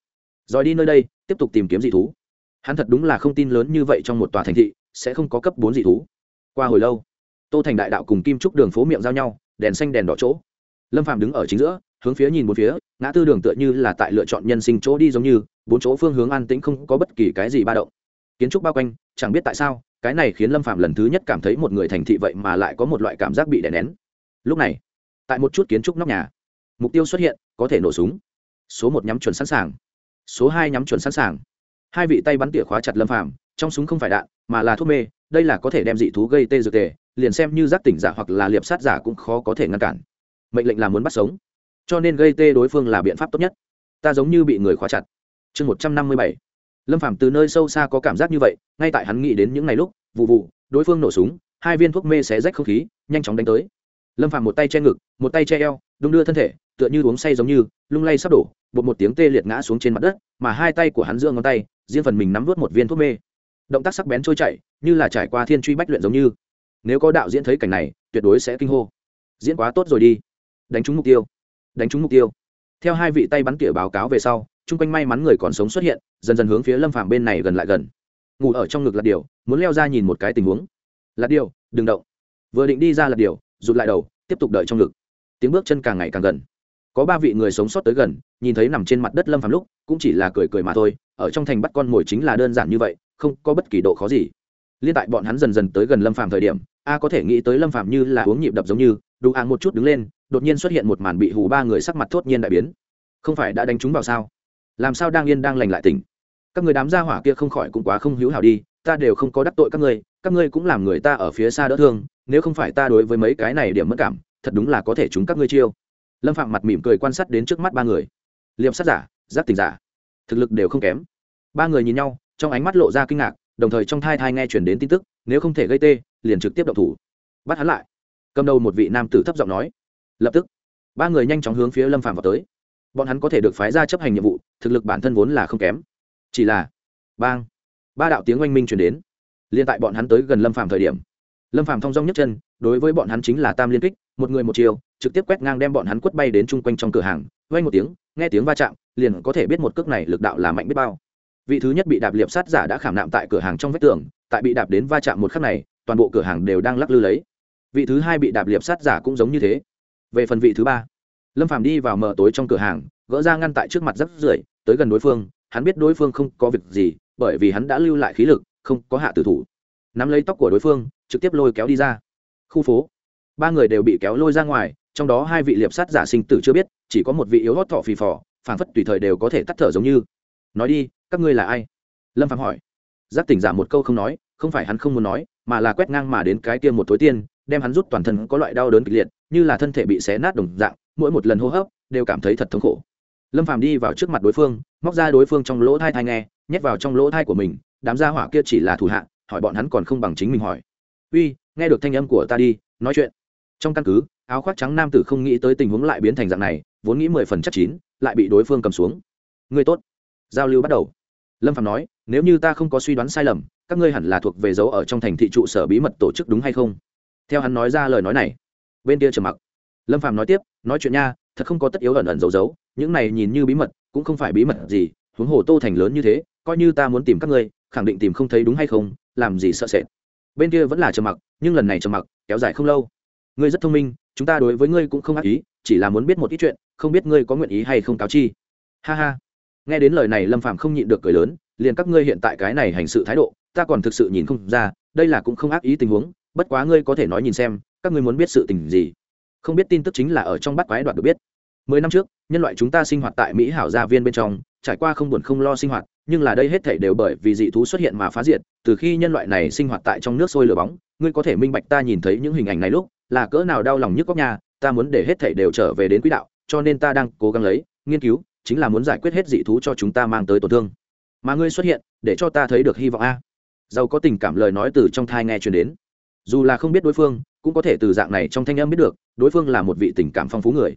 Speaker 1: Rồi đi nơi đây, tiếp tục tìm kiếm dị thú hắn thật đúng là không tin lớn như vậy trong một tòa thành thị sẽ không có cấp bốn dị thú. Qua hồi lâu, tô thành đại đạo cùng kim trúc đường phố miệng giao nhau, đèn xanh đèn đỏ chỗ. Lâm phạm đứng ở chính giữa, hướng phía nhìn bốn phía, ngã tư đường tựa như là tại lựa chọn nhân sinh chỗ đi giống như, bốn chỗ phương hướng an tĩnh không có bất kỳ cái gì ba động. Kiến trúc bao quanh, chẳng biết tại sao, cái này khiến lâm phạm lần thứ nhất cảm thấy một người thành thị vậy mà lại có một loại cảm giác bị đè nén. Lúc này, tại một chút kiến trúc nóc nhà, mục tiêu xuất hiện, có thể nổ súng. Số một nhắm chuẩn sẵn sàng. Số hai nhắm chuẩn sẵn sàng hai vị tay bắn tỉa khóa chặt lâm phàm, trong súng không phải đạn, mà là thuốc mê, đây là có thể đem dị thú gây tê dược tề, liền xem như giác tỉnh giả hoặc là liệp sát giả cũng khó có thể ngăn cản. Mệnh lệnh là muốn bắt sống. Cho nên gây tê đối phương là biện pháp tốt nhất. Ta giống như bị người khóa chặt. Chương một trăm năm mươi bảy. Lâm phàm từ nơi sâu xa có cảm giác như vậy, ngay tại hắn nghĩ đến những ngày lúc, vụ vụ, đối phương nổ súng, hai viên thuốc mê xé rách không khí, nhanh chóng đánh tới. Lâm phàm một tay che ngực, một tay che eo, đung đưa thân thể, tựa như uống say giống như, lung lay sắp đổ, bột một tiếng tê liệt ngã xuống trên mặt đất, mà hai tay của hắn giữa ngón tay riêng phần mình nắm vớt một viên thuốc mê. Động tác sắc bén trôi chảy, như là trải qua thiên truy bách luyện giống như. Nếu có đạo diễn thấy cảnh này, tuyệt đối sẽ kinh hô. Diễn quá tốt rồi đi. Đánh trúng mục tiêu. Đánh trúng mục tiêu. Theo hai vị tay bắn tỉa báo cáo về sau, chung quanh may mắn người còn sống xuất hiện, dần dần hướng phía lâm phàm bên này gần lại gần. Ngủ ở trong ngực lạt điều, muốn leo ra nhìn một cái tình huống. Lạt điều, đừng động. Vừa định đi ra lạt điều, rụt lại đầu, tiếp tục đợi trong ngực. Tiếng bước chân càng ngày càng gần có ba vị người sống sót tới gần, nhìn thấy nằm trên mặt đất lâm phàm lúc, cũng chỉ là cười cười mà thôi, ở trong thành bắt con mồi chính là đơn giản như vậy, không có bất kỳ độ khó gì. Liên tại bọn hắn dần dần tới gần lâm phàm thời điểm, a có thể nghĩ tới lâm phàm như là uống nhịp đập giống như đủ áng một chút đứng lên, đột nhiên xuất hiện một màn bị hù ba người sắc mặt thốt nhiên đại biến. Không phải đã đánh chúng vào sao? Làm sao đang yên đang lành lại tỉnh? Các người đám gia hỏa kia không khỏi cũng quá không hữu hảo đi, ta đều không có đắc tội các ngươi các ngươi cũng làm người ta ở phía xa đỡ thương, nếu không phải ta đối với mấy cái này điểm mất cảm, thật đúng là có thể chúng các ngươi chiêu lâm phạm mặt mỉm cười quan sát đến trước mắt ba người liệm sát giả giáp tình giả thực lực đều không kém ba người nhìn nhau trong ánh mắt lộ ra kinh ngạc đồng thời trong thai thai nghe chuyển đến tin tức nếu không thể gây tê liền trực tiếp động thủ bắt hắn lại cầm đầu một vị nam tử thấp giọng nói lập tức ba người nhanh chóng hướng phía lâm phạm vào tới bọn hắn có thể được phái ra chấp hành nhiệm vụ thực lực bản thân vốn là không kém chỉ là bang ba đạo tiếng oanh minh chuyển đến liên tại bọn hắn tới gần lâm phạm thời điểm lâm phạm thong dong nhấc chân đối với bọn hắn chính là tam liên kích một người một chiều, trực tiếp quét ngang đem bọn hắn quất bay đến chung quanh trong cửa hàng vay một tiếng, nghe tiếng va chạm, liền có thể biết một cước này lực đạo là mạnh biết bao. Vị thứ nhất bị đạp liệp sát giả đã khảm nạm tại cửa hàng trong vách tường, tại bị đạp đến va chạm một khắc này, toàn bộ cửa hàng đều đang lắc lư lấy. Vị thứ hai bị đạp liệp sát giả cũng giống như thế. Về phần vị thứ ba, lâm phàm đi vào mở tối trong cửa hàng, gỡ ra ngăn tại trước mặt rất rưởi, tới gần đối phương, hắn biết đối phương không có việc gì, bởi vì hắn đã lưu lại khí lực, không có hạ tử thủ. Nắm lấy tóc của đối phương, trực tiếp lôi kéo đi ra. Khu phố ba người đều bị kéo lôi ra ngoài, trong đó hai vị liệp sát giả sinh tử chưa biết, chỉ có một vị yếu hót thọ phì phò, phảng phất tùy thời đều có thể tắt thở giống như. Nói đi, các ngươi là ai? Lâm phạm hỏi. Giác tỉnh giả một câu không nói, không phải hắn không muốn nói, mà là quét ngang mà đến cái tiêm một tối tiên, đem hắn rút toàn thân có loại đau đớn kịch liệt, như là thân thể bị xé nát đồng dạng, mỗi một lần hô hấp đều cảm thấy thật thống khổ. Lâm phàm đi vào trước mặt đối phương, móc ra đối phương trong lỗ thai thai nghe, nhét vào trong lỗ thai của mình, đám gia hỏa kia chỉ là thủ hạ, hỏi bọn hắn còn không bằng chính mình hỏi. Uy, nghe được thanh âm của ta đi, nói chuyện trong căn cứ, áo khoác trắng nam tử không nghĩ tới tình huống lại biến thành dạng này, vốn nghĩ mười phần chắc chín, lại bị đối phương cầm xuống. Người tốt. Giao lưu bắt đầu. Lâm phạm nói, nếu như ta không có suy đoán sai lầm, các ngươi hẳn là thuộc về dấu ở trong thành thị trụ sở bí mật tổ chức đúng hay không? Theo hắn nói ra lời nói này, bên kia trầm mặc. Lâm phạm nói tiếp, nói chuyện nha, thật không có tất yếu ẩn ẩn giấu giấu những này nhìn như bí mật, cũng không phải bí mật gì, huống hồ tô thành lớn như thế, coi như ta muốn tìm các ngươi, khẳng định tìm không thấy đúng hay không, làm gì sợ sệt. Bên kia vẫn là trầm mặc, nhưng lần này trầm mặc kéo dài không lâu ngươi rất thông minh, chúng ta đối với ngươi cũng không ác ý, chỉ là muốn biết một ít chuyện, không biết ngươi có nguyện ý hay không cáo chi. Ha ha. Nghe đến lời này, lâm phạm không nhịn được cười lớn, liền các ngươi hiện tại cái này hành sự thái độ, ta còn thực sự nhìn không ra, đây là cũng không ác ý tình huống, bất quá ngươi có thể nói nhìn xem, các ngươi muốn biết sự tình gì. Không biết tin tức chính là ở trong bát quái đoạt được biết. Mười năm trước, nhân loại chúng ta sinh hoạt tại mỹ hảo gia viên bên trong, trải qua không buồn không lo sinh hoạt, nhưng là đây hết thảy đều bởi vì dị thú xuất hiện mà phá diệt, từ khi nhân loại này sinh hoạt tại trong nước sôi lửa bóng, ngươi có thể minh bạch ta nhìn thấy những hình ảnh này lúc là cỡ nào đau lòng nhức góc nhà ta muốn để hết thảy đều trở về đến quỹ đạo, cho nên ta đang cố gắng lấy, nghiên cứu, chính là muốn giải quyết hết dị thú cho chúng ta mang tới tổn thương. Mà ngươi xuất hiện, để cho ta thấy được hy vọng a. Giàu có tình cảm lời nói từ trong thai nghe truyền đến. Dù là không biết đối phương, cũng có thể từ dạng này trong thanh âm biết được, đối phương là một vị tình cảm phong phú người.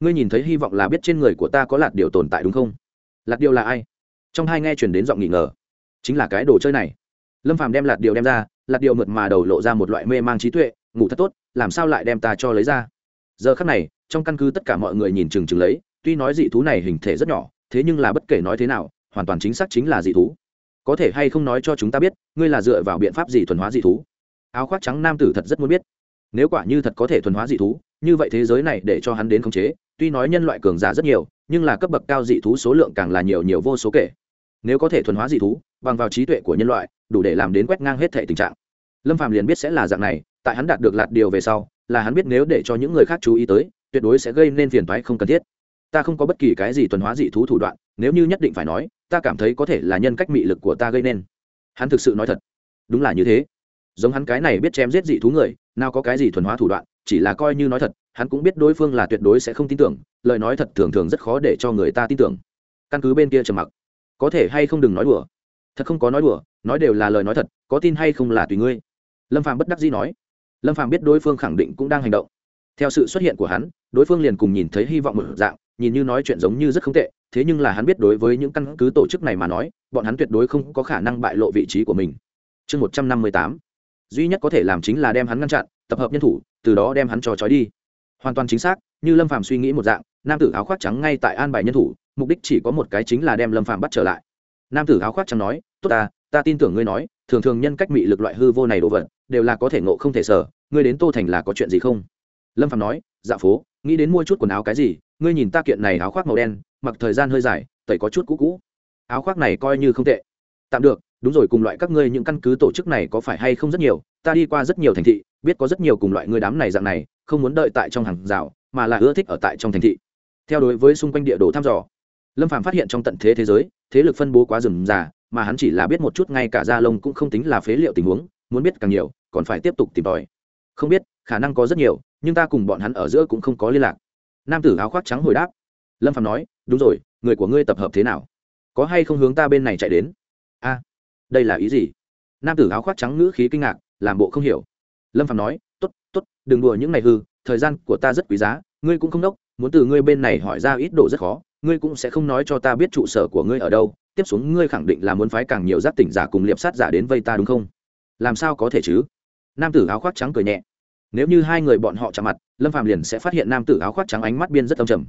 Speaker 1: Ngươi nhìn thấy hy vọng là biết trên người của ta có lạt điều tồn tại đúng không? Lạt điều là ai? Trong hai nghe chuyển đến giọng nghỉ ngờ. Chính là cái đồ chơi này. Lâm phàm đem lạt điều đem ra, lạt điều mượt mà đầu lộ ra một loại mê mang trí tuệ, ngủ thật tốt làm sao lại đem ta cho lấy ra? Giờ khắc này, trong căn cứ tất cả mọi người nhìn chừng chừng lấy, tuy nói dị thú này hình thể rất nhỏ, thế nhưng là bất kể nói thế nào, hoàn toàn chính xác chính là dị thú. Có thể hay không nói cho chúng ta biết, ngươi là dựa vào biện pháp gì thuần hóa dị thú? Áo khoác trắng nam tử thật rất muốn biết. Nếu quả như thật có thể thuần hóa dị thú, như vậy thế giới này để cho hắn đến khống chế, tuy nói nhân loại cường giả rất nhiều, nhưng là cấp bậc cao dị thú số lượng càng là nhiều nhiều vô số kể. Nếu có thể thuần hóa dị thú, bằng vào trí tuệ của nhân loại, đủ để làm đến quét ngang hết thể tình trạng. Lâm phạm liền biết sẽ là dạng này tại hắn đạt được lạt điều về sau, là hắn biết nếu để cho những người khác chú ý tới, tuyệt đối sẽ gây nên phiền toái không cần thiết. Ta không có bất kỳ cái gì thuần hóa dị thú thủ đoạn, nếu như nhất định phải nói, ta cảm thấy có thể là nhân cách mị lực của ta gây nên. Hắn thực sự nói thật. Đúng là như thế. Giống hắn cái này biết chém giết dị thú người, nào có cái gì thuần hóa thủ đoạn, chỉ là coi như nói thật, hắn cũng biết đối phương là tuyệt đối sẽ không tin tưởng, lời nói thật thường thường rất khó để cho người ta tin tưởng. Căn cứ bên kia trầm mặc. Có thể hay không đừng nói đùa. Thật không có nói đùa, nói đều là lời nói thật, có tin hay không là tùy ngươi. Lâm phàm bất đắc dĩ nói lâm phàm biết đối phương khẳng định cũng đang hành động theo sự xuất hiện của hắn đối phương liền cùng nhìn thấy hy vọng một dạng nhìn như nói chuyện giống như rất không tệ thế nhưng là hắn biết đối với những căn cứ tổ chức này mà nói bọn hắn tuyệt đối không có khả năng bại lộ vị trí của mình chương một trăm năm mươi tám duy nhất có thể làm chính là đem hắn ngăn chặn tập hợp nhân thủ từ đó đem hắn cho trói đi hoàn toàn chính xác như lâm phàm suy nghĩ một dạng nam tử áo khoác trắng ngay tại an bài nhân thủ mục đích chỉ có một cái chính là đem lâm phàm bắt trở lại nam tử áo khoác trắng nói tốt ta ta tin tưởng ngươi nói, thường thường nhân cách mị lực loại hư vô này đồ vật, đều là có thể ngộ không thể sở, ngươi đến tô thành là có chuyện gì không? Lâm phàm nói dạ phố, nghĩ đến mua chút quần áo cái gì, ngươi nhìn ta kiện này áo khoác màu đen, mặc thời gian hơi dài, tẩy có chút cũ cũ. Áo khoác này coi như không tệ. Tạm được, đúng rồi, cùng loại các ngươi những căn cứ tổ chức này có phải hay không rất nhiều, ta đi qua rất nhiều thành thị, biết có rất nhiều cùng loại người đám này dạng này, không muốn đợi tại trong hàng rào, mà là ưa thích ở tại trong thành thị. Theo đối với xung quanh địa đồ thăm dò, lâm phạm phát hiện trong tận thế thế giới, thế lực phân bố quá rườm rà mà hắn chỉ là biết một chút ngay cả da lông cũng không tính là phế liệu tình huống, muốn biết càng nhiều, còn phải tiếp tục tìm tòi. Không biết, khả năng có rất nhiều, nhưng ta cùng bọn hắn ở giữa cũng không có liên lạc. Nam tử áo khoác trắng hồi đáp. Lâm phạm nói, đúng rồi, người của ngươi tập hợp thế nào? Có hay không hướng ta bên này chạy đến? A, đây là ý gì? Nam tử áo khoác trắng ngữ khí kinh ngạc, làm bộ không hiểu. Lâm phạm nói t ố t t ố t đừng đùa những ngày hư, thời gian của ta rất quý giá, ngươi cũng không đốc, muốn từ ngươi bên này hỏi ra ít độ rất khó, ngươi cũng sẽ không nói cho ta biết trụ sở của ngươi ở đâu tiếp xuống ngươi khẳng định là muốn phái càng nhiều giác tỉnh giả cùng liệp sát giả đến vây ta đúng không? Làm sao có thể chứ? Nam tử áo khoác trắng cười nhẹ. Nếu như hai người bọn họ chạm mặt, lâm phạm liền sẽ phát hiện nam tử áo khoác trắng ánh mắt biên rất âm trầm.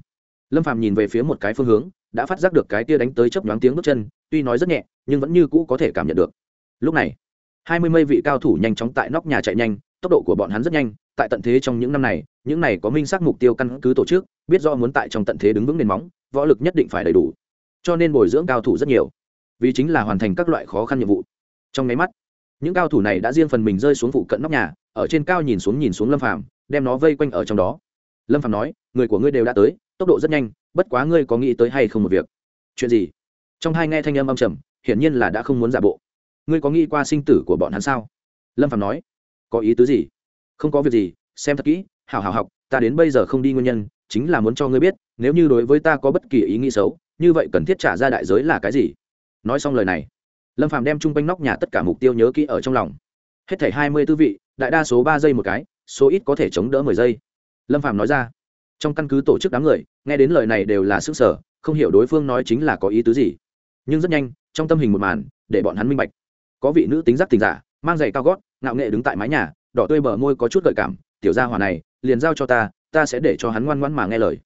Speaker 1: Lâm phạm nhìn về phía một cái phương hướng, đã phát giác được cái tia đánh tới chấp nhoáng tiếng bước chân, tuy nói rất nhẹ, nhưng vẫn như cũ có thể cảm nhận được. Lúc này, hai mươi mây vị cao thủ nhanh chóng tại nóc nhà chạy nhanh, tốc độ của bọn hắn rất nhanh, tại tận thế trong những năm này, những này có minh xác mục tiêu căn cứ tổ chức, biết do muốn tại trong tận thế đứng vững nền móng, võ lực nhất định phải đầy đủ cho nên bồi dưỡng cao thủ rất nhiều. Vì chính là hoàn thành các loại khó khăn nhiệm vụ. Trong máy mắt, những cao thủ này đã riêng phần mình rơi xuống phụ cận nóc nhà, ở trên cao nhìn xuống nhìn xuống lâm phàm, đem nó vây quanh ở trong đó. Lâm phàm nói, người của ngươi đều đã tới, tốc độ rất nhanh, bất quá ngươi có nghĩ tới hay không một việc? Chuyện gì? Trong hai nghe thanh âm âm trầm, hiển nhiên là đã không muốn giả bộ. Ngươi có nghĩ qua sinh tử của bọn hắn sao? Lâm phàm nói, có ý tứ gì? Không có việc gì, xem thật kỹ, hảo hảo học, ta đến bây giờ không đi nguyên nhân, chính là muốn cho ngươi biết, nếu như đối với ta có bất kỳ ý nghĩ xấu như vậy cần thiết trả ra đại giới là cái gì? Nói xong lời này, lâm phạm đem chung quanh nóc nhà tất cả mục tiêu nhớ kỹ ở trong lòng. Hết thảy hai mươi tư vị, đại đa số ba giây một cái, số ít có thể chống đỡ mười giây. Lâm phạm nói ra, trong căn cứ tổ chức đám người, nghe đến lời này đều là sức sở không hiểu đối phương nói chính là có ý tứ gì. Nhưng rất nhanh, trong tâm hình một màn, để bọn hắn minh bạch. Có vị nữ tính giác tình giả, mang giày cao gót, ngạo nghệ đứng tại mái nhà, đỏ tươi bờ môi có chút gợi cảm, tiểu gia hỏa này, liền giao cho ta ta sẽ để cho hắn ngoan ngoãn mà nghe lời.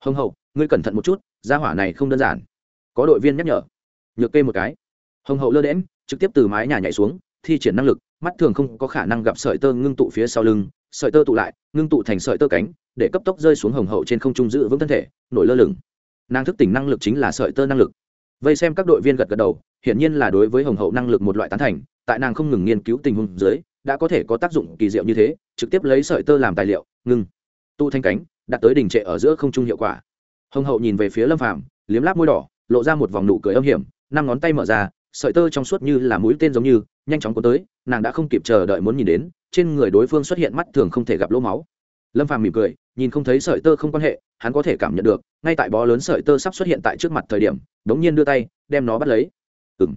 Speaker 1: Hồng hậu, ngươi cẩn thận một chút gia hỏa này không đơn giản. Có đội viên nhắc nhở. Nhược kê một cái. Hồng hậu lơ đễm trực tiếp từ mái nhà nhảy xuống, thi triển năng lực, mắt thường không có khả năng gặp sợi tơ ngưng tụ phía sau lưng, sợi tơ tụ lại, ngưng tụ thành sợi tơ cánh, để cấp tốc rơi xuống hồng hậu trên không trung giữ vững thân thể, nổi lơ lửng. Nàng thức tỉnh năng lực chính là sợi tơ năng lực. Vây xem các đội viên gật gật đầu, hiển nhiên là đối với hồng hậu năng lực một loại tán thành, tại nàng không ngừng nghiên cứu tình huống dưới, đã có thể có tác dụng kỳ diệu như thế, trực tiếp lấy sợi tơ làm tài liệu, ngưng tu thanh cánh, đạt tới đỉnh trệ ở giữa không trung hiệu quả hồng hậu nhìn về phía lâm phàm, liếm láp môi đỏ, lộ ra một vòng nụ cười âm hiểm, năm ngón tay mở ra, sợi tơ trong suốt như là mũi tên giống như, nhanh chóng có tới, nàng đã không kịp chờ đợi muốn nhìn đến, trên người đối phương xuất hiện mắt thường không thể gặp lỗ máu. Lâm phàm mỉm cười, nhìn không thấy sợi tơ không quan hệ, hắn có thể cảm nhận được, ngay tại bó lớn sợi tơ sắp xuất hiện tại trước mặt thời điểm, đống nhiên đưa tay, đem nó bắt lấy. Ừ m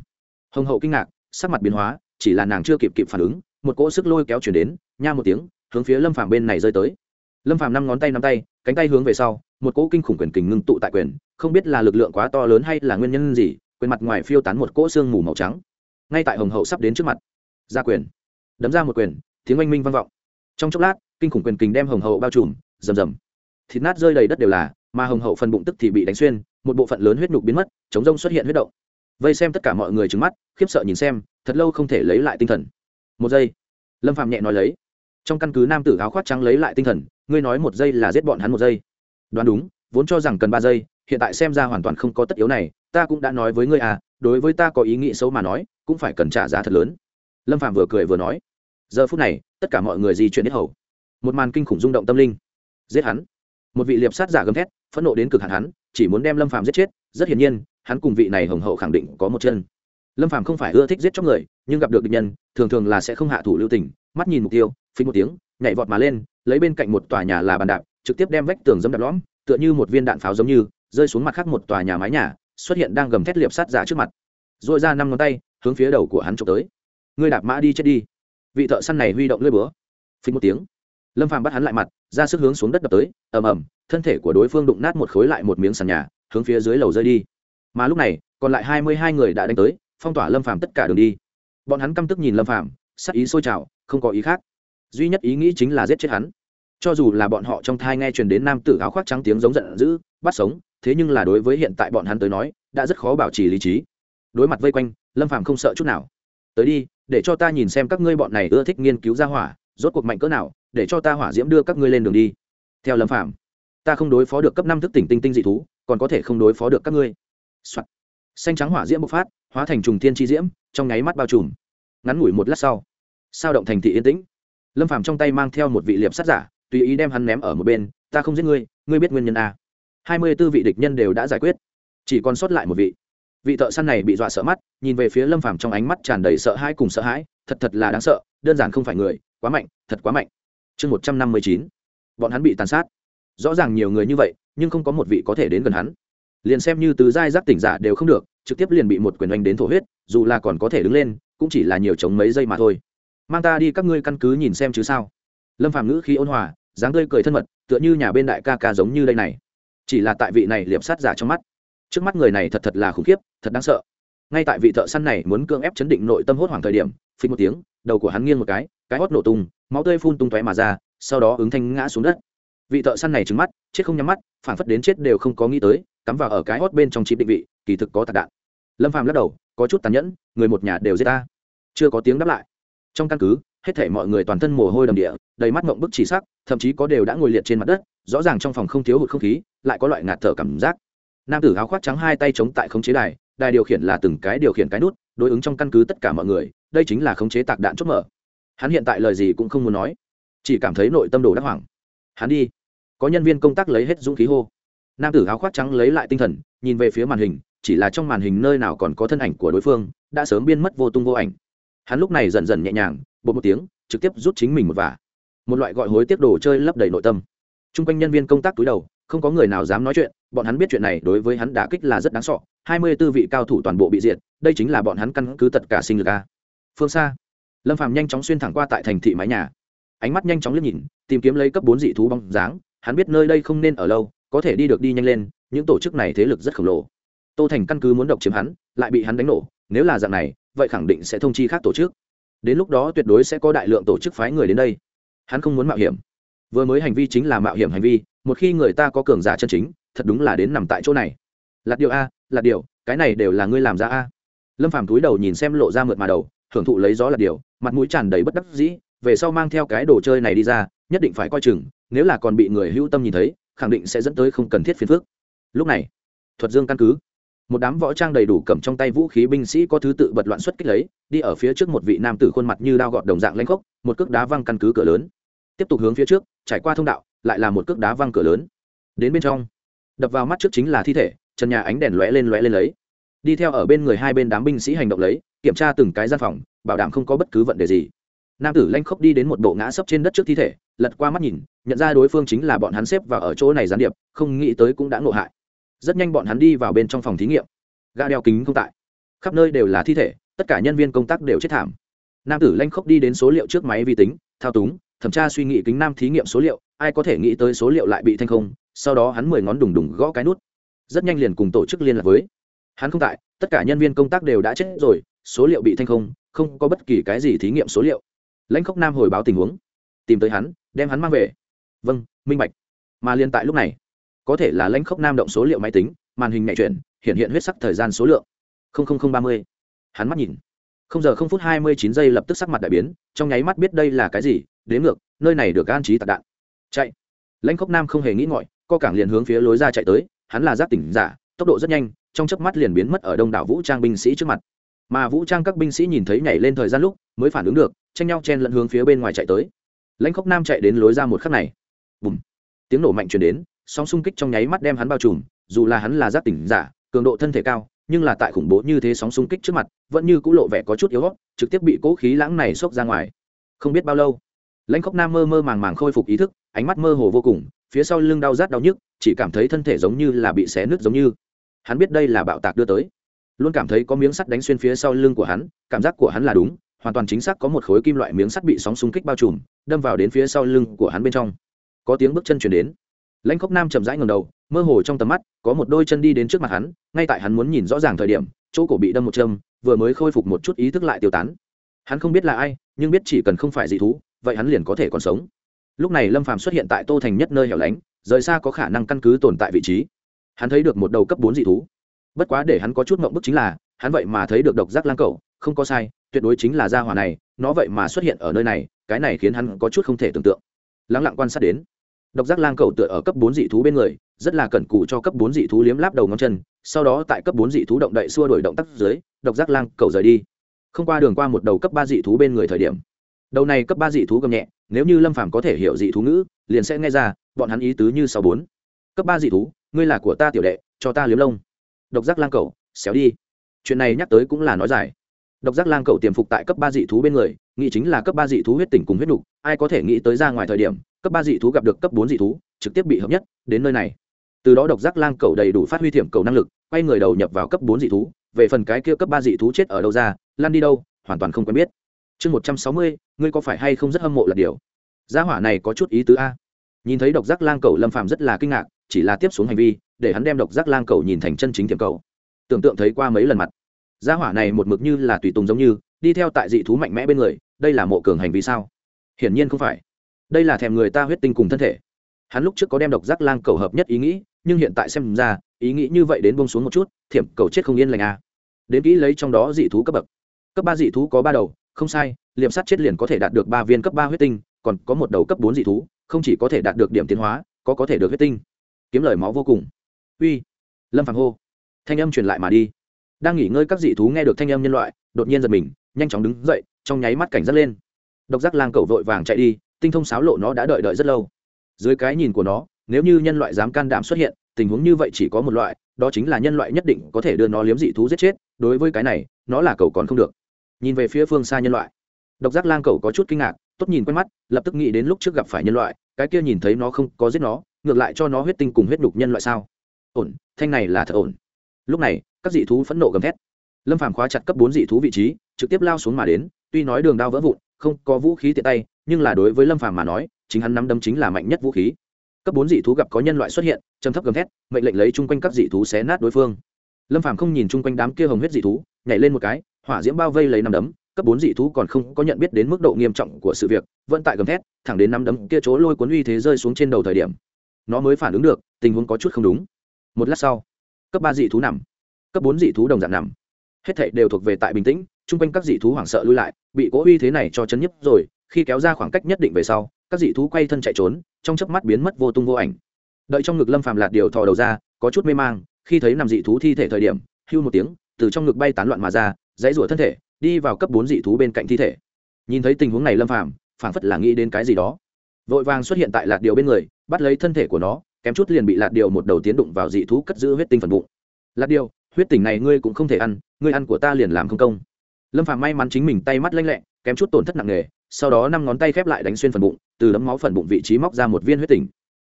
Speaker 1: hồng hậu kinh ngạc, sắc mặt biến hóa, chỉ là nàng chưa kịp kịp phản ứng, một cỗ sức lôi kéo chuyển đến, nha một tiếng, hướng phía lâm phàm bên này rơi tới. Lâm phàm năm ngón tay nắm tay, cánh tay hướng về sau một cỗ kinh khủng quyền kình ngưng tụ tại quyền, không biết là lực lượng quá to lớn hay là nguyên nhân gì, quyền mặt ngoài phiêu tán một cỗ xương mù màu trắng. Ngay tại hồng hậu sắp đến trước mặt, ra quyền. Đấm ra một quyền, tiếng oanh minh vang vọng. Trong chốc lát, kinh khủng quyền kình đem hồng hậu bao trùm, rầm rầm. Thịt nát rơi đầy đất đều là, mà hồng hậu phần bụng tức thì bị đánh xuyên, một bộ phận lớn huyết nhục biến mất, chống rông xuất hiện huyết động. Vây xem tất cả mọi người trứng mắt, khiếp sợ nhìn xem, thật lâu không thể lấy lại tinh thần. Một giây, lâm phạm nhẹ nói lấy. Trong căn cứ nam tử áo khoác trắng lấy lại tinh thần, ngươi nói một giây là giết bọn hắn một giây đoán đúng, vốn cho rằng cần ba giây, hiện tại xem ra hoàn toàn không có tất yếu này, ta cũng đã nói với ngươi à đối với ta có ý nghĩ xấu mà nói, cũng phải cần trả giá thật lớn. Lâm phạm vừa cười vừa nói. Giờ phút này, tất cả mọi người di chuyển hết hầu. Một màn kinh khủng rung động tâm linh. Giết hắn. Một vị liệp sát giả gầm thét, phẫn nộ đến cực hạn hắn, chỉ muốn đem lâm phạm giết chết, rất hiển nhiên, hắn cùng vị này hồng hậu khẳng định có một chân. Lâm phạm không phải ưa thích giết chóc người, nhưng gặp được địch nhân, thường thường là sẽ không hạ thủ lưu tình, mắt nhìn mục tiêu, phí một tiếng, nhảy vọt mà lên, lấy bên cạnh một tòa nhà là bàn đạp trực tiếp đem vách tường dẫm đạp lõm, tựa như một viên đạn pháo giống như, rơi xuống mặt khác một tòa nhà mái nhà, xuất hiện đang gầm thét liệp sát giả trước mặt. Dội ra năm ngón tay, hướng phía đầu của hắn trộm tới. Ngươi đạp mã đi chết đi. Vị thợ săn này huy động lưỡi búa. Phình một tiếng. Lâm phàm bắt hắn lại mặt, ra sức hướng xuống đất đập tới, ầm ầm, thân thể của đối phương đụng nát một khối lại một miếng sàn nhà, hướng phía dưới lầu rơi đi. Mà lúc này, còn lại hai mươi hai người đã đánh tới, phong tỏa lâm phàm tất cả đường đi. Bọn hắn căm tức nhìn lâm phàm, sắc ý sôi trào, không có ý khác. Duy nhất ý nghĩ chính là giết chết hắn cho dù là bọn họ trong thai nghe truyền đến nam tử áo khoác trắng tiếng giống giận dữ, bắt sống, thế nhưng là đối với hiện tại bọn hắn tới nói, đã rất khó bảo trì lý trí. Đối mặt vây quanh, lâm phàm không sợ chút nào. Tới đi, để cho ta nhìn xem các ngươi bọn này ưa thích nghiên cứu ra hỏa, rốt cuộc mạnh cỡ nào, để cho ta hỏa diễm đưa các ngươi lên đường đi. Theo lâm phàm, ta không đối phó được cấp năm thức tỉnh tinh tinh dị thú, còn có thể không đối phó được các ngươi. xanh trắng hỏa diễm bộc phát, hóa thành trùng thiên chi diễm, trong nháy mắt bao trùm. Ngắn ngủi một lát sau, sao động thành thị yên tĩnh. Lâm phàm trong tay mang theo một vị liệp sát giả tùy ý đem hắn ném ở một bên, ta không giết ngươi ngươi biết nguyên nhân a. Hai mươi b ố vị địch nhân đều đã giải quyết, chỉ còn sót lại một vị. Vị thợ săn này bị dọa sợ mắt, nhìn về phía lâm phàm trong ánh mắt tràn đầy sợ hãi cùng sợ hãi, thật thật là đáng sợ, đơn giản không phải người, quá mạnh, thật quá mạnh. Chương một trăm năm mươi chín, bọn hắn bị tàn sát. Rõ ràng nhiều người như vậy, nhưng không có một vị có thể đến gần hắn. Liền xem như từ giai giác tỉnh giả đều không được, trực tiếp liền bị một quyền oanh đến thổ huyết, dù là còn có thể đứng lên, cũng chỉ là nhiều chống mấy giây mà thôi. Mang ta đi, các ngươi căn cứ nhìn xem chứ sao lâm phàm ngữ khi ôn hòa, dáng tươi cười thân mật, tựa như nhà bên đại ca ca giống như đây này. Chỉ là tại vị này liệp sát giả trong mắt. Trước mắt người này thật thật là khủng khiếp, thật đáng sợ. Ngay tại vị thợ săn này muốn cưỡng ép chấn định nội tâm hốt hoảng thời điểm phình một tiếng, đầu của hắn nghiêng một cái cái hót nổ tung, máu tươi phun tung tóe mà ra, sau đó ứng thanh ngã xuống đất. Vị thợ săn này trứng mắt, chết không nhắm mắt phản phất đến chết đều không có nghĩ tới, cắm vào ở cái hót bên trong chịp định vị, kỳ thực có tạc đạn. Lâm phàm lắc đầu, có chút tàn nhẫn, người một nhà đều giết ta. Chưa có tiếng đáp lại. Trong căn cứ hết thể mọi người toàn thân mồ hôi đầm địa, đầy mắt ngậm bức chỉ sắc, thậm chí có đều đã ngồi liệt trên mặt đất, rõ ràng trong phòng không thiếu hụt không khí, lại có loại ngạt thở cảm giác. Nam tử áo khoác trắng hai tay chống tại khống chế đài đài điều khiển là từng cái điều khiển cái nút, đối ứng trong căn cứ tất cả mọi người, đây chính là khống chế tạc đạn chốt mở. Hắn hiện tại lời gì cũng không muốn nói, chỉ cảm thấy nội tâm đồ đắc hoảng. Hắn đi. Có nhân viên công tác lấy hết dũng khí hô. Nam tử áo khoác trắng lấy lại tinh thần, nhìn về phía màn hình, chỉ là trong màn hình nơi nào còn có thân ảnh của đối phương, đã sớm biên mất vô tung vô ảnh hắn lúc này dần dần nhẹ nhàng bột một tiếng, trực tiếp rút chính mình một vả. Một loại gọi hối tiếc đồ chơi lấp đầy nội tâm. T r u n g quanh nhân viên công tác túi đầu, không có người nào dám nói chuyện, bọn hắn biết chuyện này đối với hắn đã kích là rất đáng sọ hai mươi b ố vị cao thủ toàn bộ bị diệt, đây chính là bọn hắn căn cứ tất cả sinh lực a. Phương xa, lâm phàm nhanh chóng xuyên thẳng qua tại thành thị mái nhà. Ánh mắt nhanh chóng liếc nhìn, tìm kiếm lấy cấp bốn dị thú bóng dáng, hắn biết nơi đây không nên ở lâu, có thể đi được đi nhanh lên, những tổ chức này thế lực rất khổng lồ. Tô thành căn cứ muốn độc chiếm hắn, lại bị hắn đánh nổ, nếu là dạng này vậy khẳng định sẽ thông chi khác tổ chức. Đến lúc đó tuyệt đối sẽ có đại lượng tổ chức phái người đến đây. Hắn không muốn mạo hiểm. Vừa mới hành vi chính là mạo hiểm hành vi, một khi người ta có cường giả chân chính, thật đúng là đến nằm tại chỗ này. Lạt điều a, lạt điều, cái này đều là ngươi làm ra a. Lâm phàm túi đầu nhìn xem lộ ra mượt mà đầu, hưởng thụ lấy gió lạt điều, mặt mũi tràn đầy bất đắc dĩ, về sau mang theo cái đồ chơi này đi ra, nhất định phải coi chừng, nếu là còn bị người hữu tâm nhìn thấy, khẳng định sẽ dẫn tới không cần thiết phiền phức. Lúc này, thuật dương căn cứ một đám võ trang đầy đủ cầm trong tay vũ khí binh sĩ có thứ tự bật loạn xuất kích lấy, đi ở phía trước một vị nam tử khuôn mặt như đao gọt đồng dạng lanh khốc, một cước đá văng căn cứ cửa lớn. Tiếp tục hướng phía trước, trải qua thông đạo, lại là một cước đá văng cửa lớn. Đến bên trong, đập vào mắt trước chính là thi thể trần nhà ánh đèn lóe lên lóe lên lấy. Đi theo ở bên người hai bên đám binh sĩ hành động lấy, kiểm tra từng cái gian phòng, bảo đảm không có bất cứ vấn đề gì. Nam tử lanh khốc đi đến một bộ ngã sấp trên đất trước thi thể, lật qua mắt nhìn, nhận ra đối phương chính là bọn hắn xếp và ở chỗ này gián điệp, không nghĩ tới cũng đã ngộ hại rất nhanh bọn hắn đi vào bên trong phòng thí nghiệm. Ga đeo kính không tại. Khắp nơi đều là thi thể, tất cả nhân viên công tác đều chết thảm. Nam tử lanh khốc đi đến số liệu trước máy vi tính, thao túng, thẩm tra suy nghĩ kính nam thí nghiệm số liệu, ai có thể nghĩ tới số liệu lại bị thanh không, sau đó hắn mười ngón đùng đùng gõ cái nút. Rất nhanh liền cùng tổ chức liên lạc với. Hắn không tại, tất cả nhân viên công tác đều đã chết rồi, số liệu bị thanh không không có bất kỳ cái gì thí nghiệm số liệu. Lãnh khốc nam hồi báo tình huống. Tìm tới hắn, đem hắn mang về. Vâng minh bạch. Mà liên tại lúc này có thể là lãnh khốc nam động số liệu máy tính, màn hình nhạy chuyển, hiện hiện huyết sắc thời gian số lượng. Ba mươi. Hắn mắt nhìn. Không giờ không phút hai mươi chín giây lập tức sắc mặt đại biến, trong nháy mắt biết đây là cái gì, đến ngược, nơi này được an trí tạc đạn. Chạy. Lãnh khốc nam không hề nghĩ ngọi co cảng liền hướng phía lối ra chạy tới, hắn là giáp tỉnh giả, tốc độ rất nhanh, trong chớp mắt liền biến mất ở đông đảo vũ trang binh sĩ trước mặt. Mà vũ trang các binh sĩ nhìn thấy nhảy lên thời gian lúc, mới phản ứng được, tranh nhau chen lẫn hướng phía bên ngoài chạy tới. Lãnh khốc nam chạy đến lối ra một khắc này. Bùm. Tiếng nổ mạnh chuyển đến sóng xung kích trong nháy mắt đem hắn bao trùm, dù là hắn là giác tỉnh giả, cường độ thân thể cao, nhưng là tại khủng bố như thế sóng xung kích trước mặt, vẫn như cũ lộ vẻ có chút yếu hót trực tiếp bị cố khí lãng này xốc ra ngoài. Không biết bao lâu, lãnh khóc nam mơ mơ màng màng khôi phục ý thức, ánh mắt mơ hồ vô cùng, phía sau lưng đau rát đau nhức, chỉ cảm thấy thân thể giống như là bị xé nứt giống như. Hắn biết đây là bạo tạc đưa tới. Luôn cảm thấy có miếng sắt đánh xuyên phía sau lưng của hắn, cảm giác của hắn là đúng, hoàn toàn chính xác có một khối kim loại miếng sắt bị sóng xung kích bao trùm, đâm vào đến phía sau lưng của hắn bên trong. Có tiếng bước chân chuyển đến lãnh khốc nam chậm rãi ngầm đầu, mơ hồ trong tầm mắt, có một đôi chân đi đến trước mặt hắn, ngay tại hắn muốn nhìn rõ ràng thời điểm, chỗ cổ bị đâm một châm, vừa mới khôi phục một chút ý thức lại tiêu tán. Hắn không biết là ai, nhưng biết chỉ cần không phải dị thú, vậy hắn liền có thể còn sống. Lúc này lâm phàm xuất hiện tại tô thành nhất nơi hẻo lánh, rời xa có khả năng căn cứ tồn tại vị trí. Hắn thấy được một đầu cấp bốn dị thú. Bất quá để hắn có chút mộng bức chính là, hắn vậy mà thấy được độc giác lang cẩu, không có sai, tuyệt đối chính là gia hỏa này, nó vậy mà xuất hiện ở nơi này, cái này khiến hắn có chút không thể tưởng tượng. Lắng lặng quan sát đến độc giác lang cầu tựa ở cấp bốn dị thú bên người rất là cẩn cù cho cấp bốn dị thú liếm láp đầu ngón chân sau đó tại cấp bốn dị thú động đậy xua đổi động tác dưới độc giác lang cầu rời đi. Không qua đường qua một đầu cấp ba dị thú bên người thời điểm. Đầu này cấp ba dị thú gầm nhẹ nếu như lâm phàm có thể hiểu dị thú ngữ liền sẽ nghe ra bọn hắn ý tứ như sau bốn. Cấp ba dị thú ngươi là của ta tiểu đệ cho ta liếm lông. Độc giác lang cầu, xéo đi. Chuyện này nhắc tới cũng là nói dài. Độc giác lang cầu tiềm phục tại cấp ba dị thú bên người nghĩ chính là cấp ba dị thú huyết tỉnh cùng huyết nục ai có thể nghĩ tới ra ngoài thời điểm cấp ba dị thú gặp được cấp bốn dị thú, trực tiếp bị hợp nhất, đến nơi này. Từ đó độc giác lang cẩu đầy đủ phát huy thiểm cầu năng lực, quay người đầu nhập vào cấp bốn dị thú, về phần cái kia cấp ba dị thú chết ở đâu ra, lan đi đâu, hoàn toàn không quen biết. Chương một trăm sáu mươi, ngươi có phải hay không rất hâm mộ là điều? Gia hỏa này có chút ý tứ a. Nhìn thấy độc giác lang cầu lâm phàm rất là kinh ngạc, chỉ là tiếp xuống hành vi, để hắn đem độc giác lang cầu nhìn thành chân chính tiềm cầu. Tưởng tượng thấy qua mấy lần mặt. Gia hỏa này một mực như là tùy tùng giống như, đi theo tại dị thú mạnh mẽ bên người, đây là mộ cường hành vi sao? Hiển nhiên không phải đây là thèm người ta huyết tinh cùng thân thể. Hắn lúc trước có đem độc giác lang cầu hợp nhất ý nghĩ, nhưng hiện tại xem ra, ý nghĩ như vậy đến bông xuống một chút, thiểm cầu chết không yên lành à? đến kỹ lấy trong đó dị thú cấp bậc. Cấp ba dị thú có ba đầu, không sai liệm sát chết liền có thể đạt được ba viên cấp ba huyết tinh, còn có một đầu cấp bốn dị thú, không chỉ có thể đạt được điểm tiến hóa, có có thể được huyết tinh. Kiếm lời máu vô cùng. Uy. Lâm phàng hô. Thanh âm truyền lại mà đi. Đang nghỉ ngơi các dị thú nghe được thanh âm nhân loại, đột nhiên giật mình, nhanh chóng đứng dậy, trong nháy mắt cảnh giác lên. Độc giác lang cầu vội vàng chạy đi tinh thông xáo lộ nó đã đợi đợi rất lâu. Dưới cái nhìn của nó, nếu như nhân loại dám can đảm xuất hiện, tình huống như vậy chỉ có một loại, đó chính là nhân loại nhất định có thể đưa nó liếm dị thú giết chết, đối với cái này, nó là cầu còn không được. Nhìn về phía phương xa nhân loại, độc giác lang cầu có chút kinh ngạc, tốt nhìn quen mắt, lập tức nghĩ đến lúc trước gặp phải nhân loại, cái kia nhìn thấy nó không có giết nó, ngược lại cho nó huyết tinh cùng huyết đục nhân loại sao? Ổn, thanh này là thật ổn. Lúc này, các dị thú phẫn nộ gầm thét. Lâm phàm khóa chặt cấp bốn dị thú vị trí, trực tiếp lao xuống mà đến, tuy nói đường đao vỡ vụn, không có vũ khí tiện tay nhưng là đối với lâm phàm mà nói, chính hắn nắm đấm chính là mạnh nhất vũ khí. Cấp bốn dị thú gặp có nhân loại xuất hiện, châm thấp gầm thét, mệnh lệnh lấy chung quanh các dị thú xé nát đối phương. Lâm phàm không nhìn chung quanh đám kia hồng huyết dị thú, nhảy lên một cái, hỏa diễm bao vây lấy nắm đấm, cấp bốn dị thú còn không có nhận biết đến mức độ nghiêm trọng của sự việc, vẫn tại gầm thét, thẳng đến nắm đấm kia chỗ lôi cuốn uy thế rơi xuống trên đầu thời điểm. Nó mới phản ứng được, tình huống có chút không đúng. Một lát sau, cấp ba dị thú nằm, cấp bốn dị thú đồng dạng nằm. Hết thảy đều thuộc về tại bình tĩnh, chung quanh các dị thú hoảng sợ lui lại, bị cố uy thế này cho chấn nhấp rồi khi kéo ra khoảng cách nhất định về sau, các dị thú quay thân chạy trốn, trong chớp mắt biến mất vô tung vô ảnh. Đợi trong ngực lâm phàm lạt điều thò đầu ra, có chút mê mang, khi thấy nằm dị thú thi thể thời điểm, hưu một tiếng, từ trong ngực bay tán loạn mà ra, dãy rủa thân thể, đi vào cấp bốn dị thú bên cạnh thi thể. Nhìn thấy tình huống này lâm phàm, phảng phất là nghĩ đến cái gì đó. Vội vàng xuất hiện tại lạt điều bên người, bắt lấy thân thể của nó, kém chút liền bị lạt điều một đầu tiến đụng vào dị thú cất giữ huyết tinh phần bụng. Lạt điều, huyết tinh này ngươi cũng không thể ăn, ngươi ăn của ta liền làm không công. Lâm phàm may mắn chính mình tay mắt lanh lẹ, kém chút tổn thất nặng nề sau đó năm ngón tay khép lại đánh xuyên phần bụng, từ đấm máu phần bụng vị trí móc ra một viên huyết tình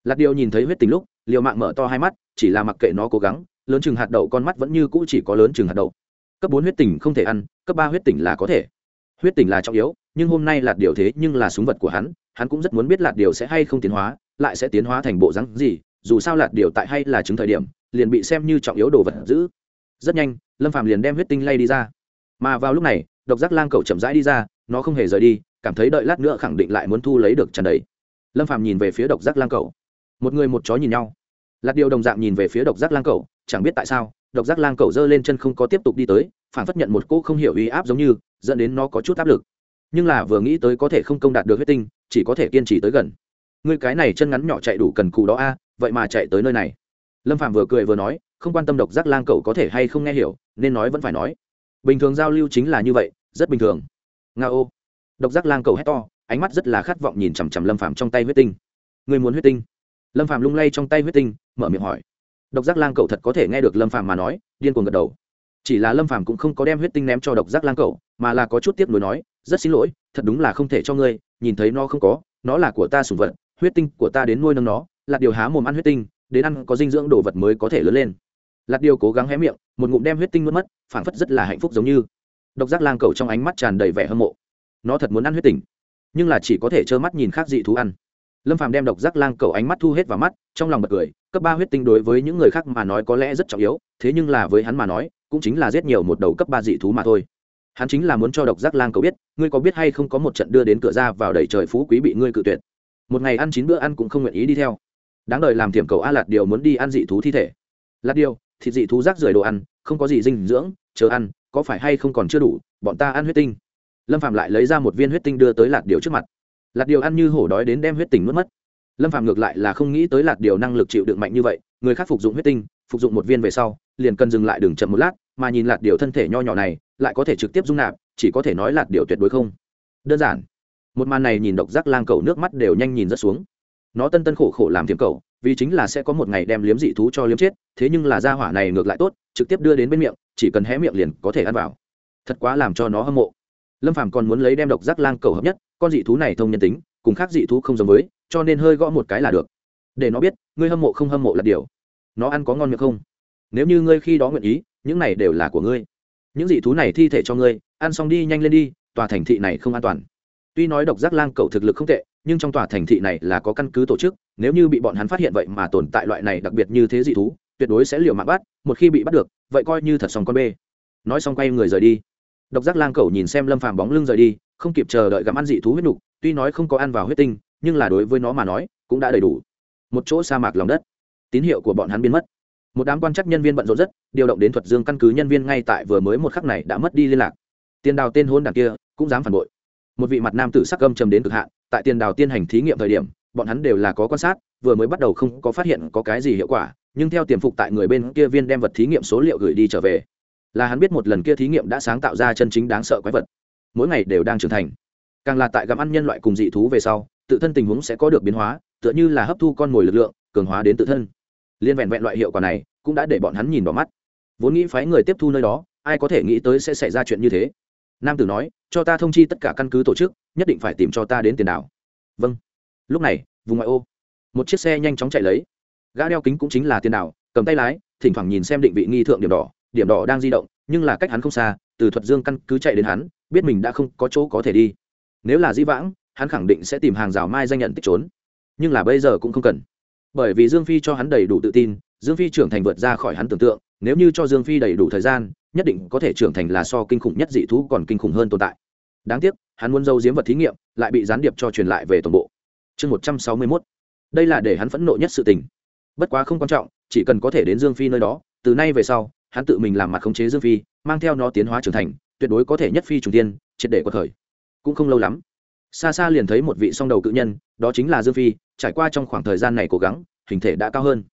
Speaker 1: lạt điều nhìn thấy huyết tình lúc, liều mạng mở to hai mắt, chỉ là mặc kệ nó cố gắng, lớn chừng hạt đậu con mắt vẫn như cũ chỉ có lớn chừng hạt đậu. Cấp bốn huyết tình không thể ăn, cấp ba huyết tình là có thể. Huyết tình là trọng yếu, nhưng hôm nay lạt điều thế nhưng là súng vật của hắn hắn cũng rất muốn biết lạt điều sẽ hay không tiến hóa, lại sẽ tiến hóa thành bộ rắn gì, dù sao lạt điều tại hay là chứng thời điểm, liền bị xem như trọng yếu đồ vật giữ. Rất nhanh, lâm phàm liền đem huyết tinh lay đi ra. Mà vào lúc này, độc giác lang cầu chậm rãi đi ra, nó không hề rời đi cảm thấy đợi lát nữa khẳng định lại muốn thu lấy được tràn đầy. Lâm phàm nhìn về phía độc giác lang cầu. Một người một chó nhìn nhau. Lạt điều đồng dạng nhìn về phía độc giác lang cầu, chẳng biết tại sao, độc giác lang cầu giơ lên chân không có tiếp tục đi tới, phản phất nhận một cô không hiểu uy áp giống như, dẫn đến nó có chút áp lực. Nhưng là vừa nghĩ tới có thể không công đạt được huyết tinh, chỉ có thể kiên trì tới gần. Người cái này chân ngắn nhỏ chạy đủ cần cù đó a, vậy mà chạy tới nơi này. Lâm phạm vừa cười vừa nói, không quan tâm độc giác lang cầu có thể hay không nghe hiểu, nên nói vẫn phải nói. Bình thường giao lưu chính là như vậy, rất bình thường. Nga ô độc giác lang cầu hét to, ánh mắt rất là khát vọng nhìn chằm chằm lâm Phàm trong tay huyết tinh. Người muốn huyết tinh? Lâm Phàm lung lay trong tay huyết tinh, mở miệng hỏi. Độc giác lang cầu thật có thể nghe được lâm Phàm mà nói, điên cuồng gật đầu. Chỉ là lâm Phàm cũng không có đem huyết tinh ném cho độc giác lang cầu, mà là có chút tiếp nối nói, rất xin lỗi, thật đúng là không thể cho ngươi, nhìn thấy nó không có, nó là của ta sùng vật, huyết tinh của ta đến nuôi nâng nó là điều há mồm ăn huyết tinh, đến ăn có dinh dưỡng đồ vật mới có thể lớn lên. Lạt điều cố gắng hé miệng, một ngụm đem huyết tinh mất mất, phảng phất rất là hạnh phúc giống như. Độc giác lang cầu trong ánh mắt tràn đầy vẻ hâm mộ nó thật muốn ăn huyết tinh nhưng là chỉ có thể trơ mắt nhìn khác dị thú ăn. Lâm phàm đem độc giác lang cầu ánh mắt thu hết vào mắt, trong lòng bật cười, cấp ba huyết tinh đối với những người khác mà nói có lẽ rất trọng yếu, thế nhưng là với hắn mà nói, cũng chính là giết nhiều một đầu cấp ba dị thú mà thôi. Hắn chính là muốn cho độc giác lang cầu biết, ngươi có biết hay không có một trận đưa đến cửa ra vào đầy trời phú quý bị ngươi cự tuyệt. Một ngày ăn chín bữa ăn cũng không nguyện ý đi theo. Đáng đời làm thiểm cầu a lạt điều muốn đi ăn dị thú thi thể. Lạt điều, thịt dị thú rác rưởi đồ ăn, không có gì dinh dưỡng, chờ ăn, có phải hay không còn chưa đủ, bọn ta ăn huyết tinh lâm phạm lại lấy ra một viên huyết tinh đưa tới lạt điều trước mặt. Lạt điều ăn như hổ đói đến đem huyết tinh mất mất. Lâm phạm ngược lại là không nghĩ tới lạt điều năng lực chịu đựng mạnh như vậy, người khác phục dụng huyết tinh, phục dụng một viên về sau, liền cần dừng lại đường chậm một lát, mà nhìn lạt điều thân thể nho nhỏ này, lại có thể trực tiếp dung nạp, chỉ có thể nói lạt điều tuyệt đối không. Đơn giản. Một màn này nhìn độc giác lang cầu nước mắt đều nhanh nhìn rất xuống. Nó tân tân khổ khổ làm thiếm cầu vì chính là sẽ có một ngày đem liếm dị thú cho liếm chết, thế nhưng là gia hỏa này ngược lại tốt, trực tiếp đưa đến bên miệng, chỉ cần hé miệng liền có thể ăn vào. Thật quá làm cho nó hâm mộ lâm phàm còn muốn lấy đem độc giác lang cầu hợp nhất, con dị thú này thông nhân tính, cùng khác dị thú không giống với, cho nên hơi gõ một cái là được. Để nó biết, ngươi hâm mộ không hâm mộ là điều. Nó ăn có ngon miệng không? Nếu như ngươi khi đó nguyện ý, những này đều là của ngươi. Những dị thú này thi thể cho ngươi, ăn xong đi, nhanh lên đi, tòa thành thị này không an toàn. Tuy nói độc giác lang cầu thực lực không tệ, nhưng trong tòa thành thị này là có căn cứ tổ chức, nếu như bị bọn hắn phát hiện vậy mà tồn tại loại này đặc biệt như thế dị thú, tuyệt đối sẽ liều mạng bắt, một khi bị bắt được, vậy coi như thật xong con bê. Nói xong quay người rời đi độc giác lang cầu nhìn xem lâm phàm bóng lưng rời đi, không kịp chờ đợi gặm ăn dị thú huyết nục, tuy nói không có ăn vào huyết tinh, nhưng là đối với nó mà nói, cũng đã đầy đủ. Một chỗ sa mạc lòng đất. Tín hiệu của bọn hắn biến mất. Một đám quan chắc nhân viên bận rộn rất, điều động đến thuật dương căn cứ nhân viên ngay tại vừa mới một khắc này đã mất đi liên lạc. Tiền đào tên hôn đảng kia, cũng dám phản bội. Một vị mặt nam tử sắc gâm trầm đến cực hạn, tại tiền đào tiên hành thí nghiệm thời điểm, bọn hắn đều là có quan sát, vừa mới bắt đầu không có phát hiện có cái gì hiệu quả, nhưng theo tiềm phục tại người bên kia viên đem vật thí nghiệm số liệu gửi đi trở về là hắn biết một lần kia thí nghiệm đã sáng tạo ra chân chính đáng sợ quái vật. Mỗi ngày đều đang trưởng thành. Càng là tại gặm ăn nhân loại cùng dị thú về sau, tự thân tình huống sẽ có được biến hóa, tựa như là hấp thu con mồi lực lượng, cường hóa đến tự thân. Liên vẹn vẹn loại hiệu quả này, cũng đã để bọn hắn nhìn vào mắt. Vốn nghĩ phái người tiếp thu nơi đó, ai có thể nghĩ tới sẽ xảy ra chuyện như thế. Nam tử nói, cho ta thông chi tất cả căn cứ tổ chức, nhất định phải tìm cho ta đến tiền đảo vâng. Lúc này, vùng ngoại ô, một chiếc xe nhanh chóng chạy lấy. Gã đeo kính cũng chính là tiền đảo cầm tay lái, thỉnh thoảng nhìn xem định vị nghi thượng điểm đỏ điểm đỏ đang di động, nhưng là cách hắn không xa, từ thuật dương căn cứ chạy đến hắn, biết mình đã không có chỗ có thể đi. Nếu là di vãng, hắn khẳng định sẽ tìm hàng rào mai danh nhận tích trốn. Nhưng là bây giờ cũng không cần. Bởi vì dương phi cho hắn đầy đủ tự tin, dương phi trưởng thành vượt ra khỏi hắn tưởng tượng, nếu như cho dương phi đầy đủ thời gian, nhất định có thể trưởng thành là so kinh khủng nhất dị thú còn kinh khủng hơn tồn tại. Đáng tiếc, hắn muốn dâu diếm vật thí nghiệm, lại bị gián điệp cho truyền lại về toàn bộ. Chương một trăm sáu mươi mốt. Đây là để hắn phẫn nộ nhất sự tình. Bất quá không quan trọng, chỉ cần có thể đến dương phi nơi đó, từ nay về sau hắn tự mình làm mặt khống chế dương phi, mang theo nó tiến hóa trưởng thành, tuyệt đối có thể nhất phi trùng tiên triệt để cuộc thời cũng không lâu lắm xa xa liền thấy một vị song đầu cự nhân, đó chính là dương phi, trải qua trong khoảng thời gian này cố gắng, hình thể đã cao hơn.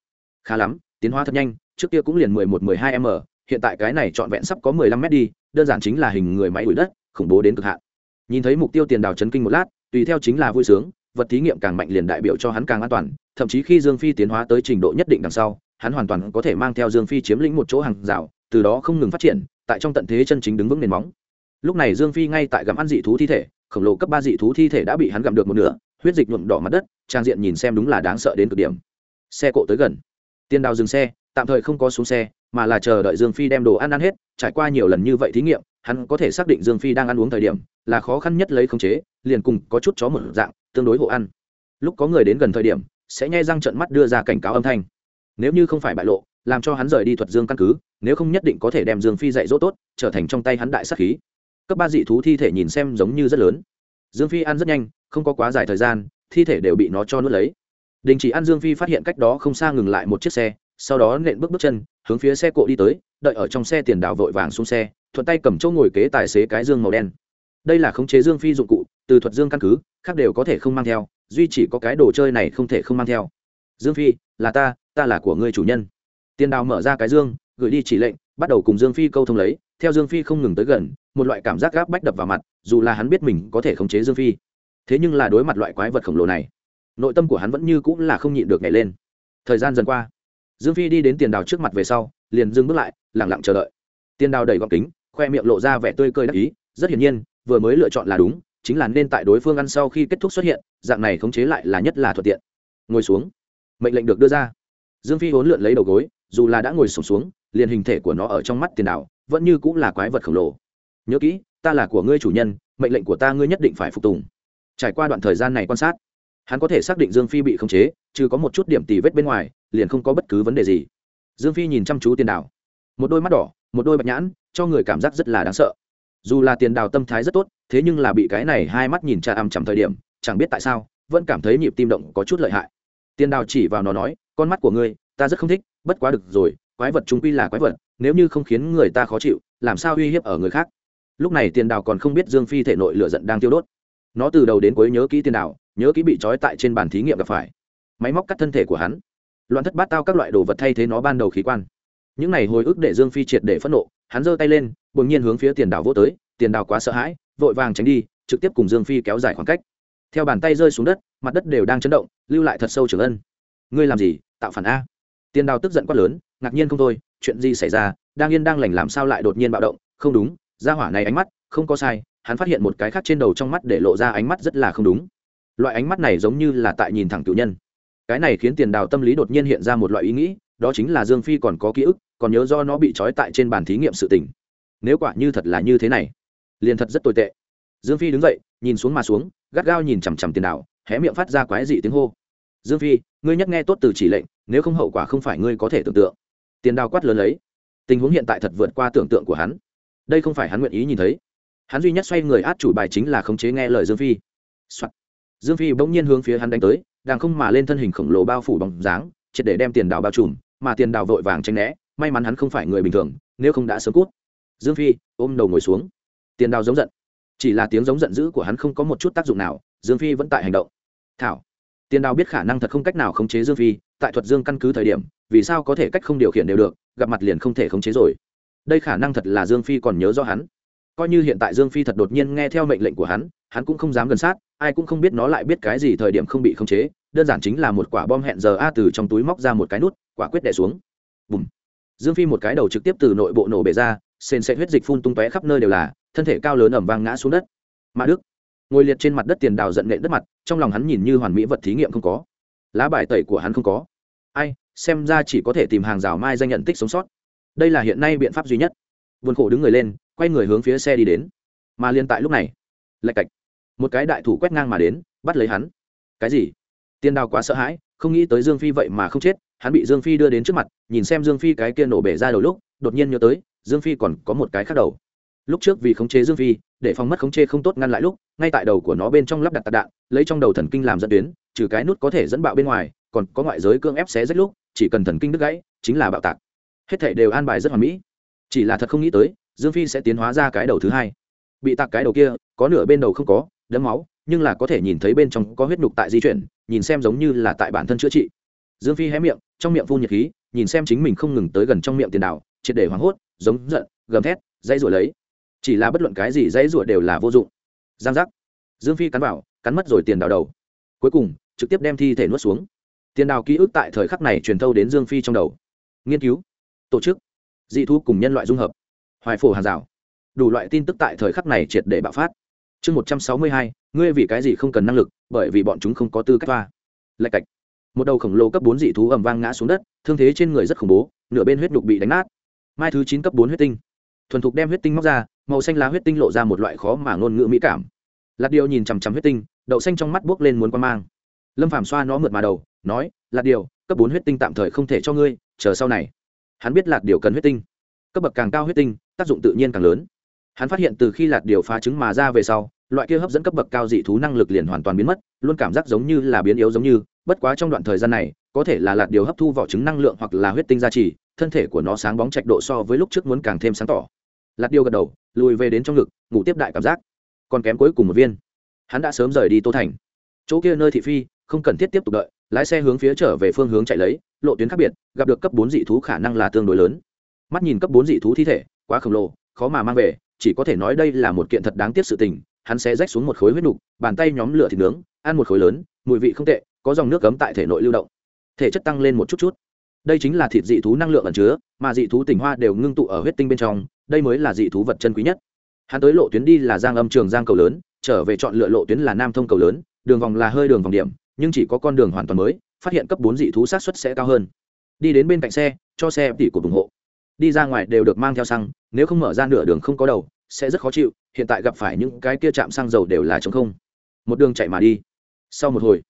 Speaker 1: Khá lắm, tiến hóa thật nhanh, trước kia cũng liền mười một, mười hai m, hiện tại cái này trọn vẹn sắp có mười lăm mét đi, đơn giản chính là hình người máy đuổi đất, khủng bố đến cực hạn. Nhìn thấy mục tiêu tiền đào chấn kinh một lát, tùy theo chính là vui sướng vật thí nghiệm càng mạnh liền đại biểu cho hắn càng an toàn, thậm chí khi dương phi tiến hóa tới trình độ nhất định đằng sau, hắn hoàn toàn có thể mang theo dương phi chiếm lĩnh một chỗ hàng rào, từ đó không ngừng phát triển, tại trong tận thế chân chính đứng vững nền móng. Lúc này dương phi ngay tại gặm ăn dị thú thi thể, khổng lồ cấp ba dị thú thi thể đã bị hắn gặm được một nửa, huyết dịch nhuộm đỏ mặt đất, trang diện nhìn xem đúng là đáng sợ đến cực điểm. Xe cộ tới gần. Tiên đào dừng xe, tạm thời không có xuống xe, mà là chờ đợi dương phi đem đồ ăn ăn hết, trải qua nhiều lần như vậy thí nghiệm hắn có thể xác định dương phi đang ăn uống thời điểm là khó khăn nhất lấy khống chế, liền cùng có chút chó một dạng, tương đối hộ ăn. Lúc có người đến gần thời điểm, sẽ nhai răng trận mắt đưa ra cảnh cáo âm thanh. Nếu như không phải bại lộ, làm cho hắn rời đi thuật dương căn cứ, nếu không nhất định có thể đem dương phi dạy dỗ tốt, trở thành trong tay hắn đại sắc khí. Cấp ba dị thú thi thể nhìn xem giống như rất lớn. Dương phi ăn rất nhanh, không có quá dài thời gian, thi thể đều bị nó cho nuốt lấy. Đình chỉ ăn dương phi phát hiện cách đó không xa ngừng lại một chiếc xe, sau đó nện bước bước chân, hướng phía xe cộ đi tới, đợi ở trong xe tiền đào vội vàng xuống xe thuận tay cầm chỗ ngồi kế tài xế cái dương màu đen. Đây là khống chế dương phi dụng cụ, từ thuật dương căn cứ, khác đều có thể không mang theo, duy chỉ có cái đồ chơi này không thể không mang theo. Dương phi, là ta ta là của ngươi chủ nhân. Tiền đào mở ra cái dương, gửi đi chỉ lệnh, bắt đầu cùng dương phi câu thông lấy, theo dương phi không ngừng tới gần, một loại cảm giác gáp bách đập vào mặt, dù là hắn biết mình có thể khống chế dương phi. Thế nhưng là đối mặt loại quái vật khổng lồ này, nội tâm của hắn vẫn như cũng là không nhịn được nhảy lên. Thời gian dần qua, dương phi đi đến tiền đào trước mặt về sau, liền dừng bước lại lẳng lặng chờ đợi. Tiền đào đẩy gọng kính khoe miệng lộ ra vẻ tươi cười đắc ý rất hiển nhiên vừa mới lựa chọn là đúng chính là nên tại đối phương ăn sau khi kết thúc xuất hiện dạng này khống chế lại là nhất là thuận tiện. Ngồi xuống. Mệnh lệnh được đưa ra. Dương phi hốn lượn lấy đầu gối dù là đã ngồi sổm xuống, xuống liền hình thể của nó ở trong mắt tiền đảo vẫn như cũng là quái vật khổng lồ. Nhớ kỹ ta là của ngươi chủ nhân mệnh lệnh của ta ngươi nhất định phải phục tùng. Trải qua đoạn thời gian này quan sát hắn có thể xác định dương phi bị khống chế chứ có một chút điểm tì vết bên ngoài liền không có bất cứ vấn đề gì. Dương phi nhìn chăm chú tiền đảo một đôi mắt đỏ một đôi bạch nhãn cho người cảm giác rất là đáng sợ. Dù là tiền đào tâm thái rất tốt, thế nhưng là bị cái này hai mắt nhìn cha ăm chằm thời điểm, chẳng biết tại sao, vẫn cảm thấy nhịp tim động có chút lợi hại. Tiền đào chỉ vào nó nói, con mắt của ngươi, ta rất không thích, bất quá được rồi, quái vật chúng quy là quái vật, nếu như không khiến người ta khó chịu, làm sao uy hiếp ở người khác? Lúc này tiền đào còn không biết dương phi thể nội lửa giận đang tiêu đốt. Nó từ đầu đến cuối nhớ kỹ tiền đào, nhớ kỹ bị trói tại trên bàn thí nghiệm gặp phải. Máy móc cắt thân thể của hắn. Loạn thất bát tao các loại đồ vật thay thế nó ban đầu khí quan. Những này hồi ức để dương phi triệt để phẫn nộ hắn giơ tay lên, bỗng nhiên hướng phía tiền đào vô tới, tiền đào quá sợ hãi, vội vàng tránh đi, trực tiếp cùng dương phi kéo dài khoảng cách. Theo bàn tay rơi xuống đất, mặt đất đều đang chấn động, lưu lại thật sâu trường ân. Ngươi làm gì? Tạo phản a. Tiền đào tức giận quát lớn, ngạc nhiên không thôi, chuyện gì xảy ra? Đang yên đang lành làm sao lại đột nhiên bạo động? Không đúng ra hỏa này ánh mắt, không có sai, hắn phát hiện một cái khác trên đầu trong mắt để lộ ra ánh mắt rất là không đúng. Loại ánh mắt này giống như là tại nhìn thẳng cựu nhân. Cái này khiến tiền đào tâm lý đột nhiên hiện ra một loại ý nghĩ đó chính là dương phi còn có ký ức, còn nhớ do nó bị trói tại trên bàn thí nghiệm sự tình. Nếu quả như thật là như thế này, liền thật rất tồi tệ. Dương phi đứng dậy, nhìn xuống mà xuống, gắt gao nhìn chằm chằm tiền đảo hé miệng phát ra quái dị tiếng hô. Dương phi, ngươi nhắc nghe tốt từ chỉ lệnh, nếu không hậu quả không phải ngươi có thể tưởng tượng. Tiền đào quát lớn lấy. Tình huống hiện tại thật vượt qua tưởng tượng của hắn. Đây không phải hắn nguyện ý nhìn thấy. Hắn duy nhất xoay người át chủ bài chính là khống chế nghe lời dương phi、Soạn. dương phi bỗng nhiên hướng phía hắn đánh tới, đang không mà lên thân hình khổng lồ bao phủ bằng dáng, triệt để đem tiền đào bao trùm mà tiền đào vội vàng tranh né, may mắn hắn không phải người bình thường, nếu không đã sớm cút. Dương phi ôm đầu ngồi xuống. Tiền đào giống giận. Chỉ là tiếng giống giận dữ của hắn không có một chút tác dụng nào, dương phi vẫn tại hành động. Thảo. Tiền đào biết khả năng thật không cách nào khống chế dương phi, tại thuật dương căn cứ thời điểm, vì sao có thể cách không điều khiển đều được, gặp mặt liền không thể khống chế rồi. Đây khả năng thật là dương phi còn nhớ do hắn. Coi như hiện tại dương phi thật đột nhiên nghe theo mệnh lệnh của hắn hắn cũng không dám gần sát, ai cũng không biết nó lại biết cái gì thời điểm không bị khống chế, đơn giản chính là một quả bom hẹn giờ a từ trong túi móc ra một cái nút quả quyết đẻ xuống. Bùm. Dương phi một cái đầu trực tiếp từ nội bộ nổ bể ra, sền sệt huyết dịch phun tung tóe khắp nơi đều là, thân thể cao lớn ẩm vang ngã xuống đất. Mã đức ngồi liệt trên mặt đất tiền đào giận nện đất mặt, trong lòng hắn nhìn như hoàn mỹ vật thí nghiệm không có. Lá bài tẩy của hắn không có. Ai, xem ra chỉ có thể tìm hàng rào mai danh nhận tích sống sót. Đây là hiện nay biện pháp duy nhất. Vườn khổ đứng người lên, quay người hướng phía xe đi đến. Mà liên tại lúc này, lạch cạch, một cái đại thủ quét ngang mà đến, bắt lấy hắn. Cái gì? Tiền đào quá sợ hãi, không nghĩ tới dương phi vậy mà không chết hắn bị dương phi đưa đến trước mặt, nhìn xem dương phi cái kia nổ bể ra đầu lúc, đột nhiên nhớ tới, dương phi còn có một cái khác đầu. Lúc trước vì khống chế dương phi, để phòng mất khống chế không tốt ngăn lại lúc, ngay tại đầu của nó bên trong lắp đặt tạc đạn, lấy trong đầu thần kinh làm dẫn tuyến, trừ cái nút có thể dẫn bạo bên ngoài, còn có ngoại giới cương ép xé rách lúc, chỉ cần thần kinh đứt gãy, chính là bạo tạc. Hết thể đều an bài rất hoàn mỹ. Chỉ là thật không nghĩ tới, dương phi sẽ tiến hóa ra cái đầu thứ hai. Bị tạc cái đầu kia, có nửa bên đầu không có đấm máu, nhưng là có thể nhìn thấy bên trong có huyết nhục tại di chuyển, nhìn xem giống như là tại bản thân chữa trị dương phi hé miệng, trong miệng phun nhiệt khí, nhìn xem chính mình không ngừng tới gần trong miệng tiền đảo triệt để hoảng hốt, giống giận, gầm thét dây rủa lấy. Chỉ là bất luận cái gì dây rủa đều là vô dụng. Giang giác. Dương phi cắn vào, cắn mất rồi tiền đào đầu. Cuối cùng, trực tiếp đem thi thể nuốt xuống. Tiền đào ký ức tại thời khắc này truyền thâu đến dương phi trong đầu. Nghiên cứu, tổ chức, dị thu cùng nhân loại dung hợp, hoài phổ hàng rào. Đủ loại tin tức tại thời khắc này triệt để bạo phát. Chương một trăm sáu mươi hai, ngươi vì cái gì không cần năng lực, bởi vì bọn chúng không có tư cách toa. Lạch cạch một đầu khổng lồ cấp bốn dị thú ầm vang ngã xuống đất, thương thế trên người rất khủng bố, nửa bên huyết nhục bị đánh nát. Mai thứ chín cấp bốn huyết tinh. Thuần thục đem huyết tinh móc ra, màu xanh lá huyết tinh lộ ra một loại khó mà ngôn ngữ mỹ cảm. Lạt điều nhìn chằm chằm huyết tinh, đậu xanh trong mắt buốc lên muốn quan mang. Lâm phàm xoa nó mượt mà đầu, nói, lạt điều, cấp bốn huyết tinh tạm thời không thể cho ngươi, chờ sau này. Hắn biết lạt điều cần huyết tinh. Cấp bậc càng cao huyết tinh, tác dụng tự nhiên càng lớn. Hắn phát hiện từ khi lạt điều phá trứng mà ra về sau, loại kia hấp dẫn cấp bậc cao dị thú năng lực liền hoàn toàn biến mất, luôn cảm giác giống như là biến yếu giống như bất quá trong đoạn thời gian này, có thể là lạt điều hấp thu vỏ trứng năng lượng hoặc là huyết tinh gia trì, thân thể của nó sáng bóng trạch độ so với lúc trước muốn càng thêm sáng tỏ. Lạt điều gật đầu, lùi về đến trong ngực, ngủ tiếp đại cảm giác. Còn kém cuối cùng một viên. Hắn đã sớm rời đi tô thành. Chỗ kia nơi thị phi, không cần thiết tiếp tục đợi, lái xe hướng phía trở về phương hướng chạy lấy, lộ tuyến khác biệt, gặp được cấp bốn dị thú khả năng là tương đối lớn. Mắt nhìn cấp bốn dị thú thi thể, quá khổng lồ, khó mà mang về, chỉ có thể nói đây là một kiện thật đáng tiếc sự tình, hắn sẽ rách xuống một khối huyết nục, bàn tay nhóm lửa thịt nướng, ăn một khối lớn, mùi vị không tệ có dòng nước cấm tại thể nội lưu động. Thể chất tăng lên một chút chút. Đây chính là thịt dị thú năng lượng ẩn chứa, mà dị thú tỉnh hoa đều ngưng tụ ở huyết tinh bên trong, đây mới là dị thú vật chân quý nhất. Hắn tới lộ tuyến đi là giang âm trường giang cầu lớn, trở về chọn lựa lộ tuyến là nam thông cầu lớn, đường vòng là hơi đường vòng điểm, nhưng chỉ có con đường hoàn toàn mới, phát hiện cấp bốn dị thú sát xuất sẽ cao hơn. Đi đến bên cạnh xe, cho xe tỉ của ủng hộ. Đi ra ngoài đều được mang theo xăng, nếu không mở ra nửa đường không có đầu, sẽ rất khó chịu, hiện tại gặp phải những cái kia chạm xăng dầu đều là chống không. Một đường chạy mà đi. Sau một hồi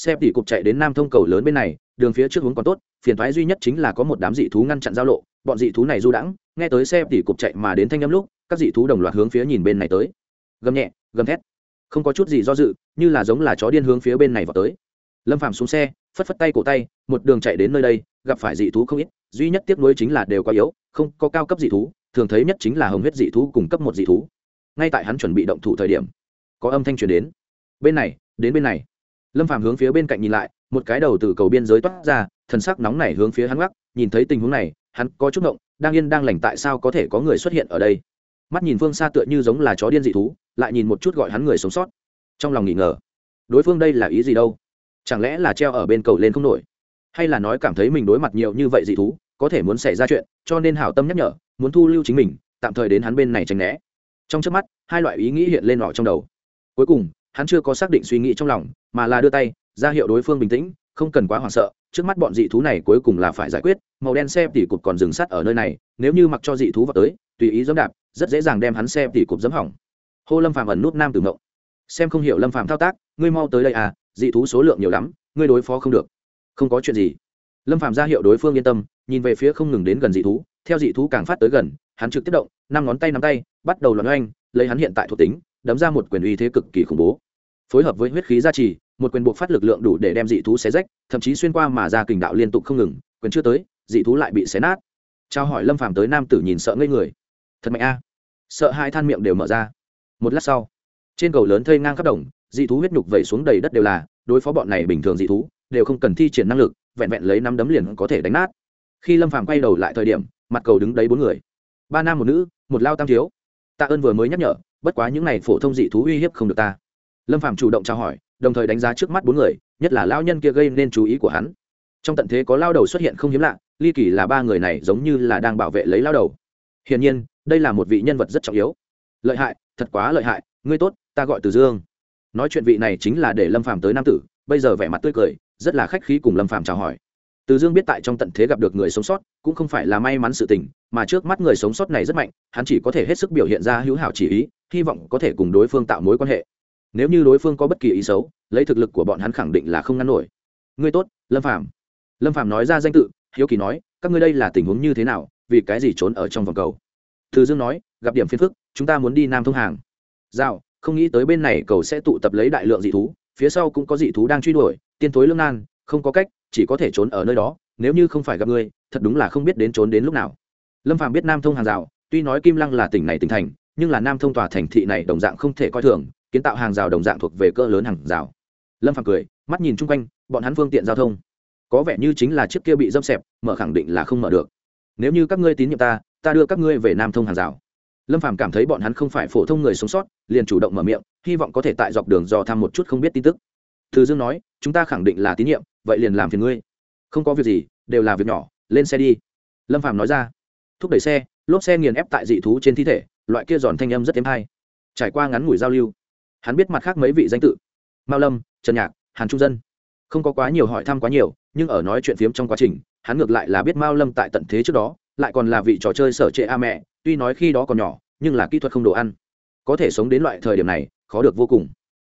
Speaker 1: xe tỉ cục chạy đến nam thông cầu lớn bên này, đường phía trước hướng còn tốt, phiền thoái duy nhất chính là có một đám dị thú ngăn chặn giao lộ, bọn dị thú này du đãng, nghe tới xe tỉ cục chạy mà đến thanh âm lúc, các dị thú đồng loạt hướng phía nhìn bên này tới. Gầm nhẹ, gầm thét. Không có chút gì do dự, như là giống là chó điên hướng phía bên này vào tới. Lâm phạm xuống xe, phất phất tay cổ tay, một đường chạy đến nơi đây, gặp phải dị thú không ít, duy nhất tiếc nuối chính là đều quá yếu, không có cao cấp dị thú, thường thấy nhất chính là hồng huyết dị thú cùng cấp một dị thú. Ngay tại hắn chuẩn bị động thủ thời điểm, có âm thanh truyền đến. Bên này, đến bên này lâm phàm hướng phía bên cạnh nhìn lại, một cái đầu từ cầu biên giới toát ra, thần sắc nóng nảy hướng phía hắn gác nhìn thấy tình huống này, hắn có chút ngộng, đang yên đang lành tại sao có thể có người xuất hiện ở đây? Mắt nhìn phương xa tựa như giống là chó điên dị thú, lại nhìn một chút gọi hắn người sống sót. Trong lòng nghỉ ngờ, đối phương đây là ý gì đâu? Chẳng lẽ là treo ở bên cầu lên không nổi? Hay là nói cảm thấy mình đối mặt nhiều như vậy dị thú, có thể muốn xảy ra chuyện, cho nên hảo tâm nhắc nhở, muốn thu lưu chính mình, tạm thời đến hắn bên này tránh né. Trong trước mắt, hai loại ý nghĩ hiện lên nọ trong đầu. Cuối cùng hắn chưa có xác định suy nghĩ trong lòng, mà là đưa tay, ra hiệu đối phương bình tĩnh, không cần quá hoảng sợ, trước mắt bọn dị thú này cuối cùng là phải giải quyết, màu đen xe tỉ cục còn dừng sắt ở nơi này, nếu như mặc cho dị thú vào tới, tùy ý dẫm đạp, rất dễ dàng đem hắn xe tỉ cục dẫm hỏng. Hô lâm phàm ẩn nút nam tử ngộng xem không hiểu lâm phàm thao tác, ngươi mau tới đây à dị thú số lượng nhiều lắm, ngươi đối phó không được. Không có chuyện gì. Lâm phàm ra hiệu đối phương yên tâm, nhìn về phía không ngừng đến gần dị thú, theo dị thú càng phát tới gần, hắn trực tiếp động, năm ngón tay nắm tay, bắt đầu loạn oanh, lấy hắn hiện tại thuộc tính đấm ra một quyền uy thế cực kỳ khủng bố. Phối hợp với huyết khí gia trì, một quyền buộc phát lực lượng đủ để đem dị thú xé rách, thậm chí xuyên qua mà ra kình đạo liên tục không ngừng, quyền chưa tới, dị thú lại bị xé nát. Trao hỏi lâm phàm tới nam tử nhìn sợ ngây người. Thật mạnh a. Sợ hai than miệng đều mở ra. Một lát sau, trên cầu lớn thây ngang khắp đồng, dị thú huyết nhục vẩy xuống đầy đất đều là, đối phó bọn này bình thường dị thú, đều không cần thi triển năng lực, vẹn vẹn lấy năm đấm liền có thể đánh nát. Khi lâm phàm quay đầu lại thời điểm, mặt cầu đứng đấy bốn người. Ba nam một nữ, một lao tam thiếu. Tạ ơn vừa mới nhắc nhở bất quá những này phổ thông dị thú uy hiếp không được ta. Lâm phàm chủ động trao hỏi, đồng thời đánh giá trước mắt bốn người, nhất là lao nhân kia gây nên chú ý của hắn. Trong tận thế có lao đầu xuất hiện không hiếm lạ, ly kỳ là ba người này giống như là đang bảo vệ lấy lao đầu. Hiển nhiên, đây là một vị nhân vật rất trọng yếu. Lợi hại, thật quá lợi hại, ngươi tốt, ta gọi từ dương. Nói chuyện vị này chính là để lâm phàm tới nam tử, bây giờ vẻ mặt tươi cười, rất là khách khí cùng lâm phàm chào hỏi. Từ dương biết tại trong tận thế gặp được người sống sót, cũng không phải là may mắn sự tình, mà trước mắt người sống sót này rất mạnh, hắn chỉ có thể hết sức biểu hiện ra hữu hảo chỉ ý hy vọng có thể cùng đối phương tạo mối quan hệ. Nếu như đối phương có bất kỳ ý xấu, lấy thực lực của bọn hắn khẳng định là không ngăn nổi. Ngươi tốt, lâm phạm lâm phạm nói ra danh tự, hiếu kỳ nói, các ngươi đây là tình huống như thế nào, vì cái gì trốn ở trong vòng cầu? Thư dương nói, gặp điểm phiền phức, chúng ta muốn đi nam thông hàng. Giao không nghĩ tới bên này cầu sẽ tụ tập lấy đại lượng dị thú, phía sau cũng có dị thú đang truy đuổi, tiên thối lương nan, không có cách, chỉ có thể trốn ở nơi đó, nếu như không phải gặp ngươi, thật đúng là không biết đến trốn đến lúc nào. Lâm phàm biết nam thông hàng rào, tuy nói kim lăng là tỉnh này tỉnh thành nhưng là nam thông tòa thành thị này đồng dạng không thể coi thường, kiến tạo hàng rào đồng dạng thuộc về cỡ lớn hàng rào. Lâm phàm cười, mắt nhìn chung quanh, bọn hắn phương tiện giao thông. Có vẻ như chính là chiếc kia bị dâm xẹp, mở khẳng định là không mở được. Nếu như các ngươi tín nhiệm ta ta đưa các ngươi về nam thông hàng rào. Lâm phàm cảm thấy bọn hắn không phải phổ thông người sống sót, liền chủ động mở miệng, hy vọng có thể tại dọc đường dò thăm một chút không biết tin tức. Thư dương nói, chúng ta khẳng định là tín nhiệm, vậy liền làm phiền ngươi. Không có việc gì, đều là việc nhỏ, lên xe đi. Lâm phàm nói ra, thúc đẩy xe, lốp xe nghiền ép tại dị thú trên thi thể loại kia giòn thanh âm rất êm hay. Trải qua ngắn ngủi giao lưu, hắn biết mặt khác mấy vị danh tự. Mao lâm, trần nhạc, hàn trung dân. Không có quá nhiều hỏi thăm quá nhiều, nhưng ở nói chuyện phiếm trong quá trình, hắn ngược lại là biết mao lâm tại tận thế trước đó, lại còn là vị trò chơi sở trệ a mẹ, tuy nói khi đó còn nhỏ, nhưng là kỹ thuật không đồ ăn. Có thể sống đến loại thời điểm này, khó được vô cùng.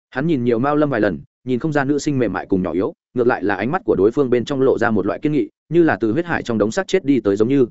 Speaker 1: Hắn nhìn nhiều mao lâm vài lần, nhìn không gian nữ sinh mềm mại cùng nhỏ yếu, ngược lại là ánh mắt của đối phương bên trong lộ ra một loại kiên nghị, như là từ huyết hải trong đống xác chết đi tới giống như.